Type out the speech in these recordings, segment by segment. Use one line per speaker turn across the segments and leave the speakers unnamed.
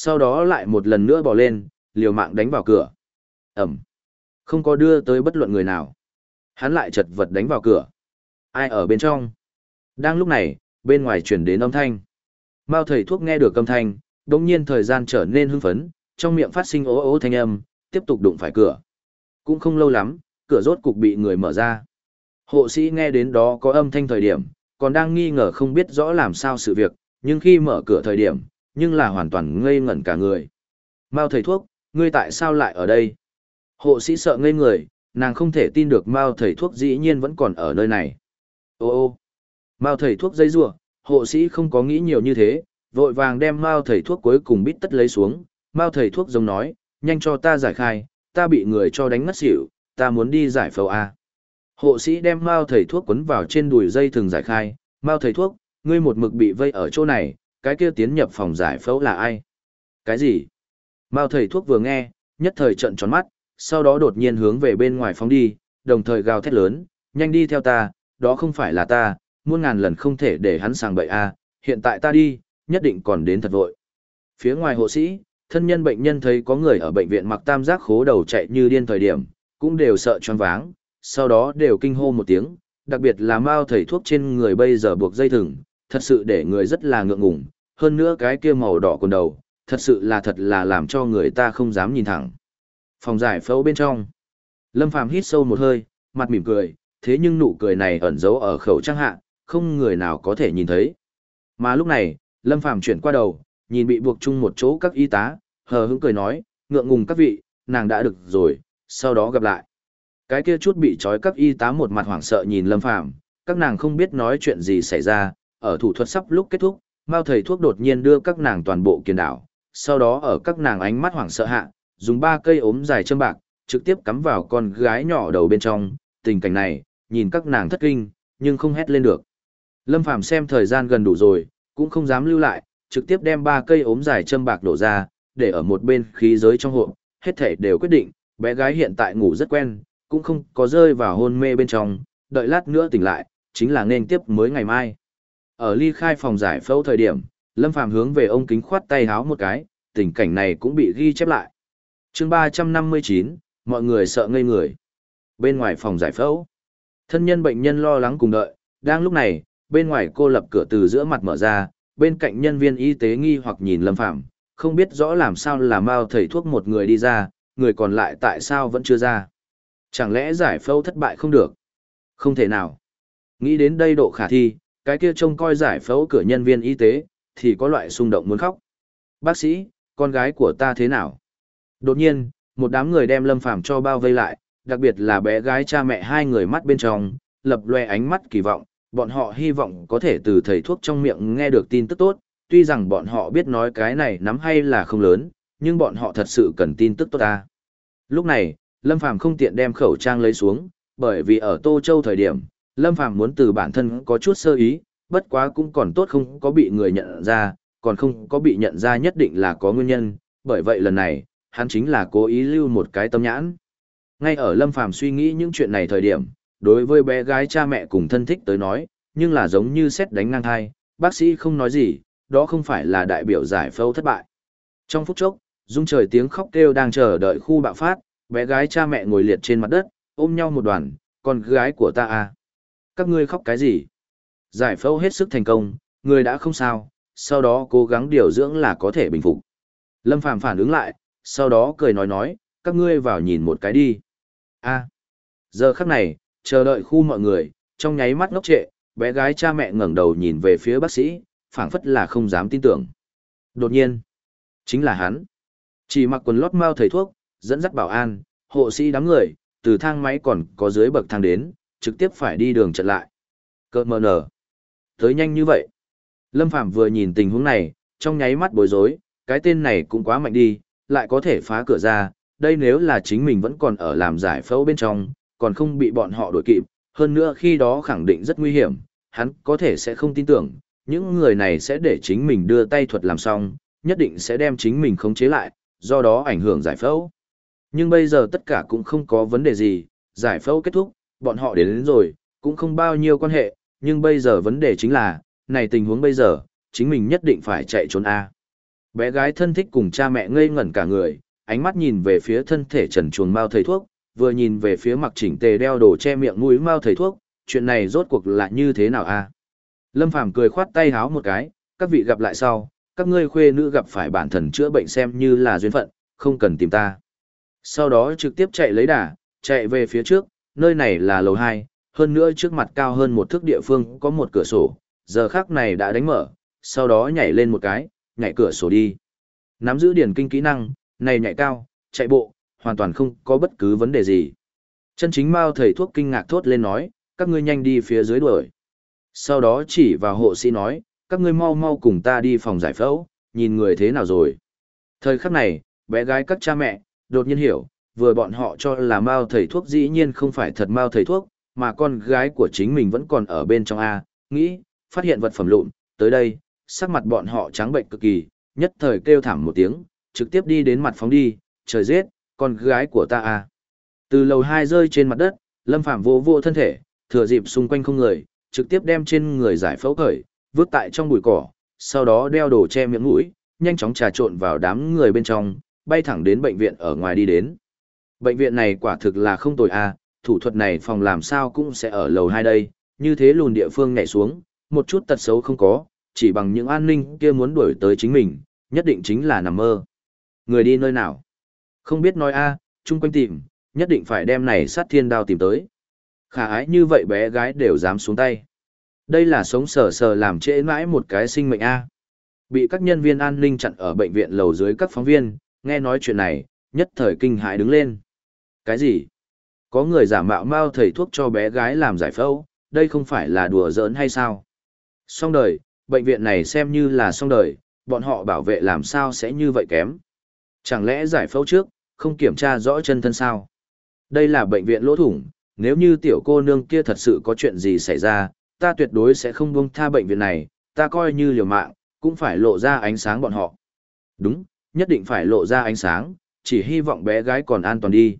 Sau đó lại một lần nữa bỏ lên, liều mạng đánh vào cửa. Ẩm. Không có đưa tới bất luận người nào. Hắn lại chật vật đánh vào cửa. Ai ở bên trong? Đang lúc này, bên ngoài chuyển đến âm thanh. Mao thầy thuốc nghe được âm thanh, đồng nhiên thời gian trở nên hưng phấn, trong miệng phát sinh ố ố thanh âm, tiếp tục đụng phải cửa. Cũng không lâu lắm, cửa rốt cục bị người mở ra. Hộ sĩ nghe đến đó có âm thanh thời điểm, còn đang nghi ngờ không biết rõ làm sao sự việc, nhưng khi mở cửa thời điểm, nhưng là hoàn toàn ngây ngẩn cả người. Mao thầy thuốc, ngươi tại sao lại ở đây? Hộ sĩ sợ ngây người, nàng không thể tin được Mao thầy thuốc dĩ nhiên vẫn còn ở nơi này. Ô ô, Mao thầy thuốc dây rủa, hộ sĩ không có nghĩ nhiều như thế, vội vàng đem Mao thầy thuốc cuối cùng bít tất lấy xuống. Mao thầy thuốc giống nói, nhanh cho ta giải khai, ta bị người cho đánh ngất xỉu, ta muốn đi giải phẫu A. Hộ sĩ đem Mao thầy thuốc quấn vào trên đùi dây thường giải khai, Mao thầy thuốc, ngươi một mực bị vây ở chỗ này, cái kia tiến nhập phòng giải phẫu là ai? Cái gì? Mao thầy thuốc vừa nghe, nhất thời trận tròn mắt, sau đó đột nhiên hướng về bên ngoài phóng đi, đồng thời gào thét lớn, nhanh đi theo ta, đó không phải là ta, muôn ngàn lần không thể để hắn sàng bậy a, hiện tại ta đi, nhất định còn đến thật vội. Phía ngoài hộ sĩ, thân nhân bệnh nhân thấy có người ở bệnh viện mặc tam giác khố đầu chạy như điên thời điểm, cũng đều sợ choáng váng, sau đó đều kinh hô một tiếng, đặc biệt là mao thầy thuốc trên người bây giờ buộc dây thừng, thật sự để người rất là ngượng ngùng, hơn nữa cái kia màu đỏ quần đầu, thật sự là thật là làm cho người ta không dám nhìn thẳng. Phòng giải phẫu bên trong. Lâm Phàm hít sâu một hơi, mặt mỉm cười, thế nhưng nụ cười này ẩn giấu ở khẩu trang hạ, không người nào có thể nhìn thấy. Mà lúc này, Lâm Phàm chuyển qua đầu, nhìn bị buộc chung một chỗ các y tá, hờ hững cười nói, ngượng ngùng các vị, nàng đã được rồi, sau đó gặp lại. Cái kia chút bị trói các y tá một mặt hoảng sợ nhìn Lâm Phàm, các nàng không biết nói chuyện gì xảy ra, ở thủ thuật sắp lúc kết thúc, Mao thầy thuốc đột nhiên đưa các nàng toàn bộ kiền đảo, sau đó ở các nàng ánh mắt hoảng sợ hạ, dùng ba cây ốm dài châm bạc, trực tiếp cắm vào con gái nhỏ đầu bên trong, tình cảnh này, nhìn các nàng thất kinh, nhưng không hét lên được. Lâm Phàm xem thời gian gần đủ rồi, cũng không dám lưu lại, trực tiếp đem ba cây ốm dài châm bạc đổ ra, để ở một bên khí giới trong hộp, hết thể đều quyết định, bé gái hiện tại ngủ rất quen, cũng không có rơi vào hôn mê bên trong, đợi lát nữa tỉnh lại, chính là nên tiếp mới ngày mai. Ở ly khai phòng giải phẫu thời điểm, Lâm Phàm hướng về ông kính khoát tay háo một cái, tình cảnh này cũng bị ghi chép lại. chương 359, mọi người sợ ngây người. Bên ngoài phòng giải phẫu, thân nhân bệnh nhân lo lắng cùng đợi, đang lúc này, bên ngoài cô lập cửa từ giữa mặt mở ra, bên cạnh nhân viên y tế nghi hoặc nhìn Lâm Phàm không biết rõ làm sao là mau thầy thuốc một người đi ra, người còn lại tại sao vẫn chưa ra. Chẳng lẽ giải phẫu thất bại không được? Không thể nào. Nghĩ đến đây độ khả thi, cái kia trông coi giải phẫu cửa nhân viên y tế, thì có loại xung động muốn khóc. Bác sĩ, con gái của ta thế nào? Đột nhiên, một đám người đem Lâm Phàm cho bao vây lại, đặc biệt là bé gái cha mẹ hai người mắt bên trong, lập loe ánh mắt kỳ vọng, bọn họ hy vọng có thể từ thầy thuốc trong miệng nghe được tin tức tốt, tuy rằng bọn họ biết nói cái này nắm hay là không lớn, nhưng bọn họ thật sự cần tin tức tốt ta. Lúc này, Lâm Phàm không tiện đem khẩu trang lấy xuống, bởi vì ở Tô Châu thời điểm, Lâm Phàm muốn từ bản thân có chút sơ ý, bất quá cũng còn tốt không có bị người nhận ra, còn không có bị nhận ra nhất định là có nguyên nhân, bởi vậy lần này, hắn chính là cố ý lưu một cái tâm nhãn. Ngay ở Lâm Phàm suy nghĩ những chuyện này thời điểm, đối với bé gái cha mẹ cùng thân thích tới nói, nhưng là giống như xét đánh ngang thai, bác sĩ không nói gì, đó không phải là đại biểu giải phẫu thất bại. Trong phút chốc, rung trời tiếng khóc kêu đang chờ đợi khu bạo phát, bé gái cha mẹ ngồi liệt trên mặt đất, ôm nhau một đoàn, con gái của ta à. Các ngươi khóc cái gì? Giải phẫu hết sức thành công, người đã không sao, sau đó cố gắng điều dưỡng là có thể bình phục. Lâm Phàm phản ứng lại, sau đó cười nói nói, các ngươi vào nhìn một cái đi. a giờ khắc này, chờ đợi khu mọi người, trong nháy mắt ngốc trệ, bé gái cha mẹ ngẩng đầu nhìn về phía bác sĩ, phảng phất là không dám tin tưởng. Đột nhiên, chính là hắn. Chỉ mặc quần lót mau thầy thuốc, dẫn dắt bảo an, hộ sĩ đám người, từ thang máy còn có dưới bậc thang đến, trực tiếp phải đi đường chặn lại. Cơ mờ nở. Tới nhanh như vậy. Lâm Phạm vừa nhìn tình huống này, trong nháy mắt bối rối, cái tên này cũng quá mạnh đi, lại có thể phá cửa ra, đây nếu là chính mình vẫn còn ở làm giải phẫu bên trong, còn không bị bọn họ đuổi kịp, hơn nữa khi đó khẳng định rất nguy hiểm, hắn có thể sẽ không tin tưởng, những người này sẽ để chính mình đưa tay thuật làm xong, nhất định sẽ đem chính mình khống chế lại, do đó ảnh hưởng giải phẫu. Nhưng bây giờ tất cả cũng không có vấn đề gì, giải phẫu kết thúc, bọn họ đến, đến rồi, cũng không bao nhiêu quan hệ, nhưng bây giờ vấn đề chính là, này tình huống bây giờ, chính mình nhất định phải chạy trốn A. Bé gái thân thích cùng cha mẹ ngây ngẩn cả người, ánh mắt nhìn về phía thân thể trần chuồng mao thầy thuốc, vừa nhìn về phía mặc chỉnh tề đeo đồ che miệng mũi mao thầy thuốc, chuyện này rốt cuộc là như thế nào a? Lâm Phàm cười khoát tay háo một cái, các vị gặp lại sau, các ngươi khuê nữ gặp phải bản thần chữa bệnh xem như là duyên phận, không cần tìm ta. Sau đó trực tiếp chạy lấy đà, chạy về phía trước, nơi này là lầu 2, hơn nữa trước mặt cao hơn một thước địa phương có một cửa sổ, giờ khắc này đã đánh mở, sau đó nhảy lên một cái, nhảy cửa sổ đi. Nắm giữ điển kinh kỹ năng, này nhảy cao, chạy bộ, hoàn toàn không có bất cứ vấn đề gì. Chân chính Mao thầy thuốc kinh ngạc thốt lên nói, các ngươi nhanh đi phía dưới đuổi. Sau đó chỉ vào hộ sĩ nói, các ngươi mau mau cùng ta đi phòng giải phẫu, nhìn người thế nào rồi. Thời khắc này, bé gái các cha mẹ, đột nhiên hiểu, vừa bọn họ cho là Mao thầy thuốc dĩ nhiên không phải thật Mao thầy thuốc, mà con gái của chính mình vẫn còn ở bên trong A, nghĩ, phát hiện vật phẩm lụn, tới đây, sắc mặt bọn họ trắng bệnh cực kỳ, nhất thời kêu thảm một tiếng, trực tiếp đi đến mặt phóng đi, trời giết, con gái của ta A. Từ lầu hai rơi trên mặt đất, Lâm Phạm vô vô thân thể, thừa dịp xung quanh không người, trực tiếp đem trên người giải phẫu khởi, vứt tại trong bụi cỏ, sau đó đeo đồ che miệng mũi, nhanh chóng trà trộn vào đám người bên trong, bay thẳng đến bệnh viện ở ngoài đi đến. Bệnh viện này quả thực là không tồi a, thủ thuật này phòng làm sao cũng sẽ ở lầu hai đây, như thế lùn địa phương nhảy xuống, một chút tật xấu không có, chỉ bằng những an ninh kia muốn đuổi tới chính mình, nhất định chính là nằm mơ. Người đi nơi nào? Không biết nói a, chung quanh tìm, nhất định phải đem này sát thiên đao tìm tới. Khả ái như vậy bé gái đều dám xuống tay. Đây là sống sờ sờ làm trễ mãi một cái sinh mệnh A. Bị các nhân viên an ninh chặn ở bệnh viện lầu dưới các phóng viên, nghe nói chuyện này, nhất thời kinh hãi đứng lên. Cái gì? Có người giả mạo mao thầy thuốc cho bé gái làm giải phẫu, đây không phải là đùa giỡn hay sao? Xong đời, bệnh viện này xem như là xong đời, bọn họ bảo vệ làm sao sẽ như vậy kém. Chẳng lẽ giải phẫu trước, không kiểm tra rõ chân thân sao? Đây là bệnh viện lỗ thủng, nếu như tiểu cô nương kia thật sự có chuyện gì xảy ra, ta tuyệt đối sẽ không buông tha bệnh viện này, ta coi như liều mạng, cũng phải lộ ra ánh sáng bọn họ. Đúng, nhất định phải lộ ra ánh sáng, chỉ hy vọng bé gái còn an toàn đi.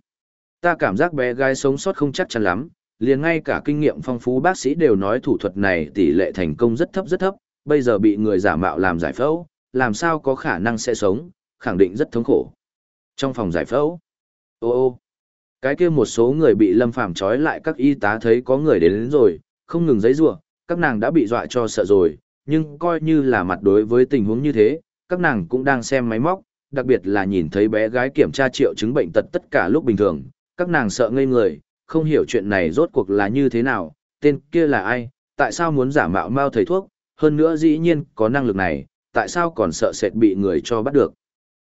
Ta cảm giác bé gái sống sót không chắc chắn lắm, liền ngay cả kinh nghiệm phong phú bác sĩ đều nói thủ thuật này tỷ lệ thành công rất thấp rất thấp, bây giờ bị người giả mạo làm giải phẫu, làm sao có khả năng sẽ sống, khẳng định rất thống khổ. Trong phòng giải phẫu, ô ô, cái kia một số người bị lâm phàm trói lại các y tá thấy có người đến, đến rồi, không ngừng giấy rủa các nàng đã bị dọa cho sợ rồi, nhưng coi như là mặt đối với tình huống như thế, các nàng cũng đang xem máy móc, đặc biệt là nhìn thấy bé gái kiểm tra triệu chứng bệnh tật tất cả lúc bình thường, các nàng sợ ngây người, không hiểu chuyện này rốt cuộc là như thế nào, tên kia là ai, tại sao muốn giả mạo mao thầy thuốc, hơn nữa dĩ nhiên có năng lực này, tại sao còn sợ sệt bị người cho bắt được.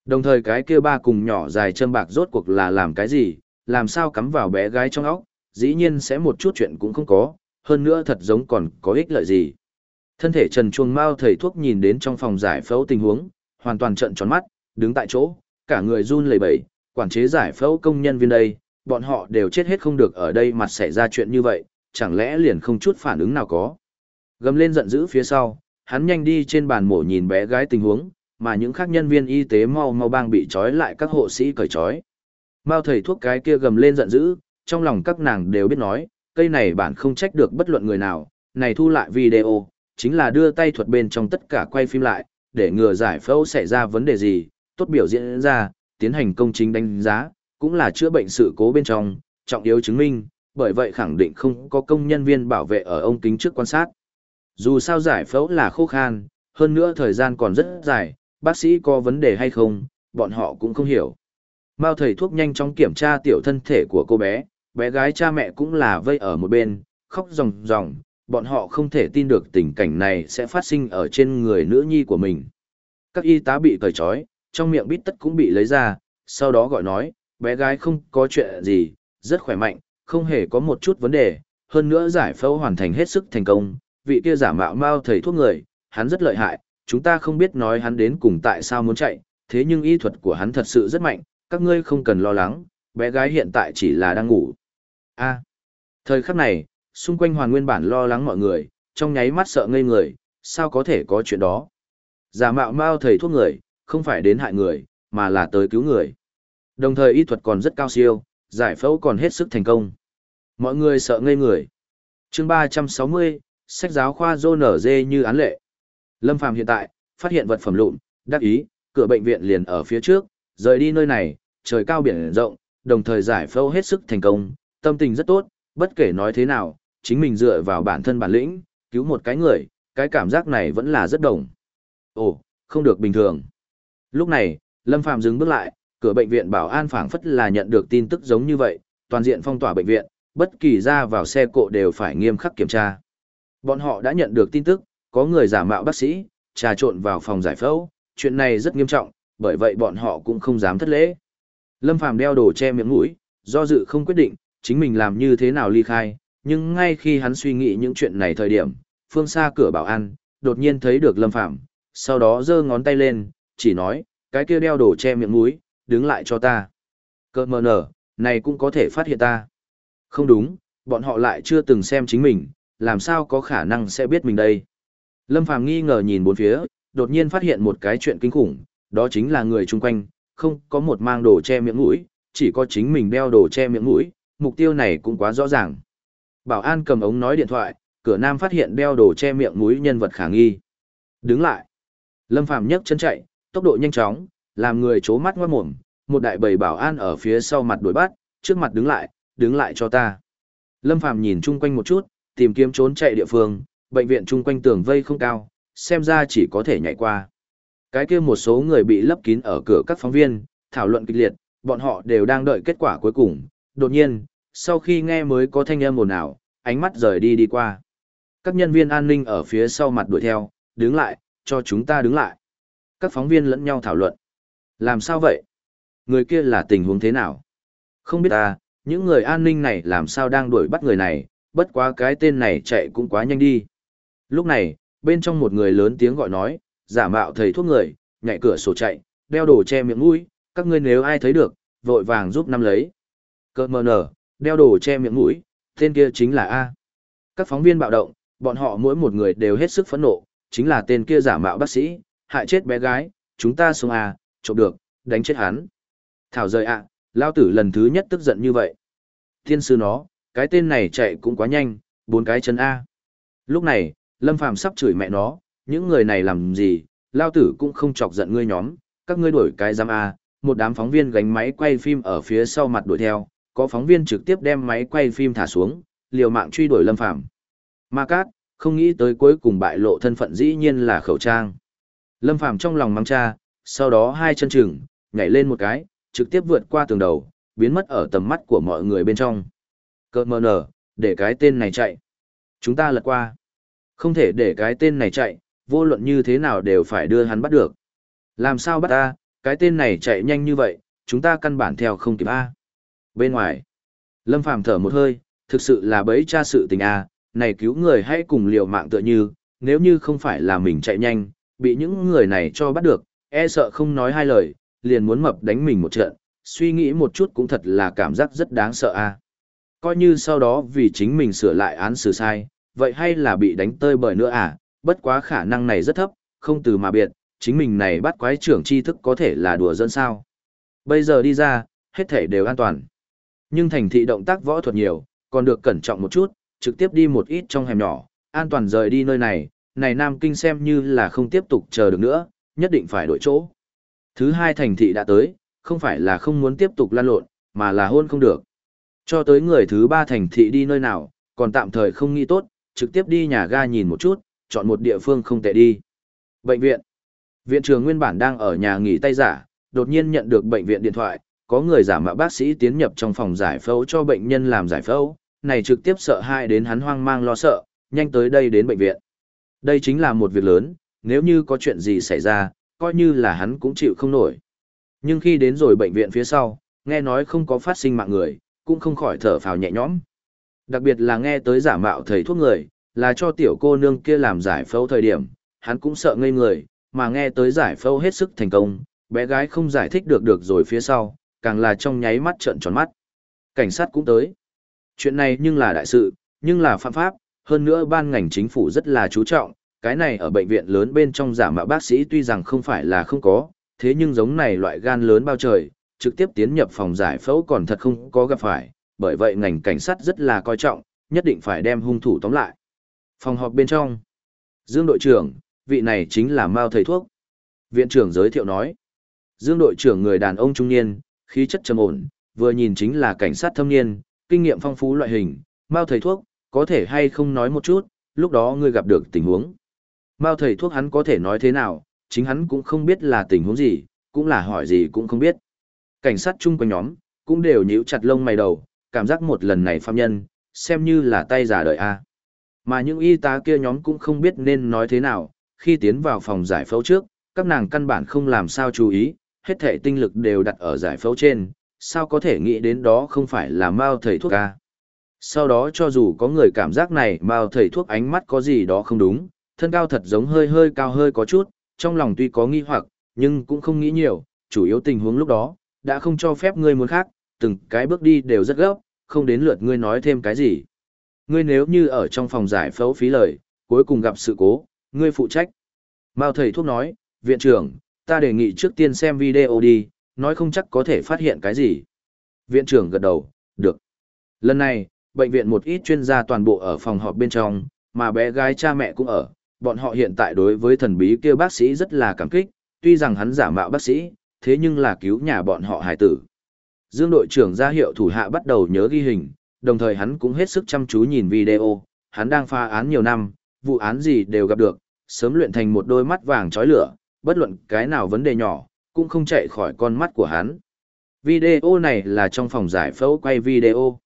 Đồng thời cái kia ba cùng nhỏ dài châm bạc rốt cuộc là làm cái gì, làm sao cắm vào bé gái trong óc, dĩ nhiên sẽ một chút chuyện cũng không có, hơn nữa thật giống còn có ích lợi gì. Thân thể Trần Chuông Mao thầy thuốc nhìn đến trong phòng giải phẫu tình huống, hoàn toàn trợn tròn mắt, đứng tại chỗ, cả người run lẩy bẩy, quản chế giải phẫu công nhân viên đây, bọn họ đều chết hết không được ở đây mặt xảy ra chuyện như vậy, chẳng lẽ liền không chút phản ứng nào có. Gầm lên giận dữ phía sau, hắn nhanh đi trên bàn mổ nhìn bé gái tình huống, mà những khác nhân viên y tế mau mau bang bị trói lại các hộ sĩ cởi trói. Mao thầy thuốc cái kia gầm lên giận dữ, trong lòng các nàng đều biết nói, cây này bạn không trách được bất luận người nào, này thu lại video, chính là đưa tay thuật bên trong tất cả quay phim lại, để ngừa giải phẫu xảy ra vấn đề gì, tốt biểu diễn ra, tiến hành công chính đánh giá, cũng là chữa bệnh sự cố bên trong, trọng yếu chứng minh, bởi vậy khẳng định không có công nhân viên bảo vệ ở ông kính trước quan sát. Dù sao giải phẫu là khô khan, hơn nữa thời gian còn rất dài, bác sĩ có vấn đề hay không, bọn họ cũng không hiểu. Mao thầy thuốc nhanh chóng kiểm tra tiểu thân thể của cô bé, bé gái cha mẹ cũng là vây ở một bên, khóc ròng ròng, bọn họ không thể tin được tình cảnh này sẽ phát sinh ở trên người nữ nhi của mình. Các y tá bị cởi trói, trong miệng bít tất cũng bị lấy ra, sau đó gọi nói, bé gái không có chuyện gì, rất khỏe mạnh, không hề có một chút vấn đề, hơn nữa giải phẫu hoàn thành hết sức thành công, vị kia giả mạo mau thầy thuốc người, hắn rất lợi hại, chúng ta không biết nói hắn đến cùng tại sao muốn chạy, thế nhưng y thuật của hắn thật sự rất mạnh, các ngươi không cần lo lắng, bé gái hiện tại chỉ là đang ngủ. A. thời khắc này, xung quanh hoàn nguyên bản lo lắng mọi người, trong nháy mắt sợ ngây người, sao có thể có chuyện đó. Giả mạo mao thầy thuốc người, không phải đến hại người, mà là tới cứu người. Đồng thời y thuật còn rất cao siêu, giải phẫu còn hết sức thành công. Mọi người sợ ngây người. chương 360, sách giáo khoa dô nở dê như án lệ. Lâm Phàm hiện tại, phát hiện vật phẩm lụn, đắc ý, cửa bệnh viện liền ở phía trước, rời đi nơi này, trời cao biển rộng, đồng thời giải phẫu hết sức thành công, tâm tình rất tốt, bất kể nói thế nào, chính mình dựa vào bản thân bản lĩnh, cứu một cái người, cái cảm giác này vẫn là rất đồng. Ồ, không được bình thường. Lúc này, Lâm Phàm dừng bước lại, cửa bệnh viện bảo an phảng phất là nhận được tin tức giống như vậy, toàn diện phong tỏa bệnh viện, bất kỳ ra vào xe cộ đều phải nghiêm khắc kiểm tra. Bọn họ đã nhận được tin tức, có người giả mạo bác sĩ, trà trộn vào phòng giải phẫu, chuyện này rất nghiêm trọng, bởi vậy bọn họ cũng không dám thất lễ. Lâm Phàm đeo đồ che miệng mũi, do dự không quyết định, chính mình làm như thế nào ly khai, nhưng ngay khi hắn suy nghĩ những chuyện này thời điểm, phương xa cửa bảo an, đột nhiên thấy được Lâm Phàm sau đó giơ ngón tay lên, chỉ nói, cái kia đeo đồ che miệng mũi, đứng lại cho ta. Cơ mờ nở, này cũng có thể phát hiện ta. Không đúng, bọn họ lại chưa từng xem chính mình, làm sao có khả năng sẽ biết mình đây. Lâm Phàm nghi ngờ nhìn bốn phía, đột nhiên phát hiện một cái chuyện kinh khủng, đó chính là người chung quanh, không có một mang đồ che miệng mũi, chỉ có chính mình đeo đồ che miệng mũi, mục tiêu này cũng quá rõ ràng. Bảo an cầm ống nói điện thoại, cửa nam phát hiện đeo đồ che miệng mũi nhân vật khả nghi. Đứng lại. Lâm Phàm nhấc chân chạy, tốc độ nhanh chóng, làm người chố mắt ngoát mồm, một đại bầy bảo an ở phía sau mặt đuổi bắt, trước mặt đứng lại, đứng lại cho ta. Lâm Phàm nhìn chung quanh một chút, tìm kiếm trốn chạy địa phương, bệnh viện chung quanh tường vây không cao, xem ra chỉ có thể nhảy qua. Cái kia một số người bị lấp kín ở cửa các phóng viên, thảo luận kịch liệt, bọn họ đều đang đợi kết quả cuối cùng. Đột nhiên, sau khi nghe mới có thanh âm ồn ào, ánh mắt rời đi đi qua. Các nhân viên an ninh ở phía sau mặt đuổi theo, đứng lại, cho chúng ta đứng lại. Các phóng viên lẫn nhau thảo luận. Làm sao vậy? Người kia là tình huống thế nào? Không biết ta, những người an ninh này làm sao đang đuổi bắt người này, bất quá cái tên này chạy cũng quá nhanh đi. Lúc này, bên trong một người lớn tiếng gọi nói, giả mạo thầy thuốc người, nhảy cửa sổ chạy, đeo đồ che miệng mũi, các ngươi nếu ai thấy được, vội vàng giúp năm lấy. Cơ mờ nở, đeo đồ che miệng mũi, tên kia chính là A. Các phóng viên bạo động, bọn họ mỗi một người đều hết sức phẫn nộ, chính là tên kia giả mạo bác sĩ, hại chết bé gái, chúng ta xuống A, trộm được, đánh chết hắn. Thảo rời ạ, lao tử lần thứ nhất tức giận như vậy. Thiên sư nó, cái tên này chạy cũng quá nhanh, bốn cái chân A. Lúc này, Lâm Phàm sắp chửi mẹ nó, những người này làm gì, lao tử cũng không chọc giận ngươi nhóm, các ngươi đổi cái giam A, một đám phóng viên gánh máy quay phim ở phía sau mặt đuổi theo, có phóng viên trực tiếp đem máy quay phim thả xuống, liều mạng truy đuổi Lâm Phàm. Ma Cát, không nghĩ tới cuối cùng bại lộ thân phận dĩ nhiên là khẩu trang. Lâm Phàm trong lòng mắng cha, sau đó hai chân chừng, nhảy lên một cái, trực tiếp vượt qua tường đầu, biến mất ở tầm mắt của mọi người bên trong. Cơ mờ nở, để cái tên này chạy. Chúng ta lật qua. Không thể để cái tên này chạy, vô luận như thế nào đều phải đưa hắn bắt được. Làm sao bắt ta, cái tên này chạy nhanh như vậy, chúng ta căn bản theo không kịp A. Bên ngoài, Lâm Phàm thở một hơi, thực sự là bấy cha sự tình A, này cứu người hãy cùng liều mạng tựa như, nếu như không phải là mình chạy nhanh, bị những người này cho bắt được, e sợ không nói hai lời, liền muốn mập đánh mình một trận, suy nghĩ một chút cũng thật là cảm giác rất đáng sợ a. Coi như sau đó vì chính mình sửa lại án xử sai, vậy hay là bị đánh tơi bời nữa à, bất quá khả năng này rất thấp, không từ mà biệt, chính mình này bắt quái trưởng tri thức có thể là đùa dân sao. Bây giờ đi ra, hết thể đều an toàn. Nhưng thành thị động tác võ thuật nhiều, còn được cẩn trọng một chút, trực tiếp đi một ít trong hẻm nhỏ, an toàn rời đi nơi này, này Nam Kinh xem như là không tiếp tục chờ được nữa, nhất định phải đổi chỗ. Thứ hai thành thị đã tới, không phải là không muốn tiếp tục lan lộn, mà là hôn không được. Cho tới người thứ ba thành thị đi nơi nào, còn tạm thời không nghĩ tốt, trực tiếp đi nhà ga nhìn một chút, chọn một địa phương không tệ đi. Bệnh viện. Viện trường nguyên bản đang ở nhà nghỉ tay giả, đột nhiên nhận được bệnh viện điện thoại, có người giả mạo bác sĩ tiến nhập trong phòng giải phẫu cho bệnh nhân làm giải phẫu, này trực tiếp sợ hãi đến hắn hoang mang lo sợ, nhanh tới đây đến bệnh viện. Đây chính là một việc lớn, nếu như có chuyện gì xảy ra, coi như là hắn cũng chịu không nổi. Nhưng khi đến rồi bệnh viện phía sau, nghe nói không có phát sinh mạng người, cũng không khỏi thở phào nhẹ nhõm. Đặc biệt là nghe tới giả mạo thầy thuốc người, là cho tiểu cô nương kia làm giải phẫu thời điểm, hắn cũng sợ ngây người, mà nghe tới giải phẫu hết sức thành công, bé gái không giải thích được được rồi phía sau, càng là trong nháy mắt trợn tròn mắt. Cảnh sát cũng tới. Chuyện này nhưng là đại sự, nhưng là phạm pháp, hơn nữa ban ngành chính phủ rất là chú trọng, cái này ở bệnh viện lớn bên trong giả mạo bác sĩ tuy rằng không phải là không có, thế nhưng giống này loại gan lớn bao trời, trực tiếp tiến nhập phòng giải phẫu còn thật không có gặp phải, bởi vậy ngành cảnh sát rất là coi trọng, nhất định phải đem hung thủ tóm lại. Phòng họp bên trong, Dương đội trưởng, vị này chính là Mao thầy thuốc. Viện trưởng giới thiệu nói. Dương đội trưởng người đàn ông trung niên, khí chất trầm ổn, vừa nhìn chính là cảnh sát thâm niên, kinh nghiệm phong phú loại hình, Mao thầy thuốc, có thể hay không nói một chút, lúc đó ngươi gặp được tình huống. Mao thầy thuốc hắn có thể nói thế nào, chính hắn cũng không biết là tình huống gì, cũng là hỏi gì cũng không biết. Cảnh sát chung quanh nhóm, cũng đều nhíu chặt lông mày đầu, cảm giác một lần này phạm nhân, xem như là tay giả đời A. À. Mà những y tá kia nhóm cũng không biết nên nói thế nào, khi tiến vào phòng giải phẫu trước, các nàng căn bản không làm sao chú ý, hết thể tinh lực đều đặt ở giải phẫu trên, sao có thể nghĩ đến đó không phải là Mao thầy thuốc A. Sau đó cho dù có người cảm giác này Mao thầy thuốc ánh mắt có gì đó không đúng, thân cao thật giống hơi hơi cao hơi có chút, trong lòng tuy có nghi hoặc, nhưng cũng không nghĩ nhiều, chủ yếu tình huống lúc đó, đã không cho phép ngươi muốn khác, từng cái bước đi đều rất gấp, không đến lượt ngươi nói thêm cái gì. Ngươi nếu như ở trong phòng giải phẫu phí lời, cuối cùng gặp sự cố, ngươi phụ trách. Mao thầy thuốc nói, viện trưởng, ta đề nghị trước tiên xem video đi, nói không chắc có thể phát hiện cái gì. Viện trưởng gật đầu, được. Lần này, bệnh viện một ít chuyên gia toàn bộ ở phòng họp bên trong, mà bé gái cha mẹ cũng ở, bọn họ hiện tại đối với thần bí kia bác sĩ rất là cảm kích, tuy rằng hắn giả mạo bác sĩ, thế nhưng là cứu nhà bọn họ hài tử. Dương đội trưởng ra hiệu thủ hạ bắt đầu nhớ ghi hình, đồng thời hắn cũng hết sức chăm chú nhìn video, hắn đang pha án nhiều năm, vụ án gì đều gặp được, sớm luyện thành một đôi mắt vàng chói lửa, bất luận cái nào vấn đề nhỏ, cũng không chạy khỏi con mắt của hắn. Video này là trong phòng giải phẫu quay video.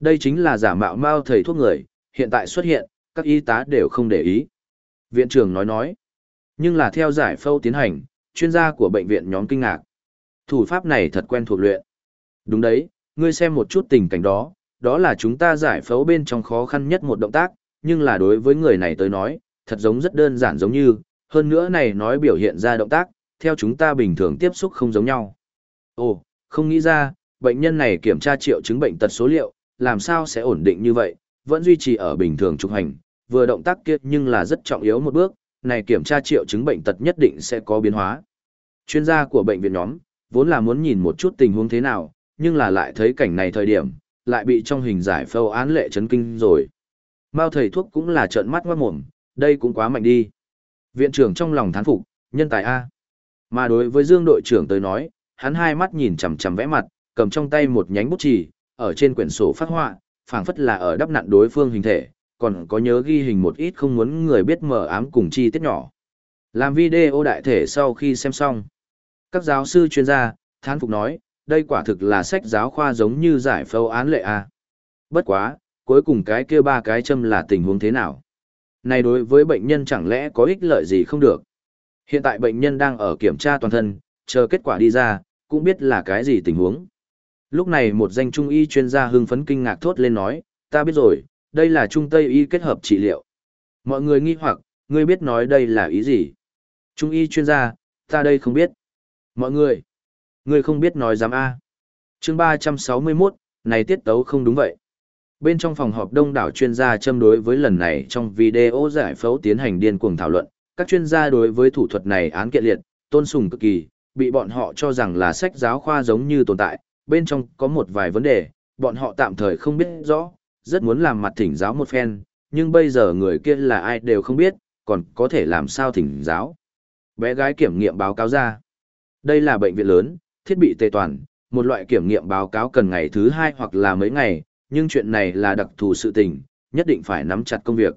Đây chính là giả mạo mao thầy thuốc người, hiện tại xuất hiện, các y tá đều không để ý. Viện trưởng nói nói. Nhưng là theo giải phẫu tiến hành, chuyên gia của bệnh viện nhóm kinh ngạc. Thủ pháp này thật quen thuộc luyện. Đúng đấy, ngươi xem một chút tình cảnh đó, đó là chúng ta giải phẫu bên trong khó khăn nhất một động tác, nhưng là đối với người này tới nói, thật giống rất đơn giản giống như, hơn nữa này nói biểu hiện ra động tác, theo chúng ta bình thường tiếp xúc không giống nhau. Ồ, không nghĩ ra, bệnh nhân này kiểm tra triệu chứng bệnh tật số liệu, làm sao sẽ ổn định như vậy, vẫn duy trì ở bình thường trục hành, vừa động tác kia nhưng là rất trọng yếu một bước, này kiểm tra triệu chứng bệnh tật nhất định sẽ có biến hóa. Chuyên gia của bệnh viện nhóm, vốn là muốn nhìn một chút tình huống thế nào, nhưng là lại thấy cảnh này thời điểm, lại bị trong hình giải phâu án lệ chấn kinh rồi. Mao thầy thuốc cũng là trợn mắt ngoát mồm, đây cũng quá mạnh đi. Viện trưởng trong lòng thán phục, nhân tài A. Mà đối với Dương đội trưởng tới nói, hắn hai mắt nhìn chằm chằm vẽ mặt, cầm trong tay một nhánh bút chì, ở trên quyển sổ phát họa, phảng phất là ở đắp nặn đối phương hình thể, còn có nhớ ghi hình một ít không muốn người biết mờ ám cùng chi tiết nhỏ. Làm video đại thể sau khi xem xong. Các giáo sư chuyên gia, thán phục nói, đây quả thực là sách giáo khoa giống như giải phẫu án lệ A. Bất quá, cuối cùng cái kia ba cái châm là tình huống thế nào? Này đối với bệnh nhân chẳng lẽ có ích lợi gì không được? Hiện tại bệnh nhân đang ở kiểm tra toàn thân, chờ kết quả đi ra, cũng biết là cái gì tình huống. Lúc này một danh trung y chuyên gia hưng phấn kinh ngạc thốt lên nói, ta biết rồi, đây là trung tây y kết hợp trị liệu. Mọi người nghi hoặc, ngươi biết nói đây là ý gì? Trung y chuyên gia, ta đây không biết. Mọi người, ngươi không biết nói dám A. chương 361, này tiết tấu không đúng vậy. Bên trong phòng họp đông đảo chuyên gia châm đối với lần này trong video giải phẫu tiến hành điên cuồng thảo luận, các chuyên gia đối với thủ thuật này án kiện liệt, tôn sùng cực kỳ, bị bọn họ cho rằng là sách giáo khoa giống như tồn tại, bên trong có một vài vấn đề, bọn họ tạm thời không biết rõ, rất muốn làm mặt thỉnh giáo một phen, nhưng bây giờ người kia là ai đều không biết, còn có thể làm sao thỉnh giáo. Bé gái kiểm nghiệm báo cáo ra. Đây là bệnh viện lớn, thiết bị tề toàn, một loại kiểm nghiệm báo cáo cần ngày thứ hai hoặc là mấy ngày, nhưng chuyện này là đặc thù sự tình, nhất định phải nắm chặt công việc.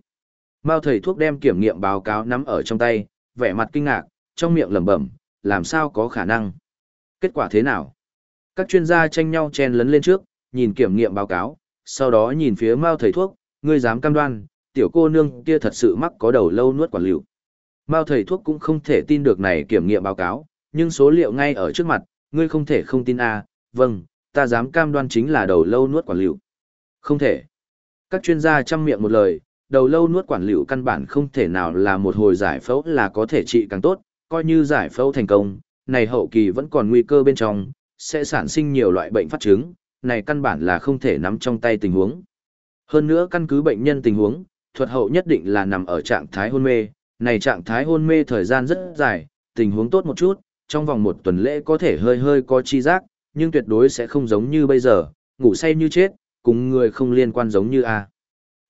Mao thầy thuốc đem kiểm nghiệm báo cáo nắm ở trong tay, vẻ mặt kinh ngạc, trong miệng lẩm bẩm, làm sao có khả năng? Kết quả thế nào? Các chuyên gia tranh nhau chen lấn lên trước, nhìn kiểm nghiệm báo cáo, sau đó nhìn phía Mao thầy thuốc, ngươi dám cam đoan, tiểu cô nương kia thật sự mắc có đầu lâu nuốt quả liệu. Mao thầy thuốc cũng không thể tin được này kiểm nghiệm báo cáo, nhưng số liệu ngay ở trước mặt, ngươi không thể không tin à, vâng, ta dám cam đoan chính là đầu lâu nuốt quả liệu. Không thể. Các chuyên gia chăm miệng một lời, đầu lâu nuốt quản liệu căn bản không thể nào là một hồi giải phẫu là có thể trị càng tốt, coi như giải phẫu thành công, này hậu kỳ vẫn còn nguy cơ bên trong, sẽ sản sinh nhiều loại bệnh phát chứng, này căn bản là không thể nắm trong tay tình huống. Hơn nữa căn cứ bệnh nhân tình huống, thuật hậu nhất định là nằm ở trạng thái hôn mê, này trạng thái hôn mê thời gian rất dài, tình huống tốt một chút, trong vòng một tuần lễ có thể hơi hơi có chi giác, nhưng tuyệt đối sẽ không giống như bây giờ, ngủ say như chết, cùng người không liên quan giống như A.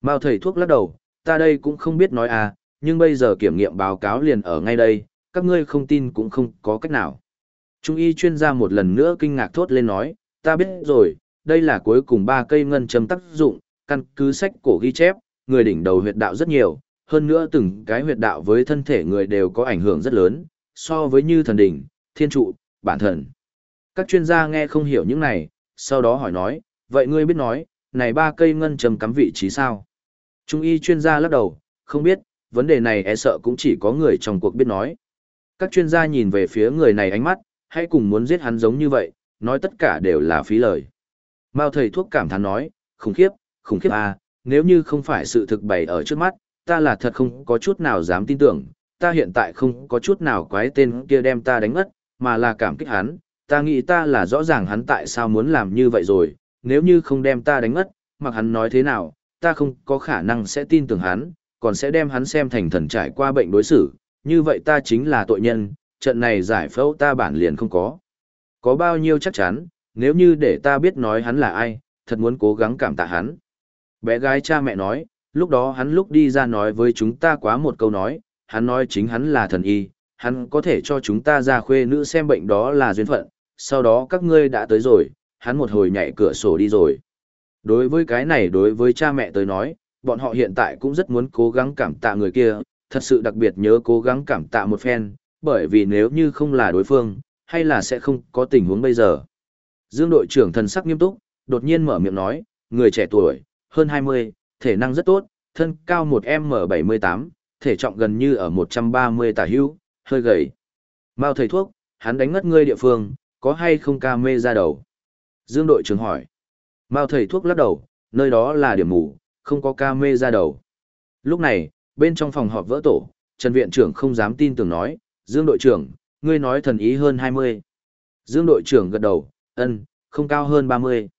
Mao thầy thuốc lắc đầu, ta đây cũng không biết nói A, nhưng bây giờ kiểm nghiệm báo cáo liền ở ngay đây, các ngươi không tin cũng không có cách nào. Trung y chuyên gia một lần nữa kinh ngạc thốt lên nói, ta biết rồi, đây là cuối cùng ba cây ngân châm tác dụng, căn cứ sách cổ ghi chép, người đỉnh đầu huyệt đạo rất nhiều, hơn nữa từng cái huyệt đạo với thân thể người đều có ảnh hưởng rất lớn, so với như thần đỉnh, thiên trụ, bản thần. Các chuyên gia nghe không hiểu những này, sau đó hỏi nói, vậy ngươi biết nói, này ba cây ngân châm cắm vị trí sao? Trung y chuyên gia lắc đầu, không biết, vấn đề này e sợ cũng chỉ có người trong cuộc biết nói. Các chuyên gia nhìn về phía người này ánh mắt, hãy cùng muốn giết hắn giống như vậy, nói tất cả đều là phí lời. Mao thầy thuốc cảm thán nói, khủng khiếp, khủng khiếp à, nếu như không phải sự thực bày ở trước mắt, ta là thật không có chút nào dám tin tưởng, ta hiện tại không có chút nào quái tên kia đem ta đánh mất, mà là cảm kích hắn, ta nghĩ ta là rõ ràng hắn tại sao muốn làm như vậy rồi, nếu như không đem ta đánh mất, mặc hắn nói thế nào, ta không có khả năng sẽ tin tưởng hắn, còn sẽ đem hắn xem thành thần trải qua bệnh đối xử, như vậy ta chính là tội nhân, trận này giải phẫu ta bản liền không có. Có bao nhiêu chắc chắn, nếu như để ta biết nói hắn là ai, thật muốn cố gắng cảm tạ hắn. Bé gái cha mẹ nói, lúc đó hắn lúc đi ra nói với chúng ta quá một câu nói, hắn nói chính hắn là thần y, hắn có thể cho chúng ta ra khuê nữ xem bệnh đó là duyên phận, sau đó các ngươi đã tới rồi, hắn một hồi nhảy cửa sổ đi rồi. Đối với cái này đối với cha mẹ tới nói, bọn họ hiện tại cũng rất muốn cố gắng cảm tạ người kia, thật sự đặc biệt nhớ cố gắng cảm tạ một phen, bởi vì nếu như không là đối phương, hay là sẽ không có tình huống bây giờ. Dương đội trưởng thần sắc nghiêm túc, đột nhiên mở miệng nói, người trẻ tuổi, hơn 20, thể năng rất tốt, thân cao 1M78, thể trọng gần như ở 130 tả hữu, hơi gầy. Mao thầy thuốc, hắn đánh ngất ngươi địa phương, có hay không ca mê ra đầu? Dương đội trưởng hỏi. Mao thầy thuốc lắc đầu, nơi đó là điểm mù, không có ca mê ra đầu. Lúc này, bên trong phòng họp vỡ tổ, Trần Viện trưởng không dám tin tưởng nói, Dương đội trưởng, ngươi nói thần ý hơn 20. Dương đội trưởng gật đầu, ân, không cao hơn 30.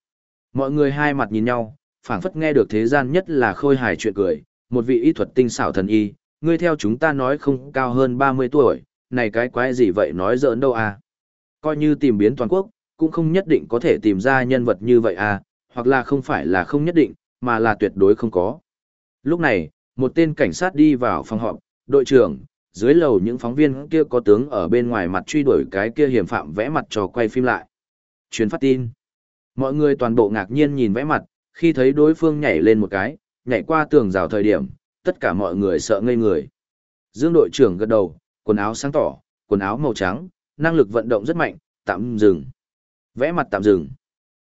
Mọi người hai mặt nhìn nhau, phảng phất nghe được thế gian nhất là khôi hài chuyện cười, một vị y thuật tinh xảo thần y, ngươi theo chúng ta nói không cao hơn 30 tuổi, này cái quái gì vậy nói giỡn đâu à. Coi như tìm biến toàn quốc, cũng không nhất định có thể tìm ra nhân vật như vậy à, hoặc là không phải là không nhất định, mà là tuyệt đối không có. Lúc này, một tên cảnh sát đi vào phòng họp, đội trưởng, dưới lầu những phóng viên kia có tướng ở bên ngoài mặt truy đuổi cái kia hiểm phạm vẽ mặt trò quay phim lại. Chuyến phát tin. Mọi người toàn bộ ngạc nhiên nhìn vẽ mặt, khi thấy đối phương nhảy lên một cái, nhảy qua tường rào thời điểm, tất cả mọi người sợ ngây người. Dương đội trưởng gật đầu, quần áo sáng tỏ, quần áo màu trắng, năng lực vận động rất mạnh, tạm dừng. Vẽ mặt tạm dừng.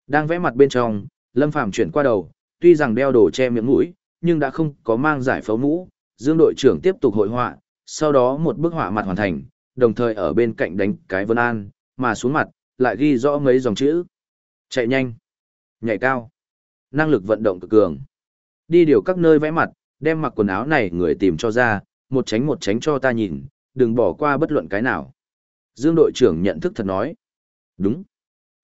Đang vẽ mặt bên trong, Lâm Phàm chuyển qua đầu, tuy rằng đeo đồ che miệng mũi, nhưng đã không có mang giải phẫu mũ. Dương đội trưởng tiếp tục hội họa, sau đó một bức họa mặt hoàn thành, đồng thời ở bên cạnh đánh cái vân an, mà xuống mặt, lại ghi rõ mấy dòng chữ. Chạy nhanh, nhảy cao, năng lực vận động cực cường. Đi điều các nơi vẽ mặt, đem mặc quần áo này người tìm cho ra, một tránh một tránh cho ta nhìn, đừng bỏ qua bất luận cái nào. Dương đội trưởng nhận thức thật nói. Đúng.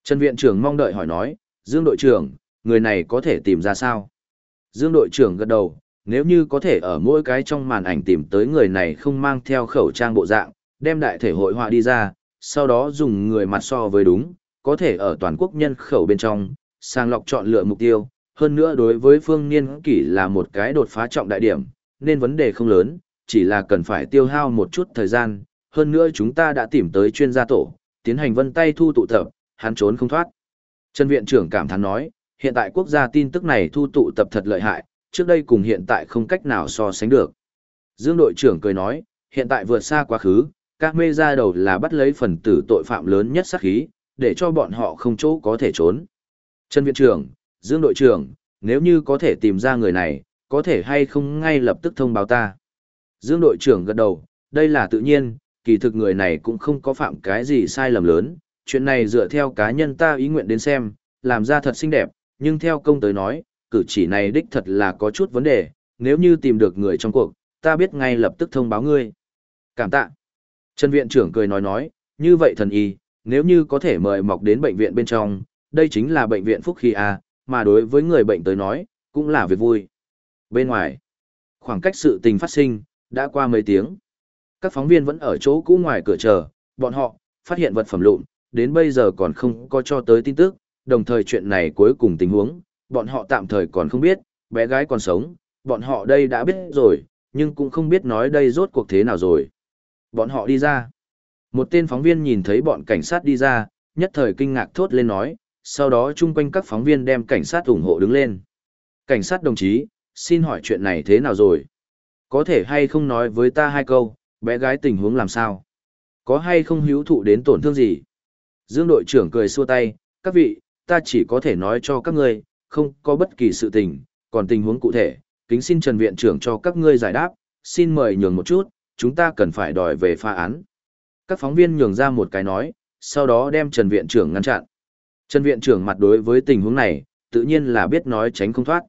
Trần viện trưởng mong đợi hỏi nói, Dương đội trưởng, người này có thể tìm ra sao? Dương đội trưởng gật đầu, nếu như có thể ở mỗi cái trong màn ảnh tìm tới người này không mang theo khẩu trang bộ dạng, đem đại thể hội họa đi ra, sau đó dùng người mặt so với đúng, có thể ở toàn quốc nhân khẩu bên trong, sàng lọc chọn lựa mục tiêu, hơn nữa đối với phương niên kỷ là một cái đột phá trọng đại điểm, nên vấn đề không lớn, chỉ là cần phải tiêu hao một chút thời gian, hơn nữa chúng ta đã tìm tới chuyên gia tổ, tiến hành vân tay thu tụ tập, hắn trốn không thoát. Trần viện trưởng cảm thán nói, hiện tại quốc gia tin tức này thu tụ tập thật lợi hại, trước đây cùng hiện tại không cách nào so sánh được. Dương đội trưởng cười nói, hiện tại vượt xa quá khứ, các mê ra đầu là bắt lấy phần tử tội phạm lớn nhất sát khí, để cho bọn họ không chỗ có thể trốn. Trần viện trưởng, Dương đội trưởng, nếu như có thể tìm ra người này, có thể hay không ngay lập tức thông báo ta. Dương đội trưởng gật đầu, đây là tự nhiên, kỳ thực người này cũng không có phạm cái gì sai lầm lớn, chuyện này dựa theo cá nhân ta ý nguyện đến xem, làm ra thật xinh đẹp, nhưng theo công tới nói, cử chỉ này đích thật là có chút vấn đề, nếu như tìm được người trong cuộc, ta biết ngay lập tức thông báo ngươi. Cảm tạ. Trần viện trưởng cười nói nói, như vậy thần y, nếu như có thể mời mọc đến bệnh viện bên trong, đây chính là bệnh viện phúc khí A, mà đối với người bệnh tới nói, cũng là việc vui. Bên ngoài, khoảng cách sự tình phát sinh, đã qua mấy tiếng. Các phóng viên vẫn ở chỗ cũ ngoài cửa chờ, bọn họ, phát hiện vật phẩm lụn, đến bây giờ còn không có cho tới tin tức, đồng thời chuyện này cuối cùng tình huống, bọn họ tạm thời còn không biết, bé gái còn sống, bọn họ đây đã biết rồi, nhưng cũng không biết nói đây rốt cuộc thế nào rồi. Bọn họ đi ra. Một tên phóng viên nhìn thấy bọn cảnh sát đi ra, nhất thời kinh ngạc thốt lên nói, sau đó chung quanh các phóng viên đem cảnh sát ủng hộ đứng lên. Cảnh sát đồng chí, xin hỏi chuyện này thế nào rồi? Có thể hay không nói với ta hai câu, bé gái tình huống làm sao? Có hay không hữu thụ đến tổn thương gì? Dương đội trưởng cười xua tay, các vị, ta chỉ có thể nói cho các người không có bất kỳ sự tình, còn tình huống cụ thể, kính xin Trần Viện trưởng cho các ngươi giải đáp, xin mời nhường một chút, chúng ta cần phải đòi về pha án. Các phóng viên nhường ra một cái nói, sau đó đem Trần Viện trưởng ngăn chặn. Trần Viện trưởng mặt đối với tình huống này, tự nhiên là biết nói tránh không thoát.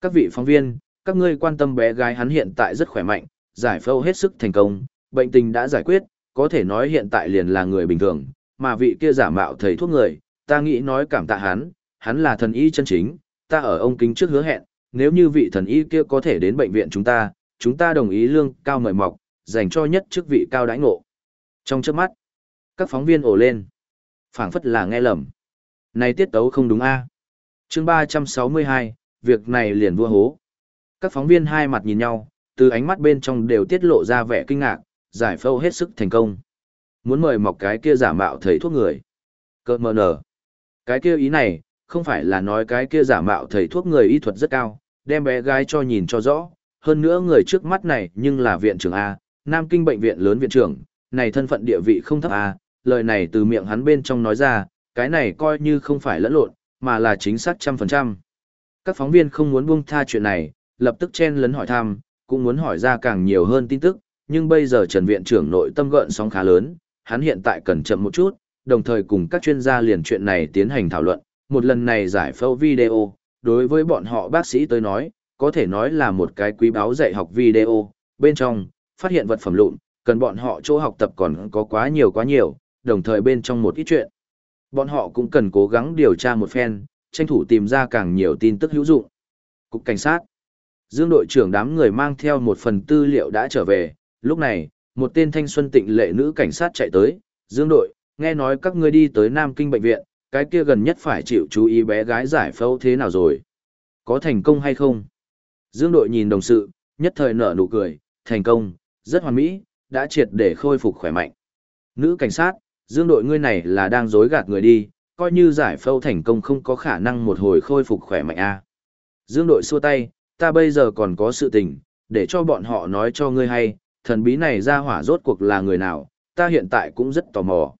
Các vị phóng viên, các ngươi quan tâm bé gái hắn hiện tại rất khỏe mạnh, giải phẫu hết sức thành công, bệnh tình đã giải quyết, có thể nói hiện tại liền là người bình thường, mà vị kia giả mạo thầy thuốc người, ta nghĩ nói cảm tạ hắn, hắn là thần y chân chính, ta ở ông kính trước hứa hẹn, nếu như vị thần y kia có thể đến bệnh viện chúng ta, chúng ta đồng ý lương cao mời mọc, dành cho nhất chức vị cao đãi ngộ. Trong chớp mắt, các phóng viên ồ lên. phảng phất là nghe lầm. Này tiết tấu không đúng a chương 362, việc này liền vua hố. Các phóng viên hai mặt nhìn nhau, từ ánh mắt bên trong đều tiết lộ ra vẻ kinh ngạc, giải phẫu hết sức thành công. Muốn mời mọc cái kia giả mạo thầy thuốc người. Cơ mờ nở. Cái kia ý này, không phải là nói cái kia giả mạo thầy thuốc người y thuật rất cao, đem bé gái cho nhìn cho rõ. Hơn nữa người trước mắt này nhưng là viện trưởng A, Nam Kinh bệnh viện lớn viện trưởng, này thân phận địa vị không thấp A, lời này từ miệng hắn bên trong nói ra, cái này coi như không phải lẫn lộn, mà là chính xác trăm phần trăm. Các phóng viên không muốn buông tha chuyện này, lập tức chen lấn hỏi thăm, cũng muốn hỏi ra càng nhiều hơn tin tức, nhưng bây giờ Trần Viện trưởng nội tâm gợn sóng khá lớn, hắn hiện tại cần chậm một chút, đồng thời cùng các chuyên gia liền chuyện này tiến hành thảo luận, một lần này giải phẫu video, đối với bọn họ bác sĩ tới nói, có thể nói là một cái quý báo dạy học video, bên trong, phát hiện vật phẩm lụn, cần bọn họ chỗ học tập còn có quá nhiều quá nhiều, đồng thời bên trong một ít chuyện. Bọn họ cũng cần cố gắng điều tra một phen, tranh thủ tìm ra càng nhiều tin tức hữu dụng. Cục Cảnh sát Dương đội trưởng đám người mang theo một phần tư liệu đã trở về, lúc này, một tên thanh xuân tịnh lệ nữ cảnh sát chạy tới, Dương đội, nghe nói các ngươi đi tới Nam Kinh bệnh viện, cái kia gần nhất phải chịu chú ý bé gái giải phẫu thế nào rồi? Có thành công hay không? Dương đội nhìn đồng sự, nhất thời nở nụ cười, thành công, rất hoàn mỹ, đã triệt để khôi phục khỏe mạnh. Nữ cảnh sát, Dương đội ngươi này là đang dối gạt người đi, coi như giải phẫu thành công không có khả năng một hồi khôi phục khỏe mạnh a. À. Dương đội xua tay, ta bây giờ còn có sự tình, để cho bọn họ nói cho ngươi hay, thần bí này ra hỏa rốt cuộc là người nào, ta hiện tại cũng rất tò mò.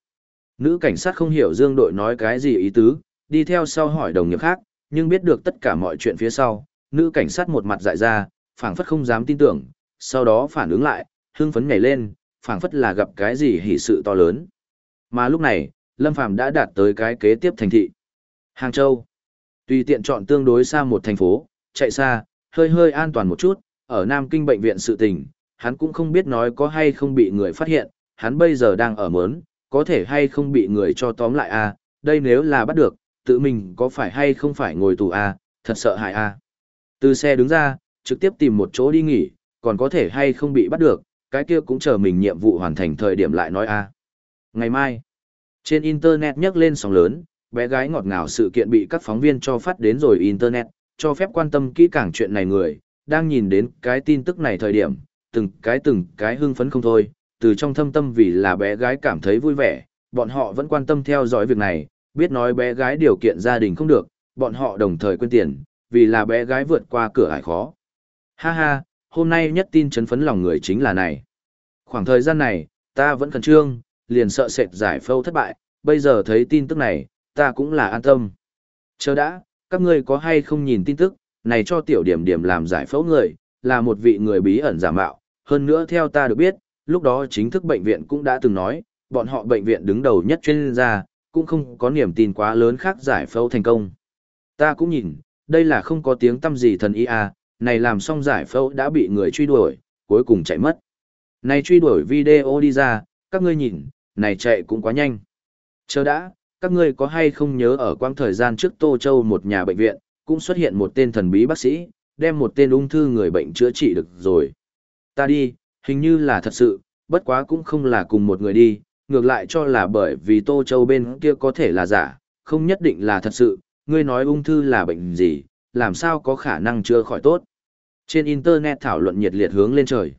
Nữ cảnh sát không hiểu Dương đội nói cái gì ý tứ, đi theo sau hỏi đồng nghiệp khác, nhưng biết được tất cả mọi chuyện phía sau, nữ cảnh sát một mặt dại ra, phảng phất không dám tin tưởng, sau đó phản ứng lại, hưng phấn nhảy lên, phảng phất là gặp cái gì hỉ sự to lớn. Mà lúc này, Lâm Phàm đã đạt tới cái kế tiếp thành thị. Hàng Châu. Tùy tiện chọn tương đối xa một thành phố, chạy xa, hơi hơi an toàn một chút, ở Nam Kinh bệnh viện sự tình, hắn cũng không biết nói có hay không bị người phát hiện, hắn bây giờ đang ở mớn, có thể hay không bị người cho tóm lại a à, đây nếu là bắt được, tự mình có phải hay không phải ngồi tù a à, thật sợ hại a à. Từ xe đứng ra, trực tiếp tìm một chỗ đi nghỉ, còn có thể hay không bị bắt được, cái kia cũng chờ mình nhiệm vụ hoàn thành thời điểm lại nói a Ngày mai, trên Internet nhắc lên sóng lớn, bé gái ngọt ngào sự kiện bị các phóng viên cho phát đến rồi Internet, cho phép quan tâm kỹ càng chuyện này người, đang nhìn đến cái tin tức này thời điểm, từng cái từng cái hưng phấn không thôi, từ trong thâm tâm vì là bé gái cảm thấy vui vẻ, bọn họ vẫn quan tâm theo dõi việc này, biết nói bé gái điều kiện gia đình không được, bọn họ đồng thời quên tiền, vì là bé gái vượt qua cửa ải khó. Ha ha, hôm nay nhất tin chấn phấn lòng người chính là này. Khoảng thời gian này, ta vẫn khẩn trương, liền sợ sệt giải phâu thất bại, bây giờ thấy tin tức này, ta cũng là an tâm. Chờ đã, các ngươi có hay không nhìn tin tức, này cho tiểu điểm điểm làm giải phẫu người, là một vị người bí ẩn giả mạo, hơn nữa theo ta được biết, lúc đó chính thức bệnh viện cũng đã từng nói, bọn họ bệnh viện đứng đầu nhất chuyên gia, cũng không có niềm tin quá lớn khác giải phẫu thành công. Ta cũng nhìn, đây là không có tiếng tâm gì thần y à, này làm xong giải phẫu đã bị người truy đuổi, cuối cùng chạy mất. Này truy đuổi video đi ra, các ngươi nhìn, này chạy cũng quá nhanh. Chờ đã, các ngươi có hay không nhớ ở quãng thời gian trước Tô Châu một nhà bệnh viện, cũng xuất hiện một tên thần bí bác sĩ, đem một tên ung thư người bệnh chữa trị được rồi. Ta đi, hình như là thật sự, bất quá cũng không là cùng một người đi, ngược lại cho là bởi vì Tô Châu bên kia có thể là giả, không nhất định là thật sự, ngươi nói ung thư là bệnh gì, làm sao có khả năng chữa khỏi tốt. Trên Internet thảo luận nhiệt liệt hướng lên trời.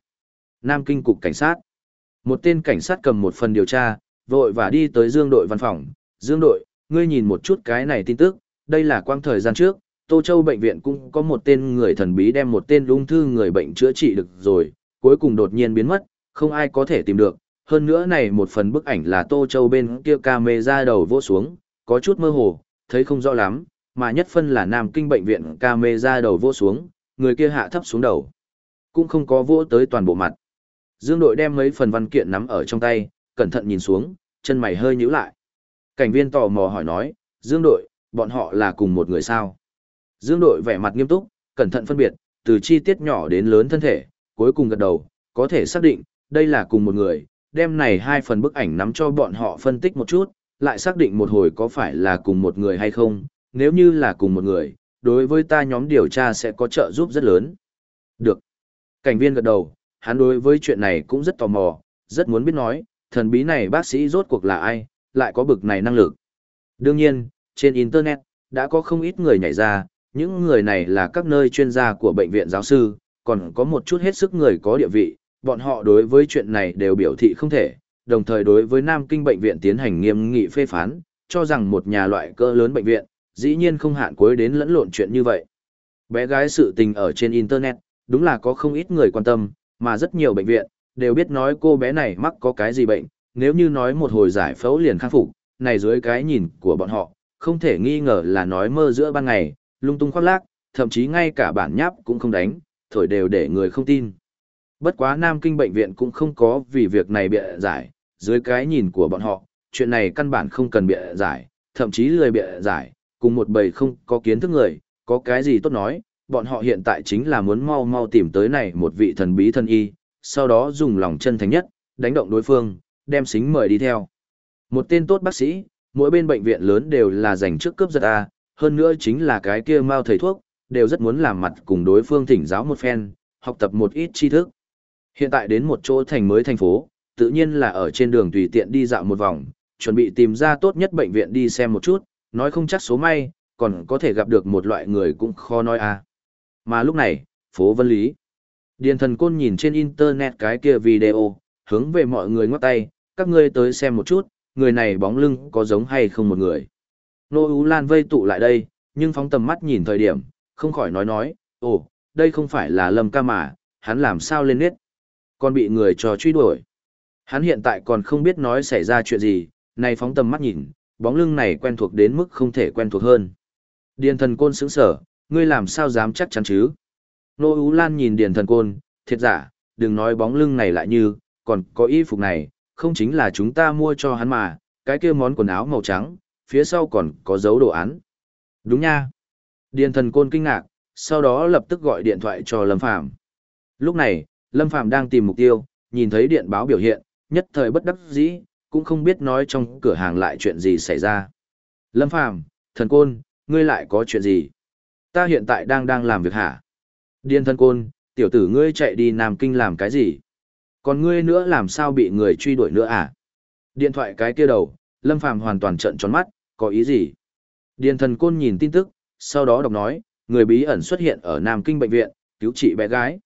Nam Kinh Cục Cảnh sát Một tên cảnh sát cầm một phần điều tra, vội và đi tới Dương đội văn phòng. Dương đội, ngươi nhìn một chút cái này tin tức, đây là quang thời gian trước, Tô Châu bệnh viện cũng có một tên người thần bí đem một tên ung thư người bệnh chữa trị được rồi, cuối cùng đột nhiên biến mất, không ai có thể tìm được. Hơn nữa này một phần bức ảnh là Tô Châu bên kia camera đầu vô xuống, có chút mơ hồ, thấy không rõ lắm, mà nhất phân là Nam Kinh bệnh viện camera đầu vô xuống, người kia hạ thấp xuống đầu. Cũng không có vỗ tới toàn bộ mặt. Dương đội đem mấy phần văn kiện nắm ở trong tay, cẩn thận nhìn xuống, chân mày hơi nhíu lại. Cảnh viên tò mò hỏi nói, Dương đội, bọn họ là cùng một người sao? Dương đội vẻ mặt nghiêm túc, cẩn thận phân biệt, từ chi tiết nhỏ đến lớn thân thể, cuối cùng gật đầu, có thể xác định, đây là cùng một người, đem này hai phần bức ảnh nắm cho bọn họ phân tích một chút, lại xác định một hồi có phải là cùng một người hay không, nếu như là cùng một người, đối với ta nhóm điều tra sẽ có trợ giúp rất lớn. Được. Cảnh viên gật đầu, hắn đối với chuyện này cũng rất tò mò, rất muốn biết nói, thần bí này bác sĩ rốt cuộc là ai, lại có bực này năng lực. Đương nhiên, trên Internet, đã có không ít người nhảy ra, những người này là các nơi chuyên gia của bệnh viện giáo sư, còn có một chút hết sức người có địa vị, bọn họ đối với chuyện này đều biểu thị không thể, đồng thời đối với Nam Kinh bệnh viện tiến hành nghiêm nghị phê phán, cho rằng một nhà loại cỡ lớn bệnh viện, dĩ nhiên không hạn cuối đến lẫn lộn chuyện như vậy. Bé gái sự tình ở trên Internet, đúng là có không ít người quan tâm, mà rất nhiều bệnh viện, đều biết nói cô bé này mắc có cái gì bệnh, nếu như nói một hồi giải phẫu liền khắc phục, này dưới cái nhìn của bọn họ, không thể nghi ngờ là nói mơ giữa ban ngày, lung tung khoác lác, thậm chí ngay cả bản nháp cũng không đánh, thổi đều để người không tin. Bất quá Nam Kinh bệnh viện cũng không có vì việc này bịa giải, dưới cái nhìn của bọn họ, chuyện này căn bản không cần bịa giải, thậm chí lười bịa giải, cùng một bầy không có kiến thức người, có cái gì tốt nói, bọn họ hiện tại chính là muốn mau mau tìm tới này một vị thần bí thân y, sau đó dùng lòng chân thành nhất, đánh động đối phương, đem xính mời đi theo. Một tên tốt bác sĩ, mỗi bên bệnh viện lớn đều là dành trước cướp giật A, hơn nữa chính là cái kia mau thầy thuốc, đều rất muốn làm mặt cùng đối phương thỉnh giáo một phen, học tập một ít tri thức. Hiện tại đến một chỗ thành mới thành phố, tự nhiên là ở trên đường tùy tiện đi dạo một vòng, chuẩn bị tìm ra tốt nhất bệnh viện đi xem một chút, nói không chắc số may, còn có thể gặp được một loại người cũng khó nói à. Mà lúc này, phố Vân Lý. Điền thần côn nhìn trên internet cái kia video, hướng về mọi người ngoắc tay, các ngươi tới xem một chút, người này bóng lưng có giống hay không một người. Nô Ú Lan vây tụ lại đây, nhưng phóng tầm mắt nhìn thời điểm, không khỏi nói nói, ồ, đây không phải là Lâm ca mà, hắn làm sao lên nết. Còn bị người trò truy đuổi. Hắn hiện tại còn không biết nói xảy ra chuyện gì, này phóng tầm mắt nhìn, bóng lưng này quen thuộc đến mức không thể quen thuộc hơn. Điền thần côn sững sở, ngươi làm sao dám chắc chắn chứ? Nô Ú Lan nhìn điền thần côn, thiệt giả, đừng nói bóng lưng này lại như, còn có y phục này, không chính là chúng ta mua cho hắn mà, cái kia món quần áo màu trắng, phía sau còn có dấu đồ án. Đúng nha. Điền thần côn kinh ngạc, sau đó lập tức gọi điện thoại cho Lâm Phàm. Lúc này, Lâm Phàm đang tìm mục tiêu, nhìn thấy điện báo biểu hiện, nhất thời bất đắc dĩ, cũng không biết nói trong cửa hàng lại chuyện gì xảy ra. Lâm Phàm, thần côn, ngươi lại có chuyện gì? Ta hiện tại đang đang làm việc hả? Điền thần côn, tiểu tử ngươi chạy đi Nam Kinh làm cái gì? Còn ngươi nữa làm sao bị người truy đuổi nữa à? Điện thoại cái kia đầu, Lâm Phàm hoàn toàn trợn tròn mắt, có ý gì? Điền thần côn nhìn tin tức, sau đó đọc nói, người bí ẩn xuất hiện ở Nam Kinh bệnh viện, cứu trị bé gái.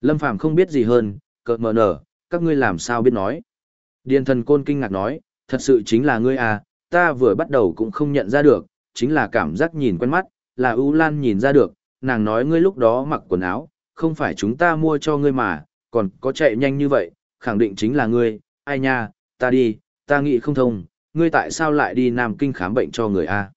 Lâm Phàm không biết gì hơn, cợt mờ nở, các ngươi làm sao biết nói. Điền thần côn kinh ngạc nói, thật sự chính là ngươi à, ta vừa bắt đầu cũng không nhận ra được, chính là cảm giác nhìn quen mắt, là U Lan nhìn ra được, nàng nói ngươi lúc đó mặc quần áo, không phải chúng ta mua cho ngươi mà, còn có chạy nhanh như vậy, khẳng định chính là ngươi, ai nha, ta đi, ta nghĩ không thông, ngươi tại sao lại đi Nam Kinh khám bệnh cho người A.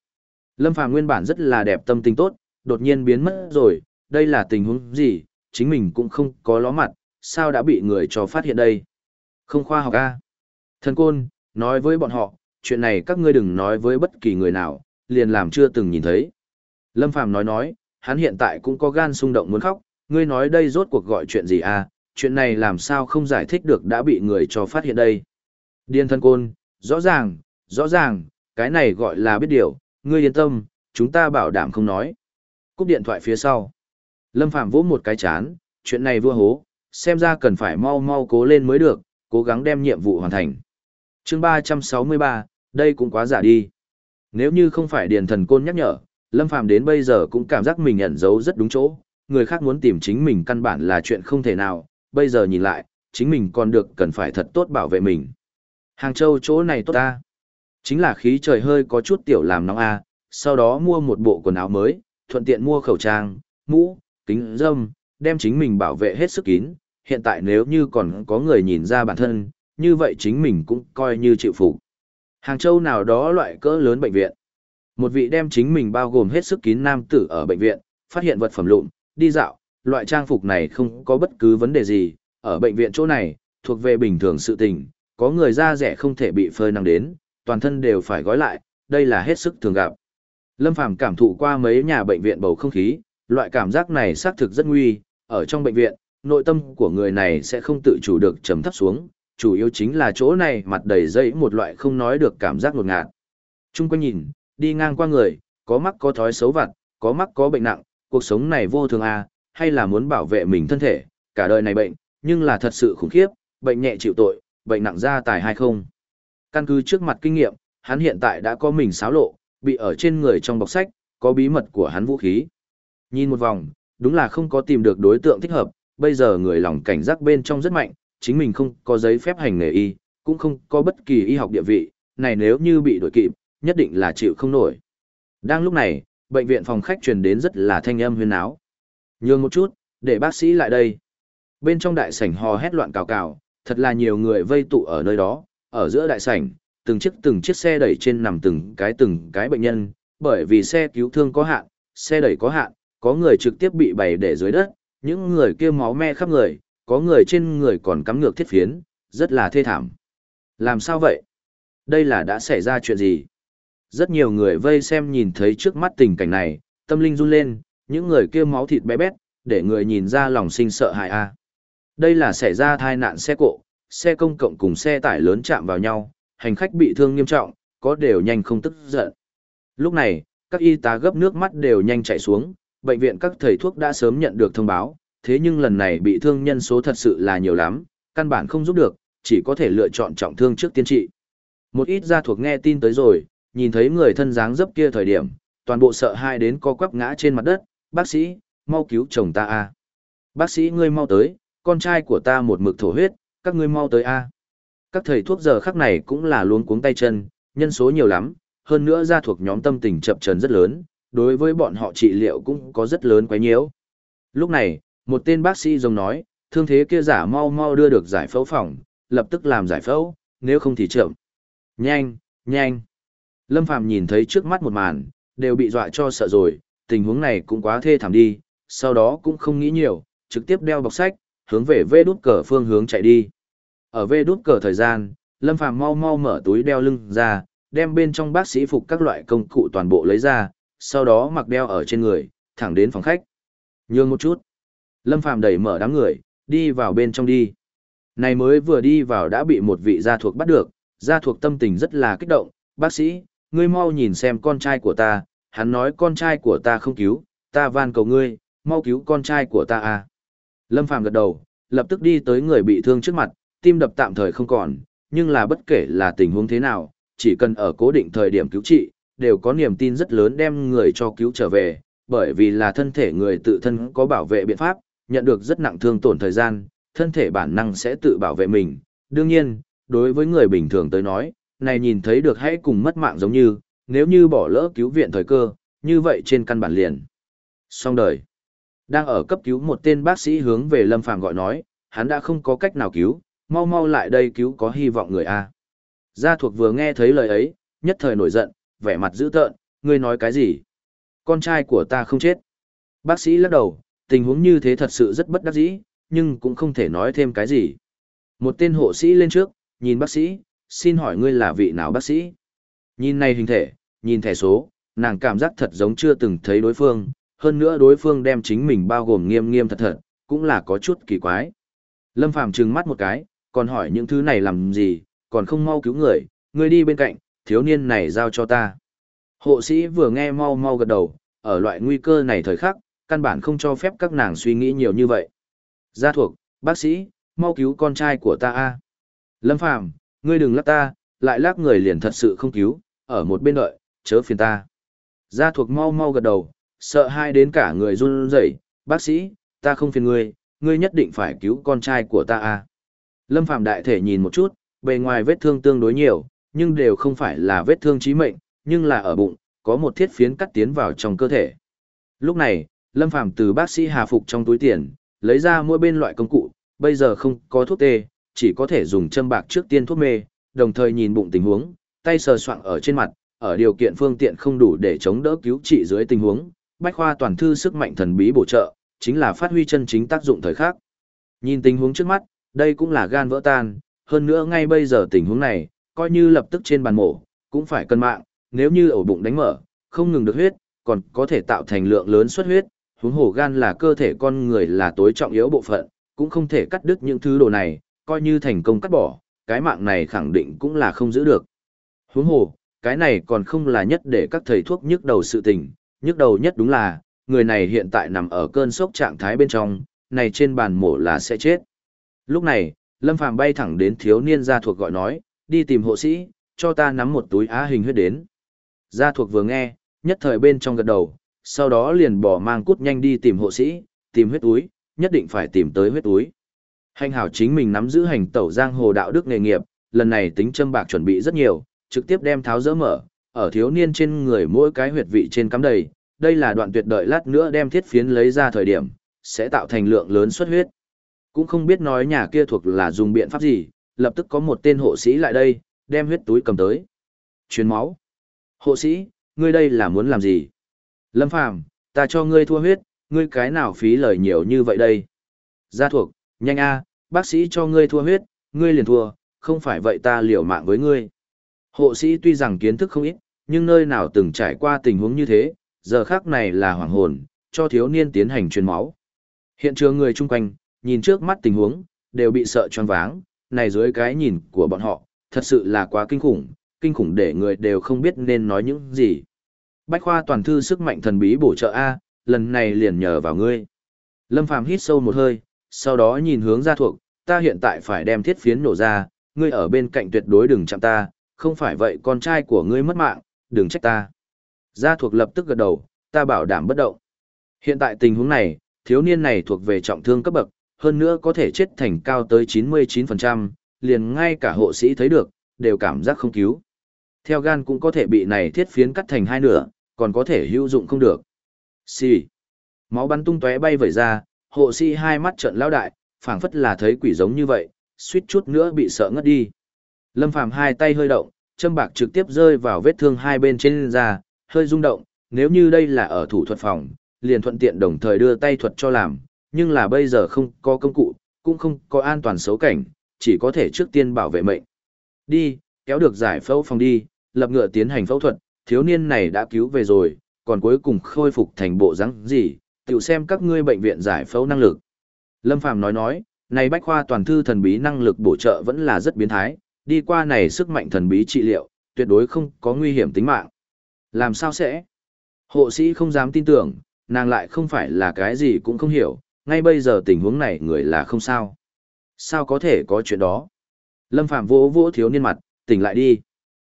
Lâm Phàm nguyên bản rất là đẹp tâm tình tốt, đột nhiên biến mất rồi, đây là tình huống gì, chính mình cũng không có ló mặt, sao đã bị người cho phát hiện đây. Không khoa học A. Thần côn, nói với bọn họ, chuyện này các ngươi đừng nói với bất kỳ người nào, liền làm chưa từng nhìn thấy. Lâm Phàm nói nói, hắn hiện tại cũng có gan xung động muốn khóc, ngươi nói đây rốt cuộc gọi chuyện gì à, chuyện này làm sao không giải thích được đã bị người cho phát hiện đây. Điên thân côn, rõ ràng, rõ ràng, cái này gọi là biết điều, ngươi yên tâm, chúng ta bảo đảm không nói. Cúp điện thoại phía sau. Lâm Phạm vỗ một cái chán, chuyện này vua hố, xem ra cần phải mau mau cố lên mới được, cố gắng đem nhiệm vụ hoàn thành. chương 363, đây cũng quá giả đi. Nếu như không phải điền thần côn nhắc nhở, Lâm Phạm đến bây giờ cũng cảm giác mình ẩn giấu rất đúng chỗ, người khác muốn tìm chính mình căn bản là chuyện không thể nào, bây giờ nhìn lại, chính mình còn được cần phải thật tốt bảo vệ mình. Hàng Châu chỗ này tốt ta. Chính là khí trời hơi có chút tiểu làm nóng a, sau đó mua một bộ quần áo mới, thuận tiện mua khẩu trang, mũ, kính dâm, đem chính mình bảo vệ hết sức kín. Hiện tại nếu như còn có người nhìn ra bản thân, như vậy chính mình cũng coi như chịu phục. Hàng Châu nào đó loại cỡ lớn bệnh viện. Một vị đem chính mình bao gồm hết sức kín nam tử ở bệnh viện, phát hiện vật phẩm lụn, đi dạo, loại trang phục này không có bất cứ vấn đề gì, ở bệnh viện chỗ này, thuộc về bình thường sự tình, có người da rẻ không thể bị phơi nắng đến, toàn thân đều phải gói lại, đây là hết sức thường gặp. Lâm Phàm cảm thụ qua mấy nhà bệnh viện bầu không khí, loại cảm giác này xác thực rất nguy, ở trong bệnh viện, nội tâm của người này sẽ không tự chủ được trầm thấp xuống, chủ yếu chính là chỗ này mặt đầy dây một loại không nói được cảm giác ngột ngạt. Trung quanh nhìn, đi ngang qua người, có mắc có thói xấu vặt, có mắc có bệnh nặng, cuộc sống này vô thường à, hay là muốn bảo vệ mình thân thể, cả đời này bệnh, nhưng là thật sự khủng khiếp, bệnh nhẹ chịu tội, bệnh nặng ra tài hay không. Căn cứ trước mặt kinh nghiệm, hắn hiện tại đã có mình xáo lộ, bị ở trên người trong bọc sách, có bí mật của hắn vũ khí. Nhìn một vòng, đúng là không có tìm được đối tượng thích hợp, bây giờ người lòng cảnh giác bên trong rất mạnh, chính mình không có giấy phép hành nghề y, cũng không có bất kỳ y học địa vị, này nếu như bị đuổi kịp, nhất định là chịu không nổi. Đang lúc này, bệnh viện phòng khách truyền đến rất là thanh âm huyên áo. Nhường một chút, để bác sĩ lại đây. Bên trong đại sảnh hò hét loạn cào cào, thật là nhiều người vây tụ ở nơi đó, ở giữa đại sảnh, từng chiếc từng chiếc xe đẩy trên nằm từng cái từng cái bệnh nhân, bởi vì xe cứu thương có hạn, xe đẩy có hạn, có người trực tiếp bị bày để dưới đất, những người kia máu me khắp người, có người trên người còn cắm ngược thiết phiến, rất là thê thảm. Làm sao vậy? Đây là đã xảy ra chuyện gì? Rất nhiều người vây xem nhìn thấy trước mắt tình cảnh này, tâm linh run lên, những người kia máu thịt bé bét, để người nhìn ra lòng sinh sợ hãi a. Đây là xảy ra tai nạn xe cộ, xe công cộng cùng xe tải lớn chạm vào nhau, hành khách bị thương nghiêm trọng, có đều nhanh không tức giận. Lúc này, các y tá gấp nước mắt đều nhanh chạy xuống, bệnh viện các thầy thuốc đã sớm nhận được thông báo, thế nhưng lần này bị thương nhân số thật sự là nhiều lắm, căn bản không giúp được, chỉ có thể lựa chọn trọng thương trước tiên trị. Một ít gia thuộc nghe tin tới rồi, nhìn thấy người thân dáng dấp kia thời điểm, toàn bộ sợ hai đến co quắp ngã trên mặt đất, bác sĩ, mau cứu chồng ta a Bác sĩ ngươi mau tới, con trai của ta một mực thổ huyết, các ngươi mau tới a Các thầy thuốc giờ khắc này cũng là luống cuống tay chân, nhân số nhiều lắm, hơn nữa ra thuộc nhóm tâm tình chập trần rất lớn, đối với bọn họ trị liệu cũng có rất lớn quấy nhiễu. Lúc này, một tên bác sĩ giống nói, thương thế kia giả mau mau đưa được giải phẫu phòng, lập tức làm giải phẫu, nếu không thì chậm. Nhanh, nhanh. Lâm Phàm nhìn thấy trước mắt một màn, đều bị dọa cho sợ rồi, tình huống này cũng quá thê thảm đi, sau đó cũng không nghĩ nhiều, trực tiếp đeo bọc sách, hướng về vê đút cờ phương hướng chạy đi. Ở vê đút cờ thời gian, Lâm Phàm mau mau mở túi đeo lưng ra, đem bên trong bác sĩ phục các loại công cụ toàn bộ lấy ra, sau đó mặc đeo ở trên người, thẳng đến phòng khách. Nhường một chút. Lâm Phàm đẩy mở đám người, đi vào bên trong đi. Này mới vừa đi vào đã bị một vị gia thuộc bắt được, gia thuộc tâm tình rất là kích động, bác sĩ, ngươi mau nhìn xem con trai của ta, hắn nói con trai của ta không cứu, ta van cầu ngươi, mau cứu con trai của ta à. Lâm Phàm gật đầu, lập tức đi tới người bị thương trước mặt, tim đập tạm thời không còn, nhưng là bất kể là tình huống thế nào, chỉ cần ở cố định thời điểm cứu trị, đều có niềm tin rất lớn đem người cho cứu trở về, bởi vì là thân thể người tự thân có bảo vệ biện pháp, nhận được rất nặng thương tổn thời gian, thân thể bản năng sẽ tự bảo vệ mình. Đương nhiên, đối với người bình thường tới nói, này nhìn thấy được hãy cùng mất mạng giống như, nếu như bỏ lỡ cứu viện thời cơ, như vậy trên căn bản liền. Xong đời. Đang ở cấp cứu một tên bác sĩ hướng về Lâm Phàm gọi nói, hắn đã không có cách nào cứu, mau mau lại đây cứu có hy vọng người A. Gia thuộc vừa nghe thấy lời ấy, nhất thời nổi giận, vẻ mặt dữ tợn, ngươi nói cái gì? Con trai của ta không chết. Bác sĩ lắc đầu, tình huống như thế thật sự rất bất đắc dĩ, nhưng cũng không thể nói thêm cái gì. Một tên hộ sĩ lên trước, nhìn bác sĩ, xin hỏi ngươi là vị nào bác sĩ? Nhìn này hình thể, nhìn thẻ số, nàng cảm giác thật giống chưa từng thấy đối phương, hơn nữa đối phương đem chính mình bao gồm nghiêm nghiêm thật thật, cũng là có chút kỳ quái. Lâm Phàm trừng mắt một cái, còn hỏi những thứ này làm gì, còn không mau cứu người, người đi bên cạnh, thiếu niên này giao cho ta. Hộ sĩ vừa nghe mau mau gật đầu, ở loại nguy cơ này thời khắc, căn bản không cho phép các nàng suy nghĩ nhiều như vậy. Gia thuộc, bác sĩ, mau cứu con trai của ta a. Lâm Phàm, ngươi đừng lắc ta, lại lắc người liền thật sự không cứu, ở một bên đợi, chớ phiền ta. Gia thuộc mau mau gật đầu, sợ hai đến cả người run rẩy, bác sĩ, ta không phiền ngươi, ngươi nhất định phải cứu con trai của ta a. Lâm Phạm đại thể nhìn một chút, bề ngoài vết thương tương đối nhiều, nhưng đều không phải là vết thương chí mệnh, nhưng là ở bụng, có một thiết phiến cắt tiến vào trong cơ thể. Lúc này, Lâm Phàm từ bác sĩ Hà Phục trong túi tiền, lấy ra mỗi bên loại công cụ, bây giờ không có thuốc tê, chỉ có thể dùng châm bạc trước tiên thuốc mê, đồng thời nhìn bụng tình huống, tay sờ soạng ở trên mặt, ở điều kiện phương tiện không đủ để chống đỡ cứu trị dưới tình huống, bách khoa toàn thư sức mạnh thần bí bổ trợ, chính là phát huy chân chính tác dụng thời khắc. Nhìn tình huống trước mắt, đây cũng là gan vỡ tan, hơn nữa ngay bây giờ tình huống này, coi như lập tức trên bàn mổ, cũng phải cân mạng, nếu như ổ bụng đánh mở, không ngừng được huyết, còn có thể tạo thành lượng lớn xuất huyết, huống hồ gan là cơ thể con người là tối trọng yếu bộ phận, cũng không thể cắt đứt những thứ đồ này, coi như thành công cắt bỏ, cái mạng này khẳng định cũng là không giữ được. Huống hồ, cái này còn không là nhất để các thầy thuốc nhức đầu sự tình, nhức đầu nhất đúng là, người này hiện tại nằm ở cơn sốc trạng thái bên trong, này trên bàn mổ là sẽ chết. Lúc này, Lâm Phàm bay thẳng đến thiếu niên gia thuộc gọi nói, đi tìm hộ sĩ, cho ta nắm một túi á hình huyết đến. Gia thuộc vừa nghe, nhất thời bên trong gật đầu, sau đó liền bỏ mang cút nhanh đi tìm hộ sĩ, tìm huyết túi, nhất định phải tìm tới huyết túi. Hành hảo chính mình nắm giữ hành tẩu giang hồ đạo đức nghề nghiệp, lần này tính châm bạc chuẩn bị rất nhiều, trực tiếp đem tháo dỡ mở, ở thiếu niên trên người mỗi cái huyệt vị trên cắm đầy, đây là đoạn tuyệt đợi lát nữa đem thiết phiến lấy ra thời điểm, sẽ tạo thành lượng lớn xuất huyết. Cũng không biết nói nhà kia thuộc là dùng biện pháp gì, lập tức có một tên hộ sĩ lại đây, đem huyết túi cầm tới. Chuyến máu. Hộ sĩ, ngươi đây là muốn làm gì? Lâm Phàm, ta cho ngươi thua huyết, ngươi cái nào phí lời nhiều như vậy đây? Gia thuộc, nhanh a, bác sĩ cho ngươi thua huyết, ngươi liền thua, không phải vậy ta liều mạng với ngươi. Hộ sĩ tuy rằng kiến thức không ít, nhưng nơi nào từng trải qua tình huống như thế, giờ khác này là hoàng hồn, cho thiếu niên tiến hành truyền máu. Hiện trường người chung quanh, nhìn trước mắt tình huống, đều bị sợ choáng váng, này dưới cái nhìn của bọn họ, thật sự là quá kinh khủng, kinh khủng để người đều không biết nên nói những gì. Bách khoa toàn thư sức mạnh thần bí bổ trợ A, lần này liền nhờ vào ngươi. Lâm Phàm hít sâu một hơi, sau đó nhìn hướng ra thuộc, ta hiện tại phải đem thiết phiến nổ ra, ngươi ở bên cạnh tuyệt đối đừng chạm ta, không phải vậy con trai của ngươi mất mạng, đừng trách ta. Gia thuộc lập tức gật đầu, ta bảo đảm bất động. Hiện tại tình huống này, thiếu niên này thuộc về trọng thương cấp bậc, hơn nữa có thể chết thành cao tới 99%, liền ngay cả hộ sĩ thấy được, đều cảm giác không cứu. Theo gan cũng có thể bị này thiết phiến cắt thành hai nửa, còn có thể hữu dụng không được. Xì. Máu bắn tung tóe bay vẩy ra, hộ sĩ hai mắt trợn lao đại, phảng phất là thấy quỷ giống như vậy, suýt chút nữa bị sợ ngất đi. Lâm Phàm hai tay hơi động, châm bạc trực tiếp rơi vào vết thương hai bên trên da, hơi rung động, nếu như đây là ở thủ thuật phòng, liền thuận tiện đồng thời đưa tay thuật cho làm, nhưng là bây giờ không có công cụ, cũng không có an toàn xấu cảnh, chỉ có thể trước tiên bảo vệ mệnh. Đi, kéo được giải phẫu phòng đi, lập ngựa tiến hành phẫu thuật, thiếu niên này đã cứu về rồi, còn cuối cùng khôi phục thành bộ dáng gì, tiểu xem các ngươi bệnh viện giải phẫu năng lực. Lâm Phàm nói nói, này bách khoa toàn thư thần bí năng lực bổ trợ vẫn là rất biến thái, đi qua này sức mạnh thần bí trị liệu, tuyệt đối không có nguy hiểm tính mạng. Làm sao sẽ? Hộ sĩ không dám tin tưởng, nàng lại không phải là cái gì cũng không hiểu, ngay bây giờ tình huống này người là không sao. Sao có thể có chuyện đó? Lâm Phạm vỗ vỗ thiếu niên mặt, tỉnh lại đi.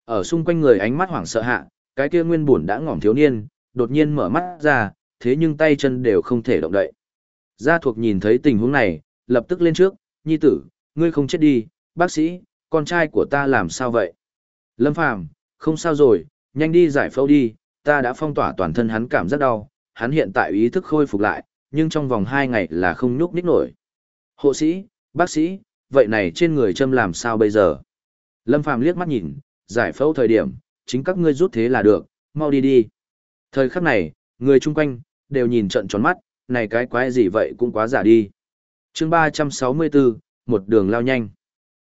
Ở xung quanh người ánh mắt hoảng sợ hạ, cái kia nguyên buồn đã ngỏm thiếu niên, đột nhiên mở mắt ra, thế nhưng tay chân đều không thể động đậy. Gia thuộc nhìn thấy tình huống này, lập tức lên trước, nhi tử, ngươi không chết đi, bác sĩ, con trai của ta làm sao vậy? Lâm Phàm, không sao rồi, nhanh đi giải phẫu đi, ta đã phong tỏa toàn thân hắn cảm giác đau, hắn hiện tại ý thức khôi phục lại, nhưng trong vòng 2 ngày là không nhúc nhích nổi. Hộ sĩ, bác sĩ, vậy này trên người châm làm sao bây giờ? Lâm Phàm liếc mắt nhìn, giải phẫu thời điểm, chính các ngươi rút thế là được, mau đi đi. Thời khắc này, người chung quanh, đều nhìn trận tròn mắt, này cái quái gì vậy cũng quá giả đi. chương 364, một đường lao nhanh.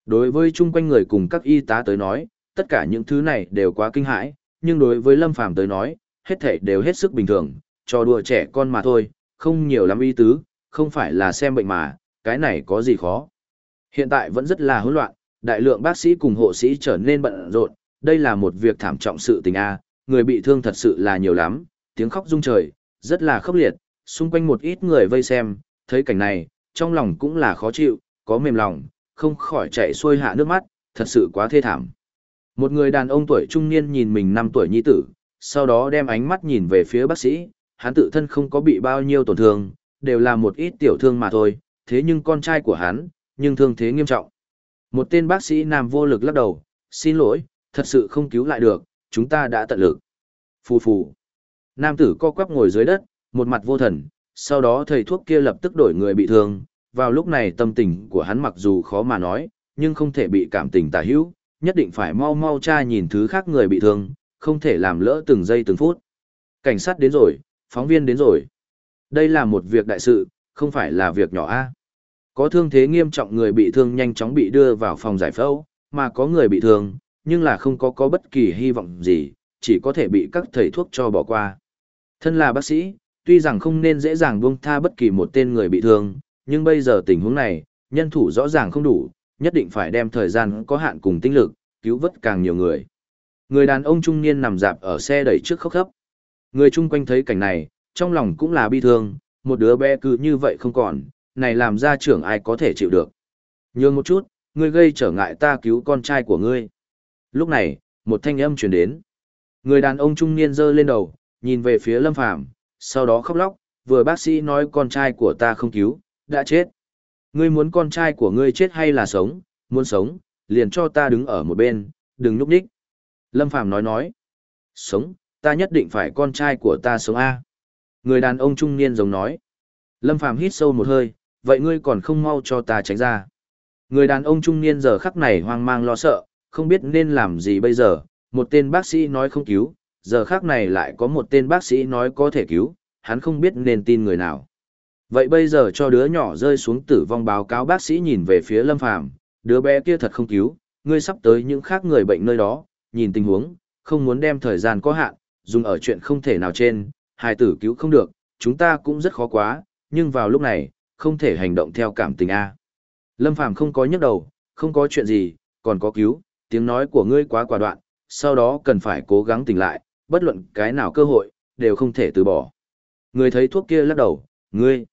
Đối với chung quanh người cùng các y tá tới nói, tất cả những thứ này đều quá kinh hãi, nhưng đối với Lâm Phàm tới nói, hết thảy đều hết sức bình thường, cho đùa trẻ con mà thôi, không nhiều lắm ý tứ, không phải là xem bệnh mà, cái này có gì khó. Hiện tại vẫn rất là hỗn loạn, đại lượng bác sĩ cùng hộ sĩ trở nên bận rộn, đây là một việc thảm trọng sự tình a, người bị thương thật sự là nhiều lắm, tiếng khóc rung trời, rất là khốc liệt, xung quanh một ít người vây xem, thấy cảnh này, trong lòng cũng là khó chịu, có mềm lòng, không khỏi chạy xuôi hạ nước mắt, thật sự quá thê thảm. Một người đàn ông tuổi trung niên nhìn mình năm tuổi nhi tử, sau đó đem ánh mắt nhìn về phía bác sĩ, hắn tự thân không có bị bao nhiêu tổn thương, đều là một ít tiểu thương mà thôi, thế nhưng con trai của hắn, nhưng thương thế nghiêm trọng. Một tên bác sĩ nam vô lực lắc đầu, xin lỗi, thật sự không cứu lại được, chúng ta đã tận lực. Phù phù. Nam tử co quắp ngồi dưới đất, một mặt vô thần, sau đó thầy thuốc kia lập tức đổi người bị thương. Vào lúc này tâm tình của hắn mặc dù khó mà nói, nhưng không thể bị cảm tình tả hữu, nhất định phải mau mau tra nhìn thứ khác người bị thương, không thể làm lỡ từng giây từng phút. Cảnh sát đến rồi, phóng viên đến rồi. Đây là một việc đại sự, không phải là việc nhỏ a. Có thương thế nghiêm trọng người bị thương nhanh chóng bị đưa vào phòng giải phẫu, mà có người bị thương, nhưng là không có có bất kỳ hy vọng gì, chỉ có thể bị các thầy thuốc cho bỏ qua. Thân là bác sĩ, tuy rằng không nên dễ dàng buông tha bất kỳ một tên người bị thương, nhưng bây giờ tình huống này, nhân thủ rõ ràng không đủ, nhất định phải đem thời gian có hạn cùng tinh lực, cứu vớt càng nhiều người. Người đàn ông trung niên nằm dạp ở xe đẩy trước khóc khóc. Người chung quanh thấy cảnh này, trong lòng cũng là bi thương, một đứa bé cứ như vậy không còn, này làm ra trưởng ai có thể chịu được. Nhường một chút, ngươi gây trở ngại ta cứu con trai của ngươi. Lúc này, một thanh âm truyền đến. Người đàn ông trung niên giơ lên đầu, nhìn về phía Lâm Phàm, sau đó khóc lóc, vừa bác sĩ nói con trai của ta không cứu, đã chết. Ngươi muốn con trai của ngươi chết hay là sống, muốn sống, liền cho ta đứng ở một bên, đừng núp nhích. Lâm Phàm nói nói, sống, ta nhất định phải con trai của ta sống A. Người đàn ông trung niên giống nói, Lâm Phàm hít sâu một hơi, vậy ngươi còn không mau cho ta tránh ra. Người đàn ông trung niên giờ khắc này hoang mang lo sợ, không biết nên làm gì bây giờ, một tên bác sĩ nói không cứu, giờ khắc này lại có một tên bác sĩ nói có thể cứu, hắn không biết nên tin người nào. Vậy bây giờ cho đứa nhỏ rơi xuống tử vong báo cáo bác sĩ nhìn về phía Lâm Phàm, đứa bé kia thật không cứu, ngươi sắp tới những khác người bệnh nơi đó, nhìn tình huống, không muốn đem thời gian có hạn, dùng ở chuyện không thể nào trên, hài tử cứu không được, chúng ta cũng rất khó quá, nhưng vào lúc này, không thể hành động theo cảm tình A. Lâm Phàm không có nhức đầu, không có chuyện gì, còn có cứu, tiếng nói của ngươi quá quả đoạn, sau đó cần phải cố gắng tỉnh lại, bất luận cái nào cơ hội, đều không thể từ bỏ. Người thấy thuốc kia lắc đầu, ngươi.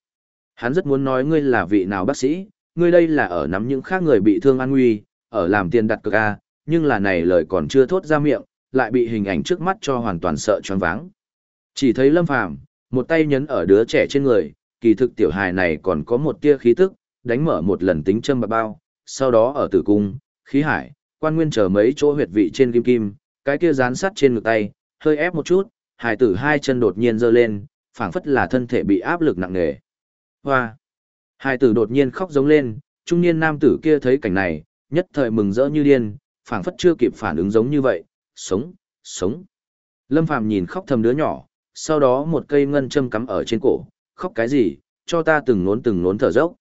Hắn rất muốn nói ngươi là vị nào bác sĩ, ngươi đây là ở nắm những khác người bị thương an nguy, ở làm tiền đặt cực A, à, nhưng là này lời còn chưa thốt ra miệng, lại bị hình ảnh trước mắt cho hoàn toàn sợ choáng váng. Chỉ thấy Lâm Phàm một tay nhấn ở đứa trẻ trên người, kỳ thực tiểu hài này còn có một tia khí tức, đánh mở một lần tính châm bạc bao, sau đó ở tử cung, khí hải, quan nguyên chờ mấy chỗ huyệt vị trên kim kim, cái kia dán sắt trên ngực tay, hơi ép một chút, hài tử hai chân đột nhiên giơ lên, phảng phất là thân thể bị áp lực nặng nề. Hoa! Hai tử đột nhiên khóc giống lên, trung niên nam tử kia thấy cảnh này, nhất thời mừng rỡ như điên, phảng phất chưa kịp phản ứng giống như vậy, sống, sống. Lâm Phàm nhìn khóc thầm đứa nhỏ, sau đó một cây ngân châm cắm ở trên cổ, khóc cái gì, cho ta từng nốn từng nốn thở dốc.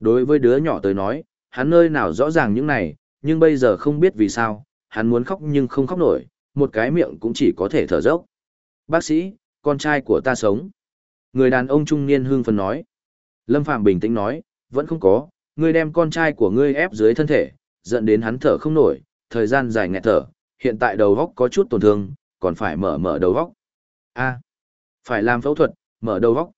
Đối với đứa nhỏ tới nói, hắn nơi nào rõ ràng những này, nhưng bây giờ không biết vì sao, hắn muốn khóc nhưng không khóc nổi, một cái miệng cũng chỉ có thể thở dốc. Bác sĩ, con trai của ta sống. Người đàn ông trung niên hương phấn nói. Lâm Phạm bình tĩnh nói, vẫn không có, ngươi đem con trai của ngươi ép dưới thân thể, dẫn đến hắn thở không nổi, thời gian dài nghẹt thở, hiện tại đầu góc có chút tổn thương, còn phải mở mở đầu góc. A, phải làm phẫu thuật, mở đầu góc.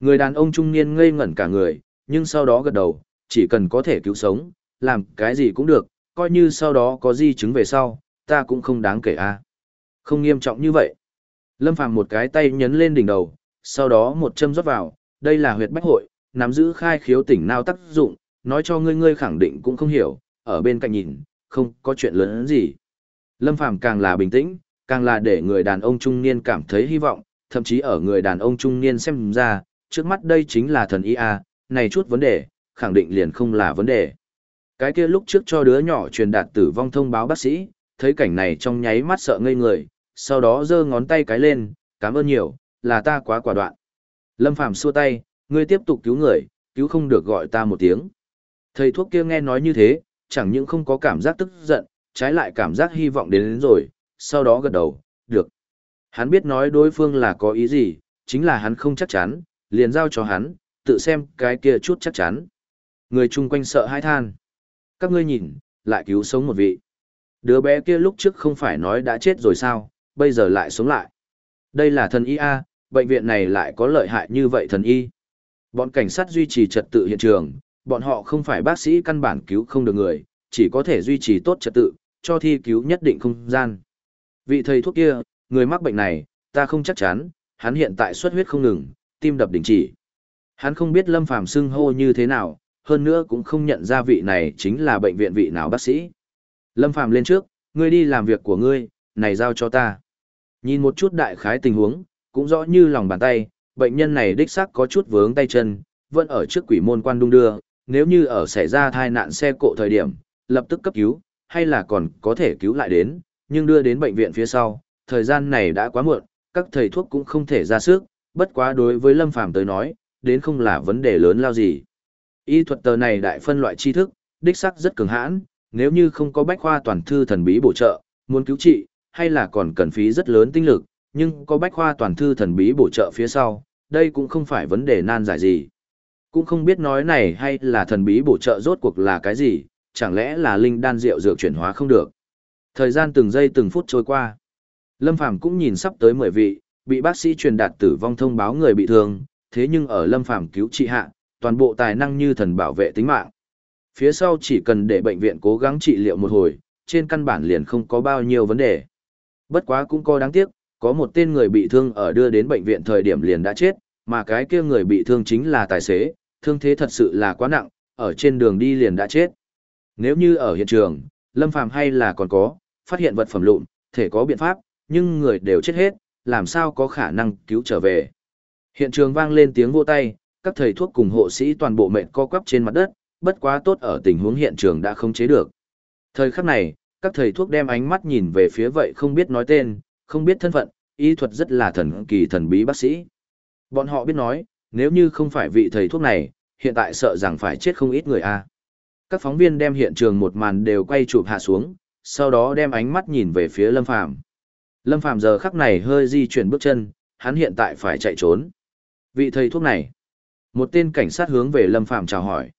Người đàn ông trung niên ngây ngẩn cả người, nhưng sau đó gật đầu, chỉ cần có thể cứu sống, làm cái gì cũng được, coi như sau đó có di chứng về sau, ta cũng không đáng kể a. Không nghiêm trọng như vậy. Lâm Phàm một cái tay nhấn lên đỉnh đầu, sau đó một châm rót vào, đây là huyệt bách hội, nắm giữ khai khiếu tỉnh nào tác dụng, nói cho ngươi ngươi khẳng định cũng không hiểu, ở bên cạnh nhìn, không có chuyện lớn gì. Lâm Phàm càng là bình tĩnh, càng là để người đàn ông trung niên cảm thấy hy vọng, thậm chí ở người đàn ông trung niên xem ra, trước mắt đây chính là thần y a, này chút vấn đề, khẳng định liền không là vấn đề. Cái kia lúc trước cho đứa nhỏ truyền đạt tử vong thông báo bác sĩ, thấy cảnh này trong nháy mắt sợ ngây người, sau đó giơ ngón tay cái lên, cảm ơn nhiều, là ta quá quả đoạn. Lâm Phàm xua tay, ngươi tiếp tục cứu người, cứu không được gọi ta một tiếng. Thầy thuốc kia nghe nói như thế, chẳng những không có cảm giác tức giận, trái lại cảm giác hy vọng đến, đến rồi, sau đó gật đầu, được. Hắn biết nói đối phương là có ý gì, chính là hắn không chắc chắn, liền giao cho hắn, tự xem cái kia chút chắc chắn. Người chung quanh sợ hãi than. Các ngươi nhìn, lại cứu sống một vị. Đứa bé kia lúc trước không phải nói đã chết rồi sao, bây giờ lại sống lại. Đây là thần y A, bệnh viện này lại có lợi hại như vậy thần y. Bọn cảnh sát duy trì trật tự hiện trường, bọn họ không phải bác sĩ căn bản cứu không được người, chỉ có thể duy trì tốt trật tự, cho thi cứu nhất định không gian. Vị thầy thuốc kia, người mắc bệnh này, ta không chắc chắn, hắn hiện tại xuất huyết không ngừng, tim đập đình chỉ. Hắn không biết Lâm Phàm xưng hô như thế nào, hơn nữa cũng không nhận ra vị này chính là bệnh viện vị nào bác sĩ. Lâm Phàm lên trước, ngươi đi làm việc của ngươi, này giao cho ta. Nhìn một chút đại khái tình huống, cũng rõ như lòng bàn tay, bệnh nhân này đích xác có chút vướng tay chân, vẫn ở trước quỷ môn quan đung đưa, nếu như ở xảy ra tai nạn xe cộ thời điểm, lập tức cấp cứu, hay là còn có thể cứu lại đến, nhưng đưa đến bệnh viện phía sau, thời gian này đã quá muộn, các thầy thuốc cũng không thể ra sức, bất quá đối với Lâm Phàm tới nói, đến không là vấn đề lớn lao gì. Y thuật tờ này đại phân loại tri thức, đích xác rất cường hãn, nếu như không có bách khoa toàn thư thần bí bổ trợ, muốn cứu trị, hay là còn cần phí rất lớn tinh lực, nhưng có bách khoa toàn thư thần bí bổ trợ phía sau, đây cũng không phải vấn đề nan giải gì. Cũng không biết nói này hay là thần bí bổ trợ rốt cuộc là cái gì, chẳng lẽ là linh đan rượu dược chuyển hóa không được. Thời gian từng giây từng phút trôi qua. Lâm Phàm cũng nhìn sắp tới 10 vị, bị bác sĩ truyền đạt tử vong thông báo người bị thương, thế nhưng ở Lâm Phàm cứu trị hạ, toàn bộ tài năng như thần bảo vệ tính mạng. Phía sau chỉ cần để bệnh viện cố gắng trị liệu một hồi, trên căn bản liền không có bao nhiêu vấn đề. Bất quá cũng có đáng tiếc, có một tên người bị thương ở đưa đến bệnh viện thời điểm liền đã chết, mà cái kia người bị thương chính là tài xế, thương thế thật sự là quá nặng, ở trên đường đi liền đã chết. Nếu như ở hiện trường, Lâm Phàm hay là còn có, phát hiện vật phẩm lụn, thể có biện pháp, nhưng người đều chết hết, làm sao có khả năng cứu trở về. Hiện trường vang lên tiếng vô tay, các thầy thuốc cùng hộ sĩ toàn bộ mệnh co quắp trên mặt đất, bất quá tốt ở tình huống hiện trường đã không chế được. Thời khắc này, các thầy thuốc đem ánh mắt nhìn về phía vậy không biết nói tên, không biết thân phận, y thuật rất là thần kỳ thần bí bác sĩ. Bọn họ biết nói, nếu như không phải vị thầy thuốc này, hiện tại sợ rằng phải chết không ít người a. Các phóng viên đem hiện trường một màn đều quay chụp hạ xuống, sau đó đem ánh mắt nhìn về phía Lâm Phàm. Lâm Phàm giờ khắc này hơi di chuyển bước chân, hắn hiện tại phải chạy trốn. Vị thầy thuốc này, một tên cảnh sát hướng về Lâm Phàm chào hỏi.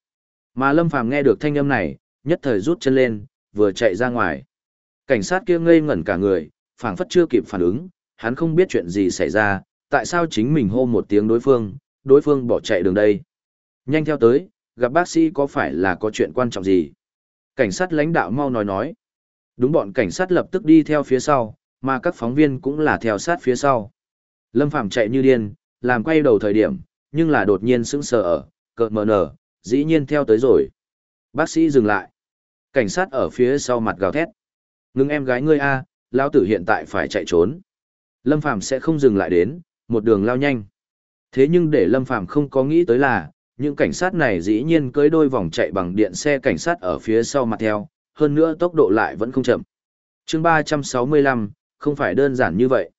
Mà Lâm Phàm nghe được thanh âm này, nhất thời rút chân lên, vừa chạy ra ngoài. Cảnh sát kia ngây ngẩn cả người, phảng phất chưa kịp phản ứng, hắn không biết chuyện gì xảy ra, tại sao chính mình hô một tiếng đối phương, đối phương bỏ chạy đường đây. Nhanh theo tới, gặp bác sĩ có phải là có chuyện quan trọng gì? Cảnh sát lãnh đạo mau nói nói. Đúng bọn cảnh sát lập tức đi theo phía sau, mà các phóng viên cũng là theo sát phía sau. Lâm Phàm chạy như điên, làm quay đầu thời điểm, nhưng là đột nhiên sững sờ ở, cợt mờ nở, dĩ nhiên theo tới rồi. Bác sĩ dừng lại. Cảnh sát ở phía sau mặt gào thét. Ngưng em gái ngươi a, lão tử hiện tại phải chạy trốn. Lâm Phàm sẽ không dừng lại đến, một đường lao nhanh. Thế nhưng để Lâm Phàm không có nghĩ tới là, những cảnh sát này dĩ nhiên cưới đôi vòng chạy bằng điện xe cảnh sát ở phía sau mặt theo, hơn nữa tốc độ lại vẫn không chậm. chương 365, không phải đơn giản như vậy.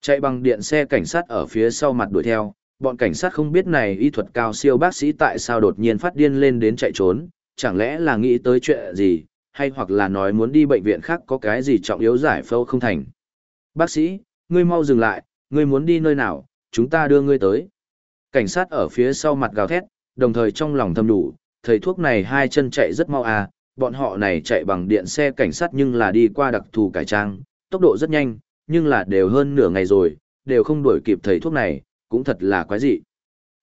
Chạy bằng điện xe cảnh sát ở phía sau mặt đuổi theo, bọn cảnh sát không biết này y thuật cao siêu bác sĩ tại sao đột nhiên phát điên lên đến chạy trốn, chẳng lẽ là nghĩ tới chuyện gì, hay hoặc là nói muốn đi bệnh viện khác có cái gì trọng yếu giải phẫu không thành. Bác sĩ, ngươi mau dừng lại, ngươi muốn đi nơi nào, chúng ta đưa ngươi tới. Cảnh sát ở phía sau mặt gào thét, đồng thời trong lòng thầm đủ, thầy thuốc này hai chân chạy rất mau à, bọn họ này chạy bằng điện xe cảnh sát nhưng là đi qua đặc thù cải trang, tốc độ rất nhanh, nhưng là đều hơn nửa ngày rồi, đều không đuổi kịp thầy thuốc này, cũng thật là quái dị.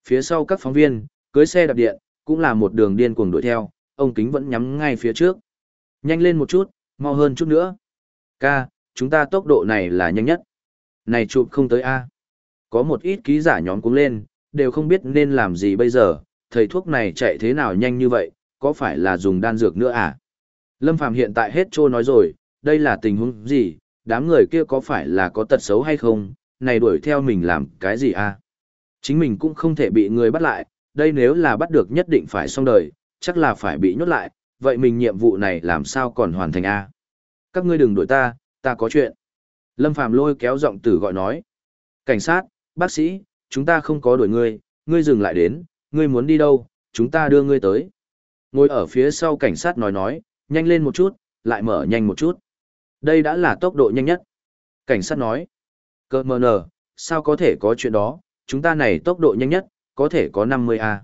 Phía sau các phóng viên, cưới xe đạp điện, cũng là một đường điên cuồng đuổi theo, ông kính vẫn nhắm ngay phía trước. Nhanh lên một chút, mau hơn chút nữa. Ca, chúng ta tốc độ này là nhanh nhất. Này chụp không tới A. Có một ít ký giả nhóm cũng lên, đều không biết nên làm gì bây giờ, thầy thuốc này chạy thế nào nhanh như vậy, có phải là dùng đan dược nữa à? Lâm Phàm hiện tại hết trô nói rồi, đây là tình huống gì, đám người kia có phải là có tật xấu hay không, này đuổi theo mình làm cái gì à? Chính mình cũng không thể bị người bắt lại, đây nếu là bắt được nhất định phải xong đời, chắc là phải bị nhốt lại, vậy mình nhiệm vụ này làm sao còn hoàn thành a? Các ngươi đừng đuổi ta, ta có chuyện. Lâm Phàm lôi kéo giọng tử gọi nói. Cảnh sát, bác sĩ, chúng ta không có đuổi ngươi, ngươi dừng lại đến, ngươi muốn đi đâu, chúng ta đưa ngươi tới. Ngồi ở phía sau cảnh sát nói nói, nhanh lên một chút, lại mở nhanh một chút. Đây đã là tốc độ nhanh nhất. Cảnh sát nói, cơ mờ nờ, sao có thể có chuyện đó, chúng ta này tốc độ nhanh nhất, có thể có 50A.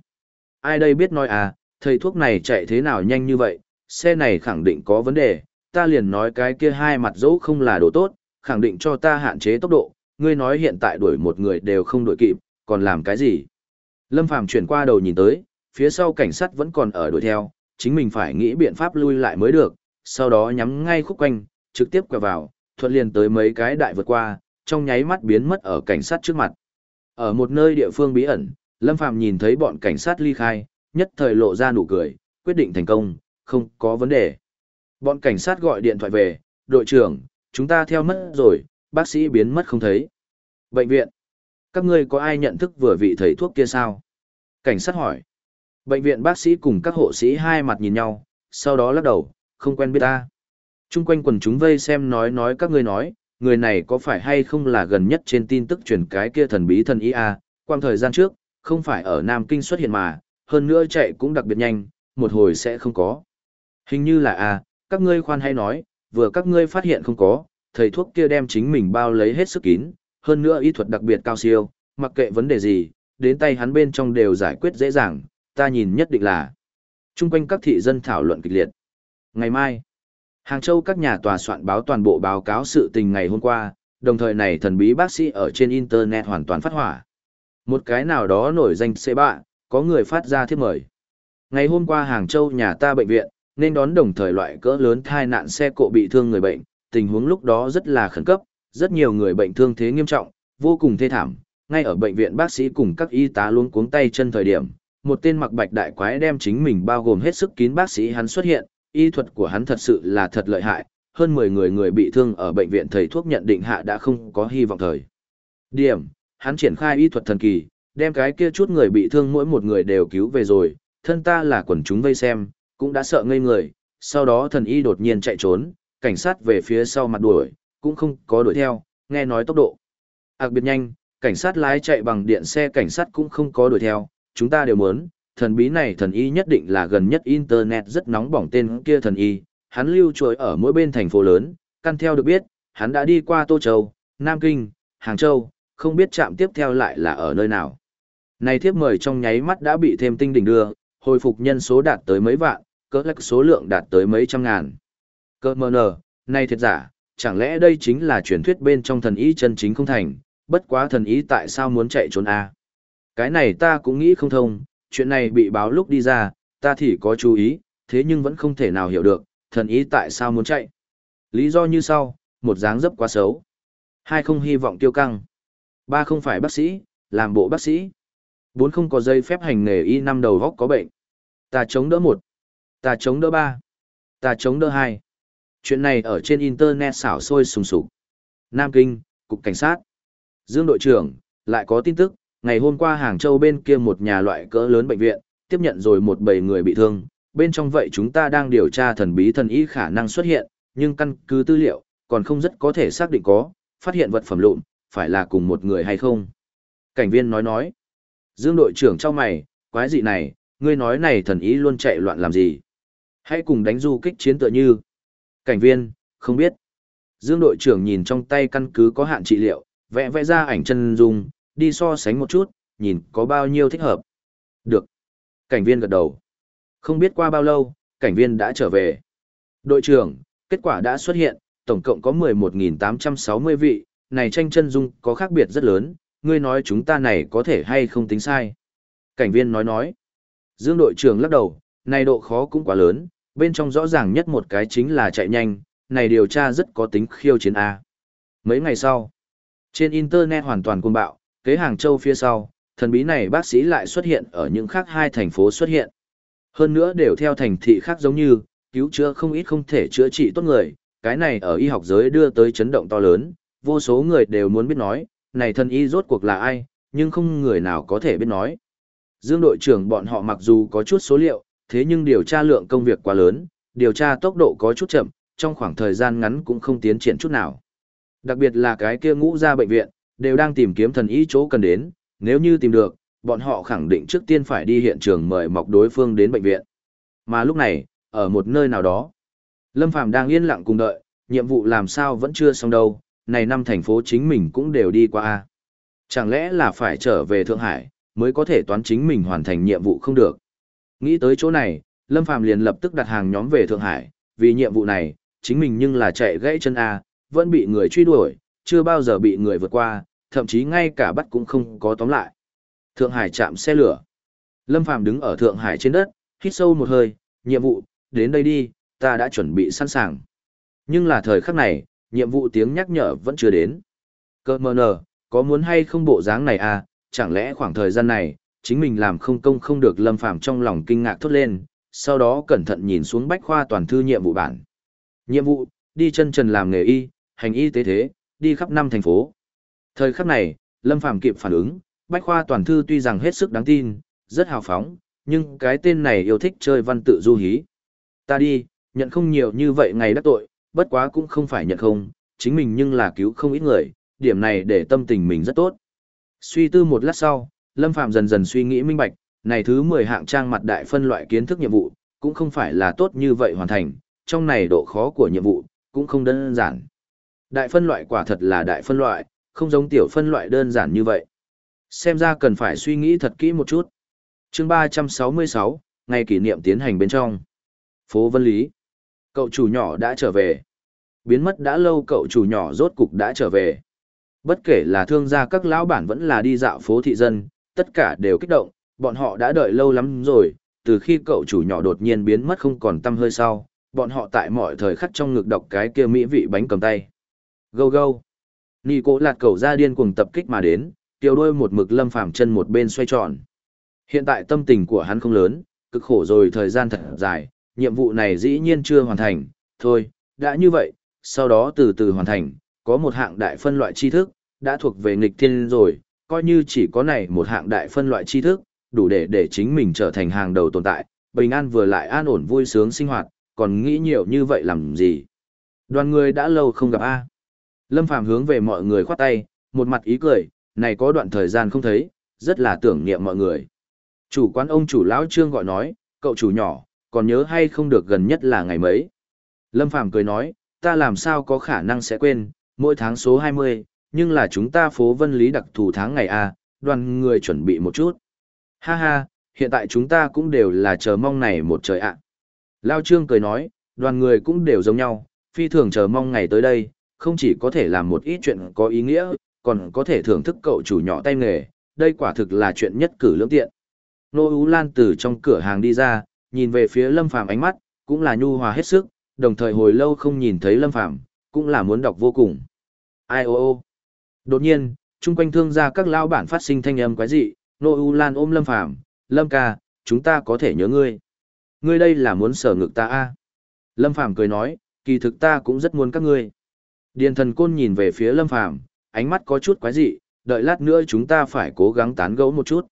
Ai đây biết nói à, thầy thuốc này chạy thế nào nhanh như vậy, xe này khẳng định có vấn đề, ta liền nói cái kia hai mặt dẫu không là đồ tốt, khẳng định cho ta hạn chế tốc độ, ngươi nói hiện tại đuổi một người đều không đuổi kịp, còn làm cái gì? Lâm Phàm chuyển qua đầu nhìn tới, phía sau cảnh sát vẫn còn ở đuổi theo, chính mình phải nghĩ biện pháp lui lại mới được, sau đó nhắm ngay khúc quanh, trực tiếp quẹo vào, thuận liền tới mấy cái đại vượt qua, trong nháy mắt biến mất ở cảnh sát trước mặt. Ở một nơi địa phương bí ẩn, Lâm Phàm nhìn thấy bọn cảnh sát ly khai, nhất thời lộ ra nụ cười, quyết định thành công, không có vấn đề. Bọn cảnh sát gọi điện thoại về, đội trưởng, chúng ta theo mất rồi, bác sĩ biến mất không thấy. Bệnh viện, các ngươi có ai nhận thức vừa vị thầy thuốc kia sao? Cảnh sát hỏi. Bệnh viện bác sĩ cùng các hộ sĩ hai mặt nhìn nhau, sau đó lắc đầu, không quen biết ta. Trung quanh quần chúng vây xem nói nói các ngươi nói, người này có phải hay không là gần nhất trên tin tức truyền cái kia thần bí thần ý a quang thời gian trước, không phải ở Nam Kinh xuất hiện mà, hơn nữa chạy cũng đặc biệt nhanh, một hồi sẽ không có. Hình như là a các ngươi khoan hay nói, vừa các ngươi phát hiện không có, thầy thuốc kia đem chính mình bao lấy hết sức kín, hơn nữa y thuật đặc biệt cao siêu, mặc kệ vấn đề gì, đến tay hắn bên trong đều giải quyết dễ dàng, ta nhìn nhất định là. Trung quanh các thị dân thảo luận kịch liệt. Ngày mai, Hàng Châu các nhà tòa soạn báo toàn bộ báo cáo sự tình ngày hôm qua, đồng thời này thần bí bác sĩ ở trên Internet hoàn toàn phát hỏa. Một cái nào đó nổi danh xê bạ, có người phát ra thiếp mời. Ngày hôm qua Hàng Châu nhà ta bệnh viện, nên đón đồng thời loại cỡ lớn thai nạn xe cộ bị thương người bệnh, tình huống lúc đó rất là khẩn cấp, rất nhiều người bệnh thương thế nghiêm trọng, vô cùng thê thảm. Ngay ở bệnh viện bác sĩ cùng các y tá luôn cuống tay chân thời điểm, một tên mặc bạch đại quái đem chính mình bao gồm hết sức kín bác sĩ hắn xuất hiện, y thuật của hắn thật sự là thật lợi hại, hơn 10 người người bị thương ở bệnh viện thầy thuốc nhận định hạ đã không có hy vọng thời. Điểm, hắn triển khai y thuật thần kỳ, đem cái kia chút người bị thương mỗi một người đều cứu về rồi, thân ta là quần chúng vây xem, cũng đã sợ ngây người, sau đó thần y đột nhiên chạy trốn, cảnh sát về phía sau mặt đuổi, cũng không có đuổi theo, nghe nói tốc độ. Ác biệt nhanh, cảnh sát lái chạy bằng điện xe cảnh sát cũng không có đuổi theo, chúng ta đều muốn, thần bí này thần y nhất định là gần nhất internet rất nóng bỏng tên kia thần y, hắn lưu trôi ở mỗi bên thành phố lớn, căn theo được biết, hắn đã đi qua Tô Châu, Nam Kinh, Hàng Châu, không biết chạm tiếp theo lại là ở nơi nào. Này thiếp mời trong nháy mắt đã bị thêm tinh đỉnh đưa, hồi phục nhân số đạt tới mấy vạn, cỡ lắc số lượng đạt tới mấy trăm ngàn. Cơ mờ nờ, này thiệt giả, chẳng lẽ đây chính là truyền thuyết bên trong thần ý chân chính không thành, bất quá thần ý tại sao muốn chạy trốn a à? Cái này ta cũng nghĩ không thông, chuyện này bị báo lúc đi ra, ta thì có chú ý, thế nhưng vẫn không thể nào hiểu được, thần ý tại sao muốn chạy. Lý do như sau, một dáng dấp quá xấu. Hai không hy vọng tiêu căng. Ba không phải bác sĩ, làm bộ bác sĩ. Bốn không có dây phép hành nghề y năm đầu góc có bệnh. Ta chống đỡ một. Ta chống đỡ ba. Ta chống đỡ hai. Chuyện này ở trên Internet xảo sôi sùng sục. Nam Kinh, Cục Cảnh sát. Dương đội trưởng, lại có tin tức, ngày hôm qua Hàng Châu bên kia một nhà loại cỡ lớn bệnh viện, tiếp nhận rồi một bầy người bị thương. Bên trong vậy chúng ta đang điều tra thần bí thần y khả năng xuất hiện, nhưng căn cứ tư liệu, còn không rất có thể xác định có, phát hiện vật phẩm lụn, phải là cùng một người hay không. Cảnh viên nói nói. Dương đội trưởng cho mày, quái gì này, ngươi nói này thần ý luôn chạy loạn làm gì. Hãy cùng đánh du kích chiến tựa như. Cảnh viên, không biết. Dương đội trưởng nhìn trong tay căn cứ có hạn trị liệu, vẽ vẽ ra ảnh chân dung, đi so sánh một chút, nhìn có bao nhiêu thích hợp. Được. Cảnh viên gật đầu. Không biết qua bao lâu, cảnh viên đã trở về. Đội trưởng, kết quả đã xuất hiện, tổng cộng có 11.860 vị, này tranh chân dung có khác biệt rất lớn, ngươi nói chúng ta này có thể hay không tính sai. Cảnh viên nói nói. Dương đội trưởng lắc đầu, này độ khó cũng quá lớn, bên trong rõ ràng nhất một cái chính là chạy nhanh, này điều tra rất có tính khiêu chiến A. Mấy ngày sau, trên Internet hoàn toàn cuồng bạo, kế Hàng Châu phía sau, thần bí này bác sĩ lại xuất hiện ở những khác hai thành phố xuất hiện. Hơn nữa đều theo thành thị khác giống như, cứu chữa không ít không thể chữa trị tốt người, cái này ở y học giới đưa tới chấn động to lớn, vô số người đều muốn biết nói, này thần y rốt cuộc là ai, nhưng không người nào có thể biết nói. Dương đội trưởng bọn họ mặc dù có chút số liệu, thế nhưng điều tra lượng công việc quá lớn, điều tra tốc độ có chút chậm, trong khoảng thời gian ngắn cũng không tiến triển chút nào. Đặc biệt là cái kia ngũ ra bệnh viện, đều đang tìm kiếm thần y chỗ cần đến, nếu như tìm được, bọn họ khẳng định trước tiên phải đi hiện trường mời mọc đối phương đến bệnh viện. Mà lúc này, ở một nơi nào đó, Lâm Phàm đang yên lặng cùng đợi, nhiệm vụ làm sao vẫn chưa xong đâu, này năm thành phố chính mình cũng đều đi qua. a Chẳng lẽ là phải trở về Thượng Hải, mới có thể toán chính mình hoàn thành nhiệm vụ không được. Nghĩ tới chỗ này, Lâm Phàm liền lập tức đặt hàng nhóm về Thượng Hải, vì nhiệm vụ này, chính mình nhưng là chạy gãy chân A, vẫn bị người truy đuổi, chưa bao giờ bị người vượt qua, thậm chí ngay cả bắt cũng không có tóm lại. Thượng Hải chạm xe lửa. Lâm Phàm đứng ở Thượng Hải trên đất, hít sâu một hơi, nhiệm vụ, đến đây đi, ta đã chuẩn bị sẵn sàng. Nhưng là thời khắc này, nhiệm vụ tiếng nhắc nhở vẫn chưa đến. Cơ mờ nờ, có muốn hay không bộ dáng này à, chẳng lẽ khoảng thời gian này, chính mình làm không công không được Lâm Phàm trong lòng kinh ngạc thốt lên, sau đó cẩn thận nhìn xuống bách khoa toàn thư nhiệm vụ bản. Nhiệm vụ, đi chân trần làm nghề y, hành y tế thế, đi khắp năm thành phố. Thời khắc này, Lâm Phàm kịp phản ứng, bách khoa toàn thư tuy rằng hết sức đáng tin, rất hào phóng, nhưng cái tên này yêu thích chơi văn tự du hí. Ta đi, nhận không nhiều như vậy ngày đắc tội, bất quá cũng không phải nhận không, chính mình nhưng là cứu không ít người, điểm này để tâm tình mình rất tốt. Suy tư một lát sau, Lâm Phạm dần dần suy nghĩ minh bạch, này thứ 10 hạng trang mặt đại phân loại kiến thức nhiệm vụ, cũng không phải là tốt như vậy hoàn thành, trong này độ khó của nhiệm vụ, cũng không đơn giản. Đại phân loại quả thật là đại phân loại, không giống tiểu phân loại đơn giản như vậy. Xem ra cần phải suy nghĩ thật kỹ một chút. chương 366, ngày kỷ niệm tiến hành bên trong. Phố Vân Lý. Cậu chủ nhỏ đã trở về. Biến mất đã lâu cậu chủ nhỏ rốt cục đã trở về. Bất kể là thương gia các lão bản vẫn là đi dạo phố thị dân, tất cả đều kích động, bọn họ đã đợi lâu lắm rồi, từ khi cậu chủ nhỏ đột nhiên biến mất không còn tâm hơi sau, bọn họ tại mọi thời khắc trong ngực đọc cái kia mỹ vị bánh cầm tay. Go go. Nì cố lạt cầu ra điên cuồng tập kích mà đến, tiêu đôi một mực lâm phàm chân một bên xoay tròn. Hiện tại tâm tình của hắn không lớn, cực khổ rồi thời gian thật dài, nhiệm vụ này dĩ nhiên chưa hoàn thành, thôi, đã như vậy, sau đó từ từ hoàn thành, có một hạng đại phân loại tri thức, đã thuộc về nghịch thiên rồi, coi như chỉ có này một hạng đại phân loại tri thức, đủ để để chính mình trở thành hàng đầu tồn tại, bình an vừa lại an ổn vui sướng sinh hoạt, còn nghĩ nhiều như vậy làm gì. Đoàn người đã lâu không gặp A. Lâm Phàm hướng về mọi người khoát tay, một mặt ý cười, này có đoạn thời gian không thấy, rất là tưởng niệm mọi người. Chủ quán ông chủ lão trương gọi nói, cậu chủ nhỏ, còn nhớ hay không được gần nhất là ngày mấy. Lâm Phàm cười nói, ta làm sao có khả năng sẽ quên, mỗi tháng số 20, nhưng là chúng ta phố vân lý đặc thù tháng ngày A, đoàn người chuẩn bị một chút. Ha ha, hiện tại chúng ta cũng đều là chờ mong này một trời ạ. Lao Trương cười nói, đoàn người cũng đều giống nhau, phi thường chờ mong ngày tới đây, không chỉ có thể làm một ít chuyện có ý nghĩa, còn có thể thưởng thức cậu chủ nhỏ tay nghề, đây quả thực là chuyện nhất cử lưỡng tiện. Nô Ú Lan từ trong cửa hàng đi ra, nhìn về phía Lâm Phàm ánh mắt, cũng là nhu hòa hết sức, đồng thời hồi lâu không nhìn thấy Lâm Phàm cũng là muốn đọc vô cùng. Ai ô ô. Đột nhiên, chung quanh thương gia các lao bản phát sinh thanh âm quái dị, Nô U Lan ôm Lâm Phàm Lâm ca, chúng ta có thể nhớ ngươi. Ngươi đây là muốn sở ngực ta a à? Lâm Phàm cười nói, kỳ thực ta cũng rất muốn các ngươi. Điền thần côn nhìn về phía Lâm Phàm ánh mắt có chút quái dị, đợi lát nữa chúng ta phải cố gắng tán gẫu một chút.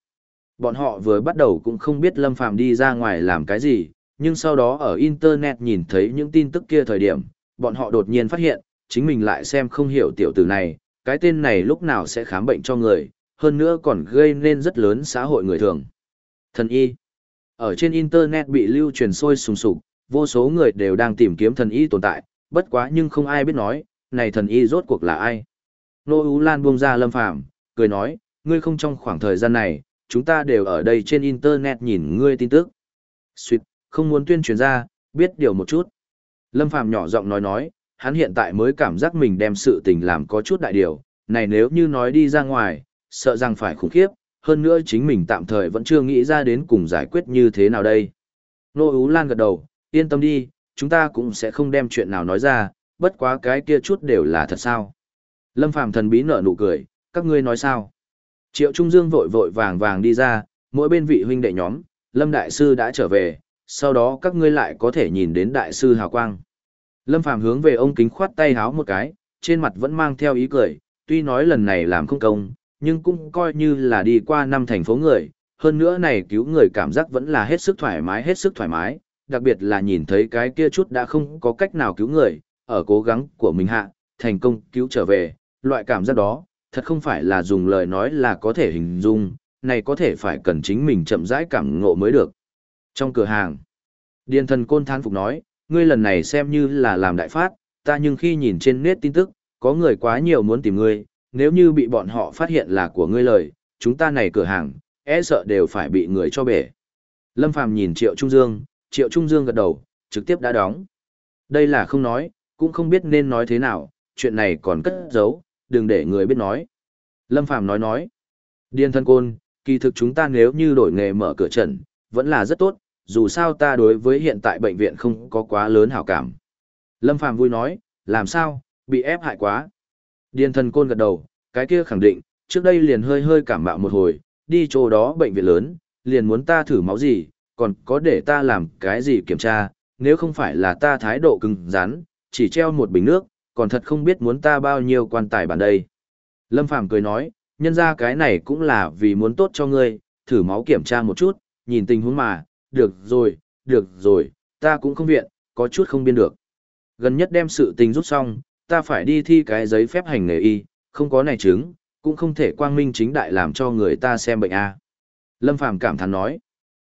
Bọn họ vừa bắt đầu cũng không biết Lâm Phàm đi ra ngoài làm cái gì, nhưng sau đó ở Internet nhìn thấy những tin tức kia thời điểm, bọn họ đột nhiên phát hiện, chính mình lại xem không hiểu tiểu tử này, cái tên này lúc nào sẽ khám bệnh cho người, hơn nữa còn gây nên rất lớn xã hội người thường. Thần y. Ở trên Internet bị lưu truyền sôi sùng sục, vô số người đều đang tìm kiếm thần y tồn tại, bất quá nhưng không ai biết nói, này thần y rốt cuộc là ai. Nô Ú Lan buông ra lâm phàm, cười nói, ngươi không trong khoảng thời gian này, chúng ta đều ở đây trên Internet nhìn ngươi tin tức. Xuyệt, không muốn tuyên truyền ra, biết điều một chút. Lâm Phàm nhỏ giọng nói nói, hắn hiện tại mới cảm giác mình đem sự tình làm có chút đại điều, này nếu như nói đi ra ngoài, sợ rằng phải khủng khiếp, hơn nữa chính mình tạm thời vẫn chưa nghĩ ra đến cùng giải quyết như thế nào đây. Nô Ú Lan gật đầu, yên tâm đi, chúng ta cũng sẽ không đem chuyện nào nói ra, bất quá cái kia chút đều là thật sao. Lâm Phàm thần bí nở nụ cười, các ngươi nói sao? Triệu Trung Dương vội vội vàng vàng đi ra, mỗi bên vị huynh đệ nhóm, Lâm Đại Sư đã trở về, sau đó các ngươi lại có thể nhìn đến Đại Sư Hào Quang. Lâm Phàm hướng về ông kính khoát tay háo một cái, trên mặt vẫn mang theo ý cười, tuy nói lần này làm không công, nhưng cũng coi như là đi qua năm thành phố người, hơn nữa này cứu người cảm giác vẫn là hết sức thoải mái hết sức thoải mái, đặc biệt là nhìn thấy cái kia chút đã không có cách nào cứu người, ở cố gắng của mình hạ, thành công cứu trở về, loại cảm giác đó, thật không phải là dùng lời nói là có thể hình dung, này có thể phải cần chính mình chậm rãi cảm ngộ mới được. Trong cửa hàng, Điền thần côn thán phục nói, ngươi lần này xem như là làm đại phát, ta nhưng khi nhìn trên nét tin tức, có người quá nhiều muốn tìm ngươi, nếu như bị bọn họ phát hiện là của ngươi lời, chúng ta này cửa hàng, e sợ đều phải bị người cho bể. Lâm Phàm nhìn Triệu Trung Dương, Triệu Trung Dương gật đầu, trực tiếp đã đóng. Đây là không nói, cũng không biết nên nói thế nào, chuyện này còn cất giấu, đừng để người biết nói. Lâm Phàm nói nói, điên thân côn, kỳ thực chúng ta nếu như đổi nghề mở cửa trận, vẫn là rất tốt, dù sao ta đối với hiện tại bệnh viện không có quá lớn hảo cảm. Lâm Phàm vui nói, làm sao, bị ép hại quá. Điền thần côn gật đầu, cái kia khẳng định, trước đây liền hơi hơi cảm mạo một hồi, đi chỗ đó bệnh viện lớn, liền muốn ta thử máu gì, còn có để ta làm cái gì kiểm tra, nếu không phải là ta thái độ cứng rắn, chỉ treo một bình nước, còn thật không biết muốn ta bao nhiêu quan tài bản đây. Lâm Phàm cười nói, nhân ra cái này cũng là vì muốn tốt cho ngươi, thử máu kiểm tra một chút, nhìn tình huống mà, được rồi, được rồi, ta cũng không viện, có chút không biên được. Gần nhất đem sự tình rút xong, ta phải đi thi cái giấy phép hành nghề y, không có này chứng, cũng không thể quang minh chính đại làm cho người ta xem bệnh a. Lâm Phàm cảm thán nói.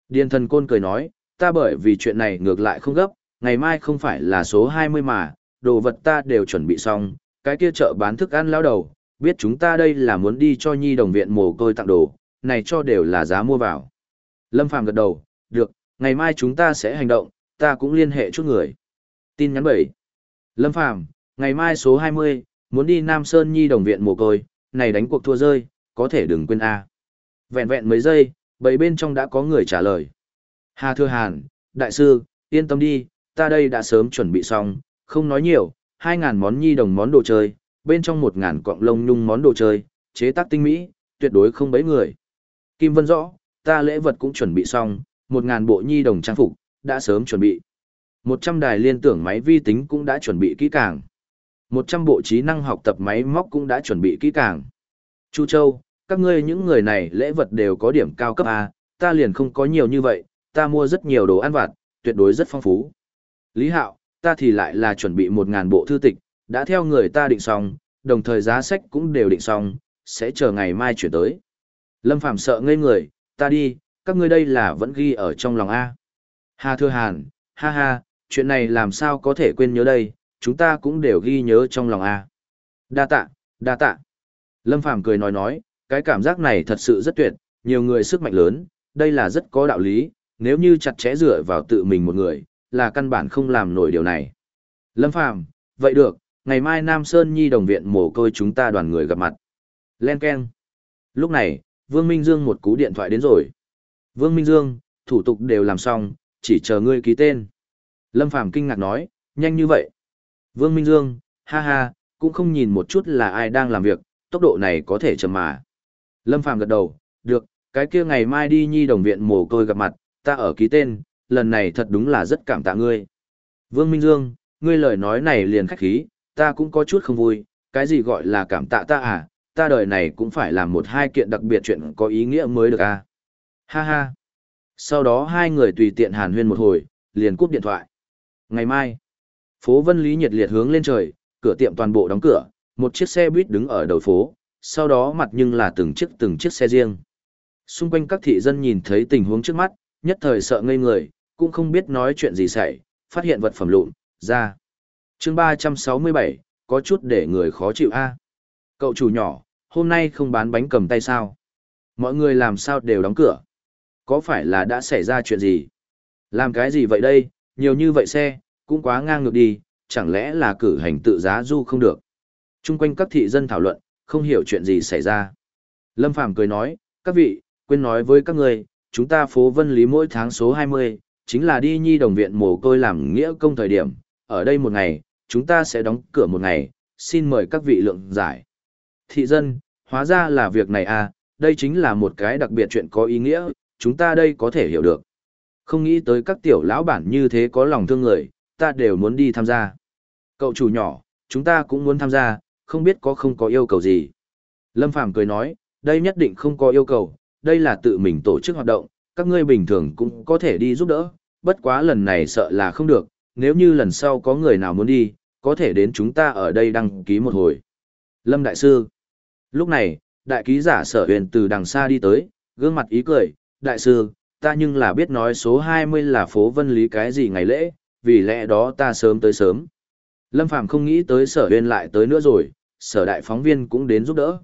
Điền thần côn cười nói, ta bởi vì chuyện này ngược lại không gấp, ngày mai không phải là số 20 mà, đồ vật ta đều chuẩn bị xong, cái kia chợ bán thức ăn lao đầu, biết chúng ta đây là muốn đi cho nhi đồng viện mồ côi tặng đồ, này cho đều là giá mua vào. Lâm Phàm gật đầu, được, ngày mai chúng ta sẽ hành động, ta cũng liên hệ chút người. Tin nhắn 7. Lâm Phàm ngày mai số 20, muốn đi Nam Sơn nhi đồng viện mồ côi, này đánh cuộc thua rơi, có thể đừng quên A. Vẹn vẹn mấy giây, bảy bên trong đã có người trả lời. Hà Thưa Hàn, Đại sư, yên tâm đi, ta đây đã sớm chuẩn bị xong, không nói nhiều, 2.000 món nhi đồng món đồ chơi, bên trong 1.000 cọng lông nhung món đồ chơi, chế tác tinh mỹ, tuyệt đối không bấy người. Kim Vân rõ, ta lễ vật cũng chuẩn bị xong, 1.000 bộ nhi đồng trang phục, đã sớm chuẩn bị. 100 đài liên tưởng máy vi tính cũng đã chuẩn bị kỹ càng. 100 bộ trí năng học tập máy móc cũng đã chuẩn bị kỹ càng. Chu Châu, các ngươi những người này lễ vật đều có điểm cao cấp A, ta liền không có nhiều như vậy, ta mua rất nhiều đồ ăn vặt, tuyệt đối rất phong phú. Lý Hạo, ta thì lại là chuẩn bị một ngàn bộ thư tịch, đã theo người ta định xong, đồng thời giá sách cũng đều định xong, sẽ chờ ngày mai chuyển tới. Lâm Phàm sợ ngây người, ta đi, các ngươi đây là vẫn ghi ở trong lòng A. Hà Thưa Hàn, ha ha, chuyện này làm sao có thể quên nhớ đây, chúng ta cũng đều ghi nhớ trong lòng A. Đa tạ, đa tạ. Lâm Phàm cười nói nói, cái cảm giác này thật sự rất tuyệt, nhiều người sức mạnh lớn, đây là rất có đạo lý, nếu như chặt chẽ dựa vào tự mình một người, là căn bản không làm nổi điều này. Lâm Phàm vậy được, ngày mai Nam Sơn Nhi đồng viện mồ côi chúng ta đoàn người gặp mặt. Len Ken. Lúc này, Vương Minh Dương một cú điện thoại đến rồi. Vương Minh Dương, thủ tục đều làm xong, chỉ chờ ngươi ký tên. Lâm Phàm kinh ngạc nói, nhanh như vậy. Vương Minh Dương, ha ha, cũng không nhìn một chút là ai đang làm việc, tốc độ này có thể chậm mà. Lâm Phàm gật đầu, được, cái kia ngày mai đi nhi đồng viện mồ côi gặp mặt, ta ở ký tên, lần này thật đúng là rất cảm tạ ngươi. Vương Minh Dương, ngươi lời nói này liền khách khí, ta cũng có chút không vui, cái gì gọi là cảm tạ ta à, ta đời này cũng phải làm một hai kiện đặc biệt chuyện có ý nghĩa mới được à. Ha ha. Sau đó hai người tùy tiện hàn huyên một hồi, liền cúp điện thoại. Ngày mai, phố Vân Lý nhiệt liệt hướng lên trời, cửa tiệm toàn bộ đóng cửa, một chiếc xe buýt đứng ở đầu phố, sau đó mặt nhưng là từng chiếc từng chiếc xe riêng. Xung quanh các thị dân nhìn thấy tình huống trước mắt, nhất thời sợ ngây người, cũng không biết nói chuyện gì xảy, phát hiện vật phẩm lụn, ra. chương 367, có chút để người khó chịu a Cậu chủ nhỏ, hôm nay không bán bánh cầm tay sao? Mọi người làm sao đều đóng cửa? Có phải là đã xảy ra chuyện gì? Làm cái gì vậy đây? Nhiều như vậy xe, cũng quá ngang ngược đi, chẳng lẽ là cử hành tự giá du không được? Trung quanh các thị dân thảo luận, không hiểu chuyện gì xảy ra. Lâm Phàm cười nói, các vị, quên nói với các người, chúng ta phố Vân Lý mỗi tháng số 20, chính là đi nhi đồng viện mồ côi làm nghĩa công thời điểm, ở đây một ngày, chúng ta sẽ đóng cửa một ngày, xin mời các vị lượng giải. Thị dân, hóa ra là việc này à, đây chính là một cái đặc biệt chuyện có ý nghĩa, chúng ta đây có thể hiểu được. Không nghĩ tới các tiểu lão bản như thế có lòng thương người, ta đều muốn đi tham gia. Cậu chủ nhỏ, chúng ta cũng muốn tham gia, không biết có không có yêu cầu gì. Lâm Phàm cười nói, đây nhất định không có yêu cầu, đây là tự mình tổ chức hoạt động, các ngươi bình thường cũng có thể đi giúp đỡ, bất quá lần này sợ là không được, nếu như lần sau có người nào muốn đi, có thể đến chúng ta ở đây đăng ký một hồi. Lâm Đại Sư Lúc này, đại ký giả sở huyền từ đằng xa đi tới, gương mặt ý cười, Đại Sư, ta nhưng là biết nói số 20 là phố vân lý cái gì ngày lễ, vì lẽ đó ta sớm tới sớm. Lâm Phàm không nghĩ tới sở huyền lại tới nữa rồi, sở đại phóng viên cũng đến giúp đỡ.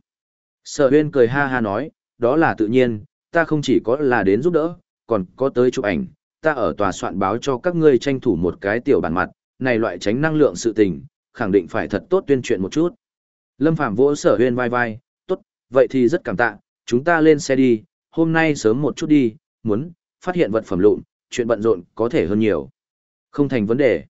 Sở huyền cười ha ha nói, đó là tự nhiên, ta không chỉ có là đến giúp đỡ, còn có tới chụp ảnh, ta ở tòa soạn báo cho các ngươi tranh thủ một cái tiểu bản mặt, này loại tránh năng lượng sự tình, khẳng định phải thật tốt tuyên truyền một chút. Lâm Phạm vỗ sở huyên vai vai, tốt, vậy thì rất cảm tạ, chúng ta lên xe đi, hôm nay sớm một chút đi, muốn, phát hiện vật phẩm lụn, chuyện bận rộn có thể hơn nhiều. Không thành vấn đề.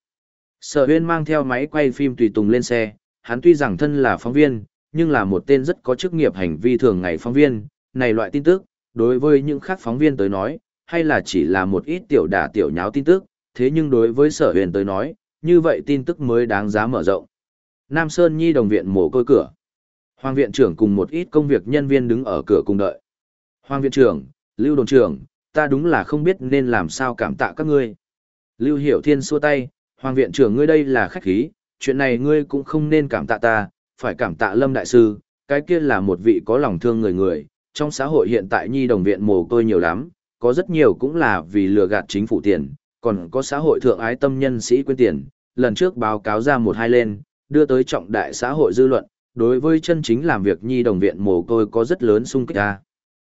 Sở huyên mang theo máy quay phim tùy tùng lên xe, hắn tuy rằng thân là phóng viên, nhưng là một tên rất có chức nghiệp hành vi thường ngày phóng viên, này loại tin tức, đối với những khác phóng viên tới nói, hay là chỉ là một ít tiểu đả tiểu nháo tin tức, thế nhưng đối với sở huyền tới nói, như vậy tin tức mới đáng giá mở rộng. Nam Sơn Nhi đồng viện mồ côi cửa. Hoàng viện trưởng cùng một ít công việc nhân viên đứng ở cửa cùng đợi. Hoàng viện trưởng, Lưu đồn trưởng, ta đúng là không biết nên làm sao cảm tạ các ngươi. Lưu Hiểu Thiên xua tay, Hoàng viện trưởng ngươi đây là khách khí, chuyện này ngươi cũng không nên cảm tạ ta, phải cảm tạ Lâm Đại Sư, cái kia là một vị có lòng thương người người, trong xã hội hiện tại nhi đồng viện mồ côi nhiều lắm, có rất nhiều cũng là vì lừa gạt chính phủ tiền, còn có xã hội thượng ái tâm nhân sĩ quên tiền, lần trước báo cáo ra một hai lên, đưa tới trọng đại xã hội dư luận, đối với chân chính làm việc nhi đồng viện mồ côi có rất lớn sung kích ra.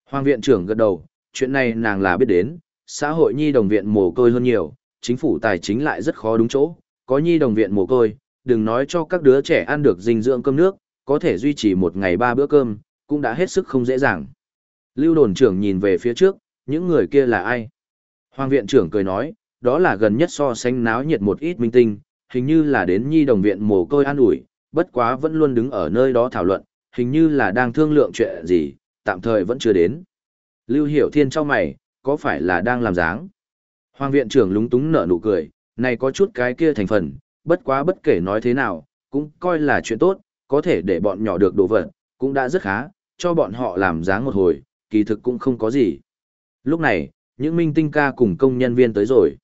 Hoàng viện trưởng gật đầu, chuyện này nàng là biết đến, xã hội nhi đồng viện mồ côi hơn nhiều, chính phủ tài chính lại rất khó đúng chỗ, có nhi đồng viện mồ côi, đừng nói cho các đứa trẻ ăn được dinh dưỡng cơm nước, có thể duy trì một ngày ba bữa cơm, cũng đã hết sức không dễ dàng. Lưu đồn trưởng nhìn về phía trước, những người kia là ai? Hoàng viện trưởng cười nói, đó là gần nhất so sánh náo nhiệt một ít minh tinh, hình như là đến nhi đồng viện mồ côi an ủi, bất quá vẫn luôn đứng ở nơi đó thảo luận, hình như là đang thương lượng chuyện gì, tạm thời vẫn chưa đến. Lưu Hiểu Thiên cho mày, có phải là đang làm dáng? Hoàng viện trưởng lúng túng nở nụ cười, này có chút cái kia thành phần, bất quá bất kể nói thế nào, cũng coi là chuyện tốt, có thể để bọn nhỏ được đồ vật, cũng đã rất khá, cho bọn họ làm dáng một hồi, kỳ thực cũng không có gì. Lúc này, những minh tinh ca cùng công nhân viên tới rồi.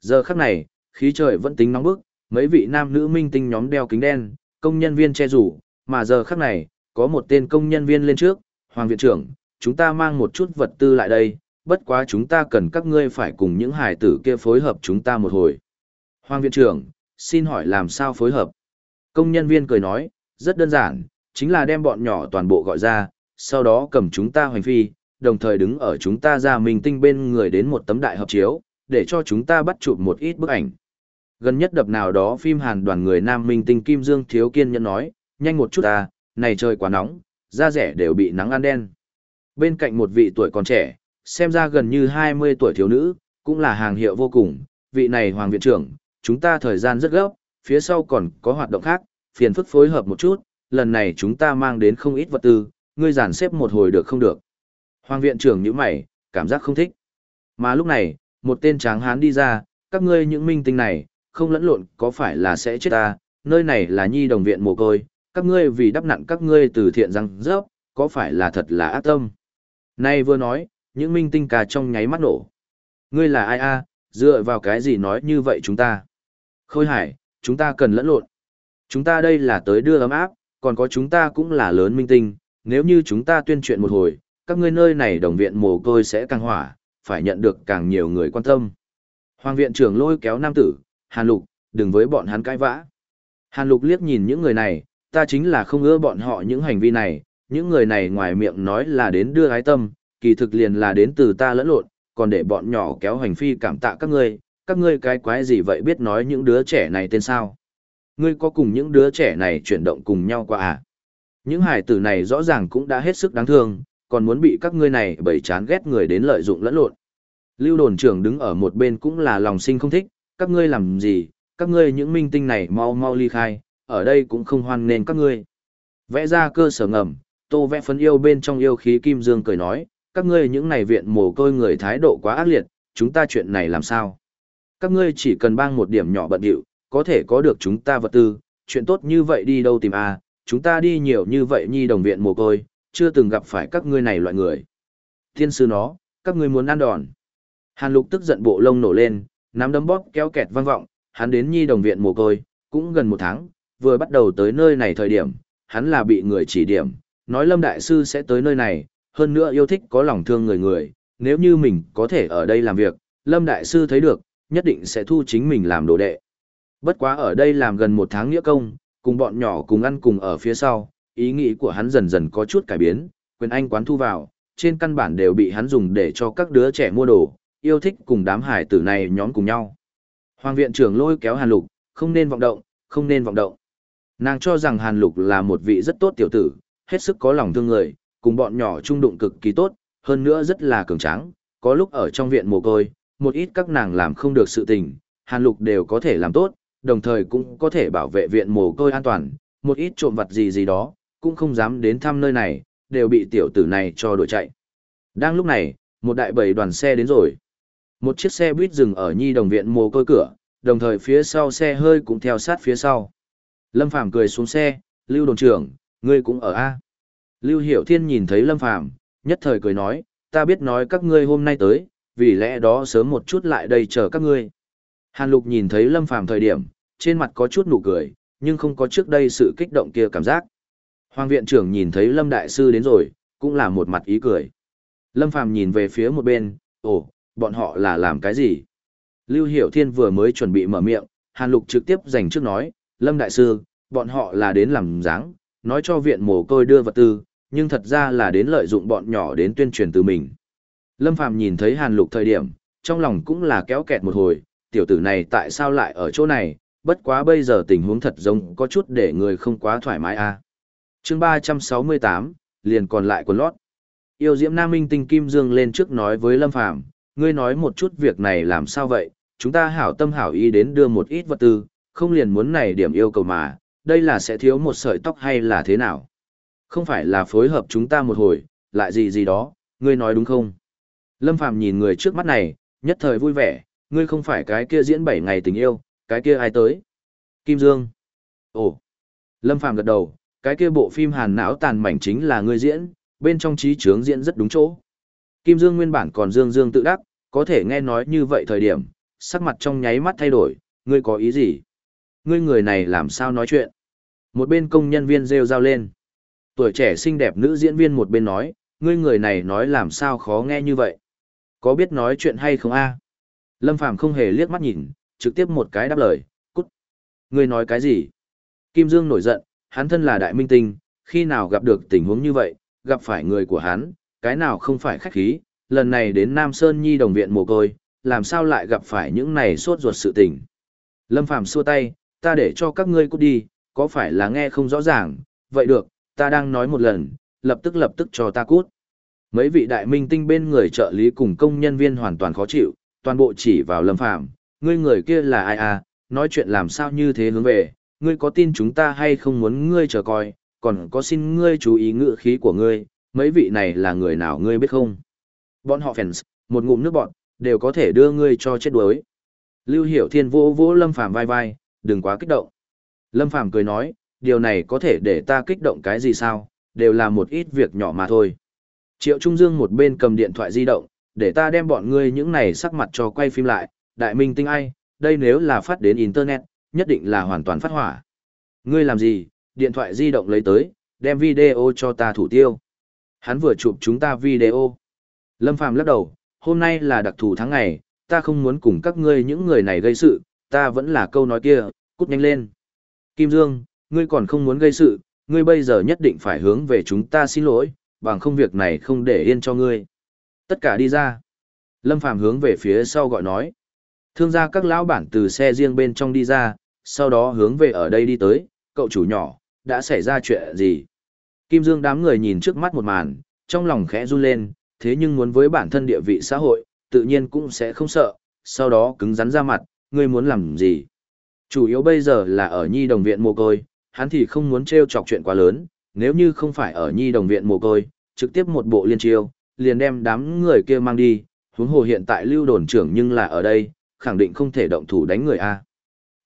Giờ khắc này, khí trời vẫn tính nóng bức, mấy vị nam nữ minh tinh nhóm đeo kính đen, công nhân viên che rủ, mà giờ khắc này, có một tên công nhân viên lên trước, Hoàng viện trưởng, chúng ta mang một chút vật tư lại đây, bất quá chúng ta cần các ngươi phải cùng những hải tử kia phối hợp chúng ta một hồi. Hoàng viện trưởng, xin hỏi làm sao phối hợp? Công nhân viên cười nói, rất đơn giản, chính là đem bọn nhỏ toàn bộ gọi ra, sau đó cầm chúng ta hoành phi, đồng thời đứng ở chúng ta ra mình tinh bên người đến một tấm đại hợp chiếu, để cho chúng ta bắt chụp một ít bức ảnh. Gần nhất đập nào đó phim hàn đoàn người nam minh tinh Kim Dương Thiếu Kiên nhân nói, nhanh một chút à, này trời quá nóng, da rẻ đều bị nắng ăn đen. Bên cạnh một vị tuổi còn trẻ, xem ra gần như 20 tuổi thiếu nữ, cũng là hàng hiệu vô cùng, vị này Hoàng Viện trưởng, chúng ta thời gian rất gấp, phía sau còn có hoạt động khác, phiền phức phối hợp một chút, lần này chúng ta mang đến không ít vật tư, ngươi giản xếp một hồi được không được. Hoàng viện trưởng như mày, cảm giác không thích. Mà lúc này, một tên tráng hán đi ra, các ngươi những minh tinh này, không lẫn lộn có phải là sẽ chết ta, nơi này là nhi đồng viện mồ côi, các ngươi vì đắp nặn các ngươi từ thiện răng rớp, có phải là thật là ác tâm. Nay vừa nói, những minh tinh cà trong nháy mắt nổ. Ngươi là ai a? dựa vào cái gì nói như vậy chúng ta? Khôi hải, chúng ta cần lẫn lộn. Chúng ta đây là tới đưa ấm áp, còn có chúng ta cũng là lớn minh tinh, nếu như chúng ta tuyên truyền một hồi, các ngươi nơi này đồng viện mồ côi sẽ càng hỏa, phải nhận được càng nhiều người quan tâm. Hoàng viện trưởng lôi kéo nam tử, Hàn Lục, đừng với bọn hắn cãi vã. Hàn Lục liếc nhìn những người này, ta chính là không ưa bọn họ những hành vi này, những người này ngoài miệng nói là đến đưa ái tâm, kỳ thực liền là đến từ ta lẫn lộn, còn để bọn nhỏ kéo hành phi cảm tạ các ngươi, các ngươi cái quái gì vậy biết nói những đứa trẻ này tên sao? Ngươi có cùng những đứa trẻ này chuyển động cùng nhau qua à? Những hải tử này rõ ràng cũng đã hết sức đáng thương, còn muốn bị các ngươi này bầy chán ghét người đến lợi dụng lẫn lộn. Lưu đồn trưởng đứng ở một bên cũng là lòng sinh không thích, các ngươi làm gì, các ngươi những minh tinh này mau mau ly khai, ở đây cũng không hoan nên các ngươi. Vẽ ra cơ sở ngầm, tô vẽ phấn yêu bên trong yêu khí kim dương cười nói, các ngươi những này viện mồ côi người thái độ quá ác liệt, chúng ta chuyện này làm sao? Các ngươi chỉ cần bang một điểm nhỏ bận điệu, có thể có được chúng ta vật tư, chuyện tốt như vậy đi đâu tìm à, chúng ta đi nhiều như vậy nhi đồng viện mồ côi, chưa từng gặp phải các ngươi này loại người. Thiên sư nó, các ngươi muốn ăn đòn. Hàn lục tức giận bộ lông nổ lên, nắm đấm bóp kéo kẹt vang vọng, hắn đến nhi đồng viện mồ côi, cũng gần một tháng, vừa bắt đầu tới nơi này thời điểm, hắn là bị người chỉ điểm, nói Lâm Đại Sư sẽ tới nơi này, hơn nữa yêu thích có lòng thương người người, nếu như mình có thể ở đây làm việc, Lâm Đại Sư thấy được, nhất định sẽ thu chính mình làm đồ đệ. Bất quá ở đây làm gần một tháng nghĩa công, cùng bọn nhỏ cùng ăn cùng ở phía sau, ý nghĩ của hắn dần dần có chút cải biến, quyền anh quán thu vào, trên căn bản đều bị hắn dùng để cho các đứa trẻ mua đồ, yêu thích cùng đám hải tử này nhóm cùng nhau. Hoàng viện trưởng lôi kéo Hàn Lục, không nên vọng động, không nên vọng động. Nàng cho rằng Hàn Lục là một vị rất tốt tiểu tử, hết sức có lòng thương người, cùng bọn nhỏ trung đụng cực kỳ tốt, hơn nữa rất là cường tráng, có lúc ở trong viện mồ côi, một ít các nàng làm không được sự tình, Hàn Lục đều có thể làm tốt, đồng thời cũng có thể bảo vệ viện mồ côi an toàn, một ít trộm vật gì gì đó, cũng không dám đến thăm nơi này, đều bị tiểu tử này cho đuổi chạy. Đang lúc này, một đại bầy đoàn xe đến rồi. Một chiếc xe buýt dừng ở nhi đồng viện mồ côi cửa, đồng thời phía sau xe hơi cũng theo sát phía sau. Lâm Phàm cười xuống xe, Lưu đồn trưởng, ngươi cũng ở A. Lưu Hiểu Thiên nhìn thấy Lâm Phàm nhất thời cười nói, ta biết nói các ngươi hôm nay tới, vì lẽ đó sớm một chút lại đây chờ các ngươi. Hàn Lục nhìn thấy Lâm Phàm thời điểm, trên mặt có chút nụ cười, nhưng không có trước đây sự kích động kia cảm giác. Hoàng viện trưởng nhìn thấy Lâm Đại Sư đến rồi, cũng là một mặt ý cười. Lâm Phàm nhìn về phía một bên, ồ, bọn họ là làm cái gì? Lưu Hiểu Thiên vừa mới chuẩn bị mở miệng, Hàn Lục trực tiếp giành trước nói, Lâm Đại Sư, bọn họ là đến làm dáng, nói cho viện mồ côi đưa vật tư, nhưng thật ra là đến lợi dụng bọn nhỏ đến tuyên truyền từ mình. Lâm Phàm nhìn thấy Hàn Lục thời điểm, trong lòng cũng là kéo kẹt một hồi, tiểu tử này tại sao lại ở chỗ này, bất quá bây giờ tình huống thật giống có chút để người không quá thoải mái a. À. Chương 368, liền còn lại quần lót. Yêu Diễm Nam Minh Tinh Kim Dương lên trước nói với Lâm Phàm, ngươi nói một chút việc này làm sao vậy, chúng ta hảo tâm hảo ý đến đưa một ít vật tư, không liền muốn này điểm yêu cầu mà, đây là sẽ thiếu một sợi tóc hay là thế nào? Không phải là phối hợp chúng ta một hồi, lại gì gì đó, ngươi nói đúng không? Lâm Phàm nhìn người trước mắt này, nhất thời vui vẻ, ngươi không phải cái kia diễn bảy ngày tình yêu, cái kia ai tới? Kim Dương. Ồ. Lâm Phàm gật đầu, cái kia bộ phim hàn não tàn mảnh chính là ngươi diễn, bên trong trí trướng diễn rất đúng chỗ. Kim Dương nguyên bản còn Dương Dương tự đắc, có thể nghe nói như vậy thời điểm, sắc mặt trong nháy mắt thay đổi, ngươi có ý gì? Ngươi người này làm sao nói chuyện? Một bên công nhân viên rêu rao lên. Tuổi trẻ xinh đẹp nữ diễn viên một bên nói, ngươi người này nói làm sao khó nghe như vậy? Có biết nói chuyện hay không a? Lâm Phàm không hề liếc mắt nhìn, trực tiếp một cái đáp lời, cút. Ngươi nói cái gì? Kim Dương nổi giận, hắn thân là đại minh tinh, khi nào gặp được tình huống như vậy, gặp phải người của hắn, cái nào không phải khách khí, lần này đến Nam Sơn Nhi đồng viện mồ côi, làm sao lại gặp phải những này sốt ruột sự tình. Lâm Phàm xua tay, ta để cho các ngươi cút đi, có phải là nghe không rõ ràng, vậy được, ta đang nói một lần, lập tức lập tức cho ta cút. Mấy vị đại minh tinh bên người trợ lý cùng công nhân viên hoàn toàn khó chịu, toàn bộ chỉ vào Lâm Phàm ngươi người kia là ai à, nói chuyện làm sao như thế hướng về, ngươi có tin chúng ta hay không muốn ngươi chờ coi, còn có xin ngươi chú ý ngữ khí của ngươi, mấy vị này là người nào ngươi biết không? Bọn họ fans, một ngụm nước bọn, đều có thể đưa ngươi cho chết đuối. Lưu Hiểu Thiên vô vỗ Lâm Phàm vai vai, đừng quá kích động. Lâm Phàm cười nói, điều này có thể để ta kích động cái gì sao, đều là một ít việc nhỏ mà thôi. Triệu Trung Dương một bên cầm điện thoại di động, để ta đem bọn ngươi những này sắc mặt cho quay phim lại, đại minh tinh ai, đây nếu là phát đến Internet, nhất định là hoàn toàn phát hỏa. Ngươi làm gì, điện thoại di động lấy tới, đem video cho ta thủ tiêu. Hắn vừa chụp chúng ta video. Lâm Phàm lắc đầu, hôm nay là đặc thù tháng ngày, ta không muốn cùng các ngươi những người này gây sự, ta vẫn là câu nói kia, cút nhanh lên. Kim Dương, ngươi còn không muốn gây sự, ngươi bây giờ nhất định phải hướng về chúng ta xin lỗi, bằng không việc này không để yên cho ngươi. Tất cả đi ra. Lâm Phàm hướng về phía sau gọi nói. Thương gia các lão bản từ xe riêng bên trong đi ra, sau đó hướng về ở đây đi tới, cậu chủ nhỏ, đã xảy ra chuyện gì? Kim Dương đám người nhìn trước mắt một màn, trong lòng khẽ run lên, thế nhưng muốn với bản thân địa vị xã hội, tự nhiên cũng sẽ không sợ, sau đó cứng rắn ra mặt, ngươi muốn làm gì? Chủ yếu bây giờ là ở nhi đồng viện mồ côi, hắn thì không muốn trêu chọc chuyện quá lớn, nếu như không phải ở nhi đồng viện mồ côi, trực tiếp một bộ liên chiêu, liền đem đám người kia mang đi, huống hồ hiện tại lưu đồn trưởng nhưng là ở đây, khẳng định không thể động thủ đánh người A.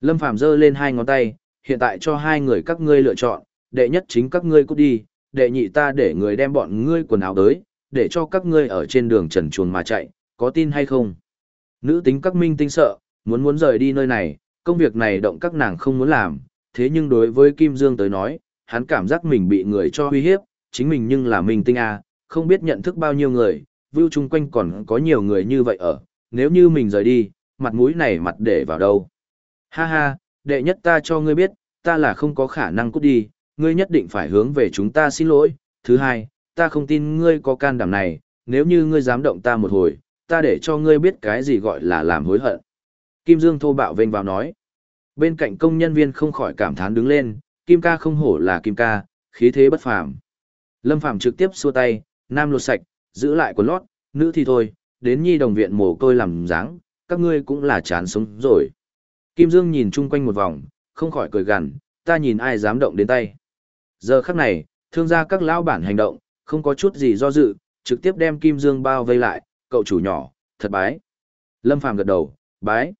Lâm Phàm giơ lên hai ngón tay, hiện tại cho hai người các ngươi lựa chọn, đệ nhất chính các ngươi cút đi, đệ nhị ta để người đem bọn ngươi quần áo tới, để cho các ngươi ở trên đường trần chuồn mà chạy, có tin hay không? Nữ tính các minh tinh sợ, muốn muốn rời đi nơi này, công việc này động các nàng không muốn làm, thế nhưng đối với Kim Dương tới nói, hắn cảm giác mình bị người cho uy hiếp, chính mình nhưng là minh tinh A, không biết nhận thức bao nhiêu người, view chung quanh còn có nhiều người như vậy ở, nếu như mình rời đi, mặt mũi này mặt để vào đâu. Ha ha, đệ nhất ta cho ngươi biết, ta là không có khả năng cút đi, ngươi nhất định phải hướng về chúng ta xin lỗi. Thứ hai, ta không tin ngươi có can đảm này, nếu như ngươi dám động ta một hồi, ta để cho ngươi biết cái gì gọi là làm hối hận. Kim Dương thô bạo vênh vào nói. Bên cạnh công nhân viên không khỏi cảm thán đứng lên, Kim ca không hổ là Kim ca, khí thế bất phàm. Lâm Phàm trực tiếp xua tay, nam lột sạch, giữ lại quần lót, nữ thì thôi, đến nhi đồng viện mồ côi làm dáng, các ngươi cũng là chán sống rồi. Kim Dương nhìn chung quanh một vòng, không khỏi cười gằn, ta nhìn ai dám động đến tay. Giờ khắc này, thương gia các lão bản hành động, không có chút gì do dự, trực tiếp đem Kim Dương bao vây lại, cậu chủ nhỏ, thật bái. Lâm Phàm gật đầu, bái.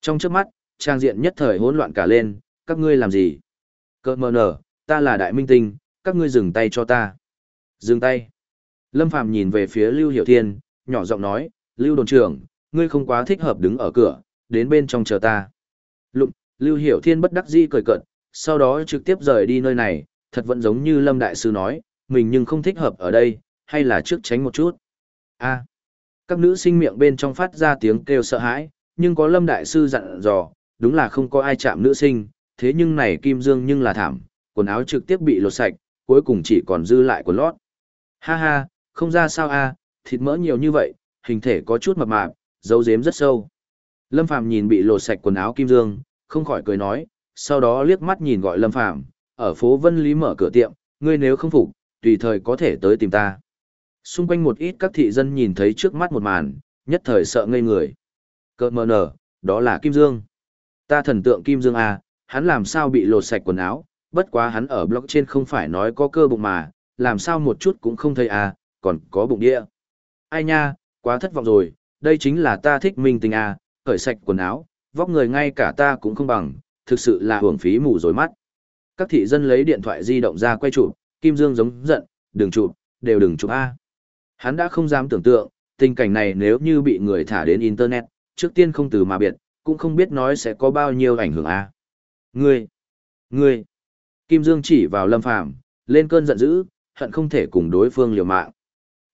Trong trước mắt, trang diện nhất thời hỗn loạn cả lên, các ngươi làm gì? Cơ mờ nở, ta là đại minh tinh, các ngươi dừng tay cho ta. Dừng tay. Lâm Phàm nhìn về phía Lưu Hiểu Thiên, nhỏ giọng nói, Lưu đồn trưởng, ngươi không quá thích hợp đứng ở cửa, đến bên trong chờ ta. Lụng, Lưu Hiểu Thiên bất đắc dĩ cười cợt, sau đó trực tiếp rời đi nơi này, thật vẫn giống như Lâm Đại Sư nói, mình nhưng không thích hợp ở đây, hay là trước tránh một chút. a các nữ sinh miệng bên trong phát ra tiếng kêu sợ hãi, nhưng có Lâm Đại Sư dặn dò, đúng là không có ai chạm nữ sinh, thế nhưng này Kim Dương nhưng là thảm, quần áo trực tiếp bị lột sạch, cuối cùng chỉ còn dư lại quần lót. Ha ha, không ra sao a, thịt mỡ nhiều như vậy, hình thể có chút mập mạp, dấu dếm rất sâu. Lâm Phàm nhìn bị lột sạch quần áo Kim Dương, không khỏi cười nói, sau đó liếc mắt nhìn gọi Lâm Phàm, ở phố Vân Lý mở cửa tiệm, ngươi nếu không phục, tùy thời có thể tới tìm ta. Xung quanh một ít các thị dân nhìn thấy trước mắt một màn, nhất thời sợ ngây người. Cơ mờ nở, đó là Kim Dương. Ta thần tượng Kim Dương à, hắn làm sao bị lột sạch quần áo, bất quá hắn ở blog trên không phải nói có cơ bụng mà, làm sao một chút cũng không thấy à? còn có bụng địa. Ai nha, quá thất vọng rồi, đây chính là ta thích minh tình à? cởi sạch quần áo, vóc người ngay cả ta cũng không bằng, thực sự là hưởng phí mù rồi mắt. Các thị dân lấy điện thoại di động ra quay chụp, Kim Dương giống giận, đừng chụp, đều đừng chụp A. Hắn đã không dám tưởng tượng, tình cảnh này nếu như bị người thả đến Internet, trước tiên không từ mà biệt, cũng không biết nói sẽ có bao nhiêu ảnh hưởng A. Ngươi! Ngươi! Kim Dương chỉ vào Lâm Phàm lên cơn giận dữ, hận không thể cùng đối phương liều mạng.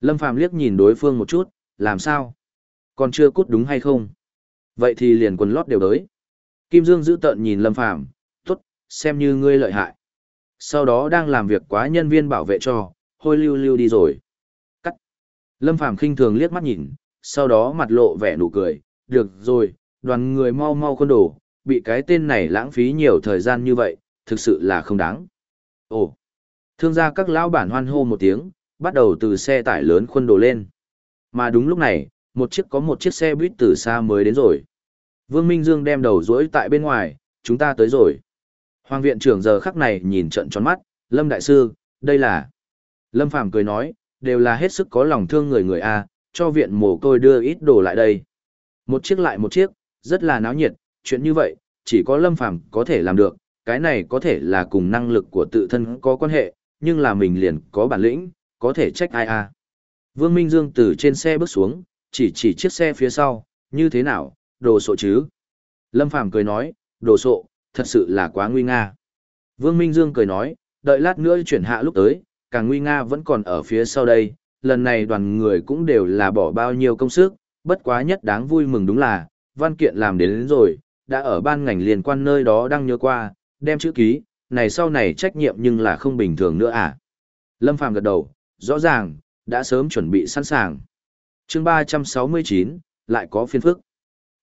Lâm Phàm liếc nhìn đối phương một chút, làm sao? Còn chưa cút đúng hay không? Vậy thì liền quần lót đều đới. Kim Dương giữ tợn nhìn Lâm Phàm tốt, xem như ngươi lợi hại. Sau đó đang làm việc quá nhân viên bảo vệ cho, hôi lưu lưu đi rồi. Cắt. Lâm Phàm khinh thường liếc mắt nhìn, sau đó mặt lộ vẻ nụ cười, được rồi, đoàn người mau mau khuôn đồ, bị cái tên này lãng phí nhiều thời gian như vậy, thực sự là không đáng. Ồ, thương gia các lão bản hoan hô một tiếng, bắt đầu từ xe tải lớn khuân đồ lên. Mà đúng lúc này, một chiếc có một chiếc xe buýt từ xa mới đến rồi. Vương Minh Dương đem đầu rỗi tại bên ngoài, chúng ta tới rồi. Hoàng viện trưởng giờ khắc này nhìn trận tròn mắt, Lâm Đại Sư, đây là... Lâm Phàm cười nói, đều là hết sức có lòng thương người người A, cho viện mồ côi đưa ít đồ lại đây. Một chiếc lại một chiếc, rất là náo nhiệt, chuyện như vậy, chỉ có Lâm Phàm có thể làm được, cái này có thể là cùng năng lực của tự thân có quan hệ, nhưng là mình liền có bản lĩnh, có thể trách ai a. Vương Minh Dương từ trên xe bước xuống, chỉ chỉ chiếc xe phía sau, như thế nào, đồ sộ chứ. Lâm Phàm cười nói, đồ sộ, thật sự là quá nguy nga. Vương Minh Dương cười nói, đợi lát nữa chuyển hạ lúc tới, càng nguy nga vẫn còn ở phía sau đây, lần này đoàn người cũng đều là bỏ bao nhiêu công sức, bất quá nhất đáng vui mừng đúng là, văn kiện làm đến, đến rồi, đã ở ban ngành liên quan nơi đó đang nhớ qua, đem chữ ký, này sau này trách nhiệm nhưng là không bình thường nữa à. Lâm Phàm gật đầu, rõ ràng, đã sớm chuẩn bị sẵn sàng chương 369, lại có phiên phức.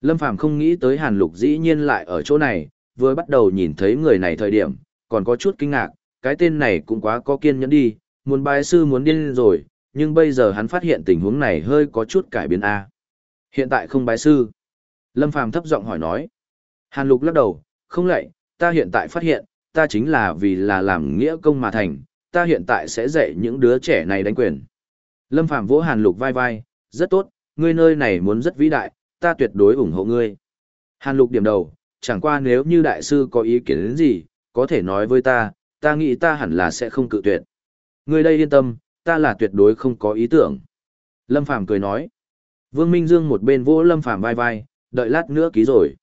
Lâm Phàm không nghĩ tới Hàn Lục dĩ nhiên lại ở chỗ này, vừa bắt đầu nhìn thấy người này thời điểm, còn có chút kinh ngạc, cái tên này cũng quá có kiên nhẫn đi, muốn bài sư muốn điên rồi, nhưng bây giờ hắn phát hiện tình huống này hơi có chút cải biến A. Hiện tại không bái sư. Lâm Phàm thấp giọng hỏi nói. Hàn Lục lắc đầu, không lạy, ta hiện tại phát hiện, ta chính là vì là làm nghĩa công mà thành, ta hiện tại sẽ dạy những đứa trẻ này đánh quyền. Lâm Phàm vỗ Hàn Lục vai vai, rất tốt, ngươi nơi này muốn rất vĩ đại, ta tuyệt đối ủng hộ ngươi. Hàn Lục điểm đầu, chẳng qua nếu như đại sư có ý kiến đến gì, có thể nói với ta, ta nghĩ ta hẳn là sẽ không cự tuyệt. Ngươi đây yên tâm, ta là tuyệt đối không có ý tưởng. Lâm Phàm cười nói. Vương Minh Dương một bên vỗ Lâm Phàm vai vai, đợi lát nữa ký rồi.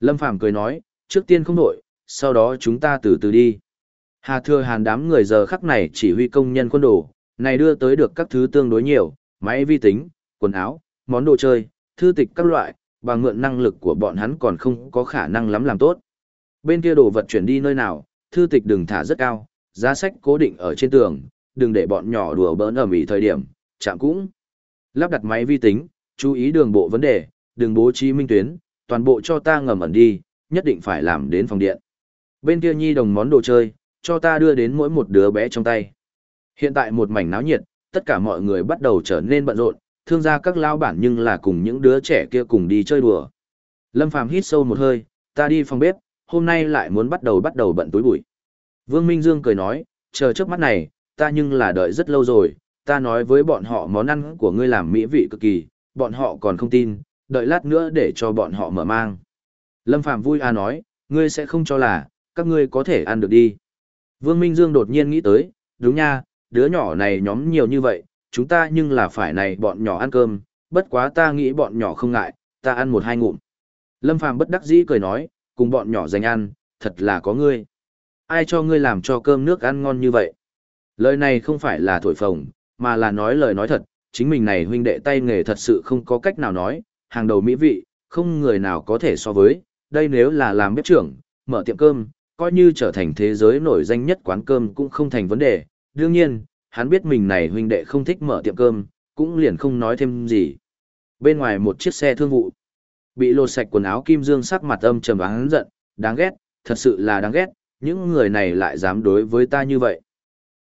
Lâm Phàm cười nói, trước tiên không đổi, sau đó chúng ta từ từ đi. Hà thừa hàn đám người giờ khắc này chỉ huy công nhân quân đồ, này đưa tới được các thứ tương đối nhiều, máy vi tính, quần áo, món đồ chơi, thư tịch các loại, và mượn năng lực của bọn hắn còn không có khả năng lắm làm tốt. Bên kia đồ vật chuyển đi nơi nào, thư tịch đừng thả rất cao, giá sách cố định ở trên tường, đừng để bọn nhỏ đùa bỡn ở mỹ thời điểm, chạm cũng. Lắp đặt máy vi tính, chú ý đường bộ vấn đề, đường bố trí minh tuyến, toàn bộ cho ta ngầm ẩn đi, nhất định phải làm đến phòng điện. Bên kia nhi đồng món đồ chơi, cho ta đưa đến mỗi một đứa bé trong tay. Hiện tại một mảnh náo nhiệt, tất cả mọi người bắt đầu trở nên bận rộn, thương gia các lao bản nhưng là cùng những đứa trẻ kia cùng đi chơi đùa. Lâm Phàm hít sâu một hơi, ta đi phòng bếp, hôm nay lại muốn bắt đầu bắt đầu bận túi bụi. Vương Minh Dương cười nói, chờ trước mắt này, ta nhưng là đợi rất lâu rồi, ta nói với bọn họ món ăn của ngươi làm mỹ vị cực kỳ, bọn họ còn không tin, đợi lát nữa để cho bọn họ mở mang. Lâm Phàm vui à nói, ngươi sẽ không cho là, các ngươi có thể ăn được đi. Vương Minh Dương đột nhiên nghĩ tới, đúng nha, đứa nhỏ này nhóm nhiều như vậy, chúng ta nhưng là phải này bọn nhỏ ăn cơm, bất quá ta nghĩ bọn nhỏ không ngại, ta ăn một hai ngụm. Lâm Phàm bất đắc dĩ cười nói, cùng bọn nhỏ dành ăn, thật là có ngươi. Ai cho ngươi làm cho cơm nước ăn ngon như vậy? Lời này không phải là thổi phồng, mà là nói lời nói thật, chính mình này huynh đệ tay nghề thật sự không có cách nào nói, hàng đầu mỹ vị, không người nào có thể so với, đây nếu là làm bếp trưởng, mở tiệm cơm, coi như trở thành thế giới nổi danh nhất quán cơm cũng không thành vấn đề, đương nhiên, hắn biết mình này huynh đệ không thích mở tiệm cơm, cũng liền không nói thêm gì. Bên ngoài một chiếc xe thương vụ, bị lột sạch quần áo Kim Dương sắc mặt âm trầm hắn giận, đáng ghét, thật sự là đáng ghét, những người này lại dám đối với ta như vậy.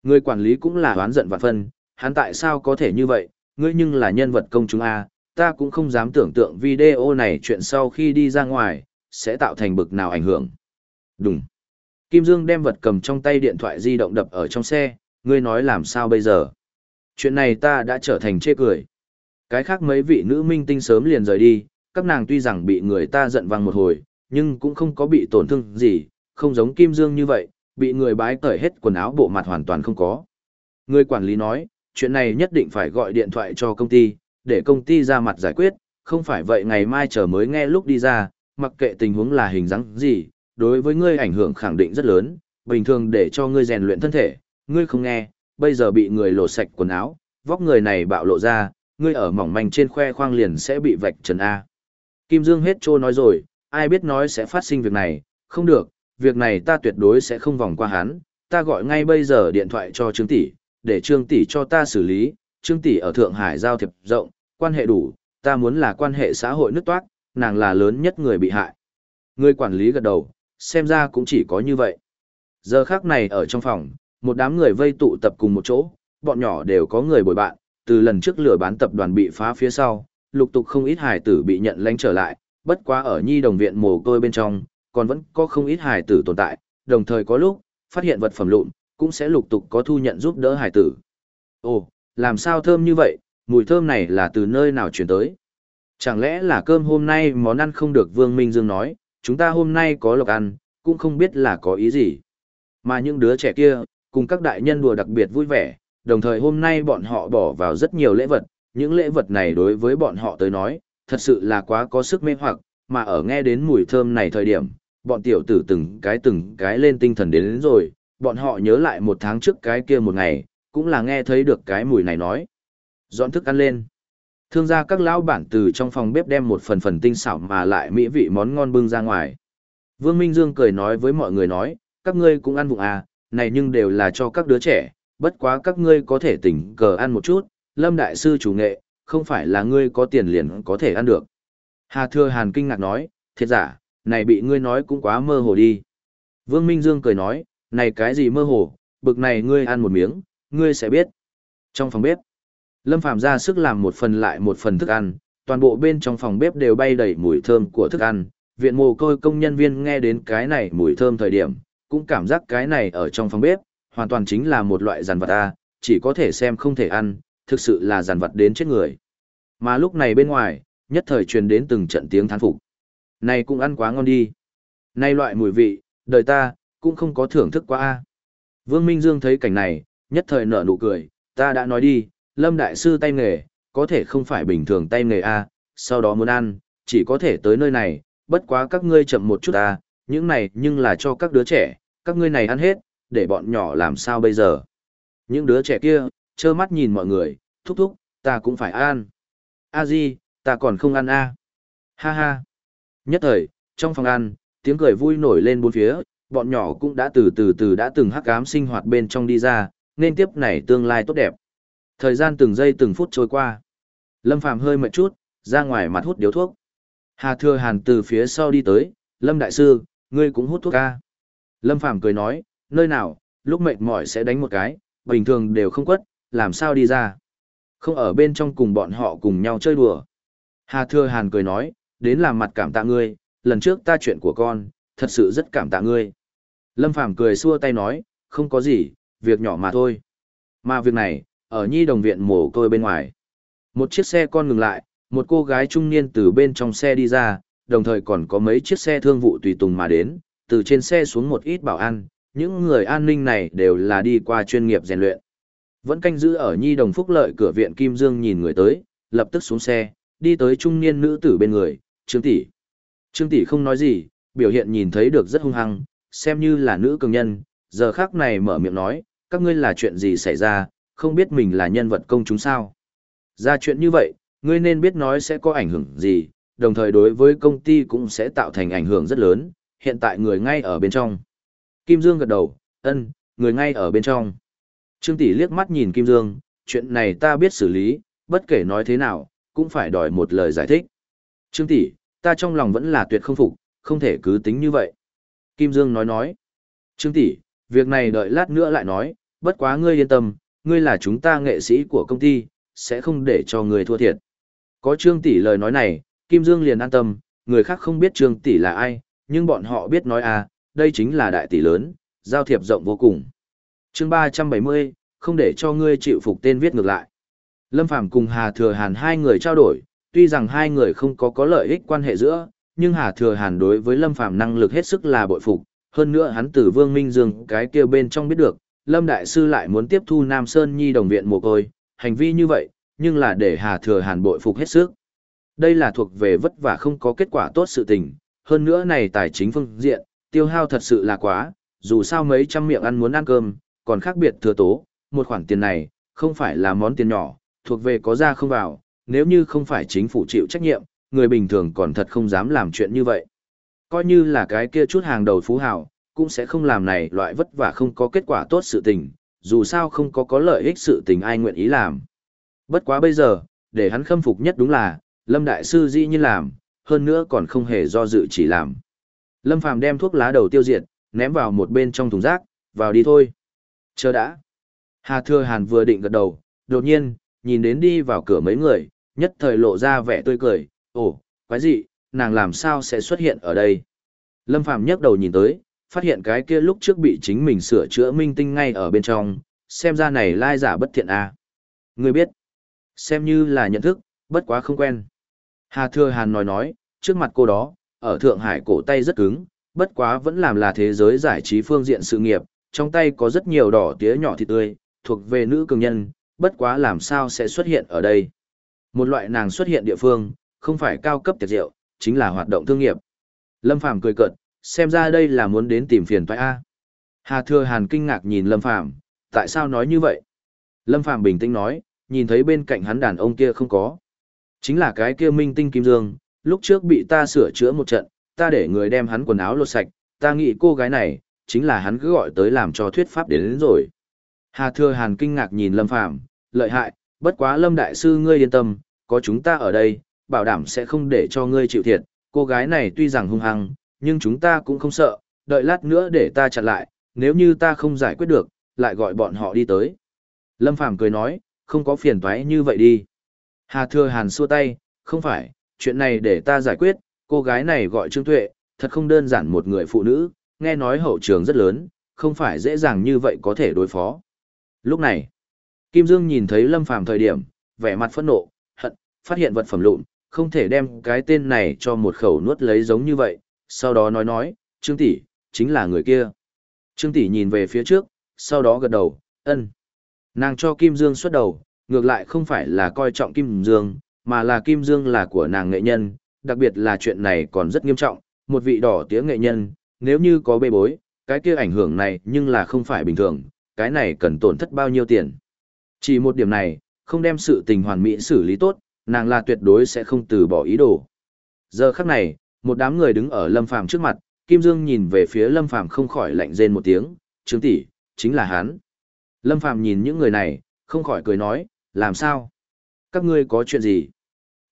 Người quản lý cũng là hoán giận vạn phân, hắn tại sao có thể như vậy, ngươi nhưng là nhân vật công chúng A, ta cũng không dám tưởng tượng video này chuyện sau khi đi ra ngoài, sẽ tạo thành bực nào ảnh hưởng. Đúng. Kim Dương đem vật cầm trong tay điện thoại di động đập ở trong xe, ngươi nói làm sao bây giờ? Chuyện này ta đã trở thành chê cười. Cái khác mấy vị nữ minh tinh sớm liền rời đi, các nàng tuy rằng bị người ta giận vang một hồi, nhưng cũng không có bị tổn thương gì, không giống Kim Dương như vậy, bị người bái cởi hết quần áo bộ mặt hoàn toàn không có. Người quản lý nói, chuyện này nhất định phải gọi điện thoại cho công ty, để công ty ra mặt giải quyết, không phải vậy ngày mai chờ mới nghe lúc đi ra, mặc kệ tình huống là hình dáng gì, đối với ngươi ảnh hưởng khẳng định rất lớn, bình thường để cho ngươi rèn luyện thân thể, ngươi không nghe, bây giờ bị người lột sạch quần áo, vóc người này bạo lộ ra, ngươi ở mỏng manh trên khoe khoang liền sẽ bị vạch trần A. Kim Dương hết trô nói rồi, ai biết nói sẽ phát sinh việc này, không được, việc này ta tuyệt đối sẽ không vòng qua hắn, ta gọi ngay bây giờ điện thoại cho Trương Tỷ, để Trương Tỷ cho ta xử lý, Trương Tỷ ở Thượng Hải giao thiệp rộng, quan hệ đủ, ta muốn là quan hệ xã hội nước toát, nàng là lớn nhất người bị hại. Người quản lý gật đầu, xem ra cũng chỉ có như vậy. Giờ khác này ở trong phòng, một đám người vây tụ tập cùng một chỗ, bọn nhỏ đều có người bồi bạn, từ lần trước lửa bán tập đoàn bị phá phía sau, lục tục không ít hài tử bị nhận lánh trở lại, bất quá ở nhi đồng viện mồ côi bên trong, còn vẫn có không ít hài tử tồn tại, đồng thời có lúc, phát hiện vật phẩm lụn, cũng sẽ lục tục có thu nhận giúp đỡ hài tử. Ồ, làm sao thơm như vậy, mùi thơm này là từ nơi nào chuyển tới? Chẳng lẽ là cơm hôm nay món ăn không được Vương Minh Dương nói, chúng ta hôm nay có lộc ăn, cũng không biết là có ý gì. Mà những đứa trẻ kia, cùng các đại nhân đùa đặc biệt vui vẻ, đồng thời hôm nay bọn họ bỏ vào rất nhiều lễ vật, những lễ vật này đối với bọn họ tới nói, thật sự là quá có sức mê hoặc, mà ở nghe đến mùi thơm này thời điểm, bọn tiểu tử từng cái từng cái lên tinh thần đến, đến rồi, bọn họ nhớ lại một tháng trước cái kia một ngày, cũng là nghe thấy được cái mùi này nói. Dọn thức ăn lên. Thương gia các lão bản từ trong phòng bếp đem một phần phần tinh xảo mà lại mỹ vị món ngon bưng ra ngoài. Vương Minh Dương cười nói với mọi người nói, các ngươi cũng ăn vụng à, này nhưng đều là cho các đứa trẻ, bất quá các ngươi có thể tỉnh cờ ăn một chút, Lâm Đại Sư chủ nghệ, không phải là ngươi có tiền liền có thể ăn được. Hà Thừa Hàn kinh ngạc nói, thiệt giả, này bị ngươi nói cũng quá mơ hồ đi. Vương Minh Dương cười nói, này cái gì mơ hồ, bực này ngươi ăn một miếng, ngươi sẽ biết. Trong phòng bếp, Lâm Phạm ra sức làm một phần lại một phần thức ăn, toàn bộ bên trong phòng bếp đều bay đầy mùi thơm của thức ăn. Viện mồ côi công nhân viên nghe đến cái này mùi thơm thời điểm, cũng cảm giác cái này ở trong phòng bếp, hoàn toàn chính là một loại giàn vật à, chỉ có thể xem không thể ăn, thực sự là giàn vật đến chết người. Mà lúc này bên ngoài, nhất thời truyền đến từng trận tiếng thán phục. Này cũng ăn quá ngon đi. Này loại mùi vị, đời ta, cũng không có thưởng thức quá a. Vương Minh Dương thấy cảnh này, nhất thời nở nụ cười, ta đã nói đi, Lâm Đại Sư tay nghề, có thể không phải bình thường tay nghề A, sau đó muốn ăn, chỉ có thể tới nơi này, bất quá các ngươi chậm một chút A, những này nhưng là cho các đứa trẻ, các ngươi này ăn hết, để bọn nhỏ làm sao bây giờ. Những đứa trẻ kia, trơ mắt nhìn mọi người, thúc thúc, ta cũng phải ăn. A Di, ta còn không ăn A. Ha ha. Nhất thời, trong phòng ăn, tiếng cười vui nổi lên bốn phía, bọn nhỏ cũng đã từ từ từ đã từng hắc ám sinh hoạt bên trong đi ra, nên tiếp này tương lai tốt đẹp. Thời gian từng giây từng phút trôi qua. Lâm Phàm hơi mệt chút, ra ngoài mặt hút điếu thuốc. Hà Thừa Hàn từ phía sau đi tới, Lâm Đại Sư, ngươi cũng hút thuốc ca. Lâm Phàm cười nói, nơi nào, lúc mệt mỏi sẽ đánh một cái, bình thường đều không quất, làm sao đi ra. Không ở bên trong cùng bọn họ cùng nhau chơi đùa. Hà Thừa Hàn cười nói, đến làm mặt cảm tạ ngươi, lần trước ta chuyện của con, thật sự rất cảm tạ ngươi. Lâm Phàm cười xua tay nói, không có gì, việc nhỏ mà thôi. Mà việc này, ở nhi đồng viện mồ côi bên ngoài. Một chiếc xe con ngừng lại, một cô gái trung niên từ bên trong xe đi ra, đồng thời còn có mấy chiếc xe thương vụ tùy tùng mà đến, từ trên xe xuống một ít bảo an, những người an ninh này đều là đi qua chuyên nghiệp rèn luyện. Vẫn canh giữ ở nhi đồng phúc lợi cửa viện Kim Dương nhìn người tới, lập tức xuống xe, đi tới trung niên nữ tử bên người, Trương tỷ. Trương tỷ không nói gì, biểu hiện nhìn thấy được rất hung hăng, xem như là nữ cường nhân, giờ khác này mở miệng nói, các ngươi là chuyện gì xảy ra, không biết mình là nhân vật công chúng sao. Ra chuyện như vậy, ngươi nên biết nói sẽ có ảnh hưởng gì, đồng thời đối với công ty cũng sẽ tạo thành ảnh hưởng rất lớn, hiện tại người ngay ở bên trong. Kim Dương gật đầu, ân, người ngay ở bên trong. Trương Tỷ liếc mắt nhìn Kim Dương, chuyện này ta biết xử lý, bất kể nói thế nào, cũng phải đòi một lời giải thích. Trương Tỷ, ta trong lòng vẫn là tuyệt không phục, không thể cứ tính như vậy. Kim Dương nói nói. Trương Tỷ, việc này đợi lát nữa lại nói, bất quá ngươi yên tâm, ngươi là chúng ta nghệ sĩ của công ty, sẽ không để cho ngươi thua thiệt. Có Trương Tỷ lời nói này, Kim Dương liền an tâm, người khác không biết Trương Tỷ là ai, nhưng bọn họ biết nói à, đây chính là đại tỷ lớn, giao thiệp rộng vô cùng. chương 370, không để cho ngươi chịu phục tên viết ngược lại. Lâm Phàm cùng Hà Thừa Hàn hai người trao đổi, tuy rằng hai người không có có lợi ích quan hệ giữa, nhưng Hà Thừa Hàn đối với Lâm Phàm năng lực hết sức là bội phục, hơn nữa hắn từ Vương Minh Dương cái kia bên trong biết được, Lâm Đại Sư lại muốn tiếp thu Nam Sơn Nhi đồng viện mồ côi, hành vi như vậy, nhưng là để Hà Thừa Hàn bội phục hết sức. Đây là thuộc về vất vả không có kết quả tốt sự tình, hơn nữa này tài chính phương diện, tiêu hao thật sự là quá, dù sao mấy trăm miệng ăn muốn ăn cơm, còn khác biệt thừa tố, một khoản tiền này, không phải là món tiền nhỏ, thuộc về có ra không vào, nếu như không phải chính phủ chịu trách nhiệm, người bình thường còn thật không dám làm chuyện như vậy. Coi như là cái kia chút hàng đầu phú hào, cũng sẽ không làm này loại vất vả không có kết quả tốt sự tình, dù sao không có có lợi ích sự tình ai nguyện ý làm. Bất quá bây giờ, để hắn khâm phục nhất đúng là, Lâm Đại Sư dĩ nhiên làm, hơn nữa còn không hề do dự chỉ làm. Lâm Phàm đem thuốc lá đầu tiêu diệt, ném vào một bên trong thùng rác, vào đi thôi. Chờ đã. Hà Thừa Hàn vừa định gật đầu, đột nhiên, nhìn đến đi vào cửa mấy người, nhất thời lộ ra vẻ tươi cười, ồ, quái gì, nàng làm sao sẽ xuất hiện ở đây. Lâm Phàm nhấc đầu nhìn tới, phát hiện cái kia lúc trước bị chính mình sửa chữa minh tinh ngay ở bên trong, xem ra này lai giả bất thiện à. Người biết, xem như là nhận thức, bất quá không quen. Hà Thừa Hàn nói nói, trước mặt cô đó, ở Thượng Hải cổ tay rất cứng, bất quá vẫn làm là thế giới giải trí phương diện sự nghiệp, trong tay có rất nhiều đỏ tía nhỏ thịt tươi, thuộc về nữ cường nhân, bất quá làm sao sẽ xuất hiện ở đây. Một loại nàng xuất hiện địa phương, không phải cao cấp tiệc rượu, chính là hoạt động thương nghiệp. Lâm Phàm cười cợt, xem ra đây là muốn đến tìm phiền toái A. Hà Thừa Hàn kinh ngạc nhìn Lâm Phàm tại sao nói như vậy? Lâm Phàm bình tĩnh nói, nhìn thấy bên cạnh hắn đàn ông kia không có. Chính là cái kia minh tinh kim dương, lúc trước bị ta sửa chữa một trận, ta để người đem hắn quần áo lột sạch, ta nghĩ cô gái này, chính là hắn cứ gọi tới làm cho thuyết pháp đến, đến rồi. Hà Thừa Hàn kinh ngạc nhìn Lâm Phàm lợi hại, bất quá Lâm Đại Sư ngươi yên tâm, có chúng ta ở đây, bảo đảm sẽ không để cho ngươi chịu thiệt, cô gái này tuy rằng hung hăng, nhưng chúng ta cũng không sợ, đợi lát nữa để ta chặn lại, nếu như ta không giải quyết được, lại gọi bọn họ đi tới. Lâm Phàm cười nói, không có phiền toái như vậy đi. Hà Thừa Hàn xua tay, không phải, chuyện này để ta giải quyết, cô gái này gọi Trương Tuệ, thật không đơn giản một người phụ nữ, nghe nói hậu trường rất lớn, không phải dễ dàng như vậy có thể đối phó. Lúc này, Kim Dương nhìn thấy Lâm Phàm thời điểm, vẻ mặt phẫn nộ, hận, phát hiện vật phẩm lụn, không thể đem cái tên này cho một khẩu nuốt lấy giống như vậy, sau đó nói nói, Trương tỷ, chính là người kia. Trương tỷ nhìn về phía trước, sau đó gật đầu, ân. Nàng cho Kim Dương xuất đầu, ngược lại không phải là coi trọng Kim Dương, mà là Kim Dương là của nàng nghệ nhân, đặc biệt là chuyện này còn rất nghiêm trọng, một vị đỏ tiếng nghệ nhân, nếu như có bê bối, cái kia ảnh hưởng này nhưng là không phải bình thường, cái này cần tổn thất bao nhiêu tiền. Chỉ một điểm này, không đem sự tình hoàn mỹ xử lý tốt, nàng là tuyệt đối sẽ không từ bỏ ý đồ. Giờ khắc này, một đám người đứng ở Lâm Phàm trước mặt, Kim Dương nhìn về phía Lâm Phàm không khỏi lạnh rên một tiếng, "Trương tỷ, chính là hắn." Lâm Phàm nhìn những người này, không khỏi cười nói, "Làm sao? Các ngươi có chuyện gì?"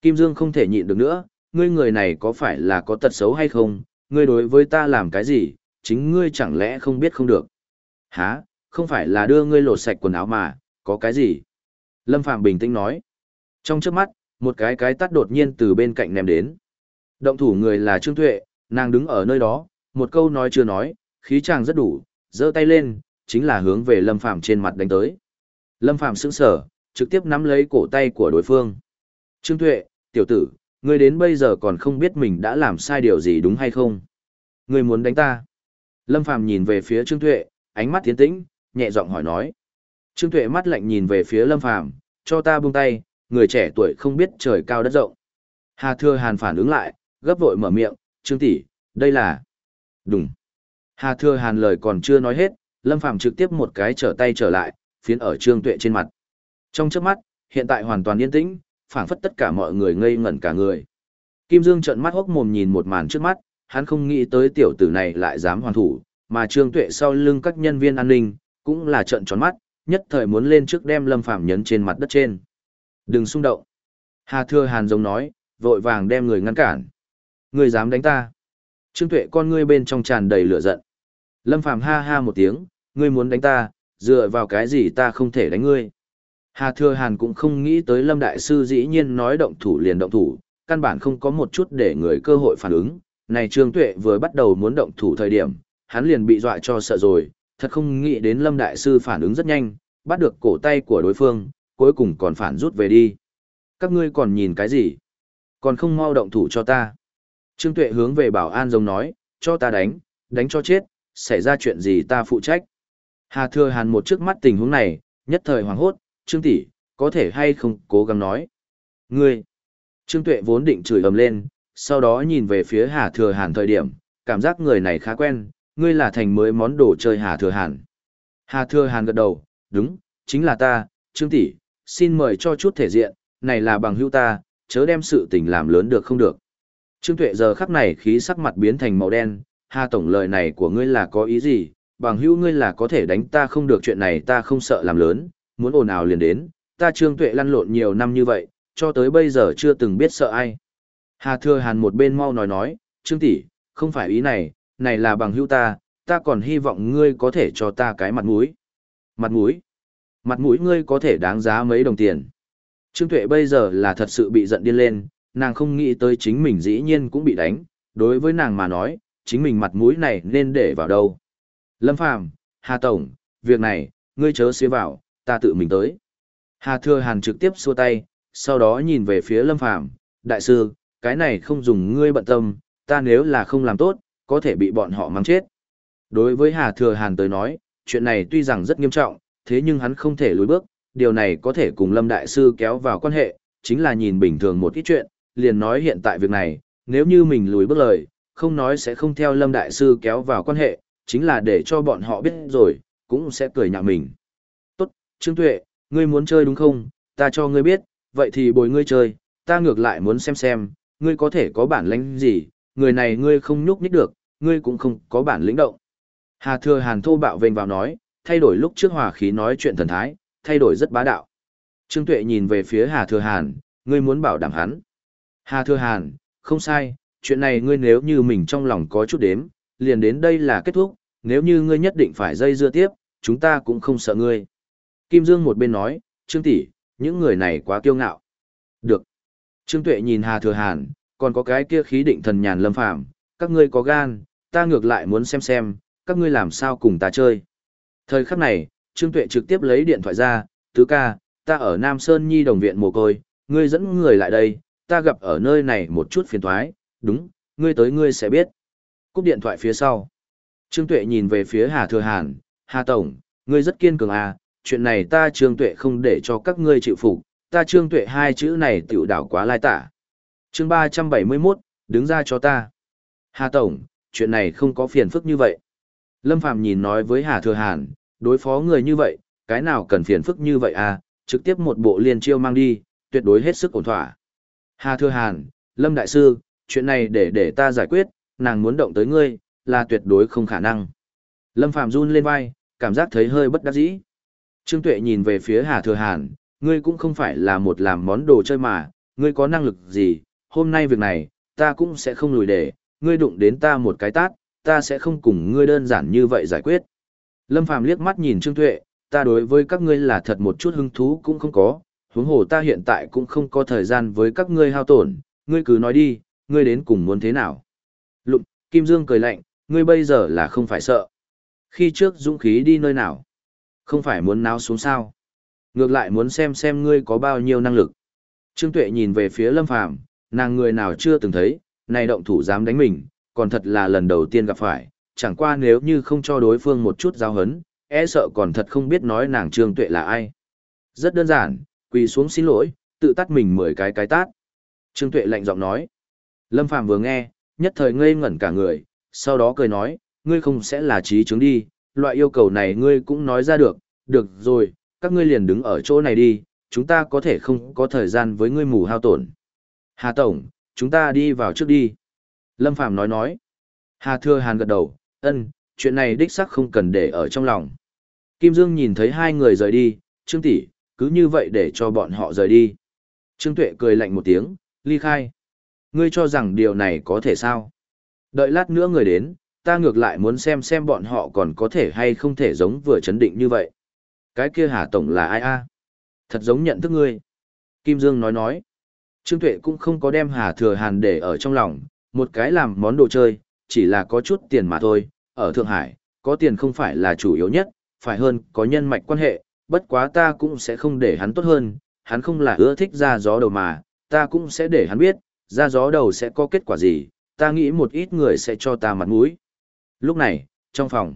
Kim Dương không thể nhịn được nữa, ngươi người này có phải là có tật xấu hay không, ngươi đối với ta làm cái gì, chính ngươi chẳng lẽ không biết không được. Hả, không phải là đưa ngươi lột sạch quần áo mà, có cái gì? Lâm Phạm bình tĩnh nói. Trong trước mắt, một cái cái tắt đột nhiên từ bên cạnh ném đến. Động thủ người là Trương Tuệ, nàng đứng ở nơi đó, một câu nói chưa nói, khí chàng rất đủ, giơ tay lên, chính là hướng về Lâm Phạm trên mặt đánh tới. Lâm Phàm sững sờ, trực tiếp nắm lấy cổ tay của đối phương. Trương Tuệ, tiểu tử, ngươi đến bây giờ còn không biết mình đã làm sai điều gì đúng hay không? Ngươi muốn đánh ta? Lâm Phàm nhìn về phía Trương Tuệ, ánh mắt tiến tĩnh, nhẹ giọng hỏi nói. Trương Tuệ mắt lạnh nhìn về phía Lâm Phàm, cho ta buông tay, người trẻ tuổi không biết trời cao đất rộng. Hà Thừa Hàn phản ứng lại, gấp vội mở miệng, Trương tỷ, đây là... Đúng. Hà Thừa Hàn lời còn chưa nói hết, Lâm Phàm trực tiếp một cái trở tay trở lại, phiến ở Trương Tuệ trên mặt. Trong trước mắt, hiện tại hoàn toàn yên tĩnh, phảng phất tất cả mọi người ngây ngẩn cả người. Kim Dương trợn mắt hốc mồm nhìn một màn trước mắt, hắn không nghĩ tới tiểu tử này lại dám hoàn thủ, mà Trương Tuệ sau lưng các nhân viên an ninh, cũng là trợn tròn mắt, nhất thời muốn lên trước đem Lâm Phàm nhấn trên mặt đất trên. Đừng xung động. Hà Thừa Hàn giống nói, vội vàng đem người ngăn cản. Người dám đánh ta. Trương Tuệ con ngươi bên trong tràn đầy lửa giận. Lâm Phàm ha ha một tiếng, ngươi muốn đánh ta, dựa vào cái gì ta không thể đánh ngươi. Hà Thừa Hàn cũng không nghĩ tới Lâm Đại Sư dĩ nhiên nói động thủ liền động thủ, căn bản không có một chút để người cơ hội phản ứng. Này Trương Tuệ vừa bắt đầu muốn động thủ thời điểm, hắn liền bị dọa cho sợ rồi, thật không nghĩ đến Lâm Đại Sư phản ứng rất nhanh, bắt được cổ tay của đối phương, cuối cùng còn phản rút về đi. Các ngươi còn nhìn cái gì? Còn không mau động thủ cho ta. Trương Tuệ hướng về bảo an giống nói, cho ta đánh, đánh cho chết, xảy ra chuyện gì ta phụ trách. Hà Thừa Hàn một trước mắt tình huống này, nhất thời hoảng hốt, Trương tỷ, có thể hay không cố gắng nói. Ngươi! Trương Tuệ vốn định chửi ầm lên, sau đó nhìn về phía Hà Thừa Hàn thời điểm, cảm giác người này khá quen, ngươi là thành mới món đồ chơi Hà Thừa Hàn. Hà Thừa Hàn gật đầu, đúng, chính là ta, Trương tỷ, xin mời cho chút thể diện, này là bằng hữu ta, chớ đem sự tình làm lớn được không được. Trương Tuệ giờ khắc này khí sắc mặt biến thành màu đen, Hà Tổng lời này của ngươi là có ý gì, bằng hữu ngươi là có thể đánh ta không được chuyện này ta không sợ làm lớn, muốn ồn ào liền đến, ta Trương Tuệ lăn lộn nhiều năm như vậy, cho tới bây giờ chưa từng biết sợ ai. Hà Thừa Hàn một bên mau nói nói, Trương tỷ, không phải ý này, này là bằng hữu ta, ta còn hy vọng ngươi có thể cho ta cái mặt mũi. Mặt mũi? Mặt mũi ngươi có thể đáng giá mấy đồng tiền. Trương Tuệ bây giờ là thật sự bị giận điên lên, nàng không nghĩ tới chính mình dĩ nhiên cũng bị đánh, đối với nàng mà nói, chính mình mặt mũi này nên để vào đâu. Lâm Phàm, Hà Tổng, việc này, ngươi chớ xế vào, ta tự mình tới. Hà Thừa Hàn trực tiếp xua tay, sau đó nhìn về phía Lâm Phàm, đại sư, cái này không dùng ngươi bận tâm, ta nếu là không làm tốt, có thể bị bọn họ mắng chết. Đối với Hà Thừa Hàn tới nói, chuyện này tuy rằng rất nghiêm trọng, thế nhưng hắn không thể lùi bước, điều này có thể cùng Lâm Đại Sư kéo vào quan hệ, chính là nhìn bình thường một ít chuyện, liền nói hiện tại việc này, nếu như mình lùi bước lời, không nói sẽ không theo Lâm Đại Sư kéo vào quan hệ, chính là để cho bọn họ biết rồi, cũng sẽ cười nhạo mình. Trương Tuệ, ngươi muốn chơi đúng không? Ta cho ngươi biết, vậy thì bồi ngươi chơi, ta ngược lại muốn xem xem, ngươi có thể có bản lĩnh gì, người này ngươi không nhúc nhích được, ngươi cũng không có bản lĩnh động. Hà Thừa Hàn thô bạo vênh vào nói, thay đổi lúc trước hòa khí nói chuyện thần thái, thay đổi rất bá đạo. Trương Tuệ nhìn về phía Hà Thừa Hàn, ngươi muốn bảo đảm hắn. Hà Thừa Hàn, không sai, chuyện này ngươi nếu như mình trong lòng có chút đếm, liền đến đây là kết thúc, nếu như ngươi nhất định phải dây dưa tiếp, chúng ta cũng không sợ ngươi. Kim Dương một bên nói, Trương tỷ, những người này quá kiêu ngạo. Được. Trương Tuệ nhìn Hà Thừa Hàn, còn có cái kia khí định thần nhàn lâm phàm, các ngươi có gan, ta ngược lại muốn xem xem, các ngươi làm sao cùng ta chơi. Thời khắc này, Trương Tuệ trực tiếp lấy điện thoại ra, tứ ca, ta ở Nam Sơn Nhi đồng viện mồ côi, ngươi dẫn người lại đây, ta gặp ở nơi này một chút phiền thoái, đúng, ngươi tới ngươi sẽ biết. Cúp điện thoại phía sau. Trương Tuệ nhìn về phía Hà Thừa Hàn, Hà Tổng, ngươi rất kiên cường à, chuyện này ta Trương Tuệ không để cho các ngươi chịu phục, ta Trương Tuệ hai chữ này tiểu đảo quá lai tả. chương 371, đứng ra cho ta. Hà Tổng, chuyện này không có phiền phức như vậy. Lâm Phàm nhìn nói với Hà Thừa Hàn, đối phó người như vậy, cái nào cần phiền phức như vậy à, trực tiếp một bộ liên chiêu mang đi, tuyệt đối hết sức ổn thỏa. Hà Thừa Hàn, Lâm Đại Sư, chuyện này để để ta giải quyết, nàng muốn động tới ngươi, là tuyệt đối không khả năng. Lâm Phàm run lên vai, cảm giác thấy hơi bất đắc dĩ. Trương Tuệ nhìn về phía Hà Thừa Hàn, ngươi cũng không phải là một làm món đồ chơi mà, ngươi có năng lực gì, hôm nay việc này, ta cũng sẽ không lùi để, ngươi đụng đến ta một cái tát, ta sẽ không cùng ngươi đơn giản như vậy giải quyết. Lâm Phàm liếc mắt nhìn Trương Tuệ, ta đối với các ngươi là thật một chút hứng thú cũng không có, huống hồ ta hiện tại cũng không có thời gian với các ngươi hao tổn, ngươi cứ nói đi, ngươi đến cùng muốn thế nào. Lụng, Kim Dương cười lạnh, ngươi bây giờ là không phải sợ. Khi trước dũng khí đi nơi nào? Không phải muốn náo xuống sao? Ngược lại muốn xem xem ngươi có bao nhiêu năng lực. Trương Tuệ nhìn về phía Lâm Phàm, nàng người nào chưa từng thấy, này động thủ dám đánh mình, còn thật là lần đầu tiên gặp phải, chẳng qua nếu như không cho đối phương một chút giao hấn, e sợ còn thật không biết nói nàng Trương Tuệ là ai. Rất đơn giản, quỳ xuống xin lỗi, tự tắt mình mười cái cái tát. Trương Tuệ lạnh giọng nói. Lâm Phàm vừa nghe, nhất thời ngây ngẩn cả người, sau đó cười nói, ngươi không sẽ là trí chứng đi, loại yêu cầu này ngươi cũng nói ra được, được rồi, các ngươi liền đứng ở chỗ này đi, chúng ta có thể không có thời gian với ngươi mù hao tổn. Hà Tổng, chúng ta đi vào trước đi. Lâm Phàm nói nói. Hà Thừa Hàn gật đầu, ân, chuyện này đích xác không cần để ở trong lòng. Kim Dương nhìn thấy hai người rời đi, Trương Tỷ, cứ như vậy để cho bọn họ rời đi. Trương Tuệ cười lạnh một tiếng, ly khai. Ngươi cho rằng điều này có thể sao? Đợi lát nữa người đến, ta ngược lại muốn xem xem bọn họ còn có thể hay không thể giống vừa chấn định như vậy. Cái kia Hà Tổng là ai a? Thật giống nhận thức ngươi. Kim Dương nói nói. Trương Tuệ cũng không có đem Hà Thừa Hàn để ở trong lòng, một cái làm món đồ chơi, chỉ là có chút tiền mà thôi. Ở Thượng Hải, có tiền không phải là chủ yếu nhất, phải hơn có nhân mạch quan hệ, bất quá ta cũng sẽ không để hắn tốt hơn, hắn không là ưa thích ra gió đầu mà, ta cũng sẽ để hắn biết, ra gió đầu sẽ có kết quả gì, ta nghĩ một ít người sẽ cho ta mặt mũi. Lúc này, trong phòng,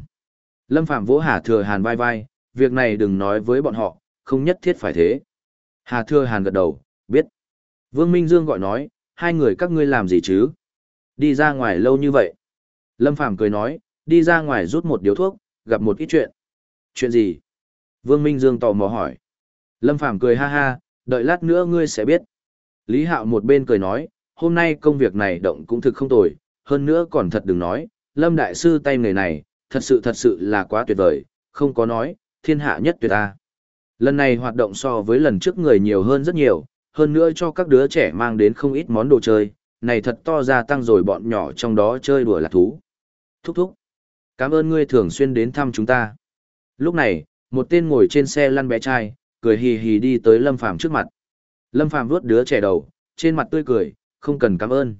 Lâm Phạm vỗ Hà Thừa Hàn vai vai, việc này đừng nói với bọn họ, không nhất thiết phải thế. Hà Thừa Hàn gật đầu, biết. Vương Minh Dương gọi nói, hai người các ngươi làm gì chứ? Đi ra ngoài lâu như vậy. Lâm phạm cười nói, đi ra ngoài rút một điếu thuốc, gặp một ít chuyện. Chuyện gì? Vương Minh Dương tò mò hỏi. Lâm Phàm cười ha ha, đợi lát nữa ngươi sẽ biết. Lý Hạo một bên cười nói, hôm nay công việc này động cũng thực không tồi, hơn nữa còn thật đừng nói, Lâm Đại Sư tay người này, thật sự thật sự là quá tuyệt vời, không có nói, thiên hạ nhất tuyệt ta. Lần này hoạt động so với lần trước người nhiều hơn rất nhiều, hơn nữa cho các đứa trẻ mang đến không ít món đồ chơi, này thật to ra tăng rồi bọn nhỏ trong đó chơi đùa lạc thú. Thúc thúc. Cảm ơn ngươi thường xuyên đến thăm chúng ta. Lúc này, một tên ngồi trên xe lăn bé trai, cười hì hì đi tới Lâm Phàm trước mặt. Lâm Phàm vuốt đứa trẻ đầu, trên mặt tươi cười, không cần cảm ơn.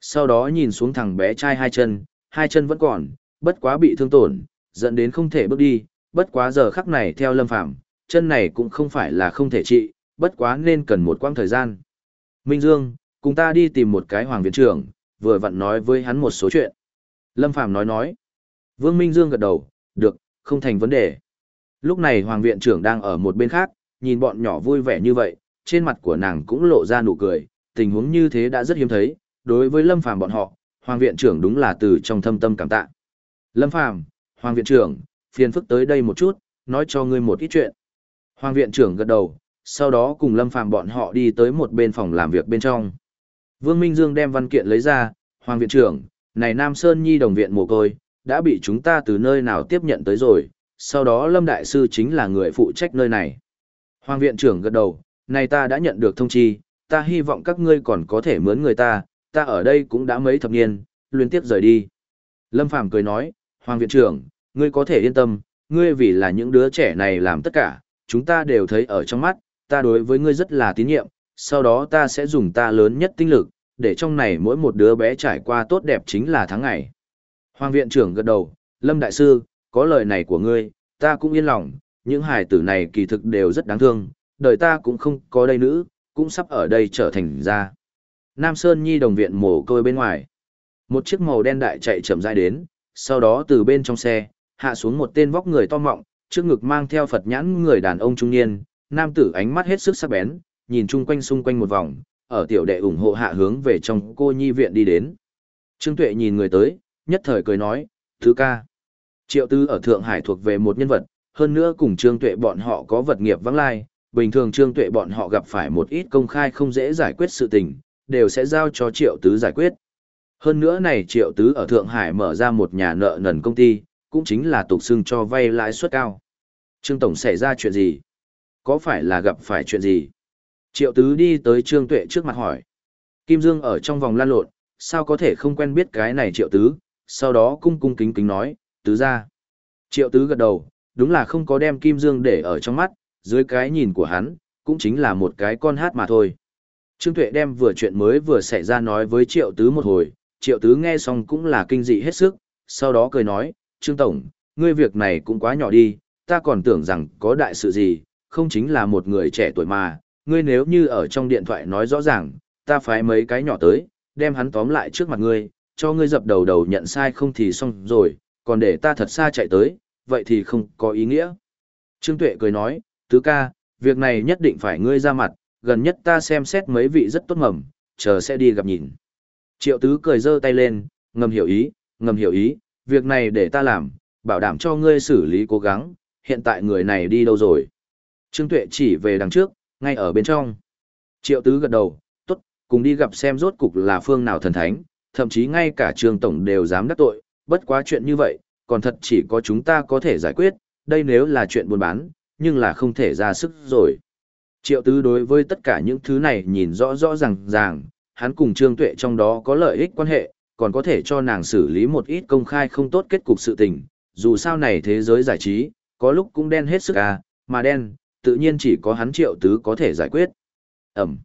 Sau đó nhìn xuống thằng bé trai hai chân, hai chân vẫn còn, bất quá bị thương tổn, dẫn đến không thể bước đi, bất quá giờ khắc này theo Lâm Phàm, chân này cũng không phải là không thể trị, bất quá nên cần một quãng thời gian. Minh Dương, cùng ta đi tìm một cái hoàng viện trưởng, vừa vặn nói với hắn một số chuyện. Lâm Phàm nói nói. Vương Minh Dương gật đầu, được, không thành vấn đề. Lúc này hoàng viện trưởng đang ở một bên khác, nhìn bọn nhỏ vui vẻ như vậy, trên mặt của nàng cũng lộ ra nụ cười, tình huống như thế đã rất hiếm thấy, đối với Lâm Phàm bọn họ, hoàng viện trưởng đúng là từ trong thâm tâm cảm tạ. Lâm Phàm, hoàng viện trưởng, phiền phức tới đây một chút, nói cho ngươi một ít chuyện. Hoàng viện trưởng gật đầu, sau đó cùng Lâm Phàm bọn họ đi tới một bên phòng làm việc bên trong. Vương Minh Dương đem văn kiện lấy ra, Hoàng viện trưởng, này Nam Sơn Nhi đồng viện mồ côi, đã bị chúng ta từ nơi nào tiếp nhận tới rồi, sau đó Lâm Đại Sư chính là người phụ trách nơi này. Hoàng viện trưởng gật đầu, này ta đã nhận được thông chi, ta hy vọng các ngươi còn có thể mướn người ta, ta ở đây cũng đã mấy thập niên, liên tiếp rời đi. Lâm Phàm cười nói, Hoàng viện trưởng, ngươi có thể yên tâm, ngươi vì là những đứa trẻ này làm tất cả, chúng ta đều thấy ở trong mắt, ta đối với ngươi rất là tín nhiệm, sau đó ta sẽ dùng ta lớn nhất tinh lực, để trong này mỗi một đứa bé trải qua tốt đẹp chính là tháng ngày. Hoàng viện trưởng gật đầu, Lâm Đại Sư, có lời này của ngươi, ta cũng yên lòng, những hài tử này kỳ thực đều rất đáng thương, đời ta cũng không có đây nữ, cũng sắp ở đây trở thành ra. Nam Sơn Nhi đồng viện mồ côi bên ngoài. Một chiếc màu đen đại chạy chậm rãi đến, sau đó từ bên trong xe, hạ xuống một tên vóc người to mọng, trước ngực mang theo Phật nhãn người đàn ông trung niên, nam tử ánh mắt hết sức sắc bén, nhìn chung quanh xung quanh một vòng, ở tiểu đệ ủng hộ hạ hướng về trong cô nhi viện đi đến. Trương Tuệ nhìn người tới, nhất thời cười nói, thứ ca. Triệu Tư ở Thượng Hải thuộc về một nhân vật, hơn nữa cùng Trương Tuệ bọn họ có vật nghiệp vắng lai, bình thường Trương Tuệ bọn họ gặp phải một ít công khai không dễ giải quyết sự tình, đều sẽ giao cho Triệu Tứ giải quyết. Hơn nữa này Triệu Tứ ở Thượng Hải mở ra một nhà nợ nần công ty, cũng chính là tục xưng cho vay lãi suất cao. Trương Tổng xảy ra chuyện gì? Có phải là gặp phải chuyện gì? Triệu Tứ đi tới Trương Tuệ trước mặt hỏi. Kim Dương ở trong vòng lan lộn, sao có thể không quen biết cái này Triệu Tứ, sau đó cung cung kính kính nói, Tứ ra. Triệu Tứ gật đầu, đúng là không có đem Kim Dương để ở trong mắt, dưới cái nhìn của hắn, cũng chính là một cái con hát mà thôi. Trương Tuệ đem vừa chuyện mới vừa xảy ra nói với Triệu Tứ một hồi, Triệu Tứ nghe xong cũng là kinh dị hết sức, sau đó cười nói, Trương Tổng, ngươi việc này cũng quá nhỏ đi, ta còn tưởng rằng có đại sự gì, không chính là một người trẻ tuổi mà, ngươi nếu như ở trong điện thoại nói rõ ràng, ta phái mấy cái nhỏ tới, đem hắn tóm lại trước mặt ngươi, cho ngươi dập đầu đầu nhận sai không thì xong rồi, còn để ta thật xa chạy tới, vậy thì không có ý nghĩa. Trương Tuệ cười nói, tứ ca, việc này nhất định phải ngươi ra mặt, gần nhất ta xem xét mấy vị rất tốt mầm, chờ sẽ đi gặp nhìn. Triệu tứ cười giơ tay lên, ngầm hiểu ý, ngầm hiểu ý, việc này để ta làm, bảo đảm cho ngươi xử lý cố gắng, hiện tại người này đi đâu rồi. Trương Tuệ chỉ về đằng trước, ngay ở bên trong. Triệu tứ gật đầu, tốt, cùng đi gặp xem rốt cục là phương nào thần thánh, thậm chí ngay cả trường tổng đều dám đắc tội, bất quá chuyện như vậy, còn thật chỉ có chúng ta có thể giải quyết, đây nếu là chuyện buôn bán, nhưng là không thể ra sức rồi. Triệu tứ đối với tất cả những thứ này nhìn rõ rõ ràng ràng, hắn cùng Trương Tuệ trong đó có lợi ích quan hệ, còn có thể cho nàng xử lý một ít công khai không tốt kết cục sự tình, dù sao này thế giới giải trí, có lúc cũng đen hết sức à, mà đen, tự nhiên chỉ có hắn triệu tứ có thể giải quyết. Ẩm.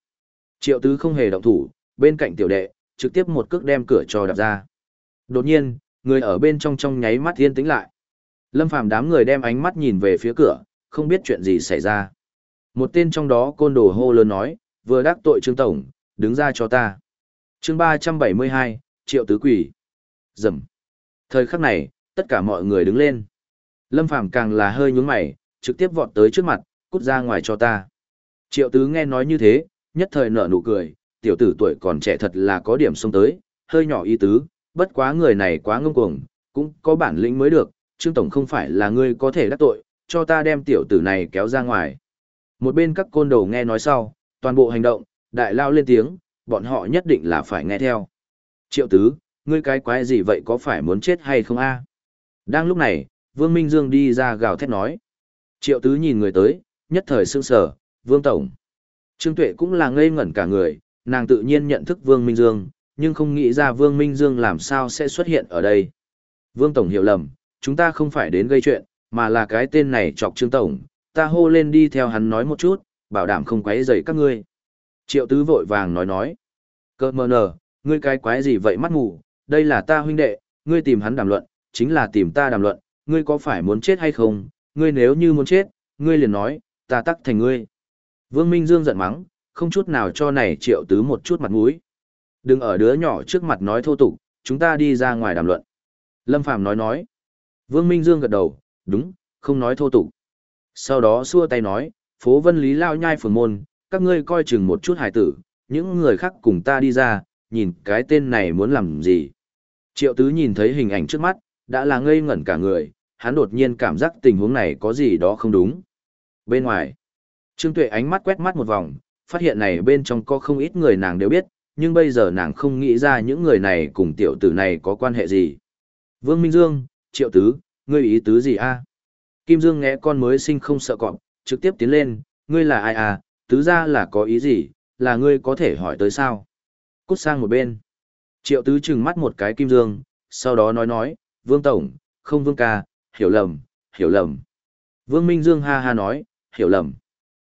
Triệu tứ không hề động thủ, bên cạnh tiểu đệ, trực tiếp một cước đem cửa cho đạp ra. Đột nhiên, người ở bên trong trong nháy mắt yên tĩnh lại. Lâm Phàm đám người đem ánh mắt nhìn về phía cửa, không biết chuyện gì xảy ra. Một tên trong đó côn đồ hô lớn nói, vừa đắc tội Trương Tổng, đứng ra cho ta. chương 372, Triệu Tứ Quỷ. Dầm. Thời khắc này, tất cả mọi người đứng lên. Lâm Phàm càng là hơi nhướng mày, trực tiếp vọt tới trước mặt, cút ra ngoài cho ta. Triệu Tứ nghe nói như thế, nhất thời nở nụ cười, tiểu tử tuổi còn trẻ thật là có điểm xông tới, hơi nhỏ ý tứ, bất quá người này quá ngông cuồng, cũng có bản lĩnh mới được, Trương Tổng không phải là ngươi có thể đắc tội, cho ta đem tiểu tử này kéo ra ngoài. Một bên các côn đồ nghe nói sau, toàn bộ hành động, đại lao lên tiếng, bọn họ nhất định là phải nghe theo. Triệu tứ, ngươi cái quái gì vậy có phải muốn chết hay không a? Đang lúc này, Vương Minh Dương đi ra gào thét nói. Triệu tứ nhìn người tới, nhất thời sương sở, Vương Tổng. Trương Tuệ cũng là ngây ngẩn cả người, nàng tự nhiên nhận thức Vương Minh Dương, nhưng không nghĩ ra Vương Minh Dương làm sao sẽ xuất hiện ở đây. Vương Tổng hiểu lầm, chúng ta không phải đến gây chuyện, mà là cái tên này chọc Trương Tổng, ta hô lên đi theo hắn nói một chút, bảo đảm không quấy rầy các ngươi. Triệu tứ vội vàng nói nói. Cơ mờ nở, ngươi cái quái gì vậy mắt ngủ? đây là ta huynh đệ, ngươi tìm hắn đàm luận, chính là tìm ta đàm luận, ngươi có phải muốn chết hay không, ngươi nếu như muốn chết, ngươi liền nói, ta tắc thành ngươi. Vương Minh Dương giận mắng, không chút nào cho này triệu tứ một chút mặt mũi. Đừng ở đứa nhỏ trước mặt nói thô tục, chúng ta đi ra ngoài đàm luận. Lâm Phàm nói nói. Vương Minh Dương gật đầu, đúng, không nói thô tục. Sau đó xua tay nói, phố vân lý lao nhai phường môn, các ngươi coi chừng một chút hải tử, những người khác cùng ta đi ra, nhìn cái tên này muốn làm gì. Triệu tứ nhìn thấy hình ảnh trước mắt, đã là ngây ngẩn cả người, hắn đột nhiên cảm giác tình huống này có gì đó không đúng. Bên ngoài, Trương Tuệ ánh mắt quét mắt một vòng, phát hiện này bên trong có không ít người nàng đều biết, nhưng bây giờ nàng không nghĩ ra những người này cùng tiểu tử này có quan hệ gì. Vương Minh Dương, Triệu Tứ, ngươi ý tứ gì a? Kim Dương nghe con mới sinh không sợ cọp, trực tiếp tiến lên, ngươi là ai à, tứ ra là có ý gì, là ngươi có thể hỏi tới sao? Cút sang một bên. Triệu Tứ trừng mắt một cái Kim Dương, sau đó nói nói, Vương Tổng, không Vương ca, hiểu lầm, hiểu lầm. Vương Minh Dương ha ha nói, hiểu lầm.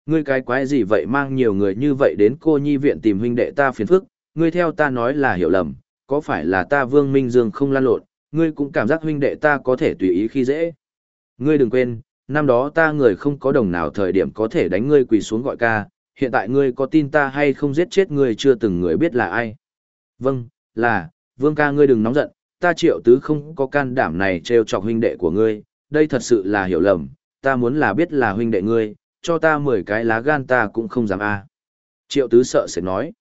Ngươi cái quái gì vậy mang nhiều người như vậy đến cô nhi viện tìm huynh đệ ta phiền phức, ngươi theo ta nói là hiểu lầm, có phải là ta Vương Minh Dương không lan lộn, ngươi cũng cảm giác huynh đệ ta có thể tùy ý khi dễ. Ngươi đừng quên, năm đó ta người không có đồng nào thời điểm có thể đánh ngươi quỳ xuống gọi ca, hiện tại ngươi có tin ta hay không giết chết ngươi chưa từng người biết là ai. Vâng, là, vương ca ngươi đừng nóng giận, ta triệu tứ không có can đảm này trêu chọc huynh đệ của ngươi, đây thật sự là hiểu lầm, ta muốn là biết là huynh đệ ngươi, cho ta 10 cái lá gan ta cũng không dám a. Triệu tứ sợ sệt nói.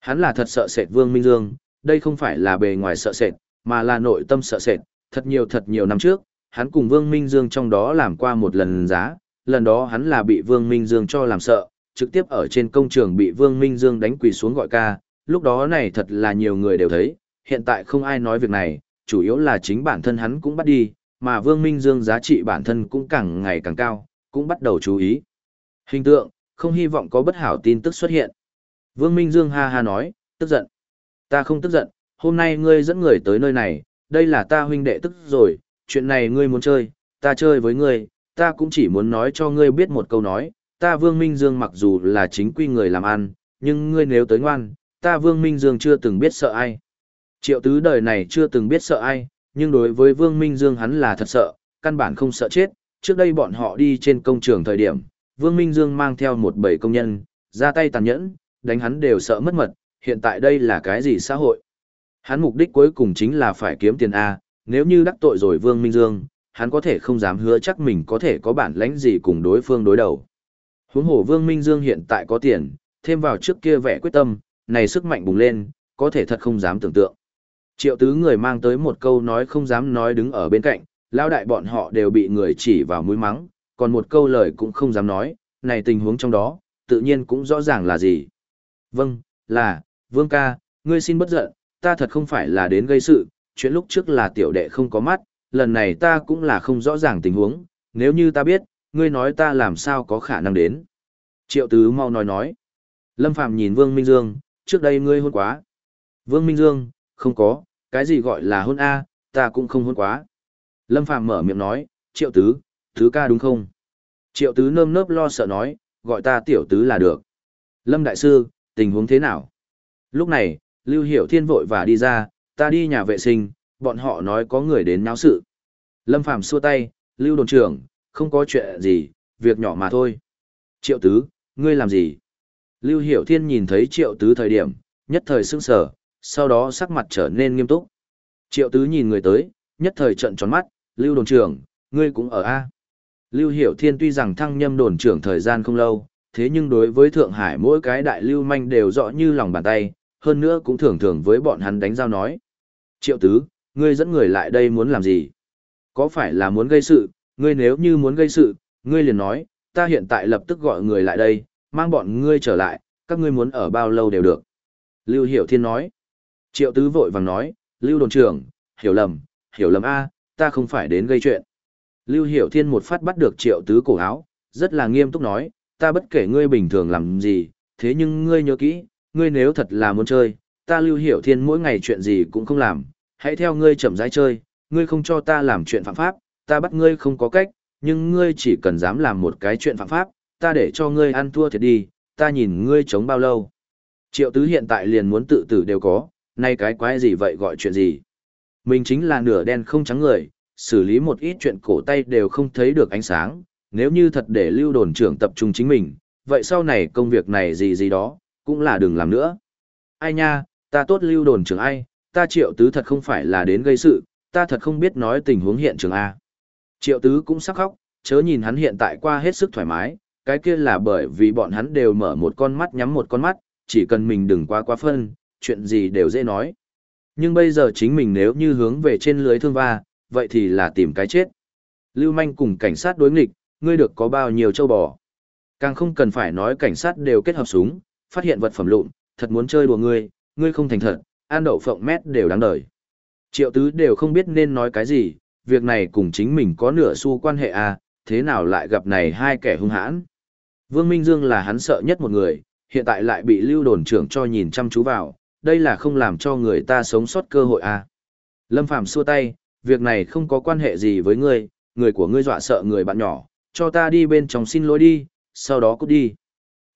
Hắn là thật sợ sệt vương minh dương, đây không phải là bề ngoài sợ sệt, mà là nội tâm sợ sệt, thật nhiều thật nhiều năm trước, hắn cùng Vương Minh Dương trong đó làm qua một lần giá, lần đó hắn là bị Vương Minh Dương cho làm sợ, trực tiếp ở trên công trường bị Vương Minh Dương đánh quỳ xuống gọi ca, lúc đó này thật là nhiều người đều thấy, hiện tại không ai nói việc này, chủ yếu là chính bản thân hắn cũng bắt đi, mà Vương Minh Dương giá trị bản thân cũng càng ngày càng cao, cũng bắt đầu chú ý. Hình tượng, không hy vọng có bất hảo tin tức xuất hiện. Vương Minh Dương ha ha nói, tức giận. Ta không tức giận, hôm nay ngươi dẫn người tới nơi này, đây là ta huynh đệ tức rồi, chuyện này ngươi muốn chơi, ta chơi với ngươi, ta cũng chỉ muốn nói cho ngươi biết một câu nói, ta Vương Minh Dương mặc dù là chính quy người làm ăn, nhưng ngươi nếu tới ngoan, ta Vương Minh Dương chưa từng biết sợ ai. Triệu tứ đời này chưa từng biết sợ ai, nhưng đối với Vương Minh Dương hắn là thật sợ, căn bản không sợ chết, trước đây bọn họ đi trên công trường thời điểm, Vương Minh Dương mang theo một bầy công nhân, ra tay tàn nhẫn, đánh hắn đều sợ mất mật, hiện tại đây là cái gì xã hội? Hắn mục đích cuối cùng chính là phải kiếm tiền A, nếu như đắc tội rồi Vương Minh Dương, hắn có thể không dám hứa chắc mình có thể có bản lãnh gì cùng đối phương đối đầu. Huống hồ Vương Minh Dương hiện tại có tiền, thêm vào trước kia vẻ quyết tâm, này sức mạnh bùng lên, có thể thật không dám tưởng tượng. Triệu tứ người mang tới một câu nói không dám nói đứng ở bên cạnh, lao đại bọn họ đều bị người chỉ vào mũi mắng, còn một câu lời cũng không dám nói, này tình huống trong đó, tự nhiên cũng rõ ràng là gì. Vâng, là, Vương ca, ngươi xin bất giận, ta thật không phải là đến gây sự, chuyện lúc trước là tiểu đệ không có mắt, lần này ta cũng là không rõ ràng tình huống, nếu như ta biết, ngươi nói ta làm sao có khả năng đến. Triệu tứ mau nói nói. Lâm Phạm nhìn Vương Minh Dương, trước đây ngươi hôn quá. Vương Minh Dương, không có, cái gì gọi là hôn A, ta cũng không hôn quá. Lâm Phạm mở miệng nói, triệu tứ, tứ ca đúng không? Triệu tứ nơm nớp lo sợ nói, gọi ta tiểu tứ là được. Lâm Đại Sư, tình huống thế nào? Lúc này, Lưu Hiểu Thiên vội và đi ra, ta đi nhà vệ sinh, bọn họ nói có người đến náo sự. Lâm Phàm xua tay, Lưu đồn trưởng, không có chuyện gì, việc nhỏ mà thôi. Triệu tứ, ngươi làm gì? Lưu Hiểu Thiên nhìn thấy triệu tứ thời điểm, nhất thời sững sờ, sau đó sắc mặt trở nên nghiêm túc. Triệu tứ nhìn người tới, nhất thời trận tròn mắt, Lưu đồn trưởng, ngươi cũng ở A. Lưu Hiểu Thiên tuy rằng thăng nhâm đồn trưởng thời gian không lâu, thế nhưng đối với Thượng Hải mỗi cái đại lưu manh đều rõ như lòng bàn tay, hơn nữa cũng thường thường với bọn hắn đánh giao nói. Triệu tứ, ngươi dẫn người lại đây muốn làm gì? Có phải là muốn gây sự, ngươi nếu như muốn gây sự, ngươi liền nói, ta hiện tại lập tức gọi người lại đây, mang bọn ngươi trở lại, các ngươi muốn ở bao lâu đều được. Lưu Hiểu Thiên nói. Triệu tứ vội vàng nói, Lưu đồn trưởng, hiểu lầm, hiểu lầm A, ta không phải đến gây chuyện. Lưu Hiểu Thiên một phát bắt được triệu tứ cổ áo, rất là nghiêm túc nói, ta bất kể ngươi bình thường làm gì, thế nhưng ngươi nhớ kỹ, ngươi nếu thật là muốn chơi, ta Lưu Hiểu Thiên mỗi ngày chuyện gì cũng không làm, hãy theo ngươi chậm rãi chơi, ngươi không cho ta làm chuyện phạm pháp, ta bắt ngươi không có cách, nhưng ngươi chỉ cần dám làm một cái chuyện phạm pháp, ta để cho ngươi ăn thua thiệt đi, ta nhìn ngươi chống bao lâu. Triệu tứ hiện tại liền muốn tự tử đều có, nay cái quái gì vậy gọi chuyện gì. Mình chính là nửa đen không trắng người, xử lý một ít chuyện cổ tay đều không thấy được ánh sáng, nếu như thật để lưu đồn trưởng tập trung chính mình, vậy sau này công việc này gì gì đó, cũng là đừng làm nữa. Ai nha, ta tốt lưu đồn trưởng ai, ta triệu tứ thật không phải là đến gây sự, ta thật không biết nói tình huống hiện trường A. Triệu tứ cũng sắc khóc, chớ nhìn hắn hiện tại qua hết sức thoải mái, cái kia là bởi vì bọn hắn đều mở một con mắt nhắm một con mắt, chỉ cần mình đừng quá quá phân, chuyện gì đều dễ nói. Nhưng bây giờ chính mình nếu như hướng về trên lưới thương va, vậy thì là tìm cái chết. Lưu manh cùng cảnh sát đối nghịch, ngươi được có bao nhiêu châu bò. Càng không cần phải nói cảnh sát đều kết hợp súng, phát hiện vật phẩm lụn, thật muốn chơi đùa ngươi, ngươi không thành thật, an đậu phộng mét đều đáng đời. Triệu tứ đều không biết nên nói cái gì, việc này cùng chính mình có nửa xu quan hệ à, thế nào lại gặp này hai kẻ hung hãn. Vương Minh Dương là hắn sợ nhất một người, hiện tại lại bị lưu đồn trưởng cho nhìn chăm chú vào, đây là không làm cho người ta sống sót cơ hội à. Lâm Phàm xua tay, việc này không có quan hệ gì với ngươi, người của ngươi dọa sợ người bạn nhỏ, cho ta đi bên trong xin lỗi đi, sau đó cút đi.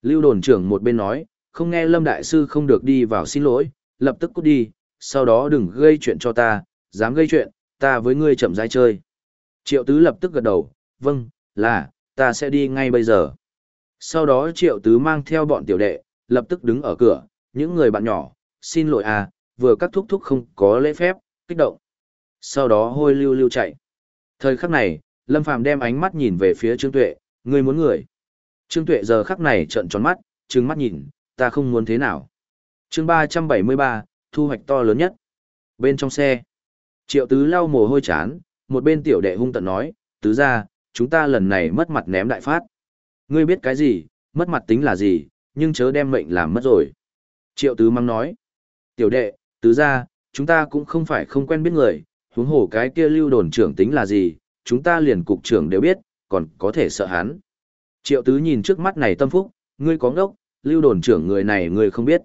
Lưu đồn trưởng một bên nói, không nghe Lâm Đại Sư không được đi vào xin lỗi, lập tức cút đi, sau đó đừng gây chuyện cho ta, dám gây chuyện, ta với ngươi chậm rãi chơi. Triệu Tứ lập tức gật đầu, vâng, là, ta sẽ đi ngay bây giờ. Sau đó Triệu Tứ mang theo bọn tiểu đệ, lập tức đứng ở cửa, những người bạn nhỏ, xin lỗi à, vừa cắt thúc thúc không có lễ phép, kích động. Sau đó hôi lưu lưu chạy. Thời khắc này, Lâm Phàm đem ánh mắt nhìn về phía Trương Tuệ, ngươi muốn người. Trương Tuệ giờ khắc này trợn tròn mắt, trừng mắt nhìn, ta không muốn thế nào chương 373, thu hoạch to lớn nhất. Bên trong xe, triệu tứ lau mồ hôi chán, một bên tiểu đệ hung tận nói, tứ ra, chúng ta lần này mất mặt ném đại phát. Ngươi biết cái gì, mất mặt tính là gì, nhưng chớ đem mệnh làm mất rồi. Triệu tứ mắng nói, tiểu đệ, tứ ra, chúng ta cũng không phải không quen biết người, huống hồ cái kia lưu đồn trưởng tính là gì, chúng ta liền cục trưởng đều biết, còn có thể sợ hắn. Triệu tứ nhìn trước mắt này tâm phúc, ngươi có ngốc, lưu đồn trưởng người này ngươi không biết.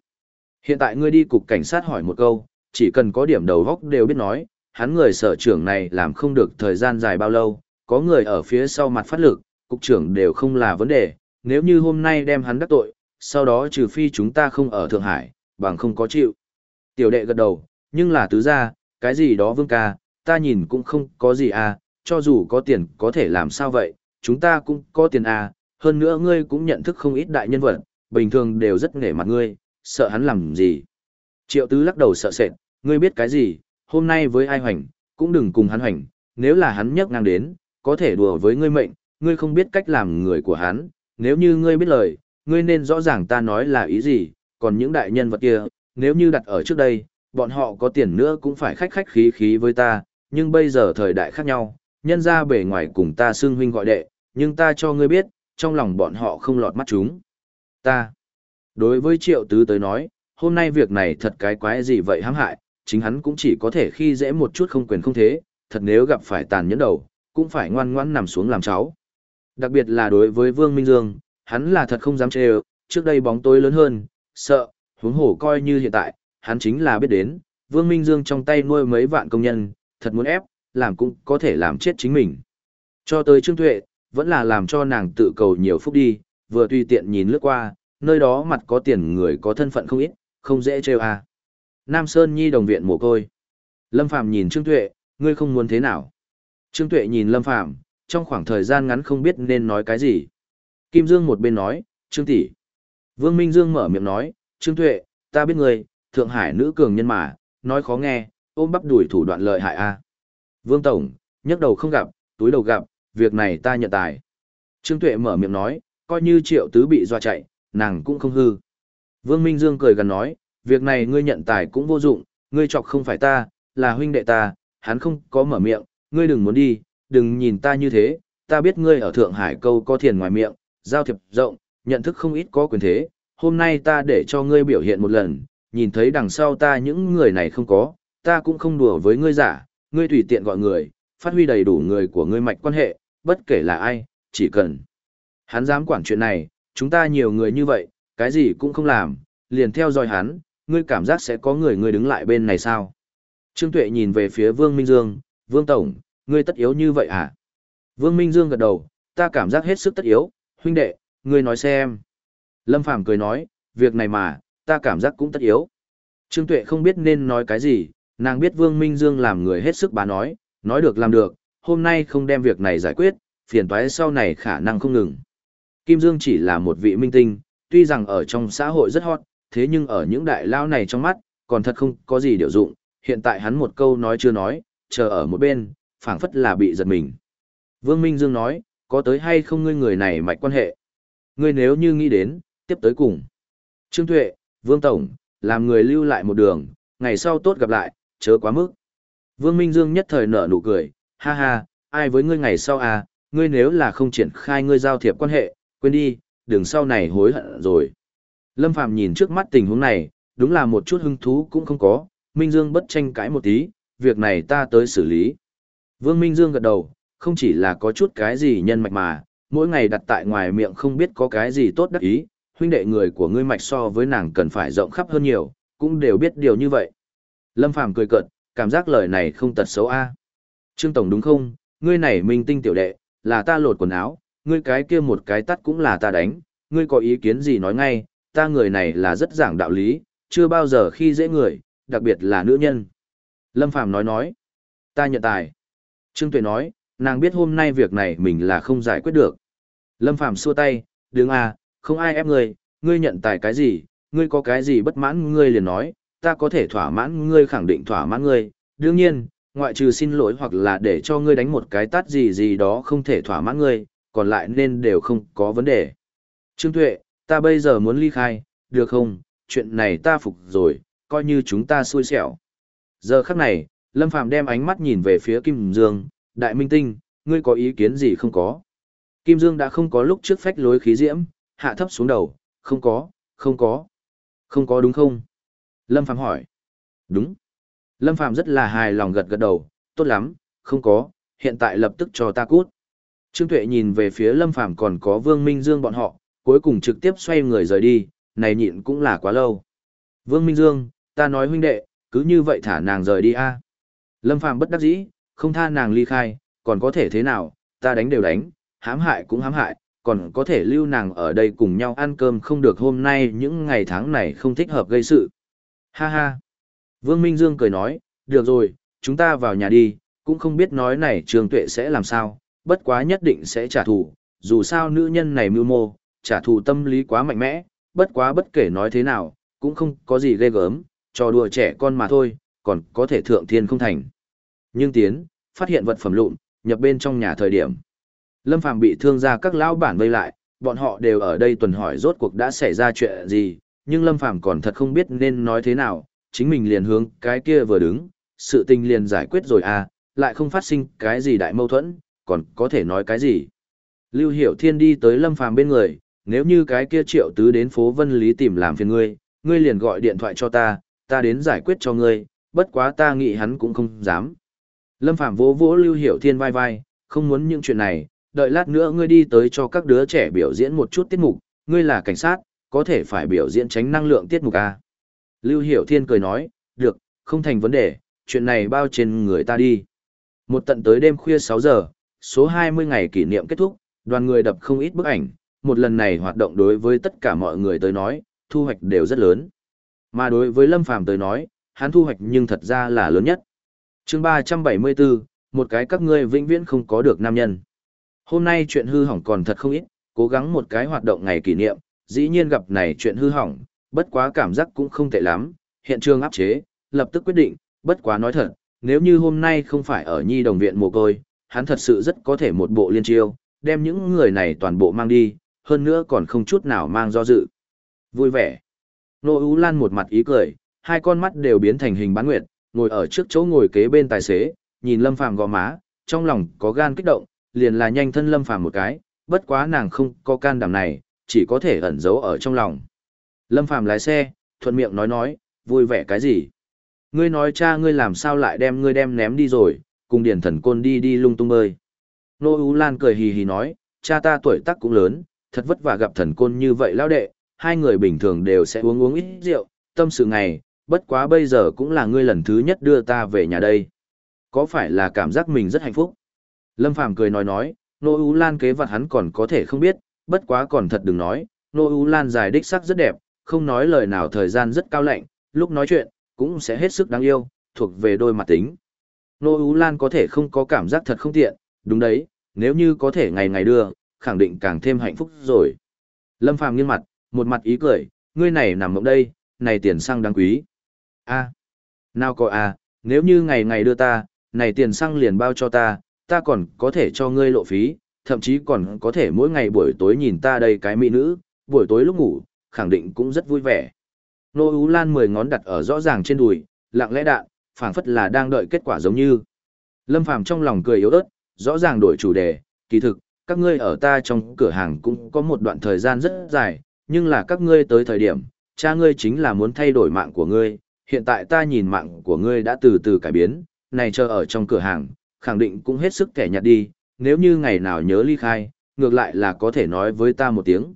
Hiện tại ngươi đi cục cảnh sát hỏi một câu, chỉ cần có điểm đầu góc đều biết nói, hắn người sở trưởng này làm không được thời gian dài bao lâu, có người ở phía sau mặt phát lực, cục trưởng đều không là vấn đề, nếu như hôm nay đem hắn đắc tội, sau đó trừ phi chúng ta không ở Thượng Hải, bằng không có chịu. Tiểu đệ gật đầu, nhưng là tứ gia, cái gì đó vương ca, ta nhìn cũng không có gì à, cho dù có tiền có thể làm sao vậy, chúng ta cũng có tiền à, hơn nữa ngươi cũng nhận thức không ít đại nhân vật, bình thường đều rất nể mặt ngươi, sợ hắn làm gì. Triệu tứ lắc đầu sợ sệt, ngươi biết cái gì, hôm nay với ai hoành, cũng đừng cùng hắn hoành, nếu là hắn nhấc ngang đến, có thể đùa với ngươi mệnh, ngươi không biết cách làm người của hắn, nếu như ngươi biết lời, ngươi nên rõ ràng ta nói là ý gì, còn những đại nhân vật kia, nếu như đặt ở trước đây, bọn họ có tiền nữa cũng phải khách khách khí khí với ta, nhưng bây giờ thời đại khác nhau, nhân ra bề ngoài cùng ta xưng huynh gọi đệ, nhưng ta cho ngươi biết, trong lòng bọn họ không lọt mắt chúng. Ta. Đối với triệu tứ tới nói, hôm nay việc này thật cái quái gì vậy hãm hại, chính hắn cũng chỉ có thể khi dễ một chút không quyền không thế, thật nếu gặp phải tàn nhẫn đầu, cũng phải ngoan ngoãn nằm xuống làm cháu. Đặc biệt là đối với Vương Minh Dương, hắn là thật không dám chê trước đây bóng tối lớn hơn, sợ, huống hổ coi như hiện tại, hắn chính là biết đến, Vương Minh Dương trong tay nuôi mấy vạn công nhân, thật muốn ép, làm cũng có thể làm chết chính mình. Cho tới Trương Tuệ, vẫn là làm cho nàng tự cầu nhiều phúc đi, vừa tùy tiện nhìn lướt qua, nơi đó mặt có tiền người có thân phận không ít, không dễ trêu à. Nam Sơn Nhi đồng viện mồ côi. Lâm Phàm nhìn Trương Tuệ, ngươi không muốn thế nào? Trương Tuệ nhìn Lâm Phàm, trong khoảng thời gian ngắn không biết nên nói cái gì. Kim Dương một bên nói, Trương tỷ. Vương Minh Dương mở miệng nói, Trương Tuệ, ta biết ngươi, Thượng Hải nữ cường nhân mà, nói khó nghe, ôm bắp đuổi thủ đoạn lợi hại a. Vương Tổng, nhấc đầu không gặp, túi đầu gặp, việc này ta nhận tài. Trương Tuệ mở miệng nói, coi như triệu tứ bị doa chạy, nàng cũng không hư. Vương Minh Dương cười gần nói, việc này ngươi nhận tài cũng vô dụng, ngươi chọc không phải ta, là huynh đệ ta, hắn không có mở miệng, ngươi đừng muốn đi, đừng nhìn ta như thế, ta biết ngươi ở Thượng Hải câu có thiền ngoài miệng, giao thiệp rộng, nhận thức không ít có quyền thế, hôm nay ta để cho ngươi biểu hiện một lần, nhìn thấy đằng sau ta những người này không có, ta cũng không đùa với ngươi giả, ngươi tùy tiện gọi người, phát huy đầy đủ người của ngươi mạch quan hệ, bất kể là ai, chỉ cần. Hắn dám quản chuyện này, chúng ta nhiều người như vậy, cái gì cũng không làm, liền theo dõi hắn, ngươi cảm giác sẽ có người ngươi đứng lại bên này sao? Trương Tuệ nhìn về phía Vương Minh Dương, Vương Tổng, ngươi tất yếu như vậy à? Vương Minh Dương gật đầu, ta cảm giác hết sức tất yếu, huynh đệ, ngươi nói xem. Lâm Phàm cười nói, việc này mà, ta cảm giác cũng tất yếu. Trương Tuệ không biết nên nói cái gì, nàng biết Vương Minh Dương làm người hết sức bà nói, nói được làm được, hôm nay không đem việc này giải quyết, phiền toái sau này khả năng không ngừng. Kim Dương chỉ là một vị minh tinh, tuy rằng ở trong xã hội rất hot, thế nhưng ở những đại lao này trong mắt, còn thật không có gì điều dụng, hiện tại hắn một câu nói chưa nói, chờ ở một bên, phảng phất là bị giật mình. Vương Minh Dương nói, có tới hay không ngươi người này mạch quan hệ? Ngươi nếu như nghĩ đến, tiếp tới cùng. Trương Tuệ, Vương Tổng, làm người lưu lại một đường, ngày sau tốt gặp lại, chớ quá mức. Vương Minh Dương nhất thời nở nụ cười, ha ha, ai với ngươi ngày sau à, ngươi nếu là không triển khai ngươi giao thiệp quan hệ, quên đi, đừng sau này hối hận rồi. Lâm Phàm nhìn trước mắt tình huống này, đúng là một chút hứng thú cũng không có, Minh Dương bất tranh cãi một tí, việc này ta tới xử lý. Vương Minh Dương gật đầu, không chỉ là có chút cái gì nhân mạch mà, mỗi ngày đặt tại ngoài miệng không biết có cái gì tốt đắc ý, huynh đệ người của ngươi mạch so với nàng cần phải rộng khắp hơn nhiều, cũng đều biết điều như vậy. Lâm Phàm cười cợt, cảm giác lời này không tật xấu a. Trương Tổng đúng không, ngươi này minh tinh tiểu đệ, là ta lột quần áo, ngươi cái kia một cái tắt cũng là ta đánh, ngươi có ý kiến gì nói ngay, ta người này là rất giảng đạo lý, chưa bao giờ khi dễ người, đặc biệt là nữ nhân. Lâm Phàm nói nói, ta nhận tài. Trương Tuệ nói, nàng biết hôm nay việc này mình là không giải quyết được. Lâm Phàm xua tay, đứng à, không ai ép ngươi, ngươi nhận tài cái gì, ngươi có cái gì bất mãn ngươi liền nói, ta có thể thỏa mãn ngươi khẳng định thỏa mãn ngươi, đương nhiên, ngoại trừ xin lỗi hoặc là để cho ngươi đánh một cái tát gì gì đó không thể thỏa mãn ngươi, còn lại nên đều không có vấn đề. Trương Tuệ, ta bây giờ muốn ly khai, được không, chuyện này ta phục rồi, coi như chúng ta xui xẻo. Giờ khắc này, Lâm Phàm đem ánh mắt nhìn về phía Kim Dương, Đại Minh Tinh, ngươi có ý kiến gì không có? Kim Dương đã không có lúc trước phách lối khí diễm, hạ thấp xuống đầu, không có, không có. Không có đúng không? Lâm Phàm hỏi. Đúng. Lâm Phàm rất là hài lòng gật gật đầu, tốt lắm, không có, hiện tại lập tức cho ta cút. Trương Tuệ nhìn về phía Lâm Phàm còn có Vương Minh Dương bọn họ, cuối cùng trực tiếp xoay người rời đi, này nhịn cũng là quá lâu. Vương Minh Dương, ta nói huynh đệ, cứ như vậy thả nàng rời đi a. Lâm Phàm bất đắc dĩ, không tha nàng ly khai, còn có thể thế nào, ta đánh đều đánh, hãm hại cũng hãm hại, còn có thể lưu nàng ở đây cùng nhau ăn cơm không được hôm nay những ngày tháng này không thích hợp gây sự. Ha ha. Vương Minh Dương cười nói, được rồi, chúng ta vào nhà đi, cũng không biết nói này Trương Tuệ sẽ làm sao, bất quá nhất định sẽ trả thù, dù sao nữ nhân này mưu mô, trả thù tâm lý quá mạnh mẽ, bất quá bất kể nói thế nào, cũng không có gì ghê gớm, trò đùa trẻ con mà thôi, còn có thể thượng thiên không thành. Nhưng tiến, phát hiện vật phẩm lụn, nhập bên trong nhà thời điểm. Lâm Phàm bị thương ra các lão bản vây lại, bọn họ đều ở đây tuần hỏi rốt cuộc đã xảy ra chuyện gì, nhưng Lâm Phàm còn thật không biết nên nói thế nào, chính mình liền hướng cái kia vừa đứng, sự tình liền giải quyết rồi à, lại không phát sinh cái gì đại mâu thuẫn, còn có thể nói cái gì. Lưu Hiểu Thiên đi tới Lâm Phàm bên người, nếu như cái kia triệu tứ đến phố Vân Lý tìm làm phiền ngươi, ngươi liền gọi điện thoại cho ta, ta đến giải quyết cho ngươi, bất quá ta nghĩ hắn cũng không dám. Lâm Phàm vỗ vỗ Lưu Hiểu Thiên vai vai, không muốn những chuyện này, đợi lát nữa ngươi đi tới cho các đứa trẻ biểu diễn một chút tiết mục, ngươi là cảnh sát, có thể phải biểu diễn tránh năng lượng tiết mục à. Lưu Hiểu Thiên cười nói, được, không thành vấn đề, chuyện này bao trên người ta đi. Một tận tới đêm khuya 6 giờ, số 20 ngày kỷ niệm kết thúc, đoàn người đập không ít bức ảnh, một lần này hoạt động đối với tất cả mọi người tới nói, thu hoạch đều rất lớn. Mà đối với Lâm Phàm tới nói, hắn thu hoạch nhưng thật ra là lớn nhất. chương 374, một cái các ngươi vĩnh viễn không có được nam nhân. Hôm nay chuyện hư hỏng còn thật không ít, cố gắng một cái hoạt động ngày kỷ niệm, dĩ nhiên gặp này chuyện hư hỏng, bất quá cảm giác cũng không tệ lắm, hiện trường áp chế, lập tức quyết định, bất quá nói thật, nếu như hôm nay không phải ở nhi đồng viện mồ côi, hắn thật sự rất có thể một bộ liên chiêu, đem những người này toàn bộ mang đi, hơn nữa còn không chút nào mang do dự. Vui vẻ. Nô Ú Lan một mặt ý cười, hai con mắt đều biến thành hình bán nguyệt, ngồi ở trước chỗ ngồi kế bên tài xế, nhìn Lâm Phàm gò má, trong lòng có gan kích động, liền là nhanh thân Lâm Phàm một cái, bất quá nàng không có can đảm này, chỉ có thể ẩn giấu ở trong lòng. Lâm Phàm lái xe, thuận miệng nói nói, vui vẻ cái gì? Ngươi nói cha ngươi làm sao lại đem ngươi đem ném đi rồi, cùng điển thần côn đi đi lung tung bơi. Nô Ú Lan cười hì hì nói, cha ta tuổi tác cũng lớn, thật vất vả gặp thần côn như vậy lão đệ, hai người bình thường đều sẽ uống uống ít rượu, tâm sự ngày, bất quá bây giờ cũng là ngươi lần thứ nhất đưa ta về nhà đây. Có phải là cảm giác mình rất hạnh phúc? Lâm Phàm cười nói nói, Nô Ú Lan kế vật hắn còn có thể không biết, bất quá còn thật đừng nói, Nô Ú Lan dài đích sắc rất đẹp, không nói lời nào thời gian rất cao lạnh, lúc nói chuyện, cũng sẽ hết sức đáng yêu, thuộc về đôi mặt tính. Nô Ú Lan có thể không có cảm giác thật không tiện, đúng đấy, nếu như có thể ngày ngày đưa, khẳng định càng thêm hạnh phúc rồi. Lâm Phàm nghiêng mặt, một mặt ý cười, ngươi này nằm mộng đây, này tiền xăng đáng quý. a nào có à? nếu như ngày ngày đưa ta, này tiền xăng liền bao cho ta, ta còn có thể cho ngươi lộ phí, thậm chí còn có thể mỗi ngày buổi tối nhìn ta đây cái mỹ nữ, buổi tối lúc ngủ, khẳng định cũng rất vui vẻ. Nô Ú Lan mười ngón đặt ở rõ ràng trên đùi, lặng lẽ đạn, phảng phất là đang đợi kết quả giống như. Lâm Phàm trong lòng cười yếu ớt, rõ ràng đổi chủ đề, kỳ thực, các ngươi ở ta trong cửa hàng cũng có một đoạn thời gian rất dài, nhưng là các ngươi tới thời điểm, cha ngươi chính là muốn thay đổi mạng của ngươi, hiện tại ta nhìn mạng của ngươi đã từ từ cải biến, này chờ ở trong cửa hàng, khẳng định cũng hết sức kẻ nhạt đi, nếu như ngày nào nhớ ly khai, ngược lại là có thể nói với ta một tiếng.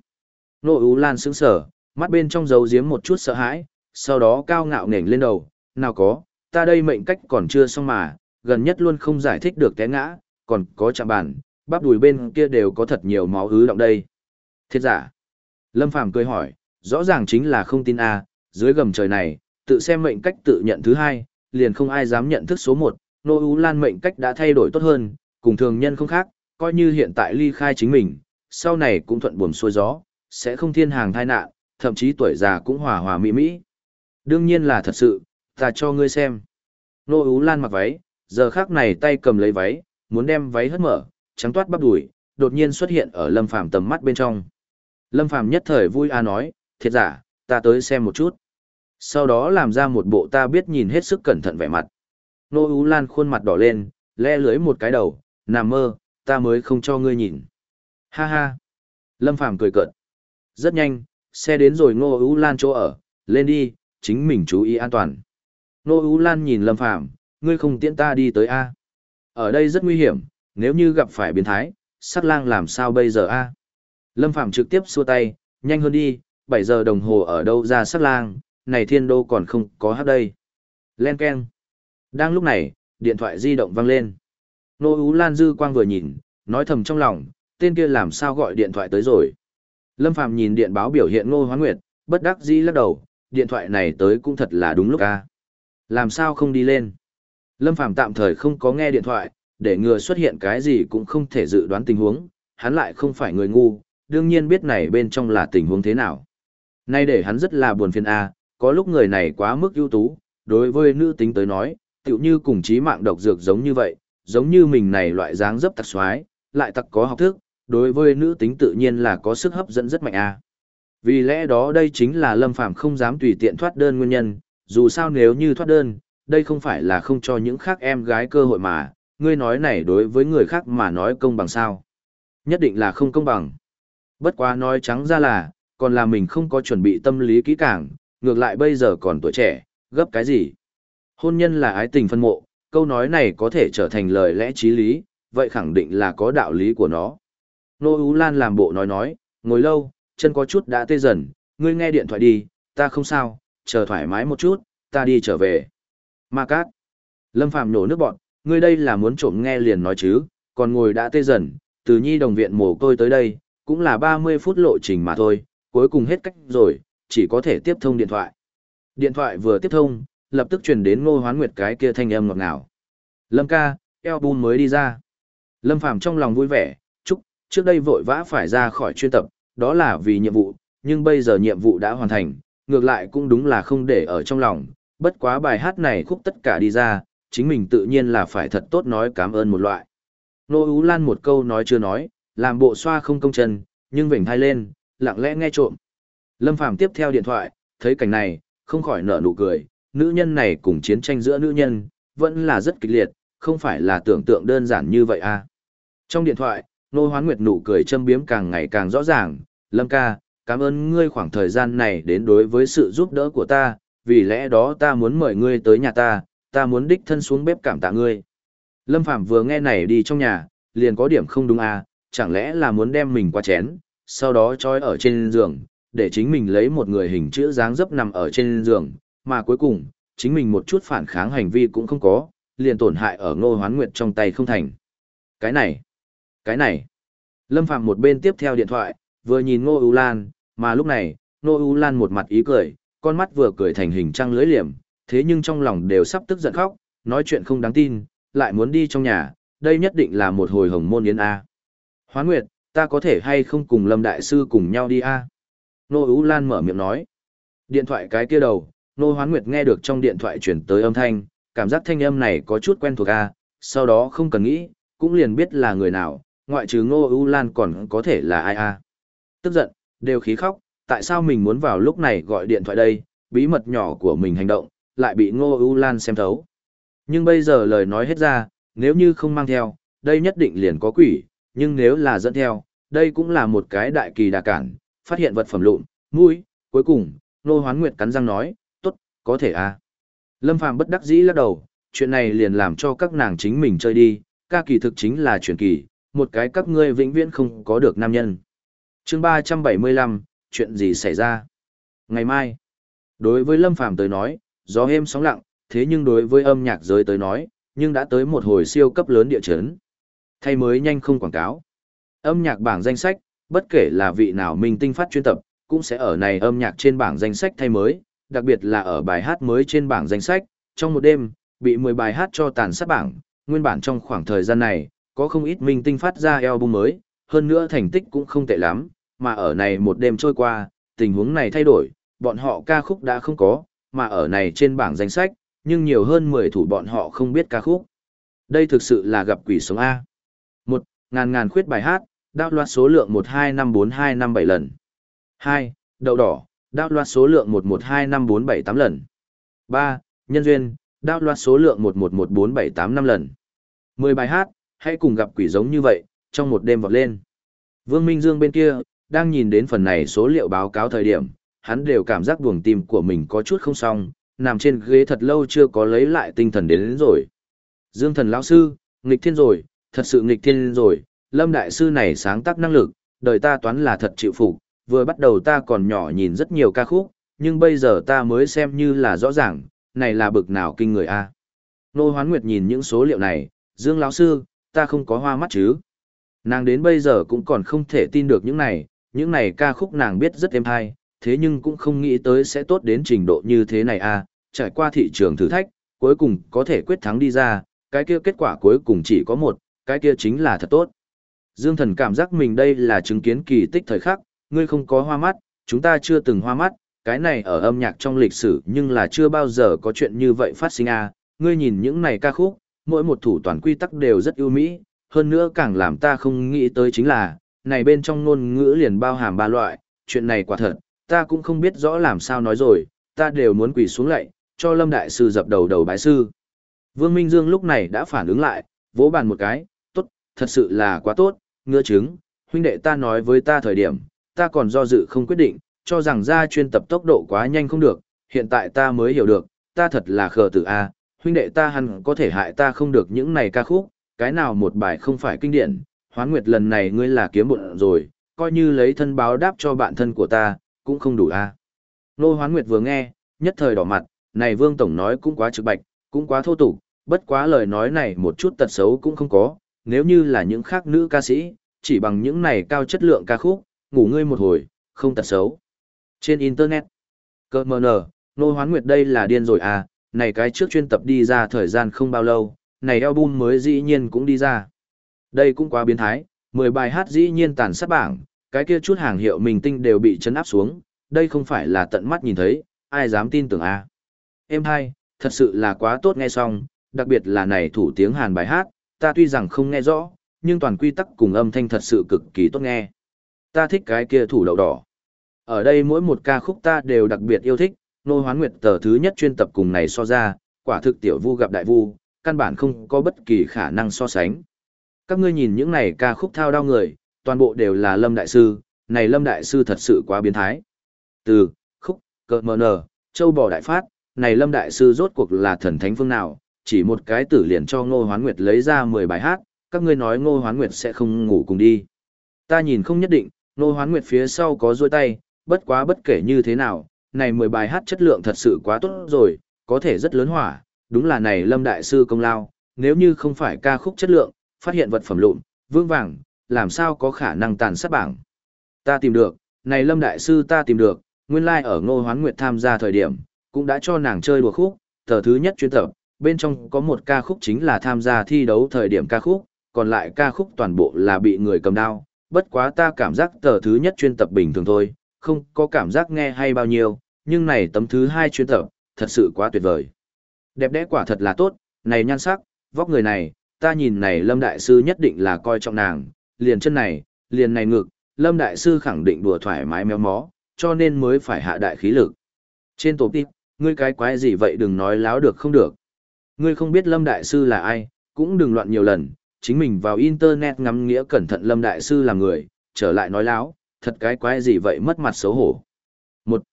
Nô Ú Lan sững sở, mắt bên trong giấu giếm một chút sợ hãi, sau đó cao ngạo nghển lên đầu, nào có, ta đây mệnh cách còn chưa xong mà, gần nhất luôn không giải thích được té ngã, còn có chạm bàn, bắp đùi bên kia đều có thật nhiều máu ứ động đây. Thiệt giả. Lâm Phàm cười hỏi, rõ ràng chính là không tin a, dưới gầm trời này, tự xem mệnh cách tự nhận thứ hai, liền không ai dám nhận thức số một, Nô Ú Lan mệnh cách đã thay đổi tốt hơn, cùng thường nhân không khác, coi như hiện tại ly khai chính mình, sau này cũng thuận buồm xuôi gió, sẽ không thiên hàng thai nạn, thậm chí tuổi già cũng hòa hòa mỹ mỹ. Đương nhiên là thật sự, ta cho ngươi xem. Nô Ú Lan mặc váy, giờ khác này tay cầm lấy váy, muốn đem váy hất mở, trắng toát bắp đùi, đột nhiên xuất hiện ở Lâm Phàm tầm mắt bên trong. Lâm Phàm nhất thời vui a nói, thiệt giả, ta tới xem một chút. Sau đó làm ra một bộ ta biết nhìn hết sức cẩn thận vẻ mặt. Nô Ú Lan khuôn mặt đỏ lên, le lưới một cái đầu, nằm mơ, ta mới không cho ngươi nhìn. Ha ha. Lâm Phàm cười cợt. Rất nhanh, xe đến rồi Nô Ú Lan chỗ ở, lên đi, chính mình chú ý an toàn. Nô Ú Lan nhìn Lâm Phàm ngươi không tiễn ta đi tới A. Ở đây rất nguy hiểm, nếu như gặp phải biến thái, sắc lang làm sao bây giờ A. Lâm Phàm trực tiếp xua tay, nhanh hơn đi, 7 giờ đồng hồ ở đâu ra sắc lang, này thiên đô còn không có hát đây. Len Ken. Đang lúc này, điện thoại di động vang lên. Nô Ú Lan Dư Quang vừa nhìn, nói thầm trong lòng, tên kia làm sao gọi điện thoại tới rồi. Lâm Phàm nhìn điện báo biểu hiện Ngô Hoán Nguyệt, bất đắc dĩ lắc đầu, điện thoại này tới cũng thật là đúng lúc a. Làm sao không đi lên? Lâm Phàm tạm thời không có nghe điện thoại, để ngừa xuất hiện cái gì cũng không thể dự đoán tình huống, hắn lại không phải người ngu, đương nhiên biết này bên trong là tình huống thế nào. Nay để hắn rất là buồn phiền a, có lúc người này quá mức ưu tú, đối với nữ tính tới nói, tựu như cùng chí mạng độc dược giống như vậy, giống như mình này loại dáng dấp tặc xoái, lại tặc có học thức, đối với nữ tính tự nhiên là có sức hấp dẫn rất mạnh a. Vì lẽ đó đây chính là Lâm Phàm không dám tùy tiện thoát đơn nguyên nhân, dù sao nếu như thoát đơn, đây không phải là không cho những khác em gái cơ hội mà, ngươi nói này đối với người khác mà nói công bằng sao. Nhất định là không công bằng. Bất quá nói trắng ra là, còn là mình không có chuẩn bị tâm lý kỹ càng, ngược lại bây giờ còn tuổi trẻ, gấp cái gì. Hôn nhân là ái tình phân mộ, câu nói này có thể trở thành lời lẽ trí lý, vậy khẳng định là có đạo lý của nó. Nô Ú Lan làm bộ nói nói, ngồi lâu, chân có chút đã tê dần, ngươi nghe điện thoại đi, ta không sao, chờ thoải mái một chút, ta đi trở về. Ma Cát. Lâm Phàm nổ nước bọn, ngươi đây là muốn trộm nghe liền nói chứ, còn ngồi đã tê dần, từ nhi đồng viện mồ côi tới đây, cũng là 30 phút lộ trình mà thôi, cuối cùng hết cách rồi, chỉ có thể tiếp thông điện thoại. Điện thoại vừa tiếp thông, lập tức truyền đến ngô hoán nguyệt cái kia thanh âm ngọt ngào. Lâm ca, album mới đi ra. Lâm Phàm trong lòng vui vẻ, chúc, trước đây vội vã phải ra khỏi chuyên tập, đó là vì nhiệm vụ, nhưng bây giờ nhiệm vụ đã hoàn thành, ngược lại cũng đúng là không để ở trong lòng, bất quá bài hát này khúc tất cả đi ra, chính mình tự nhiên là phải thật tốt nói cảm ơn một loại. Nô Ú Lan một câu nói chưa nói, làm bộ xoa không công chân, nhưng vểnh thai lên, lặng lẽ nghe trộm. Lâm Phàm tiếp theo điện thoại, thấy cảnh này, không khỏi nở nụ cười, nữ nhân này cùng chiến tranh giữa nữ nhân, vẫn là rất kịch liệt, không phải là tưởng tượng đơn giản như vậy à. Trong điện thoại, Nô Hoán Nguyệt nụ cười châm biếm càng ngày càng rõ ràng, Lâm ca, cảm ơn ngươi khoảng thời gian này đến đối với sự giúp đỡ của ta, vì lẽ đó ta muốn mời ngươi tới nhà ta, ta muốn đích thân xuống bếp cảm tạ ngươi. Lâm Phạm vừa nghe này đi trong nhà, liền có điểm không đúng à, chẳng lẽ là muốn đem mình qua chén, sau đó trói ở trên giường, để chính mình lấy một người hình chữ dáng dấp nằm ở trên giường, mà cuối cùng, chính mình một chút phản kháng hành vi cũng không có, liền tổn hại ở ngô hoán nguyệt trong tay không thành. Cái này, cái này, Lâm Phạm một bên tiếp theo điện thoại, vừa nhìn ngô ưu lan, mà lúc này, Nô U lan một mặt ý cười, con mắt vừa cười thành hình trăng lưới liềm, thế nhưng trong lòng đều sắp tức giận khóc, nói chuyện không đáng tin, lại muốn đi trong nhà, đây nhất định là một hồi hồng môn yến A. Hoán Nguyệt, ta có thể hay không cùng Lâm Đại Sư cùng nhau đi A? Nô U Lan mở miệng nói. Điện thoại cái kia đầu, Nô Hoán Nguyệt nghe được trong điện thoại chuyển tới âm thanh, cảm giác thanh âm này có chút quen thuộc A, sau đó không cần nghĩ, cũng liền biết là người nào, ngoại trừ Nô U Lan còn có thể là ai A. Tức giận, đều khí khóc, tại sao mình muốn vào lúc này gọi điện thoại đây, bí mật nhỏ của mình hành động, lại bị Ngô U Lan xem thấu. Nhưng bây giờ lời nói hết ra, nếu như không mang theo, đây nhất định liền có quỷ, nhưng nếu là dẫn theo, đây cũng là một cái đại kỳ đà cản, phát hiện vật phẩm lụn, mũi, cuối cùng, Ngô Hoán Nguyệt cắn răng nói, tốt, có thể à. Lâm Phàm bất đắc dĩ lắc đầu, chuyện này liền làm cho các nàng chính mình chơi đi, ca kỳ thực chính là truyền kỳ, một cái các ngươi vĩnh viễn không có được nam nhân chương 375, chuyện gì xảy ra? Ngày mai, đối với Lâm Phàm tới nói, gió êm sóng lặng, thế nhưng đối với âm nhạc giới tới nói, nhưng đã tới một hồi siêu cấp lớn địa chấn. Thay mới nhanh không quảng cáo. Âm nhạc bảng danh sách, bất kể là vị nào minh tinh phát chuyên tập, cũng sẽ ở này âm nhạc trên bảng danh sách thay mới, đặc biệt là ở bài hát mới trên bảng danh sách, trong một đêm, bị 10 bài hát cho tàn sát bảng, nguyên bản trong khoảng thời gian này, có không ít minh tinh phát ra album mới, hơn nữa thành tích cũng không tệ lắm, mà ở này một đêm trôi qua, tình huống này thay đổi, bọn họ ca khúc đã không có, mà ở này trên bảng danh sách, nhưng nhiều hơn 10 thủ bọn họ không biết ca khúc. Đây thực sự là gặp quỷ sống A. Một, ngàn ngàn khuyết bài hát, đao loạt số lượng 12542557 lần. 2. Đậu đỏ, đao loạt số lượng 11254778 lần. 3. Nhân duyên, đao loạt số lượng 111478 lần. 10 bài hát, hãy cùng gặp quỷ giống như vậy, trong một đêm vọt lên. Vương Minh Dương bên kia, đang nhìn đến phần này số liệu báo cáo thời điểm, hắn đều cảm giác buồng tim của mình có chút không xong, nằm trên ghế thật lâu chưa có lấy lại tinh thần đến, đến rồi. Dương thần lão sư, nghịch thiên rồi, thật sự nghịch thiên rồi, lâm đại sư này sáng tác năng lực, đời ta toán là thật chịu phục, vừa bắt đầu ta còn nhỏ nhìn rất nhiều ca khúc, nhưng bây giờ ta mới xem như là rõ ràng, này là bực nào kinh người a. À. Nô Hoán Nguyệt nhìn những số liệu này, Dương lão sư, ta không có hoa mắt chứ? Nàng đến bây giờ cũng còn không thể tin được những này, những này ca khúc nàng biết rất êm hay, thế nhưng cũng không nghĩ tới sẽ tốt đến trình độ như thế này à, trải qua thị trường thử thách, cuối cùng có thể quyết thắng đi ra, cái kia kết quả cuối cùng chỉ có một, cái kia chính là thật tốt. Dương Thần cảm giác mình đây là chứng kiến kỳ tích thời khắc, ngươi không có hoa mắt, chúng ta chưa từng hoa mắt, cái này ở âm nhạc trong lịch sử nhưng là chưa bao giờ có chuyện như vậy phát sinh à, ngươi nhìn những này ca khúc, mỗi một thủ toàn quy tắc đều rất ưu mỹ, hơn nữa càng làm ta không nghĩ tới chính là, này bên trong ngôn ngữ liền bao hàm ba loại, chuyện này quả thật, ta cũng không biết rõ làm sao nói rồi, ta đều muốn quỳ xuống lạy, cho Lâm Đại Sư dập đầu đầu bái sư. Vương Minh Dương lúc này đã phản ứng lại, vỗ bàn một cái, tốt, thật sự là quá tốt, ngựa chứng, huynh đệ ta nói với ta thời điểm, ta còn do dự không quyết định, cho rằng ra chuyên tập tốc độ quá nhanh không được, hiện tại ta mới hiểu được, ta thật là khờ tử A, huynh đệ ta hẳn có thể hại ta không được những này ca khúc, cái nào một bài không phải kinh điển, hoán nguyệt lần này ngươi là kiếm bụng rồi, coi như lấy thân báo đáp cho bạn thân của ta, cũng không đủ a. Nô hoán nguyệt vừa nghe, nhất thời đỏ mặt, này vương tổng nói cũng quá trực bạch, cũng quá thô tục, bất quá lời nói này một chút tật xấu cũng không có, nếu như là những khác nữ ca sĩ, chỉ bằng những này cao chất lượng ca khúc, ngủ ngươi một hồi, không tật xấu. Trên Internet, cơ mờ nở, nô hoán nguyệt đây là điên rồi à, này cái trước chuyên tập đi ra thời gian không bao lâu, này album mới dĩ nhiên cũng đi ra. Đây cũng quá biến thái, 10 bài hát dĩ nhiên tàn sát bảng, cái kia chút hàng hiệu mình tinh đều bị chấn áp xuống, đây không phải là tận mắt nhìn thấy, ai dám tin tưởng a à. Em hai, thật sự là quá tốt nghe xong, đặc biệt là này thủ tiếng Hàn bài hát, ta tuy rằng không nghe rõ, nhưng toàn quy tắc cùng âm thanh thật sự cực kỳ tốt nghe. Ta thích cái kia thủ đậu đỏ. Ở đây mỗi một ca khúc ta đều đặc biệt yêu thích, nô hoán nguyệt tờ thứ nhất chuyên tập cùng này so ra, quả thực tiểu vu gặp đại vu, căn bản không có bất kỳ khả năng so sánh. Các ngươi nhìn những này ca khúc thao đau người, toàn bộ đều là Lâm Đại Sư, này Lâm Đại Sư thật sự quá biến thái. Từ, khúc, cờ mờ nờ, châu bò đại phát, này Lâm Đại Sư rốt cuộc là thần thánh phương nào, chỉ một cái tử liền cho Ngô Hoán Nguyệt lấy ra 10 bài hát, các ngươi nói Ngô Hoán Nguyệt sẽ không ngủ cùng đi. Ta nhìn không nhất định, Ngô Hoán Nguyệt phía sau có duỗi tay, bất quá bất kể như thế nào, này 10 bài hát chất lượng thật sự quá tốt rồi, có thể rất lớn hỏa, đúng là này Lâm Đại Sư công lao, nếu như không phải ca khúc chất lượng, phát hiện vật phẩm lụn, vương vàng, làm sao có khả năng tàn sát bảng. Ta tìm được, này Lâm Đại Sư ta tìm được, nguyên lai like ở Ngô Hoán Nguyệt tham gia thời điểm, cũng đã cho nàng chơi đùa khúc, tờ thứ nhất chuyên tập, bên trong có một ca khúc chính là tham gia thi đấu thời điểm ca khúc, còn lại ca khúc toàn bộ là bị người cầm đao, bất quá ta cảm giác tờ thứ nhất chuyên tập bình thường thôi, không có cảm giác nghe hay bao nhiêu, nhưng này tấm thứ hai chuyên tập, thật sự quá tuyệt vời. Đẹp đẽ quả thật là tốt, này nhan sắc, vóc người này, ta nhìn này Lâm Đại Sư nhất định là coi trọng nàng, liền chân này, liền này ngực, Lâm Đại Sư khẳng định đùa thoải mái méo mó, cho nên mới phải hạ đại khí lực. Trên tổ tiếp, ngươi cái quái gì vậy đừng nói láo được không được. Ngươi không biết Lâm Đại Sư là ai, cũng đừng loạn nhiều lần, chính mình vào Internet ngắm nghĩa cẩn thận Lâm Đại Sư là người, trở lại nói láo, thật cái quái gì vậy mất mặt xấu hổ. Một,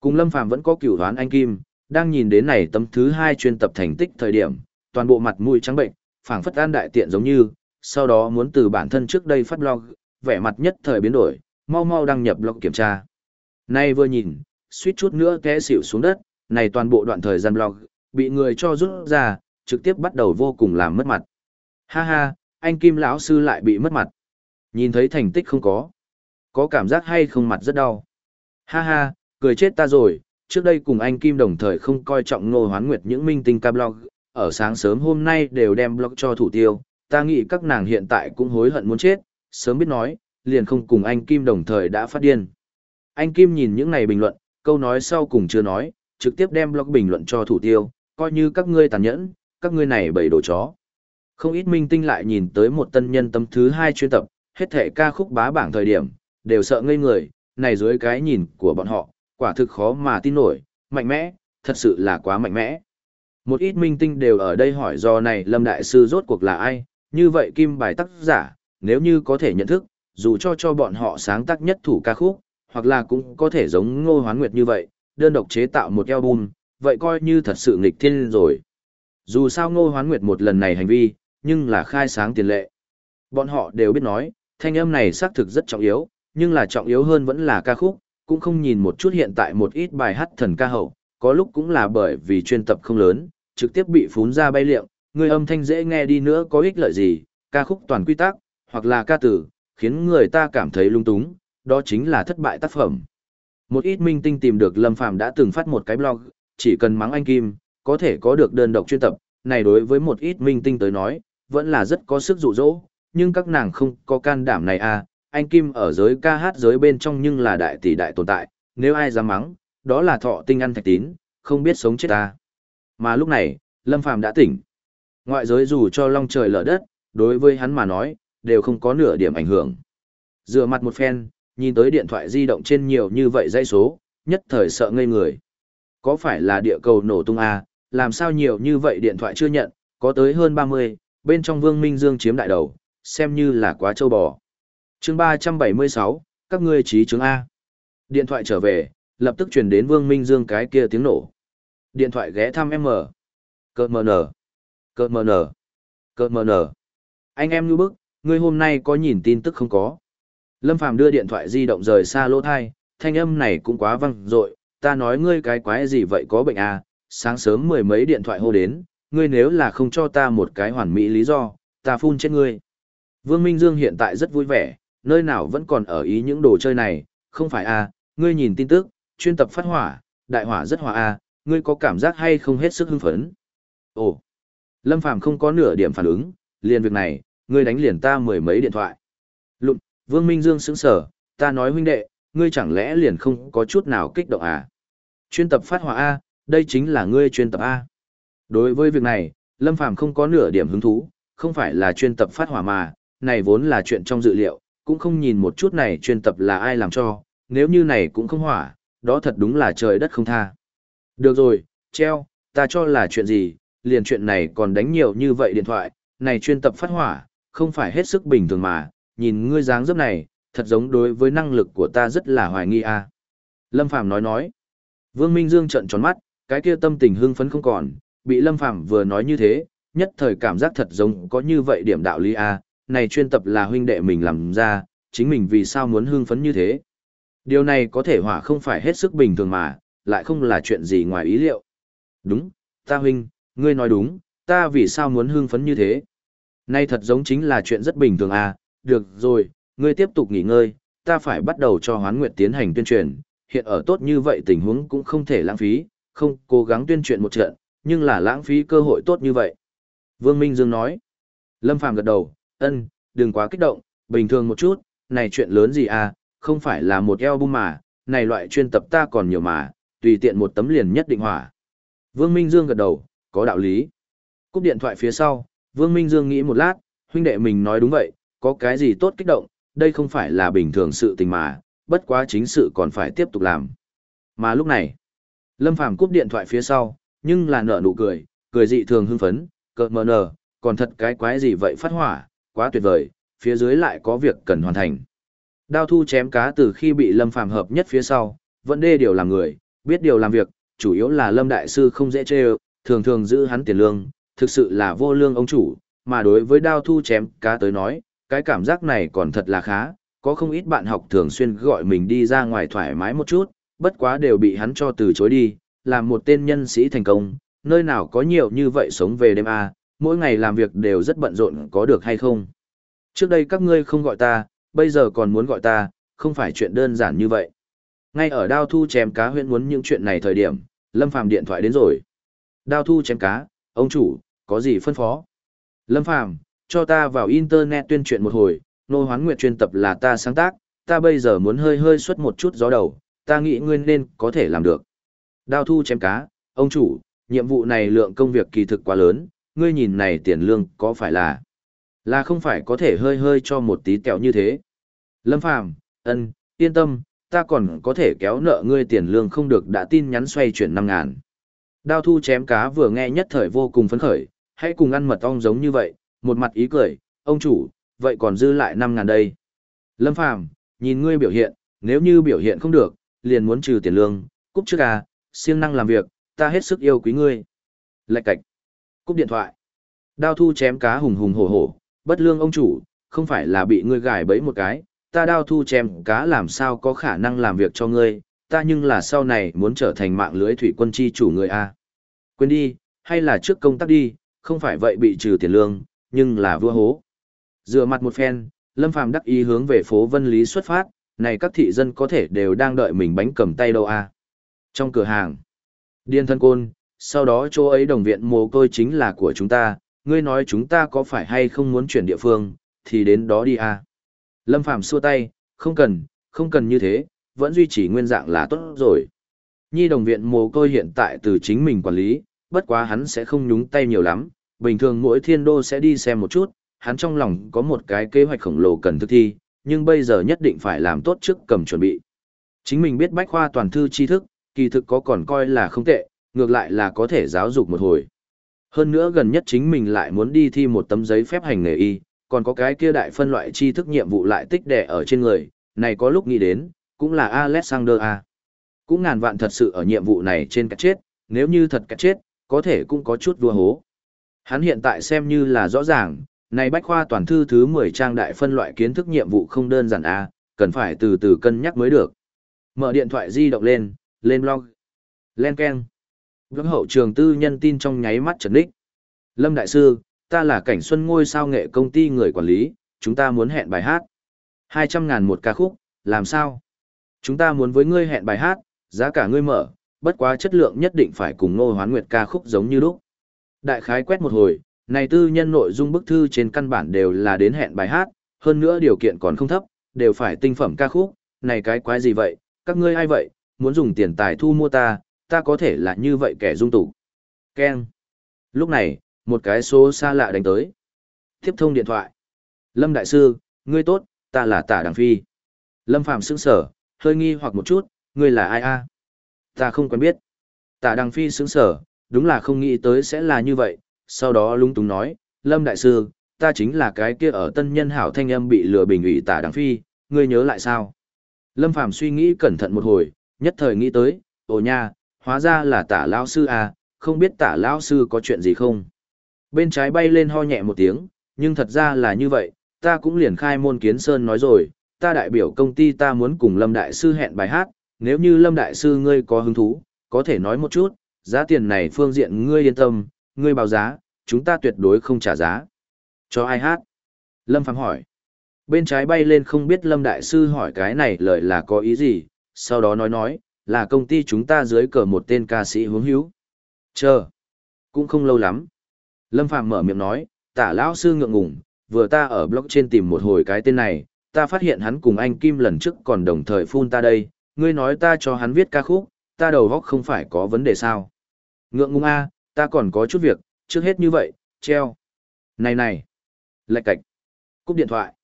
cùng Lâm Phàm vẫn có cửu đoán anh Kim, đang nhìn đến này tấm thứ hai chuyên tập thành tích thời điểm, toàn bộ mặt mũi trắng bệnh, phảng phất an đại tiện giống như, sau đó muốn từ bản thân trước đây phát blog, vẻ mặt nhất thời biến đổi, mau mau đăng nhập blog kiểm tra. Nay vừa nhìn, suýt chút nữa té xỉu xuống đất, này toàn bộ đoạn thời gian blog, bị người cho rút ra, trực tiếp bắt đầu vô cùng làm mất mặt. Ha ha, anh Kim lão sư lại bị mất mặt. Nhìn thấy thành tích không có. Có cảm giác hay không mặt rất đau. Ha ha, cười chết ta rồi, trước đây cùng anh Kim đồng thời không coi trọng ngô hoán nguyệt những minh tinh ca blog, ở sáng sớm hôm nay đều đem blog cho thủ tiêu, ta nghĩ các nàng hiện tại cũng hối hận muốn chết, sớm biết nói, liền không cùng anh Kim đồng thời đã phát điên. Anh Kim nhìn những này bình luận, câu nói sau cùng chưa nói, trực tiếp đem blog bình luận cho thủ tiêu, coi như các ngươi tàn nhẫn, các ngươi này bầy đồ chó. Không ít minh tinh lại nhìn tới một tân nhân tấm thứ hai chuyên tập, hết thể ca khúc bá bảng thời điểm, đều sợ ngây người, này dưới cái nhìn của bọn họ, quả thực khó mà tin nổi, mạnh mẽ, thật sự là quá mạnh mẽ. Một ít minh tinh đều ở đây hỏi do này Lâm Đại Sư rốt cuộc là ai, như vậy kim bài tác giả, nếu như có thể nhận thức, dù cho cho bọn họ sáng tác nhất thủ ca khúc, hoặc là cũng có thể giống Ngô Hoán Nguyệt như vậy, đơn độc chế tạo một album, vậy coi như thật sự nghịch thiên rồi. Dù sao Ngô Hoán Nguyệt một lần này hành vi, nhưng là khai sáng tiền lệ. Bọn họ đều biết nói, thanh âm này xác thực rất trọng yếu, nhưng là trọng yếu hơn vẫn là ca khúc, cũng không nhìn một chút hiện tại một ít bài hát thần ca hậu, có lúc cũng là bởi vì chuyên tập không lớn, trực tiếp bị phún ra bay liệng, người âm thanh dễ nghe đi nữa có ích lợi gì, ca khúc toàn quy tắc, hoặc là ca tử, khiến người ta cảm thấy lung túng, đó chính là thất bại tác phẩm. Một ít minh tinh tìm được Lâm Phàm đã từng phát một cái blog, chỉ cần mắng anh Kim, có thể có được đơn độc chuyên tập, này đối với một ít minh tinh tới nói, vẫn là rất có sức dụ dỗ, nhưng các nàng không có can đảm này à, anh Kim ở giới ca hát giới bên trong nhưng là đại tỷ đại tồn tại, nếu ai dám mắng, đó là thọ tinh ăn thạch tín, không biết sống chết ta. Mà lúc này, Lâm Phàm đã tỉnh. Ngoại giới dù cho long trời lở đất, đối với hắn mà nói, đều không có nửa điểm ảnh hưởng. Dựa mặt một phen, nhìn tới điện thoại di động trên nhiều như vậy dây số, nhất thời sợ ngây người. Có phải là địa cầu nổ tung à, làm sao nhiều như vậy điện thoại chưa nhận, có tới hơn 30, bên trong Vương Minh Dương chiếm đại đầu, xem như là quá châu bò. chương 376, các ngươi trí chứng A. Điện thoại trở về, lập tức truyền đến Vương Minh Dương cái kia tiếng nổ. Điện thoại ghé thăm M. Cợt mờ nở. Cợt mờ nở. Cợt mờ nở. Anh em như bức, ngươi hôm nay có nhìn tin tức không có. Lâm Phàm đưa điện thoại di động rời xa lỗ thai, thanh âm này cũng quá văng dội ta nói ngươi cái quái gì vậy có bệnh à, sáng sớm mười mấy điện thoại hô đến, ngươi nếu là không cho ta một cái hoàn mỹ lý do, ta phun chết ngươi. Vương Minh Dương hiện tại rất vui vẻ, nơi nào vẫn còn ở ý những đồ chơi này, không phải à, ngươi nhìn tin tức, chuyên tập phát hỏa, đại hỏa rất hỏa à, ngươi có cảm giác hay không hết sức hưng phấn. Ồ, Lâm Phàm không có nửa điểm phản ứng, liền việc này, ngươi đánh liền ta mười mấy điện thoại. Lụm, Vương Minh Dương sững sờ. ta nói huynh đệ, ngươi chẳng lẽ liền không có chút nào kích động à? Chuyên tập phát hỏa A, đây chính là ngươi chuyên tập A. Đối với việc này, Lâm Phàm không có nửa điểm hứng thú, không phải là chuyên tập phát hỏa mà, này vốn là chuyện trong dự liệu, cũng không nhìn một chút này chuyên tập là ai làm cho, nếu như này cũng không hỏa, đó thật đúng là trời đất không tha. Được rồi, treo, ta cho là chuyện gì, liền chuyện này còn đánh nhiều như vậy điện thoại, này chuyên tập phát hỏa, không phải hết sức bình thường mà, nhìn ngươi dáng dấp này, thật giống đối với năng lực của ta rất là hoài nghi a. Lâm Phàm nói nói. Vương Minh Dương trợn tròn mắt, cái kia tâm tình hưng phấn không còn, bị Lâm Phàm vừa nói như thế, nhất thời cảm giác thật giống có như vậy điểm đạo lý a, này chuyên tập là huynh đệ mình làm ra, chính mình vì sao muốn hưng phấn như thế. Điều này có thể hỏa không phải hết sức bình thường mà, lại không là chuyện gì ngoài ý liệu. Đúng, ta huynh, ngươi nói đúng, ta vì sao muốn hưng phấn như thế. Nay thật giống chính là chuyện rất bình thường à, được rồi, ngươi tiếp tục nghỉ ngơi, ta phải bắt đầu cho hoán nguyệt tiến hành tuyên truyền, hiện ở tốt như vậy tình huống cũng không thể lãng phí, không cố gắng tuyên truyền một trận, nhưng là lãng phí cơ hội tốt như vậy. Vương Minh Dương nói, Lâm Phàm gật đầu, ân, đừng quá kích động, bình thường một chút, này chuyện lớn gì à, không phải là một album mà, này loại chuyên tập ta còn nhiều mà, tùy tiện một tấm liền nhất định hỏa. Vương Minh Dương gật đầu, có đạo lý. Cúp điện thoại phía sau, Vương Minh Dương nghĩ một lát, huynh đệ mình nói đúng vậy, có cái gì tốt kích động, đây không phải là bình thường sự tình mà, bất quá chính sự còn phải tiếp tục làm. Mà lúc này, Lâm Phàm cúp điện thoại phía sau, nhưng là nở nụ cười, cười dị thường hưng phấn, cợt mờ nở, còn thật cái quái gì vậy phát hỏa, quá tuyệt vời, phía dưới lại có việc cần hoàn thành. Đao thu chém cá từ khi bị Lâm Phàm hợp nhất phía sau, vẫn đê điều làm người, biết điều làm việc, chủ yếu là Lâm Đại Sư không dễ chê thường thường giữ hắn tiền lương, thực sự là vô lương ông chủ, mà đối với đao thu chém cá tới nói, cái cảm giác này còn thật là khá, có không ít bạn học thường xuyên gọi mình đi ra ngoài thoải mái một chút, bất quá đều bị hắn cho từ chối đi, làm một tên nhân sĩ thành công, nơi nào có nhiều như vậy sống về đêm à, mỗi ngày làm việc đều rất bận rộn có được hay không. Trước đây các ngươi không gọi ta, bây giờ còn muốn gọi ta, không phải chuyện đơn giản như vậy. Ngay ở đao thu chém cá huyện muốn những chuyện này thời điểm, Lâm Phàm điện thoại đến rồi. Đao thu chém cá, ông chủ, có gì phân phó? Lâm Phàm cho ta vào internet tuyên truyền một hồi, nô hoán nguyệt chuyên tập là ta sáng tác, ta bây giờ muốn hơi hơi xuất một chút gió đầu, ta nghĩ ngươi nên có thể làm được. Đao thu chém cá, ông chủ, nhiệm vụ này lượng công việc kỳ thực quá lớn, ngươi nhìn này tiền lương có phải là là không phải có thể hơi hơi cho một tí kẹo như thế. Lâm Phàm, ân, yên tâm, ta còn có thể kéo nợ ngươi tiền lương không được đã tin nhắn xoay chuyển năm ngàn. Đao thu chém cá vừa nghe nhất thời vô cùng phấn khởi, hãy cùng ăn mật ong giống như vậy, một mặt ý cười, ông chủ, vậy còn dư lại năm ngàn đây. Lâm Phàm nhìn ngươi biểu hiện, nếu như biểu hiện không được, liền muốn trừ tiền lương, cúp trước à, siêng năng làm việc, ta hết sức yêu quý ngươi. Lạch cạch. Cúp điện thoại. Đao thu chém cá hùng hùng hổ hổ, bất lương ông chủ, không phải là bị ngươi gài bẫy một cái, ta đao thu chém cá làm sao có khả năng làm việc cho ngươi, ta nhưng là sau này muốn trở thành mạng lưới thủy quân chi chủ người A. Quên đi, hay là trước công tác đi, không phải vậy bị trừ tiền lương, nhưng là vua hố. Dựa mặt một phen, Lâm Phàm đắc ý hướng về phố Vân Lý xuất phát, này các thị dân có thể đều đang đợi mình bánh cầm tay đâu a. Trong cửa hàng, điên thân côn, sau đó chỗ ấy đồng viện mồ côi chính là của chúng ta, ngươi nói chúng ta có phải hay không muốn chuyển địa phương, thì đến đó đi a. Lâm Phàm xua tay, không cần, không cần như thế, vẫn duy trì nguyên dạng là tốt rồi. Nhi đồng viện mồ côi hiện tại từ chính mình quản lý, bất quá hắn sẽ không nhúng tay nhiều lắm, bình thường mỗi thiên đô sẽ đi xem một chút, hắn trong lòng có một cái kế hoạch khổng lồ cần thực thi, nhưng bây giờ nhất định phải làm tốt trước cầm chuẩn bị. Chính mình biết bách khoa toàn thư tri thức, kỳ thực có còn coi là không tệ, ngược lại là có thể giáo dục một hồi. Hơn nữa gần nhất chính mình lại muốn đi thi một tấm giấy phép hành nghề y, còn có cái kia đại phân loại tri thức nhiệm vụ lại tích đẻ ở trên người, này có lúc nghĩ đến, cũng là Alexander A. Cũng ngàn vạn thật sự ở nhiệm vụ này trên cách chết, nếu như thật cách chết, có thể cũng có chút vua hố. Hắn hiện tại xem như là rõ ràng, này bách khoa toàn thư thứ 10 trang đại phân loại kiến thức nhiệm vụ không đơn giản A, cần phải từ từ cân nhắc mới được. Mở điện thoại di động lên, lên blog. Len keng. Blog hậu trường tư nhân tin trong nháy mắt trần đích. Lâm Đại Sư, ta là cảnh xuân ngôi sao nghệ công ty người quản lý, chúng ta muốn hẹn bài hát. 200 ngàn một ca khúc, làm sao? Chúng ta muốn với ngươi hẹn bài hát, giá cả ngươi mở, bất quá chất lượng nhất định phải cùng ngô hoán nguyệt ca khúc giống như lúc. Đại khái quét một hồi, này tư nhân nội dung bức thư trên căn bản đều là đến hẹn bài hát, hơn nữa điều kiện còn không thấp, đều phải tinh phẩm ca khúc, này cái quái gì vậy, các ngươi ai vậy, muốn dùng tiền tài thu mua ta, ta có thể là như vậy kẻ dung tục. Ken. Lúc này, một cái số xa lạ đánh tới. Tiếp thông điện thoại. Lâm Đại Sư, ngươi tốt, ta là Tả Đằng Phi. Lâm Phạm sững sở, hơi nghi hoặc một chút, ngươi là ai a? Ta không quen biết. Tả Đằng Phi sững sở, đúng là không nghĩ tới sẽ là như vậy, sau đó lung tung nói, Lâm Đại Sư, ta chính là cái kia ở tân nhân hảo thanh âm bị lừa bình ủy Tả Đằng Phi, ngươi nhớ lại sao? Lâm Phạm suy nghĩ cẩn thận một hồi, nhất thời nghĩ tới, ồ nha, hóa ra là tả lão sư à, không biết tả lão sư có chuyện gì không? Bên trái bay lên ho nhẹ một tiếng, nhưng thật ra là như vậy, ta cũng liền khai môn kiến sơn nói rồi, ta đại biểu công ty ta muốn cùng Lâm Đại Sư hẹn bài hát, nếu như Lâm Đại Sư ngươi có hứng thú, có thể nói một chút, giá tiền này phương diện ngươi yên tâm, ngươi báo giá, chúng ta tuyệt đối không trả giá. Cho ai hát? Lâm Phạm hỏi. Bên trái bay lên không biết Lâm Đại Sư hỏi cái này lời là có ý gì, sau đó nói nói, là công ty chúng ta dưới cờ một tên ca sĩ hướng hữu. Chờ. Cũng không lâu lắm. Lâm Phạm mở miệng nói, tả lão sư ngượng ngùng, vừa ta ở blog trên tìm một hồi cái tên này, ta phát hiện hắn cùng anh Kim lần trước còn đồng thời phun ta đây, ngươi nói ta cho hắn viết ca khúc, ta đầu góc không phải có vấn đề sao. Ngượng ngùng a, ta còn có chút việc, trước hết như vậy, treo. Này này. Lạch cạch. Cúp điện thoại.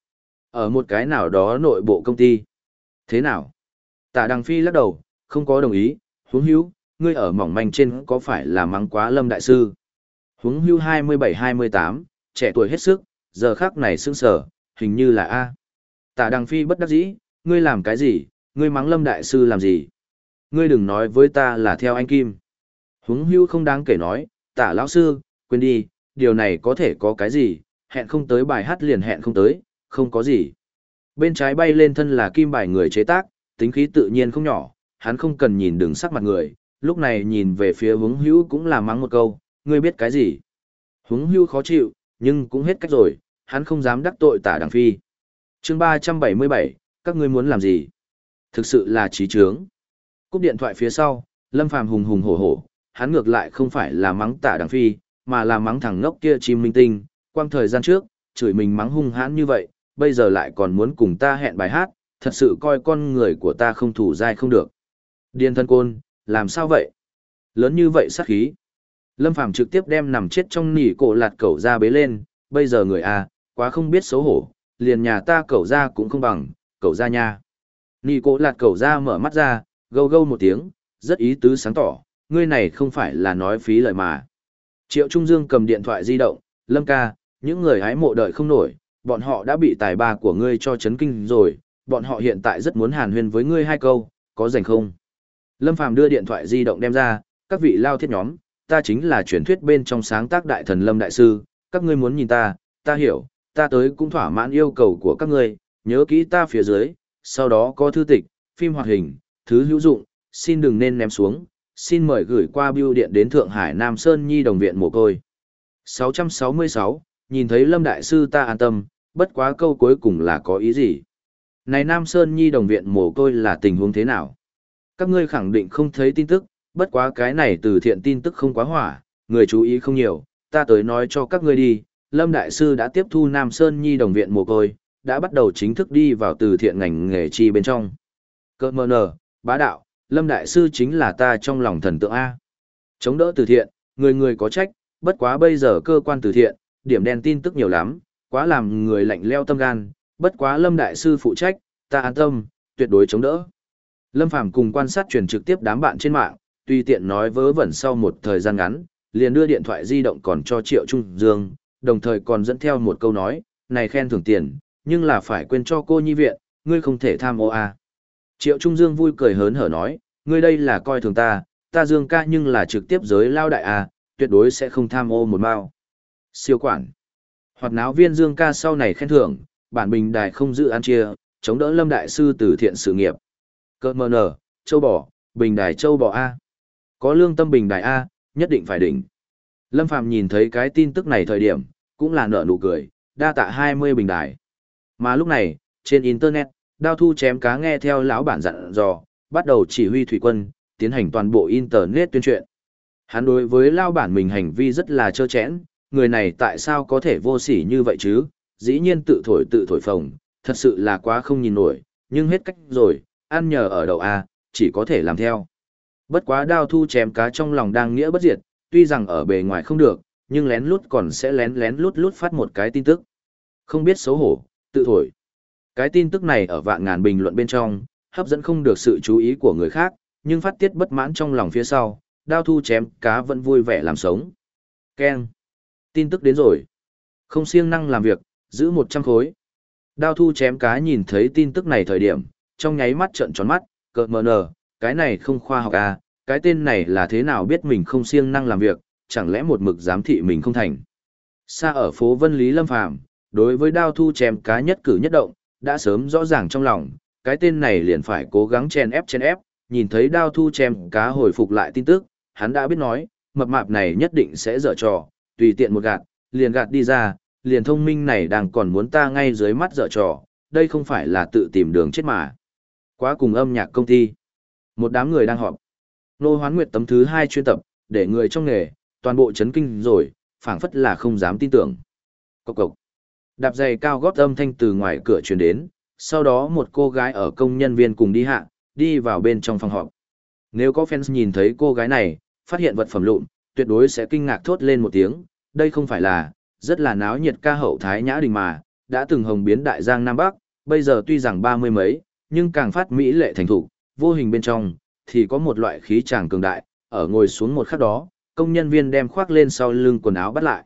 Ở một cái nào đó nội bộ công ty. Thế nào? Tạ Đằng Phi lắc đầu, không có đồng ý, huống hữu, ngươi ở mỏng manh trên có phải là mắng quá lâm đại sư? Huống hữu 27-28, trẻ tuổi hết sức, giờ khác này sững sở, hình như là A. Tạ Đằng Phi bất đắc dĩ, ngươi làm cái gì, ngươi mắng lâm đại sư làm gì? Ngươi đừng nói với ta là theo anh Kim. Huống hữu không đáng kể nói, tạ lão sư, quên đi, điều này có thể có cái gì, hẹn không tới bài hát liền hẹn không tới, không có gì. Bên trái bay lên thân là kim bài người chế tác, tính khí tự nhiên không nhỏ, hắn không cần nhìn đường sắc mặt người, lúc này nhìn về phía hướng hữu cũng là mắng một câu, ngươi biết cái gì. Hướng hữu khó chịu, nhưng cũng hết cách rồi, hắn không dám đắc tội tả đằng phi. chương 377, các ngươi muốn làm gì? Thực sự là trí trướng. Cúp điện thoại phía sau, Lâm Phàm hùng hùng hổ hổ, hắn ngược lại không phải là mắng tả đằng phi, mà là mắng thằng ngốc kia chim minh tinh, quang thời gian trước, chửi mình mắng hung hãn như vậy, bây giờ lại còn muốn cùng ta hẹn bài hát, thật sự coi con người của ta không thủ dai không được. Điên thân côn, làm sao vậy? Lớn như vậy sát khí. Lâm Phàm trực tiếp đem nằm chết trong nỉ cổ lạt cẩu ra bế lên, bây giờ người A, quá không biết xấu hổ, liền nhà ta cẩu ra cũng không bằng, cẩu ra nha. Nỉ cổ lạt cẩu ra mở mắt ra, gâu gâu một tiếng, rất ý tứ sáng tỏ, ngươi này không phải là nói phí lời mà. Triệu Trung Dương cầm điện thoại di động, Lâm ca, những người hái mộ đợi không nổi, bọn họ đã bị tài ba của ngươi cho chấn kinh rồi, bọn họ hiện tại rất muốn hàn huyên với ngươi hai câu, có rảnh không? Lâm Phàm đưa điện thoại di động đem ra, các vị lao thiết nhóm, ta chính là truyền thuyết bên trong sáng tác đại thần Lâm Đại Sư, các ngươi muốn nhìn ta, ta hiểu, ta tới cũng thỏa mãn yêu cầu của các ngươi, nhớ kỹ ta phía dưới, sau đó có thư tịch, phim hoạt hình, thứ hữu dụng, xin đừng nên ném xuống, xin mời gửi qua bưu điện đến Thượng Hải Nam Sơn Nhi đồng viện mồ côi. 666, nhìn thấy Lâm Đại Sư ta an tâm, bất quá câu cuối cùng là có ý gì? Này Nam Sơn Nhi đồng viện mồ côi là tình huống thế nào? Các ngươi khẳng định không thấy tin tức, bất quá cái này từ thiện tin tức không quá hỏa, người chú ý không nhiều, ta tới nói cho các ngươi đi, Lâm Đại Sư đã tiếp thu Nam Sơn Nhi đồng viện mồ côi, đã bắt đầu chính thức đi vào từ thiện ngành nghề chi bên trong. Cơ mơ nở, bá đạo, Lâm Đại Sư chính là ta trong lòng thần tượng A. Chống đỡ từ thiện, người người có trách, bất quá bây giờ cơ quan từ thiện, điểm đen tin tức nhiều lắm, quá làm người lạnh leo tâm gan, bất quá Lâm Đại Sư phụ trách, ta an tâm, tuyệt đối chống đỡ. Lâm Phàm cùng quan sát truyền trực tiếp đám bạn trên mạng, tùy tiện nói vớ vẩn sau một thời gian ngắn, liền đưa điện thoại di động còn cho Triệu Trung Dương, đồng thời còn dẫn theo một câu nói, này khen thưởng tiền, nhưng là phải quên cho cô nhi viện, ngươi không thể tham ô à. Triệu Trung Dương vui cười hớn hở nói, ngươi đây là coi thường ta, ta Dương ca nhưng là trực tiếp giới lao đại à, tuyệt đối sẽ không tham ô một mao. Siêu quản. Hoạt náo viên Dương ca sau này khen thưởng, bản bình đài không giữ ăn chia, chống đỡ lâm đại sư từ thiện sự nghiệp. Cơ mờ nở, châu bò, bình đài châu bò A. Có lương tâm bình đài A, nhất định phải đỉnh. Lâm Phàm nhìn thấy cái tin tức này thời điểm, cũng là nở nụ cười, đa tạ 20 bình đài. Mà lúc này, trên Internet, đao thu chém cá nghe theo lão bản dặn dò, bắt đầu chỉ huy thủy quân, tiến hành toàn bộ Internet tuyên truyền. Hắn đối với lao bản mình hành vi rất là trơ chẽn, người này tại sao có thể vô sỉ như vậy chứ, dĩ nhiên tự thổi tự thổi phồng, thật sự là quá không nhìn nổi, nhưng hết cách rồi, ăn nhờ ở đậu A, chỉ có thể làm theo. Bất quá đao thu chém cá trong lòng đang nghĩa bất diệt, tuy rằng ở bề ngoài không được, nhưng lén lút còn sẽ lén lén lút lút phát một cái tin tức. Không biết xấu hổ, tự thổi. Cái tin tức này ở vạn ngàn bình luận bên trong, hấp dẫn không được sự chú ý của người khác, nhưng phát tiết bất mãn trong lòng phía sau, đao thu chém cá vẫn vui vẻ làm sống. Keng, Tin tức đến rồi. Không siêng năng làm việc, giữ 100 khối. Đao thu chém cá nhìn thấy tin tức này thời điểm, trong nháy mắt trợn tròn mắt, cợt mờ nờ, cái này không khoa học à, cái tên này là thế nào biết mình không siêng năng làm việc, chẳng lẽ một mực giám thị mình không thành. Xa ở phố Vân Lý Lâm Phàm đối với đao thu chém cá nhất cử nhất động, đã sớm rõ ràng trong lòng, cái tên này liền phải cố gắng chen ép chen ép, nhìn thấy đao thu chém cá hồi phục lại tin tức, hắn đã biết nói, mập mạp này nhất định sẽ dở trò, tùy tiện một gạt, liền gạt đi ra, liền thông minh này đang còn muốn ta ngay dưới mắt dở trò, đây không phải là tự tìm đường chết mà. Quá cùng âm nhạc công ty. Một đám người đang họp. Nô hoán nguyệt tấm thứ hai chuyên tập, để người trong nghề, toàn bộ chấn kinh rồi, phảng phất là không dám tin tưởng. Cộc cộc. Đạp giày cao gót âm thanh từ ngoài cửa truyền đến, sau đó một cô gái ở công nhân viên cùng đi hạ, đi vào bên trong phòng họp. Nếu có fans nhìn thấy cô gái này, phát hiện vật phẩm lụn, tuyệt đối sẽ kinh ngạc thốt lên một tiếng, đây không phải là, rất là náo nhiệt ca hậu Thái Nhã Đình mà, đã từng hồng biến đại giang Nam Bắc, bây giờ tuy rằng ba mươi mấy, nhưng càng phát mỹ lệ thành thục, vô hình bên trong, thì có một loại khí tràng cường đại, ở ngồi xuống một khắc đó, công nhân viên đem khoác lên sau lưng quần áo bắt lại.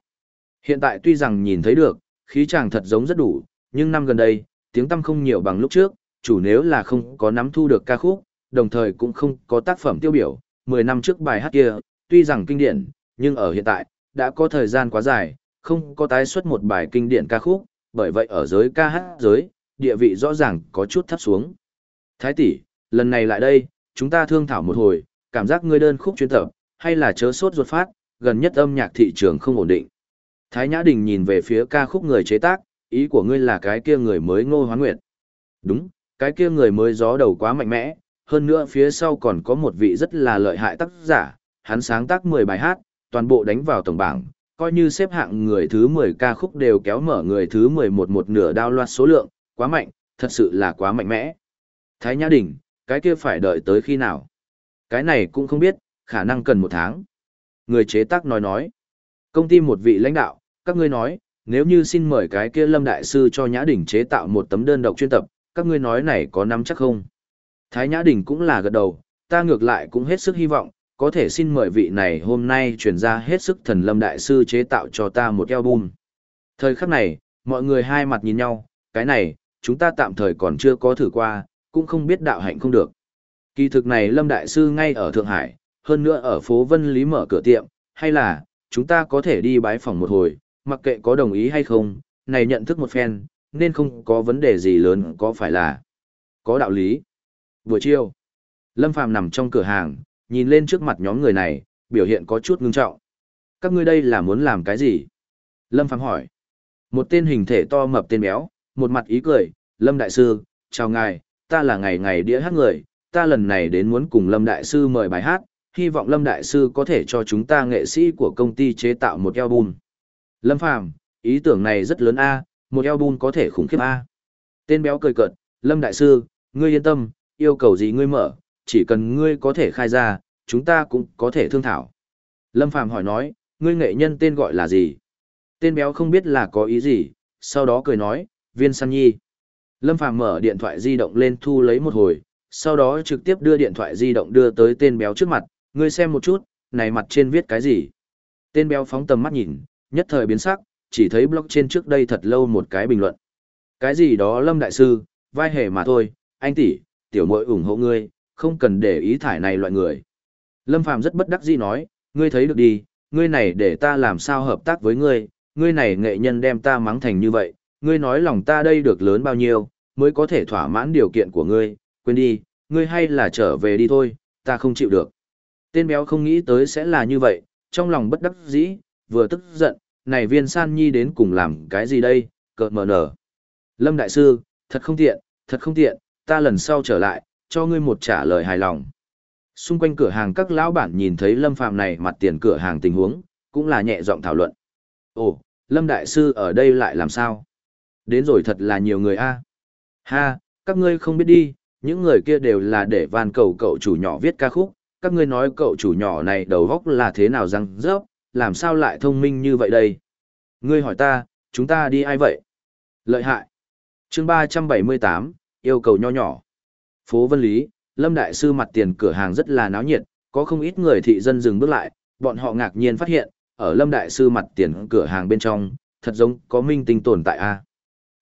Hiện tại tuy rằng nhìn thấy được, khí tràng thật giống rất đủ, nhưng năm gần đây, tiếng tăm không nhiều bằng lúc trước, chủ nếu là không có nắm thu được ca khúc, đồng thời cũng không có tác phẩm tiêu biểu, 10 năm trước bài hát kia, tuy rằng kinh điển, nhưng ở hiện tại, đã có thời gian quá dài, không có tái xuất một bài kinh điển ca khúc, bởi vậy ở giới ca hát giới, địa vị rõ ràng có chút thấp xuống. Thái tỷ, lần này lại đây, chúng ta thương thảo một hồi, cảm giác ngươi đơn khúc chuyên tập, hay là chớ sốt ruột phát, gần nhất âm nhạc thị trường không ổn định. Thái Nhã Đình nhìn về phía ca khúc người chế tác, ý của ngươi là cái kia người mới ngô hoán nguyệt. Đúng, cái kia người mới gió đầu quá mạnh mẽ, hơn nữa phía sau còn có một vị rất là lợi hại tác giả, hắn sáng tác 10 bài hát, toàn bộ đánh vào tổng bảng, coi như xếp hạng người thứ 10 ca khúc đều kéo mở người thứ 11 một nửa đao loạt số lượng, quá mạnh, thật sự là quá mạnh mẽ. Thái Nhã Đình, cái kia phải đợi tới khi nào? Cái này cũng không biết, khả năng cần một tháng. Người chế tác nói nói. Công ty một vị lãnh đạo, các ngươi nói, nếu như xin mời cái kia Lâm Đại Sư cho Nhã Đình chế tạo một tấm đơn độc chuyên tập, các ngươi nói này có nắm chắc không? Thái Nhã Đình cũng là gật đầu, ta ngược lại cũng hết sức hy vọng, có thể xin mời vị này hôm nay chuyển ra hết sức thần Lâm Đại Sư chế tạo cho ta một album. Thời khắc này, mọi người hai mặt nhìn nhau, cái này, chúng ta tạm thời còn chưa có thử qua, cũng không biết đạo hạnh không được. Kỳ thực này Lâm Đại Sư ngay ở Thượng Hải, hơn nữa ở phố Vân Lý mở cửa tiệm, hay là, chúng ta có thể đi bái phòng một hồi, mặc kệ có đồng ý hay không, này nhận thức một phen, nên không có vấn đề gì lớn có phải là có đạo lý. Buổi chiều, Lâm Phàm nằm trong cửa hàng, nhìn lên trước mặt nhóm người này, biểu hiện có chút ngưng trọng. Các ngươi đây là muốn làm cái gì? Lâm Phàm hỏi. Một tên hình thể to mập tên béo, một mặt ý cười, Lâm Đại Sư, chào ngài, ta là ngày ngày đĩa hát người, ta lần này đến muốn cùng Lâm Đại Sư mời bài hát, hy vọng Lâm Đại Sư có thể cho chúng ta nghệ sĩ của công ty chế tạo một album. Lâm Phàm Ý tưởng này rất lớn a, một album có thể khủng khiếp a. Tên béo cười cợt, Lâm Đại Sư, ngươi yên tâm, yêu cầu gì ngươi mở, chỉ cần ngươi có thể khai ra, chúng ta cũng có thể thương thảo. Lâm Phàm hỏi nói, ngươi nghệ nhân tên gọi là gì? Tên béo không biết là có ý gì, sau đó cười nói, viên săn nhi. Lâm Phàm mở điện thoại di động lên thu lấy một hồi, sau đó trực tiếp đưa điện thoại di động đưa tới tên béo trước mặt, ngươi xem một chút, này mặt trên viết cái gì? Tên béo phóng tầm mắt nhìn, nhất thời biến sắc, chỉ thấy blog trên trước đây thật lâu một cái bình luận. Cái gì đó Lâm Đại Sư, vai hề mà thôi, anh tỷ, tiểu muội ủng hộ ngươi, không cần để ý thải này loại người. Lâm Phàm rất bất đắc dĩ nói, ngươi thấy được đi, ngươi này để ta làm sao hợp tác với ngươi, ngươi này nghệ nhân đem ta mắng thành như vậy, ngươi nói lòng ta đây được lớn bao nhiêu, mới có thể thỏa mãn điều kiện của ngươi, quên đi, ngươi hay là trở về đi thôi, ta không chịu được. Tên béo không nghĩ tới sẽ là như vậy, trong lòng bất đắc dĩ, vừa tức giận, này viên san nhi đến cùng làm cái gì đây, cợt mở nở. Lâm Đại Sư, thật không tiện, thật không tiện, ta lần sau trở lại, cho ngươi một trả lời hài lòng. Xung quanh cửa hàng các lão bản nhìn thấy Lâm Phàm này mặt tiền cửa hàng tình huống, cũng là nhẹ giọng thảo luận. Ồ, Lâm Đại Sư ở đây lại làm sao? Đến rồi thật là nhiều người a. Ha, các ngươi không biết đi, những người kia đều là để van cầu cậu chủ nhỏ viết ca khúc, các ngươi nói cậu chủ nhỏ này đầu góc là thế nào răng rớp, làm sao lại thông minh như vậy đây? Ngươi hỏi ta, chúng ta đi ai vậy? Lợi hại. chương 378, yêu cầu nho nhỏ. Phố Vân Lý, Lâm Đại Sư mặt tiền cửa hàng rất là náo nhiệt, có không ít người thị dân dừng bước lại, bọn họ ngạc nhiên phát hiện, ở Lâm Đại Sư mặt tiền cửa hàng bên trong, thật giống có minh tinh tồn tại a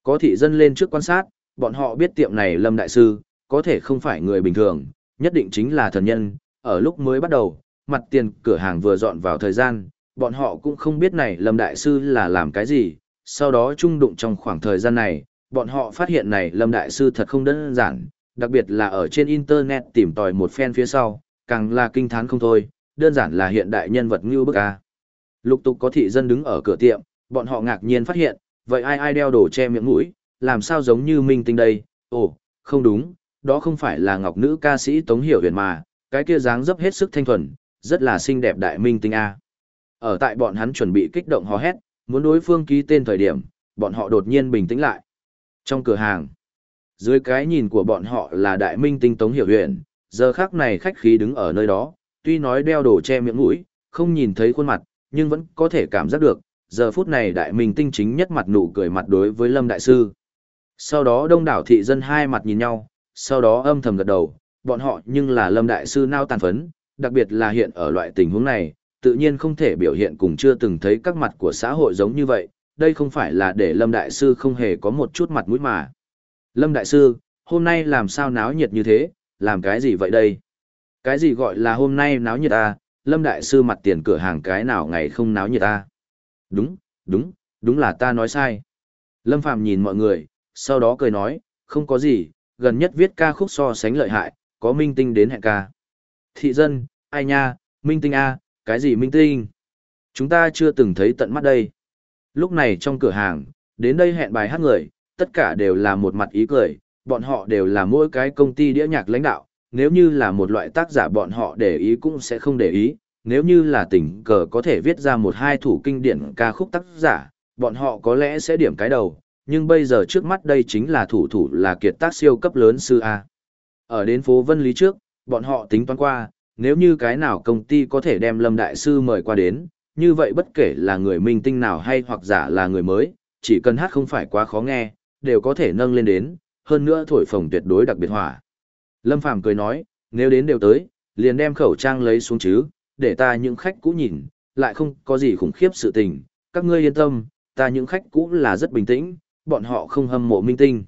có thị dân lên trước quan sát, bọn họ biết tiệm này Lâm Đại Sư, có thể không phải người bình thường, nhất định chính là thần nhân, ở lúc mới bắt đầu, mặt tiền cửa hàng vừa dọn vào thời gian, bọn họ cũng không biết này Lâm Đại Sư là làm cái gì, sau đó trung đụng trong khoảng thời gian này, bọn họ phát hiện này Lâm Đại Sư thật không đơn giản, đặc biệt là ở trên Internet tìm tòi một phen phía sau, càng là kinh thán không thôi, đơn giản là hiện đại nhân vật như bức a. Lục tục có thị dân đứng ở cửa tiệm, bọn họ ngạc nhiên phát hiện, vậy ai ai đeo đồ che miệng mũi, làm sao giống như minh tinh đây, ồ, không đúng, đó không phải là ngọc nữ ca sĩ Tống Hiểu Huyền mà, cái kia dáng dấp hết sức thanh thuần, rất là xinh đẹp đại minh tinh A. Ở tại bọn hắn chuẩn bị kích động hò hét, muốn đối phương ký tên thời điểm, bọn họ đột nhiên bình tĩnh lại. Trong cửa hàng, dưới cái nhìn của bọn họ là đại minh tinh Tống Hiểu Huyền, giờ khác này khách khí đứng ở nơi đó, tuy nói đeo đồ che miệng mũi, không nhìn thấy khuôn mặt, nhưng vẫn có thể cảm giác được, giờ phút này đại minh tinh chính nhất mặt nụ cười mặt đối với Lâm Đại Sư. Sau đó đông đảo thị dân hai mặt nhìn nhau, sau đó âm thầm gật đầu, bọn họ nhưng là lâm đại sư nao tàn phấn, đặc biệt là hiện ở loại tình huống này, tự nhiên không thể biểu hiện cùng chưa từng thấy các mặt của xã hội giống như vậy, đây không phải là để lâm đại sư không hề có một chút mặt mũi mà. Lâm đại sư, hôm nay làm sao náo nhiệt như thế, làm cái gì vậy đây? Cái gì gọi là hôm nay náo nhiệt à, lâm đại sư mặt tiền cửa hàng cái nào ngày không náo nhiệt à? Đúng, đúng, đúng là ta nói sai. Lâm Phàm nhìn mọi người, sau đó cười nói, không có gì, gần nhất viết ca khúc so sánh lợi hại, có minh tinh đến hẹn ca. Thị dân, ai nha, minh tinh A, cái gì minh tinh? Chúng ta chưa từng thấy tận mắt đây. Lúc này trong cửa hàng, đến đây hẹn bài hát người, tất cả đều là một mặt ý cười, bọn họ đều là mỗi cái công ty đĩa nhạc lãnh đạo, nếu như là một loại tác giả bọn họ để ý cũng sẽ không để ý, nếu như là tình cờ có thể viết ra một hai thủ kinh điển ca khúc tác giả, bọn họ có lẽ sẽ điểm cái đầu, nhưng bây giờ trước mắt đây chính là thủ thủ là kiệt tác siêu cấp lớn sư A. Ở đến phố Vân Lý trước, bọn họ tính toán qua, nếu như cái nào công ty có thể đem Lâm Đại Sư mời qua đến, như vậy bất kể là người minh tinh nào hay hoặc giả là người mới, chỉ cần hát không phải quá khó nghe, đều có thể nâng lên đến, hơn nữa thổi phồng tuyệt đối đặc biệt hỏa. Lâm Phàm cười nói, nếu đến đều tới, liền đem khẩu trang lấy xuống chứ, để ta những khách cũ nhìn, lại không có gì khủng khiếp sự tình, các ngươi yên tâm, ta những khách cũ là rất bình tĩnh, bọn họ không hâm mộ minh tinh.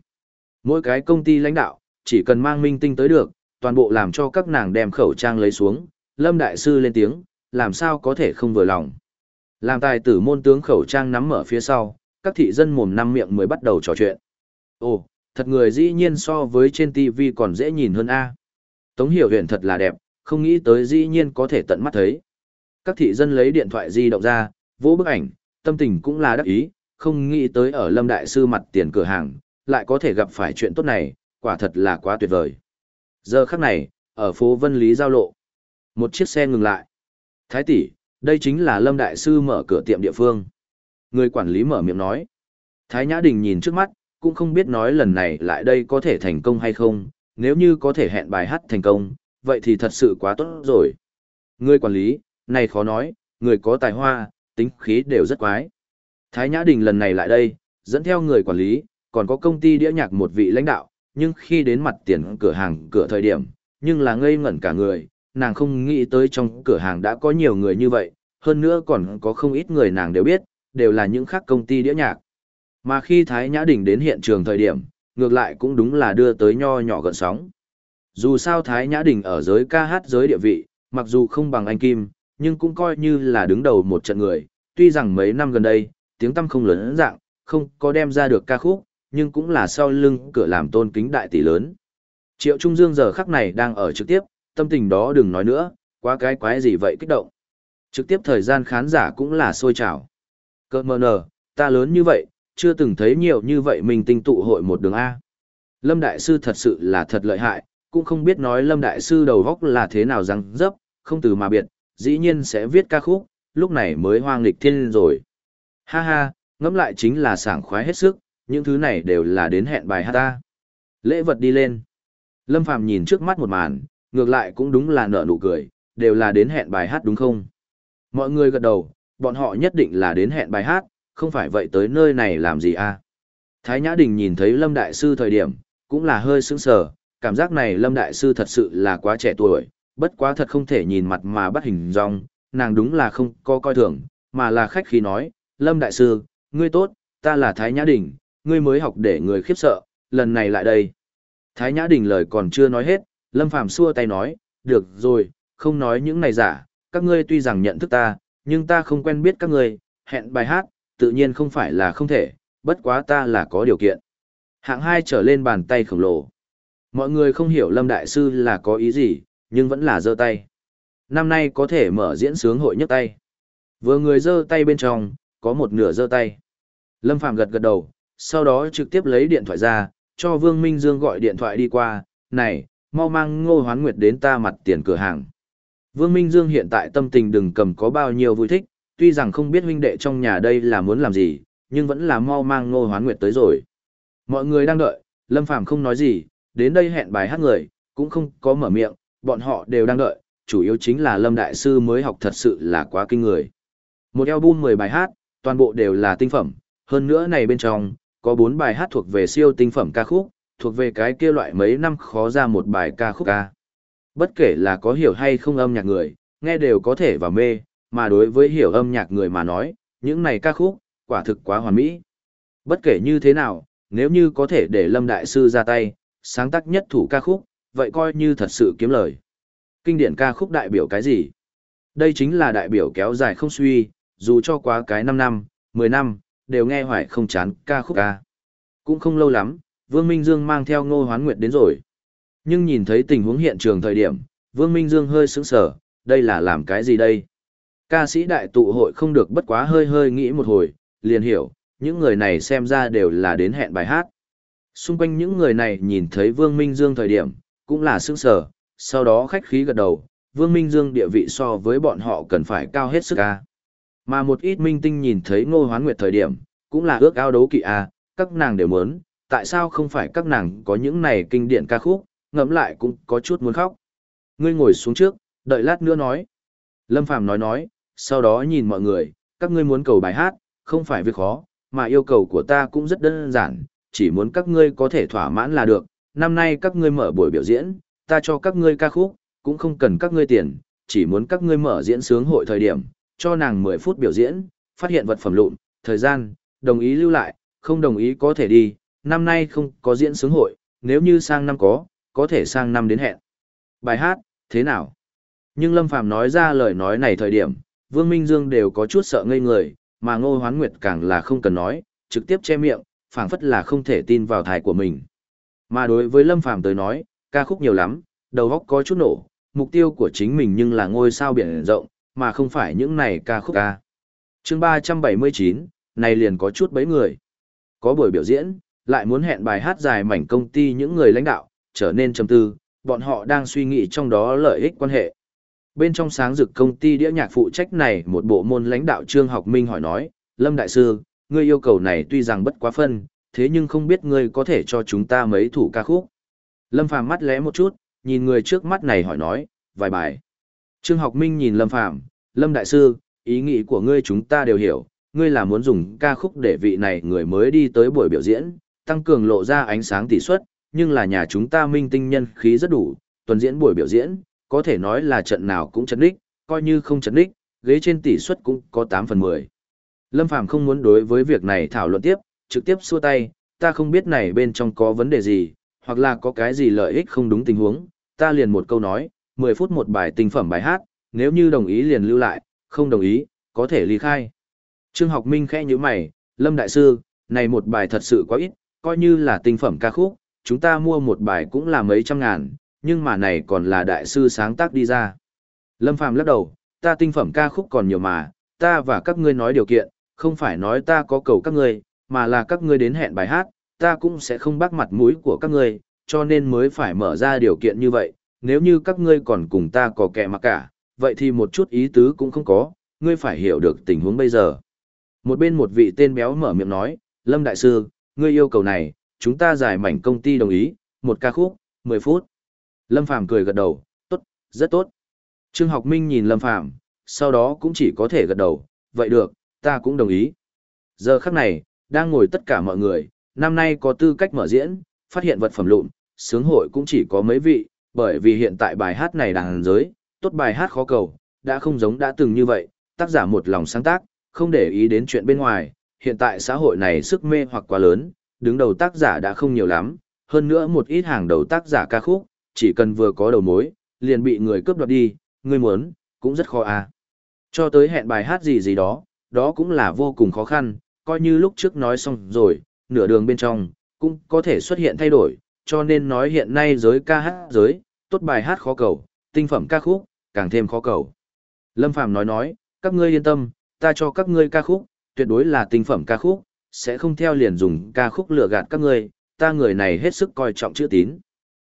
Mỗi cái công ty lãnh đạo, chỉ cần mang minh tinh tới được, toàn bộ làm cho các nàng đem khẩu trang lấy xuống, Lâm Đại Sư lên tiếng, làm sao có thể không vừa lòng. Làm tài tử môn tướng khẩu trang nắm mở phía sau, các thị dân mồm năm miệng mới bắt đầu trò chuyện. Ồ, thật người dĩ nhiên so với trên TV còn dễ nhìn hơn A. Tống hiểu huyện thật là đẹp, không nghĩ tới dĩ nhiên có thể tận mắt thấy. Các thị dân lấy điện thoại di động ra, vỗ bức ảnh, tâm tình cũng là đắc ý, không nghĩ tới ở Lâm Đại Sư mặt tiền cửa hàng, lại có thể gặp phải chuyện tốt này, quả thật là quá tuyệt vời. Giờ khắc này, ở phố Vân Lý Giao Lộ, một chiếc xe ngừng lại. Thái tỷ, đây chính là Lâm Đại Sư mở cửa tiệm địa phương. Người quản lý mở miệng nói. Thái Nhã Đình nhìn trước mắt, cũng không biết nói lần này lại đây có thể thành công hay không, nếu như có thể hẹn bài hát thành công, vậy thì thật sự quá tốt rồi. Người quản lý, này khó nói, người có tài hoa, tính khí đều rất quái. Thái Nhã Đình lần này lại đây, dẫn theo người quản lý, còn có công ty đĩa nhạc một vị lãnh đạo, nhưng khi đến mặt tiền cửa hàng cửa thời điểm, nhưng là ngây ngẩn cả người, nàng không nghĩ tới trong cửa hàng đã có nhiều người như vậy, hơn nữa còn có không ít người nàng đều biết, đều là những khác công ty đĩa nhạc. Mà khi Thái Nhã Đình đến hiện trường thời điểm, ngược lại cũng đúng là đưa tới nho nhỏ gợn sóng. Dù sao Thái Nhã Đình ở giới ca hát giới địa vị, mặc dù không bằng anh Kim, nhưng cũng coi như là đứng đầu một trận người, tuy rằng mấy năm gần đây, tiếng tăm không lớn dạng, không có đem ra được ca khúc, nhưng cũng là sau lưng cửa làm tôn kính đại tỷ lớn. Triệu Trung Dương giờ khắc này đang ở trực tiếp, tâm tình đó đừng nói nữa, quá cái quái gì vậy kích động. Trực tiếp thời gian khán giả cũng là sôi trào. Cơ mờ nờ, ta lớn như vậy, chưa từng thấy nhiều như vậy mình tinh tụ hội một đường A. Lâm Đại Sư thật sự là thật lợi hại, cũng không biết nói Lâm Đại Sư đầu góc là thế nào răng dấp, không từ mà biệt, dĩ nhiên sẽ viết ca khúc, lúc này mới hoang lịch thiên rồi. Ha ha, ngẫm lại chính là sảng khoái hết sức, những thứ này đều là đến hẹn bài hát ta. Lễ vật đi lên. Lâm Phàm nhìn trước mắt một màn, ngược lại cũng đúng là nở nụ cười, đều là đến hẹn bài hát đúng không? Mọi người gật đầu, bọn họ nhất định là đến hẹn bài hát, không phải vậy tới nơi này làm gì à? Thái Nhã Đình nhìn thấy Lâm Đại Sư thời điểm, cũng là hơi sững sờ, cảm giác này Lâm Đại Sư thật sự là quá trẻ tuổi, bất quá thật không thể nhìn mặt mà bắt hình dong, nàng đúng là không có coi thường, mà là khách khí nói, Lâm Đại Sư, ngươi tốt, ta là Thái Nhã Đình, ngươi mới học để người khiếp sợ, lần này lại đây. Thái Nhã Đình lời còn chưa nói hết, Lâm Phàm xua tay nói, được rồi, không nói những này giả, các ngươi tuy rằng nhận thức ta, nhưng ta không quen biết các ngươi, hẹn bài hát, tự nhiên không phải là không thể, bất quá ta là có điều kiện. Hạng hai trở lên bàn tay khổng lồ. Mọi người không hiểu Lâm Đại Sư là có ý gì, nhưng vẫn là giơ tay. Năm nay có thể mở diễn sướng hội nhấc tay. Vừa người giơ tay bên trong, có một nửa giơ tay. Lâm Phàm gật gật đầu, sau đó trực tiếp lấy điện thoại ra, cho Vương Minh Dương gọi điện thoại đi qua, này, mau mang ngô hoán nguyệt đến ta mặt tiền cửa hàng. Vương Minh Dương hiện tại tâm tình đừng cầm có bao nhiêu vui thích, tuy rằng không biết huynh đệ trong nhà đây là muốn làm gì, nhưng vẫn là mau mang ngô hoán nguyệt tới rồi. Mọi người đang đợi, Lâm Phàm không nói gì, đến đây hẹn bài hát người, cũng không có mở miệng, bọn họ đều đang đợi, chủ yếu chính là Lâm Đại Sư mới học thật sự là quá kinh người. Một album 10 bài hát, toàn bộ đều là tinh phẩm, hơn nữa này bên trong, có 4 bài hát thuộc về siêu tinh phẩm ca khúc, thuộc về cái kia loại mấy năm khó ra một bài ca khúc ca. Bất kể là có hiểu hay không âm nhạc người, nghe đều có thể vào mê, mà đối với hiểu âm nhạc người mà nói, những này ca khúc, quả thực quá hoàn mỹ. Bất kể như thế nào, nếu như có thể để Lâm Đại Sư ra tay, sáng tác nhất thủ ca khúc, vậy coi như thật sự kiếm lời. Kinh điển ca khúc đại biểu cái gì? Đây chính là đại biểu kéo dài không suy, dù cho quá cái 5 năm, 10 năm, đều nghe hoài không chán ca khúc ca. Cũng không lâu lắm, Vương Minh Dương mang theo Ngô Hoán Nguyệt đến rồi. Nhưng nhìn thấy tình huống hiện trường thời điểm, Vương Minh Dương hơi sững sờ, đây là làm cái gì đây? Ca sĩ đại tụ hội không được bất quá hơi hơi nghĩ một hồi, liền hiểu, những người này xem ra đều là đến hẹn bài hát. Xung quanh những người này nhìn thấy Vương Minh Dương thời điểm, cũng là sững sờ, sau đó khách khí gật đầu, Vương Minh Dương địa vị so với bọn họ cần phải cao hết sức a. Mà một ít minh tinh nhìn thấy Ngô Hoán Nguyệt thời điểm, cũng là ước ao đấu kỵ a, các nàng đều muốn, tại sao không phải các nàng có những này kinh điển ca khúc, ngẫm lại cũng có chút muốn khóc. Ngươi ngồi xuống trước, đợi lát nữa nói. Lâm Phàm nói nói, sau đó nhìn mọi người, các ngươi muốn cầu bài hát, không phải việc khó, mà yêu cầu của ta cũng rất đơn giản, chỉ muốn các ngươi có thể thỏa mãn là được. Năm nay các ngươi mở buổi biểu diễn, ta cho các ngươi ca khúc, cũng không cần các ngươi tiền, chỉ muốn các ngươi mở diễn sướng hội thời điểm, cho nàng 10 phút biểu diễn, phát hiện vật phẩm lụn, thời gian, đồng ý lưu lại, không đồng ý có thể đi, năm nay không có diễn sướng hội, nếu như sang năm có, có thể sang năm đến hẹn. Bài hát, thế nào? Nhưng Lâm Phàm nói ra lời nói này thời điểm, Vương Minh Dương đều có chút sợ ngây người, mà Ngô Hoán Nguyệt càng là không cần nói, trực tiếp che miệng, phảng phất là không thể tin vào thải của mình. Mà đối với Lâm Phàm tới nói, ca khúc nhiều lắm, đầu óc có chút nổ, mục tiêu của chính mình nhưng là ngôi sao biển rộng, mà không phải những này ca khúc ca. chương 379, này liền có chút bấy người. Có buổi biểu diễn, lại muốn hẹn bài hát dài mảnh công ty những người lãnh đạo, trở nên trầm tư, bọn họ đang suy nghĩ trong đó lợi ích quan hệ. Bên trong sáng dực công ty đĩa nhạc phụ trách này một bộ môn lãnh đạo Trương Học Minh hỏi nói, Lâm Đại Sư, ngươi yêu cầu này tuy rằng bất quá phân, thế nhưng không biết ngươi có thể cho chúng ta mấy thủ ca khúc. Lâm Phàm mắt lẽ một chút, nhìn người trước mắt này hỏi nói, vài bài. Trương Học Minh nhìn Lâm Phàm Lâm Đại Sư, ý nghĩ của ngươi chúng ta đều hiểu, ngươi là muốn dùng ca khúc để vị này người mới đi tới buổi biểu diễn, tăng cường lộ ra ánh sáng tỷ suất, nhưng là nhà chúng ta minh tinh nhân khí rất đủ, tuần diễn buổi biểu diễn, có thể nói là trận nào cũng chấn đích, coi như không chấn đích, ghế trên tỷ suất cũng có 8 phần 10. Lâm Phàm không muốn đối với việc này thảo luận tiếp, trực tiếp xua tay, ta không biết này bên trong có vấn đề gì, hoặc là có cái gì lợi ích không đúng tình huống, ta liền một câu nói, 10 phút một bài tinh phẩm bài hát, nếu như đồng ý liền lưu lại, không đồng ý, có thể ly khai. Trương Học Minh khẽ như mày, Lâm Đại Sư, này một bài thật sự quá ít, coi như là tinh phẩm ca khúc, chúng ta mua một bài cũng là mấy trăm ngàn, nhưng mà này còn là đại sư sáng tác đi ra. Lâm Phàm lắc đầu, ta tinh phẩm ca khúc còn nhiều mà, ta và các ngươi nói điều kiện, không phải nói ta có cầu các ngươi, mà là các ngươi đến hẹn bài hát, ta cũng sẽ không bác mặt mũi của các ngươi, cho nên mới phải mở ra điều kiện như vậy, nếu như các ngươi còn cùng ta có kẻ mà cả, vậy thì một chút ý tứ cũng không có, ngươi phải hiểu được tình huống bây giờ. Một bên một vị tên béo mở miệng nói, Lâm Đại Sư, ngươi yêu cầu này, chúng ta giải mảnh công ty đồng ý, một ca khúc, 10 phút. Lâm Phàm cười gật đầu, tốt, rất tốt. Trương Học Minh nhìn Lâm Phàm sau đó cũng chỉ có thể gật đầu, vậy được, ta cũng đồng ý. Giờ khắc này, đang ngồi tất cả mọi người, năm nay có tư cách mở diễn, phát hiện vật phẩm lụn, sướng hội cũng chỉ có mấy vị, bởi vì hiện tại bài hát này đang giới, tốt bài hát khó cầu, đã không giống đã từng như vậy, tác giả một lòng sáng tác, không để ý đến chuyện bên ngoài, hiện tại xã hội này sức mê hoặc quá lớn, đứng đầu tác giả đã không nhiều lắm, hơn nữa một ít hàng đầu tác giả ca khúc, chỉ cần vừa có đầu mối, liền bị người cướp đoạt đi, người muốn, cũng rất khó à. Cho tới hẹn bài hát gì gì đó, đó cũng là vô cùng khó khăn, coi như lúc trước nói xong rồi, nửa đường bên trong, cũng có thể xuất hiện thay đổi, cho nên nói hiện nay giới ca hát giới, tốt bài hát khó cầu, tinh phẩm ca khúc, càng thêm khó cầu. Lâm Phàm nói nói, các ngươi yên tâm, ta cho các ngươi ca khúc, tuyệt đối là tinh phẩm ca khúc, sẽ không theo liền dùng ca khúc lừa gạt các ngươi, ta người này hết sức coi trọng chữ tín.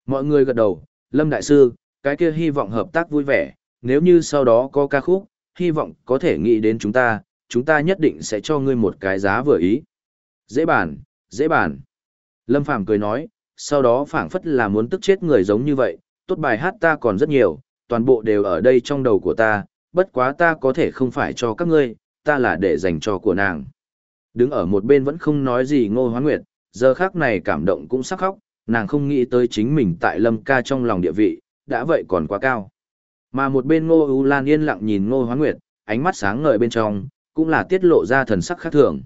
Mọi người gật đầu, Lâm Đại Sư, cái kia hy vọng hợp tác vui vẻ, nếu như sau đó có ca khúc, hy vọng có thể nghĩ đến chúng ta, chúng ta nhất định sẽ cho ngươi một cái giá vừa ý. Dễ bàn, dễ bàn. Lâm Phàm cười nói, sau đó phảng phất là muốn tức chết người giống như vậy, tốt bài hát ta còn rất nhiều, toàn bộ đều ở đây trong đầu của ta, bất quá ta có thể không phải cho các ngươi, ta là để dành cho của nàng. Đứng ở một bên vẫn không nói gì ngô hoán nguyệt, giờ khác này cảm động cũng sắc khóc, nàng không nghĩ tới chính mình tại lâm ca trong lòng địa vị, đã vậy còn quá cao. Mà một bên ngô U lan yên lặng nhìn ngô hoán nguyệt, ánh mắt sáng ngời bên trong, cũng là tiết lộ ra thần sắc khác thường.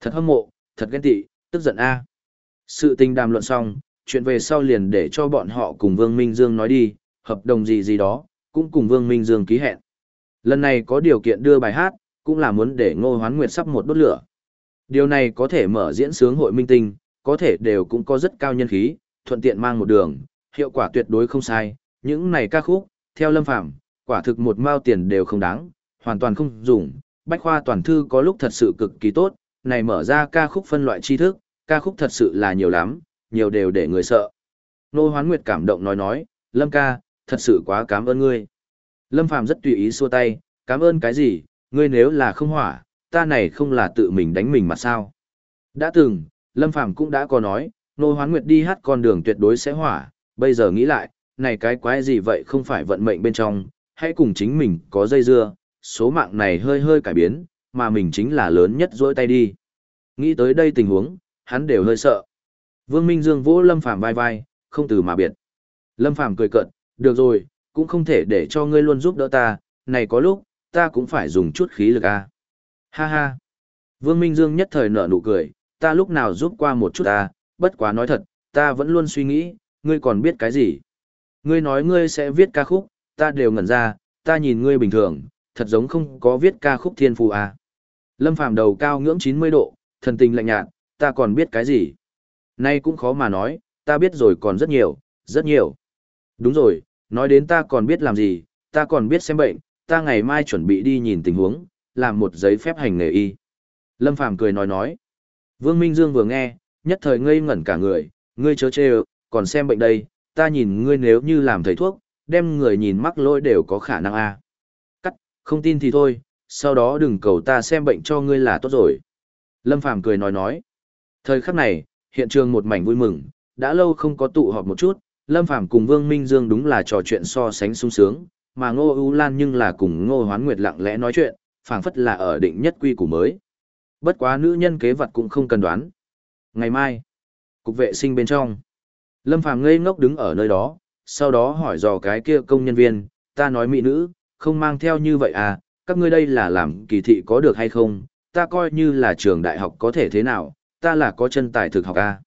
Thật hâm mộ, thật ghen tị, tức giận a. Sự tình đàm luận xong, chuyện về sau liền để cho bọn họ cùng Vương Minh Dương nói đi, hợp đồng gì gì đó, cũng cùng Vương Minh Dương ký hẹn. Lần này có điều kiện đưa bài hát, cũng là muốn để Ngô Hoán Nguyệt sắp một đốt lửa. Điều này có thể mở diễn sướng hội minh tinh, có thể đều cũng có rất cao nhân khí, thuận tiện mang một đường, hiệu quả tuyệt đối không sai. Những này ca khúc, theo Lâm Phàm quả thực một mao tiền đều không đáng, hoàn toàn không dùng. Bách khoa toàn thư có lúc thật sự cực kỳ tốt, này mở ra ca khúc phân loại tri thức, ca khúc thật sự là nhiều lắm, nhiều đều để người sợ. Nô Hoán Nguyệt cảm động nói nói, Lâm ca, thật sự quá cảm ơn ngươi. Lâm Phàm rất tùy ý xua tay, cảm ơn cái gì, ngươi nếu là không hỏa, ta này không là tự mình đánh mình mà sao. Đã từng, Lâm Phàm cũng đã có nói, Nô Hoán Nguyệt đi hát con đường tuyệt đối sẽ hỏa, bây giờ nghĩ lại, này cái quái gì vậy không phải vận mệnh bên trong, hãy cùng chính mình có dây dưa, số mạng này hơi hơi cải biến, mà mình chính là lớn nhất dỗi tay đi. Nghĩ tới đây tình huống, hắn đều hơi sợ. Vương Minh Dương vỗ Lâm Phàm vai vai, không từ mà biệt. Lâm Phàm cười cợt, được rồi, cũng không thể để cho ngươi luôn giúp đỡ ta, này có lúc, ta cũng phải dùng chút khí lực a. À. Ha ha. Vương Minh Dương nhất thời nở nụ cười, ta lúc nào giúp qua một chút ta, bất quá nói thật, ta vẫn luôn suy nghĩ, ngươi còn biết cái gì. Ngươi nói ngươi sẽ viết ca khúc, ta đều ngẩn ra, ta nhìn ngươi bình thường, thật giống không có viết ca khúc thiên phù à. Lâm Phàm đầu cao ngưỡng 90 độ, thần tình lạnh nhạt, ta còn biết cái gì. Nay cũng khó mà nói, ta biết rồi còn rất nhiều, rất nhiều. Đúng rồi, nói đến ta còn biết làm gì, ta còn biết xem bệnh, ta ngày mai chuẩn bị đi nhìn tình huống, làm một giấy phép hành nghề y. Lâm Phàm cười nói nói. Vương Minh Dương vừa nghe, nhất thời ngây ngẩn cả người, ngươi chớ chê còn xem bệnh đây, ta nhìn ngươi nếu như làm thầy thuốc, đem người nhìn mắc lỗi đều có khả năng a không tin thì thôi, sau đó đừng cầu ta xem bệnh cho ngươi là tốt rồi. Lâm Phàm cười nói nói. Thời khắc này, hiện trường một mảnh vui mừng, đã lâu không có tụ họp một chút, Lâm Phàm cùng Vương Minh Dương đúng là trò chuyện so sánh sung sướng, mà Ngô U Lan nhưng là cùng Ngô Hoán Nguyệt lặng lẽ nói chuyện, phảng phất là ở định nhất quy của mới. Bất quá nữ nhân kế vật cũng không cần đoán. Ngày mai, cục vệ sinh bên trong. Lâm Phàm ngây ngốc đứng ở nơi đó, sau đó hỏi dò cái kia công nhân viên, ta nói mỹ nữ, không mang theo như vậy à, các ngươi đây là làm kỳ thị có được hay không, ta coi như là trường đại học có thể thế nào, ta là có chân tài thực học à.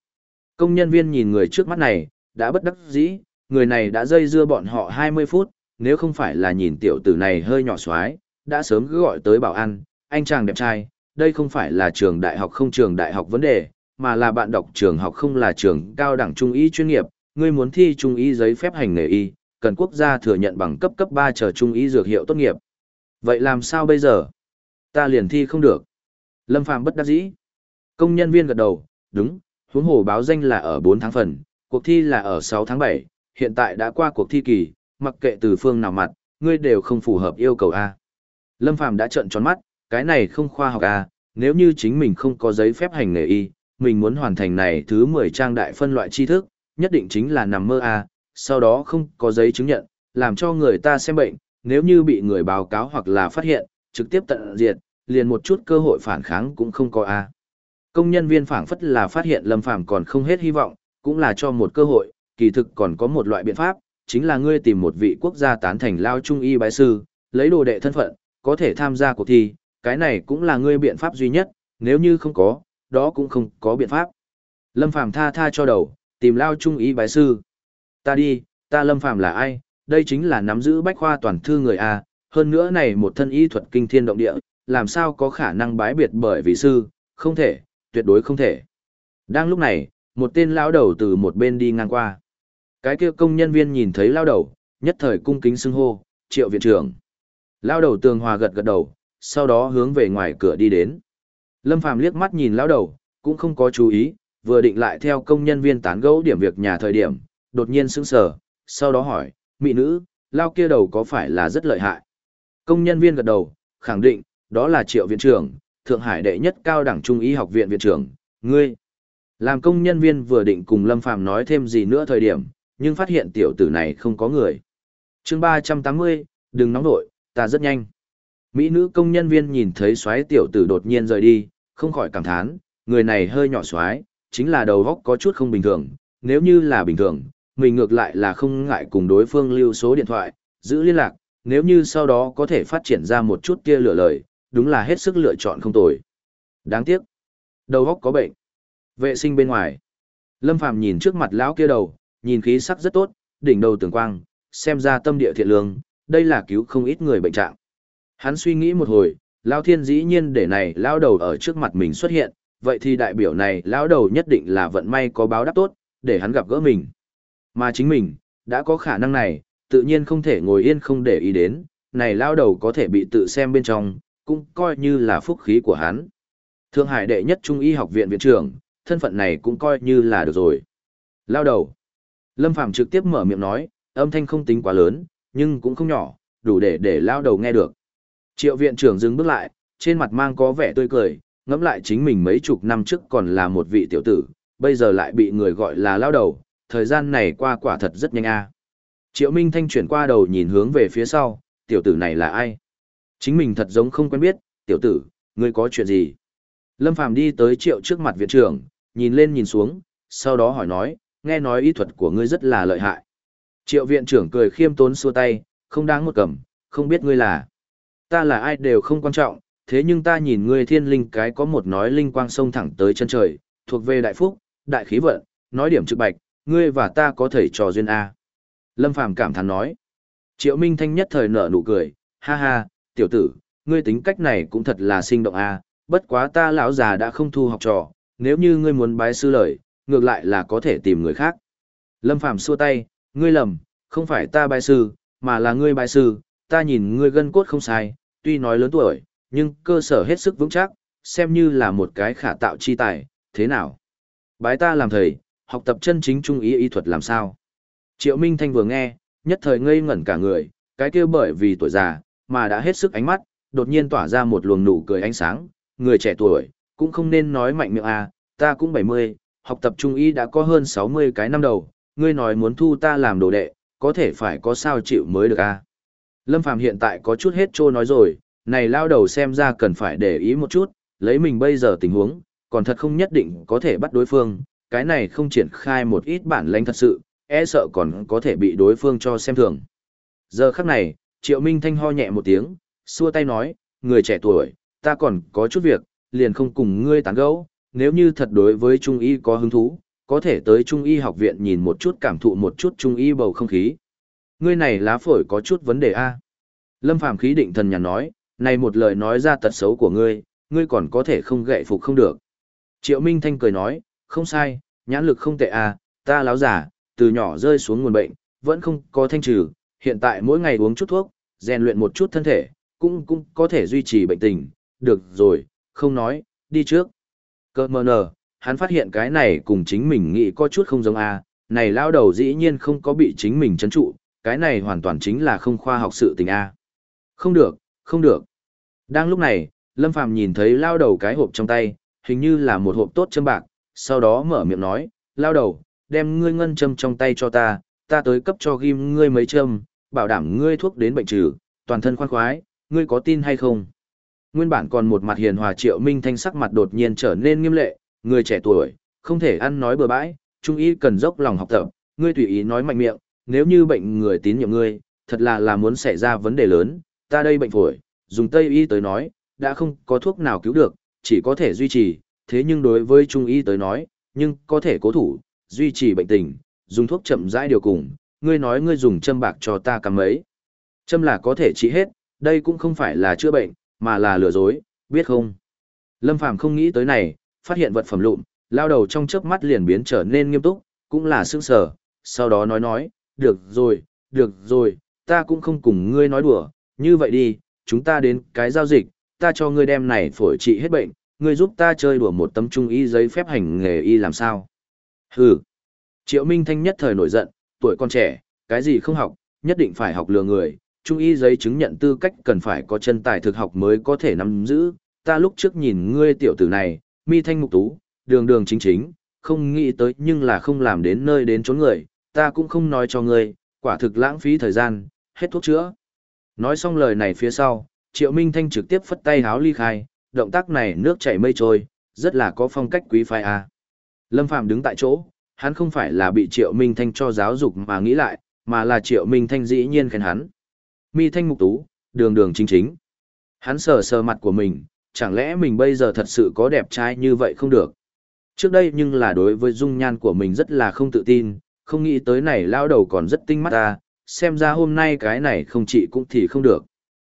Công nhân viên nhìn người trước mắt này, đã bất đắc dĩ, người này đã dây dưa bọn họ 20 phút, nếu không phải là nhìn tiểu tử này hơi nhỏ xoái, đã sớm cứ gọi tới bảo an, anh chàng đẹp trai, đây không phải là trường đại học không trường đại học vấn đề, mà là bạn đọc trường học không là trường cao đẳng trung y chuyên nghiệp, ngươi muốn thi trung y giấy phép hành nghề y, cần quốc gia thừa nhận bằng cấp cấp 3 chờ trung y dược hiệu tốt nghiệp. Vậy làm sao bây giờ? Ta liền thi không được. Lâm Phàm bất đắc dĩ. Công nhân viên gật đầu, đúng, huống hồ báo danh là ở 4 tháng phần, cuộc thi là ở 6 tháng 7, hiện tại đã qua cuộc thi kỳ, mặc kệ từ phương nào mặt, ngươi đều không phù hợp yêu cầu A. Lâm Phàm đã trợn tròn mắt, cái này không khoa học A, nếu như chính mình không có giấy phép hành nghề y, mình muốn hoàn thành này thứ 10 trang đại phân loại tri thức, nhất định chính là nằm mơ A, sau đó không có giấy chứng nhận, làm cho người ta xem bệnh, nếu như bị người báo cáo hoặc là phát hiện, trực tiếp tận diệt, liền một chút cơ hội phản kháng cũng không có A. Công nhân viên phảng phất là phát hiện Lâm Phàm còn không hết hy vọng, cũng là cho một cơ hội, kỳ thực còn có một loại biện pháp, chính là ngươi tìm một vị quốc gia tán thành lao trung y bái sư, lấy đồ đệ thân phận, có thể tham gia cuộc thi, cái này cũng là ngươi biện pháp duy nhất, nếu như không có, đó cũng không có biện pháp. Lâm Phàm tha tha cho đầu, tìm lao trung y bái sư. Ta đi, ta Lâm Phàm là ai, đây chính là nắm giữ bách khoa toàn thư người A, hơn nữa này một thân y thuật kinh thiên động địa, làm sao có khả năng bái biệt bởi vị sư, không thể, tuyệt đối không thể. Đang lúc này, một tên lão đầu từ một bên đi ngang qua. Cái kia công nhân viên nhìn thấy lão đầu, nhất thời cung kính xưng hô, triệu viện trưởng. Lão đầu tường hòa gật gật đầu, sau đó hướng về ngoài cửa đi đến. Lâm Phàm liếc mắt nhìn lão đầu, cũng không có chú ý, vừa định lại theo công nhân viên tán gẫu điểm việc nhà thời điểm, đột nhiên sững sờ, sau đó hỏi, mỹ nữ, lao kia đầu có phải là rất lợi hại? Công nhân viên gật đầu, khẳng định, đó là triệu viện trưởng, Thượng Hải đệ nhất cao đẳng trung y học viện viện trưởng, ngươi. Làm công nhân viên vừa định cùng Lâm Phàm nói thêm gì nữa thời điểm, nhưng phát hiện tiểu tử này không có người. chương 380, đừng nóng nổi, ta rất nhanh. Mỹ nữ công nhân viên nhìn thấy xoáy tiểu tử đột nhiên rời đi, không khỏi cảm thán, người này hơi nhỏ xoáy, chính là đầu góc có chút không bình thường, nếu như là bình thường, mình ngược lại là không ngại cùng đối phương lưu số điện thoại, giữ liên lạc, nếu như sau đó có thể phát triển ra một chút kia lựa lời, đúng là hết sức lựa chọn không tồi. Đáng tiếc, đầu góc có bệnh. Vệ sinh bên ngoài. Lâm Phàm nhìn trước mặt lão kia đầu, nhìn khí sắc rất tốt, đỉnh đầu tường quang, xem ra tâm địa thiện lương, đây là cứu không ít người bệnh trạng. Hắn suy nghĩ một hồi, lão thiên dĩ nhiên để này lão đầu ở trước mặt mình xuất hiện, vậy thì đại biểu này lão đầu nhất định là vận may có báo đáp tốt, để hắn gặp gỡ mình. Mà chính mình, đã có khả năng này, tự nhiên không thể ngồi yên không để ý đến, này lão đầu có thể bị tự xem bên trong, cũng coi như là phúc khí của hắn. Thượng Hải đệ nhất trung y học viện viện trưởng, thân phận này cũng coi như là được rồi. Lao đầu. Lâm Phàm trực tiếp mở miệng nói, âm thanh không tính quá lớn, nhưng cũng không nhỏ, đủ để để lao đầu nghe được. Triệu viện trưởng dừng bước lại, trên mặt mang có vẻ tươi cười, ngẫm lại chính mình mấy chục năm trước còn là một vị tiểu tử, bây giờ lại bị người gọi là lao đầu, thời gian này qua quả thật rất nhanh a. Triệu Minh Thanh chuyển qua đầu nhìn hướng về phía sau, tiểu tử này là ai? Chính mình thật giống không quen biết, tiểu tử, ngươi có chuyện gì? Lâm Phàm đi tới triệu trước mặt viện trưởng, nhìn lên nhìn xuống, sau đó hỏi nói, nghe nói y thuật của ngươi rất là lợi hại. Triệu viện trưởng cười khiêm tốn xua tay, không đáng một cầm, không biết ngươi là. Ta là ai đều không quan trọng, thế nhưng ta nhìn ngươi thiên linh cái có một nói linh quang sông thẳng tới chân trời, thuộc về đại phúc, đại khí vận, nói điểm trực bạch, ngươi và ta có thể trò duyên A. Lâm Phàm cảm thán nói. Triệu Minh Thanh nhất thời nở nụ cười, ha ha, tiểu tử, ngươi tính cách này cũng thật là sinh động A, bất quá ta lão già đã không thu học trò, nếu như ngươi muốn bái sư lời, ngược lại là có thể tìm người khác. Lâm Phàm xua tay, ngươi lầm, không phải ta bái sư, mà là ngươi bái sư, ta nhìn ngươi gân cốt không sai, tuy nói lớn tuổi, nhưng cơ sở hết sức vững chắc, xem như là một cái khả tạo chi tài, thế nào? Bái ta làm thầy, học tập chân chính trung ý y thuật làm sao? Triệu Minh Thanh vừa nghe, nhất thời ngây ngẩn cả người, cái kia bởi vì tuổi già, mà đã hết sức ánh mắt, đột nhiên tỏa ra một luồng nụ cười ánh sáng, người trẻ tuổi, cũng không nên nói mạnh miệng à, ta cũng 70, học tập trung y đã có hơn 60 cái năm đầu, ngươi nói muốn thu ta làm đồ đệ, có thể phải có sao chịu mới được à. Lâm Phàm hiện tại có chút hết trô nói rồi, này lao đầu xem ra cần phải để ý một chút, lấy mình bây giờ tình huống, còn thật không nhất định có thể bắt đối phương, cái này không triển khai một ít bản lãnh thật sự, e sợ còn có thể bị đối phương cho xem thường. Giờ khắc này, Triệu Minh Thanh ho nhẹ một tiếng, xua tay nói, người trẻ tuổi, ta còn có chút việc, liền không cùng ngươi tán gẫu, nếu như thật đối với Trung Y có hứng thú, có thể tới Trung Y học viện nhìn một chút cảm thụ một chút Trung Y bầu không khí. Ngươi này lá phổi có chút vấn đề a. Lâm Phàm khí định thần nhàn nói, này một lời nói ra tật xấu của ngươi, ngươi còn có thể không gậy phục không được. Triệu Minh Thanh cười nói, không sai, nhãn lực không tệ à? ta láo giả, từ nhỏ rơi xuống nguồn bệnh, vẫn không có thanh trừ, hiện tại mỗi ngày uống chút thuốc, rèn luyện một chút thân thể, cũng cũng có thể duy trì bệnh tình, được rồi, không nói, đi trước. Cơ mờ nờ, hắn phát hiện cái này cùng chính mình nghĩ có chút không giống à? này lao đầu dĩ nhiên không có bị chính mình chấn trụ, cái này hoàn toàn chính là không khoa học sự tình a. Không được, không được. Đang lúc này, Lâm Phàm nhìn thấy lao đầu cái hộp trong tay, hình như là một hộp tốt châm bạc, sau đó mở miệng nói, lao đầu, đem ngươi ngân châm trong tay cho ta, ta tới cấp cho ghim ngươi mấy châm, bảo đảm ngươi thuốc đến bệnh trừ, toàn thân khoan khoái, ngươi có tin hay không? Nguyên bản còn một mặt hiền hòa triệu minh thanh sắc mặt đột nhiên trở nên nghiêm lệ, người trẻ tuổi, không thể ăn nói bừa bãi, trung y cần dốc lòng học tập, ngươi tùy ý nói mạnh miệng, nếu như bệnh người tín nhiệm ngươi, thật là là muốn xảy ra vấn đề lớn, ta đây bệnh phổi, dùng Tây y tới nói, đã không có thuốc nào cứu được, chỉ có thể duy trì, thế nhưng đối với Trung y tới nói, nhưng có thể cố thủ, duy trì bệnh tình, dùng thuốc chậm rãi điều cùng, ngươi nói ngươi dùng châm bạc cho ta cầm ấy. Châm là có thể trị hết, đây cũng không phải là chữa bệnh, mà là lừa dối, biết không? Lâm Phàm không nghĩ tới này, phát hiện vật phẩm lụn, lao đầu trong chớp mắt liền biến trở nên nghiêm túc, cũng là sững sờ, sau đó nói nói, được rồi, được rồi, ta cũng không cùng ngươi nói đùa, như vậy đi, chúng ta đến cái giao dịch, ta cho ngươi đem này phổi trị hết bệnh, ngươi giúp ta chơi đùa một tấm trung y giấy phép hành nghề y làm sao? Hừ. Triệu Minh Thanh nhất thời nổi giận, tuổi con trẻ, cái gì không học, nhất định phải học lừa người, trung y giấy chứng nhận tư cách cần phải có chân tài thực học mới có thể nắm giữ, ta lúc trước nhìn ngươi tiểu tử này, mi thanh mục tú, đường đường chính chính, không nghĩ tới nhưng là không làm đến nơi đến chốn người, ta cũng không nói cho ngươi, quả thực lãng phí thời gian, hết thuốc chữa. Nói xong lời này phía sau, Triệu Minh Thanh trực tiếp phất tay háo ly khai, động tác này nước chảy mây trôi, rất là có phong cách quý phái a. Lâm Phàm đứng tại chỗ, hắn không phải là bị Triệu Minh Thanh cho giáo dục mà nghĩ lại, mà là Triệu Minh Thanh dĩ nhiên khen hắn. Mi Thanh mục tú, đường đường chính chính. Hắn sờ sờ mặt của mình, chẳng lẽ mình bây giờ thật sự có đẹp trai như vậy không được. Trước đây nhưng là đối với dung nhan của mình rất là không tự tin, không nghĩ tới này lao đầu còn rất tinh mắt ta, xem ra hôm nay cái này không trị cũng thì không được.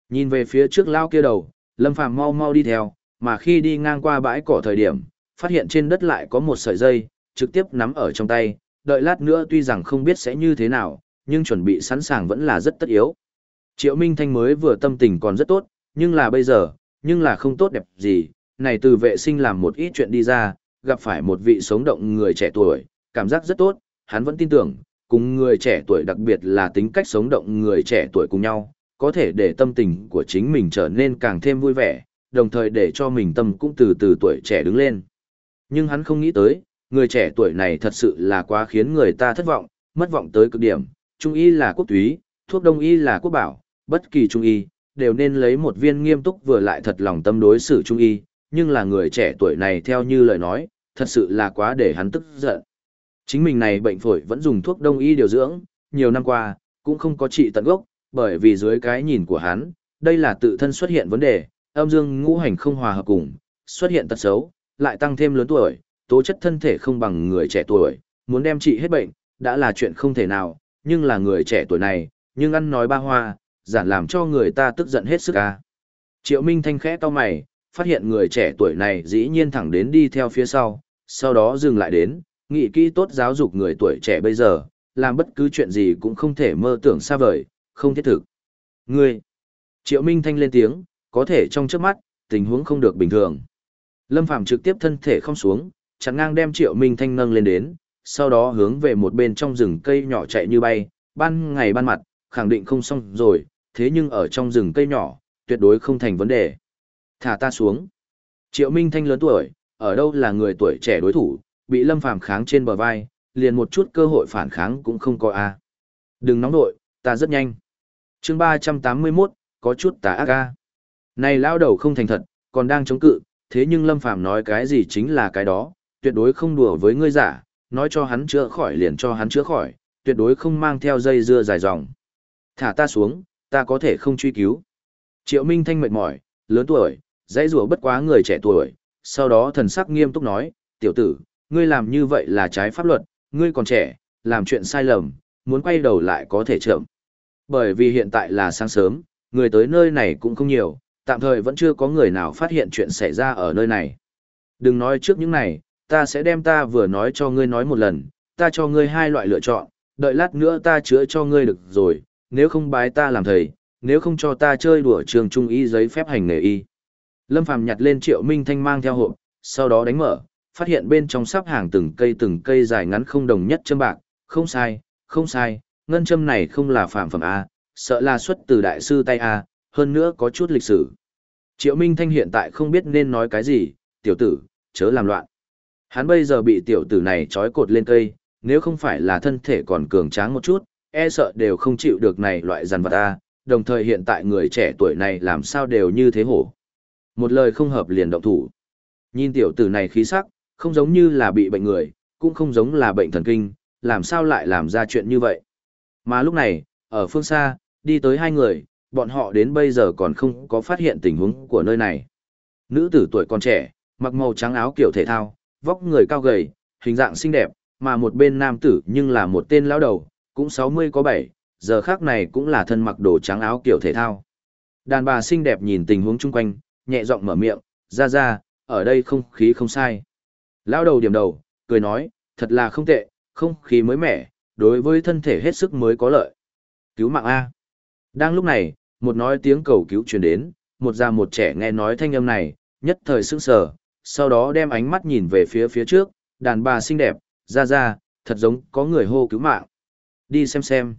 Nhìn về phía trước lao kia đầu, Lâm Phàm mau mau đi theo, mà khi đi ngang qua bãi cỏ thời điểm, phát hiện trên đất lại có một sợi dây, trực tiếp nắm ở trong tay, đợi lát nữa tuy rằng không biết sẽ như thế nào, nhưng chuẩn bị sẵn sàng vẫn là rất tất yếu. Triệu Minh Thanh mới vừa tâm tình còn rất tốt, nhưng là bây giờ, nhưng là không tốt đẹp gì, này từ vệ sinh làm một ít chuyện đi ra, gặp phải một vị sống động người trẻ tuổi, cảm giác rất tốt, hắn vẫn tin tưởng, cùng người trẻ tuổi đặc biệt là tính cách sống động người trẻ tuổi cùng nhau, có thể để tâm tình của chính mình trở nên càng thêm vui vẻ, đồng thời để cho mình tâm cũng từ từ tuổi trẻ đứng lên. Nhưng hắn không nghĩ tới, người trẻ tuổi này thật sự là quá khiến người ta thất vọng, mất vọng tới cực điểm, trung y là quốc túy, thuốc đông y là quốc bảo, bất kỳ trung y, đều nên lấy một viên nghiêm túc vừa lại thật lòng tâm đối xử trung y, nhưng là người trẻ tuổi này theo như lời nói, thật sự là quá để hắn tức giận. Chính mình này bệnh phổi vẫn dùng thuốc đông y điều dưỡng, nhiều năm qua, cũng không có trị tận gốc, bởi vì dưới cái nhìn của hắn, đây là tự thân xuất hiện vấn đề, âm dương ngũ hành không hòa hợp cùng, xuất hiện tật xấu, lại tăng thêm lớn tuổi, tố chất thân thể không bằng người trẻ tuổi, muốn đem trị hết bệnh, đã là chuyện không thể nào, nhưng là người trẻ tuổi này, nhưng ăn nói ba hoa, giản làm cho người ta tức giận hết sức ca. Triệu Minh Thanh khẽ to mày, phát hiện người trẻ tuổi này dĩ nhiên thẳng đến đi theo phía sau, sau đó dừng lại đến, nghĩ kỹ tốt giáo dục người tuổi trẻ bây giờ, làm bất cứ chuyện gì cũng không thể mơ tưởng xa vời, không thiết thực. Ngươi! Triệu Minh Thanh lên tiếng, có thể trong trước mắt, tình huống không được bình thường. Lâm Phàm trực tiếp thân thể không xuống, chặn ngang đem Triệu Minh Thanh nâng lên đến, sau đó hướng về một bên trong rừng cây nhỏ chạy như bay, ban ngày ban mặt, khẳng định không xong rồi, thế nhưng ở trong rừng cây nhỏ, tuyệt đối không thành vấn đề. Thả ta xuống. Triệu Minh Thanh lớn tuổi, ở đâu là người tuổi trẻ đối thủ, bị Lâm Phàm kháng trên bờ vai, liền một chút cơ hội phản kháng cũng không có a. Đừng nóng nội, ta rất nhanh. Chương 381, có chút tà ác ca. Này lao đầu không thành thật, còn đang chống cự, thế nhưng Lâm Phàm nói cái gì chính là cái đó, tuyệt đối không đùa với ngươi giả, nói cho hắn chữa khỏi liền cho hắn chữa khỏi, tuyệt đối không mang theo dây dưa dài dòng. Thả ta xuống, ta có thể không truy cứu. Triệu Minh Thanh mệt mỏi, lớn tuổi, dãy rủa bất quá người trẻ tuổi, sau đó thần sắc nghiêm túc nói, tiểu tử, ngươi làm như vậy là trái pháp luật, ngươi còn trẻ, làm chuyện sai lầm, muốn quay đầu lại có thể chậm. Bởi vì hiện tại là sáng sớm, người tới nơi này cũng không nhiều, tạm thời vẫn chưa có người nào phát hiện chuyện xảy ra ở nơi này. Đừng nói trước những này, ta sẽ đem ta vừa nói cho ngươi nói một lần, ta cho ngươi hai loại lựa chọn, đợi lát nữa ta chữa cho ngươi được rồi, nếu không bái ta làm thầy, nếu không cho ta chơi đùa trường trung y giấy phép hành nghề y. Lâm Phàm nhặt lên Triệu Minh Thanh mang theo hộp, sau đó đánh mở, phát hiện bên trong sắp hàng từng cây từng cây dài ngắn không đồng nhất châm bạc, không sai, không sai, ngân châm này không là phạm phẩm A, sợ là xuất từ đại sư tay A, hơn nữa có chút lịch sử. Triệu Minh Thanh hiện tại không biết nên nói cái gì, tiểu tử, chớ làm loạn. Hắn bây giờ bị tiểu tử này trói cột lên cây, nếu không phải là thân thể còn cường tráng một chút, e sợ đều không chịu được này loại giàn vật A, đồng thời hiện tại người trẻ tuổi này làm sao đều như thế hổ. Một lời không hợp liền động thủ. Nhìn tiểu tử này khí sắc, không giống như là bị bệnh người, cũng không giống là bệnh thần kinh, làm sao lại làm ra chuyện như vậy. Mà lúc này, ở phương xa, đi tới hai người, bọn họ đến bây giờ còn không có phát hiện tình huống của nơi này. Nữ tử tuổi còn trẻ, mặc màu trắng áo kiểu thể thao, vóc người cao gầy, hình dạng xinh đẹp, mà một bên nam tử nhưng là một tên lão đầu, cũng 60 có 7, giờ khác này cũng là thân mặc đồ trắng áo kiểu thể thao. Đàn bà xinh đẹp nhìn tình huống chung quanh, nhẹ giọng mở miệng, ra ra, ở đây không khí không sai. Lão đầu điểm đầu, cười nói, thật là không tệ, không khí mới mẻ, đối với thân thể hết sức mới có lợi. Cứu mạng A. Đang lúc này, một nói tiếng cầu cứu truyền đến, một già một trẻ nghe nói thanh âm này, nhất thời sững sờ, sau đó đem ánh mắt nhìn về phía phía trước, đàn bà xinh đẹp, ra ra, thật giống có người hô cứu mạng. Đi xem xem.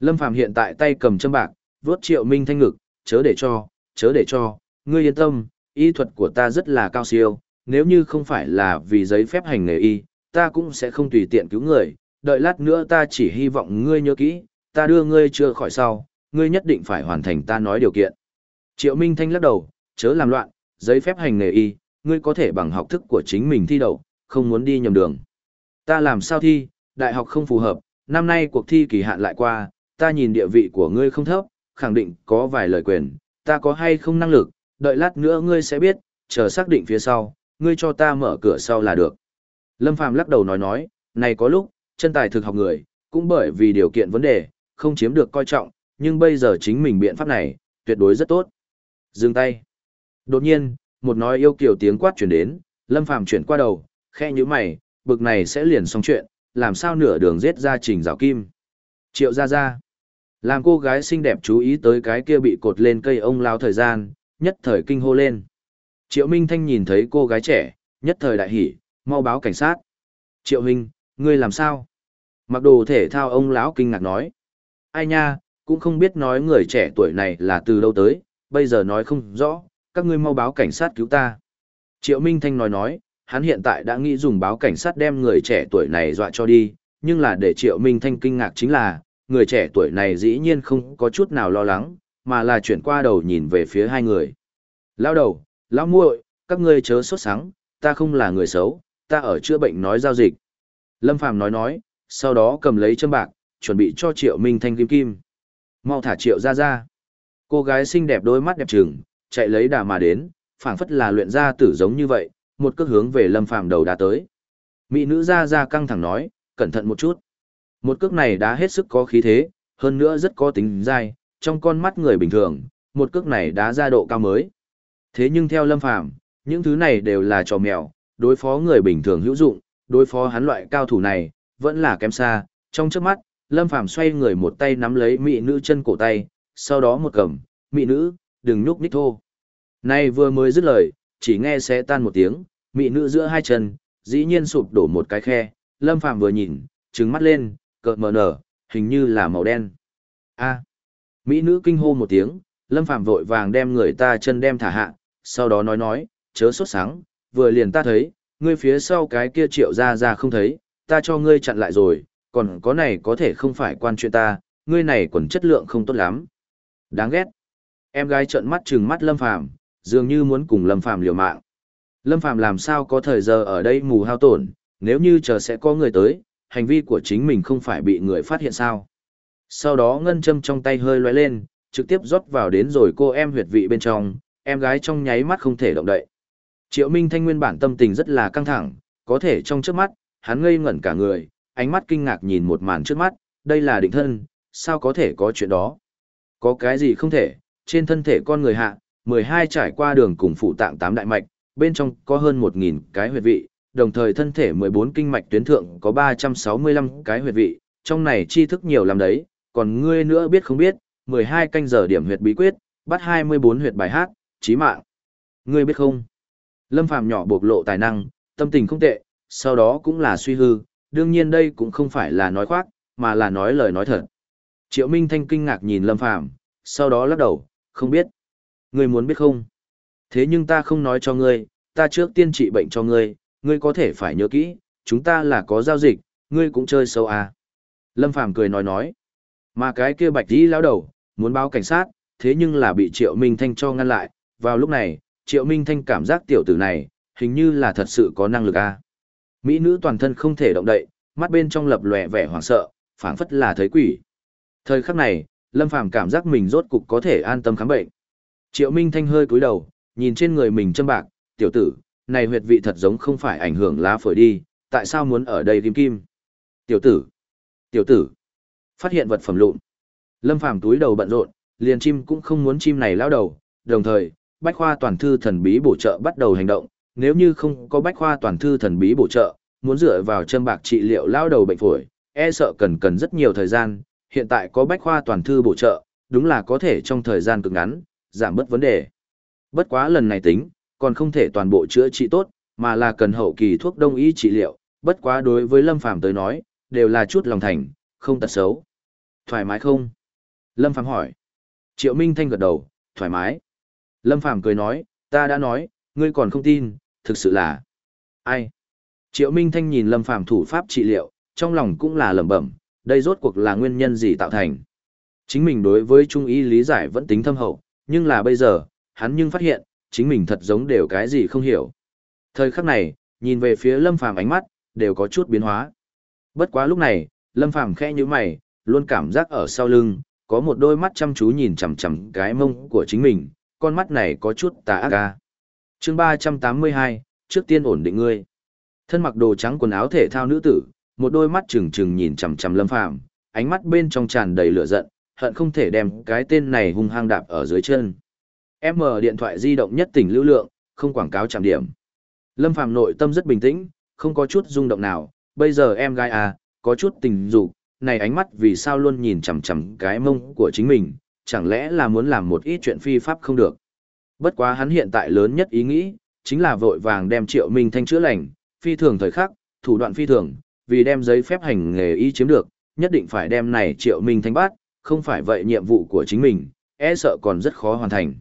Lâm Phàm hiện tại tay cầm châm bạc, vuốt Triệu Minh thanh ngực, chớ để cho, chớ để cho, ngươi yên tâm, y thuật của ta rất là cao siêu, nếu như không phải là vì giấy phép hành nghề y, ta cũng sẽ không tùy tiện cứu người, đợi lát nữa ta chỉ hy vọng ngươi nhớ kỹ, ta đưa ngươi chưa khỏi sau, ngươi nhất định phải hoàn thành ta nói điều kiện. Triệu Minh Thanh lắc đầu, chớ làm loạn, giấy phép hành nghề y, ngươi có thể bằng học thức của chính mình thi đậu, không muốn đi nhầm đường. Ta làm sao thi, đại học không phù hợp, năm nay cuộc thi kỳ hạn lại qua, ta nhìn địa vị của ngươi không thấp, khẳng định có vài lời quyền, ta có hay không năng lực, đợi lát nữa ngươi sẽ biết, chờ xác định phía sau, ngươi cho ta mở cửa sau là được. Lâm Phàm lắc đầu nói nói, này có lúc, chân tài thực học người, cũng bởi vì điều kiện vấn đề, không chiếm được coi trọng, nhưng bây giờ chính mình biện pháp này, tuyệt đối rất tốt. Dừng tay. Đột nhiên, một nói yêu kiểu tiếng quát chuyển đến, Lâm Phàm chuyển qua đầu, khe như mày, bực này sẽ liền xong chuyện, làm sao nửa đường giết ra trình rào kim. Triệu ra ra. Làm cô gái xinh đẹp chú ý tới cái kia bị cột lên cây ông lao thời gian, nhất thời kinh hô lên. Triệu Minh Thanh nhìn thấy cô gái trẻ, nhất thời đại hỉ, mau báo cảnh sát. Triệu Minh, ngươi làm sao? Mặc đồ thể thao ông lão kinh ngạc nói. Ai nha, cũng không biết nói người trẻ tuổi này là từ đâu tới, bây giờ nói không rõ, các ngươi mau báo cảnh sát cứu ta. Triệu Minh Thanh nói nói, hắn hiện tại đã nghĩ dùng báo cảnh sát đem người trẻ tuổi này dọa cho đi, nhưng là để Triệu Minh Thanh kinh ngạc chính là, người trẻ tuổi này dĩ nhiên không có chút nào lo lắng, mà là chuyển qua đầu nhìn về phía hai người. Lao đầu, lão muội, các ngươi chớ sốt sáng, ta không là người xấu, ta ở chữa bệnh nói giao dịch. Lâm Phàm nói nói, sau đó cầm lấy châm bạc, chuẩn bị cho Triệu Minh Thanh kim kim. Mau thả Triệu ra ra. Cô gái xinh đẹp đôi mắt đẹp trừng, chạy lấy đà mà đến, phảng phất là luyện ra tử giống như vậy, một cước hướng về Lâm Phàm đầu đá tới. Mỹ nữ ra ra căng thẳng nói, cẩn thận một chút. Một cước này đã hết sức có khí thế, hơn nữa rất có tính dai, trong con mắt người bình thường, một cước này đã ra độ cao mới. Thế nhưng theo Lâm Phàm, những thứ này đều là trò mèo, đối phó người bình thường hữu dụng, đối phó hắn loại cao thủ này, vẫn là kém xa. Trong trước mắt, Lâm Phàm xoay người một tay nắm lấy mỹ nữ chân cổ tay, sau đó một cầm, mỹ nữ, đừng nhúc nhích thô. Này vừa mới dứt lời, chỉ nghe xé tan một tiếng, mỹ nữ giữa hai chân, dĩ nhiên sụp đổ một cái khe, Lâm Phàm vừa nhìn, trừng mắt lên, cợt mờ nở, hình như là màu đen. A. Mỹ nữ kinh hô một tiếng, Lâm Phàm vội vàng đem người ta chân đem thả hạ, sau đó nói nói, chớ sốt sáng, vừa liền ta thấy, ngươi phía sau cái kia triệu ra ra không thấy, ta cho ngươi chặn lại rồi, còn có này có thể không phải quan chuyện ta, ngươi này còn chất lượng không tốt lắm. Đáng ghét. Em gái trợn mắt trừng mắt Lâm Phàm, dường như muốn cùng Lâm Phàm liều mạng. Lâm Phàm làm sao có thời giờ ở đây mù hao tổn, nếu như chờ sẽ có người tới, hành vi của chính mình không phải bị người phát hiện sao. Sau đó ngân châm trong tay hơi lóe lên, trực tiếp rót vào đến rồi cô em huyệt vị bên trong, em gái trong nháy mắt không thể động đậy. Triệu Minh Thanh nguyên bản tâm tình rất là căng thẳng, có thể trong trước mắt, hắn ngây ngẩn cả người, ánh mắt kinh ngạc nhìn một màn trước mắt, đây là định thân, sao có thể có chuyện đó? Có cái gì không thể, trên thân thể con người hạ, 12 trải qua đường cùng phụ tạng 8 đại mạch, bên trong có hơn 1.000 cái huyệt vị, đồng thời thân thể 14 kinh mạch tuyến thượng có 365 cái huyệt vị, trong này tri thức nhiều lắm đấy, còn ngươi nữa biết không biết, 12 canh giờ điểm huyệt bí quyết, bắt 24 huyệt bài hát, chí mạng. Ngươi biết không? Lâm Phàm nhỏ bộc lộ tài năng, tâm tình không tệ, sau đó cũng là suy hư, đương nhiên đây cũng không phải là nói khoác, mà là nói lời nói thật. Triệu Minh Thanh kinh ngạc nhìn Lâm Phàm, sau đó lắc đầu, không biết. Ngươi muốn biết không? Thế nhưng ta không nói cho ngươi, ta trước tiên trị bệnh cho ngươi, ngươi có thể phải nhớ kỹ, chúng ta là có giao dịch, ngươi cũng chơi sâu à. Lâm Phàm cười nói nói. Mà cái kia bạch đi lão đầu, muốn báo cảnh sát, thế nhưng là bị Triệu Minh Thanh cho ngăn lại. Vào lúc này, Triệu Minh Thanh cảm giác tiểu tử này, hình như là thật sự có năng lực à. Mỹ nữ toàn thân không thể động đậy, mắt bên trong lập lòe vẻ hoảng sợ, phảng phất là thấy quỷ. Thời khắc này, Lâm Phàm cảm giác mình rốt cục có thể an tâm khám bệnh. Triệu Minh Thanh hơi cúi đầu, nhìn trên người mình châm bạc, tiểu tử, này huyệt vị thật giống không phải ảnh hưởng lá phổi đi, tại sao muốn ở đây kim kim? Tiểu tử, tiểu tử, phát hiện vật phẩm lụn. Lâm Phàm túi đầu bận rộn, liền chim cũng không muốn chim này lao đầu, đồng thời, Bách Khoa Toàn Thư Thần Bí bổ trợ bắt đầu hành động, nếu như không có Bách Khoa Toàn Thư Thần Bí bổ trợ, muốn dựa vào châm bạc trị liệu lao đầu bệnh phổi, e sợ cần cần rất nhiều thời gian, hiện tại có Bách Khoa Toàn Thư bổ trợ, đúng là có thể trong thời gian cực ngắn, giảm bớt vấn đề. Bất quá lần này tính, còn không thể toàn bộ chữa trị tốt, mà là cần hậu kỳ thuốc đông y trị liệu, bất quá đối với Lâm Phàm tới nói, đều là chút lòng thành, không tật xấu. Thoải mái không? Lâm Phàm hỏi. Triệu Minh Thanh gật đầu, thoải mái. Lâm Phàm cười nói, ta đã nói, ngươi còn không tin, thực sự là... Ai? Triệu Minh Thanh nhìn Lâm Phàm thủ pháp trị liệu, trong lòng cũng là lẩm bẩm, đây rốt cuộc là nguyên nhân gì tạo thành. Chính mình đối với trung y lý giải vẫn tính thâm hậu, nhưng là bây giờ, hắn nhưng phát hiện, chính mình thật giống đều cái gì không hiểu. Thời khắc này, nhìn về phía Lâm Phàm ánh mắt, đều có chút biến hóa. Bất quá lúc này, Lâm Phàm khẽ như mày, luôn cảm giác ở sau lưng, có một đôi mắt chăm chú nhìn chằm chằm cái mông của chính mình, con mắt này có chút tà ác ca. Chương 382, trước tiên ổn định ngươi. Thân mặc đồ trắng quần áo thể thao nữ tử, một đôi mắt trừng trừng nhìn chằm chằm Lâm Phàm, ánh mắt bên trong tràn đầy lửa giận, hận không thể đem cái tên này hung hăng đạp ở dưới chân. M điện thoại di động nhất tỉnh lưu lượng, không quảng cáo trạm điểm. Lâm Phàm nội tâm rất bình tĩnh, không có chút rung động nào, bây giờ em gái à, có chút tình dục, này ánh mắt vì sao luôn nhìn chằm chằm cái mông của chính mình, chẳng lẽ là muốn làm một ít chuyện phi pháp không được. Bất quá hắn hiện tại lớn nhất ý nghĩ, chính là vội vàng đem Triệu Minh Thanh chữa lành, phi thường thời khắc, thủ đoạn phi thường, vì đem giấy phép hành nghề y chiếm được, nhất định phải đem này Triệu Minh Thanh bắt, không phải vậy nhiệm vụ của chính mình, e sợ còn rất khó hoàn thành.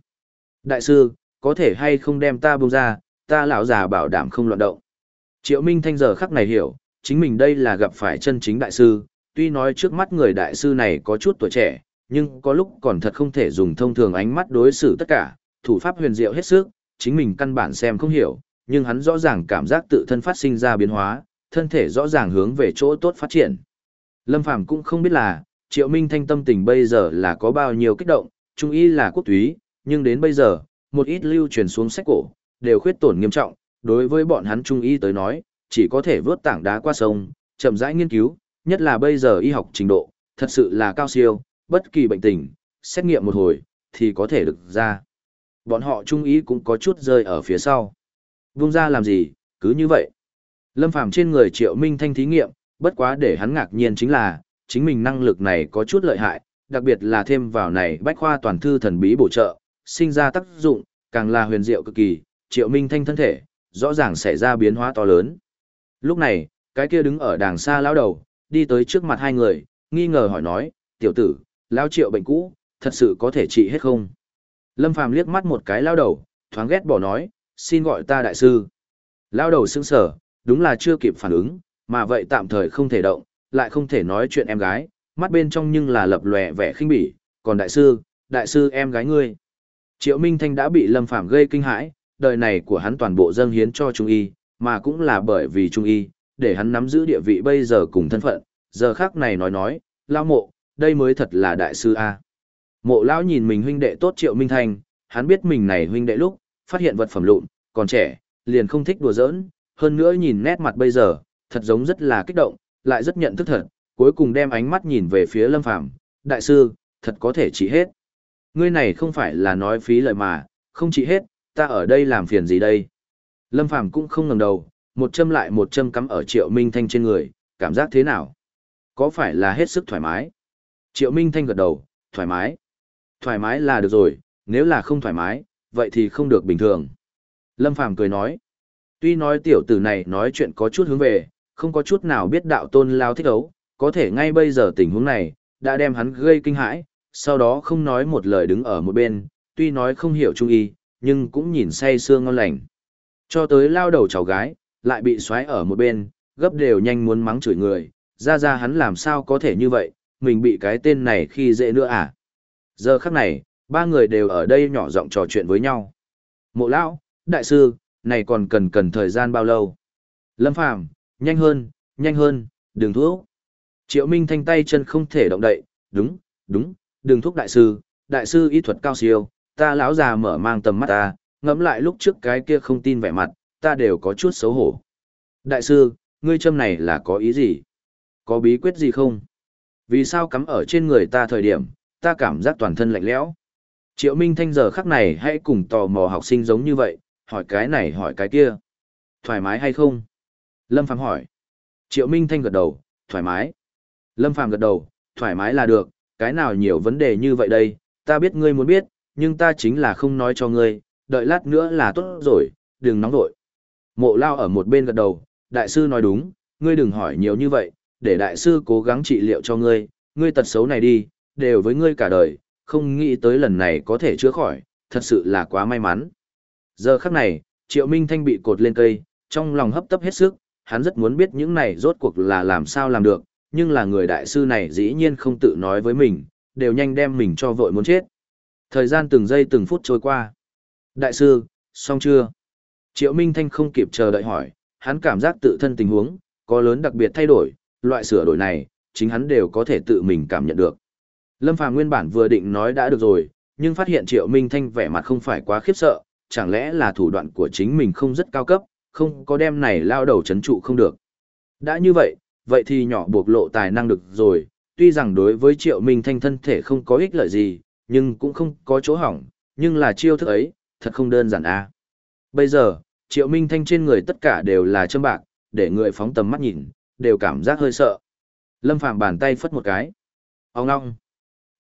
Đại sư, có thể hay không đem ta buông ra, ta lão già bảo đảm không loạn động. Triệu Minh Thanh giờ khắc này hiểu, chính mình đây là gặp phải chân chính đại sư, tuy nói trước mắt người đại sư này có chút tuổi trẻ, nhưng có lúc còn thật không thể dùng thông thường ánh mắt đối xử tất cả, thủ pháp huyền diệu hết sức, chính mình căn bản xem không hiểu, nhưng hắn rõ ràng cảm giác tự thân phát sinh ra biến hóa, thân thể rõ ràng hướng về chỗ tốt phát triển. Lâm Phàm cũng không biết là, Triệu Minh Thanh tâm tình bây giờ là có bao nhiêu kích động, trung y là quốc túy, nhưng đến bây giờ, một ít lưu truyền xuống sách cổ, đều khuyết tổn nghiêm trọng, đối với bọn hắn trung y tới nói, chỉ có thể vớt tảng đá qua sông, chậm rãi nghiên cứu, nhất là bây giờ y học trình độ, thật sự là cao siêu, bất kỳ bệnh tình, xét nghiệm một hồi, thì có thể được ra. Bọn họ trung ý cũng có chút rơi ở phía sau. Vung ra làm gì, cứ như vậy. Lâm Phàm trên người Triệu Minh Thanh thí nghiệm, bất quá để hắn ngạc nhiên chính là, chính mình năng lực này có chút lợi hại, đặc biệt là thêm vào này bách khoa toàn thư thần bí bổ trợ, sinh ra tác dụng, càng là huyền diệu cực kỳ, Triệu Minh Thanh thân thể, rõ ràng xảy ra biến hóa to lớn. Lúc này, cái kia đứng ở đàng xa lão đầu, đi tới trước mặt hai người, nghi ngờ hỏi nói, tiểu tử, lão Triệu bệnh cũ, thật sự có thể trị hết không? Lâm Phàm liếc mắt một cái lao đầu, thoáng ghét bỏ nói, xin gọi ta đại sư. Lao đầu sững sờ, đúng là chưa kịp phản ứng, mà vậy tạm thời không thể động, lại không thể nói chuyện em gái, mắt bên trong nhưng là lập lòe vẻ khinh bỉ, còn đại sư, đại sư em gái ngươi. Triệu Minh Thanh đã bị Lâm Phàm gây kinh hãi, đời này của hắn toàn bộ dâng hiến cho Trung Y, mà cũng là bởi vì Trung Y, để hắn nắm giữ địa vị bây giờ cùng thân phận, giờ khác này nói nói, lao mộ, đây mới thật là đại sư A. Mộ lão nhìn mình huynh đệ tốt Triệu Minh thành, hắn biết mình này huynh đệ lúc, phát hiện vật phẩm lụn, còn trẻ, liền không thích đùa giỡn, hơn nữa nhìn nét mặt bây giờ, thật giống rất là kích động, lại rất nhận thức thật, cuối cùng đem ánh mắt nhìn về phía Lâm Phàm, đại sư, thật có thể chỉ hết. Ngươi này không phải là nói phí lời mà, không chỉ hết, ta ở đây làm phiền gì đây? Lâm Phàm cũng không ngẩng đầu, một châm lại một châm cắm ở Triệu Minh Thanh trên người, cảm giác thế nào? Có phải là hết sức thoải mái? Triệu Minh Thanh gật đầu, thoải mái. Thoải mái là được rồi, nếu là không thoải mái, vậy thì không được bình thường. Lâm Phàm cười nói, tuy nói tiểu tử này nói chuyện có chút hướng về, không có chút nào biết đạo tôn lao thích ấu, có thể ngay bây giờ tình huống này, đã đem hắn gây kinh hãi, sau đó không nói một lời đứng ở một bên, tuy nói không hiểu trung y, nhưng cũng nhìn say sương ngon lành. Cho tới lao đầu cháu gái, lại bị xoáy ở một bên, gấp đều nhanh muốn mắng chửi người, ra ra hắn làm sao có thể như vậy, mình bị cái tên này khi dễ nữa à. Giờ khắc này, ba người đều ở đây nhỏ giọng trò chuyện với nhau. Mộ lão, đại sư, này còn cần cần thời gian bao lâu? Lâm Phàm, nhanh hơn, nhanh hơn, đừng thuốc. Triệu Minh thanh tay chân không thể động đậy, đúng, đúng, đừng thuốc đại sư, đại sư y thuật cao siêu, ta lão già mở mang tầm mắt ta, ngẫm lại lúc trước cái kia không tin vẻ mặt, ta đều có chút xấu hổ. Đại sư, ngươi châm này là có ý gì? Có bí quyết gì không? Vì sao cắm ở trên người ta thời điểm, ta cảm giác toàn thân lạnh lẽo? Triệu Minh Thanh giờ khắc này hãy cùng tò mò học sinh giống như vậy, hỏi cái này hỏi cái kia. Thoải mái hay không? Lâm Phàm hỏi. Triệu Minh Thanh gật đầu, thoải mái. Lâm Phàm gật đầu, thoải mái là được, cái nào nhiều vấn đề như vậy đây, ta biết ngươi muốn biết, nhưng ta chính là không nói cho ngươi, đợi lát nữa là tốt rồi, đừng nóng vội. Mộ lao ở một bên gật đầu, đại sư nói đúng, ngươi đừng hỏi nhiều như vậy, để đại sư cố gắng trị liệu cho ngươi, ngươi tật xấu này đi, đều với ngươi cả đời, không nghĩ tới lần này có thể chữa khỏi, thật sự là quá may mắn. Giờ khắc này, Triệu Minh Thanh bị cột lên cây, trong lòng hấp tấp hết sức, hắn rất muốn biết những này rốt cuộc là làm sao làm được, nhưng là người đại sư này dĩ nhiên không tự nói với mình, đều nhanh đem mình cho vội muốn chết. Thời gian từng giây từng phút trôi qua. Đại sư, xong chưa? Triệu Minh Thanh không kịp chờ đợi hỏi, hắn cảm giác tự thân tình huống, có lớn đặc biệt thay đổi, loại sửa đổi này, chính hắn đều có thể tự mình cảm nhận được. Lâm Phàm nguyên bản vừa định nói đã được rồi, nhưng phát hiện Triệu Minh Thanh vẻ mặt không phải quá khiếp sợ, chẳng lẽ là thủ đoạn của chính mình không rất cao cấp, không có đem này lao đầu chấn trụ không được. Đã như vậy, vậy thì nhỏ buộc lộ tài năng được rồi, tuy rằng đối với Triệu Minh Thanh thân thể không có ích lợi gì, nhưng cũng không có chỗ hỏng, nhưng là chiêu thức ấy, thật không đơn giản a. À. Bây giờ, Triệu Minh Thanh trên người tất cả đều là châm bạc, để người phóng tầm mắt nhìn, đều cảm giác hơi sợ. Lâm Phàm bàn tay phất một cái. Ông ngong.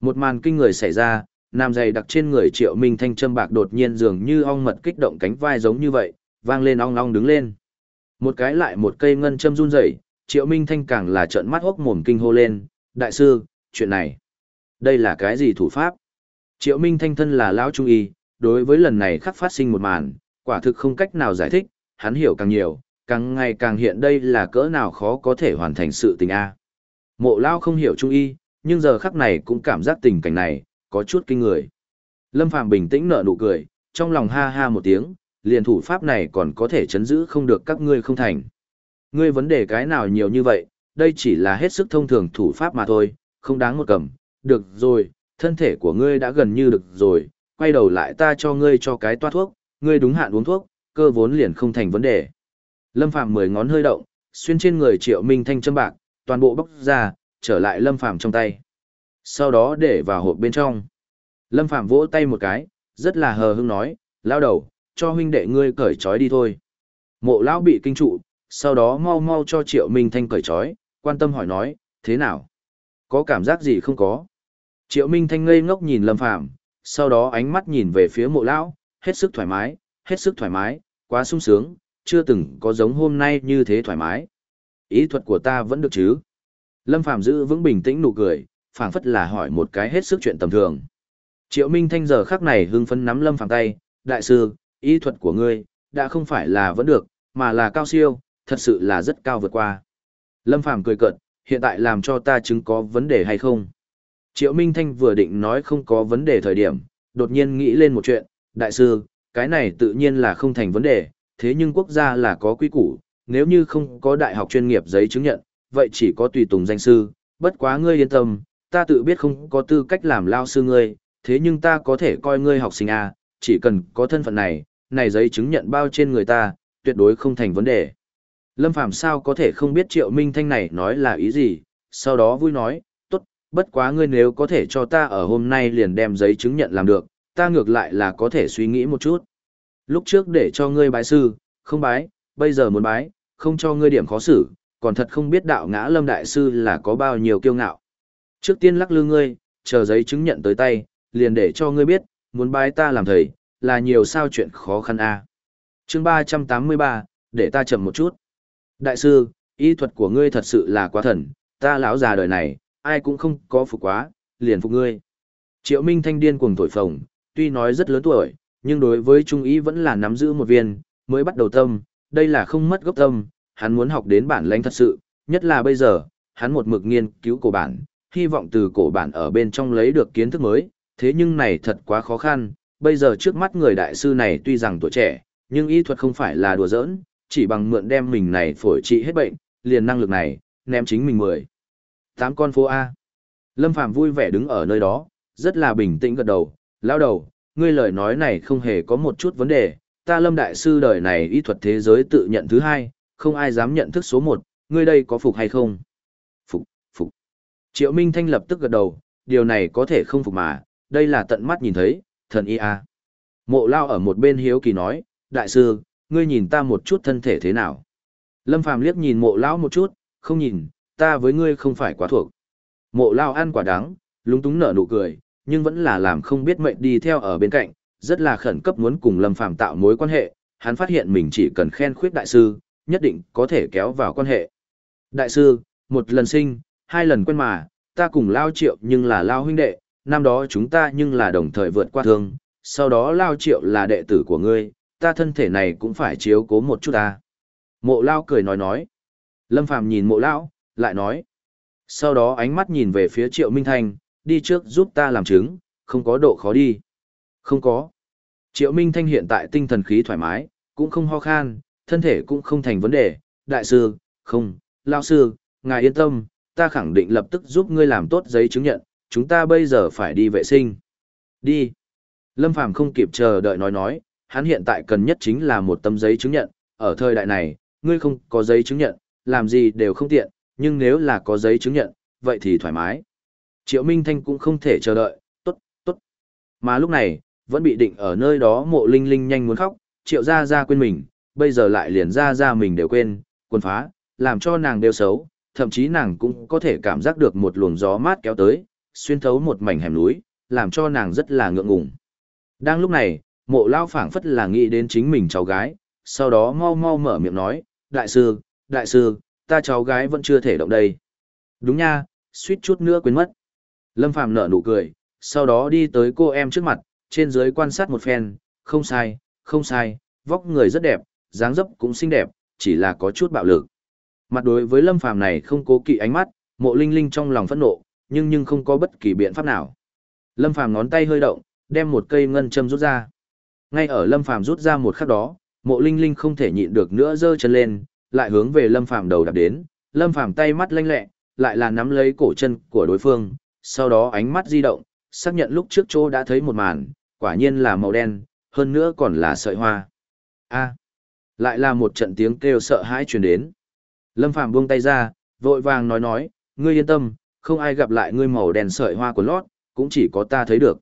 Một màn kinh người xảy ra, nam dày đặc trên người Triệu Minh Thanh châm bạc đột nhiên dường như ong mật kích động cánh vai giống như vậy, vang lên ong ong đứng lên. Một cái lại một cây ngân châm run rẩy, Triệu Minh Thanh càng là trợn mắt hốc mồm kinh hô lên, đại sư, chuyện này, đây là cái gì thủ pháp? Triệu Minh Thanh thân là lão trung y, đối với lần này khắc phát sinh một màn, quả thực không cách nào giải thích, hắn hiểu càng nhiều, càng ngày càng hiện đây là cỡ nào khó có thể hoàn thành sự tình a. Mộ lao không hiểu trung y, nhưng giờ khắc này cũng cảm giác tình cảnh này có chút kinh người. Lâm Phàm bình tĩnh nở nụ cười, trong lòng ha ha một tiếng, liền thủ pháp này còn có thể chấn giữ không được các ngươi không thành. Ngươi vấn đề cái nào nhiều như vậy, đây chỉ là hết sức thông thường thủ pháp mà thôi, không đáng một cầm. Được rồi, thân thể của ngươi đã gần như được rồi, quay đầu lại ta cho ngươi cho cái toa thuốc, ngươi đúng hạn uống thuốc, cơ vốn liền không thành vấn đề. Lâm Phàm mười ngón hơi động, xuyên trên người Triệu Minh Thanh châm bạc, toàn bộ bóc ra, trở lại Lâm Phàm trong tay. Sau đó để vào hộp bên trong. Lâm Phàm vỗ tay một cái, rất là hờ hững nói, lao đầu, cho huynh đệ ngươi cởi trói đi thôi. Mộ lão bị kinh trụ, sau đó mau mau cho Triệu Minh Thanh cởi trói, quan tâm hỏi nói, thế nào? Có cảm giác gì không có? Triệu Minh Thanh ngây ngốc nhìn Lâm Phàm, sau đó ánh mắt nhìn về phía mộ lão, hết sức thoải mái, hết sức thoải mái, quá sung sướng, chưa từng có giống hôm nay như thế thoải mái. Ý thuật của ta vẫn được chứ? Lâm Phàm giữ vững bình tĩnh nụ cười, phảng phất là hỏi một cái hết sức chuyện tầm thường. Triệu Minh Thanh giờ khắc này hưng phấn nắm Lâm Phàm tay, đại sư, y thuật của ngươi, đã không phải là vẫn được, mà là cao siêu, thật sự là rất cao vượt qua. Lâm Phàm cười cợt, hiện tại làm cho ta chứng có vấn đề hay không? Triệu Minh Thanh vừa định nói không có vấn đề thời điểm, đột nhiên nghĩ lên một chuyện, đại sư, cái này tự nhiên là không thành vấn đề, thế nhưng quốc gia là có quy củ, nếu như không có đại học chuyên nghiệp giấy chứng nhận, vậy chỉ có tùy tùng danh sư, bất quá ngươi yên tâm, ta tự biết không có tư cách làm lao sư ngươi, thế nhưng ta có thể coi ngươi học sinh A, chỉ cần có thân phận này, này giấy chứng nhận bao trên người ta, tuyệt đối không thành vấn đề. Lâm Phàm sao có thể không biết Triệu Minh Thanh này nói là ý gì, sau đó vui nói, tốt, bất quá ngươi nếu có thể cho ta ở hôm nay liền đem giấy chứng nhận làm được, ta ngược lại là có thể suy nghĩ một chút. Lúc trước để cho ngươi bái sư, không bái, bây giờ muốn bái, không cho ngươi điểm khó xử, còn thật không biết đạo ngã lâm đại sư là có bao nhiêu kiêu ngạo. Trước tiên lắc lư ngươi, chờ giấy chứng nhận tới tay, liền để cho ngươi biết, muốn bái ta làm thầy, là nhiều sao chuyện khó khăn a. À. Chương 383, để ta chậm một chút. Đại sư, y thuật của ngươi thật sự là quá thần, ta lão già đời này, ai cũng không có phục quá, liền phục ngươi. Triệu Minh thanh điên cuồng thổi phồng, tuy nói rất lớn tuổi, nhưng đối với trung ý vẫn là nắm giữ một viên, mới bắt đầu tâm, đây là không mất gốc tâm, hắn muốn học đến bản lãnh thật sự, nhất là bây giờ, hắn một mực nghiên cứu cổ bản, hy vọng từ cổ bản ở bên trong lấy được kiến thức mới, thế nhưng này thật quá khó khăn, bây giờ trước mắt người đại sư này tuy rằng tuổi trẻ, nhưng y thuật không phải là đùa giỡn, chỉ bằng mượn đem mình này phổi trị hết bệnh, liền năng lực này, ném chính mình mười. Tám con phố A. Lâm Phàm vui vẻ đứng ở nơi đó, rất là bình tĩnh gật đầu, lao đầu, ngươi lời nói này không hề có một chút vấn đề, ta lâm đại sư đời này y thuật thế giới tự nhận thứ hai, không ai dám nhận thức số một, ngươi đây có phục hay không? Phục, phục. Triệu Minh Thanh lập tức gật đầu, điều này có thể không phục mà, đây là tận mắt nhìn thấy, thần y a. Mộ lao ở một bên hiếu kỳ nói, đại sư, ngươi nhìn ta một chút thân thể thế nào? Lâm Phàm liếc nhìn mộ lão một chút, không nhìn, ta với ngươi không phải quá thuộc. Mộ lao ăn quả đắng, lúng túng nở nụ cười, nhưng vẫn là làm không biết mệnh đi theo ở bên cạnh, rất là khẩn cấp muốn cùng Lâm Phàm tạo mối quan hệ, hắn phát hiện mình chỉ cần khen khuyết đại sư, nhất định có thể kéo vào quan hệ. Đại sư, một lần sinh, hai lần quen mà, ta cùng Lao Triệu nhưng là Lao huynh đệ, năm đó chúng ta nhưng là đồng thời vượt qua thương, sau đó Lao Triệu là đệ tử của ngươi, ta thân thể này cũng phải chiếu cố một chút ta. Mộ Lao cười nói nói. Lâm Phàm nhìn mộ Lão, lại nói. Sau đó ánh mắt nhìn về phía Triệu Minh Thanh, đi trước giúp ta làm chứng, không có độ khó đi. Không có. Triệu Minh Thanh hiện tại tinh thần khí thoải mái, cũng không ho khan, thân thể cũng không thành vấn đề. Đại sư, không, lao sư, ngài yên tâm, ta khẳng định lập tức giúp ngươi làm tốt giấy chứng nhận, chúng ta bây giờ phải đi vệ sinh. Đi. Lâm Phàm không kịp chờ đợi nói nói, hắn hiện tại cần nhất chính là một tấm giấy chứng nhận, ở thời đại này, ngươi không có giấy chứng nhận, làm gì đều không tiện, nhưng nếu là có giấy chứng nhận, vậy thì thoải mái. Triệu Minh Thanh cũng không thể chờ đợi, tốt, tốt. Mà lúc này, vẫn bị định ở nơi đó mộ linh linh nhanh muốn khóc, triệu ra ra quên mình, bây giờ lại liền ra ra mình đều quên, quần phá, làm cho nàng đều xấu, thậm chí nàng cũng có thể cảm giác được một luồng gió mát kéo tới, xuyên thấu một mảnh hẻm núi, làm cho nàng rất là ngượng ngùng. Đang lúc này, mộ lao phảng phất là nghĩ đến chính mình cháu gái, sau đó mau mau mở miệng nói, đại sư, đại sư, ta cháu gái vẫn chưa thể động đây. Đúng nha, suýt chút nữa quên mất. Lâm Phàm nở nụ cười, sau đó đi tới cô em trước mặt, trên dưới quan sát một phen, không sai, không sai, vóc người rất đẹp, dáng dấp cũng xinh đẹp, chỉ là có chút bạo lực. Mặt đối với Lâm Phàm này không cố kỵ ánh mắt, Mộ Linh Linh trong lòng phẫn nộ, nhưng nhưng không có bất kỳ biện pháp nào. Lâm Phàm ngón tay hơi động, đem một cây ngân châm rút ra. Ngay ở Lâm Phàm rút ra một khắc đó, Mộ Linh Linh không thể nhịn được nữa giơ chân lên, lại hướng về Lâm Phàm đầu đạp đến. Lâm Phàm tay mắt lanh lẹ, lại là nắm lấy cổ chân của đối phương, sau đó ánh mắt di động, xác nhận lúc trước chỗ đã thấy một màn, quả nhiên là màu đen, hơn nữa còn là sợi hoa. A, lại là một trận tiếng kêu sợ hãi truyền đến. Lâm Phàm buông tay ra, vội vàng nói nói, ngươi yên tâm, không ai gặp lại ngươi màu đen sợi hoa của lót, cũng chỉ có ta thấy được.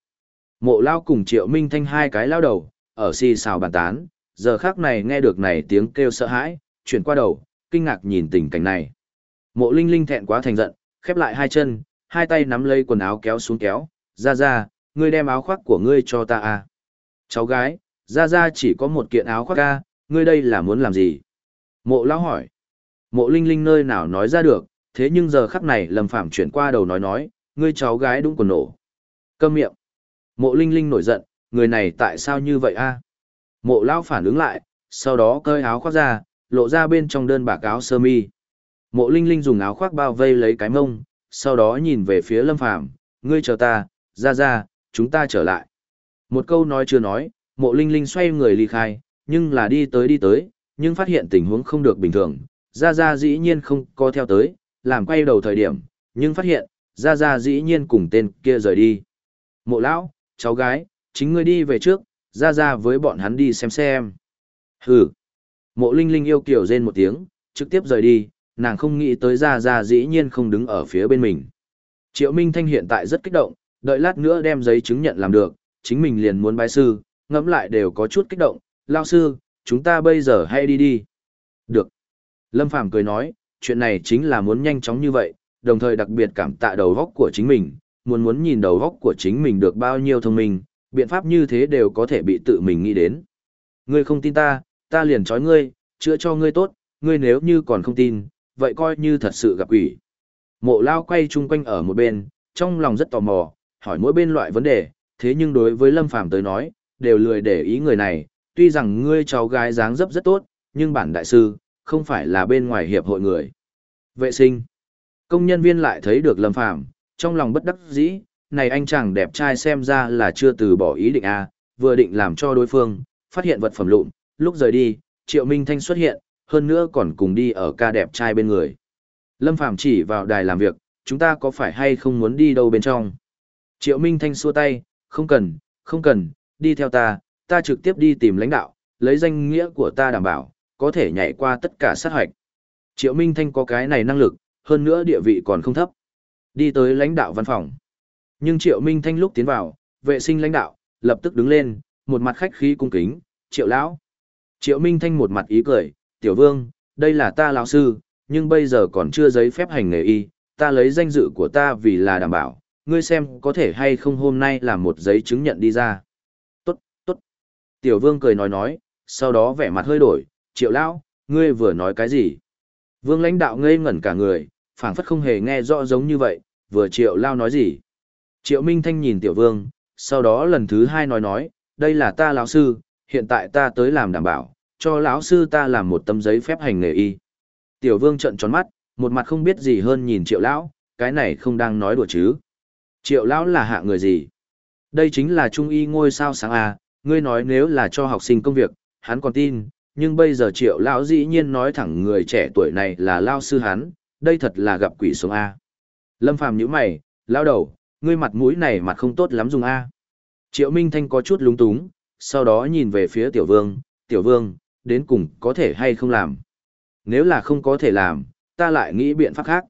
Mộ lao cùng triệu minh thanh hai cái lao đầu, ở xì xào bàn tán, giờ khác này nghe được này tiếng kêu sợ hãi, chuyển qua đầu, kinh ngạc nhìn tình cảnh này. Mộ linh linh thẹn quá thành giận, khép lại hai chân, hai tay nắm lấy quần áo kéo xuống kéo, ra ra, ngươi đem áo khoác của ngươi cho ta à. Cháu gái, ra ra chỉ có một kiện áo khoác ca, ngươi đây là muốn làm gì? Mộ lão hỏi. Mộ linh linh nơi nào nói ra được, thế nhưng giờ khắc này lầm phạm chuyển qua đầu nói nói, ngươi cháu gái đúng quần nổ. Câm miệng. Mộ Linh Linh nổi giận, người này tại sao như vậy a? Mộ Lao phản ứng lại, sau đó cơi áo khoác ra, lộ ra bên trong đơn bạc áo sơ mi. Mộ Linh Linh dùng áo khoác bao vây lấy cái mông, sau đó nhìn về phía Lâm Phàm, ngươi chờ ta, ra ra, chúng ta trở lại. Một câu nói chưa nói, Mộ Linh Linh xoay người ly khai, nhưng là đi tới đi tới, nhưng phát hiện tình huống không được bình thường, ra ra dĩ nhiên không có theo tới, làm quay đầu thời điểm, nhưng phát hiện, ra ra dĩ nhiên cùng tên kia rời đi. Mộ lão, cháu gái, chính ngươi đi về trước, ra ra với bọn hắn đi xem xem. Hừ. Mộ Linh Linh yêu kiểu rên một tiếng, trực tiếp rời đi, nàng không nghĩ tới ra ra dĩ nhiên không đứng ở phía bên mình. Triệu Minh Thanh hiện tại rất kích động, đợi lát nữa đem giấy chứng nhận làm được, chính mình liền muốn bái sư, ngẫm lại đều có chút kích động, lao sư, chúng ta bây giờ hay đi đi. Được. Lâm Phàm cười nói, chuyện này chính là muốn nhanh chóng như vậy, đồng thời đặc biệt cảm tạ đầu góc của chính mình, muốn muốn nhìn đầu góc của chính mình được bao nhiêu thông minh, biện pháp như thế đều có thể bị tự mình nghĩ đến. Ngươi không tin ta, ta liền trói ngươi, chữa cho ngươi tốt, ngươi nếu như còn không tin, vậy coi như thật sự gặp quỷ. Mộ lao quay chung quanh ở một bên, trong lòng rất tò mò, hỏi mỗi bên loại vấn đề, thế nhưng đối với Lâm Phàm tới nói, đều lười để ý người này, tuy rằng ngươi cháu gái dáng dấp rất tốt, nhưng bản đại sư, không phải là bên ngoài hiệp hội người. Vệ sinh. Công nhân viên lại thấy được Lâm Phàm trong lòng bất đắc dĩ, này anh chàng đẹp trai xem ra là chưa từ bỏ ý định a, à, vừa định làm cho đối phương phát hiện vật phẩm lụn, lúc rời đi, Triệu Minh Thanh xuất hiện, hơn nữa còn cùng đi ở ca đẹp trai bên người. Lâm Phàm chỉ vào đài làm việc, chúng ta có phải hay không muốn đi đâu bên trong? Triệu Minh Thanh xua tay, không cần, không cần, đi theo ta, ta trực tiếp đi tìm lãnh đạo, lấy danh nghĩa của ta đảm bảo, có thể nhảy qua tất cả sát hoạch. Triệu Minh Thanh có cái này năng lực, hơn nữa địa vị còn không thấp. Đi tới lãnh đạo văn phòng. Nhưng Triệu Minh Thanh lúc tiến vào, vệ sinh lãnh đạo, lập tức đứng lên, một mặt khách khí cung kính, Triệu Lão. Triệu Minh Thanh một mặt ý cười, Tiểu Vương, đây là ta lão sư, nhưng bây giờ còn chưa giấy phép hành nghề y, ta lấy danh dự của ta vì là đảm bảo, ngươi xem có thể hay không hôm nay làm một giấy chứng nhận đi ra. Tốt, tốt. Tiểu Vương cười nói nói, sau đó vẻ mặt hơi đổi, Triệu Lão, ngươi vừa nói cái gì? Vương lãnh đạo ngây ngẩn cả người, phảng phất không hề nghe rõ giống như vậy, vừa Triệu Lao nói gì? Triệu Minh Thanh nhìn Tiểu Vương, sau đó lần thứ hai nói nói, đây là ta lão sư, hiện tại ta tới làm đảm bảo, cho lão sư ta làm một tấm giấy phép hành nghề y. Tiểu Vương trợn tròn mắt, một mặt không biết gì hơn nhìn Triệu lão, cái này không đang nói đùa chứ? Triệu lão là hạ người gì? Đây chính là trung y ngôi sao sáng à? ngươi nói nếu là cho học sinh công việc, hắn còn tin, nhưng bây giờ Triệu lão dĩ nhiên nói thẳng người trẻ tuổi này là lao sư hắn, đây thật là gặp quỷ sống a. Lâm Phàm nhíu mày, lao đầu, ngươi mặt mũi này mặt không tốt lắm dùng a. Triệu Minh Thanh có chút lúng túng, sau đó nhìn về phía Tiểu Vương, Tiểu Vương, đến cùng có thể hay không làm. Nếu là không có thể làm, ta lại nghĩ biện pháp khác.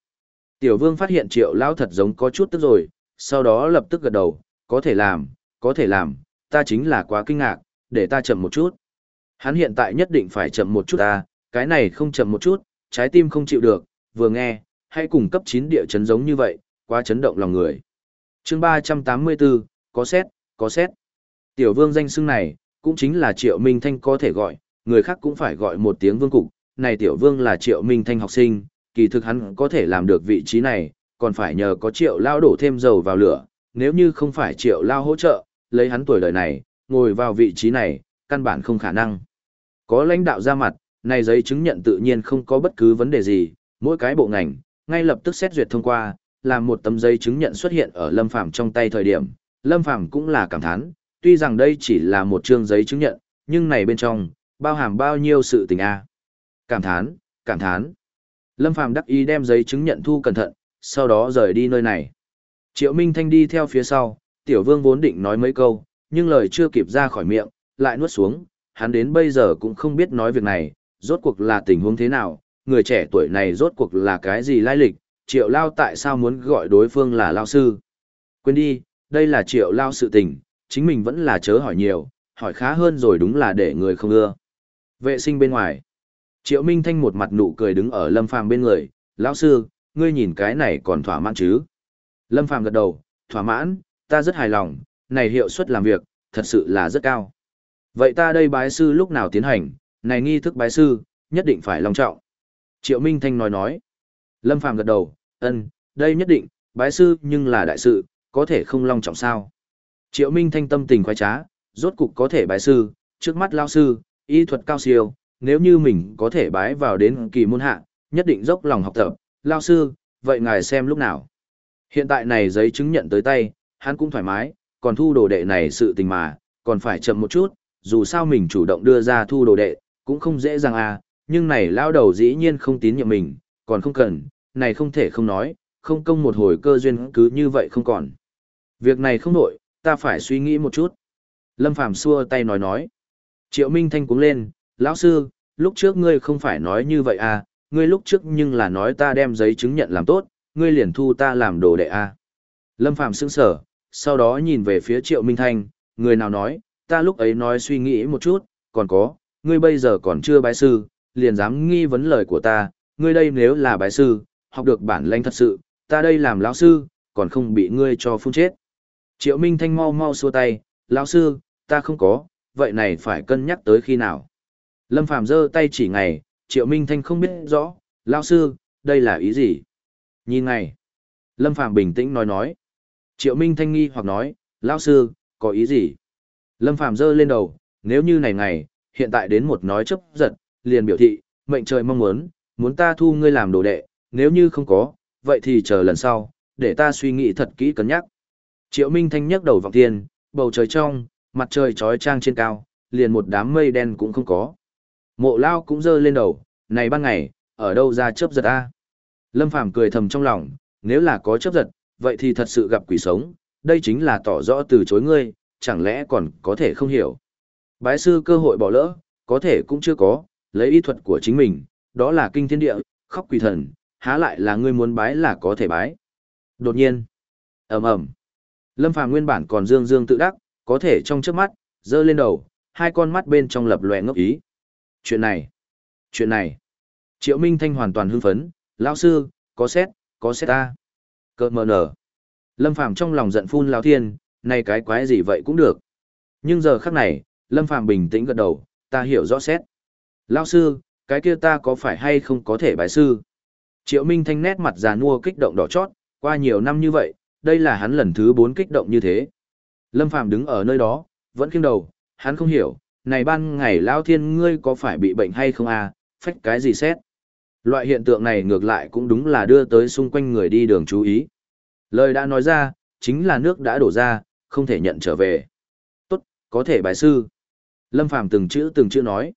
Tiểu Vương phát hiện Triệu Lão thật giống có chút tức rồi, sau đó lập tức gật đầu, có thể làm, có thể làm, ta chính là quá kinh ngạc, để ta chậm một chút. Hắn hiện tại nhất định phải chậm một chút ta, cái này không chậm một chút, trái tim không chịu được, vừa nghe, hay cùng cấp 9 địa chấn giống như vậy, quá chấn động lòng người. chương 384, có xét, có xét. Tiểu vương danh xưng này, cũng chính là Triệu Minh Thanh có thể gọi, người khác cũng phải gọi một tiếng vương cục. Này Tiểu vương là Triệu Minh Thanh học sinh, kỳ thực hắn có thể làm được vị trí này, còn phải nhờ có Triệu Lao đổ thêm dầu vào lửa. Nếu như không phải Triệu Lao hỗ trợ, lấy hắn tuổi đời này, ngồi vào vị trí này, căn bản không khả năng. Có lãnh đạo ra mặt, này giấy chứng nhận tự nhiên không có bất cứ vấn đề gì, mỗi cái bộ ngành, ngay lập tức xét duyệt thông qua, làm một tấm giấy chứng nhận xuất hiện ở Lâm Phàm trong tay thời điểm, Lâm Phàm cũng là cảm thán, tuy rằng đây chỉ là một chương giấy chứng nhận, nhưng này bên trong, bao hàm bao nhiêu sự tình a. Cảm thán, cảm thán. Lâm Phàm đắc ý đem giấy chứng nhận thu cẩn thận, sau đó rời đi nơi này. Triệu Minh Thanh đi theo phía sau, Tiểu Vương vốn định nói mấy câu, nhưng lời chưa kịp ra khỏi miệng, lại nuốt xuống, hắn đến bây giờ cũng không biết nói việc này, rốt cuộc là tình huống thế nào, người trẻ tuổi này rốt cuộc là cái gì lai lịch, Triệu Lao tại sao muốn gọi đối phương là Lao Sư. Quên đi, đây là Triệu Lao sự tình, chính mình vẫn là chớ hỏi nhiều, hỏi khá hơn rồi đúng là để người không ưa. Vệ sinh bên ngoài. Triệu Minh Thanh một mặt nụ cười đứng ở Lâm Phàm bên người, lão sư, ngươi nhìn cái này còn thỏa mãn chứ? Lâm Phàm gật đầu, thỏa mãn, ta rất hài lòng, này hiệu suất làm việc, thật sự là rất cao. Vậy ta đây bái sư lúc nào tiến hành, này nghi thức bái sư, nhất định phải long trọng. Triệu Minh Thanh nói nói. Lâm Phàm gật đầu, ân, đây nhất định, bái sư nhưng là đại sự, có thể không long trọng sao. Triệu Minh thanh tâm tình khoái trá, rốt cục có thể bái sư, trước mắt lao sư, y thuật cao siêu, nếu như mình có thể bái vào đến kỳ môn hạ, nhất định dốc lòng học tập, lao sư, vậy ngài xem lúc nào. Hiện tại này giấy chứng nhận tới tay, hắn cũng thoải mái, còn thu đồ đệ này sự tình mà, còn phải chậm một chút, dù sao mình chủ động đưa ra thu đồ đệ, cũng không dễ dàng à, nhưng này lao đầu dĩ nhiên không tín nhiệm mình, còn không cần, này không thể không nói, không công một hồi cơ duyên cứ như vậy không còn. Việc này không nổi, ta phải suy nghĩ một chút. Lâm Phàm xua tay nói nói. Triệu Minh Thanh cũng lên, lão sư, lúc trước ngươi không phải nói như vậy à, ngươi lúc trước nhưng là nói ta đem giấy chứng nhận làm tốt, ngươi liền thu ta làm đồ đệ à. Lâm Phàm sững sở, sau đó nhìn về phía Triệu Minh Thanh, người nào nói, ta lúc ấy nói suy nghĩ một chút, còn có, ngươi bây giờ còn chưa bái sư, liền dám nghi vấn lời của ta, ngươi đây nếu là bái sư, học được bản lãnh thật sự, ta đây làm lão sư, còn không bị ngươi cho phun chết. Triệu Minh Thanh mau mau xua tay, lão sư, ta không có, vậy này phải cân nhắc tới khi nào. Lâm Phàm giơ tay chỉ ngày, Triệu Minh Thanh không biết rõ, lão sư, đây là ý gì? Nhìn ngày. Lâm Phàm bình tĩnh nói nói. Triệu Minh Thanh nghi hoặc nói, lão sư, có ý gì? Lâm Phàm giơ lên đầu, nếu như này ngày, hiện tại đến một nói chấp giật, liền biểu thị, mệnh trời mong muốn, muốn ta thu ngươi làm đồ đệ, nếu như không có, vậy thì chờ lần sau, để ta suy nghĩ thật kỹ cân nhắc. Triệu Minh Thanh nhấc đầu vọng tiền bầu trời trong, mặt trời trói trang trên cao, liền một đám mây đen cũng không có. Mộ Lao cũng giơ lên đầu, này ban ngày, ở đâu ra chớp giật a? Lâm Phàm cười thầm trong lòng, nếu là có chớp giật, vậy thì thật sự gặp quỷ sống, đây chính là tỏ rõ từ chối ngươi, chẳng lẽ còn có thể không hiểu. Bái sư cơ hội bỏ lỡ, có thể cũng chưa có, lấy ý thuật của chính mình, đó là kinh thiên địa, khóc quỷ thần, há lại là ngươi muốn bái là có thể bái. Đột nhiên, ầm ầm, Lâm Phàm nguyên bản còn dương dương tự đắc, có thể trong chớp mắt, giơ lên đầu, hai con mắt bên trong lập lòe ngốc ý. Chuyện này, chuyện này. Triệu Minh Thanh hoàn toàn hưng phấn, lão sư, có xét, có xét ta. Cơ mờ nở. Lâm Phàm trong lòng giận phun lão thiên, này cái quái gì vậy cũng được. Nhưng giờ khắc này, Lâm Phàm bình tĩnh gật đầu, ta hiểu rõ xét. Lão sư, cái kia ta có phải hay không có thể bài sư? Triệu Minh Thanh nét mặt già nua kích động đỏ chót, qua nhiều năm như vậy, đây là hắn lần thứ bốn kích động như thế. Lâm Phàm đứng ở nơi đó, vẫn kiêng đầu, hắn không hiểu, này ban ngày lao thiên ngươi có phải bị bệnh hay không à, phách cái gì xét. Loại hiện tượng này ngược lại cũng đúng là đưa tới xung quanh người đi đường chú ý. Lời đã nói ra, chính là nước đã đổ ra, không thể nhận trở về. Tốt, có thể bài sư. Lâm Phàm từng chữ từng chữ nói.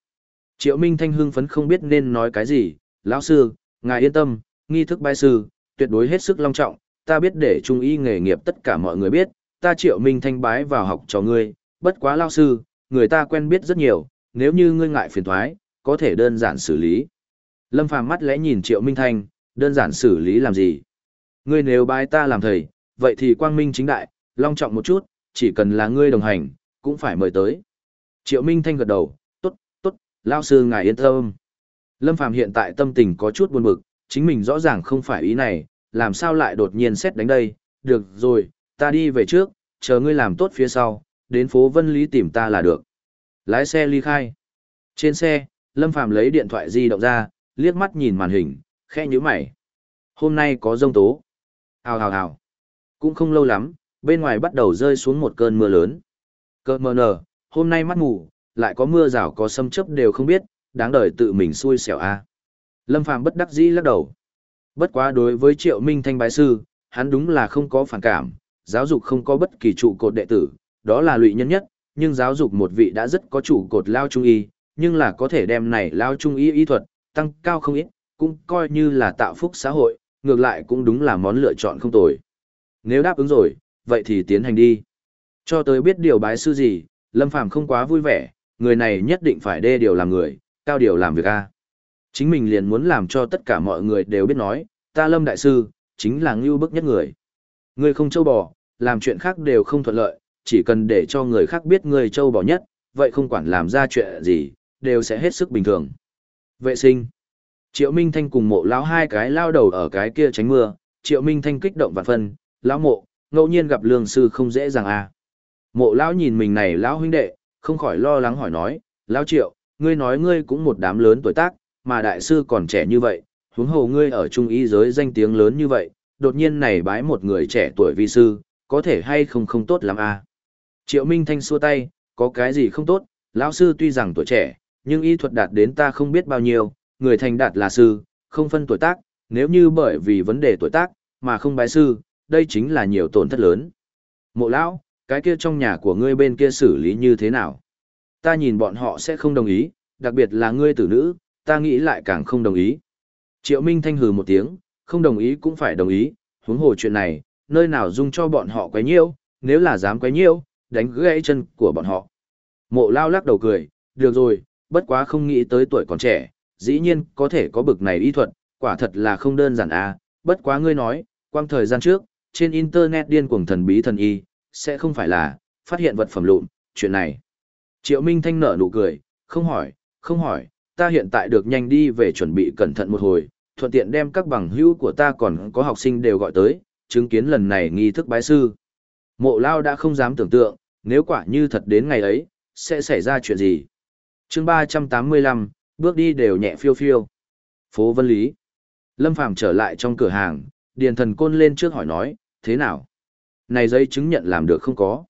Triệu Minh Thanh hưng phấn không biết nên nói cái gì, lão sư, ngài yên tâm, nghi thức bài sư, tuyệt đối hết sức long trọng, ta biết để trung y nghề nghiệp tất cả mọi người biết, ta triệu minh thanh bái vào học cho ngươi, bất quá lao sư, người ta quen biết rất nhiều, nếu như ngươi ngại phiền thoái, có thể đơn giản xử lý. Lâm Phàm mắt lẽ nhìn triệu minh thanh, đơn giản xử lý làm gì? Ngươi nếu bái ta làm thầy, vậy thì quang minh chính đại, long trọng một chút, chỉ cần là ngươi đồng hành, cũng phải mời tới. Triệu Minh Thanh gật đầu, tốt, tốt, lao sư ngài yên tâm. Lâm Phàm hiện tại tâm tình có chút buồn bực, chính mình rõ ràng không phải ý này, làm sao lại đột nhiên xét đánh đây, được rồi, ta đi về trước, chờ ngươi làm tốt phía sau, đến phố Vân Lý tìm ta là được. Lái xe ly khai. Trên xe, Lâm Phàm lấy điện thoại di động ra, liếc mắt nhìn màn hình, khẽ nhíu mày. Hôm nay có rông tố. Hào hào hào. Cũng không lâu lắm, bên ngoài bắt đầu rơi xuống một cơn mưa lớn. Cơ mờ nở, hôm nay mắt mù, lại có mưa rào có sâm chấp đều không biết, đáng đời tự mình xui xẻo a. Lâm Phàm bất đắc dĩ lắc đầu. Bất quá đối với Triệu Minh Thanh bái sư, hắn đúng là không có phản cảm, giáo dục không có bất kỳ trụ cột đệ tử, đó là lụy nhân nhất, nhưng giáo dục một vị đã rất có trụ cột lao trung y, nhưng là có thể đem này lao trung y y thuật, tăng cao không ít, cũng coi như là tạo phúc xã hội, ngược lại cũng đúng là món lựa chọn không tồi. Nếu đáp ứng rồi, vậy thì tiến hành đi. Cho tới biết điều bái sư gì, Lâm Phàm không quá vui vẻ, người này nhất định phải đê điều làm người, cao điều làm việc a. Chính mình liền muốn làm cho tất cả mọi người đều biết nói, ta Lâm Đại Sư, chính là ngưu bức nhất người. Người không châu bò, làm chuyện khác đều không thuận lợi, chỉ cần để cho người khác biết ngươi châu bò nhất, vậy không quản làm ra chuyện gì, đều sẽ hết sức bình thường. Vệ sinh. Triệu Minh Thanh cùng mộ lão hai cái lao đầu ở cái kia tránh mưa, Triệu Minh Thanh kích động vạn phân, lão mộ, ngẫu nhiên gặp lương sư không dễ dàng à. Mộ lão nhìn mình này lão huynh đệ, không khỏi lo lắng hỏi nói, lão Triệu, ngươi nói ngươi cũng một đám lớn tuổi tác, mà đại sư còn trẻ như vậy, huống hồ ngươi ở trung ý giới danh tiếng lớn như vậy, đột nhiên này bái một người trẻ tuổi vi sư, có thể hay không không tốt lắm à. Triệu Minh Thanh xua tay, có cái gì không tốt, lão sư tuy rằng tuổi trẻ, nhưng y thuật đạt đến ta không biết bao nhiêu, người thành đạt là sư, không phân tuổi tác, nếu như bởi vì vấn đề tuổi tác, mà không bái sư, đây chính là nhiều tổn thất lớn. Mộ lão, cái kia trong nhà của ngươi bên kia xử lý như thế nào? Ta nhìn bọn họ sẽ không đồng ý, đặc biệt là ngươi tử nữ, ta nghĩ lại càng không đồng ý. Triệu Minh Thanh hừ một tiếng, không đồng ý cũng phải đồng ý, huống hồ chuyện này, nơi nào dung cho bọn họ quấy nhiễu, nếu là dám quấy nhiễu, đánh gãy chân của bọn họ. Mộ lao lắc đầu cười, được rồi, bất quá không nghĩ tới tuổi còn trẻ, dĩ nhiên có thể có bực này y thuật, quả thật là không đơn giản à, bất quá ngươi nói, quang thời gian trước, trên internet điên cuồng thần bí thần y, sẽ không phải là, phát hiện vật phẩm lụn, chuyện này. Triệu Minh Thanh nở nụ cười, không hỏi, không hỏi, ta hiện tại được nhanh đi về chuẩn bị cẩn thận một hồi, thuận tiện đem các bằng hữu của ta còn có học sinh đều gọi tới, chứng kiến lần này nghi thức bái sư. Mộ Lao đã không dám tưởng tượng, nếu quả như thật đến ngày ấy, sẽ xảy ra chuyện gì. chương 385, bước đi đều nhẹ phiêu phiêu. Phố Vân Lý. Lâm Phàm trở lại trong cửa hàng, Điền Thần Côn lên trước hỏi nói, thế nào? Này giấy chứng nhận làm được không có?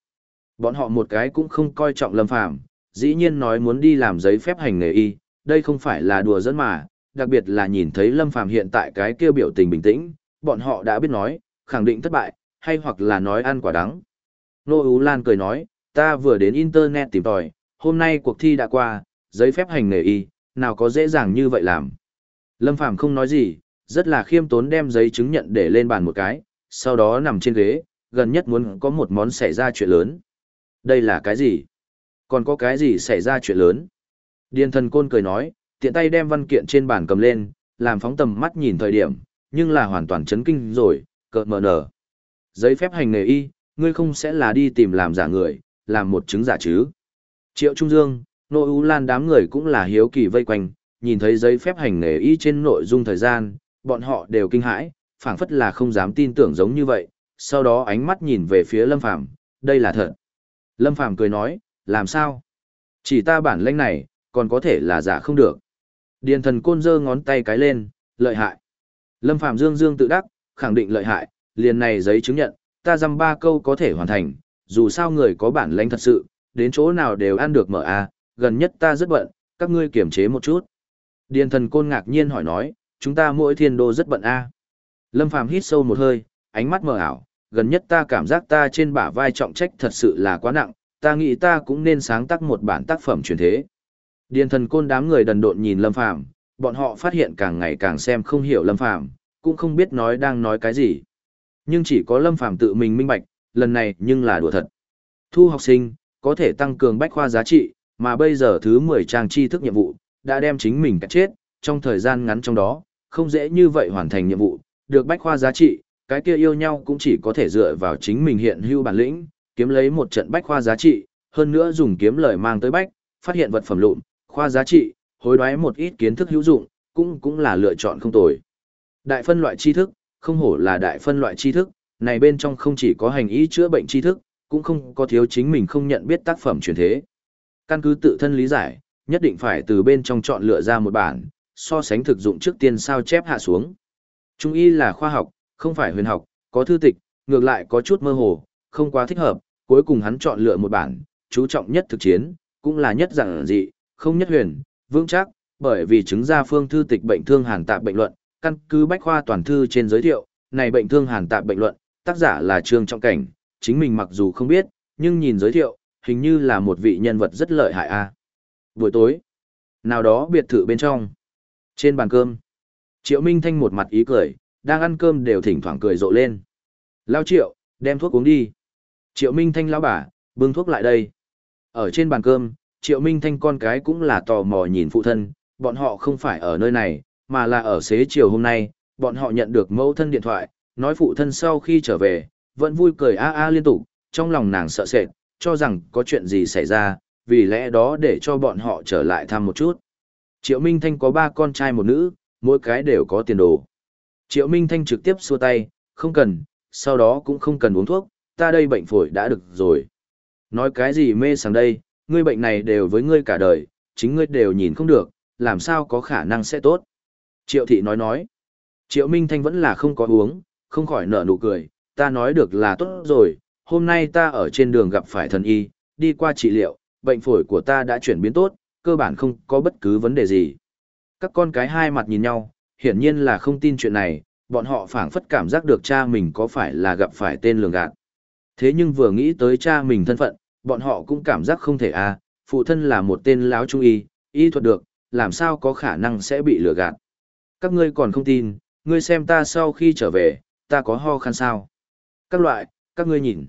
Bọn họ một cái cũng không coi trọng Lâm Phàm dĩ nhiên nói muốn đi làm giấy phép hành nghề y, đây không phải là đùa dẫn mà, đặc biệt là nhìn thấy Lâm Phàm hiện tại cái kêu biểu tình bình tĩnh, bọn họ đã biết nói, khẳng định thất bại, hay hoặc là nói ăn quả đắng. Nô Ú Lan cười nói, ta vừa đến Internet tìm tòi, hôm nay cuộc thi đã qua, giấy phép hành nghề y, nào có dễ dàng như vậy làm. Lâm Phàm không nói gì, rất là khiêm tốn đem giấy chứng nhận để lên bàn một cái, sau đó nằm trên ghế, gần nhất muốn có một món xảy ra chuyện lớn. Đây là cái gì? Còn có cái gì xảy ra chuyện lớn? Điền thần côn cười nói, tiện tay đem văn kiện trên bàn cầm lên, làm phóng tầm mắt nhìn thời điểm, nhưng là hoàn toàn chấn kinh rồi, cợt mờ nở. Giấy phép hành nghề y, ngươi không sẽ là đi tìm làm giả người, làm một chứng giả chứ. Triệu Trung Dương, Nô u Lan đám người cũng là hiếu kỳ vây quanh, nhìn thấy giấy phép hành nghề y trên nội dung thời gian, bọn họ đều kinh hãi, phảng phất là không dám tin tưởng giống như vậy, sau đó ánh mắt nhìn về phía Lâm Phàm đây là thật. Lâm Phàm cười nói, làm sao? Chỉ ta bản lĩnh này, còn có thể là giả không được. Điền thần côn giơ ngón tay cái lên, lợi hại. Lâm Phàm dương dương tự đắc, khẳng định lợi hại, liền này giấy chứng nhận, ta dăm ba câu có thể hoàn thành, dù sao người có bản lĩnh thật sự, đến chỗ nào đều ăn được mở a, gần nhất ta rất bận, các ngươi kiềm chế một chút. Điền thần côn ngạc nhiên hỏi nói, chúng ta mỗi thiên đô rất bận a. Lâm Phàm hít sâu một hơi, ánh mắt mờ ảo, gần nhất ta cảm giác ta trên bả vai trọng trách thật sự là quá nặng, ta nghĩ ta cũng nên sáng tác một bản tác phẩm truyền thế. Điền thần côn đám người đần độn nhìn Lâm Phàm, bọn họ phát hiện càng ngày càng xem không hiểu Lâm Phàm, cũng không biết nói đang nói cái gì. Nhưng chỉ có Lâm Phàm tự mình minh bạch, lần này nhưng là đùa thật. Thu học sinh, có thể tăng cường bách khoa giá trị, mà bây giờ thứ 10 trang tri thức nhiệm vụ, đã đem chính mình cắt chết, trong thời gian ngắn trong đó, không dễ như vậy hoàn thành nhiệm vụ, được bách khoa giá trị, cái kia yêu nhau cũng chỉ có thể dựa vào chính mình hiện hữu bản lĩnh, kiếm lấy một trận bách khoa giá trị, hơn nữa dùng kiếm lời mang tới bách, phát hiện vật phẩm lụn, khoa giá trị, hối đoái một ít kiến thức hữu dụng, cũng cũng là lựa chọn không tồi. Đại phân loại tri thức, không hổ là đại phân loại tri thức, này bên trong không chỉ có hành ý chữa bệnh tri thức, cũng không có thiếu chính mình không nhận biết tác phẩm truyền thế. Căn cứ tự thân lý giải, nhất định phải từ bên trong chọn lựa ra một bản, so sánh thực dụng trước tiên sao chép hạ xuống. Trung y là khoa học, không phải huyền học, có thư tịch, ngược lại có chút mơ hồ, không quá thích hợp, cuối cùng hắn chọn lựa một bản, chú trọng nhất thực chiến, cũng là nhất giản dị, không nhất huyền, vững chắc, bởi vì chứng ra phương thư tịch bệnh thương hàn tạp bệnh luận, căn cứ bách khoa toàn thư trên giới thiệu, này bệnh thương hàn tạp bệnh luận, tác giả là Trương Trọng Cảnh, chính mình mặc dù không biết, nhưng nhìn giới thiệu, hình như là một vị nhân vật rất lợi hại a. Buổi tối, nào đó biệt thự bên trong, trên bàn cơm, Triệu Minh Thanh một mặt ý cười, đang ăn cơm đều thỉnh thoảng cười rộ lên. Lao Triệu, đem thuốc uống đi. Triệu Minh Thanh lão bà, bưng thuốc lại đây. Ở trên bàn cơm, Triệu Minh Thanh con cái cũng là tò mò nhìn phụ thân, bọn họ không phải ở nơi này, mà là ở xế chiều hôm nay, bọn họ nhận được mẫu thân điện thoại, nói phụ thân sau khi trở về, vẫn vui cười a a liên tục, trong lòng nàng sợ sệt, cho rằng có chuyện gì xảy ra, vì lẽ đó để cho bọn họ trở lại thăm một chút. Triệu Minh Thanh có ba con trai một nữ, mỗi cái đều có tiền đồ. Triệu Minh Thanh trực tiếp xua tay, không cần, sau đó cũng không cần uống thuốc, ta đây bệnh phổi đã được rồi. Nói cái gì mê sảng đây, ngươi bệnh này đều với ngươi cả đời, chính ngươi đều nhìn không được, làm sao có khả năng sẽ tốt. Triệu thị nói nói, Triệu Minh Thanh vẫn là không có uống, không khỏi nở nụ cười, ta nói được là tốt rồi, hôm nay ta ở trên đường gặp phải thần y, đi qua trị liệu, bệnh phổi của ta đã chuyển biến tốt, cơ bản không có bất cứ vấn đề gì. Các con cái hai mặt nhìn nhau, hiển nhiên là không tin chuyện này, bọn họ phảng phất cảm giác được cha mình có phải là gặp phải tên lường gạt. Thế nhưng vừa nghĩ tới cha mình thân phận, bọn họ cũng cảm giác không thể à, phụ thân là một tên láo trung y, y thuật được, làm sao có khả năng sẽ bị lừa gạt. Các ngươi còn không tin, ngươi xem ta sau khi trở về, ta có ho khan sao. Các loại, các ngươi nhìn.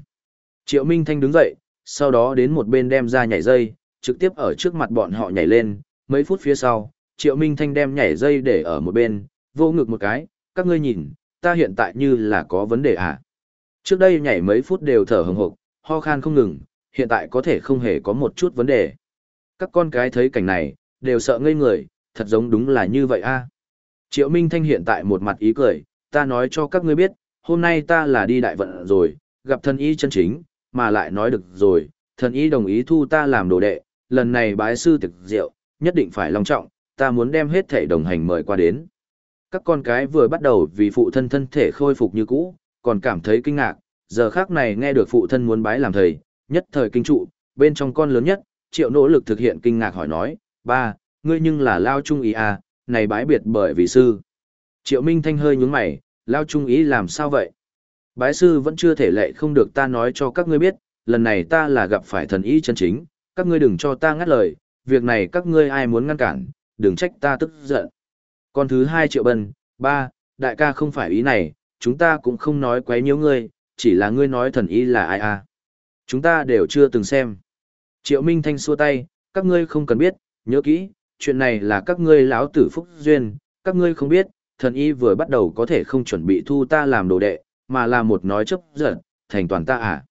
Triệu Minh Thanh đứng dậy, sau đó đến một bên đem ra nhảy dây, trực tiếp ở trước mặt bọn họ nhảy lên, mấy phút phía sau, Triệu Minh Thanh đem nhảy dây để ở một bên, vô ngực một cái, các ngươi nhìn, ta hiện tại như là có vấn đề à. Trước đây nhảy mấy phút đều thở hừng hực, ho khan không ngừng, hiện tại có thể không hề có một chút vấn đề. Các con cái thấy cảnh này, đều sợ ngây người, thật giống đúng là như vậy a. Triệu Minh Thanh hiện tại một mặt ý cười, ta nói cho các ngươi biết, hôm nay ta là đi đại vận rồi, gặp thần y chân chính, mà lại nói được rồi, thần y đồng ý thu ta làm đồ đệ, lần này bái sư thực diệu, nhất định phải long trọng, ta muốn đem hết thể đồng hành mời qua đến. Các con cái vừa bắt đầu vì phụ thân thân thể khôi phục như cũ, còn cảm thấy kinh ngạc, giờ khác này nghe được phụ thân muốn bái làm thầy, nhất thời kinh trụ, bên trong con lớn nhất, triệu nỗ lực thực hiện kinh ngạc hỏi nói, ba, ngươi nhưng là lao trung ý à, này bái biệt bởi vì sư. Triệu Minh Thanh hơi nhướng mày, lao trung ý làm sao vậy? Bái sư vẫn chưa thể lệ không được ta nói cho các ngươi biết, lần này ta là gặp phải thần ý chân chính, các ngươi đừng cho ta ngắt lời, việc này các ngươi ai muốn ngăn cản, đừng trách ta tức giận. Con thứ hai triệu bần ba, đại ca không phải ý này, chúng ta cũng không nói quấy nhiễu ngươi, chỉ là ngươi nói thần ý là ai à. Chúng ta đều chưa từng xem. Triệu Minh Thanh xua tay, các ngươi không cần biết, nhớ kỹ, chuyện này là các ngươi lão tử phúc duyên, các ngươi không biết, thần y vừa bắt đầu có thể không chuẩn bị thu ta làm đồ đệ, mà là một nói chấp giận, thành toàn ta à.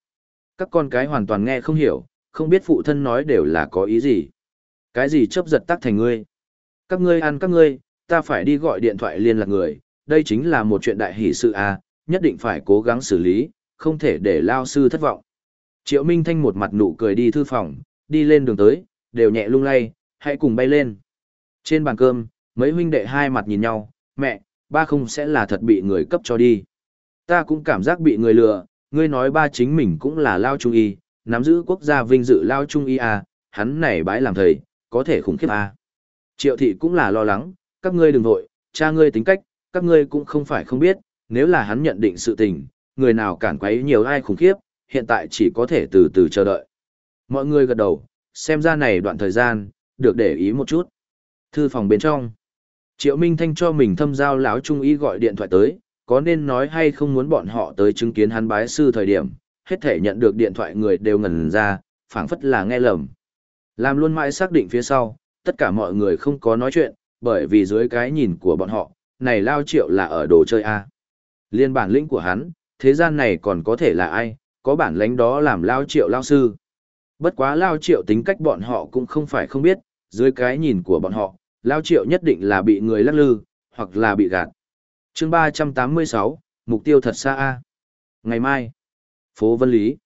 Các con cái hoàn toàn nghe không hiểu, không biết phụ thân nói đều là có ý gì. Cái gì chấp giật tắc thành ngươi. Các ngươi ăn các ngươi, ta phải đi gọi điện thoại liên lạc người, đây chính là một chuyện đại hỷ sự à, nhất định phải cố gắng xử lý, không thể để lao sư thất vọng. Triệu Minh Thanh một mặt nụ cười đi thư phòng, đi lên đường tới, đều nhẹ lung lay, hãy cùng bay lên. Trên bàn cơm, mấy huynh đệ hai mặt nhìn nhau, mẹ, ba không sẽ là thật bị người cấp cho đi. Ta cũng cảm giác bị người lừa, ngươi nói ba chính mình cũng là lao trung y, nắm giữ quốc gia vinh dự lao trung y à, hắn này bãi làm thầy, có thể khủng khiếp à. Triệu thị cũng là lo lắng, các ngươi đừng vội, cha ngươi tính cách, các ngươi cũng không phải không biết, nếu là hắn nhận định sự tình, người nào cản quấy nhiều ai khủng khiếp, hiện tại chỉ có thể từ từ chờ đợi. Mọi người gật đầu, xem ra này đoạn thời gian, được để ý một chút. Thư phòng bên trong. Triệu Minh Thanh cho mình thâm giao lão trung y gọi điện thoại tới, có nên nói hay không muốn bọn họ tới chứng kiến hắn bái sư thời điểm, hết thể nhận được điện thoại người đều ngẩn ra, phảng phất là nghe lầm. Làm luôn mãi xác định phía sau, tất cả mọi người không có nói chuyện, bởi vì dưới cái nhìn của bọn họ, này lao triệu là ở đồ chơi A. Liên bản lĩnh của hắn, thế gian này còn có thể là ai, có bản lãnh đó làm lao triệu lao sư. Bất quá lao triệu tính cách bọn họ cũng không phải không biết, dưới cái nhìn của bọn họ, lao triệu nhất định là bị người lắc lư, hoặc là bị gạt. chương 386, mục tiêu thật xa A. Ngày mai, phố Vân Lý.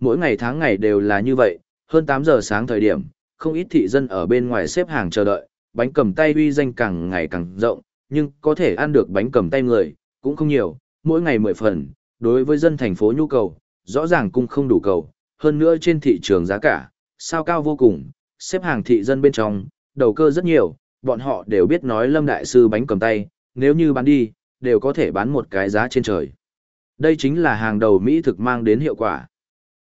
Mỗi ngày tháng ngày đều là như vậy, hơn 8 giờ sáng thời điểm, không ít thị dân ở bên ngoài xếp hàng chờ đợi, bánh cầm tay uy danh càng ngày càng rộng, nhưng có thể ăn được bánh cầm tay người, cũng không nhiều, mỗi ngày 10 phần, đối với dân thành phố nhu cầu, rõ ràng cũng không đủ cầu, hơn nữa trên thị trường giá cả, sao cao vô cùng, xếp hàng thị dân bên trong, đầu cơ rất nhiều, bọn họ đều biết nói Lâm Đại Sư bánh cầm tay, nếu như bán đi, đều có thể bán một cái giá trên trời. Đây chính là hàng đầu Mỹ thực mang đến hiệu quả.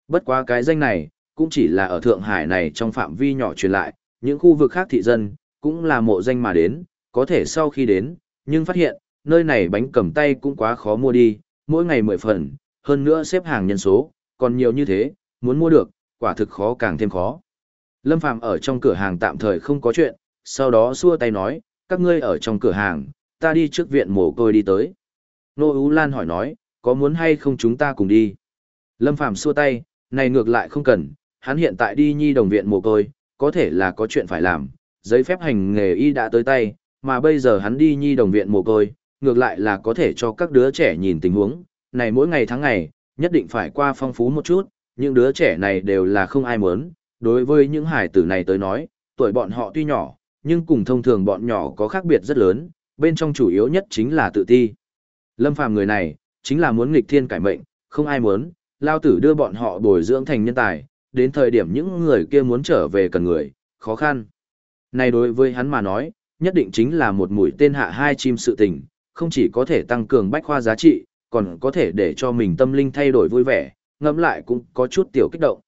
Bất quá cái danh này, cũng chỉ là ở Thượng Hải này trong phạm vi nhỏ truyền lại, những khu vực khác thị dân, cũng là mộ danh mà đến, có thể sau khi đến, nhưng phát hiện, nơi này bánh cầm tay cũng quá khó mua đi, mỗi ngày 10 phần, hơn nữa xếp hàng nhân số, còn nhiều như thế, muốn mua được, quả thực khó càng thêm khó. Lâm Phàm ở trong cửa hàng tạm thời không có chuyện, sau đó xua tay nói, các ngươi ở trong cửa hàng, ta đi trước viện mồ côi đi tới. Nô Ú Lan hỏi nói, có muốn hay không chúng ta cùng đi? Lâm Phàm xua tay, này ngược lại không cần, hắn hiện tại đi nhi đồng viện mồ côi, có thể là có chuyện phải làm, giấy phép hành nghề y đã tới tay, mà bây giờ hắn đi nhi đồng viện mồ côi, ngược lại là có thể cho các đứa trẻ nhìn tình huống, này mỗi ngày tháng ngày, nhất định phải qua phong phú một chút, những đứa trẻ này đều là không ai muốn, đối với những hải tử này tới nói, tuổi bọn họ tuy nhỏ, nhưng cùng thông thường bọn nhỏ có khác biệt rất lớn, bên trong chủ yếu nhất chính là tự ti. Lâm Phàm người này, chính là muốn nghịch thiên cải mệnh, không ai muốn, Lao tử đưa bọn họ bồi dưỡng thành nhân tài, đến thời điểm những người kia muốn trở về cần người, khó khăn. Này đối với hắn mà nói, nhất định chính là một mũi tên hạ hai chim sự tình, không chỉ có thể tăng cường bách khoa giá trị, còn có thể để cho mình tâm linh thay đổi vui vẻ, ngẫm lại cũng có chút tiểu kích động.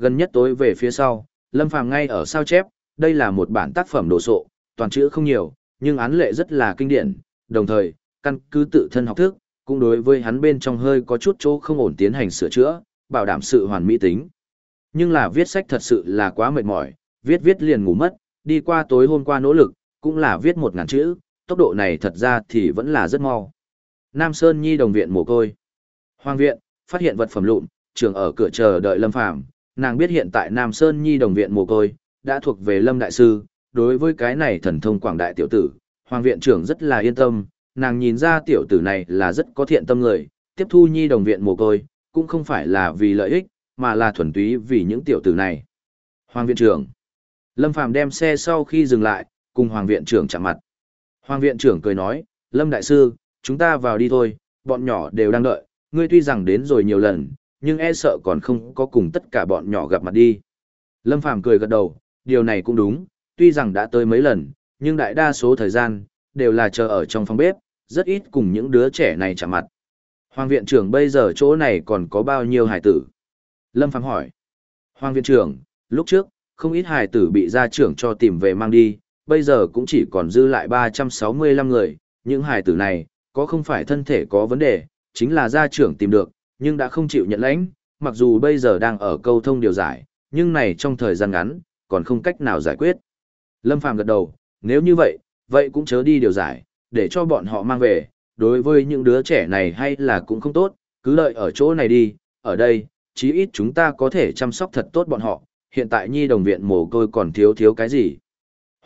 Gần nhất tối về phía sau, Lâm Phàm ngay ở sao chép, đây là một bản tác phẩm đồ sộ, toàn chữ không nhiều, nhưng án lệ rất là kinh điển, đồng thời, căn cứ tự thân học thức, cũng đối với hắn bên trong hơi có chút chỗ không ổn tiến hành sửa chữa, bảo đảm sự hoàn mỹ tính. Nhưng là viết sách thật sự là quá mệt mỏi, viết viết liền ngủ mất, đi qua tối hôm qua nỗ lực, cũng là viết một ngàn chữ, tốc độ này thật ra thì vẫn là rất mau. Nam Sơn Nhi đồng viện mồ côi. Hoàng viện, phát hiện vật phẩm lụn, trường ở cửa chờ đợi Lâm Phàm nàng biết hiện tại Nam Sơn Nhi đồng viện mồ côi, đã thuộc về Lâm Đại Sư, đối với cái này thần thông quảng đại tiểu tử, Hoàng viện trưởng rất là yên tâm, nàng nhìn ra tiểu tử này là rất có thiện tâm người, tiếp thu Nhi đồng viện mồ côi, cũng không phải là vì lợi ích, mà là thuần túy vì những tiểu tử này. Hoàng viện trưởng Lâm Phàm đem xe sau khi dừng lại, cùng Hoàng viện trưởng chạm mặt. Hoàng viện trưởng cười nói, Lâm Đại Sư, chúng ta vào đi thôi, bọn nhỏ đều đang đợi, ngươi tuy rằng đến rồi nhiều lần, nhưng e sợ còn không có cùng tất cả bọn nhỏ gặp mặt đi. Lâm Phàm cười gật đầu, điều này cũng đúng, tuy rằng đã tới mấy lần, nhưng đại đa số thời gian, đều là chờ ở trong phòng bếp, rất ít cùng những đứa trẻ này chạm mặt. Hoàng viện trưởng bây giờ chỗ này còn có bao nhiêu hải tử? Lâm Phàm hỏi. Hoàng viện trưởng, lúc trước, không ít hải tử bị gia trưởng cho tìm về mang đi, bây giờ cũng chỉ còn dư lại 365 người, những hải tử này, có không phải thân thể có vấn đề, chính là gia trưởng tìm được, nhưng đã không chịu nhận lãnh, mặc dù bây giờ đang ở câu thông điều giải, nhưng này trong thời gian ngắn, còn không cách nào giải quyết. Lâm Phàm gật đầu, nếu như vậy, vậy cũng chớ đi điều giải, để cho bọn họ mang về, đối với những đứa trẻ này hay là cũng không tốt, cứ lợi ở chỗ này đi, ở đây, chí ít chúng ta có thể chăm sóc thật tốt bọn họ, hiện tại nhi đồng viện mồ côi còn thiếu thiếu cái gì.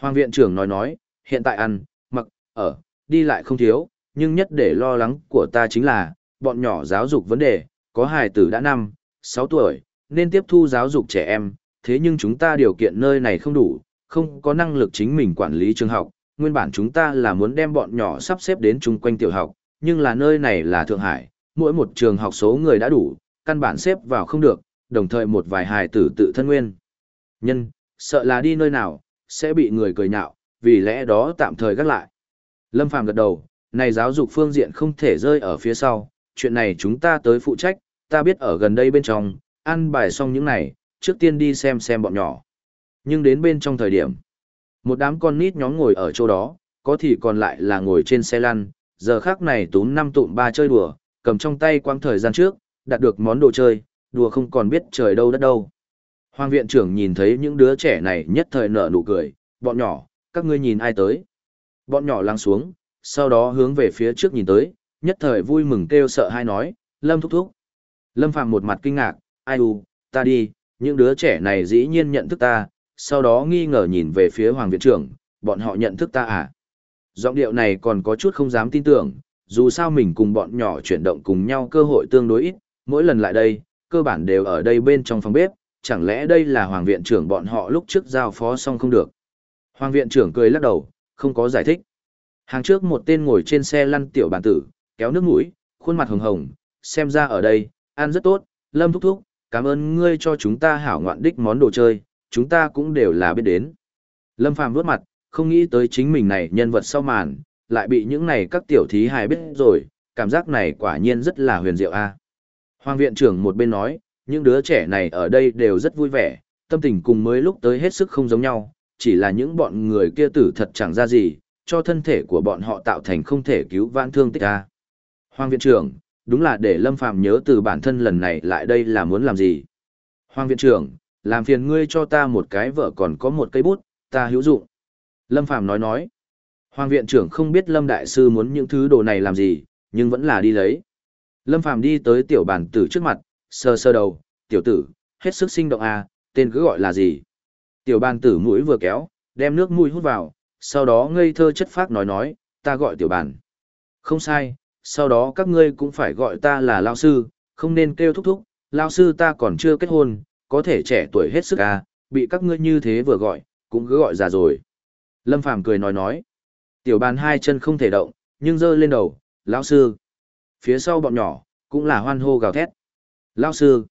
Hoàng viện trưởng nói nói, hiện tại ăn, mặc, ở, đi lại không thiếu, nhưng nhất để lo lắng của ta chính là, bọn nhỏ giáo dục vấn đề, có hài tử đã năm, 6 tuổi, nên tiếp thu giáo dục trẻ em, thế nhưng chúng ta điều kiện nơi này không đủ, không có năng lực chính mình quản lý trường học, nguyên bản chúng ta là muốn đem bọn nhỏ sắp xếp đến chung quanh tiểu học, nhưng là nơi này là Thượng Hải, mỗi một trường học số người đã đủ, căn bản xếp vào không được, đồng thời một vài hài tử tự thân nguyên. Nhân, sợ là đi nơi nào, sẽ bị người cười nhạo, vì lẽ đó tạm thời gác lại. Lâm Phàm gật đầu, này giáo dục phương diện không thể rơi ở phía sau, chuyện này chúng ta tới phụ trách, ta biết ở gần đây bên trong, ăn bài xong những này, trước tiên đi xem xem bọn nhỏ. Nhưng đến bên trong thời điểm, một đám con nít nhóm ngồi ở chỗ đó, có thì còn lại là ngồi trên xe lăn, giờ khác này túm năm tụm ba chơi đùa, cầm trong tay quang thời gian trước, đạt được món đồ chơi, đùa không còn biết trời đâu đất đâu. Hoàng viện trưởng nhìn thấy những đứa trẻ này nhất thời nở nụ cười, bọn nhỏ, các ngươi nhìn ai tới. Bọn nhỏ lăng xuống, sau đó hướng về phía trước nhìn tới, nhất thời vui mừng kêu sợ hai nói, Lâm thúc thúc. Lâm Phạm một mặt kinh ngạc, ai u, ta đi, những đứa trẻ này dĩ nhiên nhận thức ta, sau đó nghi ngờ nhìn về phía Hoàng viện trưởng, bọn họ nhận thức ta à? Giọng điệu này còn có chút không dám tin tưởng, dù sao mình cùng bọn nhỏ chuyển động cùng nhau cơ hội tương đối ít, mỗi lần lại đây, cơ bản đều ở đây bên trong phòng bếp, chẳng lẽ đây là Hoàng viện trưởng bọn họ lúc trước giao phó xong không được? Hoàng viện trưởng cười lắc đầu, không có giải thích. Hàng trước một tên ngồi trên xe lăn tiểu bản tử, kéo nước mũi, khuôn mặt hồng hồng, xem ra ở đây, ăn rất tốt, Lâm thúc thúc, cảm ơn ngươi cho chúng ta hảo ngoạn đích món đồ chơi, chúng ta cũng đều là biết đến. Lâm Phàm vuốt mặt, không nghĩ tới chính mình này nhân vật sau màn, lại bị những này các tiểu thí hài biết rồi, cảm giác này quả nhiên rất là huyền diệu a. À. Hoàng viện trưởng một bên nói, những đứa trẻ này ở đây đều rất vui vẻ, tâm tình cùng mới lúc tới hết sức không giống nhau, chỉ là những bọn người kia tử thật chẳng ra gì, cho thân thể của bọn họ tạo thành không thể cứu vãn thương tích a. À. Hoàng viện trưởng, đúng là để Lâm Phàm nhớ từ bản thân lần này lại đây là muốn làm gì. Hoàng viện trưởng, làm phiền ngươi cho ta một cái vợ còn có một cây bút, ta hữu dụng. Lâm Phàm nói nói. Hoàng viện trưởng không biết Lâm Đại Sư muốn những thứ đồ này làm gì, nhưng vẫn là đi lấy. Lâm Phàm đi tới tiểu bản tử trước mặt, sơ sơ đầu, tiểu tử, hết sức sinh động à, tên cứ gọi là gì. Tiểu bản tử mũi vừa kéo, đem nước mũi hút vào, sau đó ngây thơ chất phác nói nói, ta gọi tiểu bản. Không sai, sau đó các ngươi cũng phải gọi ta là lao sư, không nên kêu thúc thúc, lao sư ta còn chưa kết hôn, có thể trẻ tuổi hết sức à, bị các ngươi như thế vừa gọi, cũng cứ gọi già rồi. Lâm Phàm cười nói nói, tiểu bàn hai chân không thể động, nhưng giơ lên đầu, lão sư. Phía sau bọn nhỏ, cũng là hoan hô gào thét. Lao sư.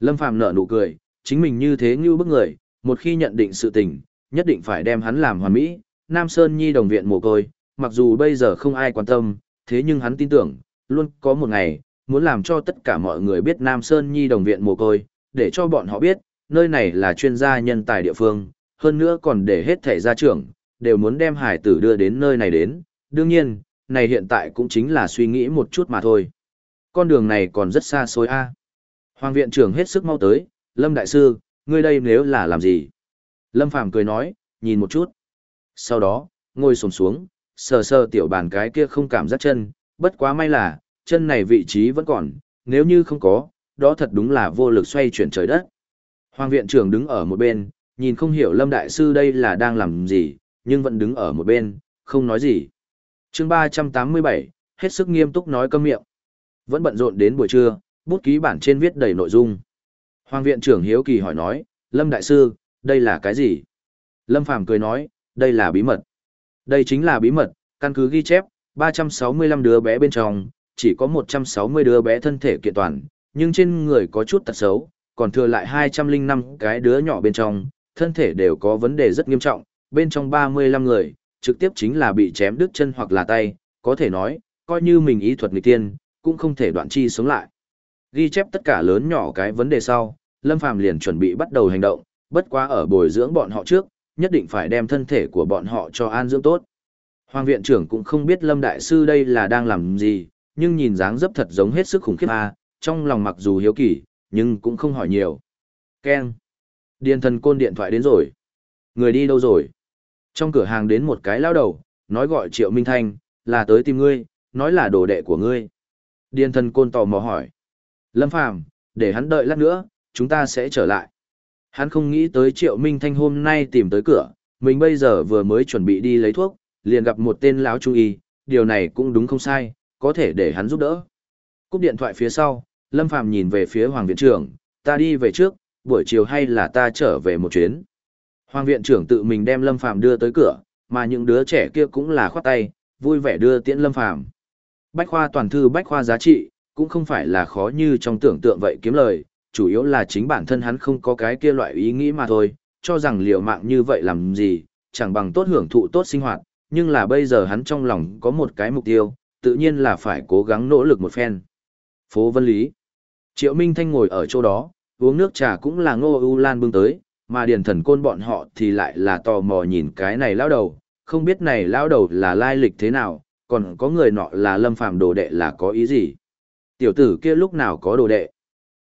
Lâm Phàm nở nụ cười, chính mình như thế như bức người, một khi nhận định sự tình, nhất định phải đem hắn làm hoàn mỹ. Nam Sơn Nhi đồng viện mồ côi, mặc dù bây giờ không ai quan tâm, thế nhưng hắn tin tưởng, luôn có một ngày, muốn làm cho tất cả mọi người biết Nam Sơn Nhi đồng viện mồ côi, để cho bọn họ biết, nơi này là chuyên gia nhân tài địa phương, hơn nữa còn để hết thể gia trưởng, đều muốn đem hải tử đưa đến nơi này đến. Đương nhiên, này hiện tại cũng chính là suy nghĩ một chút mà thôi. Con đường này còn rất xa xôi a. Hoàng viện trưởng hết sức mau tới, Lâm Đại Sư, ngươi đây nếu là làm gì? Lâm Phàm cười nói, nhìn một chút. Sau đó, ngồi sồn xuống, sờ sờ tiểu bàn cái kia không cảm giác chân, bất quá may là, chân này vị trí vẫn còn, nếu như không có, đó thật đúng là vô lực xoay chuyển trời đất. Hoàng viện trưởng đứng ở một bên, nhìn không hiểu Lâm Đại Sư đây là đang làm gì, nhưng vẫn đứng ở một bên, không nói gì. chương 387, hết sức nghiêm túc nói câm miệng. Vẫn bận rộn đến buổi trưa, bút ký bản trên viết đầy nội dung. Hoàng viện trưởng Hiếu Kỳ hỏi nói, Lâm Đại Sư, đây là cái gì? Lâm Phàm cười nói, đây là bí mật. Đây chính là bí mật, căn cứ ghi chép, 365 đứa bé bên trong, chỉ có 160 đứa bé thân thể kiện toàn, nhưng trên người có chút tật xấu, còn thừa lại 205 cái đứa nhỏ bên trong, thân thể đều có vấn đề rất nghiêm trọng, bên trong 35 người, trực tiếp chính là bị chém đứt chân hoặc là tay, có thể nói, coi như mình ý thuật nghịch tiên, cũng không thể đoạn chi sống lại. Ghi chép tất cả lớn nhỏ cái vấn đề sau, Lâm Phàm liền chuẩn bị bắt đầu hành động, bất quá ở bồi dưỡng bọn họ trước, nhất định phải đem thân thể của bọn họ cho an dưỡng tốt. Hoàng viện trưởng cũng không biết Lâm Đại Sư đây là đang làm gì, nhưng nhìn dáng dấp thật giống hết sức khủng khiếp a trong lòng mặc dù hiếu kỳ, nhưng cũng không hỏi nhiều. Ken. Điền thần côn điện thoại đến rồi. Người đi đâu rồi? Trong cửa hàng đến một cái lao đầu, nói gọi Triệu Minh Thanh, là tới tìm ngươi, nói là đồ đệ của ngươi. Điền thần côn tò mò hỏi. Lâm Phàm để hắn đợi lát nữa, chúng ta sẽ trở lại. Hắn không nghĩ tới Triệu Minh Thanh hôm nay tìm tới cửa, mình bây giờ vừa mới chuẩn bị đi lấy thuốc, liền gặp một tên lão trung y, điều này cũng đúng không sai, có thể để hắn giúp đỡ. Cúp điện thoại phía sau, Lâm Phàm nhìn về phía Hoàng viện trưởng, ta đi về trước, buổi chiều hay là ta trở về một chuyến. Hoàng viện trưởng tự mình đem Lâm Phàm đưa tới cửa, mà những đứa trẻ kia cũng là khoát tay, vui vẻ đưa tiễn Lâm Phàm. Bách khoa toàn thư bách khoa giá trị, cũng không phải là khó như trong tưởng tượng vậy kiếm lời, chủ yếu là chính bản thân hắn không có cái kia loại ý nghĩ mà thôi, cho rằng liều mạng như vậy làm gì, chẳng bằng tốt hưởng thụ tốt sinh hoạt, nhưng là bây giờ hắn trong lòng có một cái mục tiêu, tự nhiên là phải cố gắng nỗ lực một phen. Phố Vân Lý Triệu Minh Thanh ngồi ở chỗ đó, uống nước trà cũng là ngô ưu lan bưng tới, mà điền thần côn bọn họ thì lại là tò mò nhìn cái này lão đầu, không biết này lão đầu là lai lịch thế nào, còn có người nọ là lâm phàm đồ đệ là có ý gì. Tiểu tử kia lúc nào có đồ đệ.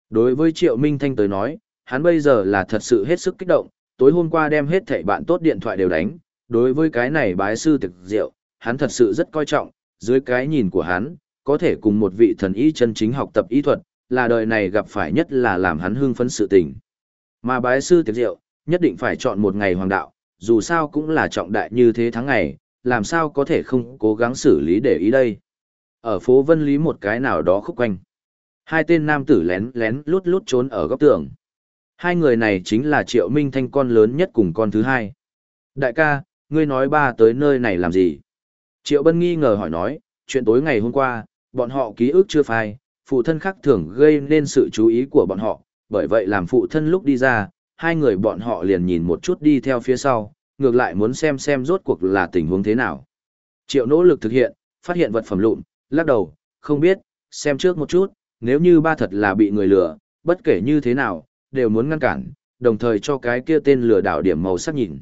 Đối với Triệu Minh Thanh tới nói, hắn bây giờ là thật sự hết sức kích động, tối hôm qua đem hết thảy bạn tốt điện thoại đều đánh, đối với cái này bái sư thực diệu, hắn thật sự rất coi trọng, dưới cái nhìn của hắn, có thể cùng một vị thần y chân chính học tập y thuật, là đời này gặp phải nhất là làm hắn hưng phấn sự tình. Mà bái sư tiệc rượu, nhất định phải chọn một ngày hoàng đạo, dù sao cũng là trọng đại như thế tháng ngày, làm sao có thể không cố gắng xử lý để ý đây. Ở phố Vân Lý một cái nào đó khúc quanh. Hai tên nam tử lén lén lút lút trốn ở góc tường. Hai người này chính là Triệu Minh Thanh con lớn nhất cùng con thứ hai. Đại ca, ngươi nói ba tới nơi này làm gì? Triệu Bân nghi ngờ hỏi nói, chuyện tối ngày hôm qua, bọn họ ký ức chưa phai, phụ thân khác thường gây nên sự chú ý của bọn họ, bởi vậy làm phụ thân lúc đi ra, hai người bọn họ liền nhìn một chút đi theo phía sau, ngược lại muốn xem xem rốt cuộc là tình huống thế nào. Triệu nỗ lực thực hiện, phát hiện vật phẩm lụn, lắc đầu, không biết, xem trước một chút, nếu như ba thật là bị người lừa, bất kể như thế nào, đều muốn ngăn cản, đồng thời cho cái kia tên lừa đảo điểm màu sắc nhìn.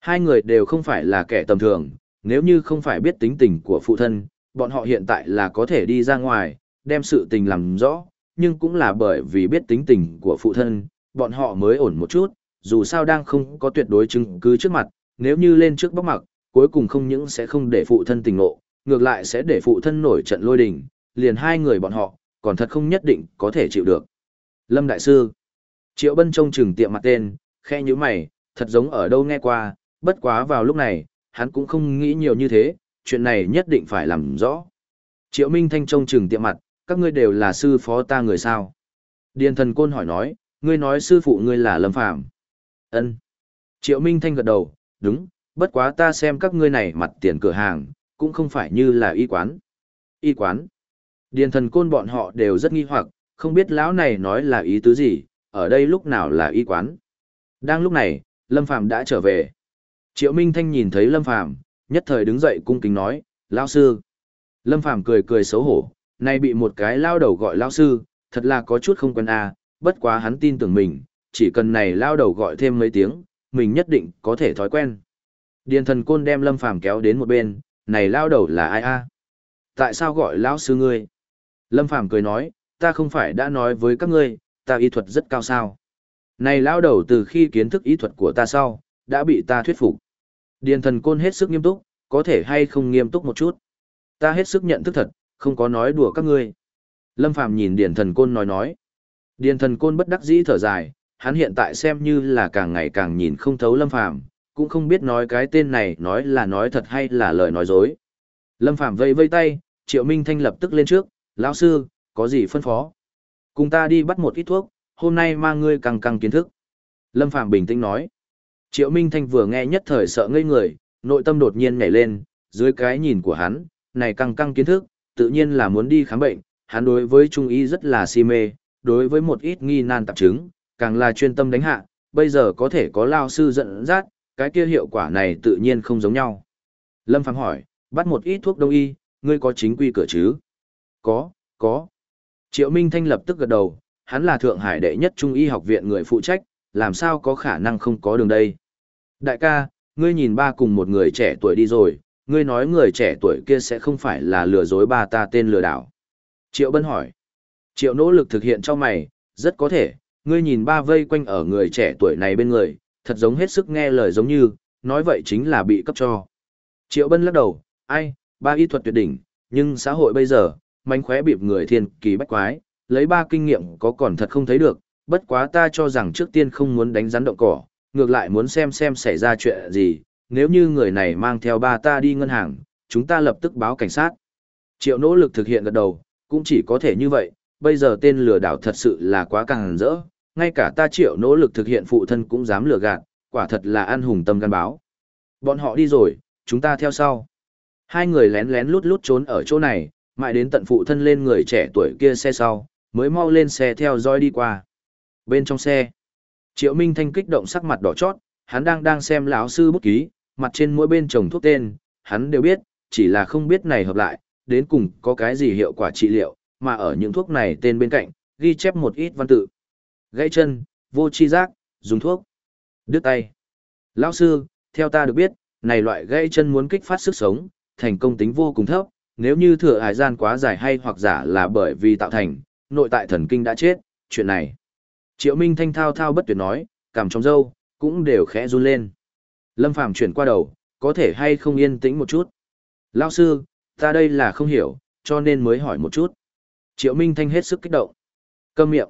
Hai người đều không phải là kẻ tầm thường, nếu như không phải biết tính tình của phụ thân, bọn họ hiện tại là có thể đi ra ngoài, đem sự tình làm rõ, nhưng cũng là bởi vì biết tính tình của phụ thân, bọn họ mới ổn một chút, dù sao đang không có tuyệt đối chứng cứ trước mặt, nếu như lên trước bóc mặc, cuối cùng không những sẽ không để phụ thân tình ngộ, ngược lại sẽ để phụ thân nổi trận lôi đình, liền hai người bọn họ, còn thật không nhất định có thể chịu được. Lâm Đại Sư Triệu Bân trông chừng tiệm mặt tên, khe như mày, thật giống ở đâu nghe qua, bất quá vào lúc này, hắn cũng không nghĩ nhiều như thế, chuyện này nhất định phải làm rõ. Triệu Minh Thanh trông chừng tiệm mặt, các ngươi đều là sư phó ta người sao? Điền thần côn hỏi nói, ngươi nói sư phụ ngươi là Lâm Phàm Ân. Triệu Minh Thanh gật đầu, đúng, bất quá ta xem các ngươi này mặt tiền cửa hàng, cũng không phải như là y quán. Y quán. Điền thần côn bọn họ đều rất nghi hoặc, không biết lão này nói là ý tứ gì, ở đây lúc nào là y quán. Đang lúc này, Lâm Phàm đã trở về. Triệu Minh Thanh nhìn thấy Lâm Phàm, nhất thời đứng dậy cung kính nói, lão sư. Lâm Phàm cười cười xấu hổ, nay bị một cái lao đầu gọi lão sư, thật là có chút không quen a, à, bất quá hắn tin tưởng mình, chỉ cần này lao đầu gọi thêm mấy tiếng, mình nhất định có thể thói quen. Điền thần côn đem Lâm Phàm kéo đến một bên, này lao đầu là ai a? Tại sao gọi lão sư ngươi? Lâm Phàm cười nói, ta không phải đã nói với các ngươi, ta y thuật rất cao sao. Này lao đầu từ khi kiến thức y thuật của ta sau, đã bị ta thuyết phục. Điền thần côn hết sức nghiêm túc, có thể hay không nghiêm túc một chút. Ta hết sức nhận thức thật, không có nói đùa các ngươi. Lâm Phàm nhìn Điền thần côn nói nói. Điền thần côn bất đắc dĩ thở dài, hắn hiện tại xem như là càng ngày càng nhìn không thấu Lâm Phàm cũng không biết nói cái tên này nói là nói thật hay là lời nói dối. Lâm Phàm vây vây tay, Triệu Minh Thanh lập tức lên trước, lão sư, có gì phân phó? Cùng ta đi bắt một ít thuốc, hôm nay mang ngươi càng càng kiến thức. Lâm phạm bình tĩnh nói. Triệu Minh Thanh vừa nghe nhất thời sợ ngây người, nội tâm đột nhiên nhảy lên, dưới cái nhìn của hắn, này càng căng kiến thức, tự nhiên là muốn đi khám bệnh, hắn đối với trung y rất là si mê, đối với một ít nghi nan tạp chứng, càng là chuyên tâm đánh hạ, bây giờ có thể có lao sư dẫn dắt, cái kia hiệu quả này tự nhiên không giống nhau. Lâm Phàm hỏi, bắt một ít thuốc đông y, ngươi có chính quy cửa chứ? Có, có. Triệu Minh Thanh lập tức gật đầu, hắn là Thượng Hải đệ nhất trung y học viện người phụ trách, làm sao có khả năng không có đường đây. Đại ca, ngươi nhìn ba cùng một người trẻ tuổi đi rồi, ngươi nói người trẻ tuổi kia sẽ không phải là lừa dối ba ta tên lừa đảo. Triệu Bân hỏi. Triệu nỗ lực thực hiện cho mày, rất có thể, ngươi nhìn ba vây quanh ở người trẻ tuổi này bên người, thật giống hết sức nghe lời giống như, nói vậy chính là bị cấp cho. Triệu Bân lắc đầu, ai, ba y thuật tuyệt đỉnh, nhưng xã hội bây giờ, mánh khóe bịp người thiên kỳ bách quái, lấy ba kinh nghiệm có còn thật không thấy được, bất quá ta cho rằng trước tiên không muốn đánh rắn động cỏ, ngược lại muốn xem xem xảy ra chuyện gì, nếu như người này mang theo ba ta đi ngân hàng, chúng ta lập tức báo cảnh sát. Triệu nỗ lực thực hiện gật đầu, cũng chỉ có thể như vậy, bây giờ tên lừa đảo thật sự là quá càng rỡ, ngay cả ta triệu nỗ lực thực hiện phụ thân cũng dám lừa gạt, quả thật là an hùng tâm gan báo. Bọn họ đi rồi, chúng ta theo sau. Hai người lén lén lút lút trốn ở chỗ này, mãi đến tận phụ thân lên người trẻ tuổi kia xe sau, mới mau lên xe theo dõi đi qua. Bên trong xe, Triệu Minh Thanh kích động sắc mặt đỏ chót, hắn đang đang xem lão sư bút ký, mặt trên mỗi bên chồng thuốc tên, hắn đều biết, chỉ là không biết này hợp lại, đến cùng có cái gì hiệu quả trị liệu, mà ở những thuốc này tên bên cạnh, ghi chép một ít văn tự. Gãy chân, vô chi giác, dùng thuốc, đứt tay. Lão sư, theo ta được biết, này loại gãy chân muốn kích phát sức sống, thành công tính vô cùng thấp, nếu như thừa hải gian quá dài hay hoặc giả là bởi vì tạo thành, nội tại thần kinh đã chết, chuyện này. Triệu Minh Thanh thao thao bất tuyệt nói, cảm trong dâu, cũng đều khẽ run lên. Lâm Phàm chuyển qua đầu, có thể hay không yên tĩnh một chút. Lão sư, ta đây là không hiểu, cho nên mới hỏi một chút. Triệu Minh Thanh hết sức kích động. Câm miệng.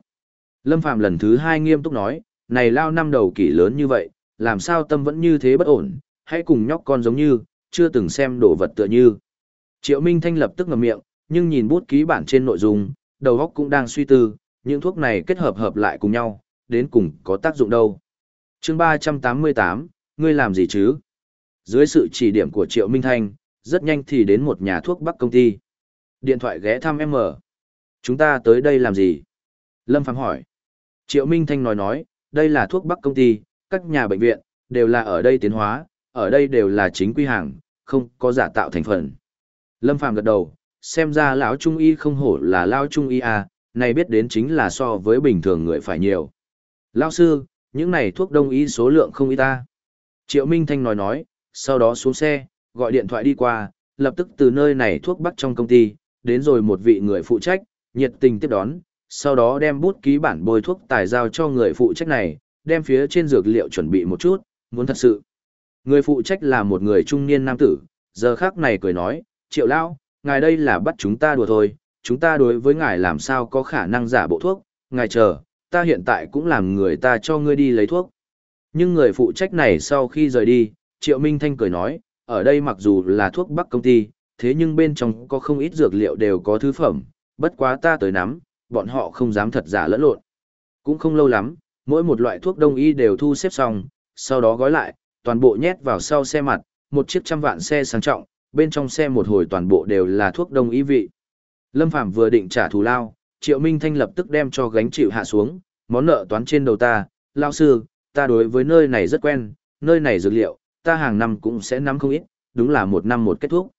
Lâm Phàm lần thứ hai nghiêm túc nói, này lao năm đầu kỷ lớn như vậy, làm sao tâm vẫn như thế bất ổn, hãy cùng nhóc con giống như, chưa từng xem đồ vật tựa như. Triệu Minh Thanh lập tức ngậm miệng, nhưng nhìn bút ký bản trên nội dung, đầu óc cũng đang suy tư, những thuốc này kết hợp hợp lại cùng nhau, đến cùng có tác dụng đâu. chương 388, ngươi làm gì chứ? Dưới sự chỉ điểm của Triệu Minh Thanh, rất nhanh thì đến một nhà thuốc bắc công ty. Điện thoại ghé thăm em mở. Chúng ta tới đây làm gì? Lâm Phạm hỏi. Triệu Minh Thanh nói nói, đây là thuốc bắc công ty, các nhà bệnh viện, đều là ở đây tiến hóa, ở đây đều là chính quy hàng, không có giả tạo thành phần. Lâm Phàm gật đầu, xem ra lão trung y không hổ là lão trung y à, này biết đến chính là so với bình thường người phải nhiều. Lão sư, những này thuốc đông y số lượng không y ta. Triệu Minh Thanh nói nói, sau đó xuống xe, gọi điện thoại đi qua, lập tức từ nơi này thuốc bắc trong công ty, đến rồi một vị người phụ trách, nhiệt tình tiếp đón, sau đó đem bút ký bản bôi thuốc tài giao cho người phụ trách này, đem phía trên dược liệu chuẩn bị một chút, muốn thật sự. Người phụ trách là một người trung niên nam tử, giờ khác này cười nói, triệu lão, ngài đây là bắt chúng ta đùa thôi, chúng ta đối với ngài làm sao có khả năng giả bộ thuốc, ngài chờ, ta hiện tại cũng làm người ta cho ngươi đi lấy thuốc. Nhưng người phụ trách này sau khi rời đi, Triệu Minh Thanh cười nói, ở đây mặc dù là thuốc bắc công ty, thế nhưng bên trong có không ít dược liệu đều có thứ phẩm, bất quá ta tới nắm, bọn họ không dám thật giả lẫn lộn. Cũng không lâu lắm, mỗi một loại thuốc đông y đều thu xếp xong, sau đó gói lại, toàn bộ nhét vào sau xe mặt, một chiếc trăm vạn xe sang trọng, bên trong xe một hồi toàn bộ đều là thuốc đông y vị. Lâm Phàm vừa định trả thù lao, Triệu Minh Thanh lập tức đem cho gánh chịu hạ xuống, món nợ toán trên đầu ta, lao sư, ta đối với nơi này rất quen, nơi này dược liệu, ta hàng năm cũng sẽ nắm không ít, đúng là một năm một kết thúc.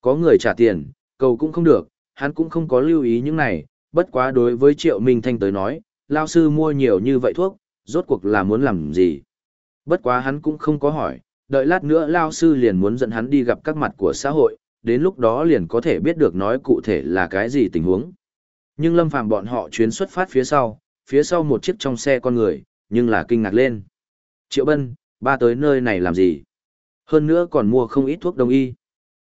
Có người trả tiền, cầu cũng không được, hắn cũng không có lưu ý những này, bất quá đối với Triệu Minh Thanh tới nói, lao sư mua nhiều như vậy thuốc, rốt cuộc là muốn làm gì. Bất quá hắn cũng không có hỏi, đợi lát nữa lao sư liền muốn dẫn hắn đi gặp các mặt của xã hội, đến lúc đó liền có thể biết được nói cụ thể là cái gì tình huống. Nhưng Lâm Phàm bọn họ chuyến xuất phát phía sau, phía sau một chiếc trong xe con người, nhưng là kinh ngạc lên. Triệu Bân, ba tới nơi này làm gì? Hơn nữa còn mua không ít thuốc đông y.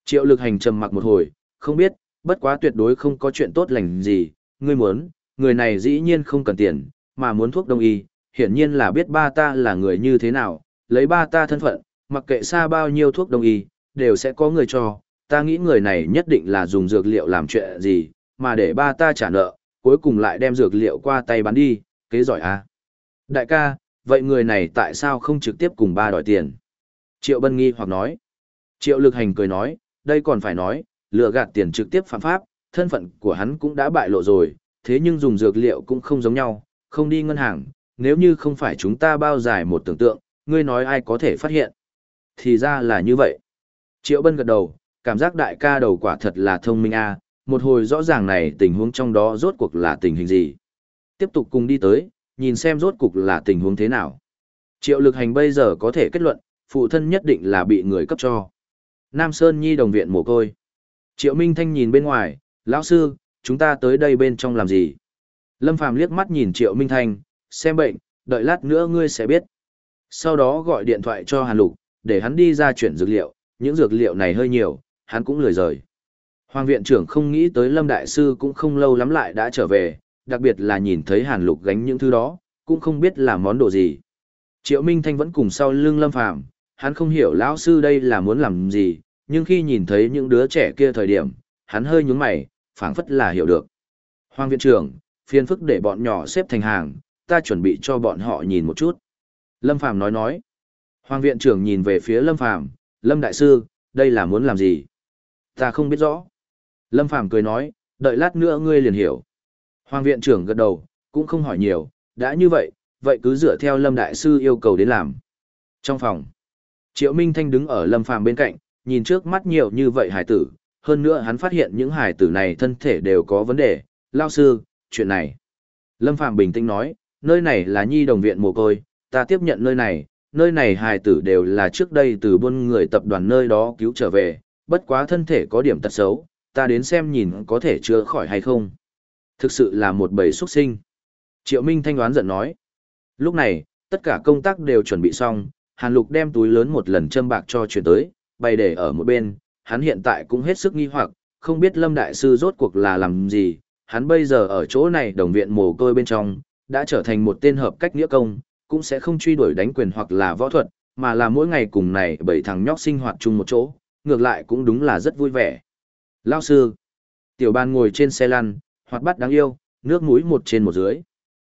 Triệu lực hành trầm mặc một hồi, không biết, bất quá tuyệt đối không có chuyện tốt lành gì, ngươi muốn, người này dĩ nhiên không cần tiền, mà muốn thuốc đông y, hiển nhiên là biết ba ta là người như thế nào, lấy ba ta thân phận, mặc kệ xa bao nhiêu thuốc đông y, đều sẽ có người cho, ta nghĩ người này nhất định là dùng dược liệu làm chuyện gì, mà để ba ta trả nợ, cuối cùng lại đem dược liệu qua tay bán đi, kế giỏi à. Đại ca, vậy người này tại sao không trực tiếp cùng ba đòi tiền? Triệu Bân nghi hoặc nói. Triệu Lực Hành cười nói, đây còn phải nói, lừa gạt tiền trực tiếp phạm pháp, thân phận của hắn cũng đã bại lộ rồi, thế nhưng dùng dược liệu cũng không giống nhau, không đi ngân hàng, nếu như không phải chúng ta bao dài một tưởng tượng, ngươi nói ai có thể phát hiện. Thì ra là như vậy. Triệu Bân gật đầu, cảm giác đại ca đầu quả thật là thông minh a, một hồi rõ ràng này tình huống trong đó rốt cuộc là tình hình gì. Tiếp tục cùng đi tới, nhìn xem rốt cuộc là tình huống thế nào. Triệu lực hành bây giờ có thể kết luận, phụ thân nhất định là bị người cấp cho. Nam Sơn Nhi đồng viện mồ côi. Triệu Minh Thanh nhìn bên ngoài, lão sư, chúng ta tới đây bên trong làm gì? Lâm Phàm liếc mắt nhìn Triệu Minh Thanh, xem bệnh, đợi lát nữa ngươi sẽ biết. Sau đó gọi điện thoại cho Hàn Lục, để hắn đi ra chuyển dược liệu, những dược liệu này hơi nhiều, hắn cũng lười rời. Hoàng viện trưởng không nghĩ tới Lâm Đại Sư cũng không lâu lắm lại đã trở về, đặc biệt là nhìn thấy Hàn Lục gánh những thứ đó, cũng không biết là món đồ gì. Triệu Minh Thanh vẫn cùng sau lưng Lâm Phàm hắn không hiểu lão sư đây là muốn làm gì, nhưng khi nhìn thấy những đứa trẻ kia thời điểm, hắn hơi nhướng mày, phảng phất là hiểu được. Hoàng viện trưởng, phiền phức để bọn nhỏ xếp thành hàng, ta chuẩn bị cho bọn họ nhìn một chút. Lâm Phàm nói nói. Hoàng viện trưởng nhìn về phía Lâm Phàm, Lâm Đại Sư, đây là muốn làm gì? Ta không biết rõ. Lâm Phàm cười nói, đợi lát nữa ngươi liền hiểu. Hoàng viện trưởng gật đầu, cũng không hỏi nhiều, đã như vậy, vậy cứ dựa theo Lâm Đại Sư yêu cầu đến làm. Trong phòng, Triệu Minh Thanh đứng ở Lâm Phàm bên cạnh, nhìn trước mắt nhiều như vậy hải tử, hơn nữa hắn phát hiện những hải tử này thân thể đều có vấn đề, lao sư, chuyện này. Lâm Phàm bình tĩnh nói, nơi này là nhi đồng viện mồ côi, ta tiếp nhận nơi này, nơi này hài tử đều là trước đây từ buôn người tập đoàn nơi đó cứu trở về, bất quá thân thể có điểm tật xấu, ta đến xem nhìn có thể chữa khỏi hay không. Thực sự là một bầy xuất sinh. Triệu Minh thanh đoán giận nói. Lúc này, tất cả công tác đều chuẩn bị xong, Hàn Lục đem túi lớn một lần châm bạc cho chuyển tới, bày để ở một bên, hắn hiện tại cũng hết sức nghi hoặc, không biết Lâm Đại Sư rốt cuộc là làm gì, hắn bây giờ ở chỗ này đồng viện mồ côi bên trong, đã trở thành một tên hợp cách nghĩa công, cũng sẽ không truy đuổi đánh quyền hoặc là võ thuật, mà là mỗi ngày cùng này bảy thằng nhóc sinh hoạt chung một chỗ, ngược lại cũng đúng là rất vui vẻ. Lao sư, tiểu ban ngồi trên xe lăn, hoạt bát đáng yêu, nước mũi một trên một dưới.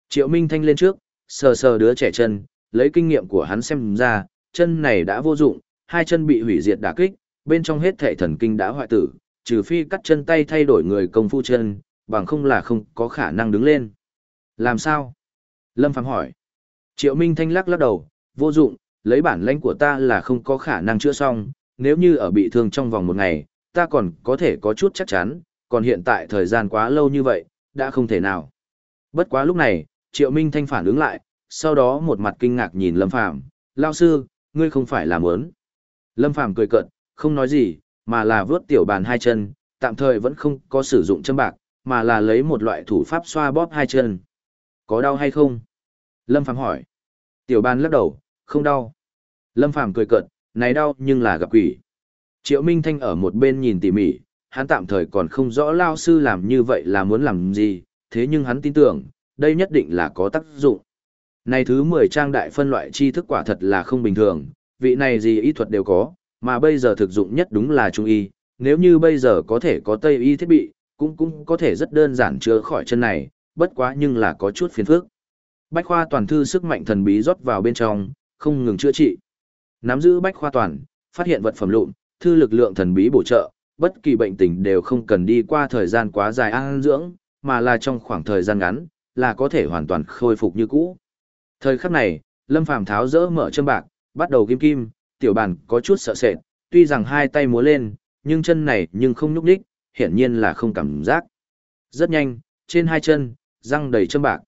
Triệu Minh Thanh lên trước, sờ sờ đứa trẻ chân, lấy kinh nghiệm của hắn xem ra, chân này đã vô dụng, hai chân bị hủy diệt đả kích, bên trong hết thể thần kinh đã hoại tử, trừ phi cắt chân tay thay đổi người công phu chân, bằng không là không có khả năng đứng lên. Làm sao? Lâm Phàm hỏi. Triệu Minh Thanh lắc lắc đầu, vô dụng, lấy bản lãnh của ta là không có khả năng chữa xong, nếu như ở bị thương trong vòng một ngày, ta còn có thể có chút chắc chắn, còn hiện tại thời gian quá lâu như vậy, đã không thể nào. Bất quá lúc này, Triệu Minh Thanh phản ứng lại, sau đó một mặt kinh ngạc nhìn Lâm Phàm, lao sư, ngươi không phải là muốn? Lâm Phàm cười cợt, không nói gì, mà là vớt tiểu bàn hai chân, tạm thời vẫn không có sử dụng châm bạc, mà là lấy một loại thủ pháp xoa bóp hai chân. Có đau hay không? Lâm Phàm hỏi. Tiểu ban lắc đầu, không đau. Lâm Phàm cười cợt, này đau nhưng là gặp quỷ. Triệu Minh Thanh ở một bên nhìn tỉ mỉ, hắn tạm thời còn không rõ lao sư làm như vậy là muốn làm gì, thế nhưng hắn tin tưởng, đây nhất định là có tác dụng. Này thứ 10 trang đại phân loại tri thức quả thật là không bình thường, vị này gì y thuật đều có, mà bây giờ thực dụng nhất đúng là trung y, nếu như bây giờ có thể có tây y thiết bị, cũng cũng có thể rất đơn giản chữa khỏi chân này, bất quá nhưng là có chút phiền phức. Bách khoa toàn thư sức mạnh thần bí rót vào bên trong, không ngừng chữa trị. Nắm giữ bách khoa toàn, phát hiện vật phẩm lụn, thư lực lượng thần bí bổ trợ, bất kỳ bệnh tình đều không cần đi qua thời gian quá dài ăn dưỡng, mà là trong khoảng thời gian ngắn, là có thể hoàn toàn khôi phục như cũ. Thời khắc này, Lâm Phàm tháo rỡ mở châm bạc, bắt đầu kim kim, tiểu bàn có chút sợ sệt, tuy rằng hai tay múa lên, nhưng chân này nhưng không nhúc nhích, hiển nhiên là không cảm giác. Rất nhanh, trên hai chân, răng đầy châm bạc.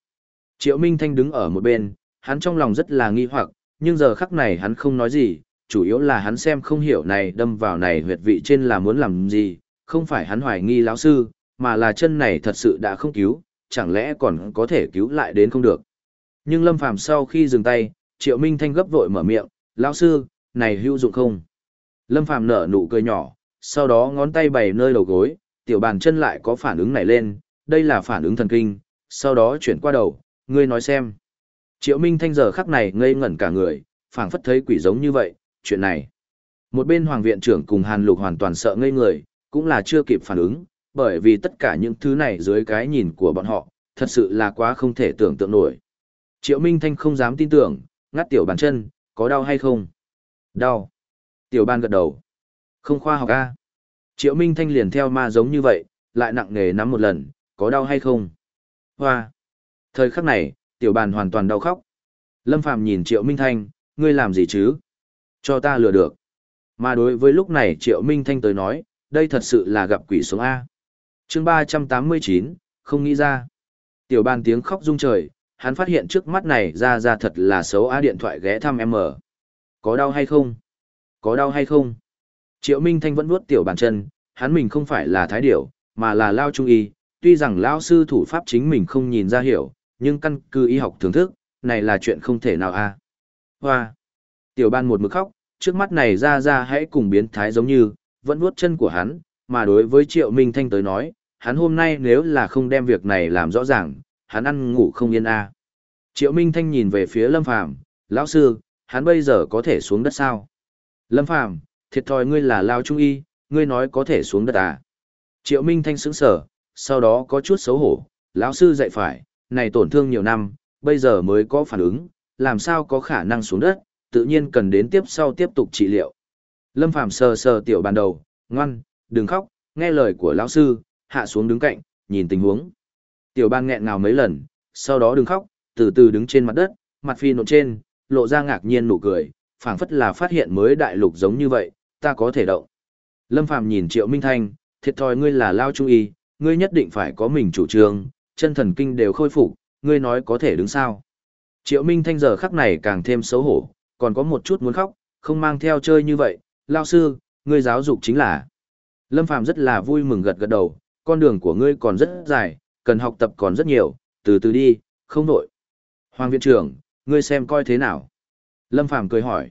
Triệu Minh Thanh đứng ở một bên, hắn trong lòng rất là nghi hoặc, nhưng giờ khắc này hắn không nói gì, chủ yếu là hắn xem không hiểu này đâm vào này huyệt vị trên là muốn làm gì, không phải hắn hoài nghi lão sư, mà là chân này thật sự đã không cứu, chẳng lẽ còn có thể cứu lại đến không được. Nhưng Lâm Phàm sau khi dừng tay, Triệu Minh Thanh gấp vội mở miệng, lão sư, này hữu dụng không? Lâm Phàm nở nụ cười nhỏ, sau đó ngón tay bày nơi đầu gối, tiểu bàn chân lại có phản ứng này lên, đây là phản ứng thần kinh, sau đó chuyển qua đầu, ngươi nói xem. Triệu Minh Thanh giờ khắc này ngây ngẩn cả người, phảng phất thấy quỷ giống như vậy, chuyện này. Một bên hoàng viện trưởng cùng Hàn Lục hoàn toàn sợ ngây người, cũng là chưa kịp phản ứng, bởi vì tất cả những thứ này dưới cái nhìn của bọn họ, thật sự là quá không thể tưởng tượng nổi. Triệu Minh Thanh không dám tin tưởng, ngắt tiểu bàn chân, có đau hay không? Đau. Tiểu ban gật đầu. Không khoa học a. Triệu Minh Thanh liền theo ma giống như vậy, lại nặng nề nắm một lần, có đau hay không? Hoa. Thời khắc này, tiểu bàn hoàn toàn đau khóc. Lâm Phàm nhìn Triệu Minh Thanh, ngươi làm gì chứ? Cho ta lừa được. Mà đối với lúc này Triệu Minh Thanh tới nói, đây thật sự là gặp quỷ xuống A. chương ba trăm tám mươi chín, không nghĩ ra. Tiểu bàn tiếng khóc rung trời, hắn phát hiện trước mắt này ra ra thật là xấu a điện thoại ghé thăm em mở. Có đau hay không? Có đau hay không? Triệu Minh Thanh vẫn vuốt tiểu bàn chân, hắn mình không phải là thái điểu, mà là lao trung y, tuy rằng lao sư thủ pháp chính mình không nhìn ra hiểu, nhưng căn cứ y học thưởng thức, này là chuyện không thể nào a. Hoa. Tiểu ban một mực khóc, trước mắt này ra ra hãy cùng biến thái giống như, vẫn vuốt chân của hắn, mà đối với Triệu Minh Thanh tới nói, hắn hôm nay nếu là không đem việc này làm rõ ràng, hắn ăn ngủ không yên a. Triệu Minh Thanh nhìn về phía Lâm Phàm, lão sư, hắn bây giờ có thể xuống đất sao? Lâm Phàm, thiệt thòi ngươi là lao trung y, ngươi nói có thể xuống đất à? Triệu Minh Thanh sững sở, sau đó có chút xấu hổ, lão sư dạy phải, này tổn thương nhiều năm, bây giờ mới có phản ứng, làm sao có khả năng xuống đất, tự nhiên cần đến tiếp sau tiếp tục trị liệu. Lâm Phàm sờ sờ tiểu bàn đầu, ngoan, đừng khóc, nghe lời của lão sư, hạ xuống đứng cạnh, nhìn tình huống. Tiểu ban nghẹn ngào mấy lần, sau đó đừng khóc, từ từ đứng trên mặt đất, mặt phi nộn trên, lộ ra ngạc nhiên nụ cười, phảng phất là phát hiện mới đại lục giống như vậy, ta có thể động. Lâm Phàm nhìn Triệu Minh Thanh, thiệt thòi ngươi là lao trung y, ngươi nhất định phải có mình chủ trương, chân thần kinh đều khôi phục, ngươi nói có thể đứng sao. Triệu Minh Thanh giờ khắc này càng thêm xấu hổ, còn có một chút muốn khóc, không mang theo chơi như vậy, lao sư, ngươi giáo dục chính là. Lâm Phàm rất là vui mừng gật gật đầu, con đường của ngươi còn rất dài, cần học tập còn rất nhiều, từ từ đi, không nổi. Hoàng viện trưởng, ngươi xem coi thế nào. Lâm Phàm cười hỏi.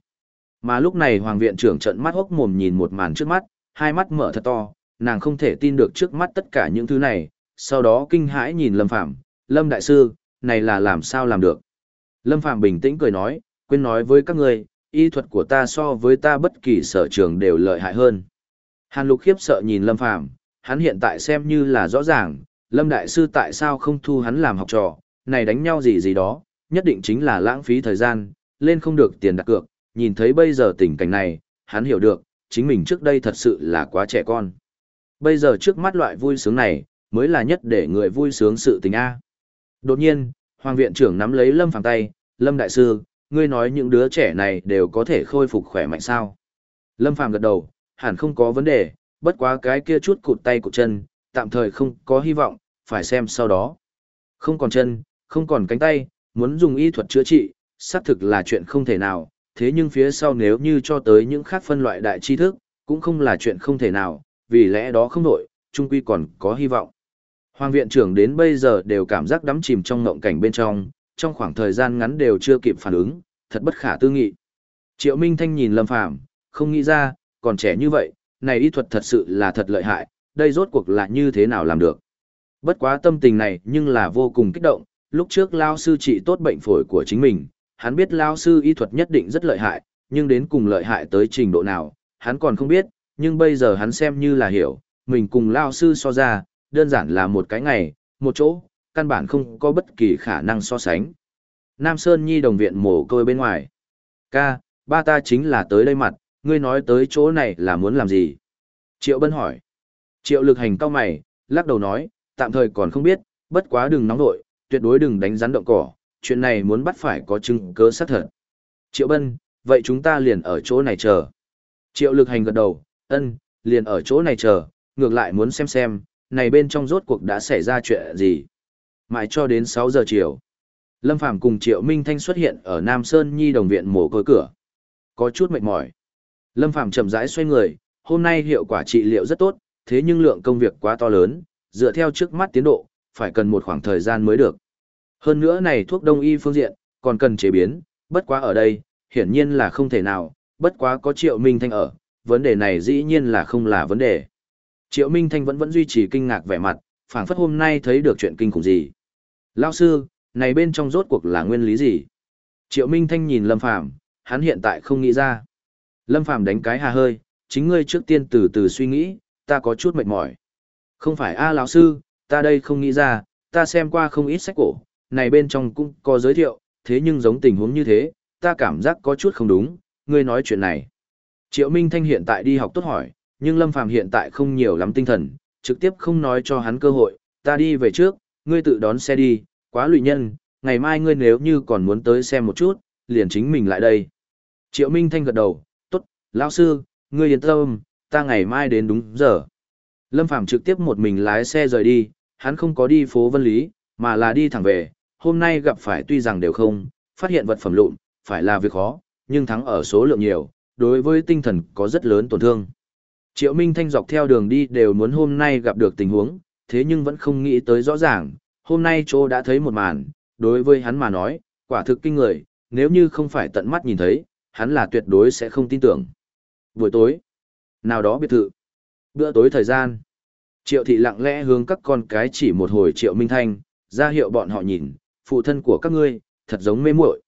Mà lúc này Hoàng viện trưởng trợn mắt hốc mồm nhìn một màn trước mắt, hai mắt mở thật to, nàng không thể tin được trước mắt tất cả những thứ này, sau đó kinh hãi nhìn Lâm Phàm, "Lâm đại sư, này là làm sao làm được?" Lâm Phàm bình tĩnh cười nói, "Quên nói với các ngươi, y thuật của ta so với ta bất kỳ sở trường đều lợi hại hơn." Hàn Lục khiếp sợ nhìn Lâm Phàm, hắn hiện tại xem như là rõ ràng, Lâm đại sư tại sao không thu hắn làm học trò, này đánh nhau gì gì đó, nhất định chính là lãng phí thời gian, lên không được tiền đặt cược, nhìn thấy bây giờ tình cảnh này, hắn hiểu được, chính mình trước đây thật sự là quá trẻ con. Bây giờ trước mắt loại vui sướng này, mới là nhất để người vui sướng sự tình A. Đột nhiên, Hoàng viện trưởng nắm lấy Lâm Phàm tay, Lâm Đại Sư, ngươi nói những đứa trẻ này đều có thể khôi phục khỏe mạnh sao. Lâm Phàm gật đầu, hẳn không có vấn đề, bất quá cái kia chút cụt tay cụt chân, tạm thời không có hy vọng, phải xem sau đó. Không còn chân, không còn cánh tay, muốn dùng y thuật chữa trị, xác thực là chuyện không thể nào, thế nhưng phía sau nếu như cho tới những khác phân loại đại tri thức, cũng không là chuyện không thể nào, vì lẽ đó không nổi, trung quy còn có hy vọng. Hoàng viện trưởng đến bây giờ đều cảm giác đắm chìm trong ngộng cảnh bên trong, trong khoảng thời gian ngắn đều chưa kịp phản ứng, thật bất khả tư nghị. Triệu Minh Thanh nhìn Lâm Phàm, không nghĩ ra, còn trẻ như vậy, này y thuật thật sự là thật lợi hại, đây rốt cuộc là như thế nào làm được. Bất quá tâm tình này nhưng là vô cùng kích động, lúc trước lao sư trị tốt bệnh phổi của chính mình, hắn biết lao sư y thuật nhất định rất lợi hại, nhưng đến cùng lợi hại tới trình độ nào, hắn còn không biết, nhưng bây giờ hắn xem như là hiểu, mình cùng lao sư so ra, đơn giản là một cái ngày, một chỗ, căn bản không có bất kỳ khả năng so sánh. Nam Sơn Nhi đồng viện mồ côi bên ngoài. Ca, ba ta chính là tới đây mặt, ngươi nói tới chỗ này là muốn làm gì? Triệu Bân hỏi. Triệu lực hành cao mày, lắc đầu nói, tạm thời còn không biết, Bất quá đừng nóng nội, tuyệt đối đừng đánh rắn động cỏ, chuyện này muốn bắt phải có chứng cứ xác thật. Triệu Bân, vậy chúng ta liền ở chỗ này chờ. Triệu lực hành gật đầu, ân, liền ở chỗ này chờ, ngược lại muốn xem xem, này bên trong rốt cuộc đã xảy ra chuyện gì. Mãi cho đến 6 giờ chiều. Lâm Phàm cùng Triệu Minh Thanh xuất hiện ở Nam Sơn Nhi đồng viện mồ côi cửa. Có chút mệt mỏi. Lâm Phàm chậm rãi xoay người, hôm nay hiệu quả trị liệu rất tốt, thế nhưng lượng công việc quá to lớn, dựa theo trước mắt tiến độ, phải cần một khoảng thời gian mới được. Hơn nữa này thuốc đông y phương diện, còn cần chế biến, bất quá ở đây, hiển nhiên là không thể nào, bất quá có Triệu Minh Thanh ở, vấn đề này dĩ nhiên là không là vấn đề. Triệu Minh Thanh vẫn vẫn duy trì kinh ngạc vẻ mặt, phảng phất hôm nay thấy được chuyện kinh khủng gì. Lao sư, này bên trong rốt cuộc là nguyên lý gì? Triệu Minh Thanh nhìn Lâm Phàm, hắn hiện tại không nghĩ ra. Lâm Phàm đánh cái hà hơi, chính ngươi trước tiên từ từ suy nghĩ, ta có chút mệt mỏi. Không phải a lão sư, ta đây không nghĩ ra, ta xem qua không ít sách cổ, này bên trong cũng có giới thiệu, thế nhưng giống tình huống như thế, ta cảm giác có chút không đúng, ngươi nói chuyện này. Triệu Minh Thanh hiện tại đi học tốt hỏi, nhưng Lâm Phàm hiện tại không nhiều lắm tinh thần, trực tiếp không nói cho hắn cơ hội, ta đi về trước, ngươi tự đón xe đi, quá lụy nhân, ngày mai ngươi nếu như còn muốn tới xem một chút, liền chính mình lại đây. Triệu Minh Thanh gật đầu, tốt, lão sư, ngươi yên tâm, ta ngày mai đến đúng giờ. Lâm Phàm trực tiếp một mình lái xe rời đi, hắn không có đi phố Vân Lý, mà là đi thẳng về, hôm nay gặp phải tuy rằng đều không, phát hiện vật phẩm lụn, phải là việc khó, nhưng thắng ở số lượng nhiều, đối với tinh thần có rất lớn tổn thương. Triệu Minh Thanh dọc theo đường đi đều muốn hôm nay gặp được tình huống, thế nhưng vẫn không nghĩ tới rõ ràng, hôm nay chỗ đã thấy một màn, đối với hắn mà nói, quả thực kinh người, nếu như không phải tận mắt nhìn thấy, hắn là tuyệt đối sẽ không tin tưởng. Buổi tối, nào đó biệt thự, bữa tối thời gian, Triệu thị lặng lẽ hướng các con cái chỉ một hồi Triệu Minh Thanh, ra hiệu bọn họ nhìn, phụ thân của các ngươi, thật giống mê muội.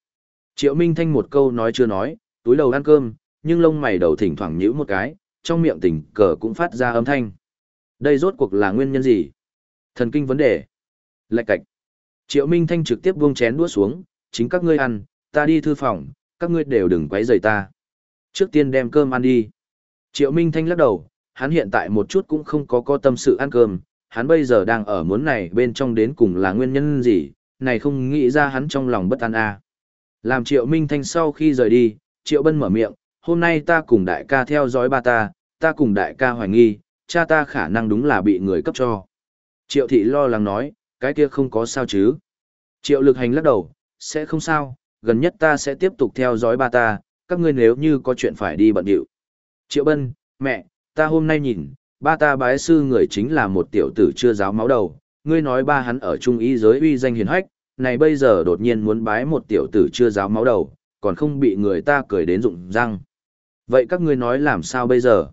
Triệu Minh Thanh một câu nói chưa nói, túi đầu ăn cơm, nhưng lông mày đầu thỉnh thoảng nhíu một cái, trong miệng tỉnh cờ cũng phát ra âm thanh. Đây rốt cuộc là nguyên nhân gì? Thần kinh vấn đề. Lạch cạch. Triệu Minh Thanh trực tiếp buông chén đũa xuống, chính các ngươi ăn, ta đi thư phòng, các ngươi đều đừng quấy rầy ta. Trước tiên đem cơm ăn đi. Triệu Minh Thanh lắc đầu, hắn hiện tại một chút cũng không có có tâm sự ăn cơm, hắn bây giờ đang ở muốn này bên trong đến cùng là nguyên nhân gì, này không nghĩ ra hắn trong lòng bất an à. Làm Triệu Minh Thanh sau khi rời đi, Triệu Bân mở miệng, hôm nay ta cùng đại ca theo dõi ba ta, ta cùng đại ca hoài nghi, cha ta khả năng đúng là bị người cấp cho. Triệu thị lo lắng nói, cái kia không có sao chứ. Triệu lực hành lắc đầu, sẽ không sao, gần nhất ta sẽ tiếp tục theo dõi ba ta, các ngươi nếu như có chuyện phải đi bận điệu. Triệu bân, mẹ, ta hôm nay nhìn, ba ta bái sư người chính là một tiểu tử chưa giáo máu đầu, ngươi nói ba hắn ở trung ý giới uy danh hiền hách, này bây giờ đột nhiên muốn bái một tiểu tử chưa giáo máu đầu, còn không bị người ta cười đến rụng răng. Vậy các ngươi nói làm sao bây giờ?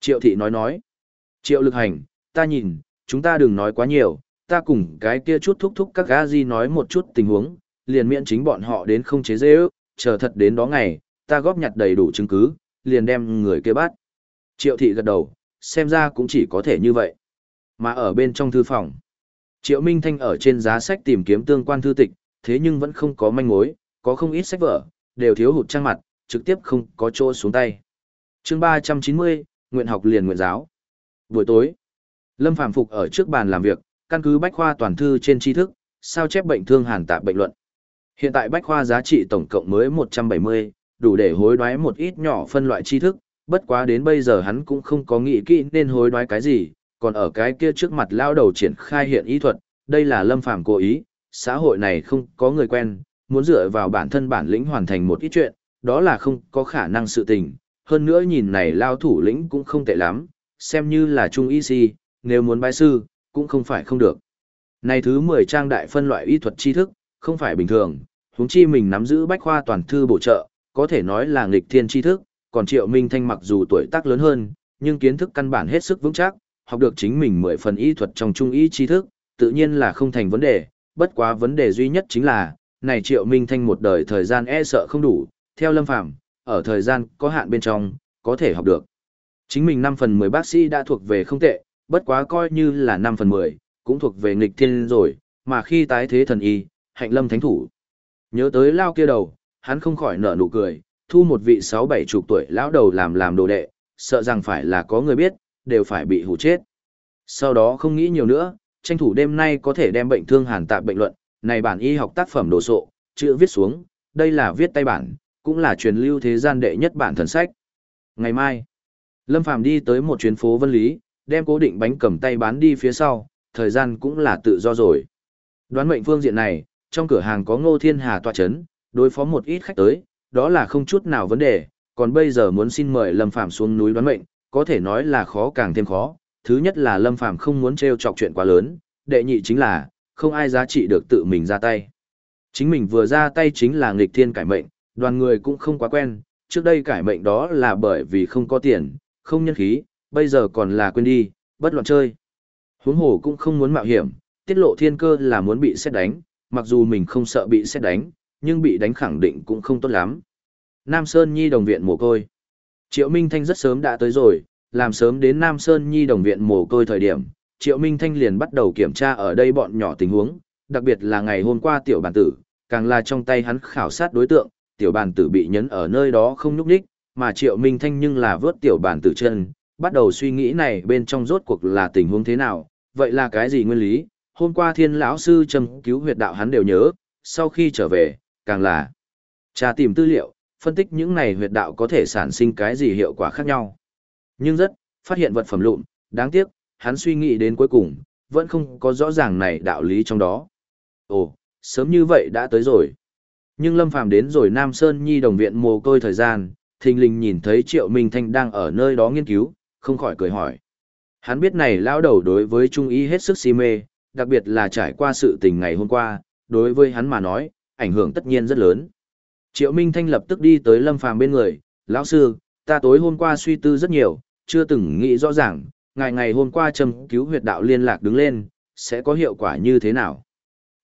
Triệu thị nói nói. Triệu lực hành, ta nhìn, chúng ta đừng nói quá nhiều, ta cùng cái kia chút thúc thúc các gã di nói một chút tình huống, liền miễn chính bọn họ đến không chế dễ ước, chờ thật đến đó ngày, ta góp nhặt đầy đủ chứng cứ, liền đem người kia bắt. Triệu thị gật đầu, xem ra cũng chỉ có thể như vậy. Mà ở bên trong thư phòng, Triệu Minh Thanh ở trên giá sách tìm kiếm tương quan thư tịch, thế nhưng vẫn không có manh mối, có không ít sách vở, đều thiếu hụt trang mặt, trực tiếp không có chỗ xuống tay. chương 390, nguyện học liền nguyện giáo. Buổi tối, Lâm Phàm Phục ở trước bàn làm việc, căn cứ bách khoa toàn thư trên tri thức, sao chép bệnh thương hàn tạp bệnh luận. Hiện tại bách khoa giá trị tổng cộng mới 170, đủ để hối đoái một ít nhỏ phân loại tri thức, bất quá đến bây giờ hắn cũng không có nghĩ kỹ nên hối đoái cái gì, còn ở cái kia trước mặt lao đầu triển khai hiện ý thuật, đây là lâm phàm cố ý, xã hội này không có người quen, muốn dựa vào bản thân bản lĩnh hoàn thành một ít chuyện, đó là không có khả năng sự tình, hơn nữa nhìn này lao thủ lĩnh cũng không tệ lắm, xem như là trung y si, nếu muốn bái sư, cũng không phải không được. Này thứ 10 trang đại phân loại y thuật tri thức, không phải bình thường, huống chi mình nắm giữ bách khoa toàn thư bổ trợ, có thể nói là nghịch thiên tri thức, còn Triệu Minh Thanh mặc dù tuổi tác lớn hơn, nhưng kiến thức căn bản hết sức vững chắc, học được chính mình 10 phần y thuật trong trung y tri thức, tự nhiên là không thành vấn đề, bất quá vấn đề duy nhất chính là, này Triệu Minh Thanh một đời thời gian e sợ không đủ, theo Lâm Phàm ở thời gian có hạn bên trong, có thể học được. Chính mình 5 phần 10 bác sĩ đã thuộc về không tệ, bất quá coi như là 5 phần 10, cũng thuộc về nghịch thiên rồi, mà khi tái thế thần y, hạnh lâm thánh thủ. Nhớ tới lao kia đầu, hắn không khỏi nở nụ cười, thu một vị 6-7 chục tuổi lão đầu làm làm đồ đệ, sợ rằng phải là có người biết, đều phải bị hủ chết. Sau đó không nghĩ nhiều nữa, tranh thủ đêm nay có thể đem bệnh thương hàn tạp bệnh luận, này bản y học tác phẩm đồ sộ, chữ viết xuống, đây là viết tay bản, cũng là truyền lưu thế gian đệ nhất bản thần sách. Ngày mai, Lâm Phàm đi tới một chuyến phố Vân Lý, đem cố định bánh cầm tay bán đi phía sau, thời gian cũng là tự do rồi. Đoán mệnh phương diện này, trong cửa hàng có Ngô Thiên Hà tọa chấn, đối phó một ít khách tới, đó là không chút nào vấn đề, còn bây giờ muốn xin mời Lâm Phàm xuống núi đoán mệnh, có thể nói là khó càng thêm khó. Thứ nhất là Lâm Phàm không muốn trêu chọc chuyện quá lớn, đệ nhị chính là không ai giá trị được tự mình ra tay. Chính mình vừa ra tay chính là nghịch thiên cải mệnh, đoàn người cũng không quá quen, trước đây cải mệnh đó là bởi vì không có tiền, không nhân khí, bây giờ còn là quên đi, bất loạn chơi. Huống hồ cũng không muốn mạo hiểm, tiết lộ thiên cơ là muốn bị xét đánh, mặc dù mình không sợ bị xét đánh, nhưng bị đánh khẳng định cũng không tốt lắm. Nam Sơn Nhi đồng viện mồ côi. Triệu Minh Thanh rất sớm đã tới rồi, làm sớm đến Nam Sơn Nhi đồng viện mồ côi thời điểm, Triệu Minh Thanh liền bắt đầu kiểm tra ở đây bọn nhỏ tình huống, đặc biệt là ngày hôm qua tiểu bản tử, càng là trong tay hắn khảo sát đối tượng, tiểu bản tử bị nhấn ở nơi đó không nhúc nhích, mà Triệu Minh Thanh nhưng là vớt tiểu bản tử chân, bắt đầu suy nghĩ này bên trong rốt cuộc là tình huống thế nào, vậy là cái gì nguyên lý? Hôm qua Thiên lão sư châm cứu huyệt đạo hắn đều nhớ, sau khi trở về, càng là tra tìm tư liệu, phân tích những này huyệt đạo có thể sản sinh cái gì hiệu quả khác nhau. Nhưng rất, phát hiện vật phẩm lụn, đáng tiếc, hắn suy nghĩ đến cuối cùng, vẫn không có rõ ràng này đạo lý trong đó. Ồ, sớm như vậy đã tới rồi. Nhưng Lâm Phàm đến rồi Nam Sơn Nhi đồng viện mồ côi thời gian, thình lình nhìn thấy Triệu Minh Thanh đang ở nơi đó nghiên cứu, không khỏi cười hỏi. Hắn biết này lão đầu đối với trung y hết sức si mê, đặc biệt là trải qua sự tình ngày hôm qua, đối với hắn mà nói, ảnh hưởng tất nhiên rất lớn. Triệu Minh Thanh lập tức đi tới Lâm Phàm bên người, lão sư, ta tối hôm qua suy tư rất nhiều, chưa từng nghĩ rõ ràng, ngày ngày hôm qua châm cứu huyệt đạo liên lạc đứng lên, sẽ có hiệu quả như thế nào.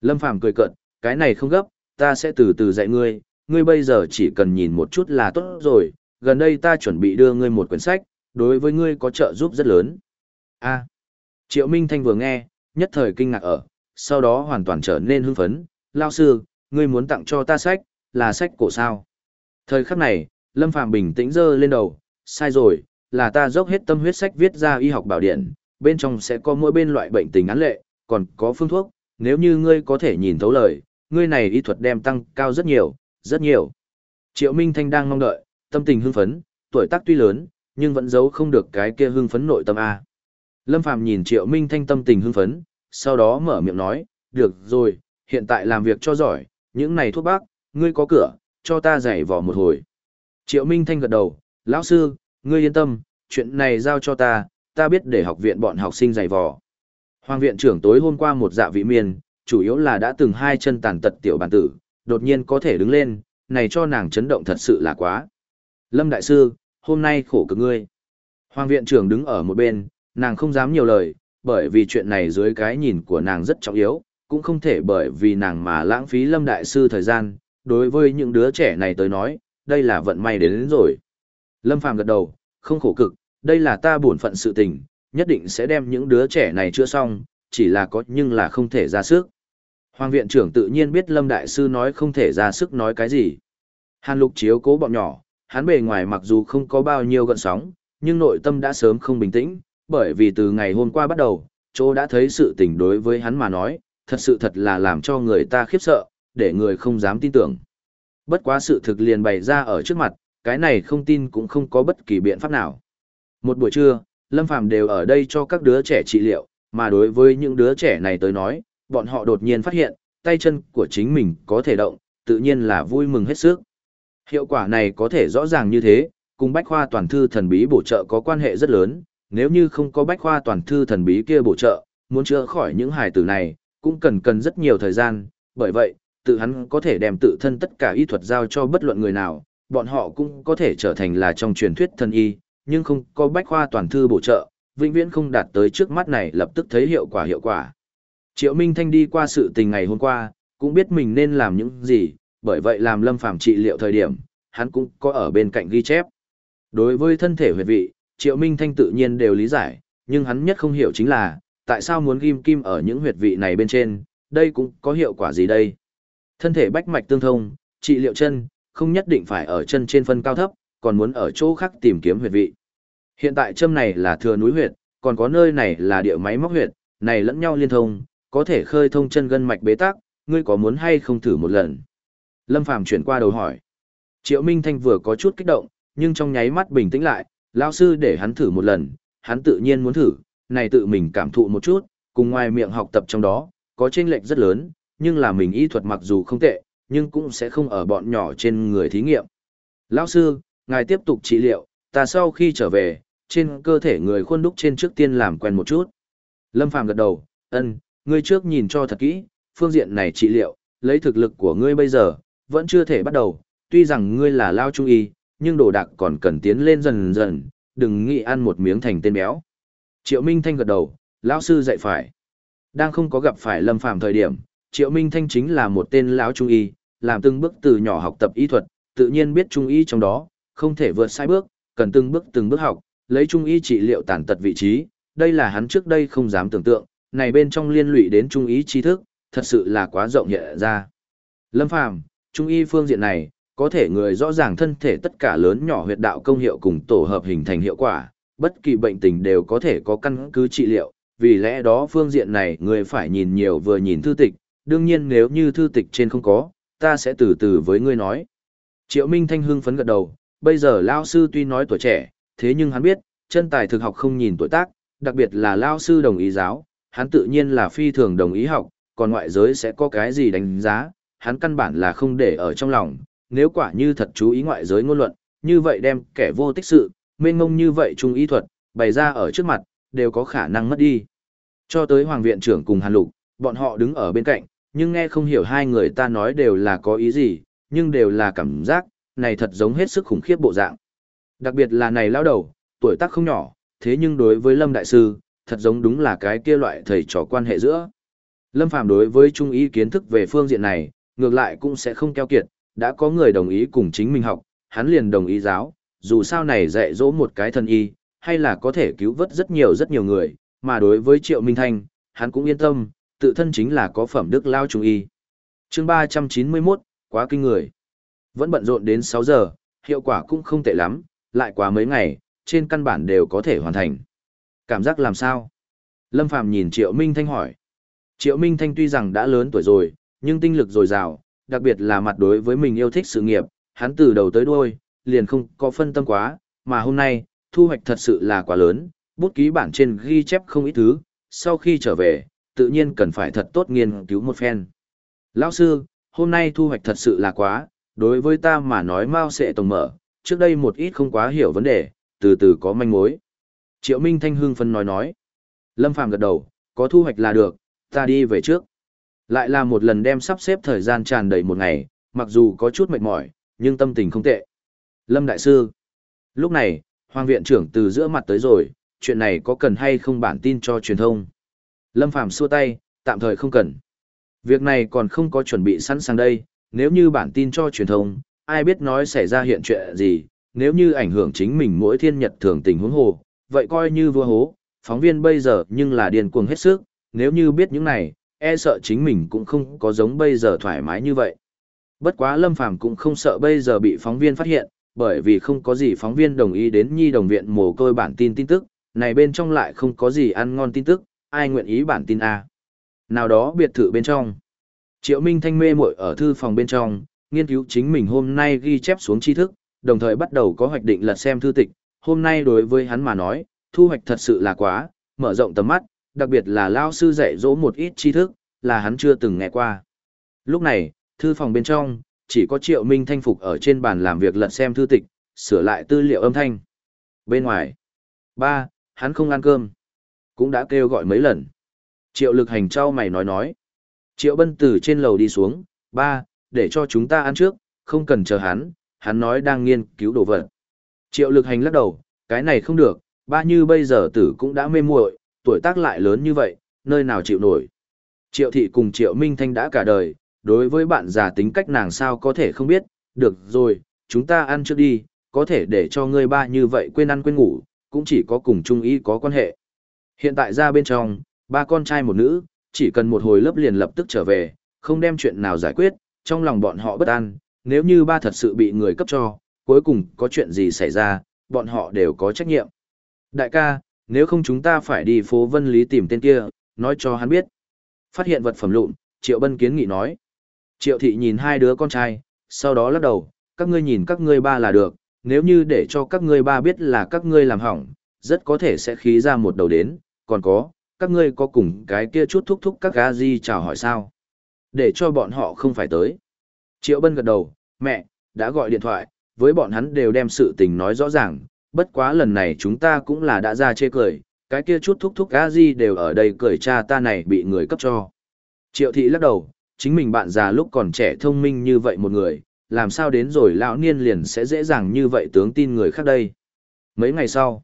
Lâm Phàm cười cợt, cái này không gấp, ta sẽ từ từ dạy ngươi, ngươi bây giờ chỉ cần nhìn một chút là tốt rồi, gần đây ta chuẩn bị đưa ngươi một quyển sách, đối với ngươi có trợ giúp rất lớn. A. Triệu Minh Thanh vừa nghe, nhất thời kinh ngạc ở, sau đó hoàn toàn trở nên hưng phấn, lao sư, ngươi muốn tặng cho ta sách, là sách cổ sao. Thời khắc này, Lâm Phàm bình tĩnh giơ lên đầu, sai rồi, là ta dốc hết tâm huyết sách viết ra y học bảo điện, bên trong sẽ có mỗi bên loại bệnh tình án lệ, còn có phương thuốc, nếu như ngươi có thể nhìn thấu lời, ngươi này y thuật đem tăng cao rất nhiều, rất nhiều. Triệu Minh Thanh đang mong đợi, tâm tình hưng phấn, tuổi tác tuy lớn, nhưng vẫn giấu không được cái kia hưng phấn nội tâm A. Lâm Phàm nhìn Triệu Minh Thanh tâm tình hưng phấn, sau đó mở miệng nói, được rồi, hiện tại làm việc cho giỏi, những này thuốc bác, ngươi có cửa, cho ta giải vỏ một hồi. Triệu Minh Thanh gật đầu, lão sư, ngươi yên tâm, chuyện này giao cho ta, ta biết để học viện bọn học sinh giải vỏ. Hoàng viện trưởng tối hôm qua một dạ vị miền, chủ yếu là đã từng hai chân tàn tật tiểu bản tử, đột nhiên có thể đứng lên, này cho nàng chấn động thật sự là quá. Lâm Đại Sư, hôm nay khổ cực ngươi. Hoàng viện trưởng đứng ở một bên, nàng không dám nhiều lời, bởi vì chuyện này dưới cái nhìn của nàng rất trọng yếu, cũng không thể bởi vì nàng mà lãng phí Lâm Đại Sư thời gian, đối với những đứa trẻ này tới nói, đây là vận may đến, đến rồi. Lâm Phàm gật đầu, không khổ cực, đây là ta bổn phận sự tình, nhất định sẽ đem những đứa trẻ này chữa xong, chỉ là có nhưng là không thể ra sức. Hoàng viện trưởng tự nhiên biết Lâm Đại Sư nói không thể ra sức nói cái gì. Hàn lục chiếu cố bọn nhỏ, hắn bề ngoài mặc dù không có bao nhiêu gợn sóng, nhưng nội tâm đã sớm không bình tĩnh, bởi vì từ ngày hôm qua bắt đầu, chỗ đã thấy sự tình đối với hắn mà nói, thật sự thật là làm cho người ta khiếp sợ, để người không dám tin tưởng. Bất quá sự thực liền bày ra ở trước mặt, cái này không tin cũng không có bất kỳ biện pháp nào. Một buổi trưa, Lâm Phàm đều ở đây cho các đứa trẻ trị liệu, mà đối với những đứa trẻ này tới nói, bọn họ đột nhiên phát hiện, tay chân của chính mình có thể động, tự nhiên là vui mừng hết sức. Hiệu quả này có thể rõ ràng như thế, cùng bách khoa toàn thư thần bí bổ trợ có quan hệ rất lớn, nếu như không có bách khoa toàn thư thần bí kia bổ trợ, muốn chữa khỏi những hài tử này, cũng cần cần rất nhiều thời gian, bởi vậy, tự hắn có thể đem tự thân tất cả y thuật giao cho bất luận người nào, bọn họ cũng có thể trở thành là trong truyền thuyết thần y, nhưng không có bách khoa toàn thư bổ trợ, vĩnh viễn không đạt tới trước mắt này lập tức thấy hiệu quả hiệu quả. Triệu Minh Thanh đi qua sự tình ngày hôm qua, cũng biết mình nên làm những gì, bởi vậy làm lâm phàm trị liệu thời điểm, hắn cũng có ở bên cạnh ghi chép. Đối với thân thể huyệt vị, Triệu Minh Thanh tự nhiên đều lý giải, nhưng hắn nhất không hiểu chính là, tại sao muốn ghim kim ở những huyệt vị này bên trên, đây cũng có hiệu quả gì đây. Thân thể bách mạch tương thông, trị liệu chân, không nhất định phải ở chân trên phân cao thấp, còn muốn ở chỗ khác tìm kiếm huyệt vị. Hiện tại châm này là thừa núi huyệt, còn có nơi này là địa máy móc huyệt, này lẫn nhau liên thông, có thể khơi thông chân gân mạch bế tắc, ngươi có muốn hay không thử một lần? Lâm Phàm chuyển qua đầu hỏi. Triệu Minh Thanh vừa có chút kích động, nhưng trong nháy mắt bình tĩnh lại, lão sư để hắn thử một lần, hắn tự nhiên muốn thử, này tự mình cảm thụ một chút, cùng ngoài miệng học tập trong đó, có chênh lệch rất lớn, nhưng là mình y thuật mặc dù không tệ, nhưng cũng sẽ không ở bọn nhỏ trên người thí nghiệm. Lão sư, ngài tiếp tục trị liệu, ta sau khi trở về, trên cơ thể người khuôn đúc trên trước tiên làm quen một chút. Lâm Phàm gật đầu, ân, ngươi trước nhìn cho thật kỹ, phương diện này trị liệu, lấy thực lực của ngươi bây giờ, vẫn chưa thể bắt đầu, tuy rằng ngươi là lao trung y, nhưng đồ đạc còn cần tiến lên dần dần, đừng nghĩ ăn một miếng thành tên béo. Triệu Minh Thanh gật đầu, lão sư dạy phải. Đang không có gặp phải Lâm Phàm thời điểm, Triệu Minh Thanh chính là một tên lão trung y, làm từng bước từ nhỏ học tập y thuật, tự nhiên biết trung y trong đó, không thể vượt sai bước, cần từng bước từng bước học, lấy trung y trị liệu tàn tật vị trí, đây là hắn trước đây không dám tưởng tượng, này bên trong liên lụy đến trung y tri thức, thật sự là quá rộng nhẹ ra. Lâm Phàm, trung y phương diện này, có thể người rõ ràng thân thể tất cả lớn nhỏ huyệt đạo công hiệu cùng tổ hợp hình thành hiệu quả, bất kỳ bệnh tình đều có thể có căn cứ trị liệu, vì lẽ đó phương diện này người phải nhìn nhiều vừa nhìn thư tịch, đương nhiên nếu như thư tịch trên không có, ta sẽ từ từ với ngươi nói. Triệu Minh Thanh hưng phấn gật đầu, bây giờ Lao Sư tuy nói tuổi trẻ, thế nhưng hắn biết, chân tài thực học không nhìn tuổi tác, đặc biệt là Lao Sư đồng ý giáo, hắn tự nhiên là phi thường đồng ý học, còn ngoại giới sẽ có cái gì đánh giá, hắn căn bản là không để ở trong lòng, nếu quả như thật chú ý ngoại giới ngôn luận, như vậy đem kẻ vô tích sự, mênh mông như vậy trung ý thuật, bày ra ở trước mặt, đều có khả năng mất đi. Cho tới Hoàng viện trưởng cùng Hàn Lục, bọn họ đứng ở bên cạnh, nhưng nghe không hiểu hai người ta nói đều là có ý gì, nhưng đều là cảm giác, này thật giống hết sức khủng khiếp bộ dạng. Đặc biệt là này lao đầu, tuổi tác không nhỏ, thế nhưng đối với Lâm Đại Sư, thật giống đúng là cái kia loại thầy trò quan hệ giữa. Lâm Phàm đối với trung ý kiến thức về phương diện này, ngược lại cũng sẽ không keo kiệt, đã có người đồng ý cùng chính mình học, hắn liền đồng ý giáo, dù sao này dạy dỗ một cái thân y, hay là có thể cứu vớt rất nhiều rất nhiều người, mà đối với Triệu Minh Thanh, hắn cũng yên tâm, tự thân chính là có phẩm đức lao trung y. chương 391, quá kinh người. Vẫn bận rộn đến 6 giờ, hiệu quả cũng không tệ lắm, lại quá mấy ngày, trên căn bản đều có thể hoàn thành. Cảm giác làm sao? Lâm Phàm nhìn Triệu Minh Thanh hỏi. Triệu Minh Thanh tuy rằng đã lớn tuổi rồi, nhưng tinh lực dồi dào, đặc biệt là mặt đối với mình yêu thích sự nghiệp, hắn từ đầu tới đuôi, liền không có phân tâm quá, mà hôm nay, thu hoạch thật sự là quá lớn, bút ký bản trên ghi chép không ít thứ, sau khi trở về, tự nhiên cần phải thật tốt nghiên cứu một phen. Lão sư, hôm nay thu hoạch thật sự là quá, đối với ta mà nói mau sẽ tổng mở, trước đây một ít không quá hiểu vấn đề, từ từ có manh mối. Triệu Minh Thanh hưng phân nói nói. Lâm Phàm gật đầu, có thu hoạch là được, ta đi về trước. Lại là một lần đem sắp xếp thời gian tràn đầy một ngày, mặc dù có chút mệt mỏi, nhưng tâm tình không tệ. Lâm Đại Sư. Lúc này, Hoàng viện trưởng từ giữa mặt tới rồi, chuyện này có cần hay không bản tin cho truyền thông. Lâm Phàm xua tay, tạm thời không cần. Việc này còn không có chuẩn bị sẵn sàng đây, nếu như bản tin cho truyền thông, ai biết nói xảy ra hiện chuyện gì, nếu như ảnh hưởng chính mình mỗi thiên nhật thường tình huống hồ, vậy coi như vua hố, phóng viên bây giờ nhưng là điên cuồng hết sức, nếu như biết những này, e sợ chính mình cũng không có giống bây giờ thoải mái như vậy. Bất quá Lâm Phàm cũng không sợ bây giờ bị phóng viên phát hiện, bởi vì không có gì phóng viên đồng ý đến nhi đồng viện mồ côi bản tin tin tức, này bên trong lại không có gì ăn ngon tin tức, ai nguyện ý bản tin A. Nào đó biệt thự bên trong. Triệu Minh Thanh mê muội ở thư phòng bên trong, nghiên cứu chính mình hôm nay ghi chép xuống tri thức, đồng thời bắt đầu có hoạch định lật xem thư tịch. Hôm nay đối với hắn mà nói, thu hoạch thật sự là quá, mở rộng tầm mắt, đặc biệt là lao sư dạy dỗ một ít tri thức, là hắn chưa từng nghe qua. Lúc này, thư phòng bên trong, chỉ có Triệu Minh Thanh phục ở trên bàn làm việc lật xem thư tịch, sửa lại tư liệu âm thanh. Bên ngoài, ba, hắn không ăn cơm. Cũng đã kêu gọi mấy lần. Triệu lực hành trao mày nói nói. Triệu bân từ trên lầu đi xuống, ba, để cho chúng ta ăn trước, không cần chờ hắn, hắn nói đang nghiên cứu đồ vật. Triệu lực hành lắc đầu, cái này không được, ba như bây giờ tử cũng đã mê muội, tuổi tác lại lớn như vậy, nơi nào chịu nổi. Triệu thị cùng Triệu Minh Thanh đã cả đời, đối với bạn già tính cách nàng sao có thể không biết, được rồi, chúng ta ăn trước đi, có thể để cho ngươi ba như vậy quên ăn quên ngủ, cũng chỉ có cùng trung ý có quan hệ. Hiện tại ra bên trong, ba con trai một nữ, chỉ cần một hồi lớp liền lập tức trở về, không đem chuyện nào giải quyết, trong lòng bọn họ bất an, nếu như ba thật sự bị người cấp cho, cuối cùng có chuyện gì xảy ra, bọn họ đều có trách nhiệm. Đại ca, nếu không chúng ta phải đi phố Vân Lý tìm tên kia, nói cho hắn biết. Phát hiện vật phẩm lụn, Triệu Bân kiến nghị nói. Triệu thị nhìn hai đứa con trai, sau đó lắc đầu, các ngươi nhìn các ngươi ba là được, nếu như để cho các ngươi ba biết là các ngươi làm hỏng, rất có thể sẽ khí ra một đầu đến, còn có, các ngươi có cùng cái kia chút thúc thúc các gà gì chào hỏi sao? Để cho bọn họ không phải tới. Triệu Bân gật đầu, mẹ, đã gọi điện thoại, với bọn hắn đều đem sự tình nói rõ ràng, bất quá lần này chúng ta cũng là đã ra chê cười, cái kia chút thúc thúc gà gì đều ở đây cười cha ta này bị người cấp cho. Triệu thị lắc đầu, chính mình bạn già lúc còn trẻ thông minh như vậy một người, làm sao đến rồi lão niên liền sẽ dễ dàng như vậy tướng tin người khác đây. Mấy ngày sau,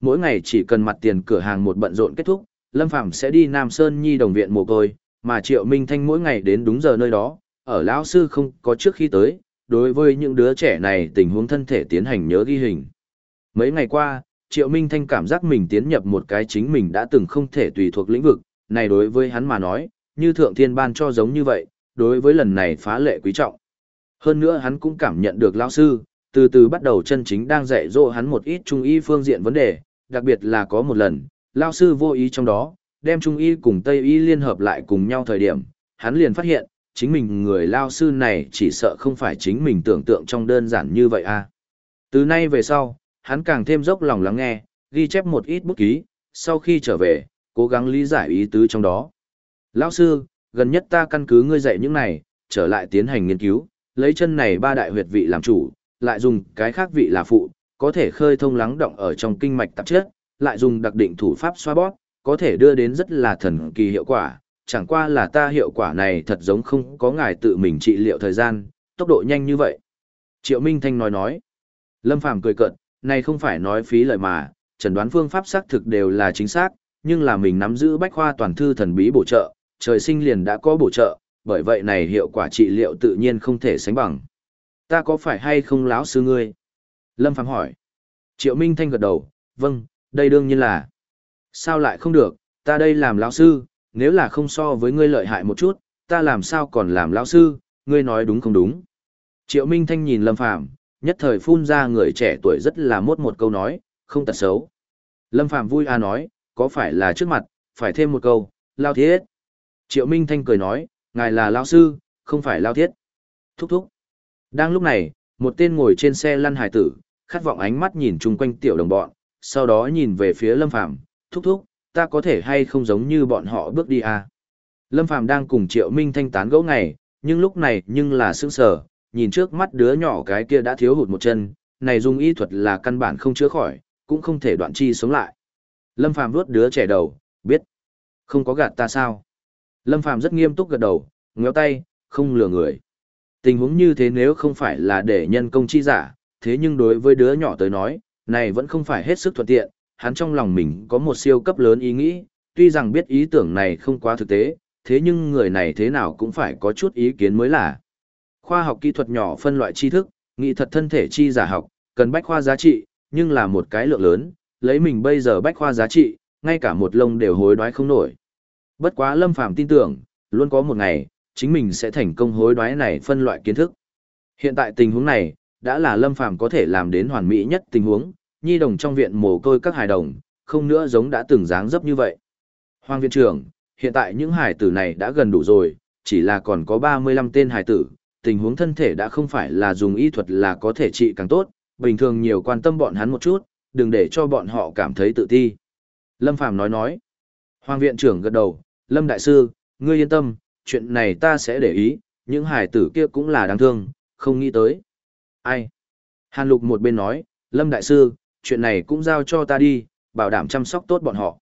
mỗi ngày chỉ cần mặt tiền cửa hàng một bận rộn kết thúc, Lâm Phàm sẽ đi Nam Sơn Nhi đồng viện mồ côi, mà Triệu Minh Thanh mỗi ngày đến đúng giờ nơi đó, ở lão sư không có trước khi tới, đối với những đứa trẻ này tình huống thân thể tiến hành nhớ ghi hình. Mấy ngày qua, Triệu Minh Thanh cảm giác mình tiến nhập một cái chính mình đã từng không thể tùy thuộc lĩnh vực, này đối với hắn mà nói, như thượng thiên ban cho giống như vậy, đối với lần này phá lệ quý trọng. Hơn nữa hắn cũng cảm nhận được lão sư, từ từ bắt đầu chân chính đang dạy dỗ hắn một ít trung y phương diện vấn đề, đặc biệt là có một lần, lão sư vô ý trong đó, đem trung y cùng tây y liên hợp lại cùng nhau thời điểm, hắn liền phát hiện, chính mình người lão sư này chỉ sợ không phải chính mình tưởng tượng trong đơn giản như vậy a. À. Từ nay về sau, hắn càng thêm dốc lòng lắng nghe, ghi chép một ít bút ký, sau khi trở về, cố gắng lý giải ý tứ trong đó. Lão sư, gần nhất ta căn cứ ngươi dạy những này, trở lại tiến hành nghiên cứu, lấy chân này ba đại huyệt vị làm chủ, lại dùng cái khác vị là phụ, có thể khơi thông lắng động ở trong kinh mạch tạp chất, lại dùng đặc định thủ pháp xoa bóp, có thể đưa đến rất là thần kỳ hiệu quả, chẳng qua là ta hiệu quả này thật giống không có ngài tự mình trị liệu thời gian, tốc độ nhanh như vậy. Triệu Minh Thanh nói nói. Lâm Phàm cười cợt, này không phải nói phí lời mà, chẩn đoán phương pháp xác thực đều là chính xác, nhưng là mình nắm giữ bách khoa toàn thư thần bí bổ trợ, trời sinh liền đã có bổ trợ, bởi vậy này hiệu quả trị liệu tự nhiên không thể sánh bằng. Ta có phải hay không láo sư ngươi? Lâm Phàm hỏi. Triệu Minh Thanh gật đầu, vâng, đây đương nhiên là. Sao lại không được, ta đây làm lão sư, nếu là không so với ngươi lợi hại một chút, ta làm sao còn làm lão sư, ngươi nói đúng không đúng? Triệu Minh Thanh nhìn Lâm Phàm nhất thời phun ra người trẻ tuổi rất là mốt một câu nói, không tật xấu. Lâm Phàm vui à nói, có phải là trước mặt, phải thêm một câu, lao thiết. Triệu Minh Thanh cười nói, ngài là lao sư, không phải lao thiết. Thúc thúc. Đang lúc này, một tên ngồi trên xe lăn hải tử, khát vọng ánh mắt nhìn chung quanh tiểu đồng bọn, sau đó nhìn về phía Lâm Phàm thúc thúc, ta có thể hay không giống như bọn họ bước đi à. Lâm Phàm đang cùng Triệu Minh Thanh tán gẫu ngày, nhưng lúc này nhưng là sững sờ, nhìn trước mắt đứa nhỏ cái kia đã thiếu hụt một chân, này dùng y thuật là căn bản không chữa khỏi, cũng không thể đoạn chi sống lại. Lâm Phàm vuốt đứa trẻ đầu, biết. Không có gạt ta sao? Lâm Phàm rất nghiêm túc gật đầu, ngéo tay, không lừa người. Tình huống như thế nếu không phải là để nhân công chi giả, thế nhưng đối với đứa nhỏ tới nói, này vẫn không phải hết sức thuận tiện, hắn trong lòng mình có một siêu cấp lớn ý nghĩ, tuy rằng biết ý tưởng này không quá thực tế, thế nhưng người này thế nào cũng phải có chút ý kiến mới là. Khoa học kỹ thuật nhỏ phân loại tri thức, nghị thật thân thể chi giả học, cần bách khoa giá trị, nhưng là một cái lượng lớn, lấy mình bây giờ bách khoa giá trị, ngay cả một lông đều hối đoái không nổi. Bất quá Lâm Phàm tin tưởng, luôn có một ngày, chính mình sẽ thành công hối đoái này phân loại kiến thức. Hiện tại tình huống này, đã là Lâm Phàm có thể làm đến hoàn mỹ nhất tình huống, nhi đồng trong viện mồ côi các hài đồng, không nữa giống đã từng dáng dấp như vậy. Hoàng viện trưởng, hiện tại những hài tử này đã gần đủ rồi, chỉ là còn có 35 tên hài tử, tình huống thân thể đã không phải là dùng y thuật là có thể trị càng tốt, bình thường nhiều quan tâm bọn hắn một chút, đừng để cho bọn họ cảm thấy tự ti. Lâm Phàm nói nói. Hoàng viện trưởng gật đầu, Lâm Đại Sư, ngươi yên tâm, chuyện này ta sẽ để ý, những hải tử kia cũng là đáng thương, không nghĩ tới. Ai? Hàn Lục một bên nói, Lâm Đại Sư, chuyện này cũng giao cho ta đi, bảo đảm chăm sóc tốt bọn họ.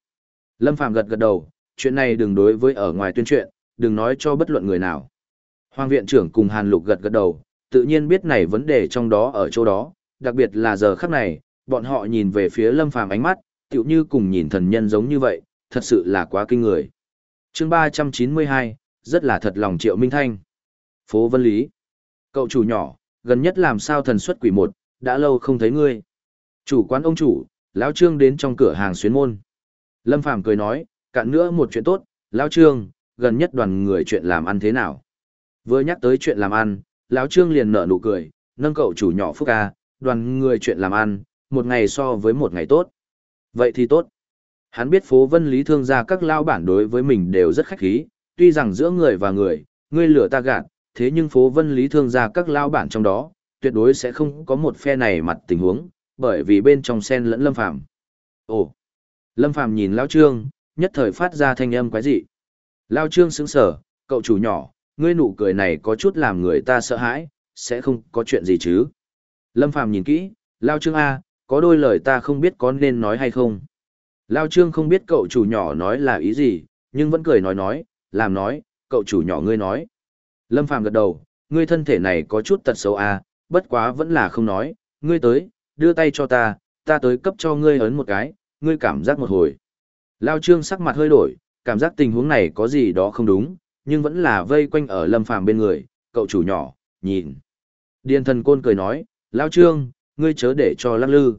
Lâm Phàm gật gật đầu, chuyện này đừng đối với ở ngoài tuyên truyện, đừng nói cho bất luận người nào. Hoàng viện trưởng cùng Hàn Lục gật gật đầu, tự nhiên biết này vấn đề trong đó ở chỗ đó, đặc biệt là giờ khắc này, bọn họ nhìn về phía Lâm Phàm ánh mắt, tựu như cùng nhìn thần nhân giống như vậy, thật sự là quá kinh người. Chương 392, rất là thật lòng Triệu Minh Thanh. Phố Vân Lý. Cậu chủ nhỏ, gần nhất làm sao thần xuất quỷ một, đã lâu không thấy ngươi. Chủ quán ông chủ, lão Trương đến trong cửa hàng xuyến môn. Lâm Phàm cười nói, cạn nữa một chuyện tốt, lão Trương, gần nhất đoàn người chuyện làm ăn thế nào. Vừa nhắc tới chuyện làm ăn, lão Trương liền nở nụ cười, nâng cậu chủ nhỏ Phúc ca, đoàn người chuyện làm ăn, một ngày so với một ngày tốt. Vậy thì tốt. Hắn biết phố vân lý thương gia các lao bản đối với mình đều rất khách khí, tuy rằng giữa người và người, ngươi lửa ta gạt, thế nhưng phố vân lý thương gia các lao bản trong đó, tuyệt đối sẽ không có một phe này mặt tình huống, bởi vì bên trong sen lẫn lâm phàm. Ồ! Lâm phàm nhìn lao trương, nhất thời phát ra thanh âm quái dị. Lao trương sững sờ, cậu chủ nhỏ, ngươi nụ cười này có chút làm người ta sợ hãi, sẽ không có chuyện gì chứ. Lâm phàm nhìn kỹ, Lao trương A, có đôi lời ta không biết có nên nói hay không. Lao Trương không biết cậu chủ nhỏ nói là ý gì, nhưng vẫn cười nói nói, làm nói, cậu chủ nhỏ ngươi nói. Lâm Phàm gật đầu, ngươi thân thể này có chút tật xấu à, bất quá vẫn là không nói, ngươi tới, đưa tay cho ta, ta tới cấp cho ngươi ấn một cái, ngươi cảm giác một hồi. Lao Trương sắc mặt hơi đổi, cảm giác tình huống này có gì đó không đúng, nhưng vẫn là vây quanh ở Lâm Phàm bên người, cậu chủ nhỏ, nhìn. Điền thần côn cười nói, Lao Trương, ngươi chớ để cho lắc lư.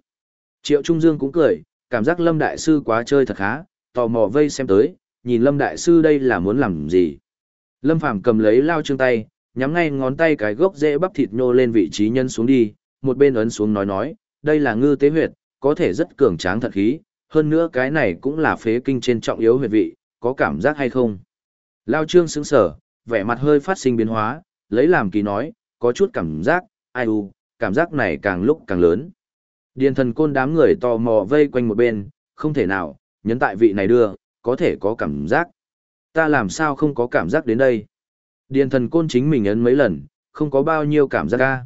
Triệu Trung Dương cũng cười, cảm giác Lâm Đại Sư quá chơi thật khá, tò mò vây xem tới, nhìn Lâm Đại Sư đây là muốn làm gì. Lâm Phàm cầm lấy lao trương tay, nhắm ngay ngón tay cái gốc dễ bắp thịt nhô lên vị trí nhân xuống đi, một bên ấn xuống nói nói, đây là ngư tế huyệt, có thể rất cường tráng thật khí, hơn nữa cái này cũng là phế kinh trên trọng yếu huyệt vị, có cảm giác hay không? Lao trương sững sở, vẻ mặt hơi phát sinh biến hóa, lấy làm kỳ nói, có chút cảm giác, ai u, cảm giác này càng lúc càng lớn. Điền thần côn đám người tò mò vây quanh một bên, không thể nào, nhấn tại vị này đưa, có thể có cảm giác. Ta làm sao không có cảm giác đến đây? Điền thần côn chính mình ấn mấy lần, không có bao nhiêu cảm giác ca.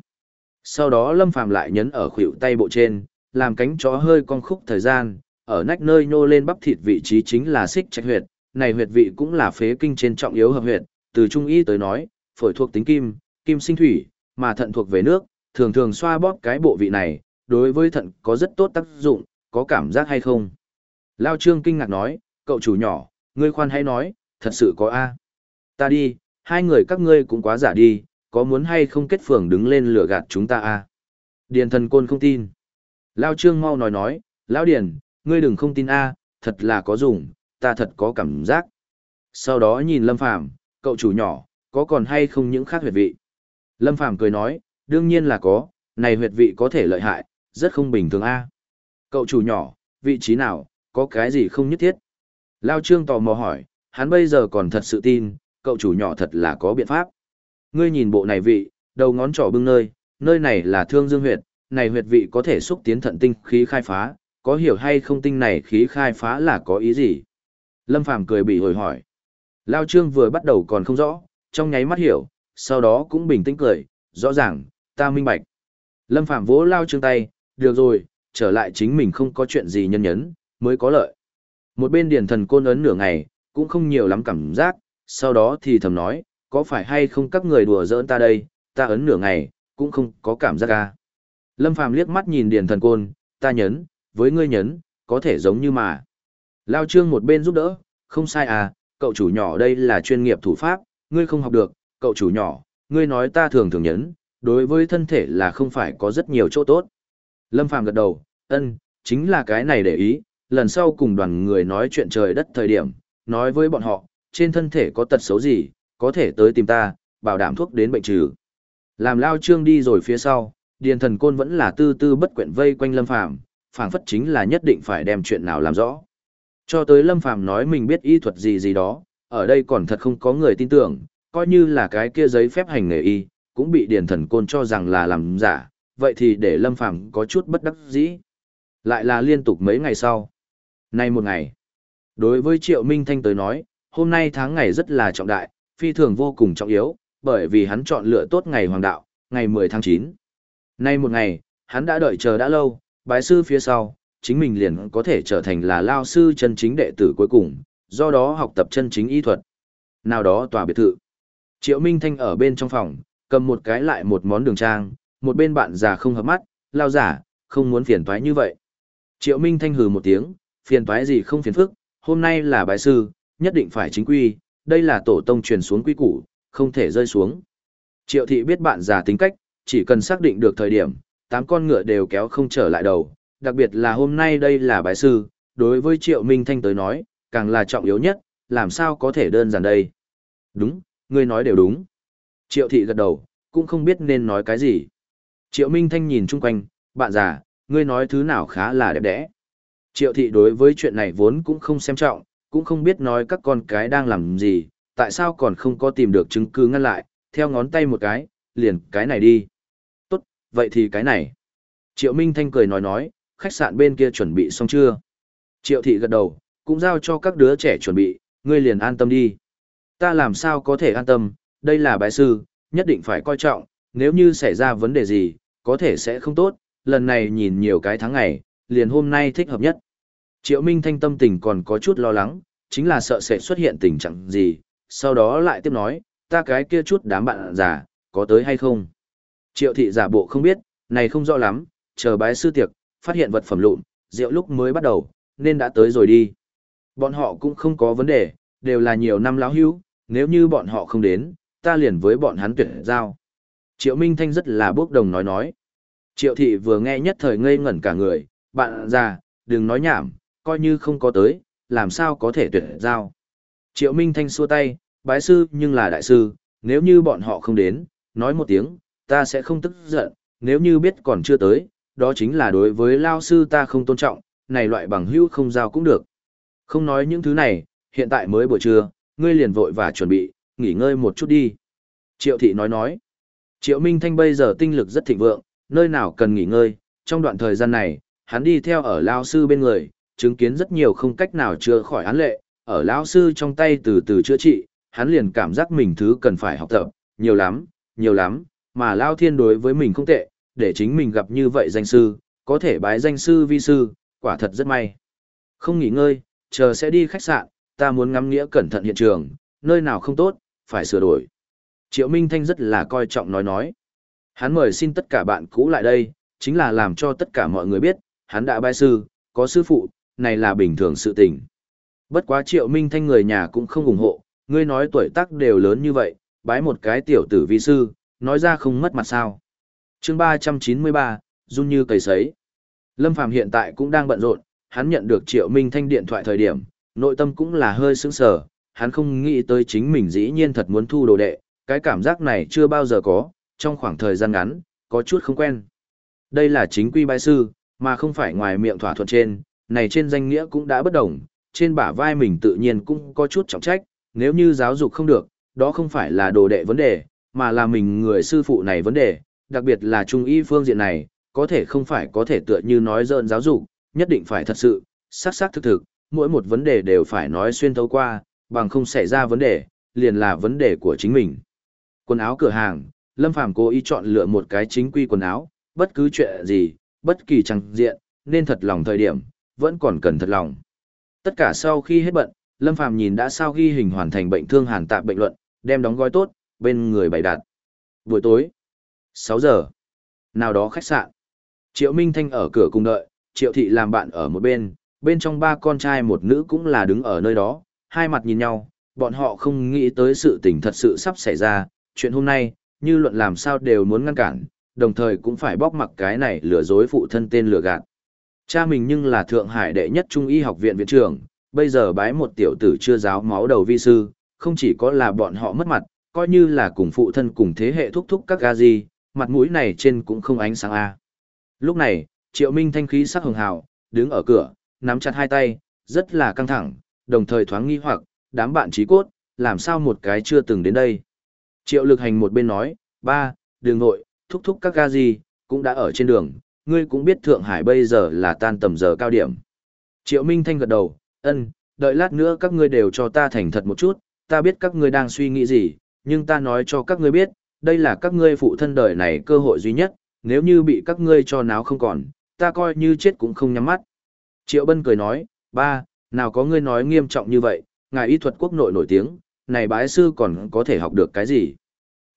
Sau đó Lâm Phàm lại nhấn ở khuỷu tay bộ trên, làm cánh chó hơi cong khúc thời gian, ở nách nơi nhô lên bắp thịt vị trí chính là xích trạch huyệt, này huyệt vị cũng là phế kinh trên trọng yếu hợp huyệt, từ trung y tới nói, phổi thuộc tính kim, kim sinh thủy, mà thận thuộc về nước, thường thường xoa bóp cái bộ vị này, đối với thận có rất tốt tác dụng, có cảm giác hay không? Lao Trương kinh ngạc nói, cậu chủ nhỏ, ngươi khoan hãy nói, thật sự có A. Ta đi, hai người các ngươi cũng quá giả đi, có muốn hay không kết phường đứng lên lửa gạt chúng ta A. Điền thần côn không tin. Lao Trương mau nói nói, Lão Điền, ngươi đừng không tin A, thật là có dùng, ta thật có cảm giác. Sau đó nhìn Lâm Phàm cậu chủ nhỏ, có còn hay không những khác huyệt vị. Lâm Phàm cười nói, đương nhiên là có, này huyệt vị có thể lợi hại, rất không bình thường a. Cậu chủ nhỏ, vị trí nào, có cái gì không nhất thiết? Lao Trương tò mò hỏi, hắn bây giờ còn thật sự tin, cậu chủ nhỏ thật là có biện pháp. Ngươi nhìn bộ này vị, đầu ngón trỏ bưng nơi, nơi này là thương dương huyệt, này huyệt vị có thể xúc tiến thận tinh khí khai phá, có hiểu hay không tinh này khí khai phá là có ý gì? Lâm Phàm cười bị hồi hỏi. Lao Trương vừa bắt đầu còn không rõ, trong nháy mắt hiểu, sau đó cũng bình tĩnh cười, rõ ràng, ta minh bạch. Lâm Phàm vỗ Lao Trương tay, được rồi, trở lại chính mình không có chuyện gì nhân nhấn, mới có lợi. Một bên điển thần côn ấn nửa ngày, cũng không nhiều lắm cảm giác, sau đó thì thầm nói, có phải hay không các người đùa giỡn ta đây, ta ấn nửa ngày, cũng không có cảm giác ca. Lâm Phàm liếc mắt nhìn Điền thần côn, ta nhấn, với ngươi nhấn, có thể giống như mà. Lao trương một bên giúp đỡ, không sai à, cậu chủ nhỏ đây là chuyên nghiệp thủ pháp, ngươi không học được, cậu chủ nhỏ, ngươi nói ta thường thường nhấn, đối với thân thể là không phải có rất nhiều chỗ tốt. Lâm Phàm gật đầu, ân, chính là cái này để ý, lần sau cùng đoàn người nói chuyện trời đất thời điểm, nói với bọn họ, trên thân thể có tật xấu gì, có thể tới tìm ta, bảo đảm thuốc đến bệnh trừ. Làm lao trương đi rồi phía sau, điền thần côn vẫn là tư tư bất quyện vây quanh Lâm Phàm phảng phất chính là nhất định phải đem chuyện nào làm rõ. Cho tới Lâm Phàm nói mình biết y thuật gì gì đó, ở đây còn thật không có người tin tưởng, coi như là cái kia giấy phép hành nghề y, cũng bị điền thần côn cho rằng là làm giả, vậy thì để Lâm Phàm có chút bất đắc dĩ. Lại là liên tục mấy ngày sau. Nay một ngày. Đối với Triệu Minh Thanh tới nói, hôm nay tháng ngày rất là trọng đại, phi thường vô cùng trọng yếu, bởi vì hắn chọn lựa tốt ngày hoàng đạo, ngày 10 tháng 9. Nay một ngày, hắn đã đợi chờ đã lâu, bái sư phía sau, chính mình liền có thể trở thành là lao sư chân chính đệ tử cuối cùng, do đó học tập chân chính y thuật. Nào đó tòa biệt thự. Triệu Minh Thanh ở bên trong phòng, cầm một cái lại một món đường trang, một bên bạn già không hợp mắt, lao giả, không muốn phiền toái như vậy. Triệu Minh Thanh hừ một tiếng, phiền toái gì không phiền phức, hôm nay là bài sư, nhất định phải chính quy, đây là tổ tông truyền xuống quy củ, không thể rơi xuống. Triệu thị biết bạn già tính cách, chỉ cần xác định được thời điểm, tám con ngựa đều kéo không trở lại đầu, đặc biệt là hôm nay đây là bài sư, đối với Triệu Minh Thanh tới nói, càng là trọng yếu nhất, làm sao có thể đơn giản đây. Đúng, ngươi nói đều đúng. Triệu thị gật đầu, cũng không biết nên nói cái gì. Triệu Minh Thanh nhìn chung quanh, bạn già, ngươi nói thứ nào khá là đẹp đẽ. Triệu thị đối với chuyện này vốn cũng không xem trọng, cũng không biết nói các con cái đang làm gì, tại sao còn không có tìm được chứng cứ ngăn lại, theo ngón tay một cái, liền cái này đi. Tốt, vậy thì cái này. Triệu Minh Thanh cười nói nói, khách sạn bên kia chuẩn bị xong chưa? Triệu thị gật đầu, cũng giao cho các đứa trẻ chuẩn bị, ngươi liền an tâm đi. Ta làm sao có thể an tâm, đây là bái sư, nhất định phải coi trọng, nếu như xảy ra vấn đề gì, có thể sẽ không tốt, lần này nhìn nhiều cái tháng ngày, liền hôm nay thích hợp nhất. Triệu Minh Thanh tâm tình còn có chút lo lắng, chính là sợ sẽ xuất hiện tình trạng gì, sau đó lại tiếp nói, ta cái kia chút đám bạn già, có tới hay không? Triệu thị giả bộ không biết, này không rõ lắm, chờ bái sư tiệc, phát hiện vật phẩm lụn, rượu lúc mới bắt đầu, nên đã tới rồi đi. Bọn họ cũng không có vấn đề, đều là nhiều năm láo hữu, nếu như bọn họ không đến, ta liền với bọn hắn tuyển giao. Triệu Minh Thanh rất là bốc đồng nói nói. Triệu thị vừa nghe nhất thời ngây ngẩn cả người, bạn già, đừng nói nhảm, coi như không có tới, làm sao có thể tuyệt giao. Triệu Minh Thanh xua tay, bái sư nhưng là đại sư, nếu như bọn họ không đến, nói một tiếng, ta sẽ không tức giận, nếu như biết còn chưa tới, đó chính là đối với lao sư ta không tôn trọng, này loại bằng hữu không giao cũng được. Không nói những thứ này, hiện tại mới buổi trưa, ngươi liền vội và chuẩn bị, nghỉ ngơi một chút đi. Triệu thị nói nói, Triệu Minh Thanh bây giờ tinh lực rất thịnh vượng, nơi nào cần nghỉ ngơi, trong đoạn thời gian này, hắn đi theo ở lao sư bên người, chứng kiến rất nhiều không cách nào chữa khỏi án lệ, ở lão sư trong tay từ từ chữa trị, hắn liền cảm giác mình thứ cần phải học tập, nhiều lắm, nhiều lắm, mà lao thiên đối với mình không tệ, để chính mình gặp như vậy danh sư, có thể bái danh sư vi sư, quả thật rất may. Không nghỉ ngơi, chờ sẽ đi khách sạn, ta muốn ngắm nghĩa cẩn thận hiện trường, nơi nào không tốt, phải sửa đổi. Triệu Minh Thanh rất là coi trọng nói nói. Hắn mời xin tất cả bạn cũ lại đây, chính là làm cho tất cả mọi người biết, hắn đã bái sư, có sư phụ, này là bình thường sự tình. Bất quá Triệu Minh Thanh người nhà cũng không ủng hộ, ngươi nói tuổi tác đều lớn như vậy, bái một cái tiểu tử vi sư, nói ra không mất mặt sao. chương 393, run như cầy sấy. Lâm Phàm hiện tại cũng đang bận rộn, hắn nhận được Triệu Minh Thanh điện thoại thời điểm, nội tâm cũng là hơi sững sờ, hắn không nghĩ tới chính mình dĩ nhiên thật muốn thu đồ đệ, cái cảm giác này chưa bao giờ có, trong khoảng thời gian ngắn, có chút không quen. Đây là chính quy bái sư, mà không phải ngoài miệng thỏa thuận trên, này trên danh nghĩa cũng đã bất đồng, trên bả vai mình tự nhiên cũng có chút trọng trách, nếu như giáo dục không được, đó không phải là đồ đệ vấn đề, mà là mình người sư phụ này vấn đề, đặc biệt là trung y phương diện này, có thể không phải có thể tựa như nói dơn giáo dục, nhất định phải thật sự, xác xác thực thực, mỗi một vấn đề đều phải nói xuyên thấu qua, bằng không xảy ra vấn đề, liền là vấn đề của chính mình. Quần áo cửa hàng, Lâm Phàm cố ý chọn lựa một cái chính quy quần áo, bất cứ chuyện gì, bất kỳ trang diện, nên thật lòng thời điểm, vẫn còn cần thật lòng. Tất cả sau khi hết bận, Lâm Phàm nhìn đã sao ghi hình hoàn thành bệnh thương hàn tạp bệnh luận, đem đóng gói tốt, bên người bày đặt. Buổi tối, 6 giờ, nào đó khách sạn. Triệu Minh Thanh ở cửa cùng đợi, Triệu Thị làm bạn ở một bên, bên trong ba con trai một nữ cũng là đứng ở nơi đó, hai mặt nhìn nhau, bọn họ không nghĩ tới sự tình thật sự sắp xảy ra, chuyện hôm nay, như luận làm sao đều muốn ngăn cản, đồng thời cũng phải bóc mặc cái này lừa dối phụ thân tên lừa gạt. Cha mình nhưng là Thượng Hải đệ nhất trung y học viện viện trưởng, bây giờ bái một tiểu tử chưa giáo máu đầu vi sư, không chỉ có là bọn họ mất mặt, coi như là cùng phụ thân cùng thế hệ thúc thúc các ga gì, mặt mũi này trên cũng không ánh sáng a. Lúc này, Triệu Minh thanh khí sắc hường hào, đứng ở cửa, nắm chặt hai tay, rất là căng thẳng, đồng thời thoáng nghi hoặc, đám bạn trí cốt, làm sao một cái chưa từng đến đây. Triệu lực hành một bên nói, ba, đường nội, thúc thúc các ga gì, cũng đã ở trên đường, ngươi cũng biết Thượng Hải bây giờ là tan tầm giờ cao điểm. Triệu Minh Thanh gật đầu, ân, đợi lát nữa các ngươi đều cho ta thành thật một chút, ta biết các ngươi đang suy nghĩ gì, nhưng ta nói cho các ngươi biết, đây là các ngươi phụ thân đời này cơ hội duy nhất, nếu như bị các ngươi cho náo không còn, ta coi như chết cũng không nhắm mắt. Triệu Bân cười nói, ba, nào có ngươi nói nghiêm trọng như vậy, ngài y thuật quốc nội nổi tiếng, này bái sư còn có thể học được cái gì?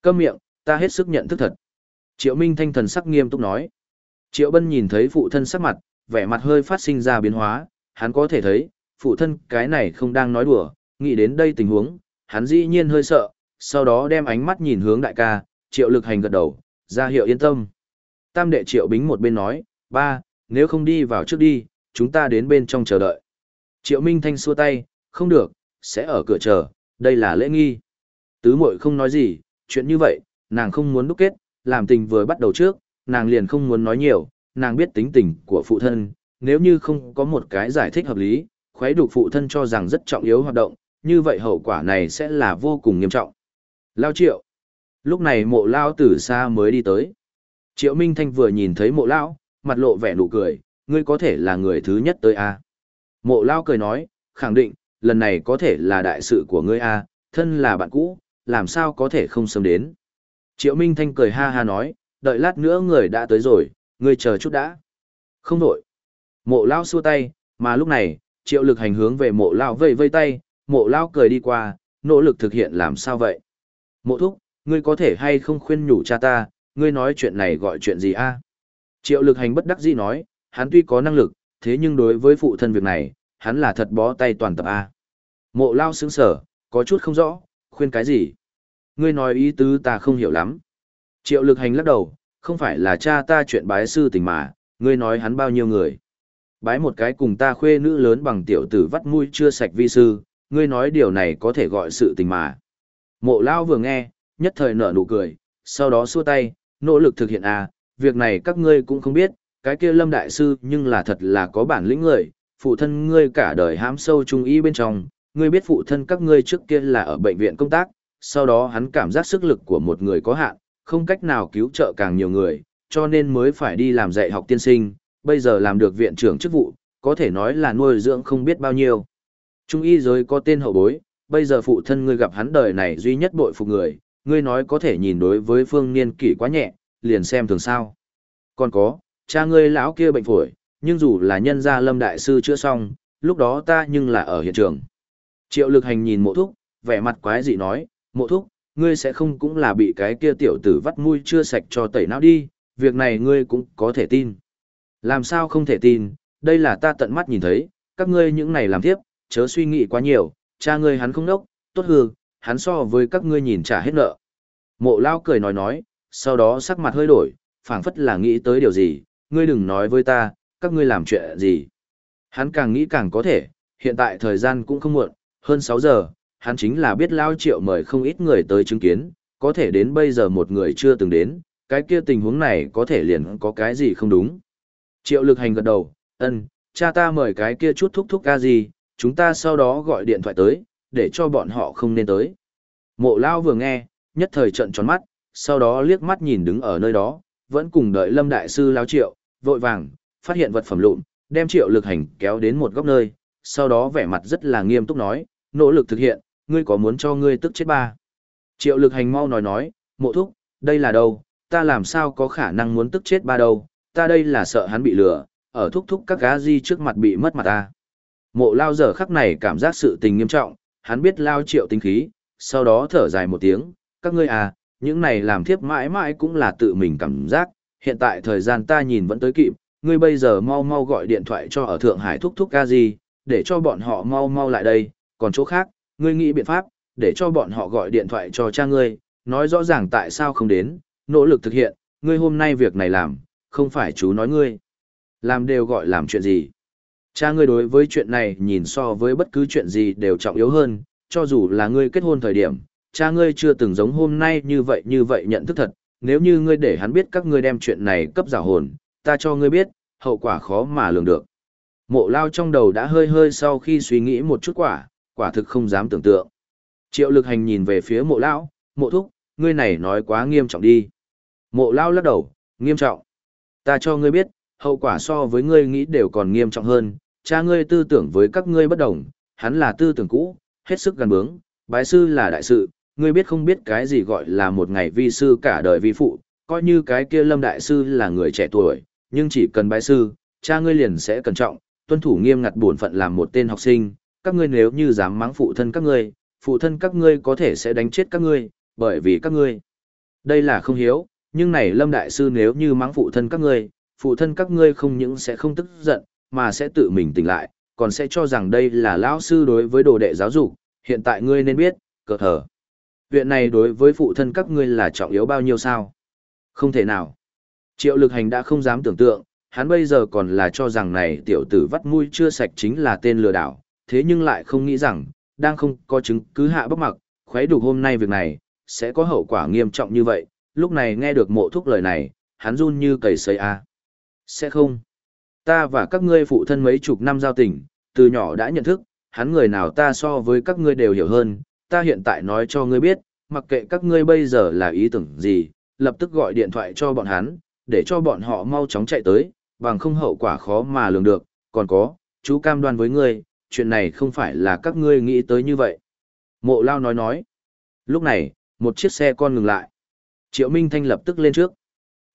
Câm miệng, ta hết sức nhận thức thật. Triệu Minh thanh thần sắc nghiêm túc nói. Triệu Bân nhìn thấy phụ thân sắc mặt, vẻ mặt hơi phát sinh ra biến hóa, hắn có thể thấy, phụ thân cái này không đang nói đùa, nghĩ đến đây tình huống, hắn dĩ nhiên hơi sợ, sau đó đem ánh mắt nhìn hướng đại ca, Triệu Lực Hành gật đầu, ra hiệu yên tâm. Tam đệ Triệu Bính một bên nói, ba, nếu không đi vào trước đi, chúng ta đến bên trong chờ đợi. Triệu Minh Thanh xua tay, không được, sẽ ở cửa chờ, đây là lễ nghi. Tứ muội không nói gì, chuyện như vậy, nàng không muốn đúc kết, làm tình vừa bắt đầu trước, nàng liền không muốn nói nhiều, nàng biết tính tình của phụ thân, nếu như không có một cái giải thích hợp lý, khuấy đục phụ thân cho rằng rất trọng yếu hoạt động, như vậy hậu quả này sẽ là vô cùng nghiêm trọng. Lao triệu. Lúc này mộ lao từ xa mới đi tới. Triệu Minh Thanh vừa nhìn thấy mộ lao, mặt lộ vẻ nụ cười, ngươi có thể là người thứ nhất tới a Mộ lao cười nói, khẳng định, lần này có thể là đại sự của ngươi a thân là bạn cũ, làm sao có thể không sớm đến. Triệu Minh Thanh cười ha ha nói, đợi lát nữa người đã tới rồi, ngươi chờ chút đã. Không đổi. Mộ lao xua tay, mà lúc này, triệu lực hành hướng về mộ lao vây vây tay, mộ lao cười đi qua, nỗ lực thực hiện làm sao vậy. Mộ thúc, ngươi có thể hay không khuyên nhủ cha ta, ngươi nói chuyện này gọi chuyện gì a? Triệu lực hành bất đắc dĩ nói, hắn tuy có năng lực, thế nhưng đối với phụ thân việc này, hắn là thật bó tay toàn tập a. Mộ lao sững sở, có chút không rõ, khuyên cái gì? Ngươi nói ý tứ ta không hiểu lắm. Triệu lực hành lắc đầu, không phải là cha ta chuyện bái sư tình mà, ngươi nói hắn bao nhiêu người. Bái một cái cùng ta khuê nữ lớn bằng tiểu tử vắt mũi chưa sạch vi sư, ngươi nói điều này có thể gọi sự tình mà. Mộ lao vừa nghe, nhất thời nở nụ cười, sau đó xua tay, nỗ lực thực hiện à, việc này các ngươi cũng không biết, cái kia lâm đại sư nhưng là thật là có bản lĩnh người, phụ thân ngươi cả đời hám sâu trung y bên trong, ngươi biết phụ thân các ngươi trước kia là ở bệnh viện công tác, sau đó hắn cảm giác sức lực của một người có hạn, không cách nào cứu trợ càng nhiều người, cho nên mới phải đi làm dạy học tiên sinh, bây giờ làm được viện trưởng chức vụ, có thể nói là nuôi dưỡng không biết bao nhiêu. Trung y giới có tên hậu bối, bây giờ phụ thân ngươi gặp hắn đời này duy nhất bội phục người, ngươi nói có thể nhìn đối với phương niên kỷ quá nhẹ, liền xem thường sao. Còn có, cha ngươi lão kia bệnh phổi, nhưng dù là nhân gia lâm đại sư chữa xong, lúc đó ta nhưng là ở hiện trường. Triệu lực hành nhìn mộ thúc, vẻ mặt quái dị nói, mộ thúc, ngươi sẽ không cũng là bị cái kia tiểu tử vắt mũi chưa sạch cho tẩy não đi, việc này ngươi cũng có thể tin. Làm sao không thể tin, đây là ta tận mắt nhìn thấy, các ngươi những này làm tiếp, chớ suy nghĩ quá nhiều, cha ngươi hắn không đốc, tốt hư, hắn so với các ngươi nhìn trả hết nợ. Mộ lao cười nói nói, sau đó sắc mặt hơi đổi, phảng phất là nghĩ tới điều gì, ngươi đừng nói với ta, các ngươi làm chuyện gì. Hắn càng nghĩ càng có thể, hiện tại thời gian cũng không muộn, hơn 6 giờ, hắn chính là biết lao triệu mời không ít người tới chứng kiến, có thể đến bây giờ một người chưa từng đến, cái kia tình huống này có thể liền có cái gì không đúng. Triệu lực hành gật đầu, ân, cha ta mời cái kia chút thúc thúc ca gì, chúng ta sau đó gọi điện thoại tới, để cho bọn họ không nên tới. Mộ lao vừa nghe, nhất thời trận tròn mắt, sau đó liếc mắt nhìn đứng ở nơi đó, vẫn cùng đợi lâm đại sư lao triệu, vội vàng, phát hiện vật phẩm lụn, đem triệu lực hành kéo đến một góc nơi, sau đó vẻ mặt rất là nghiêm túc nói, nỗ lực thực hiện, ngươi có muốn cho ngươi tức chết ba. Triệu lực hành mau nói nói, mộ thúc, đây là đâu, ta làm sao có khả năng muốn tức chết ba đâu, ta đây là sợ hắn bị lừa, ở thúc thúc các gá di trước mặt bị mất mặt ta. Mộ lao giờ khắc này cảm giác sự tình nghiêm trọng, hắn biết lao triệu tinh khí, sau đó thở dài một tiếng, các ngươi à, những này làm thiếp mãi mãi cũng là tự mình cảm giác, hiện tại thời gian ta nhìn vẫn tới kịp, ngươi bây giờ mau mau gọi điện thoại cho ở Thượng Hải thúc thúc ca gì, để cho bọn họ mau mau lại đây, còn chỗ khác, ngươi nghĩ biện pháp, để cho bọn họ gọi điện thoại cho cha ngươi, nói rõ ràng tại sao không đến, nỗ lực thực hiện, ngươi hôm nay việc này làm, không phải chú nói ngươi. Làm đều gọi làm chuyện gì. Cha ngươi đối với chuyện này nhìn so với bất cứ chuyện gì đều trọng yếu hơn, cho dù là ngươi kết hôn thời điểm, cha ngươi chưa từng giống hôm nay như vậy như vậy nhận thức thật, nếu như ngươi để hắn biết các ngươi đem chuyện này cấp giả hồn, ta cho ngươi biết, hậu quả khó mà lường được. Mộ lao trong đầu đã hơi hơi sau khi suy nghĩ một chút quả, quả thực không dám tưởng tượng. Triệu lực hành nhìn về phía mộ lão, mộ thúc, ngươi này nói quá nghiêm trọng đi. Mộ Lão lắc đầu, nghiêm trọng. Ta cho ngươi biết, hậu quả so với ngươi nghĩ đều còn nghiêm trọng hơn, cha ngươi tư tưởng với các ngươi bất đồng, hắn là tư tưởng cũ, hết sức gần bướng, bái sư là đại sự, ngươi biết không biết cái gì gọi là một ngày vi sư cả đời vi phụ, coi như cái kia lâm đại sư là người trẻ tuổi, nhưng chỉ cần bái sư, cha ngươi liền sẽ cẩn trọng, tuân thủ nghiêm ngặt bổn phận làm một tên học sinh, các ngươi nếu như dám mắng phụ thân các ngươi, phụ thân các ngươi có thể sẽ đánh chết các ngươi, bởi vì các ngươi. Đây là không hiếu, nhưng này lâm đại sư nếu như mắng phụ thân các ngươi, phụ thân các ngươi không những sẽ không tức giận, mà sẽ tự mình tỉnh lại, còn sẽ cho rằng đây là lão sư đối với đồ đệ giáo dục, hiện tại ngươi nên biết, cờ thở. Viện này đối với phụ thân các ngươi là trọng yếu bao nhiêu sao? Không thể nào. Triệu lực hành đã không dám tưởng tượng, hắn bây giờ còn là cho rằng này tiểu tử vắt mũi chưa sạch chính là tên lừa đảo, thế nhưng lại không nghĩ rằng, đang không có chứng cứ hạ bức mặc, khuấy đủ hôm nay việc này, sẽ có hậu quả nghiêm trọng như vậy, lúc này nghe được mộ thúc lời này, hắn run như cầy sấy a. Sẽ không. Ta và các ngươi phụ thân mấy chục năm giao tình, từ nhỏ đã nhận thức, hắn người nào ta so với các ngươi đều hiểu hơn, ta hiện tại nói cho ngươi biết, mặc kệ các ngươi bây giờ là ý tưởng gì, lập tức gọi điện thoại cho bọn hắn, để cho bọn họ mau chóng chạy tới, bằng không hậu quả khó mà lường được, còn có, chú cam đoan với ngươi, chuyện này không phải là các ngươi nghĩ tới như vậy. Mộ lao nói nói. Lúc này, một chiếc xe con ngừng lại. Triệu Minh Thanh lập tức lên trước.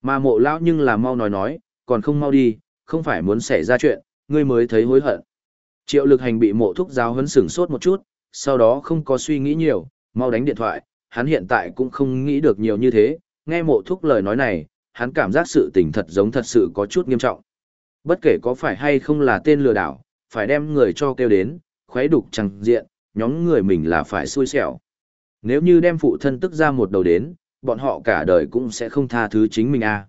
Mà mộ lao nhưng là mau nói nói, còn không mau đi, không phải muốn xảy ra chuyện, ngươi mới thấy hối hận. Triệu lực hành bị mộ thúc giáo hấn sửng sốt một chút, sau đó không có suy nghĩ nhiều, mau đánh điện thoại, hắn hiện tại cũng không nghĩ được nhiều như thế, nghe mộ thúc lời nói này, hắn cảm giác sự tình thật giống thật sự có chút nghiêm trọng. Bất kể có phải hay không là tên lừa đảo, phải đem người cho kêu đến, khuấy đục chẳng diện, nhóm người mình là phải xui xẻo. Nếu như đem phụ thân tức ra một đầu đến, bọn họ cả đời cũng sẽ không tha thứ chính mình a. À.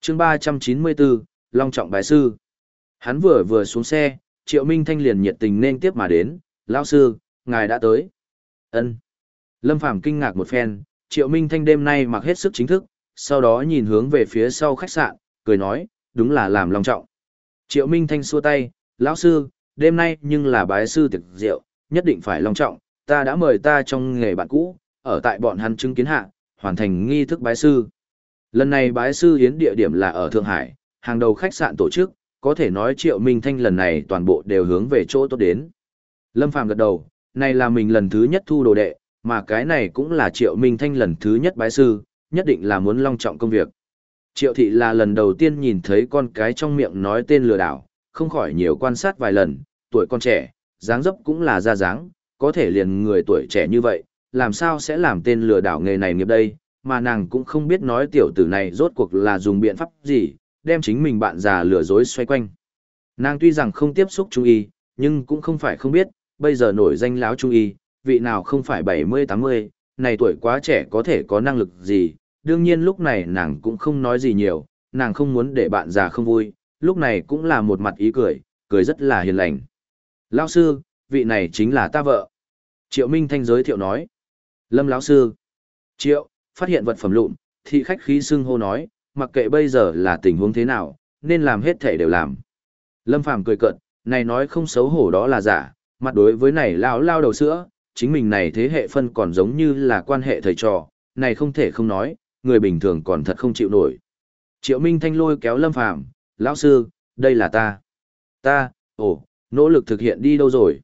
Chương 394, Long Trọng Bái Sư. Hắn vừa vừa xuống xe, Triệu Minh Thanh liền nhiệt tình nên tiếp mà đến, lão sư, ngài đã tới. Ân. Lâm Phàm kinh ngạc một phen, Triệu Minh Thanh đêm nay mặc hết sức chính thức, sau đó nhìn hướng về phía sau khách sạn, cười nói, đúng là làm long trọng. Triệu Minh Thanh xua tay, lão sư, đêm nay nhưng là bái sư tiệc rượu, nhất định phải long trọng, ta đã mời ta trong nghề bạn cũ, ở tại bọn hắn chứng kiến hạ, hoàn thành nghi thức bái sư. Lần này bái sư hiến địa điểm là ở Thượng Hải, hàng đầu khách sạn tổ chức, có thể nói Triệu Minh Thanh lần này toàn bộ đều hướng về chỗ tốt đến. Lâm Phàm gật đầu, này là mình lần thứ nhất thu đồ đệ, mà cái này cũng là Triệu Minh Thanh lần thứ nhất bái sư, nhất định là muốn long trọng công việc. Triệu thị là lần đầu tiên nhìn thấy con cái trong miệng nói tên lừa đảo, không khỏi nhiều quan sát vài lần, tuổi con trẻ, dáng dấp cũng là ra dáng, có thể liền người tuổi trẻ như vậy, làm sao sẽ làm tên lừa đảo nghề này nghiệp đây, mà nàng cũng không biết nói tiểu tử này rốt cuộc là dùng biện pháp gì, đem chính mình bạn già lừa dối xoay quanh. Nàng tuy rằng không tiếp xúc trung y, nhưng cũng không phải không biết, bây giờ nổi danh láo trung y, vị nào không phải 70-80, này tuổi quá trẻ có thể có năng lực gì, đương nhiên lúc này nàng cũng không nói gì nhiều, nàng không muốn để bạn già không vui, lúc này cũng là một mặt ý cười, cười rất là hiền lành. Lão sư, vị này chính là ta vợ. Triệu Minh Thanh giới thiệu nói. Lâm lão sư. Triệu, phát hiện vật phẩm lụn, thị khách khí xưng hô nói, mặc kệ bây giờ là tình huống thế nào, nên làm hết thể đều làm. Lâm Phàm cười cợt, này nói không xấu hổ đó là giả, mặt đối với này lão lao đầu sữa, chính mình này thế hệ phân còn giống như là quan hệ thầy trò, này không thể không nói, người bình thường còn thật không chịu nổi. Triệu Minh Thanh lôi kéo Lâm Phàm, lão sư, đây là ta. Ta, ồ, nỗ lực thực hiện đi đâu rồi?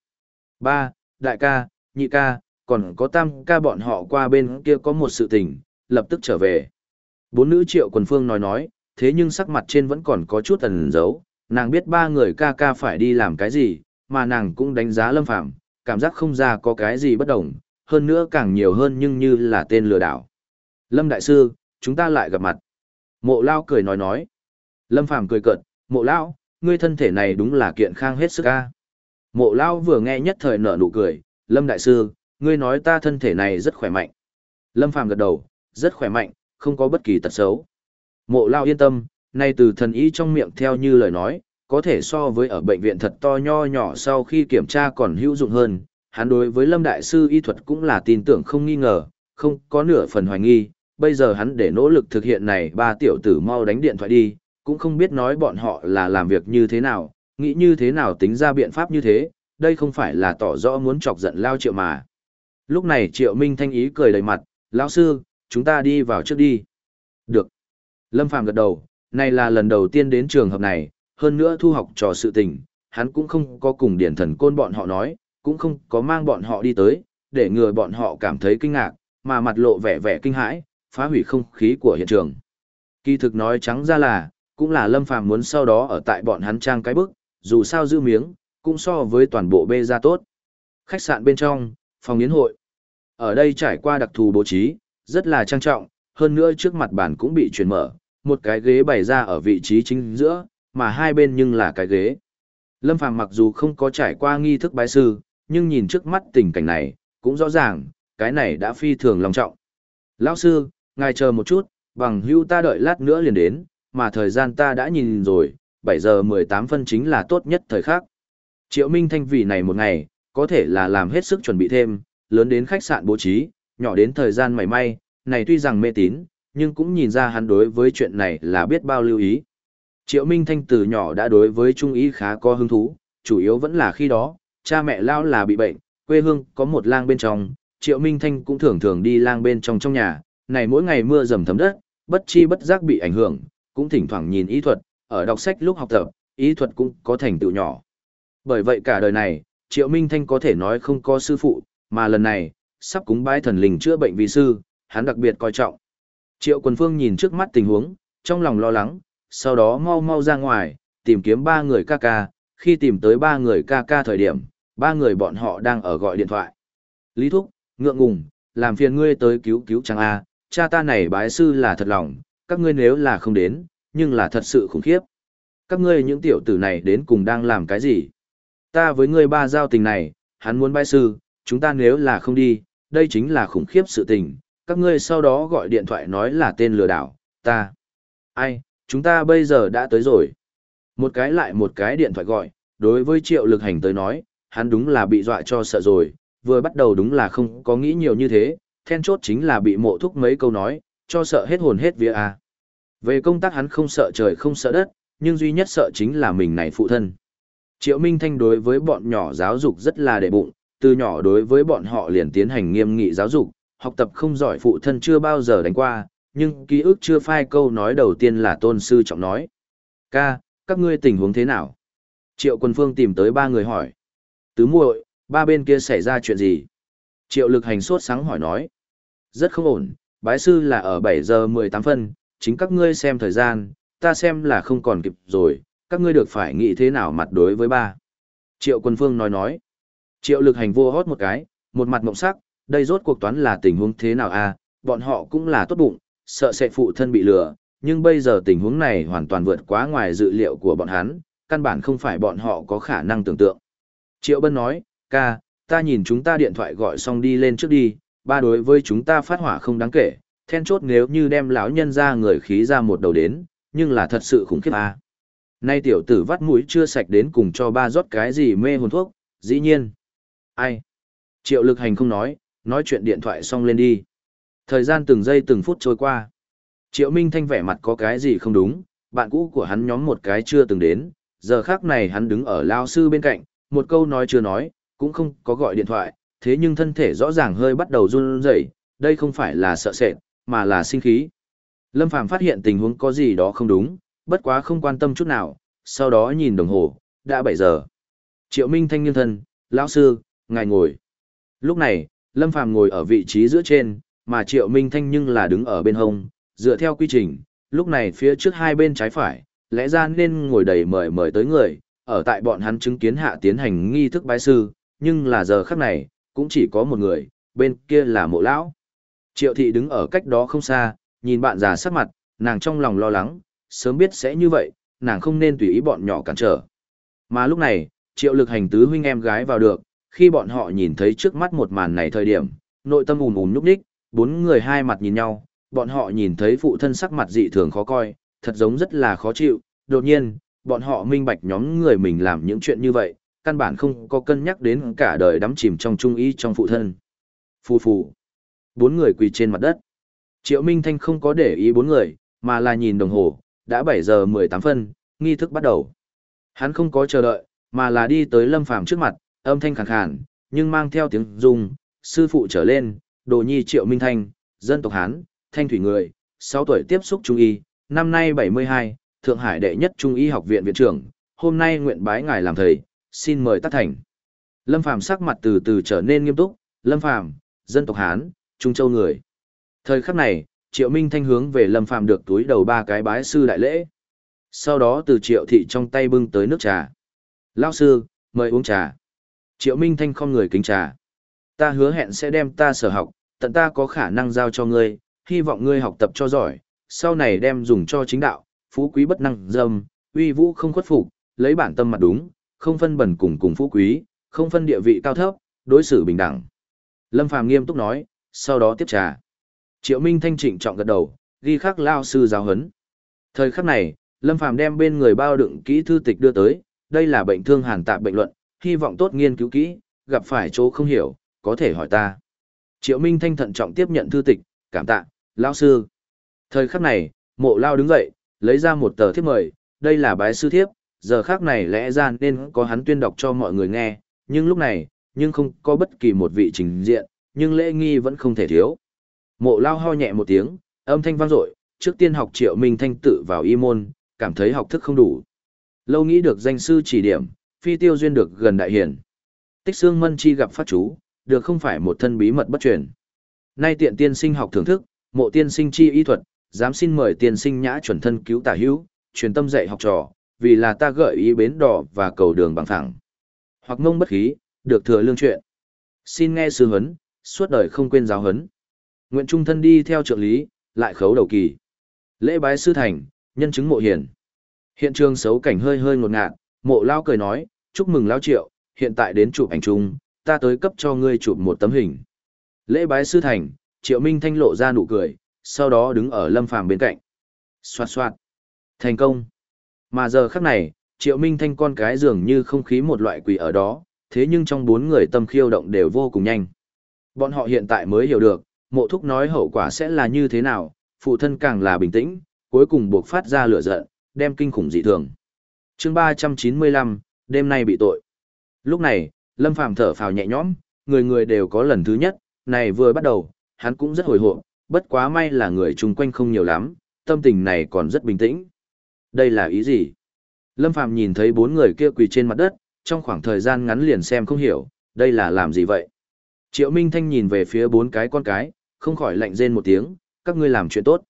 Ba, đại ca, nhị ca, còn có tam ca bọn họ qua bên kia có một sự tình, lập tức trở về. Bốn nữ triệu quần phương nói nói, thế nhưng sắc mặt trên vẫn còn có chút ẩn giấu, nàng biết ba người ca ca phải đi làm cái gì, mà nàng cũng đánh giá lâm phạm, cảm giác không ra có cái gì bất đồng, hơn nữa càng nhiều hơn nhưng như là tên lừa đảo. Lâm Đại Sư, chúng ta lại gặp mặt. Mộ Lao cười nói nói. Lâm Phàm cười cợt, mộ Lao, ngươi thân thể này đúng là kiện khang hết sức ca. Mộ Lao vừa nghe nhất thời nở nụ cười, Lâm Đại Sư, ngươi nói ta thân thể này rất khỏe mạnh. Lâm Phàm gật đầu, rất khỏe mạnh, không có bất kỳ tật xấu. Mộ Lao yên tâm, nay từ thần ý trong miệng theo như lời nói, có thể so với ở bệnh viện thật to nho nhỏ sau khi kiểm tra còn hữu dụng hơn. Hắn đối với Lâm Đại Sư y thuật cũng là tin tưởng không nghi ngờ, không có nửa phần hoài nghi, bây giờ hắn để nỗ lực thực hiện này ba tiểu tử mau đánh điện thoại đi, cũng không biết nói bọn họ là làm việc như thế nào, nghĩ như thế nào tính ra biện pháp như thế, đây không phải là tỏ rõ muốn chọc giận lao triệu mà. Lúc này triệu minh thanh ý cười đầy mặt, lão sư, chúng ta đi vào trước đi. Được. Lâm Phàm gật đầu, này là lần đầu tiên đến trường hợp này, hơn nữa thu học trò sự tình, hắn cũng không có cùng điển thần côn bọn họ nói, cũng không có mang bọn họ đi tới, để ngừa bọn họ cảm thấy kinh ngạc, mà mặt lộ vẻ vẻ kinh hãi, phá hủy không khí của hiện trường. Kỳ thực nói trắng ra là, cũng là Lâm Phàm muốn sau đó ở tại bọn hắn trang cái bức, dù sao giữ miếng, cũng so với toàn bộ bê ra tốt. Khách sạn bên trong, phòng yến hội. Ở đây trải qua đặc thù bố trí, rất là trang trọng, hơn nữa trước mặt bàn cũng bị chuyển mở, một cái ghế bày ra ở vị trí chính giữa, mà hai bên nhưng là cái ghế. Lâm Phàm mặc dù không có trải qua nghi thức bái sư, nhưng nhìn trước mắt tình cảnh này, cũng rõ ràng, cái này đã phi thường long trọng. Lão sư, ngài chờ một chút, bằng hưu ta đợi lát nữa liền đến, mà thời gian ta đã nhìn rồi, 7 giờ 18 phân chính là tốt nhất thời khắc. Triệu Minh Thanh vì này một ngày, có thể là làm hết sức chuẩn bị thêm, lớn đến khách sạn bố trí, nhỏ đến thời gian mảy may, này tuy rằng mê tín, nhưng cũng nhìn ra hắn đối với chuyện này là biết bao lưu ý. Triệu Minh Thanh từ nhỏ đã đối với trung ý khá có hứng thú, chủ yếu vẫn là khi đó, cha mẹ lao là bị bệnh, quê hương có một lang bên trong, Triệu Minh Thanh cũng thường thường đi lang bên trong trong nhà, này mỗi ngày mưa dầm thấm đất, bất chi bất giác bị ảnh hưởng, cũng thỉnh thoảng nhìn ý thuật, ở đọc sách lúc học tập, ý thuật cũng có thành tựu nhỏ. Bởi vậy cả đời này, Triệu Minh Thanh có thể nói không có sư phụ, mà lần này, sắp cúng bái thần linh chữa bệnh vì sư, hắn đặc biệt coi trọng. Triệu Quân Phương nhìn trước mắt tình huống, trong lòng lo lắng, sau đó mau mau ra ngoài, tìm kiếm ba người ca ca, khi tìm tới ba người ca ca thời điểm, ba người bọn họ đang ở gọi điện thoại. Lý Thúc, ngượng ngùng, làm phiền ngươi tới cứu cứu chàng A, cha ta này bái sư là thật lòng, các ngươi nếu là không đến, nhưng là thật sự khủng khiếp. Các ngươi những tiểu tử này đến cùng đang làm cái gì? Ta với ngươi ba giao tình này, hắn muốn bái sư, chúng ta nếu là không đi, đây chính là khủng khiếp sự tình, các ngươi sau đó gọi điện thoại nói là tên lừa đảo, ta. Ai, chúng ta bây giờ đã tới rồi. Một cái lại một cái điện thoại gọi, đối với triệu lực hành tới nói, hắn đúng là bị dọa cho sợ rồi, vừa bắt đầu đúng là không có nghĩ nhiều như thế, then chốt chính là bị mộ thúc mấy câu nói, cho sợ hết hồn hết vía à. Về công tác hắn không sợ trời không sợ đất, nhưng duy nhất sợ chính là mình này phụ thân. Triệu Minh Thanh đối với bọn nhỏ giáo dục rất là đệ bụng, từ nhỏ đối với bọn họ liền tiến hành nghiêm nghị giáo dục, học tập không giỏi phụ thân chưa bao giờ đánh qua, nhưng ký ức chưa phai câu nói đầu tiên là tôn sư trọng nói. Ca, các ngươi tình huống thế nào? Triệu quân phương tìm tới ba người hỏi. Tứ muội, ba bên kia xảy ra chuyện gì? Triệu lực hành sốt sáng hỏi nói. Rất không ổn, bái sư là ở 7 giờ 18 phân, chính các ngươi xem thời gian, ta xem là không còn kịp rồi, các ngươi được phải nghĩ thế nào mặt đối với ba. Triệu quân phương nói nói. Triệu lực hành vô hót một cái, một mặt mộng sắc, đây rốt cuộc toán là tình huống thế nào à, bọn họ cũng là tốt bụng, sợ sẽ phụ thân bị lừa, nhưng bây giờ tình huống này hoàn toàn vượt quá ngoài dự liệu của bọn hắn, căn bản không phải bọn họ có khả năng tưởng tượng. Triệu Bân nói, ca, ta nhìn chúng ta điện thoại gọi xong đi lên trước đi, ba đối với chúng ta phát hỏa không đáng kể, then chốt nếu như đem lão nhân ra người khí ra một đầu đến, nhưng là thật sự khủng khiếp à. Nay tiểu tử vắt mũi chưa sạch đến cùng cho ba rót cái gì mê hồn thuốc, dĩ nhiên. Ai? Triệu lực hành không nói, nói chuyện điện thoại xong lên đi. Thời gian từng giây từng phút trôi qua. Triệu Minh Thanh vẻ mặt có cái gì không đúng, bạn cũ của hắn nhóm một cái chưa từng đến, giờ khác này hắn đứng ở lao sư bên cạnh, một câu nói chưa nói, cũng không có gọi điện thoại, thế nhưng thân thể rõ ràng hơi bắt đầu run rẩy, đây không phải là sợ sệt, mà là sinh khí. Lâm Phàm phát hiện tình huống có gì đó không đúng, bất quá không quan tâm chút nào, sau đó nhìn đồng hồ, đã 7 giờ. Triệu Minh Thanh nghiêng thân, lão sư, ngài ngồi. Lúc này, Lâm Phàm ngồi ở vị trí giữa trên, mà Triệu Minh Thanh nhưng là đứng ở bên hông, dựa theo quy trình, lúc này phía trước hai bên trái phải, lẽ ra nên ngồi đầy mời mời tới người, ở tại bọn hắn chứng kiến hạ tiến hành nghi thức bái sư, nhưng là giờ khắc này, cũng chỉ có một người, bên kia là mộ lão. Triệu thị đứng ở cách đó không xa, nhìn bạn già sắc mặt, nàng trong lòng lo lắng, sớm biết sẽ như vậy, nàng không nên tùy ý bọn nhỏ cản trở. Mà lúc này, triệu lực hành tứ huynh em gái vào được, khi bọn họ nhìn thấy trước mắt một màn này thời điểm, nội tâm ùn ùn nhúc nhích, bốn người hai mặt nhìn nhau, bọn họ nhìn thấy phụ thân sắc mặt dị thường khó coi, thật giống rất là khó chịu, đột nhiên, bọn họ minh bạch nhóm người mình làm những chuyện như vậy, căn bản không có cân nhắc đến cả đời đắm chìm trong trung ý trong phụ thân. Phù phù. Bốn người quỳ trên mặt đất. Triệu Minh Thanh không có để ý bốn người, mà là nhìn đồng hồ, đã 7 giờ 18 phân, nghi thức bắt đầu. Hắn không có chờ đợi, mà là đi tới Lâm Phàm trước mặt, âm thanh khàn khàn, nhưng mang theo tiếng rung, sư phụ trở lên, đồ nhi Triệu Minh Thanh, dân tộc Hán, thanh thủy người, 6 tuổi tiếp xúc trung y, năm nay 72, Thượng Hải đệ nhất trung y học viện viện trưởng, hôm nay nguyện bái ngài làm thầy, xin mời tác thành. Lâm Phàm sắc mặt từ từ trở nên nghiêm túc, Lâm Phàm, dân tộc Hán, Trung Châu người. Thời khắc này, Triệu Minh Thanh hướng về Lâm Phàm được túi đầu ba cái bái sư đại lễ. Sau đó từ Triệu Thị trong tay bưng tới nước trà. Lao sư, mời uống trà. Triệu Minh Thanh không người kính trà. Ta hứa hẹn sẽ đem ta sở học, tận ta có khả năng giao cho ngươi, hy vọng ngươi học tập cho giỏi, sau này đem dùng cho chính đạo, phú quý bất năng dâm, uy vũ không khuất phục, lấy bản tâm mặt đúng, không phân bẩn cùng cùng phú quý, không phân địa vị cao thấp, đối xử bình đẳng. Lâm Phàm nghiêm túc nói, sau đó tiếp trà. Triệu Minh thanh trịnh trọng gật đầu, ghi khắc lao sư giáo huấn. Thời khắc này, Lâm Phàm đem bên người bao đựng kỹ thư tịch đưa tới, đây là bệnh thương hàn tạp bệnh luận, hy vọng tốt nghiên cứu kỹ, gặp phải chỗ không hiểu, có thể hỏi ta. Triệu Minh thanh thận trọng tiếp nhận thư tịch, cảm tạ, lao sư. Thời khắc này, mộ lao đứng dậy, lấy ra một tờ thiếp mời, đây là bái sư thiếp, giờ khác này lẽ ra nên có hắn tuyên đọc cho mọi người nghe, nhưng lúc này, nhưng không có bất kỳ một vị trình diện, nhưng lễ nghi vẫn không thể thiếu. Mộ lao ho nhẹ một tiếng, âm thanh vang dội, trước tiên học triệu minh thanh tự vào y môn, cảm thấy học thức không đủ. Lâu nghĩ được danh sư chỉ điểm, phi tiêu duyên được gần đại hiển. Tích xương mân chi gặp phát chú, được không phải một thân bí mật bất truyền. Nay tiện tiên sinh học thưởng thức, mộ tiên sinh chi y thuật, dám xin mời tiên sinh nhã chuẩn thân cứu tả hữu, truyền tâm dạy học trò, vì là ta gợi ý bến đỏ và cầu đường bằng thẳng. Hoặc ngông bất khí, được thừa lương chuyện. Xin nghe sư huấn, suốt đời không quên giáo huấn. Nguyện trung thân đi theo trợ lý, lại khấu đầu kỳ. Lễ bái sư thành, nhân chứng mộ hiển. Hiện trường xấu cảnh hơi hơi ngột ngạt, mộ lao cười nói, chúc mừng lao triệu, hiện tại đến chụp ảnh chung, ta tới cấp cho ngươi chụp một tấm hình. Lễ bái sư thành, triệu minh thanh lộ ra nụ cười, sau đó đứng ở lâm phàm bên cạnh. Xoạt xoạt. Thành công. Mà giờ khắc này, triệu minh thanh con cái dường như không khí một loại quỷ ở đó, thế nhưng trong bốn người tâm khiêu động đều vô cùng nhanh. Bọn họ hiện tại mới hiểu được, mộ thúc nói hậu quả sẽ là như thế nào, phụ thân càng là bình tĩnh, cuối cùng buộc phát ra lửa giận, đem kinh khủng dị thường. chương 395, đêm nay bị tội. Lúc này, Lâm Phàm thở phào nhẹ nhõm, người người đều có lần thứ nhất, này vừa bắt đầu, hắn cũng rất hồi hộp, bất quá may là người chung quanh không nhiều lắm, tâm tình này còn rất bình tĩnh. Đây là ý gì? Lâm Phàm nhìn thấy bốn người kia quỳ trên mặt đất, trong khoảng thời gian ngắn liền xem không hiểu, đây là làm gì vậy? Triệu Minh Thanh nhìn về phía bốn cái con cái, không khỏi lạnh rên một tiếng, các ngươi làm chuyện tốt.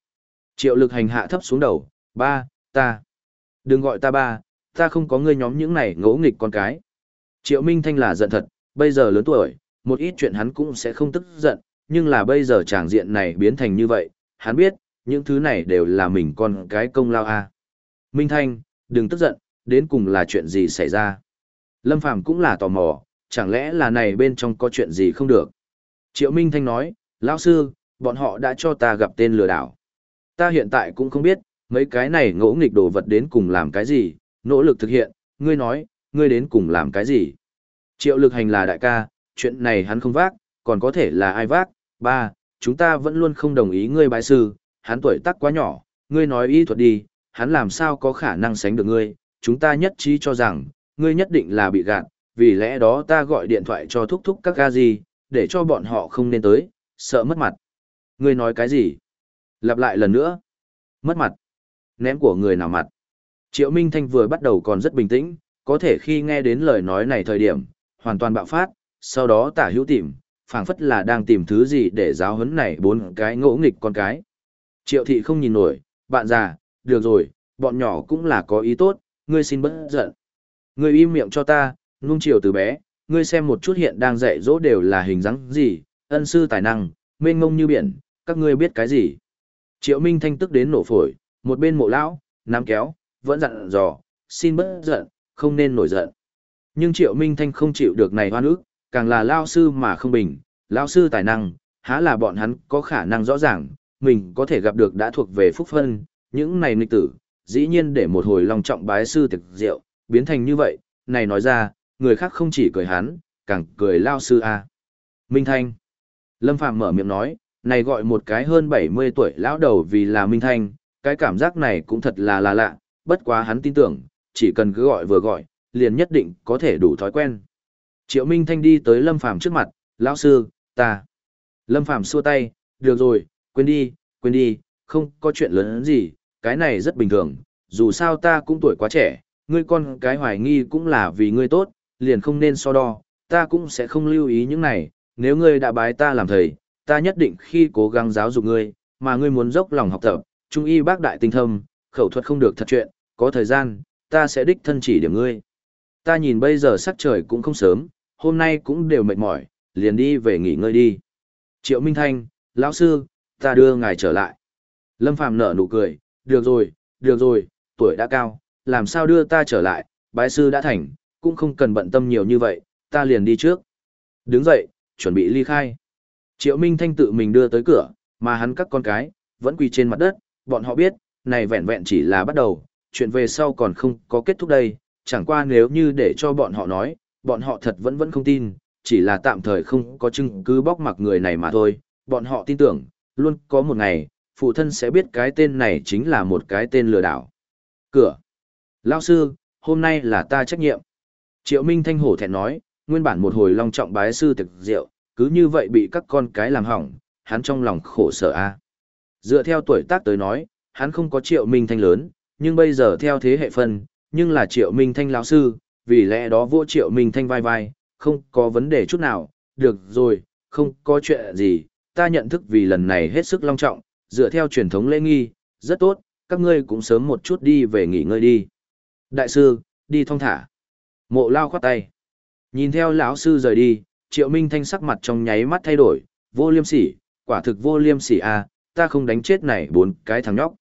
Triệu lực hành hạ thấp xuống đầu, ba, ta. Đừng gọi ta ba, ta không có ngươi nhóm những này ngỗ nghịch con cái. Triệu Minh Thanh là giận thật, bây giờ lớn tuổi, một ít chuyện hắn cũng sẽ không tức giận, nhưng là bây giờ tràng diện này biến thành như vậy, hắn biết, những thứ này đều là mình con cái công lao a. Minh Thanh, đừng tức giận, đến cùng là chuyện gì xảy ra. Lâm Phàm cũng là tò mò, chẳng lẽ là này bên trong có chuyện gì không được. Triệu Minh Thanh nói, lão sư, bọn họ đã cho ta gặp tên lừa đảo. Ta hiện tại cũng không biết, mấy cái này ngỗ nghịch đồ vật đến cùng làm cái gì, nỗ lực thực hiện, ngươi nói, ngươi đến cùng làm cái gì. Triệu lực hành là đại ca, chuyện này hắn không vác, còn có thể là ai vác, ba, chúng ta vẫn luôn không đồng ý ngươi bái sư, hắn tuổi tác quá nhỏ, ngươi nói y thuật đi, hắn làm sao có khả năng sánh được ngươi, chúng ta nhất trí cho rằng, ngươi nhất định là bị gạt, vì lẽ đó ta gọi điện thoại cho thúc thúc các ga gì, để cho bọn họ không nên tới, sợ mất mặt. Ngươi nói cái gì? Lặp lại lần nữa. Mất mặt. Ném của người nào mặt. Triệu Minh Thanh vừa bắt đầu còn rất bình tĩnh, có thể khi nghe đến lời nói này thời điểm, hoàn toàn bạo phát, sau đó tả hữu tìm, phảng phất là đang tìm thứ gì để giáo huấn này bốn cái ngỗ nghịch con cái. Triệu thị không nhìn nổi, bạn già, được rồi, bọn nhỏ cũng là có ý tốt, ngươi xin bớt giận. Ngươi im miệng cho ta, nung chiều từ bé, ngươi xem một chút hiện đang dạy dỗ đều là hình dáng gì, ân sư tài năng, mênh mông như biển, các ngươi biết cái gì. Triệu Minh Thanh tức đến nổ phổi, một bên mộ lão, nắm kéo, vẫn dặn dò, xin bớt giận, không nên nổi giận. Nhưng Triệu Minh Thanh không chịu được này hoan ức, càng là lao sư mà không bình, lao sư tài năng, há là bọn hắn có khả năng rõ ràng, mình có thể gặp được đã thuộc về phúc phân, những này nghịch tử, dĩ nhiên để một hồi lòng trọng bái sư thực diệu, biến thành như vậy, này nói ra, người khác không chỉ cười hắn, càng cười lao sư a. Minh Thanh. Lâm Phạm mở miệng nói, này gọi một cái hơn 70 tuổi lão đầu vì là Minh Thanh, cái cảm giác này cũng thật là là lạ, bất quá hắn tin tưởng, chỉ cần cứ gọi vừa gọi, liền nhất định có thể đủ thói quen. Triệu Minh Thanh đi tới Lâm Phàm trước mặt, lão sư, ta. Lâm Phàm xua tay, được rồi, quên đi, quên đi, không có chuyện lớn gì, cái này rất bình thường, dù sao ta cũng tuổi quá trẻ, ngươi con cái hoài nghi cũng là vì ngươi tốt, liền không nên so đo, ta cũng sẽ không lưu ý những này, nếu ngươi đã bái ta làm thầy, ta nhất định khi cố gắng giáo dục ngươi, mà ngươi muốn dốc lòng học tập, trung y bác đại tinh thâm, khẩu thuật không được thật chuyện, có thời gian, ta sẽ đích thân chỉ điểm ngươi. Ta nhìn bây giờ sắc trời cũng không sớm, hôm nay cũng đều mệt mỏi, liền đi về nghỉ ngơi đi. Triệu Minh Thanh, lão sư, ta đưa ngài trở lại. Lâm Phàm nở nụ cười, được rồi, được rồi, tuổi đã cao, làm sao đưa ta trở lại, bái sư đã thành, cũng không cần bận tâm nhiều như vậy, ta liền đi trước. Đứng dậy, chuẩn bị ly khai. Triệu Minh Thanh tự mình đưa tới cửa, mà hắn các con cái, vẫn quỳ trên mặt đất, bọn họ biết, này vẹn vẹn chỉ là bắt đầu, chuyện về sau còn không có kết thúc đây, chẳng qua nếu như để cho bọn họ nói, bọn họ thật vẫn vẫn không tin, chỉ là tạm thời không có chứng cứ bóc mặc người này mà thôi, bọn họ tin tưởng, luôn có một ngày, phụ thân sẽ biết cái tên này chính là một cái tên lừa đảo. Cửa. Lao sư, hôm nay là ta trách nhiệm. Triệu Minh Thanh hổ thẹn nói, nguyên bản một hồi long trọng bái sư thực rượu, cứ như vậy bị các con cái làm hỏng, hắn trong lòng khổ sở a. Dựa theo tuổi tác tới nói, hắn không có Triệu Minh Thanh lớn, nhưng bây giờ theo thế hệ phân, nhưng là Triệu Minh Thanh lão sư, vì lẽ đó vô Triệu Minh Thanh vai vai, không có vấn đề chút nào, được rồi, không có chuyện gì, ta nhận thức vì lần này hết sức long trọng, dựa theo truyền thống lễ nghi, rất tốt, các ngươi cũng sớm một chút đi về nghỉ ngơi đi. Đại sư, đi thong thả. Mộ lao khoát tay. Nhìn theo lão sư rời đi, triệu minh thanh sắc mặt trong nháy mắt thay đổi, vô liêm sỉ, quả thực vô liêm sỉ à, ta không đánh chết này bốn cái thằng nhóc.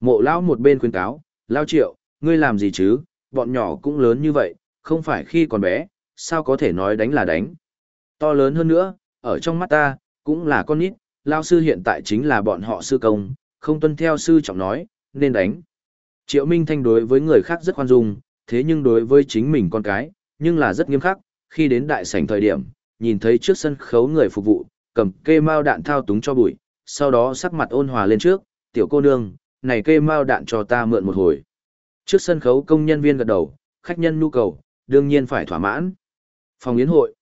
Mộ lão một bên khuyên cáo, lao triệu, ngươi làm gì chứ, bọn nhỏ cũng lớn như vậy, không phải khi còn bé, sao có thể nói đánh là đánh. To lớn hơn nữa, ở trong mắt ta, cũng là con nít, lao sư hiện tại chính là bọn họ sư công, không tuân theo sư trọng nói, nên đánh. Triệu Minh Thanh đối với người khác rất khoan dung, thế nhưng đối với chính mình con cái, nhưng là rất nghiêm khắc, khi đến đại sảnh thời điểm, nhìn thấy trước sân khấu người phục vụ, cầm kê mao đạn thao túng cho bụi, sau đó sắc mặt ôn hòa lên trước, tiểu cô nương, này kê mao đạn cho ta mượn một hồi. Trước sân khấu công nhân viên gật đầu, khách nhân nhu cầu, đương nhiên phải thỏa mãn. Phòng yến hội.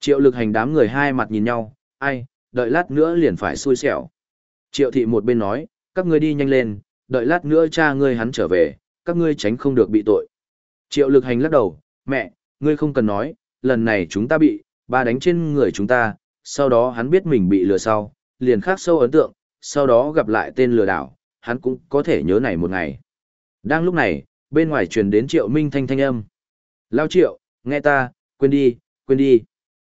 Triệu lực hành đám người hai mặt nhìn nhau, ai, đợi lát nữa liền phải xui xẻo. Triệu thị một bên nói, các ngươi đi nhanh lên, đợi lát nữa cha ngươi hắn trở về, các ngươi tránh không được bị tội. Triệu lực hành lắc đầu, mẹ, ngươi không cần nói, lần này chúng ta bị, ba đánh trên người chúng ta, sau đó hắn biết mình bị lừa sau, liền khắc sâu ấn tượng, sau đó gặp lại tên lừa đảo, hắn cũng có thể nhớ này một ngày. Đang lúc này, bên ngoài truyền đến triệu minh thanh thanh âm. Lao triệu, nghe ta, quên đi, quên đi.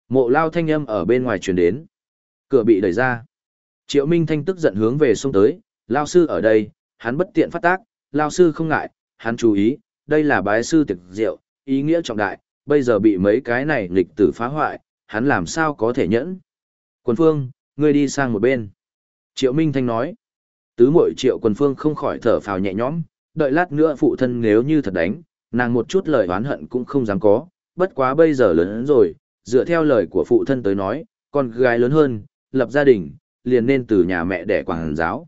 Mộ lao thanh âm ở bên ngoài truyền đến. Cửa bị đẩy ra. Triệu minh thanh tức giận hướng về sông tới, Lao sư ở đây, hắn bất tiện phát tác, Lao sư không ngại, hắn chú ý, đây là bái sư tiệc rượu, ý nghĩa trọng đại, bây giờ bị mấy cái này nghịch tử phá hoại, hắn làm sao có thể nhẫn. Quần phương, ngươi đi sang một bên. Triệu Minh Thanh nói. Tứ mội triệu quần phương không khỏi thở phào nhẹ nhõm, đợi lát nữa phụ thân nếu như thật đánh, nàng một chút lời oán hận cũng không dám có, bất quá bây giờ lớn rồi, dựa theo lời của phụ thân tới nói, con gái lớn hơn, lập gia đình, liền nên từ nhà mẹ đẻ quảng giáo.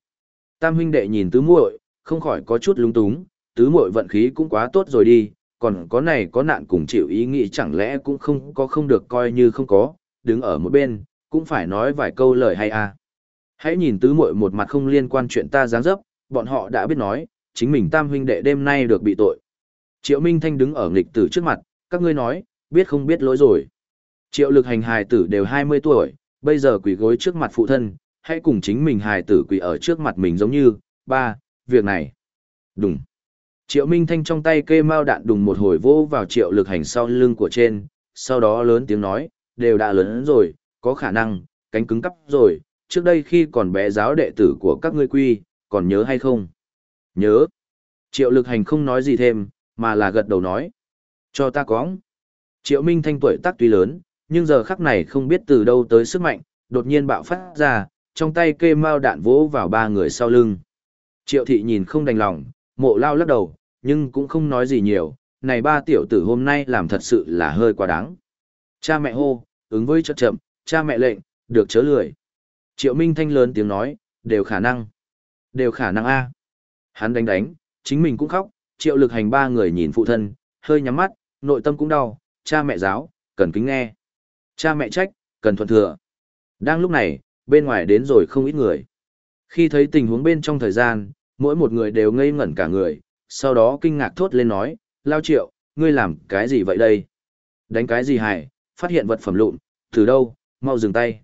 Tam huynh đệ nhìn tứ muội, không khỏi có chút lung túng, tứ muội vận khí cũng quá tốt rồi đi, còn có này có nạn cùng chịu ý nghĩ chẳng lẽ cũng không có không được coi như không có, đứng ở một bên, cũng phải nói vài câu lời hay à. Hãy nhìn tứ muội một mặt không liên quan chuyện ta dáng dấp, bọn họ đã biết nói, chính mình tam huynh đệ đêm nay được bị tội. Triệu Minh Thanh đứng ở nghịch tử trước mặt, các ngươi nói, biết không biết lỗi rồi. Triệu lực hành hài tử đều 20 tuổi, bây giờ quỷ gối trước mặt phụ thân, hãy cùng chính mình hài tử quỷ ở trước mặt mình giống như, ba, việc này. Đúng. Triệu Minh Thanh trong tay kê mao đạn đùng một hồi vô vào triệu lực hành sau lưng của trên, sau đó lớn tiếng nói, đều đã lớn rồi, có khả năng, cánh cứng cắp rồi, trước đây khi còn bé giáo đệ tử của các ngươi quy, còn nhớ hay không? Nhớ. Triệu lực hành không nói gì thêm, mà là gật đầu nói. Cho ta cóng. Triệu Minh Thanh tuổi tác tuy lớn, nhưng giờ khắc này không biết từ đâu tới sức mạnh, đột nhiên bạo phát ra, trong tay kê mao đạn vỗ vào ba người sau lưng. Triệu thị nhìn không đành lòng, mộ lao lắc đầu, nhưng cũng không nói gì nhiều, này ba tiểu tử hôm nay làm thật sự là hơi quá đáng. Cha mẹ hô, ứng với chất chậm, cha mẹ lệnh, được chớ lười. Triệu Minh Thanh lớn tiếng nói, đều khả năng. Đều khả năng A. Hắn đánh đánh, chính mình cũng khóc, triệu lực hành ba người nhìn phụ thân, hơi nhắm mắt, nội tâm cũng đau, cha mẹ giáo, cần kính nghe. Cha mẹ trách, cần thuận thừa. Đang lúc này, bên ngoài đến rồi không ít người. Khi thấy tình huống bên trong thời gian, mỗi một người đều ngây ngẩn cả người, sau đó kinh ngạc thốt lên nói, lao triệu, ngươi làm cái gì vậy đây? Đánh cái gì hài, phát hiện vật phẩm lụn, từ đâu, mau dừng tay.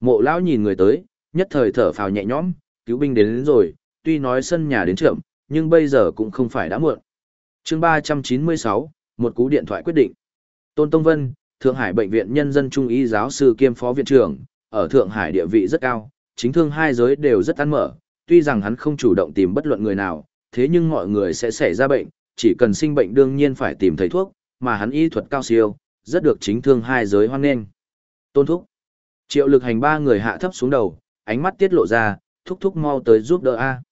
Mộ lão nhìn người tới, nhất thời thở phào nhẹ nhõm, cứu binh đến, đến rồi, tuy nói sân nhà đến trưởng, nhưng bây giờ cũng không phải đã muộn. chương 396, một cú điện thoại quyết định. Tôn Tông Vân, Thượng Hải Bệnh viện Nhân dân Trung y giáo sư kiêm phó viện trưởng, ở Thượng Hải địa vị rất cao, chính thương hai giới đều rất ăn mở, tuy rằng hắn không chủ động tìm bất luận người nào, thế nhưng mọi người sẽ xảy ra bệnh, chỉ cần sinh bệnh đương nhiên phải tìm thầy thuốc, mà hắn y thuật cao siêu, rất được chính thương hai giới hoan nghênh. Tôn thúc. Triệu lực hành ba người hạ thấp xuống đầu, ánh mắt tiết lộ ra, thúc thúc mau tới giúp đỡ A.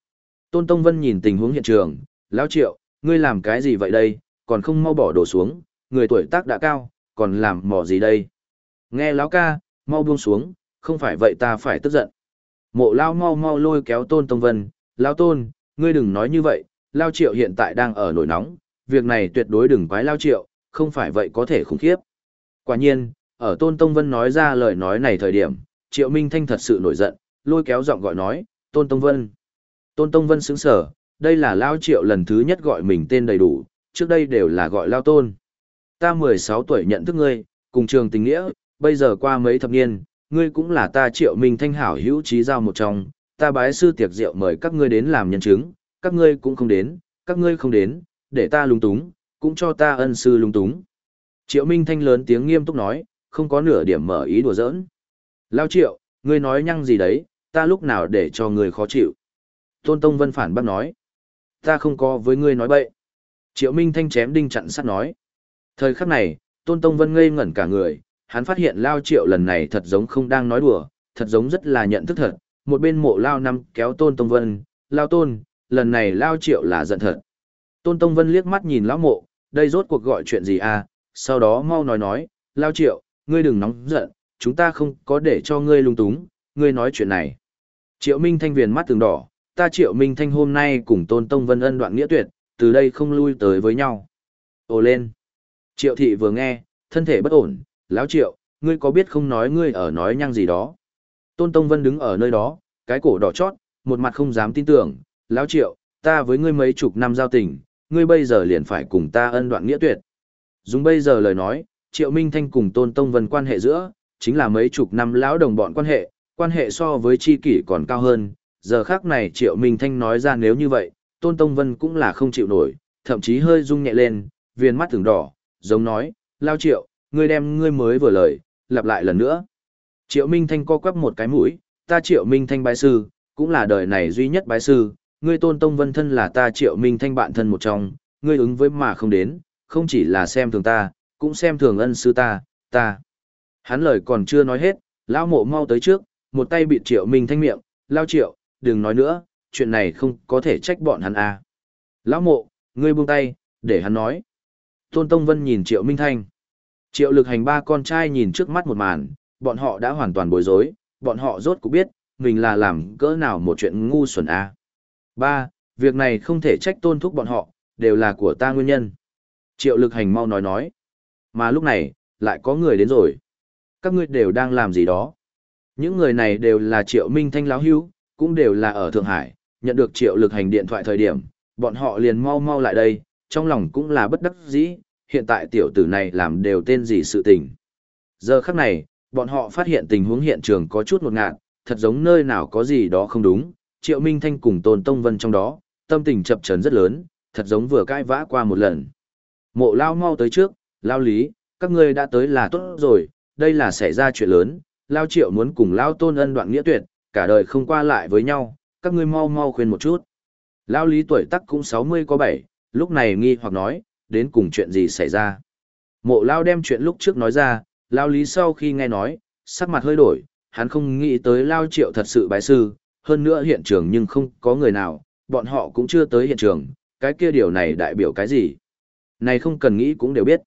Tôn Tông Vân nhìn tình huống hiện trường, lão triệu, ngươi làm cái gì vậy đây, còn không mau bỏ đồ xuống, người tuổi tác đã cao, còn làm mò gì đây. Nghe lão ca, mau buông xuống, không phải vậy ta phải tức giận. Mộ lao mau mau lôi kéo Tôn Tông Vân, lao Tôn, ngươi đừng nói như vậy, lao triệu hiện tại đang ở nổi nóng, việc này tuyệt đối đừng quái lao triệu, không phải vậy có thể khủng khiếp. Quả nhiên, ở Tôn Tông Vân nói ra lời nói này thời điểm, Triệu Minh Thanh thật sự nổi giận, lôi kéo giọng gọi nói, Tôn Tông Vân. Tôn Tông Vân sững sở, đây là Lao Triệu lần thứ nhất gọi mình tên đầy đủ, trước đây đều là gọi Lao Tôn. Ta 16 tuổi nhận thức ngươi, cùng trường tình nghĩa, bây giờ qua mấy thập niên, ngươi cũng là ta Triệu Minh Thanh hảo hữu trí giao một trong, ta bái sư tiệc rượu mời các ngươi đến làm nhân chứng, các ngươi cũng không đến, các ngươi không đến, để ta lung túng, cũng cho ta ân sư lung túng. Triệu Minh Thanh lớn tiếng nghiêm túc nói, không có nửa điểm mở ý đùa giỡn. Lao Triệu, ngươi nói nhăng gì đấy, ta lúc nào để cho ngươi khó chịu. Tôn Tông Vân phản bác nói, ta không có với ngươi nói bậy. Triệu Minh Thanh chém đinh chặn sắt nói. Thời khắc này, Tôn Tông Vân ngây ngẩn cả người, hắn phát hiện Lao Triệu lần này thật giống không đang nói đùa, thật giống rất là nhận thức thật. Một bên mộ Lao năm kéo Tôn Tông Vân, Lao Tôn, lần này Lao Triệu là giận thật. Tôn Tông Vân liếc mắt nhìn Lão mộ, đây rốt cuộc gọi chuyện gì à, sau đó mau nói nói, Lao Triệu, ngươi đừng nóng giận, chúng ta không có để cho ngươi lung túng, ngươi nói chuyện này. Triệu Minh Thanh viền mắt từng đỏ, ta Triệu Minh Thanh hôm nay cùng Tôn Tông Vân ân đoạn nghĩa tuyệt, từ đây không lui tới với nhau. Ồ lên. Triệu thị vừa nghe, thân thể bất ổn, lão Triệu, ngươi có biết không nói ngươi ở nói nhăng gì đó. Tôn Tông Vân đứng ở nơi đó, cái cổ đỏ chót, một mặt không dám tin tưởng, lão Triệu, ta với ngươi mấy chục năm giao tình, ngươi bây giờ liền phải cùng ta ân đoạn nghĩa tuyệt. Dùng bây giờ lời nói, Triệu Minh Thanh cùng Tôn Tông Vân quan hệ giữa, chính là mấy chục năm lão đồng bọn quan hệ, quan hệ so với chi kỷ còn cao hơn. Giờ khác này Triệu Minh Thanh nói ra nếu như vậy, Tôn Tông Vân cũng là không chịu nổi, thậm chí hơi rung nhẹ lên, viên mắt thường đỏ, giống nói, lao Triệu, ngươi đem ngươi mới vừa lời, lặp lại lần nữa. Triệu Minh Thanh co quắp một cái mũi, ta Triệu Minh Thanh bái sư, cũng là đời này duy nhất bái sư, ngươi Tôn Tông Vân thân là ta Triệu Minh Thanh bạn thân một trong, ngươi ứng với mà không đến, không chỉ là xem thường ta, cũng xem thường ân sư ta, ta. Hắn lời còn chưa nói hết, lão mộ mau tới trước, một tay bị triệu minh thanh miệng, lao triệu, đừng nói nữa, chuyện này không có thể trách bọn hắn à. Lão mộ, ngươi buông tay, để hắn nói. Tôn Tông Vân nhìn triệu minh thanh. Triệu lực hành ba con trai nhìn trước mắt một màn, bọn họ đã hoàn toàn bối rối, bọn họ rốt cũng biết, mình là làm cỡ nào một chuyện ngu xuẩn à. Ba, việc này không thể trách tôn thúc bọn họ, đều là của ta nguyên nhân. Triệu lực hành mau nói nói. Mà lúc này, lại có người đến rồi. Các ngươi đều đang làm gì đó? Những người này đều là Triệu Minh Thanh láo hữu, cũng đều là ở Thượng Hải, nhận được Triệu lực hành điện thoại thời điểm, bọn họ liền mau mau lại đây, trong lòng cũng là bất đắc dĩ, hiện tại tiểu tử này làm đều tên gì sự tình. Giờ khắc này, bọn họ phát hiện tình huống hiện trường có chút ngột ngạt, thật giống nơi nào có gì đó không đúng, Triệu Minh Thanh cùng Tôn Tông Vân trong đó, tâm tình chập chấn rất lớn, thật giống vừa cãi vã qua một lần. Mộ lao mau tới trước, lao lý, các ngươi đã tới là tốt rồi, đây là xảy ra chuyện lớn, lao triệu muốn cùng lao tôn ân đoạn nghĩa tuyệt, cả đời không qua lại với nhau, các ngươi mau mau khuyên một chút. Lao lý tuổi tắc cũng 60 có 7, lúc này nghi hoặc nói, đến cùng chuyện gì xảy ra. Mộ lao đem chuyện lúc trước nói ra, lao lý sau khi nghe nói, sắc mặt hơi đổi, hắn không nghĩ tới lao triệu thật sự bái sư, hơn nữa hiện trường nhưng không có người nào, bọn họ cũng chưa tới hiện trường, cái kia điều này đại biểu cái gì. Này không cần nghĩ cũng đều biết.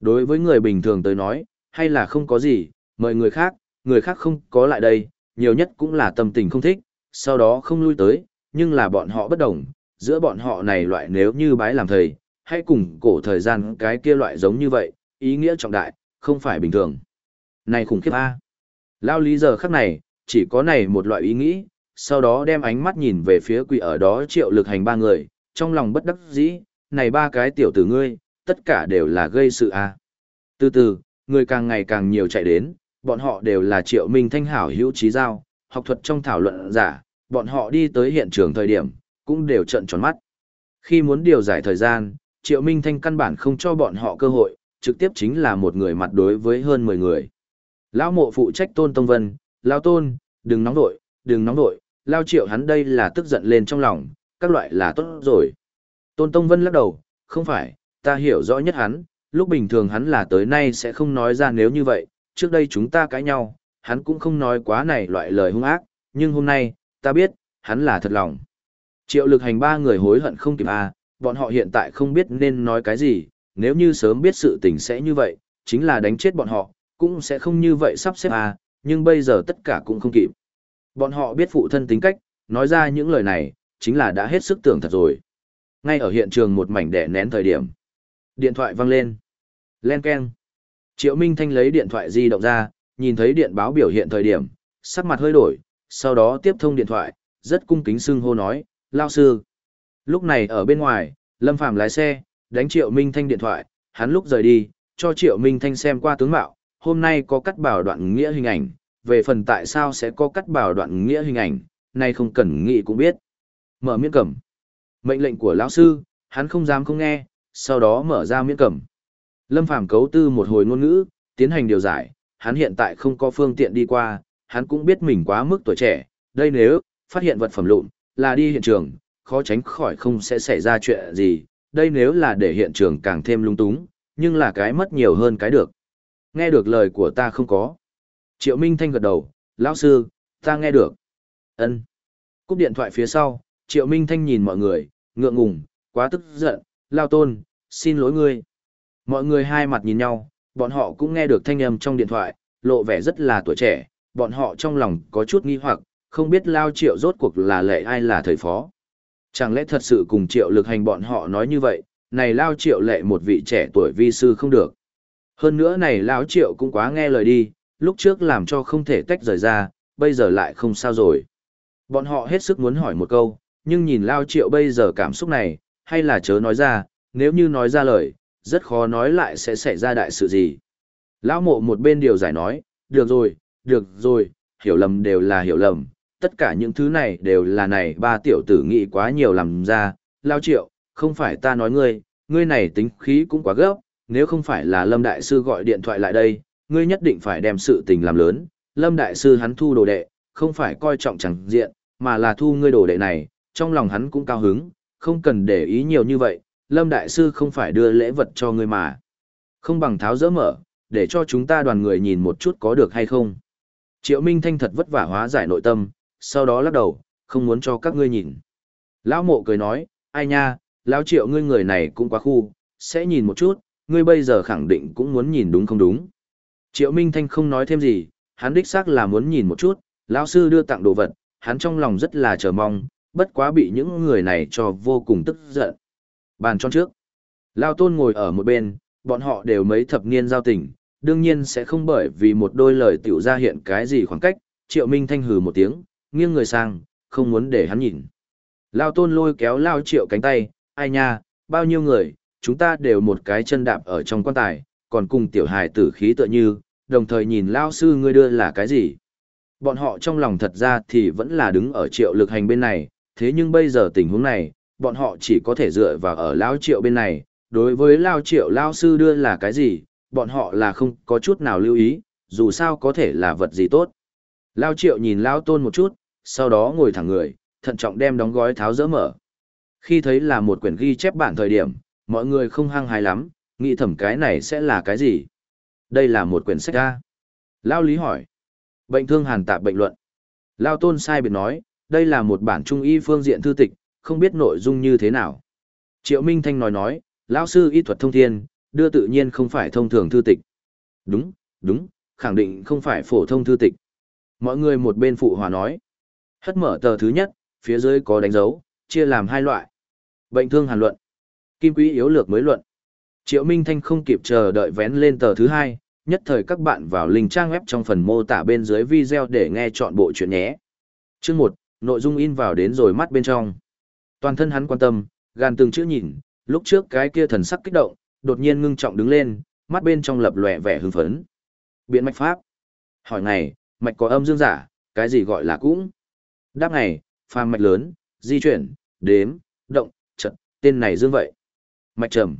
Đối với người bình thường tới nói, hay là không có gì, mời người khác, người khác không có lại đây, nhiều nhất cũng là tâm tình không thích, sau đó không lui tới, nhưng là bọn họ bất đồng, giữa bọn họ này loại nếu như bái làm thầy, hay cùng cổ thời gian cái kia loại giống như vậy, ý nghĩa trọng đại, không phải bình thường. Này khủng khiếp A. Lao lý giờ khắc này, chỉ có này một loại ý nghĩ, sau đó đem ánh mắt nhìn về phía quỷ ở đó triệu lực hành ba người, trong lòng bất đắc dĩ, này ba cái tiểu tử ngươi, tất cả đều là gây sự a. Từ từ, người càng ngày càng nhiều chạy đến, bọn họ đều là triệu minh thanh hảo hữu trí giao, học thuật trong thảo luận giả, bọn họ đi tới hiện trường thời điểm, cũng đều trợn tròn mắt. Khi muốn điều giải thời gian, triệu minh thanh căn bản không cho bọn họ cơ hội, trực tiếp chính là một người mặt đối với hơn 10 người. Lão mộ phụ trách tôn tông vân, lão tôn, đừng nóng đội, đừng nóng đội, lao triệu hắn đây là tức giận lên trong lòng, các loại là tốt rồi. Tôn Tông Vân lắc đầu, không phải, ta hiểu rõ nhất hắn, lúc bình thường hắn là tới nay sẽ không nói ra nếu như vậy, trước đây chúng ta cãi nhau, hắn cũng không nói quá này loại lời hung ác, nhưng hôm nay, ta biết, hắn là thật lòng. Triệu lực hành ba người hối hận không kịp à, bọn họ hiện tại không biết nên nói cái gì, nếu như sớm biết sự tình sẽ như vậy, chính là đánh chết bọn họ, cũng sẽ không như vậy sắp xếp à, nhưng bây giờ tất cả cũng không kịp. Bọn họ biết phụ thân tính cách, nói ra những lời này, chính là đã hết sức tưởng thật rồi. Ngay ở hiện trường một mảnh đẻ nén thời điểm. Điện thoại vang lên. Len keng. Triệu Minh Thanh lấy điện thoại di động ra, nhìn thấy điện báo biểu hiện thời điểm, sắc mặt hơi đổi, sau đó tiếp thông điện thoại, rất cung kính xưng hô nói, lao sư. Lúc này ở bên ngoài, Lâm Phàm lái xe, đánh Triệu Minh Thanh điện thoại, hắn lúc rời đi, cho Triệu Minh Thanh xem qua tướng mạo, hôm nay có cắt bảo đoạn nghĩa hình ảnh, về phần tại sao sẽ có cắt bảo đoạn nghĩa hình ảnh, nay không cần nghĩ cũng biết. Mở miễn cẩm. Mệnh lệnh của lão sư, hắn không dám không nghe, sau đó mở ra miễn cẩm. Lâm Phàm cấu tư một hồi ngôn ngữ, tiến hành điều giải, hắn hiện tại không có phương tiện đi qua, hắn cũng biết mình quá mức tuổi trẻ, đây nếu phát hiện vật phẩm lụn, là đi hiện trường, khó tránh khỏi không sẽ xảy ra chuyện gì, đây nếu là để hiện trường càng thêm lung túng, nhưng là cái mất nhiều hơn cái được. Nghe được lời của ta không có. Triệu Minh Thanh gật đầu, lão sư, ta nghe được. Ân. Cúp điện thoại phía sau, Triệu Minh Thanh nhìn mọi người, ngượng ngùng, quá tức giận, lao tôn, xin lỗi ngươi. Mọi người hai mặt nhìn nhau, bọn họ cũng nghe được thanh âm trong điện thoại, lộ vẻ rất là tuổi trẻ, bọn họ trong lòng có chút nghi hoặc, không biết lao triệu rốt cuộc là lệ ai là thầy phó. Chẳng lẽ thật sự cùng triệu lực hành bọn họ nói như vậy, này lao triệu lệ một vị trẻ tuổi vi sư không được. Hơn nữa này lao triệu cũng quá nghe lời đi, lúc trước làm cho không thể tách rời ra, bây giờ lại không sao rồi. Bọn họ hết sức muốn hỏi một câu, nhưng nhìn lao triệu bây giờ cảm xúc này, hay là chớ nói ra, nếu như nói ra lời, rất khó nói lại sẽ xảy ra đại sự gì. Lão mộ một bên điều giải nói, được rồi, được rồi, hiểu lầm đều là hiểu lầm, tất cả những thứ này đều là này ba tiểu tử nghĩ quá nhiều làm ra, lao triệu, không phải ta nói ngươi, ngươi này tính khí cũng quá gấp, nếu không phải là Lâm Đại Sư gọi điện thoại lại đây, ngươi nhất định phải đem sự tình làm lớn, Lâm Đại Sư hắn thu đồ đệ, không phải coi trọng chẳng diện, mà là thu ngươi đồ đệ này, trong lòng hắn cũng cao hứng, không cần để ý nhiều như vậy, Lâm Đại Sư không phải đưa lễ vật cho ngươi mà. Không bằng tháo dỡ mở, để cho chúng ta đoàn người nhìn một chút có được hay không. Triệu Minh Thanh thật vất vả hóa giải nội tâm, sau đó lắc đầu, không muốn cho các ngươi nhìn. Lão mộ cười nói, ai nha, lão triệu ngươi người này cũng quá khu, sẽ nhìn một chút, ngươi bây giờ khẳng định cũng muốn nhìn đúng không đúng. Triệu Minh Thanh không nói thêm gì, hắn đích xác là muốn nhìn một chút, lão sư đưa tặng đồ vật, hắn trong lòng rất là chờ mong, bất quá bị những người này cho vô cùng tức giận. Bàn tròn trước. Lao tôn ngồi ở một bên, bọn họ đều mấy thập niên giao tình, đương nhiên sẽ không bởi vì một đôi lời tiểu ra hiện cái gì khoảng cách, triệu minh thanh hừ một tiếng, nghiêng người sang, không muốn để hắn nhìn. Lao tôn lôi kéo lao triệu cánh tay, ai nha, bao nhiêu người, chúng ta đều một cái chân đạp ở trong quan tài, còn cùng tiểu hài tử khí tựa như, đồng thời nhìn lao sư ngươi đưa là cái gì. Bọn họ trong lòng thật ra thì vẫn là đứng ở triệu lực hành bên này, thế nhưng bây giờ tình huống này, bọn họ chỉ có thể dựa vào ở lao triệu bên này, đối với lao triệu lao sư đưa là cái gì, bọn họ là không có chút nào lưu ý, dù sao có thể là vật gì tốt. Lao triệu nhìn lao tôn một chút, sau đó ngồi thẳng người, thận trọng đem đóng gói tháo dỡ mở. Khi thấy là một quyển ghi chép bản thời điểm, mọi người không hăng hái lắm, nghĩ thẩm cái này sẽ là cái gì? Đây là một quyển sách A. Lao lý hỏi. Bệnh thương hàn tạp bệnh luận. Lao tôn sai biệt nói, đây là một bản trung y phương diện thư tịch, không biết nội dung như thế nào. Triệu Minh Thanh nói nói, lão sư y thuật thông thiên, đưa tự nhiên không phải thông thường thư tịch. Đúng, đúng, khẳng định không phải phổ thông thư tịch. Mọi người một bên phụ hòa nói. Hất mở tờ thứ nhất, phía dưới có đánh dấu, chia làm hai loại. Bệnh thương hàn luận. Kim quý yếu lược mới luận. Triệu Minh Thanh không kịp chờ đợi vén lên tờ thứ hai, nhất thời các bạn vào link trang web trong phần mô tả bên dưới video để nghe chọn bộ chuyện nhé. Chương một nội dung in vào đến rồi mắt bên trong. Toàn thân hắn quan tâm, gan từng chữ nhìn, lúc trước cái kia thần sắc kích động, đột nhiên ngưng trọng đứng lên, mắt bên trong lập lòe vẻ hưng phấn. Biện mạch pháp. Hỏi này mạch có âm dương giả, cái gì gọi là cũng? Đáp này, phàm mạch lớn, di chuyển, đếm, động, trận, tên này dương vậy. Mạch trầm.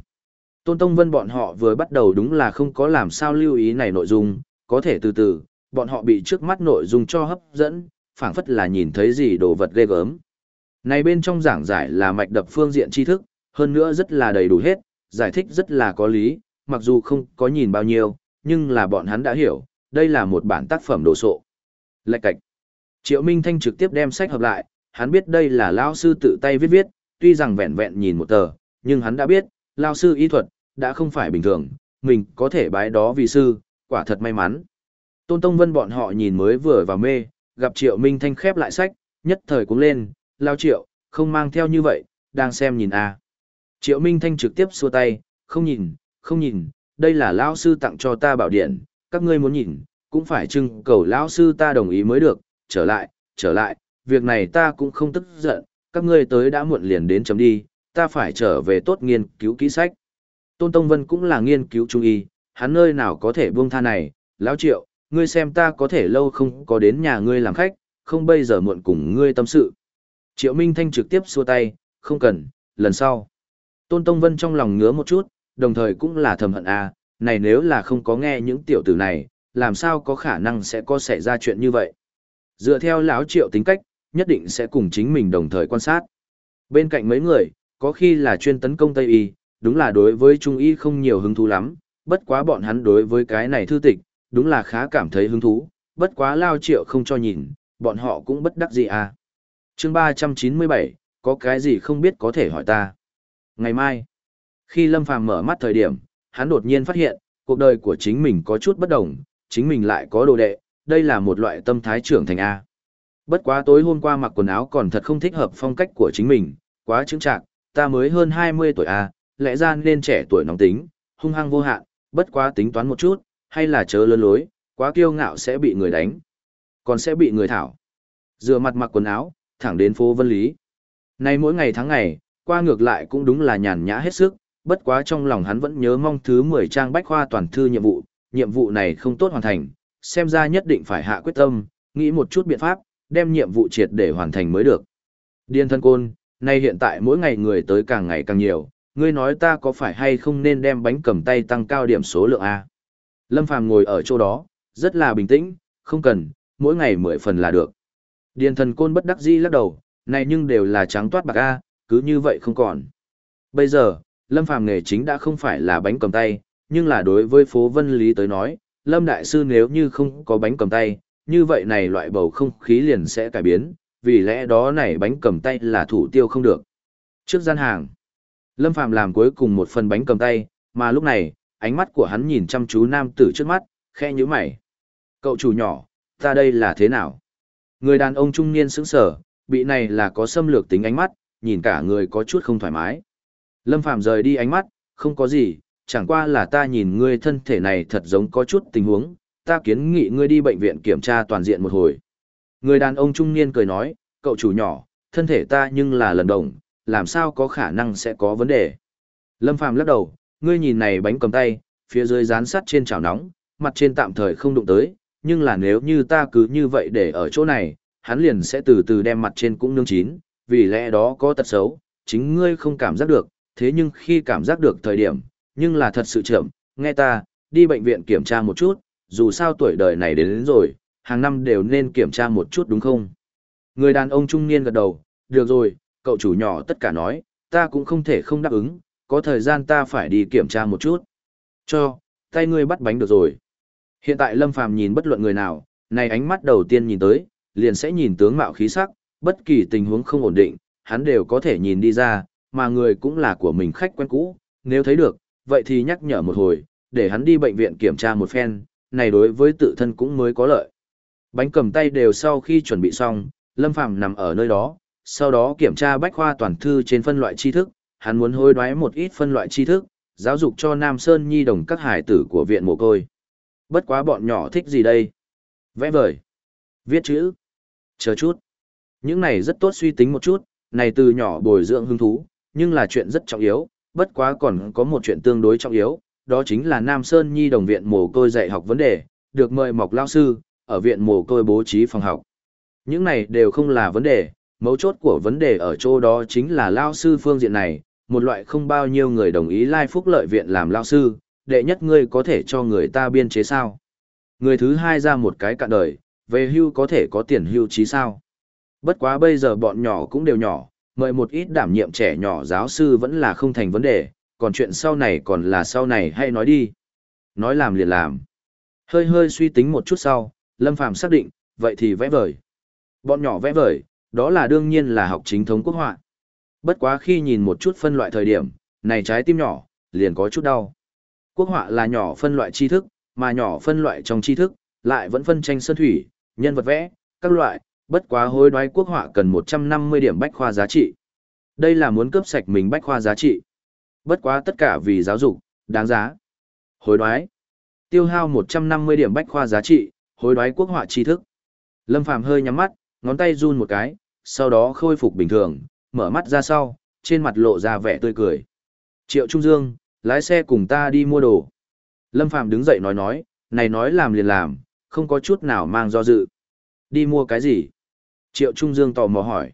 Tôn Tông Vân bọn họ vừa bắt đầu đúng là không có làm sao lưu ý này nội dung, có thể từ từ, bọn họ bị trước mắt nội dung cho hấp dẫn, phảng phất là nhìn thấy gì đồ vật ghê gớm. Này bên trong giảng giải là mạch đập phương diện tri thức, hơn nữa rất là đầy đủ hết, giải thích rất là có lý, mặc dù không có nhìn bao nhiêu, nhưng là bọn hắn đã hiểu, đây là một bản tác phẩm đồ sộ. Lạch cạch. Triệu Minh Thanh trực tiếp đem sách hợp lại, hắn biết đây là lao sư tự tay viết viết, tuy rằng vẹn vẹn nhìn một tờ, nhưng hắn đã biết, lao sư y thuật, đã không phải bình thường, mình có thể bái đó vì sư, quả thật may mắn. Tôn Tông Vân bọn họ nhìn mới vừa vào mê, gặp Triệu Minh Thanh khép lại sách, nhất thời cũng lên, lao triệu, không mang theo như vậy, đang xem nhìn a. Triệu Minh Thanh trực tiếp xua tay, không nhìn, không nhìn, đây là lão sư tặng cho ta bảo điện, các ngươi muốn nhìn, cũng phải trưng cầu lão sư ta đồng ý mới được, trở lại, trở lại, việc này ta cũng không tức giận, các ngươi tới đã muộn liền đến chấm đi, ta phải trở về tốt nghiên cứu kỹ sách. Tôn Tông Vân cũng là nghiên cứu trung y, hắn nơi nào có thể buông tha này, lão triệu, ngươi xem ta có thể lâu không có đến nhà ngươi làm khách, không bây giờ muộn cùng ngươi tâm sự. Triệu Minh Thanh trực tiếp xua tay, không cần, lần sau. Tôn Tông Vân trong lòng ngứa một chút, đồng thời cũng là thầm hận à, này nếu là không có nghe những tiểu tử này, làm sao có khả năng sẽ có xảy ra chuyện như vậy. Dựa theo lão triệu tính cách, nhất định sẽ cùng chính mình đồng thời quan sát. Bên cạnh mấy người, có khi là chuyên tấn công Tây Y, đúng là đối với Trung Y không nhiều hứng thú lắm, bất quá bọn hắn đối với cái này thư tịch, đúng là khá cảm thấy hứng thú, bất quá lao triệu không cho nhìn, bọn họ cũng bất đắc gì à. chương 397, có cái gì không biết có thể hỏi ta. Ngày mai, khi Lâm Phàm mở mắt thời điểm, hắn đột nhiên phát hiện, cuộc đời của chính mình có chút bất đồng, chính mình lại có đồ đệ, đây là một loại tâm thái trưởng thành A. Bất quá tối hôm qua mặc quần áo còn thật không thích hợp phong cách của chính mình, quá chứng trạng, ta mới hơn 20 tuổi A, lẽ ra nên trẻ tuổi nóng tính, hung hăng vô hạn, bất quá tính toán một chút, hay là chớ lớn lối, quá kiêu ngạo sẽ bị người đánh, còn sẽ bị người thảo. Dựa mặt mặc quần áo, thẳng đến phố Vân Lý. Nay mỗi ngày tháng ngày, qua ngược lại cũng đúng là nhàn nhã hết sức, bất quá trong lòng hắn vẫn nhớ mong thứ 10 trang bách khoa toàn thư nhiệm vụ, nhiệm vụ này không tốt hoàn thành, xem ra nhất định phải hạ quyết tâm, nghĩ một chút biện pháp, đem nhiệm vụ triệt để hoàn thành mới được. Điên thân côn, nay hiện tại mỗi ngày người tới càng ngày càng nhiều, ngươi nói ta có phải hay không nên đem bánh cầm tay tăng cao điểm số lượng A. Lâm Phàm ngồi ở chỗ đó, rất là bình tĩnh, không cần, mỗi ngày 10 phần là được. Điền thần côn bất đắc dĩ lắc đầu, này nhưng đều là trắng toát bạc A, cứ như vậy không còn. Bây giờ, Lâm Phàm nghề chính đã không phải là bánh cầm tay, nhưng là đối với phố Vân Lý tới nói, Lâm Đại Sư nếu như không có bánh cầm tay, như vậy này loại bầu không khí liền sẽ cải biến, vì lẽ đó này bánh cầm tay là thủ tiêu không được. Trước gian hàng, Lâm Phàm làm cuối cùng một phần bánh cầm tay, mà lúc này, ánh mắt của hắn nhìn chăm chú nam tử trước mắt, khe nhíu mày. Cậu chủ nhỏ, ta đây là thế nào? Người đàn ông trung niên sững sờ, bị này là có xâm lược tính ánh mắt, nhìn cả người có chút không thoải mái. Lâm Phàm rời đi ánh mắt, không có gì, chẳng qua là ta nhìn ngươi thân thể này thật giống có chút tình huống, ta kiến nghị ngươi đi bệnh viện kiểm tra toàn diện một hồi. Người đàn ông trung niên cười nói, cậu chủ nhỏ, thân thể ta nhưng là lần đồng, làm sao có khả năng sẽ có vấn đề. Lâm Phàm lắc đầu, ngươi nhìn này bánh cầm tay, phía dưới dán sắt trên chảo nóng, mặt trên tạm thời không đụng tới, nhưng là nếu như ta cứ như vậy để ở chỗ này, hắn liền sẽ từ từ đem mặt trên cũng nương chín, vì lẽ đó có tật xấu, chính ngươi không cảm giác được, thế nhưng khi cảm giác được thời điểm, nhưng là thật sự chậm, nghe ta, đi bệnh viện kiểm tra một chút, dù sao tuổi đời này đến, đến rồi, hàng năm đều nên kiểm tra một chút đúng không? Người đàn ông trung niên gật đầu, được rồi, cậu chủ nhỏ tất cả nói, ta cũng không thể không đáp ứng, có thời gian ta phải đi kiểm tra một chút. Cho, tay ngươi bắt bánh được rồi. Hiện tại Lâm Phàm nhìn bất luận người nào, này ánh mắt đầu tiên nhìn tới, liền sẽ nhìn tướng mạo khí sắc, bất kỳ tình huống không ổn định, hắn đều có thể nhìn đi ra, mà người cũng là của mình khách quen cũ, nếu thấy được, vậy thì nhắc nhở một hồi, để hắn đi bệnh viện kiểm tra một phen, này đối với tự thân cũng mới có lợi. Bánh cầm tay đều sau khi chuẩn bị xong, Lâm Phàm nằm ở nơi đó, sau đó kiểm tra bách khoa toàn thư trên phân loại tri thức, hắn muốn hối đoái một ít phân loại tri thức, giáo dục cho Nam Sơn Nhi đồng các hải tử của viện mồ côi. Bất quá bọn nhỏ thích gì đây? Vẽ vời, viết chữ, chờ chút. Những này rất tốt suy tính một chút, này từ nhỏ bồi dưỡng hứng thú, nhưng là chuyện rất trọng yếu, bất quá còn có một chuyện tương đối trọng yếu, đó chính là Nam Sơn Nhi đồng viện mồ côi dạy học vấn đề, được mời mọc lao sư, ở viện mồ côi bố trí phòng học. Những này đều không là vấn đề, mấu chốt của vấn đề ở chỗ đó chính là lao sư phương diện này, một loại không bao nhiêu người đồng ý lai phúc lợi viện làm lao sư, đệ nhất ngươi có thể cho người ta biên chế sao. Người thứ hai ra một cái cạn đời, về hưu có thể có tiền hưu trí sao. Bất quá bây giờ bọn nhỏ cũng đều nhỏ, mời một ít đảm nhiệm trẻ nhỏ giáo sư vẫn là không thành vấn đề, còn chuyện sau này còn là sau này hay nói đi. Nói làm liền làm. Hơi hơi suy tính một chút sau, Lâm Phàm xác định, vậy thì vẽ vời. Bọn nhỏ vẽ vời, đó là đương nhiên là học chính thống quốc họa. Bất quá khi nhìn một chút phân loại thời điểm, này trái tim nhỏ, liền có chút đau. Quốc họa là nhỏ phân loại tri thức, mà nhỏ phân loại trong tri thức, lại vẫn phân tranh sơn thủy, nhân vật vẽ, các loại, bất quá hối đoái quốc họa cần 150 điểm bách khoa giá trị. Đây là muốn cướp sạch mình bách khoa giá trị. Bất quá tất cả vì giáo dục, đáng giá. Hối đoái. Tiêu hao 150 điểm bách khoa giá trị, hối đoái quốc họa tri thức. Lâm Phàm hơi nhắm mắt, ngón tay run một cái, sau đó khôi phục bình thường, mở mắt ra sau, trên mặt lộ ra vẻ tươi cười. Triệu Trung Dương, lái xe cùng ta đi mua đồ. Lâm Phàm đứng dậy nói nói, này nói làm liền làm, không có chút nào mang do dự. Đi mua cái gì? Triệu Trung Dương tò mò hỏi.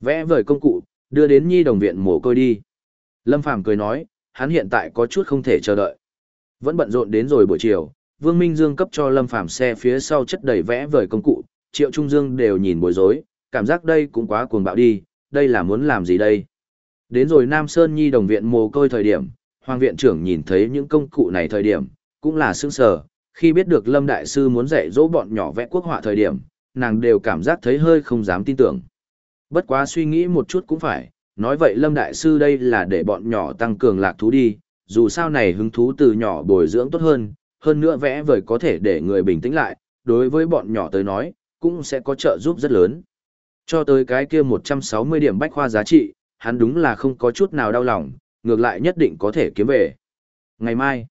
Vẽ vời công cụ, đưa đến nhi đồng viện mồ côi đi. Lâm Phàm cười nói, hắn hiện tại có chút không thể chờ đợi. Vẫn bận rộn đến rồi buổi chiều, Vương Minh Dương cấp cho Lâm Phàm xe phía sau chất đầy vẽ vời công cụ, Triệu Trung Dương đều nhìn bối rối, cảm giác đây cũng quá cuồng bạo đi, đây là muốn làm gì đây? Đến rồi Nam Sơn Nhi đồng viện mồ côi thời điểm, Hoàng viện trưởng nhìn thấy những công cụ này thời điểm, cũng là sững sờ, khi biết được Lâm Đại Sư muốn dạy dỗ bọn nhỏ vẽ quốc họa thời điểm, nàng đều cảm giác thấy hơi không dám tin tưởng. Bất quá suy nghĩ một chút cũng phải, nói vậy Lâm Đại Sư đây là để bọn nhỏ tăng cường lạc thú đi, dù sao này hứng thú từ nhỏ bồi dưỡng tốt hơn, hơn nữa vẽ vời có thể để người bình tĩnh lại, đối với bọn nhỏ tới nói, cũng sẽ có trợ giúp rất lớn. Cho tới cái kia 160 điểm bách khoa giá trị, hắn đúng là không có chút nào đau lòng, ngược lại nhất định có thể kiếm về. Ngày mai,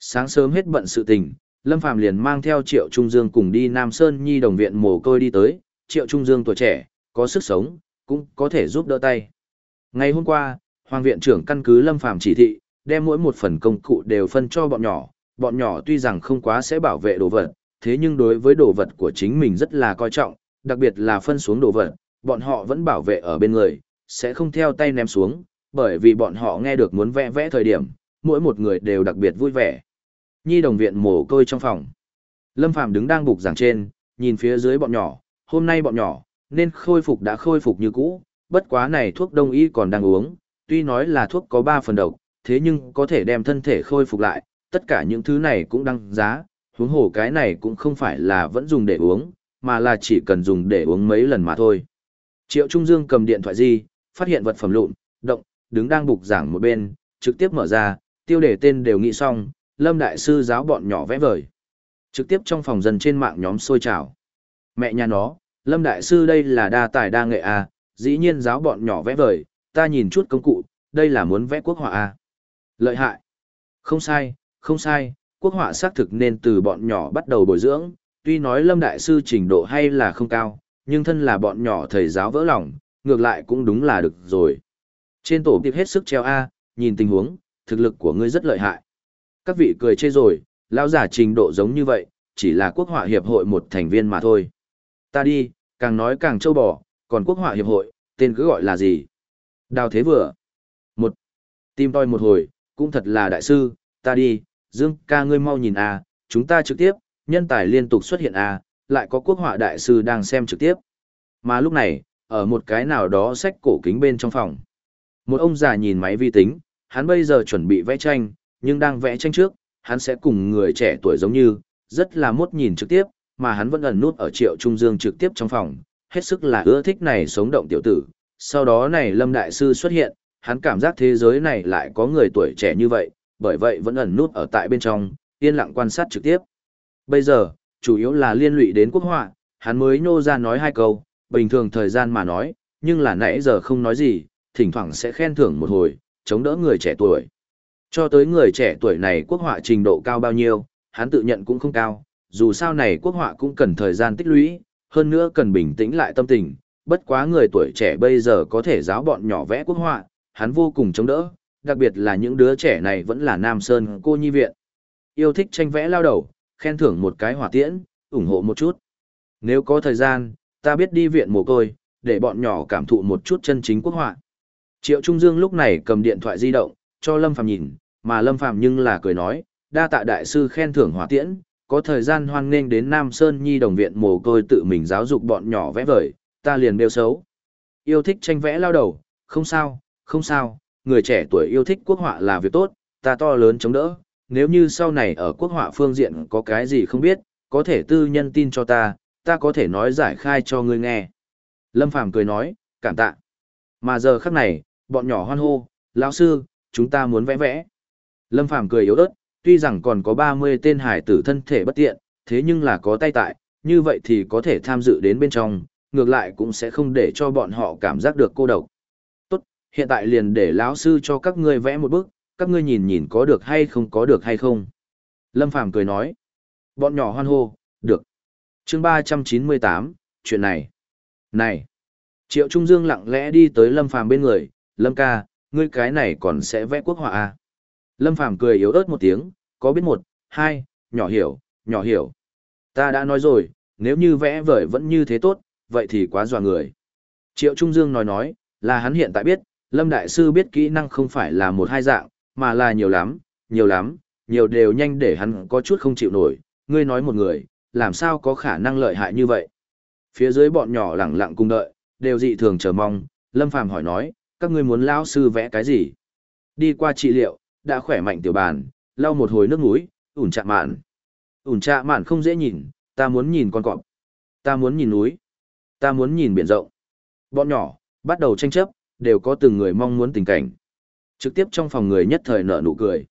sáng sớm hết bận sự tình, Lâm Phàm liền mang theo Triệu Trung Dương cùng đi Nam Sơn Nhi đồng viện mồ côi đi tới, Triệu Trung Dương tuổi trẻ, có sức sống, cũng có thể giúp đỡ tay. Ngày hôm qua, Hoàng viện trưởng căn cứ Lâm Phàm chỉ thị, đem mỗi một phần công cụ đều phân cho bọn nhỏ, bọn nhỏ tuy rằng không quá sẽ bảo vệ đồ vật, thế nhưng đối với đồ vật của chính mình rất là coi trọng, đặc biệt là phân xuống đồ vật, bọn họ vẫn bảo vệ ở bên người, sẽ không theo tay ném xuống, bởi vì bọn họ nghe được muốn vẽ vẽ thời điểm, mỗi một người đều đặc biệt vui vẻ. Nhi đồng viện mồ côi trong phòng. Lâm Phàm đứng đang bục giảng trên, nhìn phía dưới bọn nhỏ, hôm nay bọn nhỏ, nên khôi phục đã khôi phục như cũ, bất quá này thuốc đông y còn đang uống, tuy nói là thuốc có 3 phần độc, thế nhưng có thể đem thân thể khôi phục lại, tất cả những thứ này cũng đăng giá, huống hồ cái này cũng không phải là vẫn dùng để uống, mà là chỉ cần dùng để uống mấy lần mà thôi. Triệu Trung Dương cầm điện thoại di, phát hiện vật phẩm lụn, động, đứng đang bục giảng một bên, trực tiếp mở ra, tiêu đề tên đều nghĩ xong, Lâm Đại Sư giáo bọn nhỏ vẽ vời. Trực tiếp trong phòng dân trên mạng nhóm sôi trào. Mẹ nhà nó, Lâm Đại Sư đây là đa tài đa nghệ à, dĩ nhiên giáo bọn nhỏ vẽ vời, ta nhìn chút công cụ, đây là muốn vẽ quốc họa à. Lợi hại. Không sai, không sai, quốc họa xác thực nên từ bọn nhỏ bắt đầu bồi dưỡng, tuy nói Lâm Đại Sư trình độ hay là không cao, nhưng thân là bọn nhỏ thầy giáo vỡ lòng, ngược lại cũng đúng là được rồi. Trên tổ tiệp hết sức treo A, nhìn tình huống, thực lực của ngươi rất lợi hại. Các vị cười chê rồi, lão giả trình độ giống như vậy, chỉ là quốc họa hiệp hội một thành viên mà thôi. Ta đi, càng nói càng trâu bò, còn quốc họa hiệp hội, tên cứ gọi là gì? Đào thế vừa. Một. Tim toi một hồi, cũng thật là đại sư, ta đi, Dương ca ngươi mau nhìn a, chúng ta trực tiếp, nhân tài liên tục xuất hiện a, lại có quốc họa đại sư đang xem trực tiếp. Mà lúc này, ở một cái nào đó sách cổ kính bên trong phòng. Một ông già nhìn máy vi tính, hắn bây giờ chuẩn bị vẽ tranh, nhưng đang vẽ tranh trước, hắn sẽ cùng người trẻ tuổi giống như, rất là mốt nhìn trực tiếp, mà hắn vẫn ẩn nút ở triệu trung dương trực tiếp trong phòng, hết sức là ưa thích này sống động tiểu tử. Sau đó này Lâm Đại Sư xuất hiện, hắn cảm giác thế giới này lại có người tuổi trẻ như vậy, bởi vậy vẫn ẩn nút ở tại bên trong, yên lặng quan sát trực tiếp. Bây giờ, chủ yếu là liên lụy đến quốc họa, hắn mới nô ra nói hai câu, bình thường thời gian mà nói, nhưng là nãy giờ không nói gì, thỉnh thoảng sẽ khen thưởng một hồi, chống đỡ người trẻ tuổi. Cho tới người trẻ tuổi này quốc họa trình độ cao bao nhiêu, hắn tự nhận cũng không cao, dù sao này quốc họa cũng cần thời gian tích lũy, hơn nữa cần bình tĩnh lại tâm tình, bất quá người tuổi trẻ bây giờ có thể giáo bọn nhỏ vẽ quốc họa, hắn vô cùng chống đỡ, đặc biệt là những đứa trẻ này vẫn là Nam Sơn cô nhi viện. Yêu thích tranh vẽ lao đầu, khen thưởng một cái hỏa tiễn, ủng hộ một chút. Nếu có thời gian, ta biết đi viện mồ côi, để bọn nhỏ cảm thụ một chút chân chính quốc họa. Triệu Trung Dương lúc này cầm điện thoại di động, cho Lâm Phàm nhìn, mà Lâm Phàm nhưng là cười nói, đa tạ đại sư khen thưởng hỏa tiễn, có thời gian hoan nghênh đến Nam Sơn Nhi đồng viện mồ côi tự mình giáo dục bọn nhỏ vẽ vời, ta liền đeo xấu. Yêu thích tranh vẽ lao đầu, không sao, không sao, người trẻ tuổi yêu thích quốc họa là việc tốt, ta to lớn chống đỡ, nếu như sau này ở quốc họa phương diện có cái gì không biết, có thể tư nhân tin cho ta, ta có thể nói giải khai cho ngươi nghe. Lâm Phàm cười nói, cảm tạ. Mà giờ khắc này, bọn nhỏ hoan hô, lão sư, chúng ta muốn vẽ vẽ. Lâm Phàm cười yếu ớt, tuy rằng còn có 30 tên hải tử thân thể bất tiện, thế nhưng là có tay tại, như vậy thì có thể tham dự đến bên trong, ngược lại cũng sẽ không để cho bọn họ cảm giác được cô độc. Tốt, Hiện tại liền để lão sư cho các ngươi vẽ một bức, các ngươi nhìn nhìn có được hay không có được hay không. Lâm Phàm cười nói. Bọn nhỏ hoan hô, được. chương 398, chuyện này. Này. Triệu Trung Dương lặng lẽ đi tới Lâm Phàm bên người, Lâm ca, ngươi cái này còn sẽ vẽ quốc họa à? Lâm Phàm cười yếu ớt một tiếng, có biết một, hai, nhỏ hiểu, nhỏ hiểu. Ta đã nói rồi, nếu như vẽ vời vẫn như thế tốt, vậy thì quá dọa người. Triệu Trung Dương nói nói, là hắn hiện tại biết, Lâm Đại Sư biết kỹ năng không phải là một hai dạng, mà là nhiều lắm, nhiều lắm, nhiều đều nhanh để hắn có chút không chịu nổi, ngươi nói một người, làm sao có khả năng lợi hại như vậy. Phía dưới bọn nhỏ lặng lặng cùng đợi, đều dị thường chờ mong, Lâm Phàm hỏi nói, các ngươi muốn lão sư vẽ cái gì? Đi qua trị liệu, đã khỏe mạnh tiểu bàn, lau một hồi nước mũi, ủn chạm mạn. Ủn chạm mạn không dễ nhìn, ta muốn nhìn con cọp. Ta muốn nhìn núi. Ta muốn nhìn biển rộng. Bọn nhỏ, bắt đầu tranh chấp, đều có từng người mong muốn tình cảnh. Trực tiếp trong phòng người nhất thời nở nụ cười.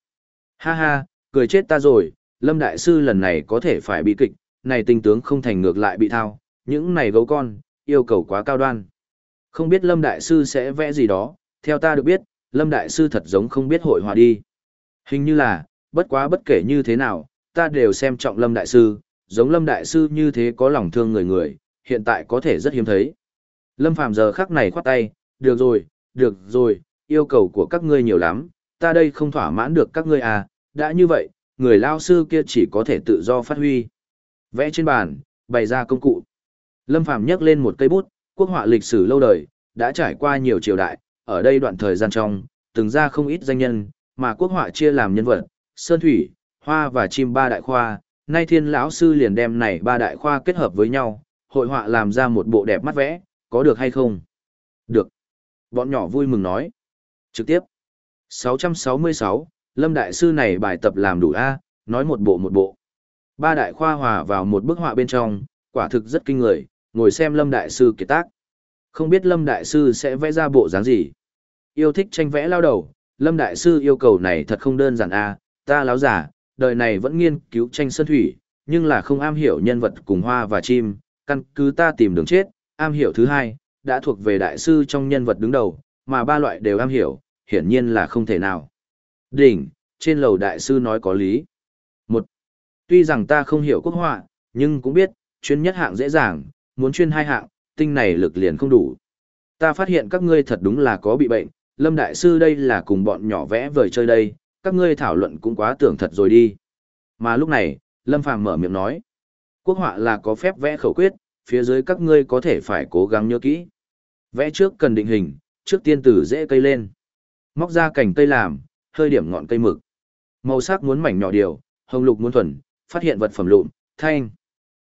Ha ha, cười chết ta rồi, Lâm Đại Sư lần này có thể phải bị kịch, này tinh tướng không thành ngược lại bị thao, những này gấu con, yêu cầu quá cao đoan. Không biết Lâm Đại Sư sẽ vẽ gì đó, theo ta được biết, Lâm Đại Sư thật giống không biết hội hòa đi. Hình như là, bất quá bất kể như thế nào, ta đều xem trọng Lâm Đại Sư, giống Lâm Đại Sư như thế có lòng thương người người, hiện tại có thể rất hiếm thấy. Lâm Phàm giờ khắc này khoát tay, được rồi, được rồi, yêu cầu của các ngươi nhiều lắm, ta đây không thỏa mãn được các ngươi à, đã như vậy, người lao sư kia chỉ có thể tự do phát huy. Vẽ trên bàn, bày ra công cụ. Lâm Phàm nhấc lên một cây bút, quốc họa lịch sử lâu đời, đã trải qua nhiều triều đại, ở đây đoạn thời gian trong, từng ra không ít danh nhân, mà quốc họa chia làm nhân vật, sơn thủy, hoa và chim ba đại khoa, nay thiên lão sư liền đem này ba đại khoa kết hợp với nhau, hội họa làm ra một bộ đẹp mắt vẽ, có được hay không? Được. Bọn nhỏ vui mừng nói. Trực tiếp. 666, Lâm Đại Sư này bài tập làm đủ A, nói một bộ một bộ. Ba đại khoa hòa vào một bức họa bên trong, quả thực rất kinh người, ngồi xem Lâm Đại Sư kiệt tác. Không biết Lâm Đại Sư sẽ vẽ ra bộ dáng gì. Yêu thích tranh vẽ lao đầu, Lâm Đại Sư yêu cầu này thật không đơn giản A, ta láo giả, đời này vẫn nghiên cứu tranh sơn thủy, nhưng là không am hiểu nhân vật cùng hoa và chim, căn cứ ta tìm đường chết, am hiểu thứ hai, đã thuộc về đại sư trong nhân vật đứng đầu, mà ba loại đều am hiểu, hiển nhiên là không thể nào. Đỉnh, trên lầu đại sư nói có lý. Một, tuy rằng ta không hiểu quốc họa, nhưng cũng biết, chuyên nhất hạng dễ dàng, muốn chuyên hai hạng, tinh này lực liền không đủ. Ta phát hiện các ngươi thật đúng là có bị bệnh, Lâm Đại Sư đây là cùng bọn nhỏ vẽ vời chơi đây, các ngươi thảo luận cũng quá tưởng thật rồi đi. Mà lúc này, Lâm Phàm mở miệng nói, quốc họa là có phép vẽ khẩu quyết, phía dưới các ngươi có thể phải cố gắng nhớ kỹ. Vẽ trước cần định hình, trước tiên từ dễ cây lên. Móc ra cành cây làm, hơi điểm ngọn cây mực. Màu sắc muốn mảnh nhỏ điều, hồng lục muốn thuần, phát hiện vật phẩm lụn, thanh.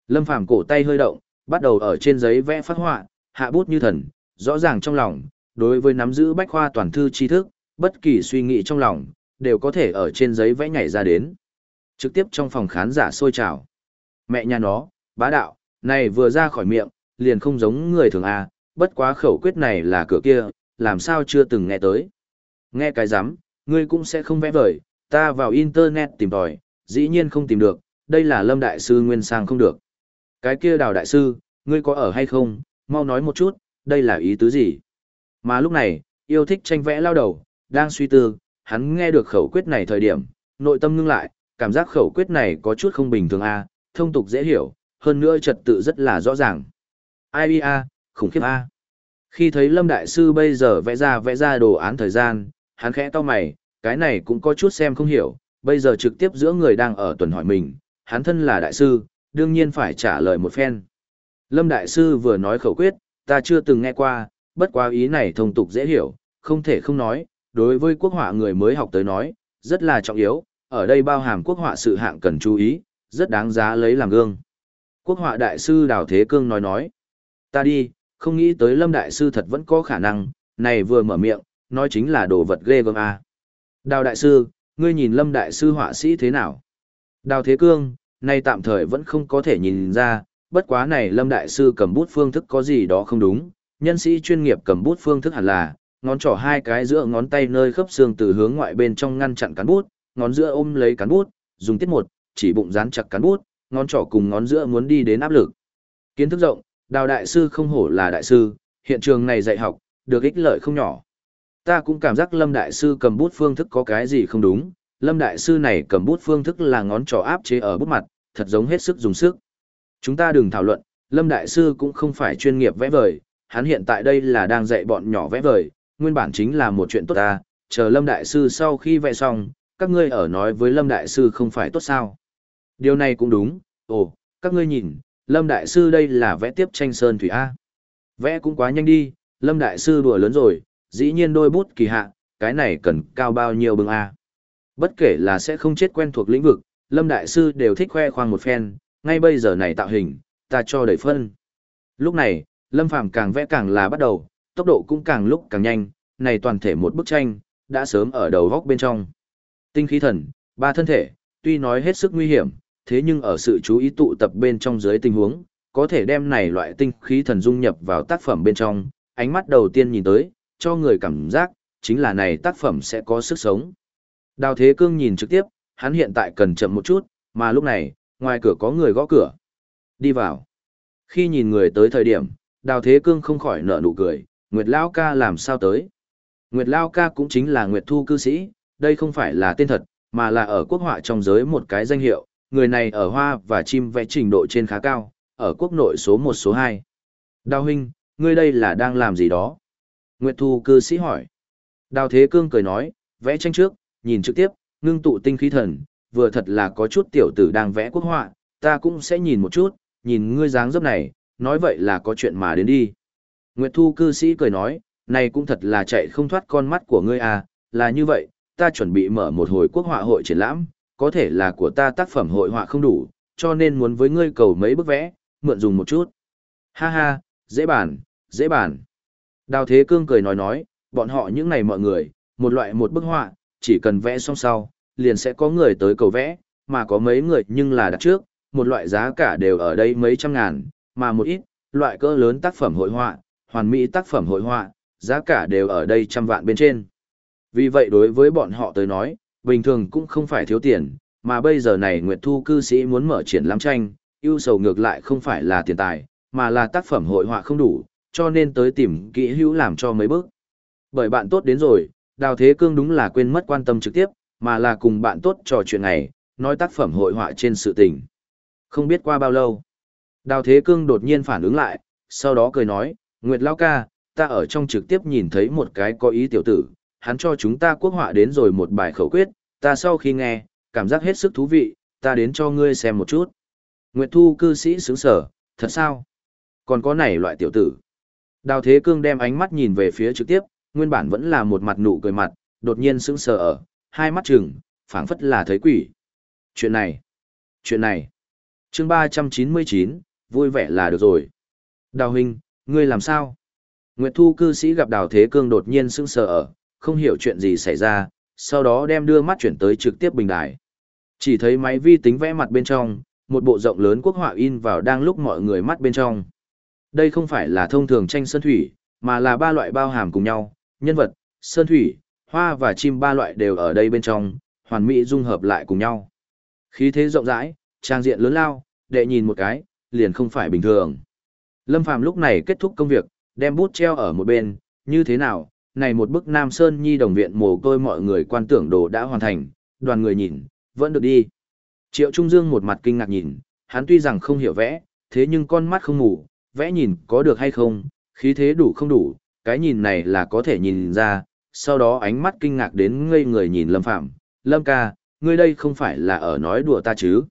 Lâm Phàm cổ tay hơi động, bắt đầu ở trên giấy vẽ phát họa, hạ bút như thần, rõ ràng trong lòng, đối với nắm giữ bách khoa toàn thư tri thức, bất kỳ suy nghĩ trong lòng, đều có thể ở trên giấy vẽ nhảy ra đến. Trực tiếp trong phòng khán giả sôi trào. Mẹ nhà nó, bá đạo, này vừa ra khỏi miệng, liền không giống người thường à, bất quá khẩu quyết này là cửa kia, làm sao chưa từng nghe tới. Nghe cái rắm ngươi cũng sẽ không vẽ vời, ta vào internet tìm tòi, dĩ nhiên không tìm được, đây là lâm đại sư nguyên sang không được. Cái kia đào đại sư, ngươi có ở hay không, mau nói một chút, đây là ý tứ gì. Mà lúc này, yêu thích tranh vẽ lao đầu, đang suy tư, hắn nghe được khẩu quyết này thời điểm, nội tâm ngưng lại, cảm giác khẩu quyết này có chút không bình thường a, à, thông tục dễ hiểu, hơn nữa trật tự rất là rõ ràng. Ai a, khủng khiếp a. Khi thấy Lâm Đại Sư bây giờ vẽ ra vẽ ra đồ án thời gian, hắn khẽ to mày, cái này cũng có chút xem không hiểu, bây giờ trực tiếp giữa người đang ở tuần hỏi mình, hắn thân là Đại Sư, đương nhiên phải trả lời một phen. Lâm Đại Sư vừa nói khẩu quyết, ta chưa từng nghe qua, bất quá ý này thông tục dễ hiểu, không thể không nói, đối với quốc họa người mới học tới nói, rất là trọng yếu, ở đây bao hàm quốc họa sự hạng cần chú ý, rất đáng giá lấy làm gương. Quốc họa đại sư Đào Thế Cương nói nói, ta đi, không nghĩ tới Lâm đại sư thật vẫn có khả năng, này vừa mở miệng, nói chính là đồ vật ghê gớm a. Đào đại sư, ngươi nhìn Lâm đại sư họa sĩ thế nào? Đào Thế Cương, nay tạm thời vẫn không có thể nhìn ra, bất quá này Lâm đại sư cầm bút phương thức có gì đó không đúng, nhân sĩ chuyên nghiệp cầm bút phương thức hẳn là ngón trỏ hai cái giữa ngón tay nơi khớp xương từ hướng ngoại bên trong ngăn chặn cán bút, ngón giữa ôm lấy cán bút, dùng tiết một, chỉ bụng dán chặt cán bút, ngón trỏ cùng ngón giữa muốn đi đến áp lực. Kiến thức rộng, đào đại sư không hổ là đại sư, hiện trường này dạy học, được ích lợi không nhỏ. Ta cũng cảm giác Lâm Đại Sư cầm bút phương thức có cái gì không đúng, Lâm Đại Sư này cầm bút phương thức là ngón trỏ áp chế ở bút mặt, thật giống hết sức dùng sức. Chúng ta đừng thảo luận, Lâm Đại Sư cũng không phải chuyên nghiệp vẽ vời, hắn hiện tại đây là đang dạy bọn nhỏ vẽ vời, nguyên bản chính là một chuyện tốt ta, chờ Lâm Đại Sư sau khi vẽ xong, các ngươi ở nói với Lâm Đại Sư không phải tốt sao. Điều này cũng đúng, ồ, các ngươi nhìn, Lâm Đại Sư đây là vẽ tiếp tranh sơn thủy A. Vẽ cũng quá nhanh đi, Lâm Đại Sư đùa lớn rồi, dĩ nhiên đôi bút kỳ hạ, cái này cần cao bao nhiêu bưng A. Bất kể là sẽ không chết quen thuộc lĩnh vực, Lâm Đại Sư đều thích khoe khoang một phen, ngay bây giờ này tạo hình, ta cho đầy phân. Lúc này, Lâm Phàm càng vẽ càng là bắt đầu, tốc độ cũng càng lúc càng nhanh, này toàn thể một bức tranh, đã sớm ở đầu góc bên trong. Tinh khí thần, ba thân thể, tuy nói hết sức nguy hiểm, thế nhưng ở sự chú ý tụ tập bên trong dưới tình huống, có thể đem này loại tinh khí thần dung nhập vào tác phẩm bên trong, ánh mắt đầu tiên nhìn tới, cho người cảm giác, chính là này tác phẩm sẽ có sức sống. Đào Thế Cương nhìn trực tiếp, hắn hiện tại cần chậm một chút, mà lúc này, ngoài cửa có người gõ cửa. Đi vào. Khi nhìn người tới thời điểm, Đào Thế Cương không khỏi nở nụ cười, Nguyệt Lao ca làm sao tới. Nguyệt Lao ca cũng chính là Nguyệt Thu cư sĩ, đây không phải là tên thật, mà là ở quốc họa trong giới một cái danh hiệu, người này ở hoa và chim vẽ trình độ trên khá cao, ở quốc nội số 1 số 2. Đào huynh, ngươi đây là đang làm gì đó? Nguyệt Thu cư sĩ hỏi. Đào Thế Cương cười nói, vẽ tranh trước, nhìn trực tiếp, ngưng tụ tinh khí thần, vừa thật là có chút tiểu tử đang vẽ quốc họa, ta cũng sẽ nhìn một chút, nhìn ngươi dáng dấp này, nói vậy là có chuyện mà đến đi. Nguyệt Thu cư sĩ cười nói, này cũng thật là chạy không thoát con mắt của ngươi à, là như vậy, ta chuẩn bị mở một hồi quốc họa hội triển lãm, có thể là của ta tác phẩm hội họa không đủ, cho nên muốn với ngươi cầu mấy bức vẽ, mượn dùng một chút. Ha ha, dễ bàn, dễ bàn. Đào Thế Cương cười nói nói, bọn họ những này mọi người, một loại một bức họa, chỉ cần vẽ xong sau, liền sẽ có người tới cầu vẽ, mà có mấy người nhưng là đặt trước, một loại giá cả đều ở đây mấy trăm ngàn, mà một ít, loại cỡ lớn tác phẩm hội họa, hoàn mỹ tác phẩm hội họa, giá cả đều ở đây trăm vạn bên trên. Vì vậy đối với bọn họ tới nói, bình thường cũng không phải thiếu tiền, mà bây giờ này Nguyệt Thu cư sĩ muốn mở triển lãm tranh, ưu sầu ngược lại không phải là tiền tài, mà là tác phẩm hội họa không đủ, cho nên tới tìm kỹ hữu làm cho mấy bước. Bởi bạn tốt đến rồi, Đào Thế Cương đúng là quên mất quan tâm trực tiếp, mà là cùng bạn tốt trò chuyện này, nói tác phẩm hội họa trên sự tình. Không biết qua bao lâu, Đào Thế Cương đột nhiên phản ứng lại, sau đó cười nói, Nguyệt Lao ca, ta ở trong trực tiếp nhìn thấy một cái có ý tiểu tử, hắn cho chúng ta quốc họa đến rồi một bài khẩu quyết, ta sau khi nghe, cảm giác hết sức thú vị, ta đến cho ngươi xem một chút. Nguyệt Thu cư sĩ sướng sở, thật sao? Còn có này loại tiểu tử. Đào Thế Cương đem ánh mắt nhìn về phía trực tiếp, nguyên bản vẫn là một mặt nụ cười mặt, đột nhiên sững sờ ở, hai mắt trừng, phảng phất là thấy quỷ. Chuyện này, chuyện này. Chương 399, vui vẻ là được rồi. Đào huynh, ngươi làm sao? Nguyệt Thu cư sĩ gặp Đào Thế Cương đột nhiên sững sờ ở, không hiểu chuyện gì xảy ra, sau đó đem đưa mắt chuyển tới trực tiếp bình đài. Chỉ thấy máy vi tính vẽ mặt bên trong, một bộ rộng lớn quốc họa in vào đang lúc mọi người mắt bên trong. Đây không phải là thông thường tranh sơn thủy, mà là ba loại bao hàm cùng nhau, nhân vật, sơn thủy, hoa và chim ba loại đều ở đây bên trong, hoàn mỹ dung hợp lại cùng nhau. Khí thế rộng rãi, trang diện lớn lao, đệ nhìn một cái, liền không phải bình thường. Lâm Phàm lúc này kết thúc công việc, đem bút treo ở một bên, như thế nào, này một bức Nam Sơn Nhi đồng viện mồ côi mọi người quan tưởng đồ đã hoàn thành, đoàn người nhìn, vẫn được đi. Triệu Trung Dương một mặt kinh ngạc nhìn, hắn tuy rằng không hiểu vẽ, thế nhưng con mắt không ngủ, vẽ nhìn có được hay không, khí thế đủ không đủ, cái nhìn này là có thể nhìn ra, sau đó ánh mắt kinh ngạc đến ngây người nhìn Lâm Phạm, Lâm ca, ngươi đây không phải là ở nói đùa ta chứ.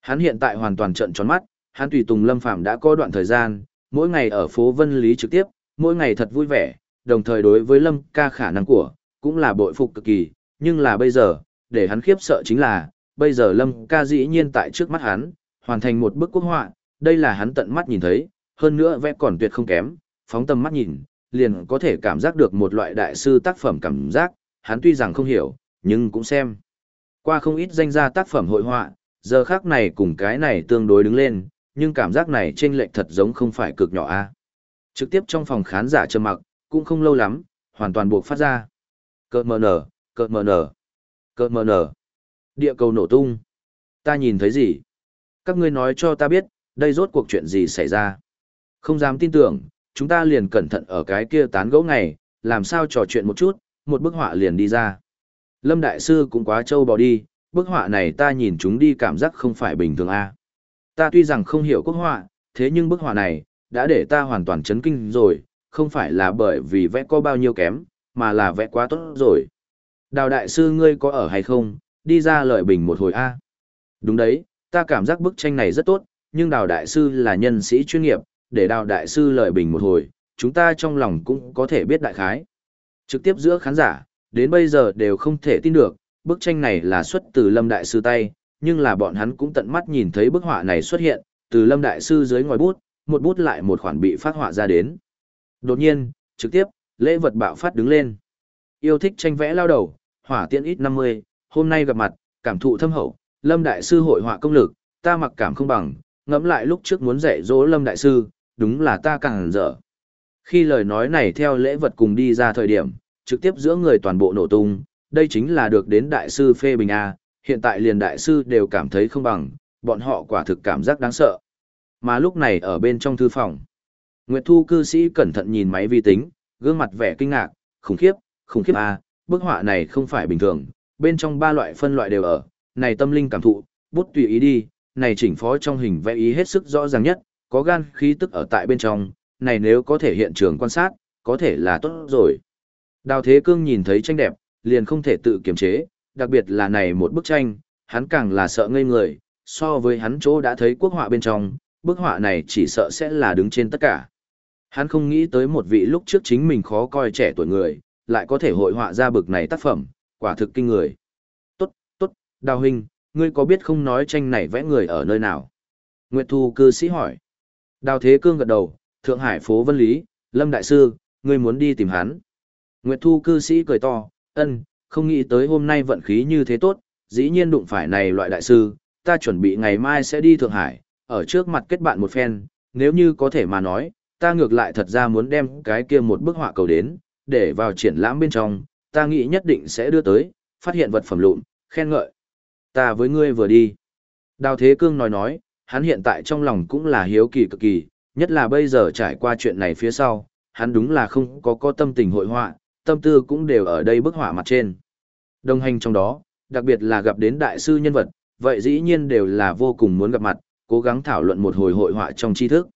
Hắn hiện tại hoàn toàn trận tròn mắt, hắn tùy tùng Lâm Phạm đã có đoạn thời gian, mỗi ngày ở phố Vân Lý trực tiếp, mỗi ngày thật vui vẻ, đồng thời đối với Lâm ca khả năng của, cũng là bội phục cực kỳ, nhưng là bây giờ, để hắn khiếp sợ chính là, bây giờ Lâm ca dĩ nhiên tại trước mắt hắn, hoàn thành một bức quốc họa, đây là hắn tận mắt nhìn thấy, hơn nữa vẽ còn tuyệt không kém, phóng tầm mắt nhìn, liền có thể cảm giác được một loại đại sư tác phẩm cảm giác, hắn tuy rằng không hiểu, nhưng cũng xem. Qua không ít danh gia tác phẩm hội họa, giờ khác này cùng cái này tương đối đứng lên, nhưng cảm giác này trên lệch thật giống không phải cực nhỏ a. Trực tiếp trong phòng khán giả trầm mặc, cũng không lâu lắm, hoàn toàn buộc phát ra. Cợt mờ nở, cợt mờ nở, cợt mờ nở. Địa cầu nổ tung. Ta nhìn thấy gì? Các ngươi nói cho ta biết, đây rốt cuộc chuyện gì xảy ra. Không dám tin tưởng, chúng ta liền cẩn thận ở cái kia tán gẫu ngày, làm sao trò chuyện một chút, một bức họa liền đi ra. Lâm Đại Sư cũng quá trâu bò đi, bức họa này ta nhìn chúng đi cảm giác không phải bình thường a. Ta tuy rằng không hiểu quốc họa, thế nhưng bức họa này, đã để ta hoàn toàn chấn kinh rồi, không phải là bởi vì vẽ có bao nhiêu kém, mà là vẽ quá tốt rồi. Đào Đại Sư ngươi có ở hay không, đi ra lợi bình một hồi a. Đúng đấy, ta cảm giác bức tranh này rất tốt, nhưng Đào Đại Sư là nhân sĩ chuyên nghiệp, để Đào Đại Sư lợi bình một hồi, chúng ta trong lòng cũng có thể biết đại khái. Trực tiếp giữa khán giả, đến bây giờ đều không thể tin được, bức tranh này là xuất từ Lâm Đại Sư tay, nhưng là bọn hắn cũng tận mắt nhìn thấy bức họa này xuất hiện, từ Lâm Đại Sư dưới ngòi bút, một bút lại một khoản bị phát họa ra đến. Đột nhiên, trực tiếp, lễ vật bạo phát đứng lên. Yêu thích tranh vẽ lao đầu, hỏa tiện ít 50, hôm nay gặp mặt, cảm thụ thâm hậu, Lâm Đại Sư hội họa công lực, ta mặc cảm không bằng, ngẫm lại lúc trước muốn dạy dỗ Lâm Đại Sư, đúng là ta càng dở. Khi lời nói này theo lễ vật cùng đi ra thời điểm, trực tiếp giữa người toàn bộ nổ tung, đây chính là được đến đại sư phê bình A, hiện tại liền đại sư đều cảm thấy không bằng, bọn họ quả thực cảm giác đáng sợ. Mà lúc này ở bên trong thư phòng, Nguyệt Thu cư sĩ cẩn thận nhìn máy vi tính, gương mặt vẻ kinh ngạc, khủng khiếp, khủng khiếp A, bức họa này không phải bình thường, bên trong ba loại phân loại đều ở, này tâm linh cảm thụ, bút tùy ý đi, này chỉnh phó trong hình vẽ ý hết sức rõ ràng nhất, có gan khí tức ở tại bên trong, này nếu có thể hiện trường quan sát, có thể là tốt rồi. Đào Thế Cương nhìn thấy tranh đẹp, liền không thể tự kiềm chế, đặc biệt là này một bức tranh, hắn càng là sợ ngây người, so với hắn chỗ đã thấy quốc họa bên trong, bức họa này chỉ sợ sẽ là đứng trên tất cả. Hắn không nghĩ tới một vị lúc trước chính mình khó coi trẻ tuổi người, lại có thể hội họa ra bực này tác phẩm, quả thực kinh người. Tốt, tốt, Đào Huynh, ngươi có biết không nói tranh này vẽ người ở nơi nào? Nguyệt Thu cư sĩ hỏi. Đào Thế Cương gật đầu, Thượng Hải phố Vân Lý, Lâm Đại Sư, ngươi muốn đi tìm hắn. Nguyệt Thu cư sĩ cười to, ân, không nghĩ tới hôm nay vận khí như thế tốt, dĩ nhiên đụng phải này loại đại sư, ta chuẩn bị ngày mai sẽ đi Thượng Hải, ở trước mặt kết bạn một phen, nếu như có thể mà nói, ta ngược lại thật ra muốn đem cái kia một bức họa cầu đến, để vào triển lãm bên trong, ta nghĩ nhất định sẽ đưa tới, phát hiện vật phẩm lụn, khen ngợi. Ta với ngươi vừa đi. Đào Thế Cương nói nói, hắn hiện tại trong lòng cũng là hiếu kỳ cực kỳ, nhất là bây giờ trải qua chuyện này phía sau, hắn đúng là không có có tâm tình hội họa, tâm tư cũng đều ở đây bức họa mặt trên. Đồng hành trong đó, đặc biệt là gặp đến đại sư nhân vật, vậy dĩ nhiên đều là vô cùng muốn gặp mặt, cố gắng thảo luận một hồi hội họa trong tri thức.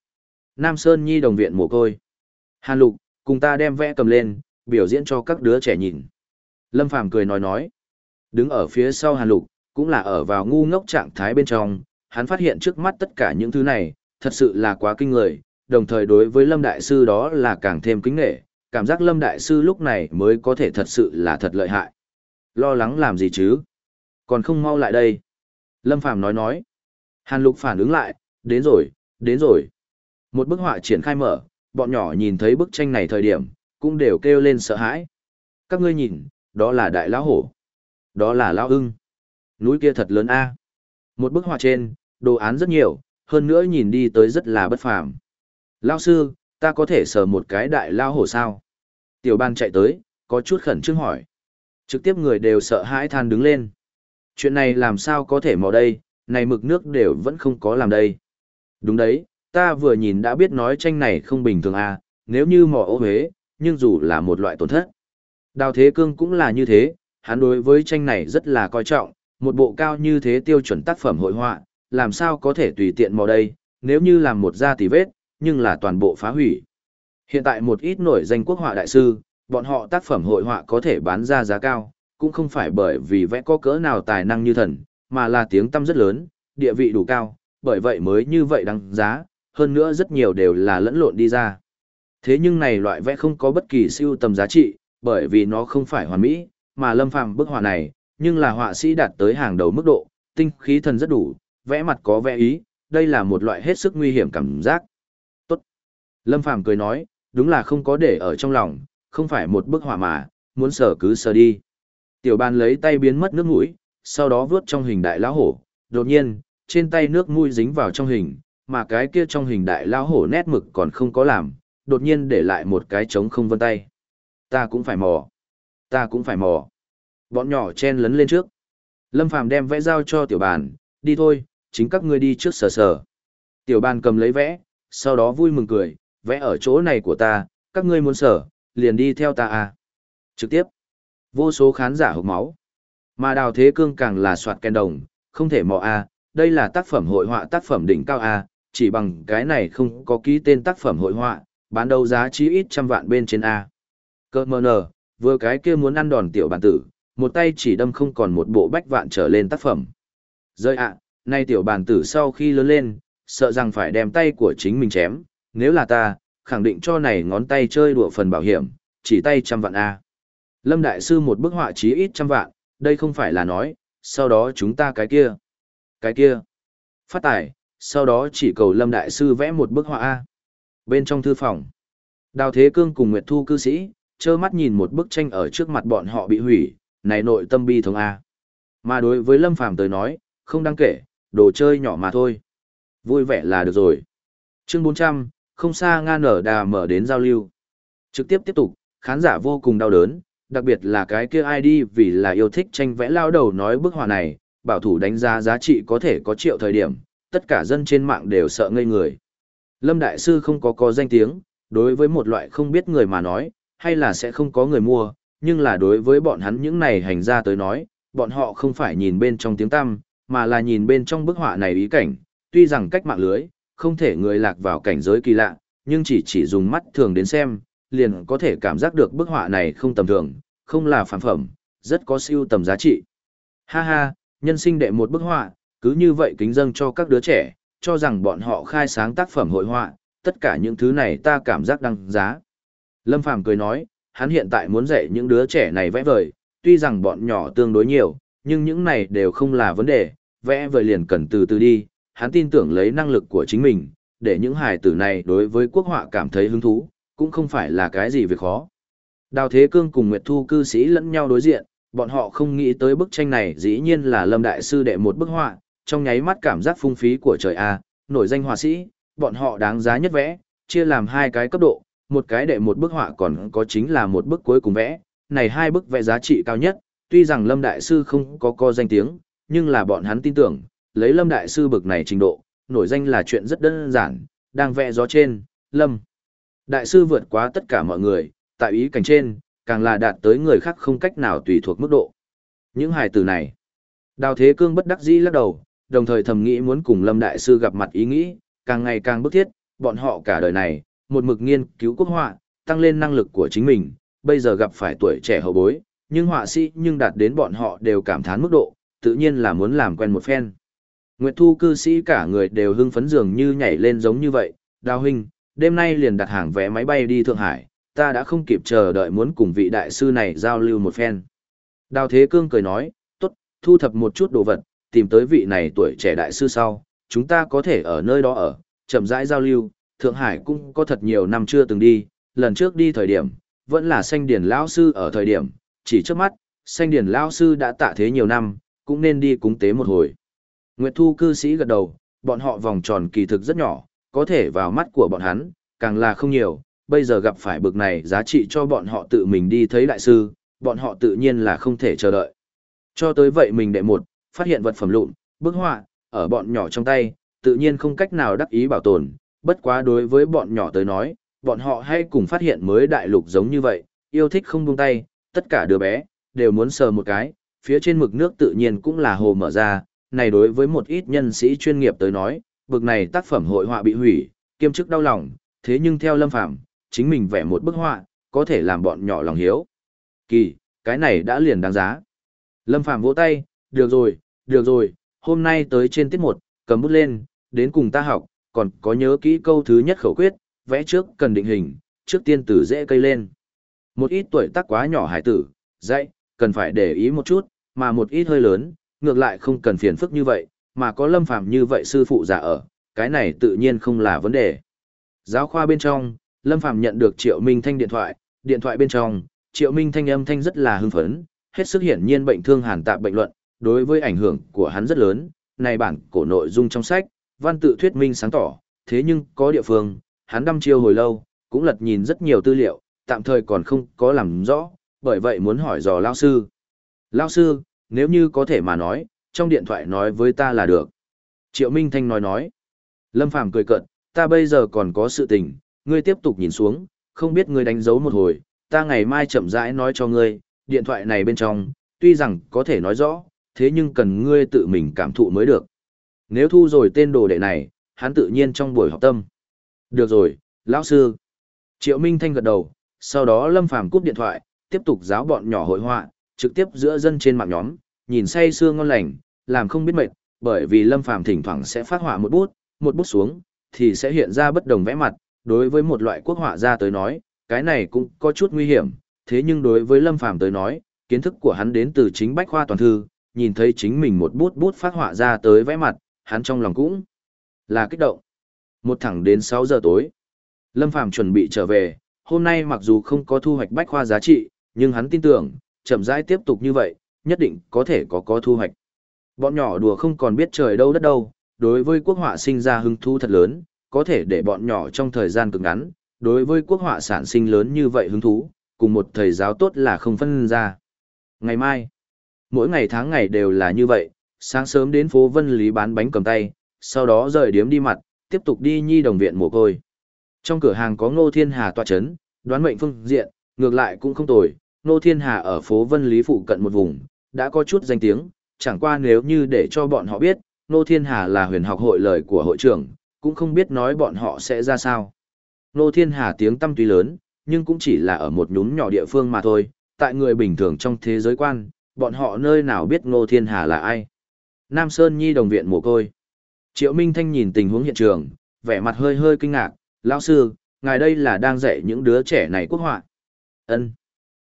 Nam Sơn Nhi đồng viện mồ côi. Hàn Lục, cùng ta đem vẽ cầm lên, biểu diễn cho các đứa trẻ nhìn. Lâm Phàm cười nói nói. Đứng ở phía sau Hàn Lục, cũng là ở vào ngu ngốc trạng thái bên trong, hắn phát hiện trước mắt tất cả những thứ này, thật sự là quá kinh người, đồng thời đối với Lâm Đại Sư đó là càng thêm kính nghệ, cảm giác Lâm Đại Sư lúc này mới có thể thật sự là thật lợi hại. Lo lắng làm gì chứ? Còn không mau lại đây. Lâm Phàm nói nói. Hàn Lục phản ứng lại, đến rồi, đến rồi. Một bức họa triển khai mở, bọn nhỏ nhìn thấy bức tranh này thời điểm, cũng đều kêu lên sợ hãi. Các ngươi nhìn, đó là đại lão hổ. Đó là lão ưng. Núi kia thật lớn a. Một bức họa trên, đồ án rất nhiều, hơn nữa nhìn đi tới rất là bất phàm. Lão sư, ta có thể sờ một cái đại lao hổ sao? Tiểu ban chạy tới, có chút khẩn trương hỏi. Trực tiếp người đều sợ hãi than đứng lên. Chuyện này làm sao có thể mò đây, này mực nước đều vẫn không có làm đây. Đúng đấy, ta vừa nhìn đã biết nói tranh này không bình thường à, nếu như mò ô huế, nhưng dù là một loại tổn thất. Đào Thế Cương cũng là như thế, hắn đối với tranh này rất là coi trọng, một bộ cao như thế tiêu chuẩn tác phẩm hội họa, làm sao có thể tùy tiện mò đây, nếu như làm một gia tỷ vết, nhưng là toàn bộ phá hủy. Hiện tại một ít nổi danh quốc họa đại sư, bọn họ tác phẩm hội họa có thể bán ra giá cao, cũng không phải bởi vì vẽ có cỡ nào tài năng như thần, mà là tiếng tâm rất lớn, địa vị đủ cao, bởi vậy mới như vậy đăng giá, hơn nữa rất nhiều đều là lẫn lộn đi ra. Thế nhưng này loại vẽ không có bất kỳ siêu tầm giá trị, bởi vì nó không phải hoàn mỹ, mà lâm phàm bức họa này, nhưng là họa sĩ đạt tới hàng đầu mức độ, tinh khí thần rất đủ, vẽ mặt có vẽ ý, đây là một loại hết sức nguy hiểm cảm giác. Tốt. Lâm phàm cười nói, đúng là không có để ở trong lòng, không phải một bức họa mà, muốn sờ cứ sờ đi. Tiểu bàn lấy tay biến mất nước mũi, sau đó vướt trong hình đại lão hổ, đột nhiên, trên tay nước mũi dính vào trong hình, mà cái kia trong hình đại lão hổ nét mực còn không có làm, đột nhiên để lại một cái trống không vân tay. Ta cũng phải mò. Ta cũng phải mò. Bọn nhỏ chen lấn lên trước. Lâm Phàm đem vẽ giao cho tiểu bàn, đi thôi, chính các ngươi đi trước sờ sờ. Tiểu bàn cầm lấy vẽ, sau đó vui mừng cười, vẽ ở chỗ này của ta, các ngươi muốn sở, liền đi theo ta à. Trực tiếp, vô số khán giả hộc máu. Mà đào thế cương càng là soạt kèn đồng, không thể mò a đây là tác phẩm hội họa tác phẩm đỉnh cao a chỉ bằng cái này không có ký tên tác phẩm hội họa, bán đầu giá chí ít trăm vạn bên trên a. Cơ mờ nờ, vừa cái kia muốn ăn đòn tiểu bản tử, một tay chỉ đâm không còn một bộ bách vạn trở lên tác phẩm. Rơi ạ, nay tiểu bàn tử sau khi lớn lên, sợ rằng phải đem tay của chính mình chém, nếu là ta, khẳng định cho này ngón tay chơi đùa phần bảo hiểm, chỉ tay trăm vạn A. Lâm Đại Sư một bức họa chí ít trăm vạn, đây không phải là nói, sau đó chúng ta cái kia, cái kia. Phát tài, sau đó chỉ cầu Lâm Đại Sư vẽ một bức họa A. Bên trong thư phòng, Đào Thế Cương cùng Nguyệt Thu cư sĩ, trơ mắt nhìn một bức tranh ở trước mặt bọn họ bị hủy, này nội tâm bi thống A. Mà đối với Lâm Phàm tới nói, không đáng kể, đồ chơi nhỏ mà thôi. Vui vẻ là được rồi. Chương 400, không xa nga nở đà mở đến giao lưu. Trực tiếp tiếp tục, khán giả vô cùng đau đớn, đặc biệt là cái kia ID vì là yêu thích tranh vẽ lao đầu nói bức họa này, bảo thủ đánh giá giá trị có thể có triệu thời điểm, tất cả dân trên mạng đều sợ ngây người. Lâm Đại Sư không có có danh tiếng, đối với một loại không biết người mà nói, hay là sẽ không có người mua, nhưng là đối với bọn hắn những này hành ra tới nói, bọn họ không phải nhìn bên trong tiếng tăm, mà là nhìn bên trong bức họa này ý cảnh, tuy rằng cách mạng lưới, không thể người lạc vào cảnh giới kỳ lạ, nhưng chỉ chỉ dùng mắt thường đến xem, liền có thể cảm giác được bức họa này không tầm thường, không là phản phẩm, rất có siêu tầm giá trị. Ha ha, nhân sinh đệ một bức họa, cứ như vậy kính dâng cho các đứa trẻ, cho rằng bọn họ khai sáng tác phẩm hội họa, tất cả những thứ này ta cảm giác đăng giá. Lâm Phàm cười nói, hắn hiện tại muốn dạy những đứa trẻ này vẽ vời, tuy rằng bọn nhỏ tương đối nhiều, nhưng những này đều không là vấn đề, vẽ vời liền cần từ từ đi, hắn tin tưởng lấy năng lực của chính mình, để những hài tử này đối với quốc họa cảm thấy hứng thú, cũng không phải là cái gì việc khó. Đào Thế Cương cùng Nguyệt Thu cư sĩ lẫn nhau đối diện, bọn họ không nghĩ tới bức tranh này dĩ nhiên là Lâm Đại Sư đệ một bức họa, trong nháy mắt cảm giác phung phí của trời A, nổi danh họa sĩ, bọn họ đáng giá nhất vẽ, chia làm hai cái cấp độ, một cái đệ một bức họa còn có chính là một bức cuối cùng vẽ, này hai bức vẽ giá trị cao nhất, tuy rằng Lâm Đại Sư không có co danh tiếng, nhưng là bọn hắn tin tưởng, lấy Lâm Đại Sư bực này trình độ, nổi danh là chuyện rất đơn giản, đang vẽ gió trên, Lâm. Đại Sư vượt quá tất cả mọi người, tại ý cảnh trên, càng là đạt tới người khác không cách nào tùy thuộc mức độ. Những hài tử này, Đào Thế Cương bất đắc dĩ lắc đầu, đồng thời thầm nghĩ muốn cùng Lâm Đại Sư gặp mặt ý nghĩ, càng ngày càng bức thiết, bọn họ cả đời này, một mực nghiên cứu quốc họa, tăng lên năng lực của chính mình, bây giờ gặp phải tuổi trẻ hậu bối, nhưng họa sĩ nhưng đạt đến bọn họ đều cảm thán mức độ, tự nhiên là muốn làm quen một phen. Nguyệt Thu cư sĩ cả người đều hưng phấn dường như nhảy lên giống như vậy, đào huynh, đêm nay liền đặt hàng vé máy bay đi Thượng Hải, ta đã không kịp chờ đợi muốn cùng vị đại sư này giao lưu một phen. Đào Thế Cương cười nói, tốt, thu thập một chút đồ vật, tìm tới vị này tuổi trẻ đại sư sau, chúng ta có thể ở nơi đó ở, chậm rãi giao lưu, Thượng Hải cũng có thật nhiều năm chưa từng đi, lần trước đi thời điểm, vẫn là xanh điển lão sư ở thời điểm, chỉ trước mắt, xanh điển lão sư đã tạ thế nhiều năm, cũng nên đi cúng tế một hồi. Nguyệt Thu cư sĩ gật đầu, bọn họ vòng tròn kỳ thực rất nhỏ, có thể vào mắt của bọn hắn, càng là không nhiều, bây giờ gặp phải bực này giá trị cho bọn họ tự mình đi thấy đại sư, bọn họ tự nhiên là không thể chờ đợi. Cho tới vậy mình đệ một, phát hiện vật phẩm lụn, bức họa, ở bọn nhỏ trong tay, tự nhiên không cách nào đắc ý bảo tồn, bất quá đối với bọn nhỏ tới nói, bọn họ hay cùng phát hiện mới đại lục giống như vậy, yêu thích không buông tay, tất cả đứa bé, đều muốn sờ một cái, phía trên mực nước tự nhiên cũng là hồ mở ra, này đối với một ít nhân sĩ chuyên nghiệp tới nói, bực này tác phẩm hội họa bị hủy, kiêm chức đau lòng, thế nhưng theo Lâm phạm, chính mình vẽ một bức họa, có thể làm bọn nhỏ lòng hiếu. Kỳ, cái này đã liền đáng giá. Lâm phạm vỗ tay, được rồi, được rồi, hôm nay tới trên tiết một, cầm bút lên, đến cùng ta học, còn có nhớ kỹ câu thứ nhất khẩu quyết, vẽ trước cần định hình, trước tiên từ dễ cây lên. Một ít tuổi tác quá nhỏ hải tử, dạy, cần phải để ý một chút, mà một ít hơi lớn, ngược lại không cần phiền phức như vậy, mà có lâm phàm như vậy sư phụ giả ở, cái này tự nhiên không là vấn đề. Giáo khoa bên trong, lâm phàm nhận được triệu minh thanh điện thoại, điện thoại bên trong, triệu minh thanh âm thanh rất là hưng phấn, hết sức hiển nhiên bệnh thương hàn tạp bệnh luận, đối với ảnh hưởng của hắn rất lớn, này bản cổ nội dung trong sách, văn tự thuyết minh sáng tỏ, thế nhưng có địa phương, hắn đăm chiêu hồi lâu, cũng lật nhìn rất nhiều tư liệu, tạm thời còn không có làm rõ, bởi vậy muốn hỏi dò lao sư. Lao sư, nếu như có thể mà nói, trong điện thoại nói với ta là được. Triệu Minh Thanh nói nói. Lâm Phàm cười cợt, ta bây giờ còn có sự tình, ngươi tiếp tục nhìn xuống, không biết ngươi đánh dấu một hồi, ta ngày mai chậm rãi nói cho ngươi, điện thoại này bên trong, tuy rằng có thể nói rõ, thế nhưng cần ngươi tự mình cảm thụ mới được. Nếu thu rồi tên đồ đệ này, hắn tự nhiên trong buổi học tâm. Được rồi, lão sư. Triệu Minh Thanh gật đầu, sau đó Lâm Phàm cúp điện thoại, tiếp tục giáo bọn nhỏ hội họa, trực tiếp giữa dân trên mạng nhóm, nhìn say sưa ngon lành, làm không biết mệt, bởi vì Lâm Phàm thỉnh thoảng sẽ phát họa một bút, một bút xuống, thì sẽ hiện ra bất đồng vẽ mặt, đối với một loại quốc họa gia tới nói, cái này cũng có chút nguy hiểm, thế nhưng đối với Lâm Phàm tới nói, kiến thức của hắn đến từ chính bách khoa toàn thư, nhìn thấy chính mình một bút bút phát họa ra tới vẽ mặt, hắn trong lòng cũng là kích động. Một thẳng đến 6 giờ tối, Lâm Phàm chuẩn bị trở về, hôm nay mặc dù không có thu hoạch bách khoa giá trị, nhưng hắn tin tưởng, chậm rãi tiếp tục như vậy, nhất định có thể có có thu hoạch. Bọn nhỏ đùa không còn biết trời đâu đất đâu, đối với quốc họa sinh ra hứng thú thật lớn, có thể để bọn nhỏ trong thời gian cực ngắn, đối với quốc họa sản sinh lớn như vậy hứng thú, cùng một thầy giáo tốt là không phân ra. Ngày mai, mỗi ngày tháng ngày đều là như vậy, sáng sớm đến phố Vân Lý bán bánh cầm tay, sau đó rời điếm đi mặt, tiếp tục đi nhi đồng viện mồ côi. Trong cửa hàng có Ngô Thiên Hà tọa chấn, đoán mệnh phương diện, ngược lại cũng không tồi, Ngô Thiên Hà ở phố Vân Lý phụ cận một vùng, đã có chút danh tiếng, chẳng qua nếu như để cho bọn họ biết, Ngô Thiên Hà là huyền học hội lời của hội trưởng, cũng không biết nói bọn họ sẽ ra sao. Ngô Thiên Hà tiếng tâm tuy lớn, nhưng cũng chỉ là ở một nhún nhỏ địa phương mà thôi, tại người bình thường trong thế giới quan, bọn họ nơi nào biết Ngô Thiên Hà là ai. Nam Sơn Nhi đồng viện mồ côi. Triệu Minh Thanh nhìn tình huống hiện trường, vẻ mặt hơi hơi kinh ngạc, lão sư, ngài đây là đang dạy những đứa trẻ này quốc họa. Ân.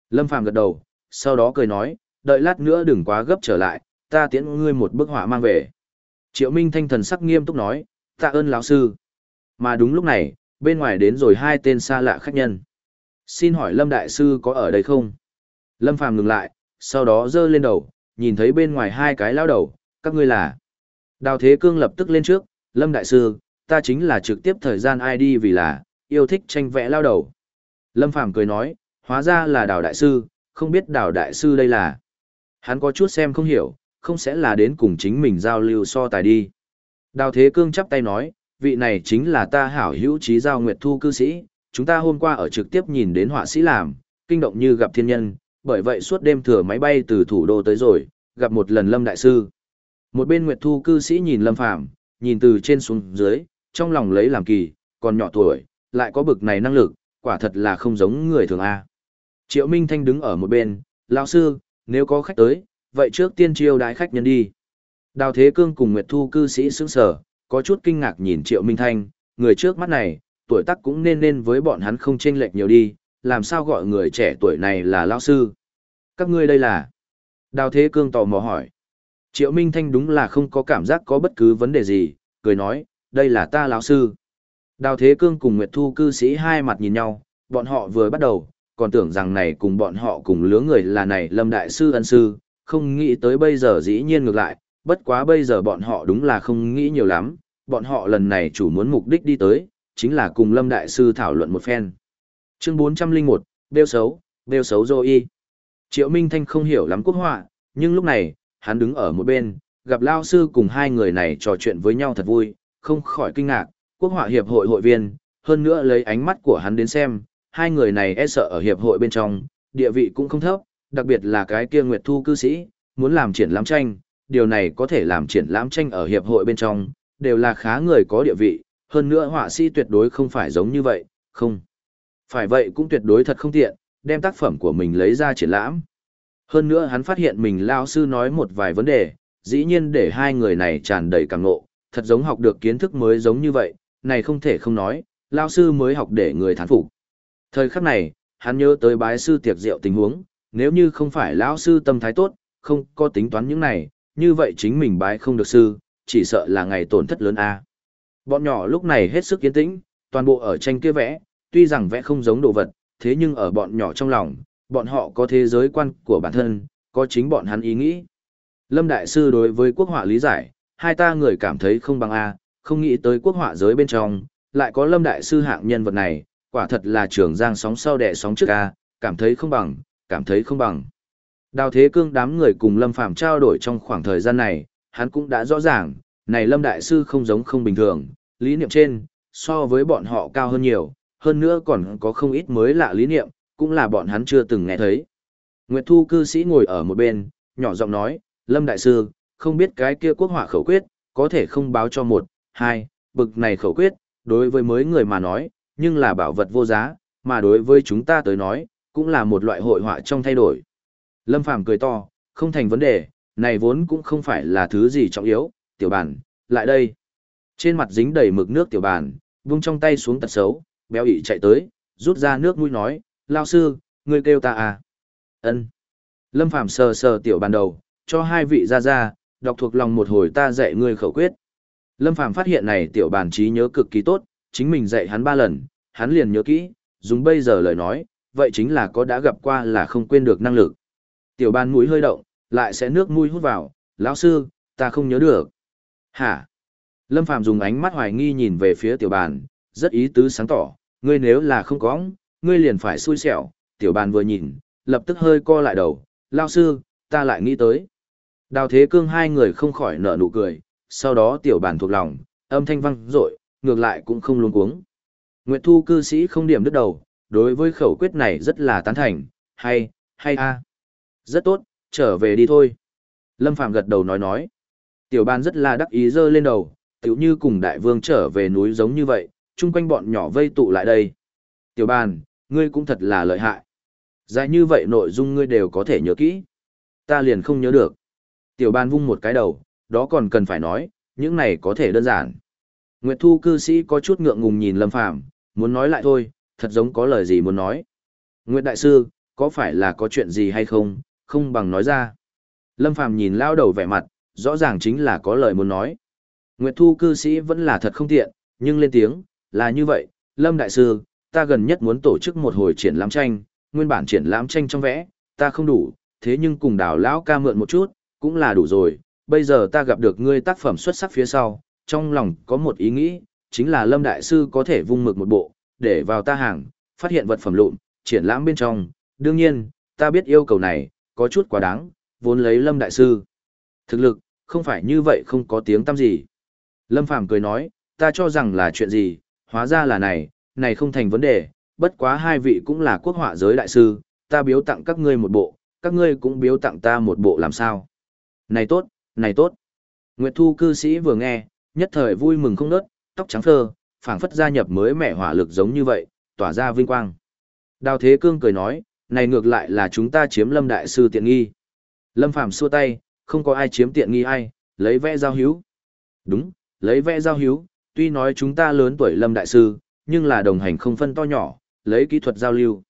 Lâm Phàm gật đầu, sau đó cười nói, đợi lát nữa đừng quá gấp trở lại, ta tiễn ngươi một bức họa mang về. Triệu Minh Thanh thần sắc nghiêm túc nói, tạ ơn lão sư. Mà đúng lúc này, bên ngoài đến rồi hai tên xa lạ khách nhân. Xin hỏi Lâm Đại Sư có ở đây không? Lâm Phàm ngừng lại, sau đó giơ lên đầu, nhìn thấy bên ngoài hai cái lao đầu, các ngươi là. Đào Thế Cương lập tức lên trước, Lâm Đại Sư, ta chính là trực tiếp thời gian ID vì là, yêu thích tranh vẽ lao đầu. Lâm Phàm cười nói, hóa ra là Đào Đại Sư, không biết Đào Đại Sư đây là. Hắn có chút xem không hiểu, không sẽ là đến cùng chính mình giao lưu so tài đi. Đào Thế Cương chắp tay nói, vị này chính là ta hảo hữu trí giao nguyệt thu cư sĩ, chúng ta hôm qua ở trực tiếp nhìn đến họa sĩ làm, kinh động như gặp thiên nhân, bởi vậy suốt đêm thừa máy bay từ thủ đô tới rồi, gặp một lần Lâm Đại Sư. Một bên Nguyệt Thu cư sĩ nhìn Lâm Phàm nhìn từ trên xuống dưới, trong lòng lấy làm kỳ, còn nhỏ tuổi, lại có bực này năng lực, quả thật là không giống người thường A. Triệu Minh Thanh đứng ở một bên, lão sư, nếu có khách tới, vậy trước tiên chiêu đái khách nhân đi. Đào Thế Cương cùng Nguyệt Thu cư sĩ sững sờ, có chút kinh ngạc nhìn Triệu Minh Thanh, người trước mắt này, tuổi tác cũng nên nên với bọn hắn không chênh lệch nhiều đi, làm sao gọi người trẻ tuổi này là lão sư? Các ngươi đây là? Đào Thế Cương tò mò hỏi. Triệu Minh Thanh đúng là không có cảm giác có bất cứ vấn đề gì, cười nói, đây là ta lão sư. Đào Thế Cương cùng Nguyệt Thu cư sĩ hai mặt nhìn nhau, bọn họ vừa bắt đầu, còn tưởng rằng này cùng bọn họ cùng lứa người là này Lâm Đại Sư ân sư, không nghĩ tới bây giờ dĩ nhiên ngược lại, bất quá bây giờ bọn họ đúng là không nghĩ nhiều lắm, bọn họ lần này chủ muốn mục đích đi tới, chính là cùng Lâm Đại Sư thảo luận một phen. Chương 401, Bêu xấu, Bêu xấu dô y. Triệu Minh Thanh không hiểu lắm quốc họa, nhưng lúc này, hắn đứng ở một bên, gặp Lao Sư cùng hai người này trò chuyện với nhau thật vui, không khỏi kinh ngạc, quốc họa hiệp hội hội viên, hơn nữa lấy ánh mắt của hắn đến xem, hai người này e sợ ở hiệp hội bên trong, địa vị cũng không thấp, đặc biệt là cái kia Nguyệt Thu cư sĩ, muốn làm triển lãm tranh, điều này có thể làm triển lãm tranh ở hiệp hội bên trong, đều là khá người có địa vị, hơn nữa họa sĩ tuyệt đối không phải giống như vậy, không. Phải vậy cũng tuyệt đối thật không tiện, đem tác phẩm của mình lấy ra triển lãm. Hơn nữa hắn phát hiện mình lao sư nói một vài vấn đề, dĩ nhiên để hai người này tràn đầy càng ngộ, thật giống học được kiến thức mới giống như vậy, này không thể không nói, lao sư mới học để người thán phục. Thời khắc này, hắn nhớ tới bái sư tiệc rượu tình huống, nếu như không phải lão sư tâm thái tốt, không có tính toán những này, như vậy chính mình bái không được sư, chỉ sợ là ngày tổn thất lớn a. Bọn nhỏ lúc này hết sức yên tĩnh, toàn bộ ở tranh kia vẽ, tuy rằng vẽ không giống đồ vật, thế nhưng ở bọn nhỏ trong lòng, bọn họ có thế giới quan của bản thân, có chính bọn hắn ý nghĩ. Lâm Đại Sư đối với quốc họa lý giải, hai ta người cảm thấy không bằng A, không nghĩ tới quốc họa giới bên trong, lại có Lâm Đại Sư hạng nhân vật này, quả thật là trường giang sóng sau đẻ sóng trước A, cảm thấy không bằng, cảm thấy không bằng. Đào Thế Cương đám người cùng Lâm Phàm trao đổi trong khoảng thời gian này, hắn cũng đã rõ ràng, này Lâm Đại Sư không giống không bình thường, lý niệm trên, so với bọn họ cao hơn nhiều, hơn nữa còn có không ít mới lạ lý niệm, cũng là bọn hắn chưa từng nghe thấy. Nguyệt Thu cư sĩ ngồi ở một bên, nhỏ giọng nói, Lâm Đại Sư, không biết cái kia quốc họa khẩu quyết, có thể không báo cho một, hai, bực này khẩu quyết, đối với mới người mà nói, nhưng là bảo vật vô giá, mà đối với chúng ta tới nói, cũng là một loại hội họa trong thay đổi. Lâm Phàm cười to, không thành vấn đề, này vốn cũng không phải là thứ gì trọng yếu, tiểu bản, lại đây. Trên mặt dính đầy mực nước tiểu bản, vung trong tay xuống tật xấu, béo ị chạy tới, rút ra nước mũi nói, lao sư, ngươi kêu ta à. ân Lâm Phàm sờ sờ tiểu bàn đầu, cho hai vị ra ra, đọc thuộc lòng một hồi ta dạy ngươi khẩu quyết. Lâm Phàm phát hiện này tiểu bàn trí nhớ cực kỳ tốt, chính mình dạy hắn ba lần, hắn liền nhớ kỹ, dùng bây giờ lời nói, vậy chính là có đã gặp qua là không quên được năng lực. Tiểu bàn mũi hơi động, lại sẽ nước mũi hút vào, lão sư, ta không nhớ được. Hả? Lâm Phàm dùng ánh mắt hoài nghi nhìn về phía tiểu bàn, rất ý tứ sáng tỏ, ngươi nếu là không có, ngươi liền phải xui xẻo. Tiểu bàn vừa nhìn, lập tức hơi co lại đầu, lao sư, ta lại nghĩ tới. Đào thế cương hai người không khỏi nở nụ cười, sau đó tiểu bàn thuộc lòng, âm thanh vang rội, ngược lại cũng không luống cuống. Nguyệt Thu cư sĩ không điểm đứt đầu, đối với khẩu quyết này rất là tán thành, hay, hay a, Rất tốt, trở về đi thôi. Lâm Phàm gật đầu nói nói. Tiểu bàn rất là đắc ý dơ lên đầu, tiểu như cùng đại vương trở về núi giống như vậy, chung quanh bọn nhỏ vây tụ lại đây. Tiểu bàn, ngươi cũng thật là lợi hại. Dài như vậy nội dung ngươi đều có thể nhớ kỹ. Ta liền không nhớ được. Tiểu bàn vung một cái đầu, đó còn cần phải nói, những này có thể đơn giản. Nguyệt Thu cư sĩ có chút ngượng ngùng nhìn Lâm Phàm, muốn nói lại thôi, thật giống có lời gì muốn nói. Nguyệt Đại Sư, có phải là có chuyện gì hay không, không bằng nói ra. Lâm Phàm nhìn lao đầu vẻ mặt, rõ ràng chính là có lời muốn nói. Nguyệt Thu cư sĩ vẫn là thật không tiện, nhưng lên tiếng, là như vậy, Lâm Đại Sư, ta gần nhất muốn tổ chức một hồi triển lãm tranh, nguyên bản triển lãm tranh trong vẽ, ta không đủ, thế nhưng cùng đào lão ca mượn một chút, cũng là đủ rồi, bây giờ ta gặp được ngươi tác phẩm xuất sắc phía sau, trong lòng có một ý nghĩ, chính là Lâm Đại Sư có thể vung mực một bộ, để vào ta hàng, phát hiện vật phẩm lụn, triển lãm bên trong, đương nhiên, ta biết yêu cầu này, có chút quá đáng, vốn lấy Lâm Đại Sư. Thực lực, không phải như vậy không có tiếng tăm gì. Lâm Phàm cười nói, ta cho rằng là chuyện gì, hóa ra là này, này không thành vấn đề, bất quá hai vị cũng là quốc họa giới đại sư, ta biếu tặng các ngươi một bộ, các ngươi cũng biếu tặng ta một bộ làm sao. Này tốt, này tốt. Nguyệt Thu cư sĩ vừa nghe, nhất thời vui mừng không nớt, tóc trắng phơ, phảng phất gia nhập mới mẹ hỏa lực giống như vậy, tỏa ra vinh quang. Đào Thế Cương cười nói, này ngược lại là chúng ta chiếm Lâm Đại Sư tiện nghi. Lâm Phàm xua tay, không có ai chiếm tiện nghi ai, lấy vẽ giao hữu. Đúng, lấy vẽ giao hữu, tuy nói chúng ta lớn tuổi Lâm Đại Sư, nhưng là đồng hành không phân to nhỏ, lấy kỹ thuật giao lưu.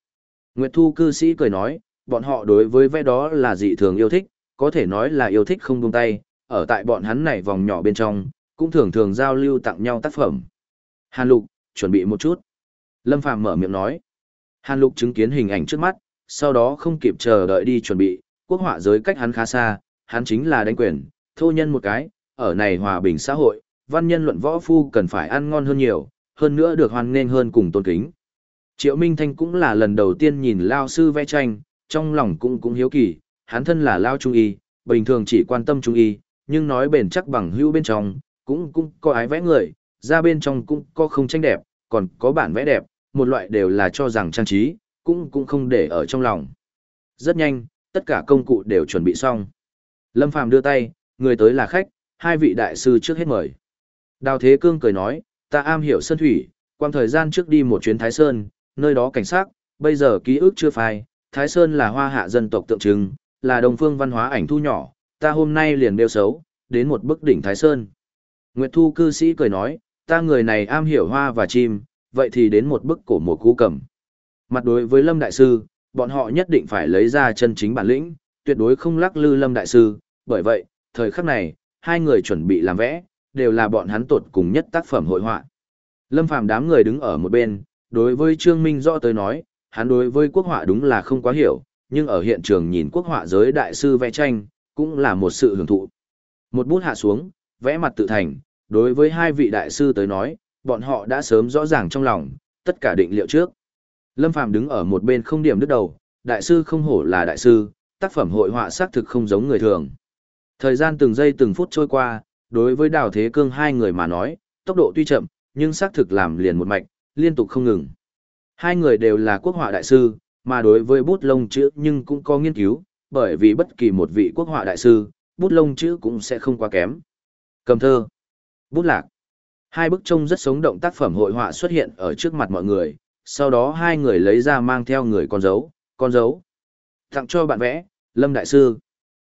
Nguyệt Thu cư sĩ cười nói, bọn họ đối với vẽ đó là dị thường yêu thích, có thể nói là yêu thích không buông tay, ở tại bọn hắn này vòng nhỏ bên trong, cũng thường thường giao lưu tặng nhau tác phẩm. Hàn Lục, chuẩn bị một chút. Lâm Phàm mở miệng nói. Hàn Lục chứng kiến hình ảnh trước mắt, sau đó không kịp chờ đợi đi chuẩn bị, quốc họa giới cách hắn khá xa, hắn chính là đánh quyền, thô nhân một cái, ở này hòa bình xã hội, văn nhân luận võ phu cần phải ăn ngon hơn nhiều, hơn nữa được hoan nghênh hơn cùng tôn kính. Triệu Minh Thanh cũng là lần đầu tiên nhìn Lao sư vẽ tranh, trong lòng cũng cũng hiếu kỳ, hắn thân là Lao Trung Y, bình thường chỉ quan tâm Trung Y, nhưng nói bền chắc bằng hữu bên trong, cũng cũng có ái vẽ người, ra bên trong cũng có không tranh đẹp, còn có bản vẽ đẹp, một loại đều là cho rằng trang trí, cũng cũng không để ở trong lòng. Rất nhanh, tất cả công cụ đều chuẩn bị xong. Lâm Phàm đưa tay, người tới là khách, hai vị đại sư trước hết mời. Đào Thế Cương cười nói, ta am hiểu sơn thủy, quang thời gian trước đi một chuyến Thái Sơn, nơi đó cảnh sát, bây giờ ký ức chưa phai, Thái Sơn là hoa hạ dân tộc tượng trưng, là đồng phương văn hóa ảnh thu nhỏ, ta hôm nay liền đeo xấu, đến một bức đỉnh Thái Sơn. Nguyệt Thu cư sĩ cười nói, ta người này am hiểu hoa và chim, vậy thì đến một bức cổ mùa cú cầm. Mặt đối với Lâm Đại Sư, bọn họ nhất định phải lấy ra chân chính bản lĩnh, tuyệt đối không lắc lư Lâm Đại Sư, bởi vậy, thời khắc này, hai người chuẩn bị làm vẽ, đều là bọn hắn tột cùng nhất tác phẩm hội họa. Lâm Phàm đám người đứng ở một bên, đối với Trương Minh rõ tới nói, hắn đối với quốc họa đúng là không quá hiểu, nhưng ở hiện trường nhìn quốc họa giới đại sư vẽ tranh, cũng là một sự hưởng thụ. Một bút hạ xuống, vẽ mặt tự thành, đối với hai vị đại sư tới nói, bọn họ đã sớm rõ ràng trong lòng, tất cả định liệu trước. Lâm Phàm đứng ở một bên không điểm đứt đầu, đại sư không hổ là đại sư, tác phẩm hội họa xác thực không giống người thường. Thời gian từng giây từng phút trôi qua, đối với Đào Thế Cương hai người mà nói, tốc độ tuy chậm, nhưng xác thực làm liền một mạch, liên tục không ngừng. Hai người đều là quốc họa đại sư, mà đối với bút lông chữ nhưng cũng có nghiên cứu, bởi vì bất kỳ một vị quốc họa đại sư, bút lông chữ cũng sẽ không quá kém. Cầm thơ, bút lạc. Hai bức trông rất sống động tác phẩm hội họa xuất hiện ở trước mặt mọi người, sau đó hai người lấy ra mang theo người con dấu, con dấu. Tặng cho bạn vẽ, Lâm Đại Sư.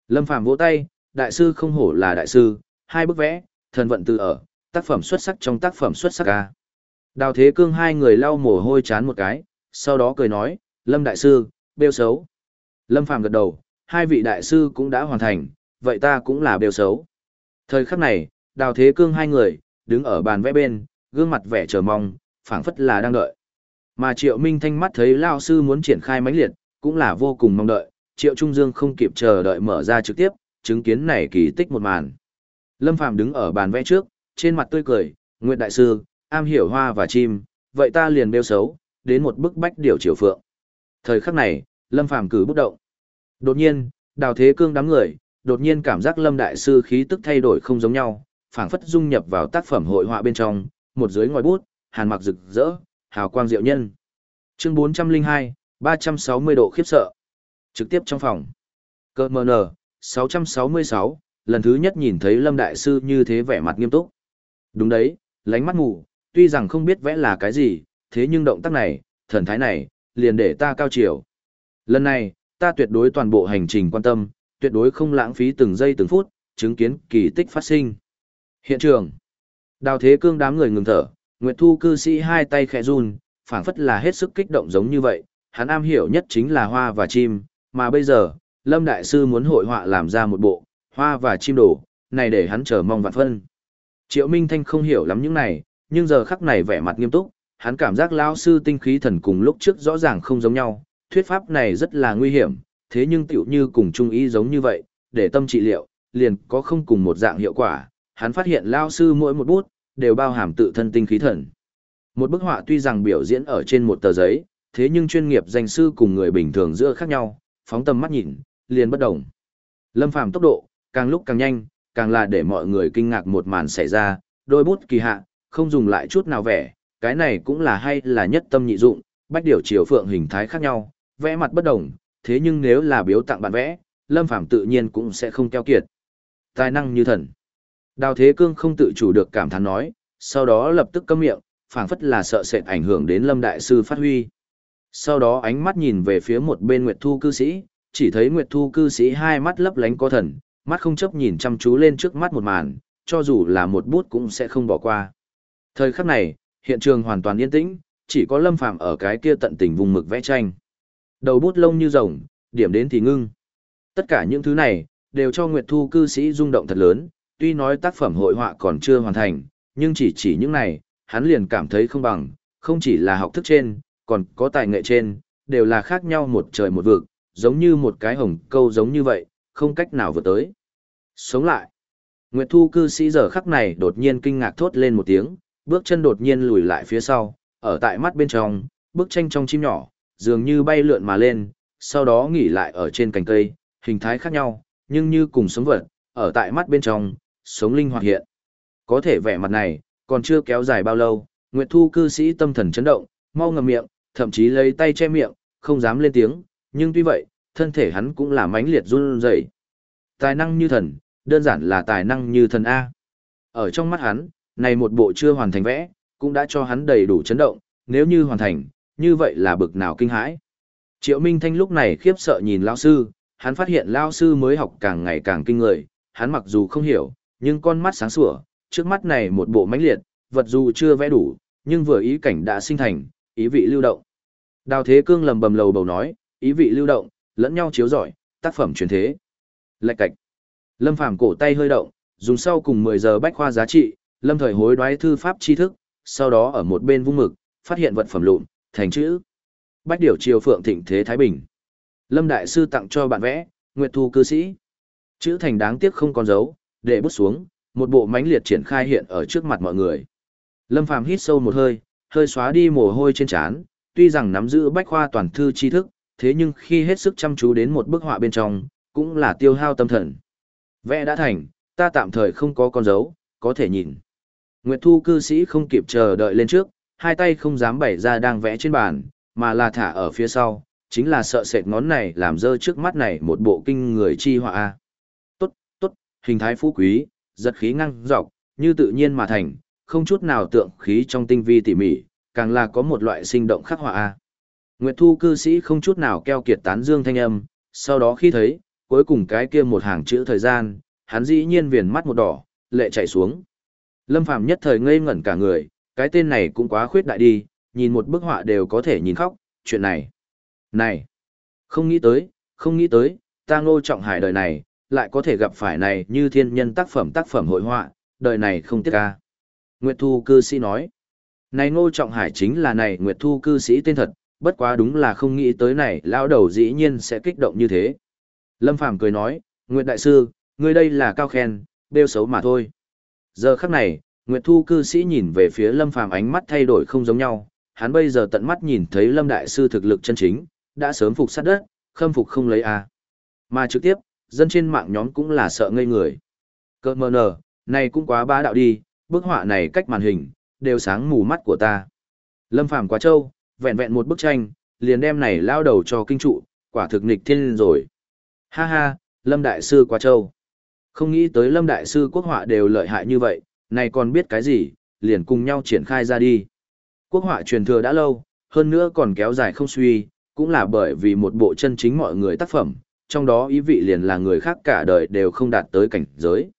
Lâm Phàm vỗ tay, Đại Sư không hổ là Đại Sư, hai bức vẽ, thần vận từ ở, tác phẩm xuất sắc trong tác phẩm xuất sắc ca. Đào Thế Cương hai người lau mồ hôi chán một cái, sau đó cười nói, Lâm Đại Sư, bêu xấu. Lâm Phàm gật đầu, hai vị Đại Sư cũng đã hoàn thành, vậy ta cũng là bêu xấu. Thời khắc này, Đào Thế Cương hai người, đứng ở bàn vẽ bên, gương mặt vẻ chờ mong, phảng phất là đang đợi. Mà Triệu Minh Thanh mắt thấy Lao Sư muốn triển khai mãnh liệt, cũng là vô cùng mong đợi, Triệu Trung Dương không kịp chờ đợi mở ra trực tiếp, chứng kiến này kỳ tích một màn. Lâm Phàm đứng ở bàn vẽ trước, trên mặt tươi cười, Nguyệt Đại Sư, am hiểu hoa và chim, vậy ta liền bêu xấu, đến một bức bách điều triều phượng. Thời khắc này, Lâm Phàm cử bút động. Đột nhiên, đào thế cương đám người, đột nhiên cảm giác Lâm Đại Sư khí tức thay đổi không giống nhau, phảng phất dung nhập vào tác phẩm hội họa bên trong, một dưới ngòi bút, hàn mặc rực rỡ, hào quang diệu nhân. Chương 402, 360 độ khiếp sợ. Trực tiếp trong phòng. Cơ mờ nở, 666, lần thứ nhất nhìn thấy Lâm Đại Sư như thế vẻ mặt nghiêm túc. Đúng đấy, lánh mắt mù, tuy rằng không biết vẽ là cái gì, thế nhưng động tác này, thần thái này, liền để ta cao chiều. Lần này, ta tuyệt đối toàn bộ hành trình quan tâm, tuyệt đối không lãng phí từng giây từng phút, chứng kiến kỳ tích phát sinh. Hiện trường. Đào thế cương đám người ngừng thở, Nguyệt Thu cư sĩ hai tay khẽ run, phảng phất là hết sức kích động giống như vậy, hắn am hiểu nhất chính là hoa và chim, mà bây giờ, Lâm Đại Sư muốn hội họa làm ra một bộ, hoa và chim đổ, này để hắn chờ mong vạn phân. Triệu Minh Thanh không hiểu lắm những này, nhưng giờ khắc này vẻ mặt nghiêm túc, hắn cảm giác lão sư tinh khí thần cùng lúc trước rõ ràng không giống nhau, thuyết pháp này rất là nguy hiểm, thế nhưng tiểu như cùng trung ý giống như vậy, để tâm trị liệu, liền có không cùng một dạng hiệu quả, hắn phát hiện lão sư mỗi một bút, đều bao hàm tự thân tinh khí thần. Một bức họa tuy rằng biểu diễn ở trên một tờ giấy, thế nhưng chuyên nghiệp danh sư cùng người bình thường giữa khác nhau, phóng tầm mắt nhìn, liền bất đồng. Lâm Phàm tốc độ, càng lúc càng nhanh, càng là để mọi người kinh ngạc một màn xảy ra, đôi bút kỳ hạ, không dùng lại chút nào vẽ, cái này cũng là hay là nhất tâm nhị dụng, bách điều chiều phượng hình thái khác nhau, vẽ mặt bất đồng, thế nhưng nếu là biếu tặng bạn vẽ, Lâm Phàm tự nhiên cũng sẽ không keo kiệt. Tài năng như thần. Đào Thế Cương không tự chủ được cảm thán nói, sau đó lập tức câm miệng, phảng phất là sợ sệt ảnh hưởng đến Lâm Đại Sư phát huy. Sau đó ánh mắt nhìn về phía một bên Nguyệt Thu cư sĩ, chỉ thấy Nguyệt Thu cư sĩ hai mắt lấp lánh có thần, mắt không chấp nhìn chăm chú lên trước mắt một màn, cho dù là một bút cũng sẽ không bỏ qua. Thời khắc này, hiện trường hoàn toàn yên tĩnh, chỉ có Lâm Phàm ở cái kia tận tình vùng mực vẽ tranh. Đầu bút lông như rồng, điểm đến thì ngưng. Tất cả những thứ này, đều cho Nguyệt Thu cư sĩ rung động thật lớn, tuy nói tác phẩm hội họa còn chưa hoàn thành, nhưng chỉ chỉ những này, hắn liền cảm thấy không bằng, không chỉ là học thức trên, còn có tài nghệ trên, đều là khác nhau một trời một vực, giống như một cái hồng câu giống như vậy, không cách nào vượt tới. Sống lại. Nguyệt Thu cư sĩ giờ khắc này đột nhiên kinh ngạc thốt lên một tiếng, bước chân đột nhiên lùi lại phía sau, ở tại mắt bên trong, bức tranh trong chim nhỏ, dường như bay lượn mà lên, sau đó nghỉ lại ở trên cành cây, hình thái khác nhau, nhưng như cùng sống vật, ở tại mắt bên trong, sống linh hoạt hiện. Có thể vẻ mặt này, còn chưa kéo dài bao lâu, Nguyệt Thu cư sĩ tâm thần chấn động, mau ngậm miệng, thậm chí lấy tay che miệng, không dám lên tiếng, nhưng tuy vậy, thân thể hắn cũng là mãnh liệt run rẩy. Tài năng như thần, đơn giản là tài năng như thần A. Ở trong mắt hắn, này một bộ chưa hoàn thành vẽ, cũng đã cho hắn đầy đủ chấn động, nếu như hoàn thành, như vậy là bực nào kinh hãi. Triệu Minh Thanh lúc này khiếp sợ nhìn lão sư, hắn phát hiện lão sư mới học càng ngày càng kinh người, hắn mặc dù không hiểu, nhưng con mắt sáng sủa, trước mắt này một bộ mãnh liệt, vật dù chưa vẽ đủ, nhưng vừa ý cảnh đã sinh thành, ý vị lưu động. Đào Thế Cương lầm bầm lầu bầu nói, ý vị lưu động, lẫn nhau chiếu rọi, tác phẩm truyền thế. Lạch cạch. Lâm Phàm cổ tay hơi động, dùng sau cùng 10 giờ bách khoa giá trị, Lâm thời hối đoái thư pháp tri thức, sau đó ở một bên vung mực, phát hiện vật phẩm lụn, thành chữ. Bách điều triều phượng thịnh thế Thái Bình. Lâm Đại Sư tặng cho bạn vẽ, Nguyệt Thu cư sĩ. Chữ thành đáng tiếc không còn dấu, để bút xuống, một bộ mánh liệt triển khai hiện ở trước mặt mọi người. Lâm Phàm hít sâu một hơi, hơi xóa đi mồ hôi trên trán, tuy rằng nắm giữ bách khoa toàn thư tri thức, thế nhưng khi hết sức chăm chú đến một bức họa bên trong, cũng là tiêu hao tâm thần. Vẽ đã thành, ta tạm thời không có con dấu, có thể nhìn. Nguyệt Thu cư sĩ không kịp chờ đợi lên trước, hai tay không dám bày ra đang vẽ trên bàn, mà là thả ở phía sau, chính là sợ sệt ngón này làm dơ trước mắt này một bộ kinh người chi họa a. Tốt, tốt, hình thái phú quý, giật khí ngăng dọc, như tự nhiên mà thành, không chút nào tượng khí trong tinh vi tỉ mỉ, càng là có một loại sinh động khắc họa a. Nguyệt Thu cư sĩ không chút nào keo kiệt tán dương thanh âm, sau đó khi thấy, cuối cùng cái kia một hàng chữ thời gian, hắn dĩ nhiên viền mắt một đỏ, lệ chảy xuống. Lâm Phàm nhất thời ngây ngẩn cả người, cái tên này cũng quá khuyết đại đi, nhìn một bức họa đều có thể nhìn khóc, chuyện này. Này, không nghĩ tới, không nghĩ tới, ta ngô trọng hải đời này, lại có thể gặp phải này như thiên nhân tác phẩm tác phẩm hội họa, đời này không tiếc ca. Nguyệt Thu cư sĩ nói, này ngô trọng hải chính là này Nguyệt Thu cư sĩ tên thật, bất quá đúng là không nghĩ tới này lão đầu dĩ nhiên sẽ kích động như thế. Lâm Phàm cười nói, Nguyệt Đại Sư, ngươi đây là cao khen, đeo xấu mà thôi. Giờ khắc này, Nguyệt Thu cư sĩ nhìn về phía Lâm Phàm ánh mắt thay đổi không giống nhau, hắn bây giờ tận mắt nhìn thấy Lâm Đại Sư thực lực chân chính, đã sớm phục sát đất, khâm phục không lấy a. Mà trực tiếp, dân trên mạng nhóm cũng là sợ ngây người. Cơ mờ nở, này cũng quá bá đạo đi, bức họa này cách màn hình, đều sáng mù mắt của ta. Lâm Phàm quá trâu, vẹn vẹn một bức tranh, liền đem này lao đầu cho kinh trụ, quả thực nghịch thiên rồi. Ha ha, Lâm Đại Sư quá trâu. Không nghĩ tới Lâm Đại Sư quốc họa đều lợi hại như vậy, này còn biết cái gì, liền cùng nhau triển khai ra đi. Quốc họa truyền thừa đã lâu, hơn nữa còn kéo dài không suy, cũng là bởi vì một bộ chân chính mọi người tác phẩm, trong đó ý vị liền là người khác cả đời đều không đạt tới cảnh giới.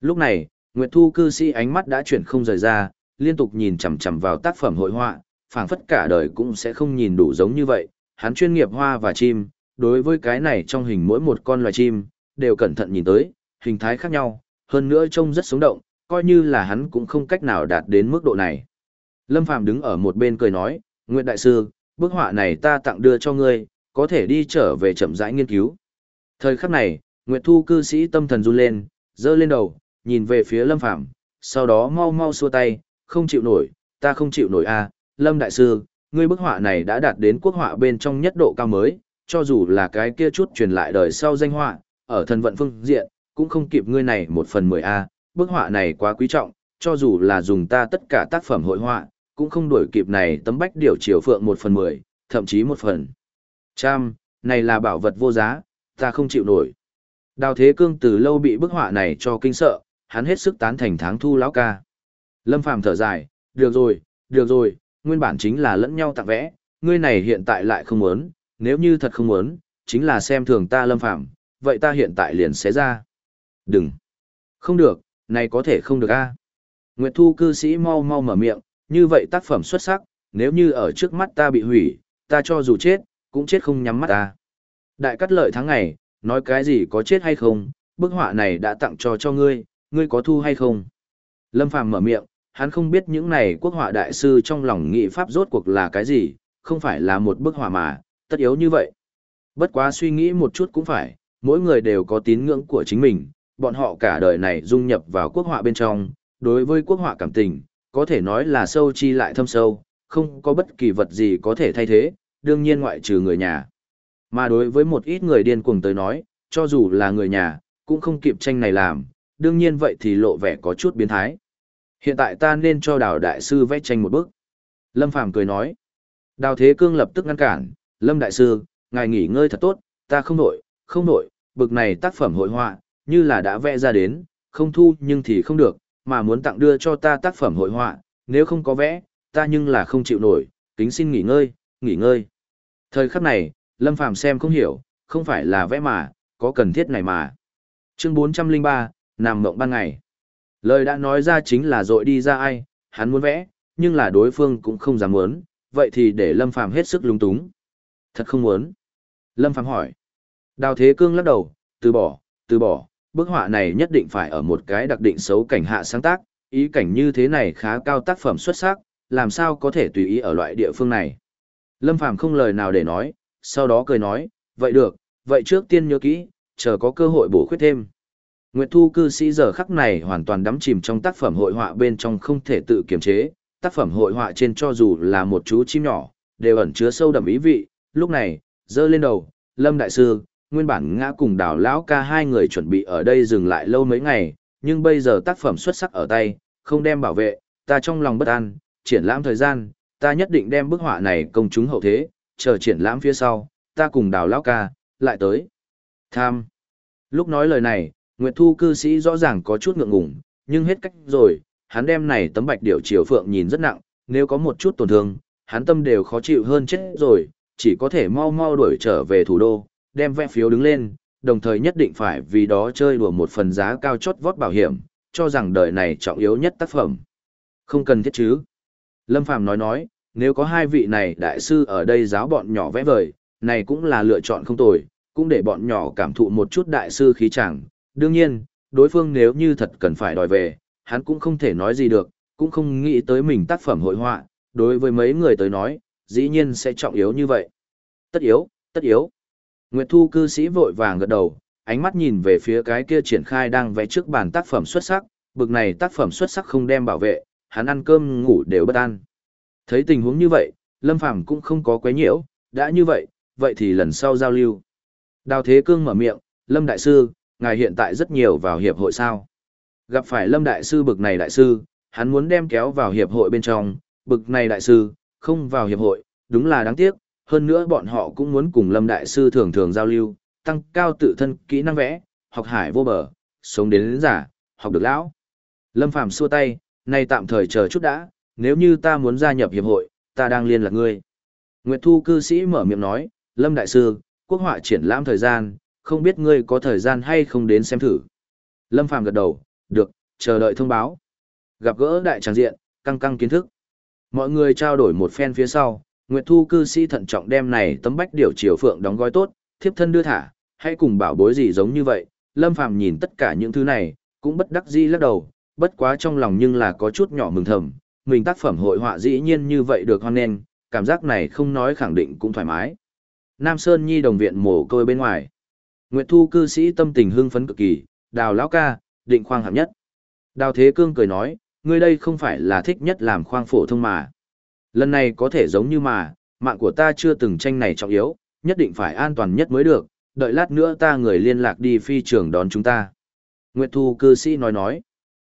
Lúc này, Nguyệt Thu cư sĩ ánh mắt đã chuyển không rời ra, liên tục nhìn chằm chằm vào tác phẩm hội họa, phảng phất cả đời cũng sẽ không nhìn đủ giống như vậy. Hắn chuyên nghiệp hoa và chim, đối với cái này trong hình mỗi một con loài chim, đều cẩn thận nhìn tới, hình thái khác nhau, hơn nữa trông rất sống động, coi như là hắn cũng không cách nào đạt đến mức độ này. Lâm Phàm đứng ở một bên cười nói, Nguyệt Đại Sư, bức họa này ta tặng đưa cho ngươi, có thể đi trở về chậm rãi nghiên cứu. Thời khắc này, Nguyệt Thu cư sĩ tâm thần run lên, giơ lên đầu, nhìn về phía Lâm Phàm sau đó mau mau xua tay, không chịu nổi, ta không chịu nổi a à. Lâm Đại Sư, ngươi bức họa này đã đạt đến quốc họa bên trong nhất độ cao mới, cho dù là cái kia chút truyền lại đời sau danh họa, ở thần vận phương diện, cũng không kịp ngươi này một phần mười a bức họa này quá quý trọng, cho dù là dùng ta tất cả tác phẩm hội họa, cũng không đổi kịp này tấm bách điều chiều phượng một phần mười, thậm chí một phần. Trăm, này là bảo vật vô giá, ta không chịu nổi. Đào Thế Cương từ lâu bị bức họa này cho kinh sợ, hắn hết sức tán thành tháng thu lão ca. Lâm Phàm thở dài, được rồi, được rồi, nguyên bản chính là lẫn nhau tặng vẽ, ngươi này hiện tại lại không muốn, nếu như thật không muốn, chính là xem thường ta Lâm Phàm, vậy ta hiện tại liền xé ra. Đừng. Không được, này có thể không được a. Nguyệt Thu cư sĩ mau mau mở miệng, như vậy tác phẩm xuất sắc, nếu như ở trước mắt ta bị hủy, ta cho dù chết, cũng chết không nhắm mắt ta. Đại cắt lợi tháng ngày, nói cái gì có chết hay không, bức họa này đã tặng cho cho ngươi, ngươi có thu hay không? Lâm Phàm mở miệng, hắn không biết những này quốc họa đại sư trong lòng nghị pháp rốt cuộc là cái gì, không phải là một bức họa mà, tất yếu như vậy. Bất quá suy nghĩ một chút cũng phải, mỗi người đều có tín ngưỡng của chính mình, bọn họ cả đời này dung nhập vào quốc họa bên trong, đối với quốc họa cảm tình, có thể nói là sâu chi lại thâm sâu, không có bất kỳ vật gì có thể thay thế, đương nhiên ngoại trừ người nhà. Mà đối với một ít người điên cuồng tới nói, cho dù là người nhà, cũng không kịp tranh này làm, đương nhiên vậy thì lộ vẻ có chút biến thái. Hiện tại ta nên cho đào đại sư vẽ tranh một bức. Lâm Phàm cười nói. Đào Thế Cương lập tức ngăn cản, Lâm đại sư, ngài nghỉ ngơi thật tốt, ta không nổi, không nổi, bực này tác phẩm hội họa, như là đã vẽ ra đến, không thu nhưng thì không được, mà muốn tặng đưa cho ta tác phẩm hội họa, nếu không có vẽ, ta nhưng là không chịu nổi, kính xin nghỉ ngơi, nghỉ ngơi. Thời khắc này, Lâm Phàm xem không hiểu, không phải là vẽ mà, có cần thiết này mà. Chương 403, nằm mộng ban ngày. Lời đã nói ra chính là dội đi ra ai, hắn muốn vẽ, nhưng là đối phương cũng không dám muốn, vậy thì để Lâm Phàm hết sức lúng túng. Thật không muốn. Lâm Phàm hỏi. Đào Thế Cương lắc đầu, từ bỏ, từ bỏ, bức họa này nhất định phải ở một cái đặc định xấu cảnh hạ sáng tác, ý cảnh như thế này khá cao tác phẩm xuất sắc, làm sao có thể tùy ý ở loại địa phương này. Lâm Phàm không lời nào để nói, sau đó cười nói, vậy được, vậy trước tiên nhớ kỹ, chờ có cơ hội bổ khuyết thêm. Nguyệt Thu cư sĩ giờ khắc này hoàn toàn đắm chìm trong tác phẩm hội họa bên trong không thể tự kiềm chế, tác phẩm hội họa trên cho dù là một chú chim nhỏ, đều ẩn chứa sâu đậm ý vị, lúc này, dơ lên đầu, Lâm Đại Sư, nguyên bản ngã cùng đào lão ca hai người chuẩn bị ở đây dừng lại lâu mấy ngày, nhưng bây giờ tác phẩm xuất sắc ở tay, không đem bảo vệ, ta trong lòng bất an, triển lãm thời gian, ta nhất định đem bức họa này công chúng hậu thế, chờ triển lãm phía sau, ta cùng đào lão ca, lại tới. Tham. Lúc nói lời này, Nguyệt Thu cư sĩ rõ ràng có chút ngượng ngùng, nhưng hết cách rồi, hắn đem này tấm bạch điểu triều phượng nhìn rất nặng, nếu có một chút tổn thương, hắn tâm đều khó chịu hơn chết rồi, chỉ có thể mau mau đuổi trở về thủ đô, đem vẽ phiếu đứng lên, đồng thời nhất định phải vì đó chơi đùa một phần giá cao chót vót bảo hiểm, cho rằng đời này trọng yếu nhất tác phẩm. Không cần thiết chứ. Lâm Phàm nói nói, nếu có hai vị này đại sư ở đây giáo bọn nhỏ vẽ vời, này cũng là lựa chọn không tồi, cũng để bọn nhỏ cảm thụ một chút đại sư khí chẳng. Đương nhiên, đối phương nếu như thật cần phải đòi về, hắn cũng không thể nói gì được, cũng không nghĩ tới mình tác phẩm hội họa, đối với mấy người tới nói, dĩ nhiên sẽ trọng yếu như vậy. Tất yếu, tất yếu. Nguyệt Thu cư sĩ vội vàng gật đầu, ánh mắt nhìn về phía cái kia triển khai đang vẽ trước bàn tác phẩm xuất sắc, bực này tác phẩm xuất sắc không đem bảo vệ, hắn ăn cơm ngủ đều bất an. Thấy tình huống như vậy, Lâm Phàm cũng không có quấy nhiễu, đã như vậy, vậy thì lần sau giao lưu. Đào Thế Cương mở miệng, Lâm Đại Sư, ngài hiện tại rất nhiều vào hiệp hội sao. Gặp phải Lâm Đại Sư bực này Đại Sư, hắn muốn đem kéo vào hiệp hội bên trong, bực này Đại Sư, không vào hiệp hội, đúng là đáng tiếc, hơn nữa bọn họ cũng muốn cùng Lâm Đại Sư thường thường giao lưu, tăng cao tự thân kỹ năng vẽ, học hải vô bờ, sống đến, đến giả, học được lão. Lâm Phàm xua tay, nay tạm thời chờ chút đã, nếu như ta muốn gia nhập hiệp hội, ta đang liên lạc ngươi. Nguyệt Thu cư sĩ mở miệng nói, Lâm Đại Sư, quốc họa triển lãm thời gian, không biết ngươi có thời gian hay không đến xem thử. Lâm Phàm gật đầu, được, chờ đợi thông báo. Gặp gỡ đại tràng diện, căng căng kiến thức. Mọi người trao đổi một phen phía sau, Nguyệt Thu cư sĩ thận trọng đem này tấm bách điều chiều phượng đóng gói tốt, thiếp thân đưa thả, hãy cùng bảo bối gì giống như vậy. Lâm Phàm nhìn tất cả những thứ này, cũng bất đắc dĩ lắc đầu, bất quá trong lòng nhưng là có chút nhỏ mừng thầm, mình tác phẩm hội họa dĩ nhiên như vậy được hoan nghênh, cảm giác này không nói khẳng định cũng thoải mái. Nam Sơn Nhi đồng viện mồ côi bên ngoài. Nguyệt Thu cư sĩ tâm tình hưng phấn cực kỳ, đào lão ca, định khoang hạng nhất. Đào Thế Cương cười nói, ngươi đây không phải là thích nhất làm khoang phổ thông mà. Lần này có thể giống như mà, mạng của ta chưa từng tranh này trọng yếu, nhất định phải an toàn nhất mới được, đợi lát nữa ta người liên lạc đi phi trường đón chúng ta. Nguyệt Thu cư sĩ nói nói.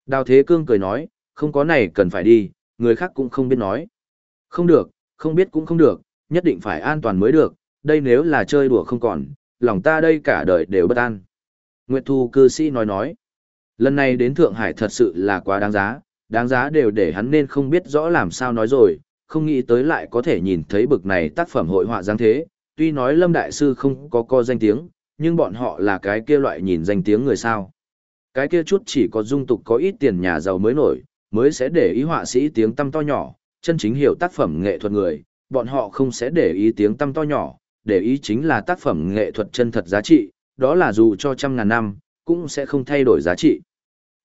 Đào Thế Cương cười nói, không có này cần phải đi, người khác cũng không biết nói. Không được, không biết cũng không được, nhất định phải an toàn mới được, đây nếu là chơi đùa không còn, lòng ta đây cả đời đều bất an. Nguyệt Thu cư sĩ nói nói, lần này đến Thượng Hải thật sự là quá đáng giá, đáng giá đều để hắn nên không biết rõ làm sao nói rồi, không nghĩ tới lại có thể nhìn thấy bực này tác phẩm hội họa dáng thế, tuy nói Lâm Đại Sư không có co danh tiếng, nhưng bọn họ là cái kia loại nhìn danh tiếng người sao. Cái kia chút chỉ có dung tục có ít tiền nhà giàu mới nổi, mới sẽ để ý họa sĩ tiếng tăm to nhỏ, chân chính hiểu tác phẩm nghệ thuật người, bọn họ không sẽ để ý tiếng tăm to nhỏ, để ý chính là tác phẩm nghệ thuật chân thật giá trị, đó là dù cho trăm ngàn năm, cũng sẽ không thay đổi giá trị.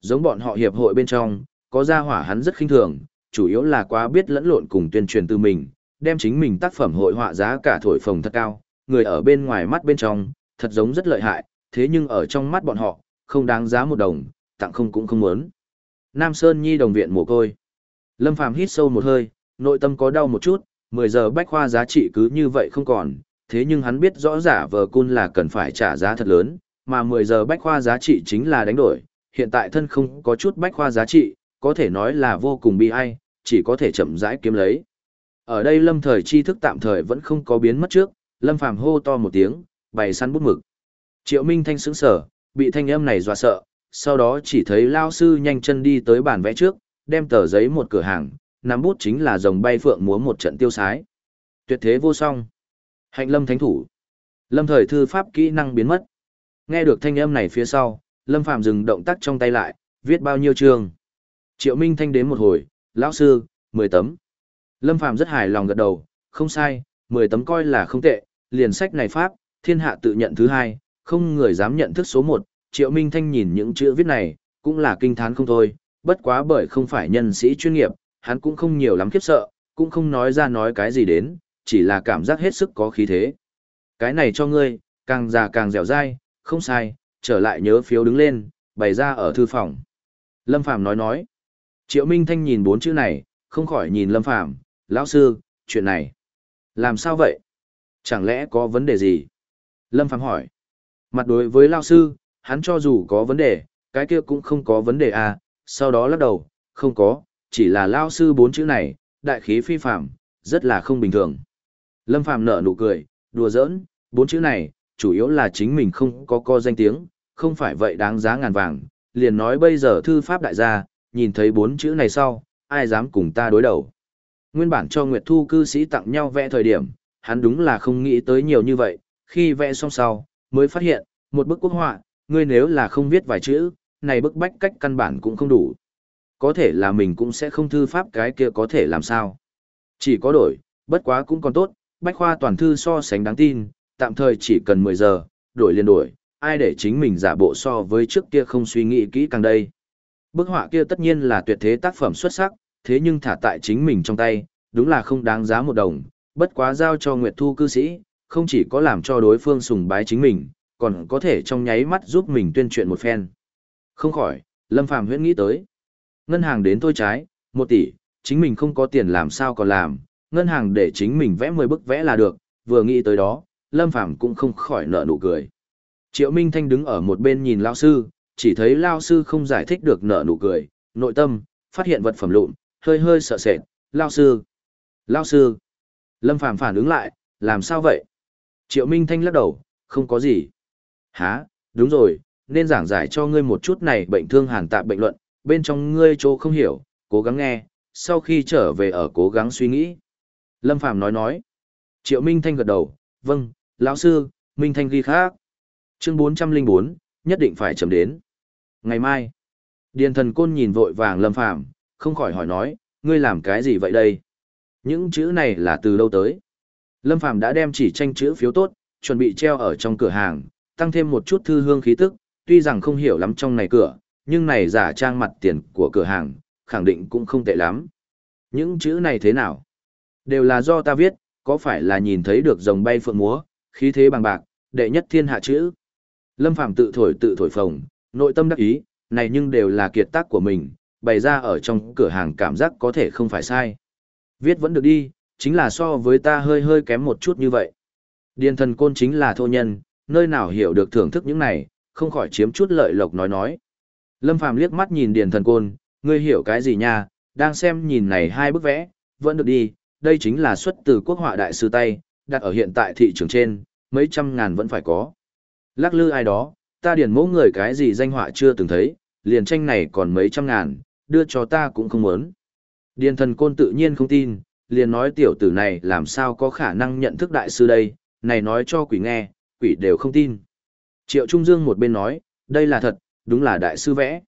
Giống bọn họ hiệp hội bên trong, có gia hỏa hắn rất khinh thường, chủ yếu là quá biết lẫn lộn cùng tuyên truyền từ mình, đem chính mình tác phẩm hội họa giá cả thổi phồng thật cao, người ở bên ngoài mắt bên trong, thật giống rất lợi hại, thế nhưng ở trong mắt bọn họ, không đáng giá một đồng, tặng không cũng không muốn. Nam Sơn Nhi đồng viện mồ côi. Lâm Phàm hít sâu một hơi, nội tâm có đau một chút, 10 giờ bách khoa giá trị cứ như vậy không còn, thế nhưng hắn biết rõ giả vờ cun là cần phải trả giá thật lớn, mà 10 giờ bách khoa giá trị chính là đánh đổi, hiện tại thân không có chút bách khoa giá trị, có thể nói là vô cùng bi ai, chỉ có thể chậm rãi kiếm lấy. Ở đây lâm thời tri thức tạm thời vẫn không có biến mất trước, lâm phàm hô to một tiếng, bày săn bút mực. Triệu Minh Thanh sững sở, bị thanh âm này dọa sợ, sau đó chỉ thấy lao sư nhanh chân đi tới bàn vẽ trước, đem tờ giấy một cửa hàng, nắm bút chính là dòng bay phượng múa một trận tiêu sái. Tuyệt thế vô song. Hạnh lâm thánh thủ. Lâm thời thư pháp kỹ năng biến mất. Nghe được thanh âm này phía sau, Lâm Phàm dừng động tác trong tay lại, viết bao nhiêu chương. Triệu Minh thanh đến một hồi, lão sư, 10 tấm. Lâm Phàm rất hài lòng gật đầu, không sai, 10 tấm coi là không tệ, liền sách này pháp, thiên hạ tự nhận thứ hai, không người dám nhận thức số một. Triệu Minh Thanh nhìn những chữ viết này, cũng là kinh thán không thôi, bất quá bởi không phải nhân sĩ chuyên nghiệp, hắn cũng không nhiều lắm khiếp sợ, cũng không nói ra nói cái gì đến, chỉ là cảm giác hết sức có khí thế. Cái này cho ngươi, càng già càng dẻo dai, không sai, trở lại nhớ phiếu đứng lên, bày ra ở thư phòng. Lâm Phàm nói nói. Triệu Minh Thanh nhìn bốn chữ này, không khỏi nhìn Lâm Phàm lão sư, chuyện này. Làm sao vậy? Chẳng lẽ có vấn đề gì? Lâm Phàm hỏi. Mặt đối với lão sư, hắn cho dù có vấn đề, cái kia cũng không có vấn đề à, sau đó lắc đầu, không có, chỉ là lão sư bốn chữ này, đại khí phi phạm, rất là không bình thường. Lâm Phàm nở nụ cười, đùa giỡn, Bốn chữ này, chủ yếu là chính mình không có co danh tiếng, không phải vậy đáng giá ngàn vàng, liền nói bây giờ thư pháp đại gia, nhìn thấy bốn chữ này sau, ai dám cùng ta đối đầu. Nguyên bản cho Nguyệt Thu cư sĩ tặng nhau vẽ thời điểm, hắn đúng là không nghĩ tới nhiều như vậy, khi vẽ xong sau, mới phát hiện, một bức quốc họa, ngươi nếu là không viết vài chữ, này bức bách cách căn bản cũng không đủ. Có thể là mình cũng sẽ không thư pháp cái kia có thể làm sao. Chỉ có đổi, bất quá cũng còn tốt, bách khoa toàn thư so sánh đáng tin, tạm thời chỉ cần 10 giờ, đổi liền đổi, ai để chính mình giả bộ so với trước kia không suy nghĩ kỹ càng đây. Bức họa kia tất nhiên là tuyệt thế tác phẩm xuất sắc, thế nhưng thả tại chính mình trong tay, đúng là không đáng giá một đồng, bất quá giao cho Nguyệt Thu cư sĩ, không chỉ có làm cho đối phương sùng bái chính mình, còn có thể trong nháy mắt giúp mình tuyên truyền một phen. Không khỏi, Lâm Phàm huyễn nghĩ tới. Ngân hàng đến tôi trái, một tỷ, chính mình không có tiền làm sao còn làm, ngân hàng để chính mình vẽ 10 bức vẽ là được, vừa nghĩ tới đó, Lâm Phàm cũng không khỏi nở nụ cười. Triệu Minh Thanh đứng ở một bên nhìn Lao Sư, chỉ thấy Lao Sư không giải thích được nở nụ cười, nội tâm, phát hiện vật phẩm lụn, hơi hơi sợ sệt, Lao Sư. Lao Sư. Lâm Phàm phản ứng lại, làm sao vậy? Triệu Minh Thanh lắc đầu, không có gì. Hả, đúng rồi, nên giảng giải cho ngươi một chút này bệnh thương hàn tạp bệnh luận, bên trong ngươi chỗ không hiểu, cố gắng nghe, sau khi trở về ở cố gắng suy nghĩ. Lâm Phàm nói nói. Triệu Minh Thanh gật đầu, vâng, lão sư, Minh Thanh ghi khác. Chương 404, nhất định phải chấm đến. Ngày mai, Điền thần côn nhìn vội vàng Lâm Phàm không khỏi hỏi nói, ngươi làm cái gì vậy đây? Những chữ này là từ đâu tới? Lâm Phàm đã đem chỉ tranh chữ phiếu tốt, chuẩn bị treo ở trong cửa hàng, tăng thêm một chút thư hương khí tức, tuy rằng không hiểu lắm trong này cửa, nhưng này giả trang mặt tiền của cửa hàng, khẳng định cũng không tệ lắm. Những chữ này thế nào? Đều là do ta viết, có phải là nhìn thấy được rồng bay phượng múa, khí thế bằng bạc, đệ nhất thiên hạ chữ. Lâm Phàm tự thổi tự thổi phồng, nội tâm đắc ý, này nhưng đều là kiệt tác của mình, bày ra ở trong cửa hàng cảm giác có thể không phải sai. Viết vẫn được đi, chính là so với ta hơi hơi kém một chút như vậy. Điền thần côn chính là thô nhân, nơi nào hiểu được thưởng thức những này, không khỏi chiếm chút lợi lộc nói nói. Lâm Phàm liếc mắt nhìn điền thần côn, ngươi hiểu cái gì nha, đang xem nhìn này hai bức vẽ, vẫn được đi, đây chính là xuất từ quốc họa đại sư tay, đặt ở hiện tại thị trường trên, mấy trăm ngàn vẫn phải có. Lắc lư ai đó, ta điền mẫu người cái gì danh họa chưa từng thấy, liền tranh này còn mấy trăm ngàn, đưa cho ta cũng không muốn. Điền thần côn tự nhiên không tin, liền nói tiểu tử này làm sao có khả năng nhận thức đại sư đây, này nói cho quỷ nghe, quỷ đều không tin. Triệu Trung Dương một bên nói, đây là thật, đúng là đại sư vẽ.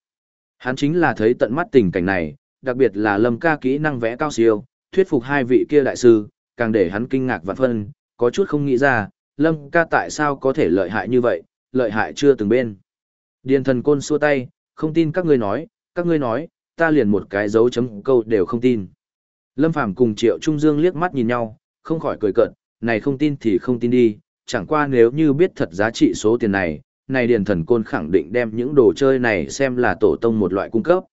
Hắn chính là thấy tận mắt tình cảnh này, đặc biệt là lâm ca kỹ năng vẽ cao siêu, thuyết phục hai vị kia đại sư, càng để hắn kinh ngạc vạn phân, có chút không nghĩ ra, lâm ca tại sao có thể lợi hại như vậy, lợi hại chưa từng bên. Điền thần côn xua tay, không tin các ngươi nói, các ngươi nói, ta liền một cái dấu chấm câu đều không tin. Lâm Phàm cùng Triệu Trung Dương liếc mắt nhìn nhau, không khỏi cười cợt, này không tin thì không tin đi, chẳng qua nếu như biết thật giá trị số tiền này, này Điền Thần Côn khẳng định đem những đồ chơi này xem là tổ tông một loại cung cấp.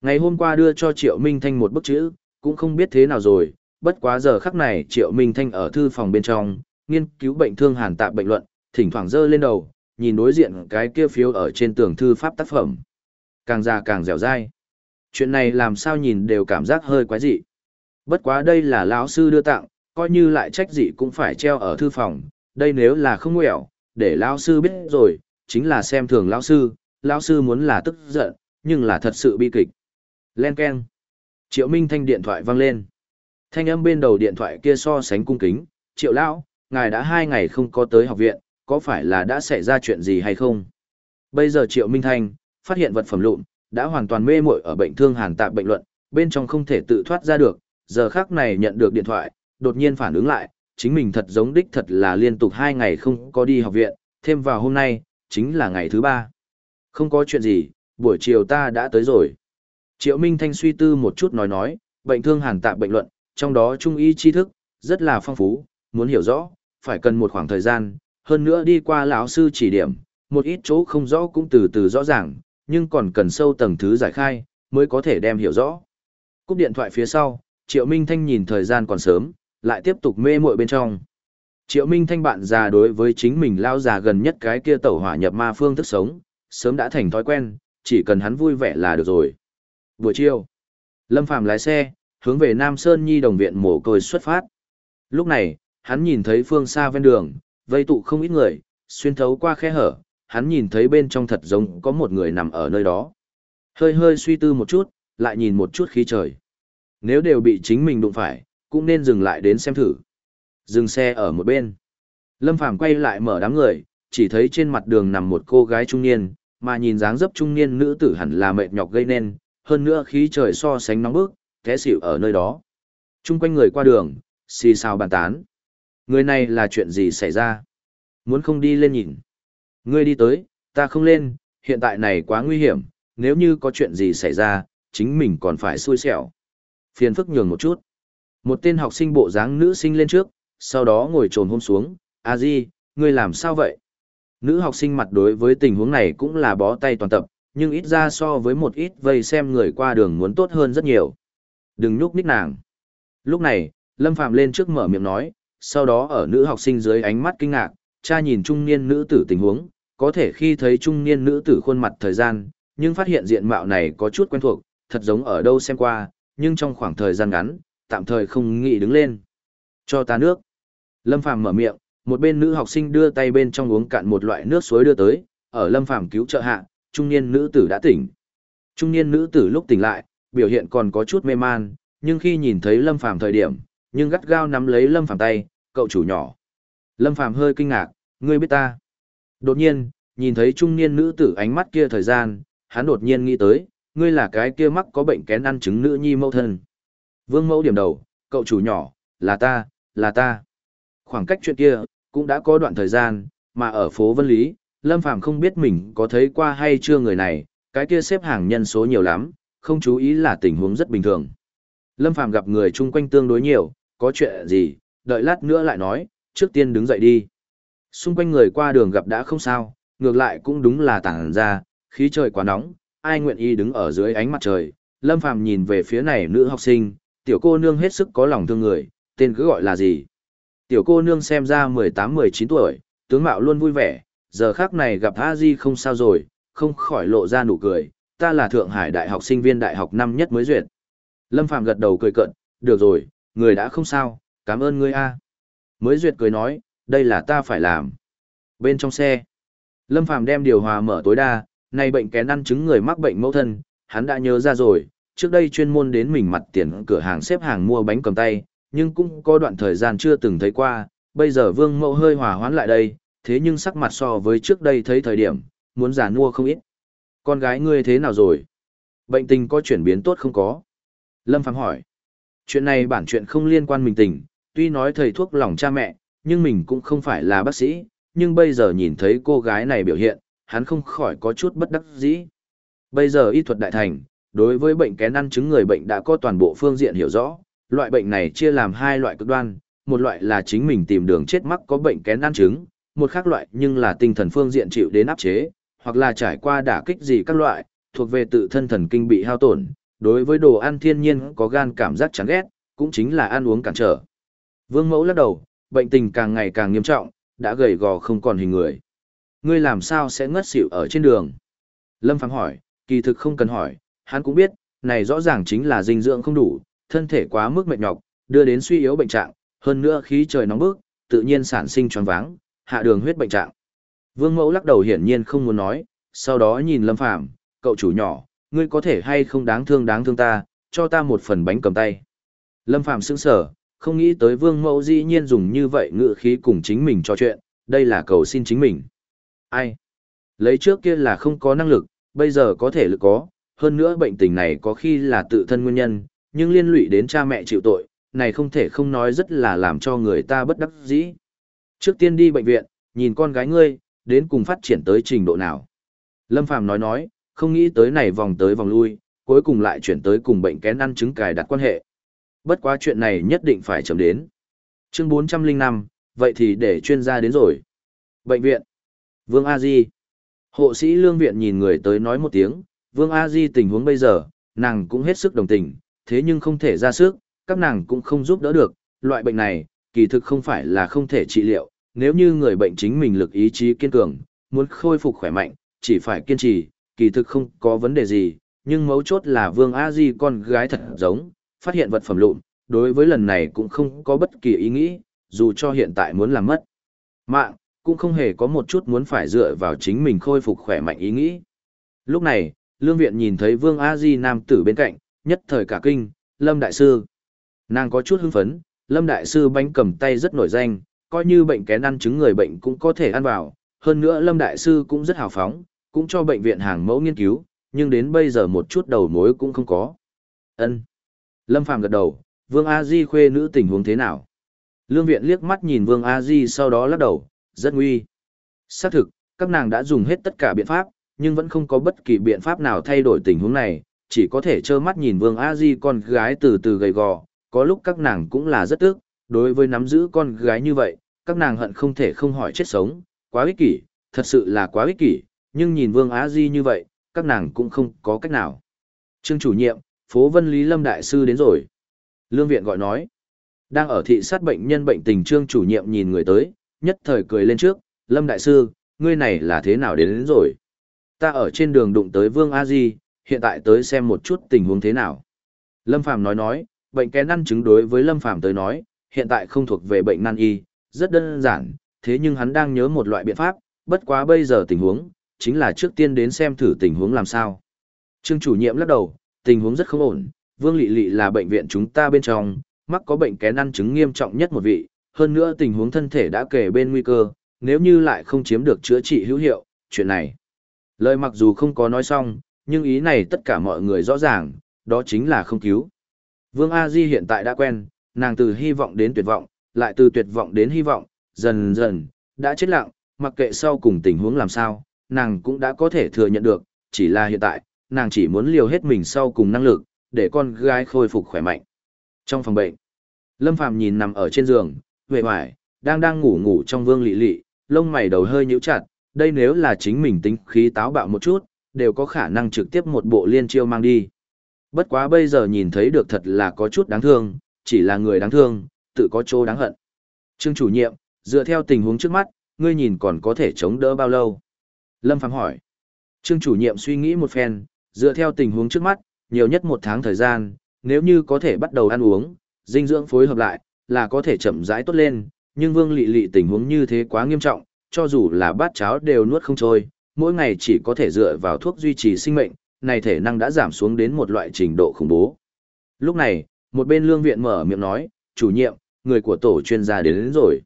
Ngày hôm qua đưa cho Triệu Minh Thanh một bức chữ, cũng không biết thế nào rồi, bất quá giờ khắc này Triệu Minh Thanh ở thư phòng bên trong, nghiên cứu bệnh thương hàn tạp bệnh luận, thỉnh thoảng dơ lên đầu, nhìn đối diện cái kia phiếu ở trên tường thư pháp tác phẩm. Càng già càng dẻo dai. Chuyện này làm sao nhìn đều cảm giác hơi quái dị. Bất quá đây là lão sư đưa tặng, coi như lại trách dị cũng phải treo ở thư phòng, đây nếu là không nguẹo, để lão sư biết rồi, chính là xem thường lão sư, lão sư muốn là tức giận, nhưng là thật sự bi kịch. Len keng. Triệu Minh Thanh điện thoại vang lên. Thanh âm bên đầu điện thoại kia so sánh cung kính, Triệu Lão, ngài đã hai ngày không có tới học viện, có phải là đã xảy ra chuyện gì hay không? Bây giờ Triệu Minh Thanh, phát hiện vật phẩm lụn, đã hoàn toàn mê muội ở bệnh thương hàn tạp bệnh luận, bên trong không thể tự thoát ra được, giờ khác này nhận được điện thoại, đột nhiên phản ứng lại, chính mình thật giống đích thật là liên tục hai ngày không có đi học viện, thêm vào hôm nay, chính là ngày thứ ba. Không có chuyện gì, buổi chiều ta đã tới rồi. Triệu Minh Thanh suy tư một chút nói nói, bệnh thương hàn tạm bệnh luận, trong đó trung y tri thức, rất là phong phú, muốn hiểu rõ, phải cần một khoảng thời gian, hơn nữa đi qua lão sư chỉ điểm, một ít chỗ không rõ cũng từ từ rõ ràng, nhưng còn cần sâu tầng thứ giải khai, mới có thể đem hiểu rõ. Cúp điện thoại phía sau, Triệu Minh Thanh nhìn thời gian còn sớm, lại tiếp tục mê muội bên trong. Triệu Minh Thanh bạn già đối với chính mình lao già gần nhất cái kia tẩu hỏa nhập ma phương thức sống, sớm đã thành thói quen, chỉ cần hắn vui vẻ là được rồi. Buổi chiều, Lâm Phàm lái xe, hướng về Nam Sơn Nhi đồng viện mổ côi xuất phát. Lúc này, hắn nhìn thấy phương xa ven đường, vây tụ không ít người, xuyên thấu qua khe hở, hắn nhìn thấy bên trong thật giống có một người nằm ở nơi đó. Hơi hơi suy tư một chút, lại nhìn một chút khí trời. Nếu đều bị chính mình đụng phải, cũng nên dừng lại đến xem thử. Dừng xe ở một bên. Lâm Phàm quay lại mở đám người, chỉ thấy trên mặt đường nằm một cô gái trung niên, mà nhìn dáng dấp trung niên nữ tử hẳn là mệt nhọc gây nên, hơn nữa khí trời so sánh nóng bức, té xỉu ở nơi đó. Trung quanh người qua đường, xì xào bàn tán. Người này là chuyện gì xảy ra? Muốn không đi lên nhìn. Ngươi đi tới, ta không lên, hiện tại này quá nguy hiểm, nếu như có chuyện gì xảy ra, chính mình còn phải xui xẻo. Phiền phức nhường một chút. Một tên học sinh bộ dáng nữ sinh lên trước, sau đó ngồi trồn hôm xuống, a di, ngươi làm sao vậy? Nữ học sinh mặt đối với tình huống này cũng là bó tay toàn tập, nhưng ít ra so với một ít vây xem người qua đường muốn tốt hơn rất nhiều. Đừng nhúc nhích nàng. Lúc này, Lâm Phạm lên trước mở miệng nói, sau đó ở nữ học sinh dưới ánh mắt kinh ngạc, cha nhìn trung niên nữ tử tình huống, có thể khi thấy trung niên nữ tử khuôn mặt thời gian, nhưng phát hiện diện mạo này có chút quen thuộc, thật giống ở đâu xem qua, nhưng trong khoảng thời gian ngắn, tạm thời không nghĩ đứng lên. Cho ta nước. Lâm Phàm mở miệng, một bên nữ học sinh đưa tay bên trong uống cạn một loại nước suối đưa tới, ở Lâm Phàm cứu trợ hạ, trung niên nữ tử đã tỉnh. Trung niên nữ tử lúc tỉnh lại, biểu hiện còn có chút mê man, nhưng khi nhìn thấy Lâm Phàm thời điểm, nhưng gắt gao nắm lấy Lâm Phàm tay, cậu chủ nhỏ. Lâm Phàm hơi kinh ngạc, ngươi biết ta. Đột nhiên, nhìn thấy trung niên nữ tử ánh mắt kia thời gian, hắn đột nhiên nghĩ tới, ngươi là cái kia mắc có bệnh kén ăn trứng nữ nhi mẫu thân. Vương mẫu điểm đầu, cậu chủ nhỏ, là ta, là ta. Khoảng cách chuyện kia, cũng đã có đoạn thời gian, mà ở phố Vân Lý, Lâm Phàm không biết mình có thấy qua hay chưa người này, cái kia xếp hàng nhân số nhiều lắm, không chú ý là tình huống rất bình thường. Lâm Phàm gặp người chung quanh tương đối nhiều, có chuyện gì, đợi lát nữa lại nói, trước tiên đứng dậy đi. Xung quanh người qua đường gặp đã không sao, ngược lại cũng đúng là tảng ra, khí trời quá nóng, ai nguyện ý đứng ở dưới ánh mặt trời. Lâm Phàm nhìn về phía này nữ học sinh, tiểu cô nương hết sức có lòng thương người, tên cứ gọi là gì. Tiểu cô nương xem ra 18-19 tuổi, tướng mạo luôn vui vẻ, giờ khác này gặp a di không sao rồi, không khỏi lộ ra nụ cười, ta là Thượng Hải Đại học sinh viên đại học năm nhất mới duyệt. Lâm Phạm gật đầu cười cận, được rồi, người đã không sao, cảm ơn ngươi a. Mới duyệt cười nói, đây là ta phải làm. Bên trong xe, Lâm Phạm đem điều hòa mở tối đa, nay bệnh kén ăn chứng người mắc bệnh mẫu thân, hắn đã nhớ ra rồi, trước đây chuyên môn đến mình mặt tiền cửa hàng xếp hàng mua bánh cầm tay, nhưng cũng có đoạn thời gian chưa từng thấy qua, bây giờ vương mẫu hơi hòa hoãn lại đây, thế nhưng sắc mặt so với trước đây thấy thời điểm, muốn giả nua không ít. Con gái ngươi thế nào rồi? Bệnh tình có chuyển biến tốt không có? Lâm Phàm hỏi. Chuyện này bản chuyện không liên quan mình tình, tuy nói thầy thuốc lòng cha mẹ, nhưng mình cũng không phải là bác sĩ, nhưng bây giờ nhìn thấy cô gái này biểu hiện, hắn không khỏi có chút bất đắc dĩ. Bây giờ y thuật đại thành, đối với bệnh kén ăn chứng người bệnh đã có toàn bộ phương diện hiểu rõ, loại bệnh này chia làm hai loại cực đoan, một loại là chính mình tìm đường chết mắc có bệnh kén ăn chứng, một khác loại nhưng là tinh thần phương diện chịu đến áp chế, hoặc là trải qua đả kích gì các loại, thuộc về tự thân thần kinh bị hao tổn, đối với đồ ăn thiên nhiên có gan cảm giác chán ghét, cũng chính là ăn uống cản trở. Vương mẫu lắc đầu, bệnh tình càng ngày càng nghiêm trọng, đã gầy gò không còn hình người. Ngươi làm sao sẽ ngất xỉu ở trên đường? Lâm Phàm hỏi, kỳ thực không cần hỏi, hắn cũng biết, này rõ ràng chính là dinh dưỡng không đủ, thân thể quá mức mệt nhọc, đưa đến suy yếu bệnh trạng, hơn nữa khí trời nóng bức, tự nhiên sản sinh choáng váng, hạ đường huyết bệnh trạng. Vương Mẫu lắc đầu hiển nhiên không muốn nói, sau đó nhìn Lâm Phàm, cậu chủ nhỏ, ngươi có thể hay không đáng thương đáng thương ta, cho ta một phần bánh cầm tay. Lâm Phàm sững sờ, không nghĩ tới Vương Mẫu dĩ nhiên dùng như vậy ngựa khí cùng chính mình trò chuyện, đây là cầu xin chính mình. Ai? Lấy trước kia là không có năng lực, bây giờ có thể lực có, hơn nữa bệnh tình này có khi là tự thân nguyên nhân, nhưng liên lụy đến cha mẹ chịu tội, này không thể không nói rất là làm cho người ta bất đắc dĩ. Trước tiên đi bệnh viện, nhìn con gái ngươi, đến cùng phát triển tới trình độ nào. Lâm Phàm nói nói, không nghĩ tới này vòng tới vòng lui, cuối cùng lại chuyển tới cùng bệnh kén ăn trứng cài đặt quan hệ. Bất quá chuyện này nhất định phải chấm đến. Chương 405, vậy thì để chuyên gia đến rồi. Bệnh viện. Vương A Di. Hộ sĩ lương viện nhìn người tới nói một tiếng, Vương A Di tình huống bây giờ, nàng cũng hết sức đồng tình, thế nhưng không thể ra sức, các nàng cũng không giúp đỡ được, loại bệnh này, kỳ thực không phải là không thể trị liệu, nếu như người bệnh chính mình lực ý chí kiên cường, muốn khôi phục khỏe mạnh, chỉ phải kiên trì, kỳ thực không có vấn đề gì, nhưng mấu chốt là Vương A Di con gái thật giống, phát hiện vật phẩm lụn, đối với lần này cũng không có bất kỳ ý nghĩ, dù cho hiện tại muốn làm mất. Mạng, cũng không hề có một chút muốn phải dựa vào chính mình khôi phục khỏe mạnh ý nghĩ. Lúc này, Lương Viện nhìn thấy Vương A Di Nam tử bên cạnh, nhất thời cả kinh, Lâm Đại Sư. Nàng có chút hưng phấn, Lâm Đại Sư bánh cầm tay rất nổi danh, coi như bệnh kén ăn trứng người bệnh cũng có thể ăn vào. Hơn nữa Lâm Đại Sư cũng rất hào phóng, cũng cho bệnh viện hàng mẫu nghiên cứu, nhưng đến bây giờ một chút đầu mối cũng không có. Ân. Lâm Phàm gật đầu, Vương A Di khuê nữ tình huống thế nào? Lương Viện liếc mắt nhìn Vương A Di sau đó lắc đầu, rất nguy. Xác thực, các nàng đã dùng hết tất cả biện pháp, nhưng vẫn không có bất kỳ biện pháp nào thay đổi tình huống này, chỉ có thể trơ mắt nhìn Vương A Di con gái từ từ gầy gò, có lúc các nàng cũng là rất tức, đối với nắm giữ con gái như vậy, các nàng hận không thể không hỏi chết sống, quá ích kỷ, thật sự là quá ích kỷ, nhưng nhìn Vương á Di như vậy, các nàng cũng không có cách nào. Trương chủ nhiệm, phố Vân Lý Lâm Đại Sư đến rồi. Lương Viện gọi nói, đang ở thị sát bệnh nhân bệnh tình Trương chủ nhiệm nhìn người tới, nhất thời cười lên trước, Lâm Đại Sư, ngươi này là thế nào đến, đến rồi? Ta ở trên đường đụng tới Vương A Di, hiện tại tới xem một chút tình huống thế nào. Lâm Phàm nói nói, bệnh kén ăn chứng đối với Lâm Phàm tới nói, hiện tại không thuộc về bệnh nan y, rất đơn giản, thế nhưng hắn đang nhớ một loại biện pháp, bất quá bây giờ tình huống, chính là trước tiên đến xem thử tình huống làm sao. Trương chủ nhiệm lắc đầu, tình huống rất không ổn, Vương Lị Lị là bệnh viện chúng ta bên trong, mắc có bệnh kén ăn chứng nghiêm trọng nhất một vị, hơn nữa tình huống thân thể đã kể bên nguy cơ, nếu như lại không chiếm được chữa trị hữu hiệu, chuyện này. Lời mặc dù không có nói xong, nhưng ý này tất cả mọi người rõ ràng, đó chính là không cứu. Vương A Di hiện tại đã quen, nàng từ hy vọng đến tuyệt vọng, lại từ tuyệt vọng đến hy vọng, dần dần, đã chết lặng, mặc kệ sau cùng tình huống làm sao, nàng cũng đã có thể thừa nhận được, chỉ là hiện tại, nàng chỉ muốn liều hết mình sau cùng năng lực, để con gái khôi phục khỏe mạnh. Trong phòng bệnh, Lâm Phàm nhìn nằm ở trên giường, về hoài, đang đang ngủ ngủ trong vương lị lị, lông mày đầu hơi nhíu chặt, đây nếu là chính mình tính khí táo bạo một chút, đều có khả năng trực tiếp một bộ liên chiêu mang đi. Bất quá bây giờ nhìn thấy được thật là có chút đáng thương, chỉ là người đáng thương, tự có chỗ đáng hận. Trương chủ nhiệm, dựa theo tình huống trước mắt, ngươi nhìn còn có thể chống đỡ bao lâu? Lâm Phàm hỏi. Trương chủ nhiệm suy nghĩ một phen, dựa theo tình huống trước mắt, nhiều nhất một tháng thời gian, nếu như có thể bắt đầu ăn uống, dinh dưỡng phối hợp lại, là có thể chậm rãi tốt lên, nhưng vương lị lị tình huống như thế quá nghiêm trọng, cho dù là bát cháo đều nuốt không trôi, mỗi ngày chỉ có thể dựa vào thuốc duy trì sinh mệnh, này thể năng đã giảm xuống đến một loại trình độ khủng bố. Lúc này, một bên lương viện mở miệng nói, chủ nhiệm, người của tổ chuyên gia đến, đến rồi.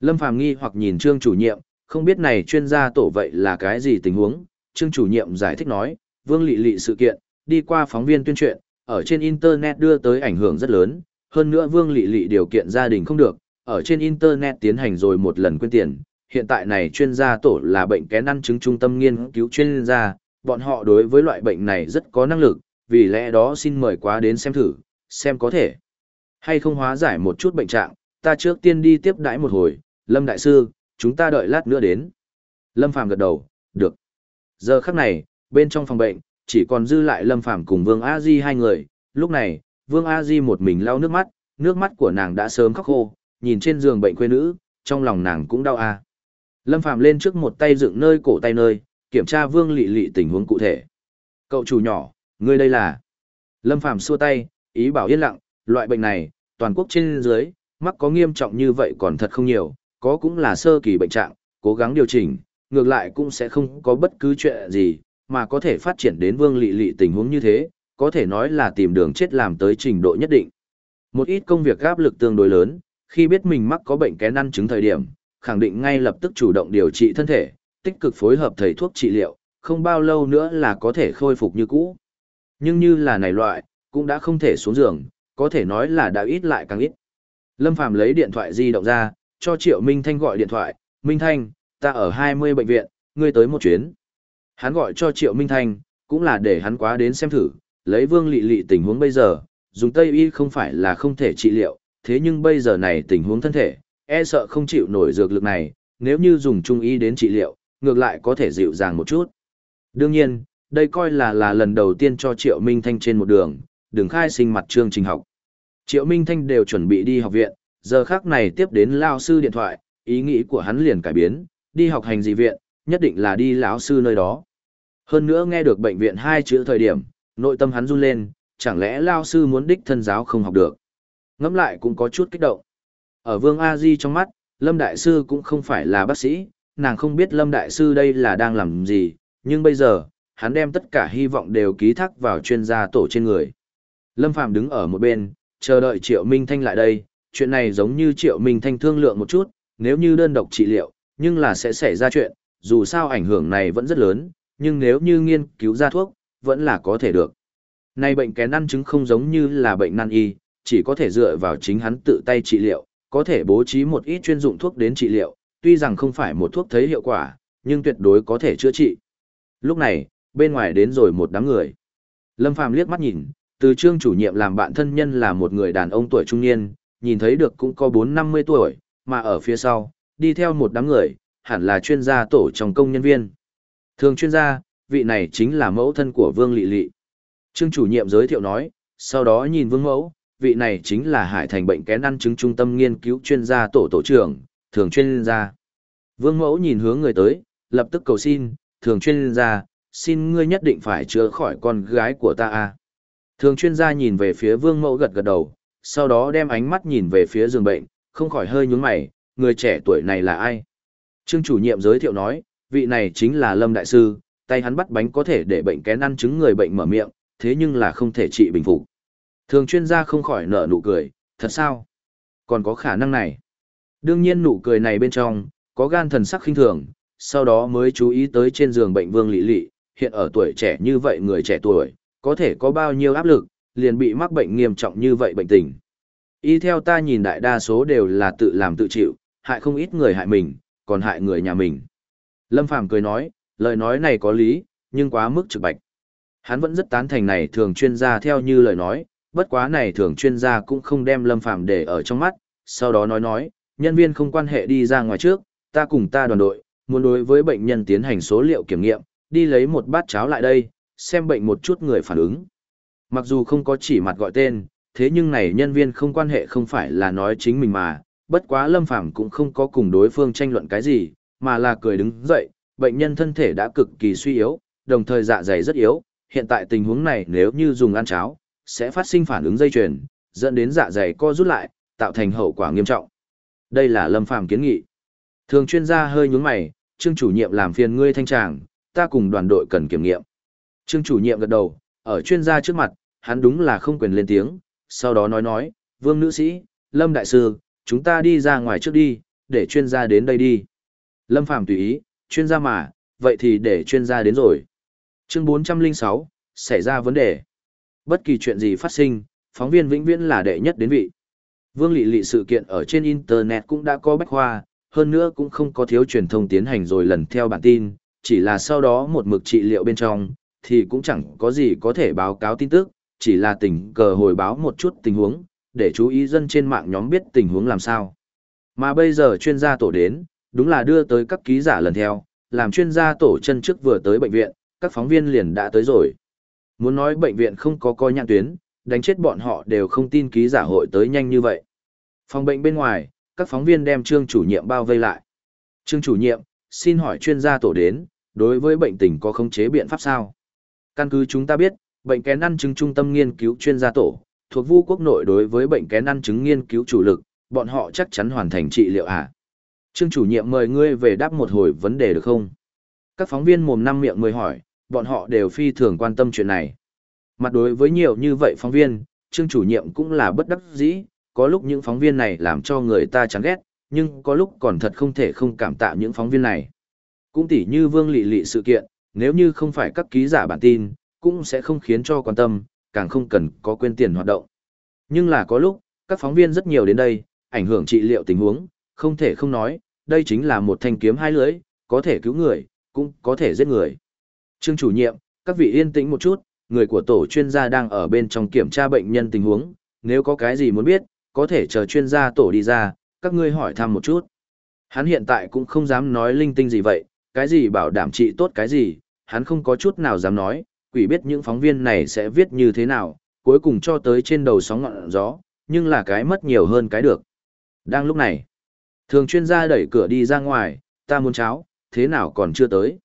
Lâm Phàm nghi hoặc nhìn trương chủ nhiệm, không biết này chuyên gia tổ vậy là cái gì tình huống, trương chủ nhiệm giải thích nói, vương lị lị sự kiện, đi qua phóng viên tuyên truyền, ở trên internet đưa tới ảnh hưởng rất lớn, hơn nữa vương lị lị điều kiện gia đình không được, ở trên internet tiến hành rồi một lần quyên tiền, hiện tại này chuyên gia tổ là bệnh kén ăn chứng trung tâm nghiên cứu chuyên gia, bọn họ đối với loại bệnh này rất có năng lực, vì lẽ đó xin mời quá đến xem thử, xem có thể hay không hóa giải một chút bệnh trạng, ta trước tiên đi tiếp đãi một hồi, Lâm Đại Sư, chúng ta đợi lát nữa đến. Lâm Phàm gật đầu, được. Giờ khắc này, bên trong phòng bệnh, chỉ còn dư lại Lâm Phàm cùng Vương A Di hai người, lúc này, Vương A Di một mình lau nước mắt, nước mắt của nàng đã sớm khóc khô, nhìn trên giường bệnh quê nữ, trong lòng nàng cũng đau a. Lâm Phàm lên trước một tay dựng nơi cổ tay nơi, kiểm tra Vương Lệ Lệ tình huống cụ thể. Cậu chủ nhỏ, ngươi đây là? Lâm Phàm xua tay, ý bảo yên lặng, loại bệnh này, toàn quốc trên dưới, mắc có nghiêm trọng như vậy còn thật không nhiều, có cũng là sơ kỳ bệnh trạng, cố gắng điều chỉnh, ngược lại cũng sẽ không có bất cứ chuyện gì, mà có thể phát triển đến Vương Lệ Lệ tình huống như thế, có thể nói là tìm đường chết làm tới trình độ nhất định. Một ít công việc áp lực tương đối lớn, khi biết mình mắc có bệnh kén ăn chứng thời điểm, khẳng định ngay lập tức chủ động điều trị thân thể, tích cực phối hợp thầy thuốc trị liệu, không bao lâu nữa là có thể khôi phục như cũ. Nhưng như là này loại, cũng đã không thể xuống giường, có thể nói là đã ít lại càng ít. Lâm Phàm lấy điện thoại di động ra, cho Triệu Minh Thanh gọi điện thoại, Minh Thanh, ta ở 20 bệnh viện, ngươi tới một chuyến. Hắn gọi cho Triệu Minh Thanh, cũng là để hắn quá đến xem thử, lấy vương lị lị tình huống bây giờ, dùng Tây Y không phải là không thể trị liệu, thế nhưng bây giờ này tình huống thân thể, e sợ không chịu nổi dược lực này, nếu như dùng trung y đến trị liệu, ngược lại có thể dịu dàng một chút. Đương nhiên, đây coi là là lần đầu tiên cho Triệu Minh Thanh trên một đường, đường khai sinh mặt chương trình học. Triệu Minh Thanh đều chuẩn bị đi học viện, giờ khác này tiếp đến lao sư điện thoại, ý nghĩ của hắn liền cải biến, đi học hành gì viện, nhất định là đi lão sư nơi đó. Hơn nữa nghe được bệnh viện hai chữ thời điểm, nội tâm hắn run lên, chẳng lẽ lao sư muốn đích thân giáo không học được. Ngẫm lại cũng có chút kích động. Ở Vương A Di trong mắt, Lâm Đại Sư cũng không phải là bác sĩ, nàng không biết Lâm Đại Sư đây là đang làm gì, nhưng bây giờ, hắn đem tất cả hy vọng đều ký thác vào chuyên gia tổ trên người. Lâm Phàm đứng ở một bên, chờ đợi Triệu Minh Thanh lại đây, chuyện này giống như Triệu Minh Thanh thương lượng một chút, nếu như đơn độc trị liệu, nhưng là sẽ xảy ra chuyện, dù sao ảnh hưởng này vẫn rất lớn, nhưng nếu như nghiên cứu ra thuốc, vẫn là có thể được. Nay bệnh kén ăn chứng không giống như là bệnh nan y, chỉ có thể dựa vào chính hắn tự tay trị liệu, có thể bố trí một ít chuyên dụng thuốc đến trị liệu, tuy rằng không phải một thuốc thấy hiệu quả, nhưng tuyệt đối có thể chữa trị. Lúc này, bên ngoài đến rồi một đám người. Lâm Phàm liếc mắt nhìn, từ trương chủ nhiệm làm bạn thân nhân là một người đàn ông tuổi trung niên, nhìn thấy được cũng có 4-50 tuổi, mà ở phía sau, đi theo một đám người, hẳn là chuyên gia tổ trong công nhân viên. Thường chuyên gia, vị này chính là mẫu thân của Vương Lị Lị. Trương chủ nhiệm giới thiệu nói, sau đó nhìn Vương Mẫu, vị này chính là Hải Thành bệnh kén ăn chứng trung tâm nghiên cứu chuyên gia tổ tổ trưởng, thường chuyên gia. Vương Mẫu nhìn hướng người tới, lập tức cầu xin, thường chuyên gia, xin ngươi nhất định phải chữa khỏi con gái của ta a. Thường chuyên gia nhìn về phía Vương Mẫu gật gật đầu, sau đó đem ánh mắt nhìn về phía giường bệnh, không khỏi hơi nhướng mày, người trẻ tuổi này là ai? Trương chủ nhiệm giới thiệu nói, vị này chính là Lâm Đại Sư, tay hắn bắt bánh có thể để bệnh kén ăn chứng người bệnh mở miệng, thế nhưng là không thể trị bình phục. Thường chuyên gia không khỏi nở nụ cười, thật sao? Còn có khả năng này. Đương nhiên nụ cười này bên trong, có gan thần sắc khinh thường, sau đó mới chú ý tới trên giường bệnh vương lị lị, hiện ở tuổi trẻ như vậy người trẻ tuổi, có thể có bao nhiêu áp lực, liền bị mắc bệnh nghiêm trọng như vậy bệnh tình. Y theo ta nhìn đại đa số đều là tự làm tự chịu, hại không ít người hại mình, còn hại người nhà mình. Lâm Phàm cười nói, lời nói này có lý, nhưng quá mức trực bạch. Hắn vẫn rất tán thành này thường chuyên gia theo như lời nói, bất quá này thường chuyên gia cũng không đem Lâm Phàm để ở trong mắt, sau đó nói nói, nhân viên không quan hệ đi ra ngoài trước, ta cùng ta đoàn đội, muốn đối với bệnh nhân tiến hành số liệu kiểm nghiệm, đi lấy một bát cháo lại đây, xem bệnh một chút người phản ứng. Mặc dù không có chỉ mặt gọi tên, thế nhưng này nhân viên không quan hệ không phải là nói chính mình mà, bất quá Lâm Phàm cũng không có cùng đối phương tranh luận cái gì, mà là cười đứng dậy, bệnh nhân thân thể đã cực kỳ suy yếu, đồng thời dạ dày rất yếu, hiện tại tình huống này nếu như dùng ăn cháo, sẽ phát sinh phản ứng dây chuyền, dẫn đến dạ dày co rút lại, tạo thành hậu quả nghiêm trọng. Đây là Lâm Phàm kiến nghị. Thường chuyên gia hơi nhướng mày, Trương chủ nhiệm làm phiền ngươi thanh tràng, ta cùng đoàn đội cần kiểm nghiệm. Trương chủ nhiệm gật đầu, ở chuyên gia trước mặt, hắn đúng là không quyền lên tiếng, sau đó nói nói, Vương nữ sĩ, Lâm đại sư, chúng ta đi ra ngoài trước đi, để chuyên gia đến đây đi. Lâm Phàm tùy ý, chuyên gia mà, vậy thì để chuyên gia đến rồi. Chương 406, xảy ra vấn đề. Bất kỳ chuyện gì phát sinh, phóng viên vĩnh viễn là đệ nhất đến vị. Vương Lị Lị sự kiện ở trên Internet cũng đã có bách khoa, hơn nữa cũng không có thiếu truyền thông tiến hành rồi lần theo bản tin, chỉ là sau đó một mực trị liệu bên trong, thì cũng chẳng có gì có thể báo cáo tin tức, chỉ là tình cờ hồi báo một chút tình huống, để chú ý dân trên mạng nhóm biết tình huống làm sao. Mà bây giờ chuyên gia tổ đến, đúng là đưa tới các ký giả lần theo, làm chuyên gia tổ chân trước vừa tới bệnh viện, các phóng viên liền đã tới rồi. Muốn nói bệnh viện không có coi nhãn tuyến, đánh chết bọn họ đều không tin ký giả hội tới nhanh như vậy. Phòng bệnh bên ngoài, các phóng viên đem trương chủ nhiệm bao vây lại. Trương chủ nhiệm, xin hỏi chuyên gia tổ đến, đối với bệnh tình có khống chế biện pháp sao? Căn cứ chúng ta biết, bệnh kén ăn chứng trung tâm nghiên cứu chuyên gia tổ, thuộc vu quốc nội đối với bệnh kén ăn chứng nghiên cứu chủ lực, bọn họ chắc chắn hoàn thành trị liệu à? Trương chủ nhiệm mời ngươi về đáp một hồi vấn đề được không? Các phóng viên mồm năm miệng mời hỏi, bọn họ đều phi thường quan tâm chuyện này. Mặt đối với nhiều như vậy phóng viên, Trương chủ nhiệm cũng là bất đắc dĩ, có lúc những phóng viên này làm cho người ta chán ghét, nhưng có lúc còn thật không thể không cảm tạ những phóng viên này. Cũng tỉ như Vương Lị Lị sự kiện, nếu như không phải các ký giả bản tin, cũng sẽ không khiến cho quan tâm, càng không cần có quên tiền hoạt động. Nhưng là có lúc, các phóng viên rất nhiều đến đây, ảnh hưởng trị liệu tình huống, không thể không nói, đây chính là một thanh kiếm hai lưỡi, có thể cứu người, cũng có thể giết người. Trương chủ nhiệm, các vị yên tĩnh một chút, người của tổ chuyên gia đang ở bên trong kiểm tra bệnh nhân tình huống, nếu có cái gì muốn biết, có thể chờ chuyên gia tổ đi ra, các ngươi hỏi thăm một chút. Hắn hiện tại cũng không dám nói linh tinh gì vậy, cái gì bảo đảm trị tốt cái gì, hắn không có chút nào dám nói, quỷ biết những phóng viên này sẽ viết như thế nào, cuối cùng cho tới trên đầu sóng ngọn gió, nhưng là cái mất nhiều hơn cái được. Đang lúc này, thường chuyên gia đẩy cửa đi ra ngoài, ta muốn cháo, thế nào còn chưa tới.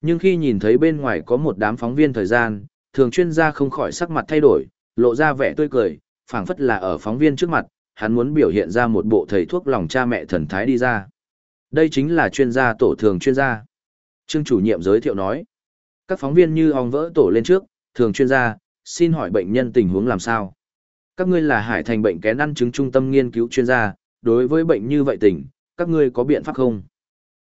Nhưng khi nhìn thấy bên ngoài có một đám phóng viên thời gian, thường chuyên gia không khỏi sắc mặt thay đổi, lộ ra vẻ tươi cười, phảng phất là ở phóng viên trước mặt, hắn muốn biểu hiện ra một bộ thầy thuốc lòng cha mẹ thần thái đi ra. Đây chính là chuyên gia tổ thường chuyên gia. Trương chủ nhiệm giới thiệu nói. Các phóng viên như ong vỡ tổ lên trước, thường chuyên gia, xin hỏi bệnh nhân tình huống làm sao? Các ngươi là Hải Thành bệnh kén ăn chứng trung tâm nghiên cứu chuyên gia, đối với bệnh như vậy tình, các ngươi có biện pháp không?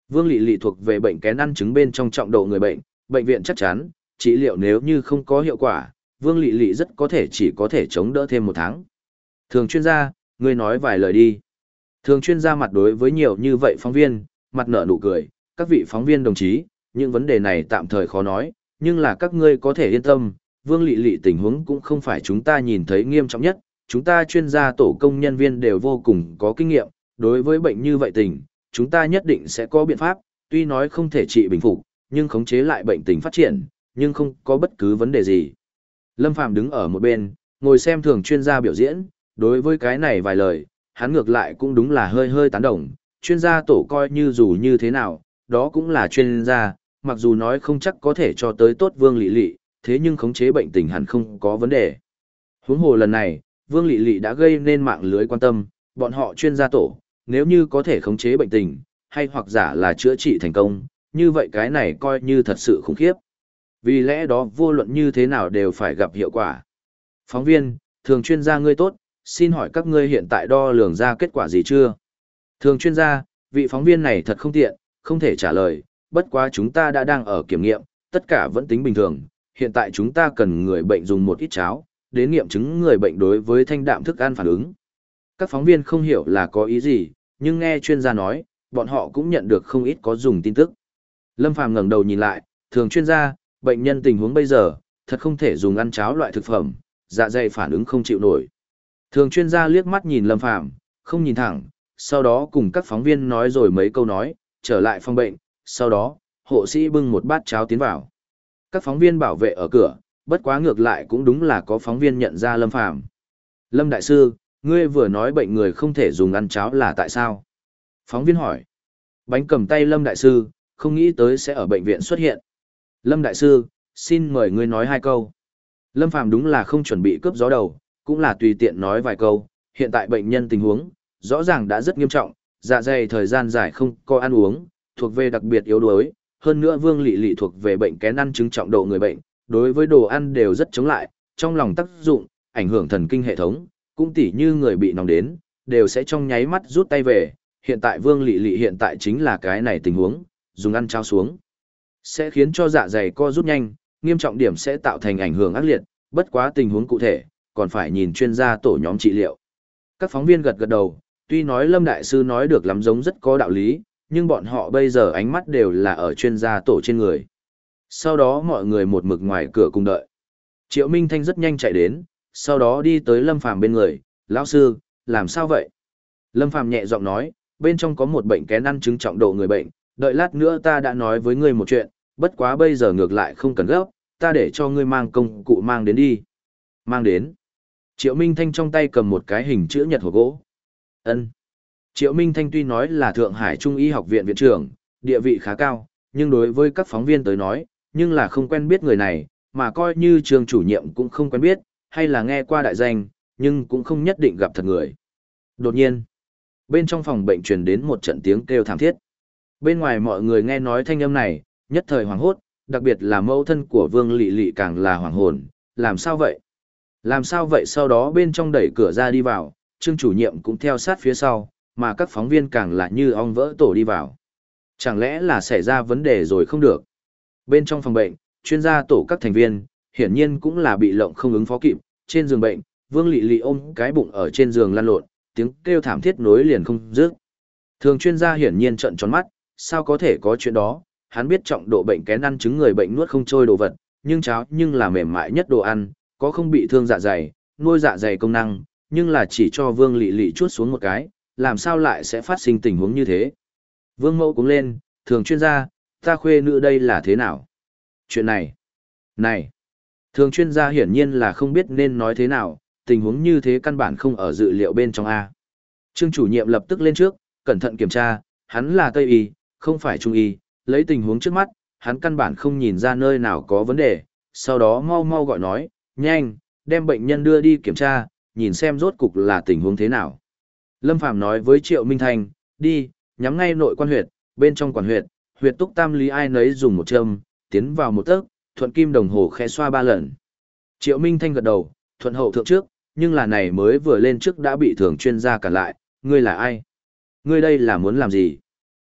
Vương Lị Lị thuộc về bệnh kén ăn chứng bên trong trọng độ người bệnh, bệnh viện chắc chắn, trị liệu nếu như không có hiệu quả, Vương Lệ Lệ rất có thể chỉ có thể chống đỡ thêm một tháng. Thường chuyên gia, ngươi nói vài lời đi. Thường chuyên gia mặt đối với nhiều như vậy phóng viên, mặt nở nụ cười, các vị phóng viên đồng chí, những vấn đề này tạm thời khó nói, nhưng là các ngươi có thể yên tâm, Vương Lệ Lệ tình huống cũng không phải chúng ta nhìn thấy nghiêm trọng nhất, chúng ta chuyên gia tổ công nhân viên đều vô cùng có kinh nghiệm, đối với bệnh như vậy tình, chúng ta nhất định sẽ có biện pháp, tuy nói không thể trị bình phục, nhưng khống chế lại bệnh tình phát triển, nhưng không có bất cứ vấn đề gì. Lâm Phạm đứng ở một bên, ngồi xem thường chuyên gia biểu diễn, đối với cái này vài lời, hắn ngược lại cũng đúng là hơi hơi tán đồng, chuyên gia tổ coi như dù như thế nào, đó cũng là chuyên gia, mặc dù nói không chắc có thể cho tới tốt vương lị lị, thế nhưng khống chế bệnh tình hẳn không có vấn đề. Huống hồ lần này, vương lị lị đã gây nên mạng lưới quan tâm, bọn họ chuyên gia tổ, nếu như có thể khống chế bệnh tình, hay hoặc giả là chữa trị thành công, như vậy cái này coi như thật sự khủng khiếp. Vì lẽ đó vô luận như thế nào đều phải gặp hiệu quả. Phóng viên, thường chuyên gia ngươi tốt, xin hỏi các ngươi hiện tại đo lường ra kết quả gì chưa? Thường chuyên gia, vị phóng viên này thật không tiện, không thể trả lời, bất quá chúng ta đã đang ở kiểm nghiệm, tất cả vẫn tính bình thường, hiện tại chúng ta cần người bệnh dùng một ít cháo, đến nghiệm chứng người bệnh đối với thanh đạm thức ăn phản ứng. Các phóng viên không hiểu là có ý gì, nhưng nghe chuyên gia nói, bọn họ cũng nhận được không ít có dùng tin tức. Lâm Phàm ngẩng đầu nhìn lại, thường chuyên gia, bệnh nhân tình huống bây giờ, thật không thể dùng ăn cháo loại thực phẩm, dạ dày phản ứng không chịu nổi. Thường chuyên gia liếc mắt nhìn Lâm Phàm, không nhìn thẳng, sau đó cùng các phóng viên nói rồi mấy câu nói, trở lại phòng bệnh, sau đó, hộ sĩ bưng một bát cháo tiến vào. Các phóng viên bảo vệ ở cửa, bất quá ngược lại cũng đúng là có phóng viên nhận ra Lâm Phàm. Lâm Đại Sư, ngươi vừa nói bệnh người không thể dùng ăn cháo là tại sao? Phóng viên hỏi. Bánh cầm tay Lâm Đại Sư, không nghĩ tới sẽ ở bệnh viện xuất hiện. Lâm Đại Sư, xin mời ngươi nói hai câu. Lâm Phàm đúng là không chuẩn bị cướp gió đầu, cũng là tùy tiện nói vài câu. Hiện tại bệnh nhân tình huống, rõ ràng đã rất nghiêm trọng, dạ dày thời gian dài không có ăn uống, thuộc về đặc biệt yếu đuối. Hơn nữa Vương Lị Lị thuộc về bệnh kén ăn chứng trọng độ người bệnh, đối với đồ ăn đều rất chống lại, trong lòng tác dụng, ảnh hưởng thần kinh hệ thống, cũng tỉ như người bị nóng đến, đều sẽ trong nháy mắt rút tay về. Hiện tại Vương Lị Lị hiện tại chính là cái này tình huống, dùng ăn trao xuống. Sẽ khiến cho dạ dày co rút nhanh, nghiêm trọng điểm sẽ tạo thành ảnh hưởng ác liệt, bất quá tình huống cụ thể, còn phải nhìn chuyên gia tổ nhóm trị liệu. Các phóng viên gật gật đầu, tuy nói Lâm Đại Sư nói được lắm giống rất có đạo lý, nhưng bọn họ bây giờ ánh mắt đều là ở chuyên gia tổ trên người. Sau đó mọi người một mực ngoài cửa cùng đợi. Triệu Minh Thanh rất nhanh chạy đến, sau đó đi tới Lâm Phàm bên người, lão sư, làm sao vậy? Lâm Phàm nhẹ giọng nói, bên trong có một bệnh kén ăn chứng trọng độ người bệnh, đợi lát nữa ta đã nói với ngươi một chuyện, bất quá bây giờ ngược lại không cần gấp, ta để cho ngươi mang công cụ mang đến đi. Mang đến. Triệu Minh Thanh trong tay cầm một cái hình chữ nhật hộp gỗ. Ân. Triệu Minh Thanh tuy nói là Thượng Hải Trung y học viện viện trưởng, địa vị khá cao, nhưng đối với các phóng viên tới nói, nhưng là không quen biết người này, mà coi như trường chủ nhiệm cũng không quen biết, hay là nghe qua đại danh, nhưng cũng không nhất định gặp thật người. Đột nhiên, bên trong phòng bệnh truyền đến một trận tiếng kêu thảm thiết. Bên ngoài mọi người nghe nói thanh âm này, nhất thời hoảng hốt, đặc biệt là mẫu thân của Vương Lệ Lệ càng là hoảng hồn, làm sao vậy? Làm sao vậy sau đó bên trong đẩy cửa ra đi vào, trương chủ nhiệm cũng theo sát phía sau, mà các phóng viên càng là như ong vỡ tổ đi vào. Chẳng lẽ là xảy ra vấn đề rồi không được? Bên trong phòng bệnh, chuyên gia tổ các thành viên, hiển nhiên cũng là bị lộng không ứng phó kịp, trên giường bệnh, Vương Lệ Lệ ôm cái bụng ở trên giường lăn lộn, tiếng kêu thảm thiết nối liền không dứt. Thường chuyên gia hiển nhiên trợn tròn mắt, sao có thể có chuyện đó, hắn biết trọng độ bệnh kén ăn chứng người bệnh nuốt không trôi đồ vật, nhưng cháo nhưng là mềm mại nhất đồ ăn, có không bị thương dạ dày, nuôi dạ dày công năng, nhưng là chỉ cho Vương Lệ Lệ chuốt xuống một cái, làm sao lại sẽ phát sinh tình huống như thế. Vương Mẫu cũng lên, thường chuyên gia, ta khuê nữ đây là thế nào? Chuyện này, này, thường chuyên gia hiển nhiên là không biết nên nói thế nào, tình huống như thế căn bản không ở dự liệu bên trong A. Trương chủ nhiệm lập tức lên trước, cẩn thận kiểm tra, hắn là Tây Y, không phải Trung Y, lấy tình huống trước mắt, hắn căn bản không nhìn ra nơi nào có vấn đề, sau đó mau mau gọi nói, nhanh, đem bệnh nhân đưa đi kiểm tra, nhìn xem rốt cục là tình huống thế nào. Lâm Phàm nói với Triệu Minh Thanh, đi, nhắm ngay nội quan huyệt, bên trong quản huyệt, huyệt túc tam lý ai nấy dùng một châm, tiến vào một tấc, thuận kim đồng hồ khẽ xoa ba lần. Triệu Minh Thanh gật đầu, thuận hậu thượng trước, nhưng là này mới vừa lên trước đã bị thường chuyên gia cản lại, ngươi là ai? Ngươi đây là muốn làm gì?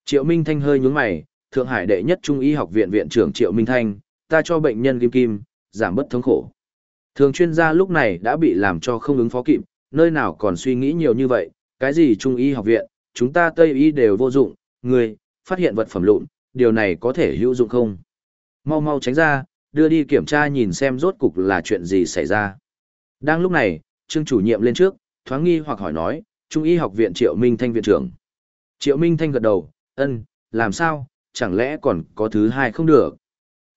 Triệu Minh Thanh hơi nhướng mày, Thượng Hải đệ nhất trung y học viện viện trưởng Triệu Minh Thanh, ta cho bệnh nhân kim kim, giảm bớt thống khổ. Thường chuyên gia lúc này đã bị làm cho không ứng phó kịp, nơi nào còn suy nghĩ nhiều như vậy, cái gì trung y học viện, chúng ta tây y đều vô dụng, người, phát hiện vật phẩm lụn, điều này có thể hữu dụng không? Mau mau tránh ra, đưa đi kiểm tra nhìn xem rốt cục là chuyện gì xảy ra. Đang lúc này, trương chủ nhiệm lên trước, thoáng nghi hoặc hỏi nói, Trung y học viện Triệu Minh Thanh viện trưởng. Triệu Minh Thanh gật đầu, ân, làm sao, chẳng lẽ còn có thứ hai không được.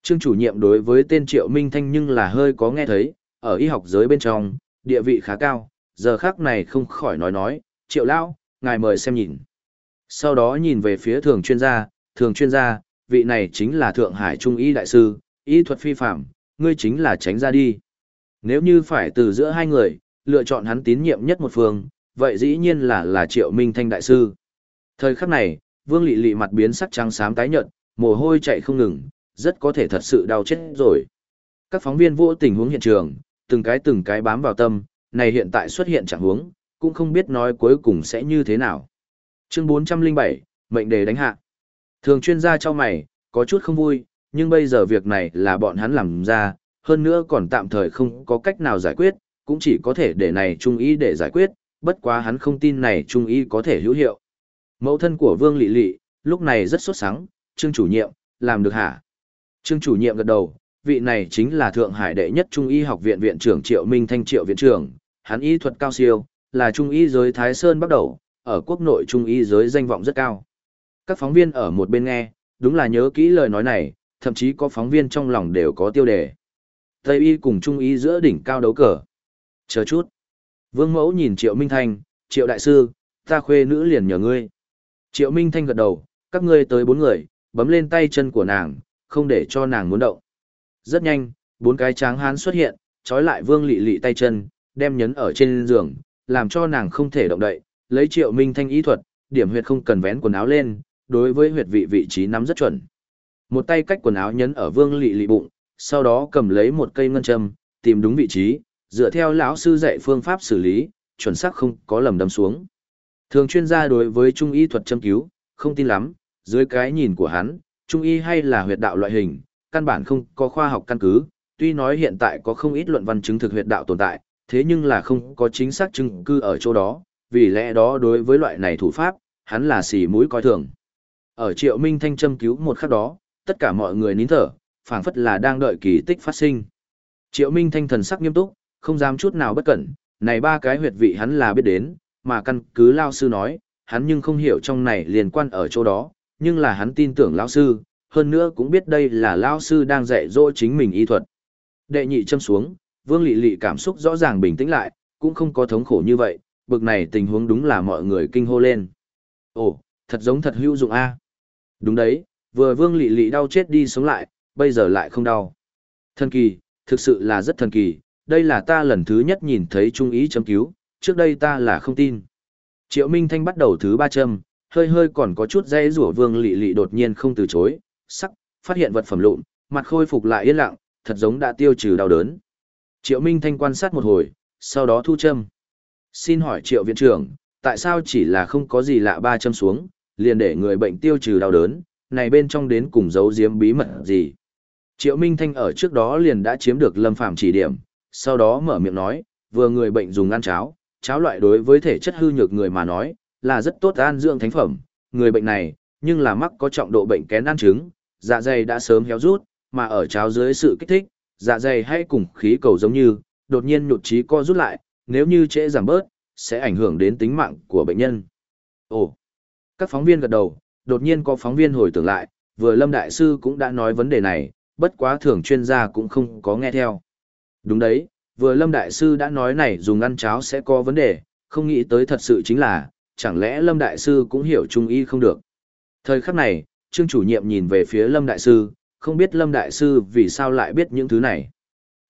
Trương chủ nhiệm đối với tên Triệu Minh Thanh nhưng là hơi có nghe thấy, ở y học giới bên trong, địa vị khá cao, giờ khác này không khỏi nói nói, Triệu Lão, ngài mời xem nhìn. Sau đó nhìn về phía thường chuyên gia, thường chuyên gia, vị này chính là Thượng Hải Trung y đại sư, y thuật phi phạm, ngươi chính là tránh ra đi. Nếu như phải từ giữa hai người, lựa chọn hắn tín nhiệm nhất một phương, vậy dĩ nhiên là là Triệu Minh Thanh đại sư. Thời khắc này, Vương Lệ Lệ mặt biến sắc trắng xám tái nhợt, mồ hôi chạy không ngừng, rất có thể thật sự đau chết rồi. Các phóng viên vô tình huống hiện trường, từng cái từng cái bám vào tâm, này hiện tại xuất hiện chẳng huống, cũng không biết nói cuối cùng sẽ như thế nào. Chương 407, mệnh đề đánh hạ. Thường chuyên gia cho mày, có chút không vui, nhưng bây giờ việc này là bọn hắn làm ra, hơn nữa còn tạm thời không có cách nào giải quyết, cũng chỉ có thể để này trung ý để giải quyết, bất quá hắn không tin này trung ý có thể hữu hiệu. Mẫu thân của Vương Lị Lị, lúc này rất sốt sắng, Trương chủ nhiệm, làm được hả? Trương chủ nhiệm gật đầu, vị này chính là Thượng Hải đệ nhất Trung y học viện viện trưởng Triệu Minh Thanh Triệu viện trưởng, hắn y thuật cao siêu, là Trung y giới Thái Sơn bắt đầu, ở quốc nội Trung y giới danh vọng rất cao. Các phóng viên ở một bên nghe, đúng là nhớ kỹ lời nói này, thậm chí có phóng viên trong lòng đều có tiêu đề. Tây y cùng Trung y giữa đỉnh cao đấu cờ. Chờ chút. Vương Mẫu nhìn Triệu Minh Thanh, Triệu Đại Sư, ta khuê nữ liền nhờ ngươi. Triệu Minh Thanh gật đầu, các ngươi tới bốn người, bấm lên tay chân của nàng, không để cho nàng muốn động. Rất nhanh, bốn cái tráng hán xuất hiện, trói lại Vương Lệ Lệ tay chân, đem nhấn ở trên giường, làm cho nàng không thể động đậy, lấy Triệu Minh Thanh ý thuật, điểm huyệt không cần vén quần áo lên, đối với huyệt vị vị trí nắm rất chuẩn. Một tay cách quần áo nhấn ở Vương Lệ Lệ bụng, sau đó cầm lấy một cây ngân châm, tìm đúng vị trí, dựa theo lão sư dạy phương pháp xử lý, chuẩn xác không có lầm đâm xuống. Thường chuyên gia đối với trung y thuật châm cứu, không tin lắm, dưới cái nhìn của hắn, trung y hay là huyệt đạo loại hình, căn bản không có khoa học căn cứ, tuy nói hiện tại có không ít luận văn chứng thực huyệt đạo tồn tại, thế nhưng là không có chính xác chứng cứ ở chỗ đó, vì lẽ đó đối với loại này thủ pháp, hắn là xì mũi coi thường. Ở triệu minh thanh châm cứu một khắc đó, tất cả mọi người nín thở, phảng phất là đang đợi kỳ tích phát sinh. Triệu minh thanh thần sắc nghiêm túc, không dám chút nào bất cẩn, này ba cái huyệt vị hắn là biết đến, mà căn cứ lao sư nói, hắn nhưng không hiểu trong này liên quan ở chỗ đó, nhưng là hắn tin tưởng lao sư, hơn nữa cũng biết đây là lao sư đang dạy dỗ chính mình y thuật. Đệ nhị châm xuống, vương lị lị cảm xúc rõ ràng bình tĩnh lại, cũng không có thống khổ như vậy, bực này tình huống đúng là mọi người kinh hô lên. Ồ, thật giống thật hữu dụng a. À. Đúng đấy, vừa vương lị lị đau chết đi sống lại, bây giờ lại không đau. Thần kỳ, thực sự là rất thần kỳ, đây là ta lần thứ nhất nhìn thấy trung ý châm cứu, trước đây ta là không tin. Triệu Minh Thanh bắt đầu thứ ba châm, hơi hơi còn có chút dây rủa vương lị lị đột nhiên không từ chối, sắc, phát hiện vật phẩm lụn, mặt khôi phục lại yên lặng, thật giống đã tiêu trừ đau đớn. Triệu Minh Thanh quan sát một hồi, sau đó thu châm. Xin hỏi Triệu Viện trưởng, tại sao chỉ là không có gì lạ ba châm xuống, liền để người bệnh tiêu trừ đau đớn, này bên trong đến cùng giấu giếm bí mật gì? Triệu Minh Thanh ở trước đó liền đã chiếm được lâm phạm chỉ điểm, sau đó mở miệng nói, vừa người bệnh dùng ăn cháo, cháo loại đối với thể chất hư nhược người mà nói, là rất tốt an dưỡng thánh phẩm, người bệnh này, nhưng là mắc có trọng độ bệnh kén ăn trứng, dạ dày đã sớm héo rút, mà ở cháo dưới sự kích thích, dạ dày hay cùng khí cầu giống như, đột nhiên nhụt chí co rút lại, nếu như trễ giảm bớt, sẽ ảnh hưởng đến tính mạng của bệnh nhân. Ồ, các phóng viên gật đầu, đột nhiên có phóng viên hồi tưởng lại, vừa Lâm Đại Sư cũng đã nói vấn đề này, bất quá thường chuyên gia cũng không có nghe theo. Đúng đấy, vừa Lâm Đại Sư đã nói này dùng ăn cháo sẽ có vấn đề, không nghĩ tới thật sự chính là, chẳng lẽ Lâm Đại Sư cũng hiểu trung y không được. Thời khắc này, Trương chủ nhiệm nhìn về phía Lâm Đại Sư, không biết Lâm Đại Sư vì sao lại biết những thứ này.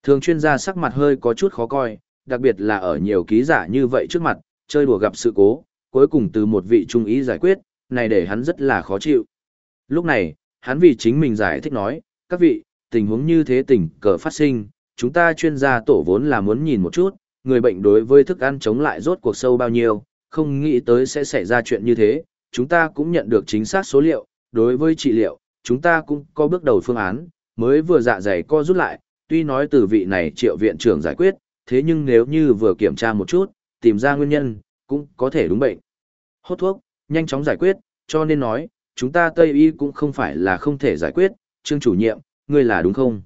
Thường chuyên gia sắc mặt hơi có chút khó coi, đặc biệt là ở nhiều ký giả như vậy trước mặt, chơi đùa gặp sự cố, cuối cùng từ một vị trung ý giải quyết, này để hắn rất là khó chịu. Lúc này, hắn vì chính mình giải thích nói, các vị, tình huống như thế tình cờ phát sinh, chúng ta chuyên gia tổ vốn là muốn nhìn một chút, người bệnh đối với thức ăn chống lại rốt cuộc sâu bao nhiêu, không nghĩ tới sẽ xảy ra chuyện như thế, chúng ta cũng nhận được chính xác số liệu, đối với trị liệu, chúng ta cũng có bước đầu phương án, mới vừa dạ dày co rút lại, tuy nói từ vị này triệu viện trưởng giải quyết, thế nhưng nếu như vừa kiểm tra một chút, tìm ra nguyên nhân, cũng có thể đúng bệnh. Hốt thuốc, nhanh chóng giải quyết, cho nên nói, chúng ta Tây Y cũng không phải là không thể giải quyết, Trương chủ nhiệm, ngươi là đúng không?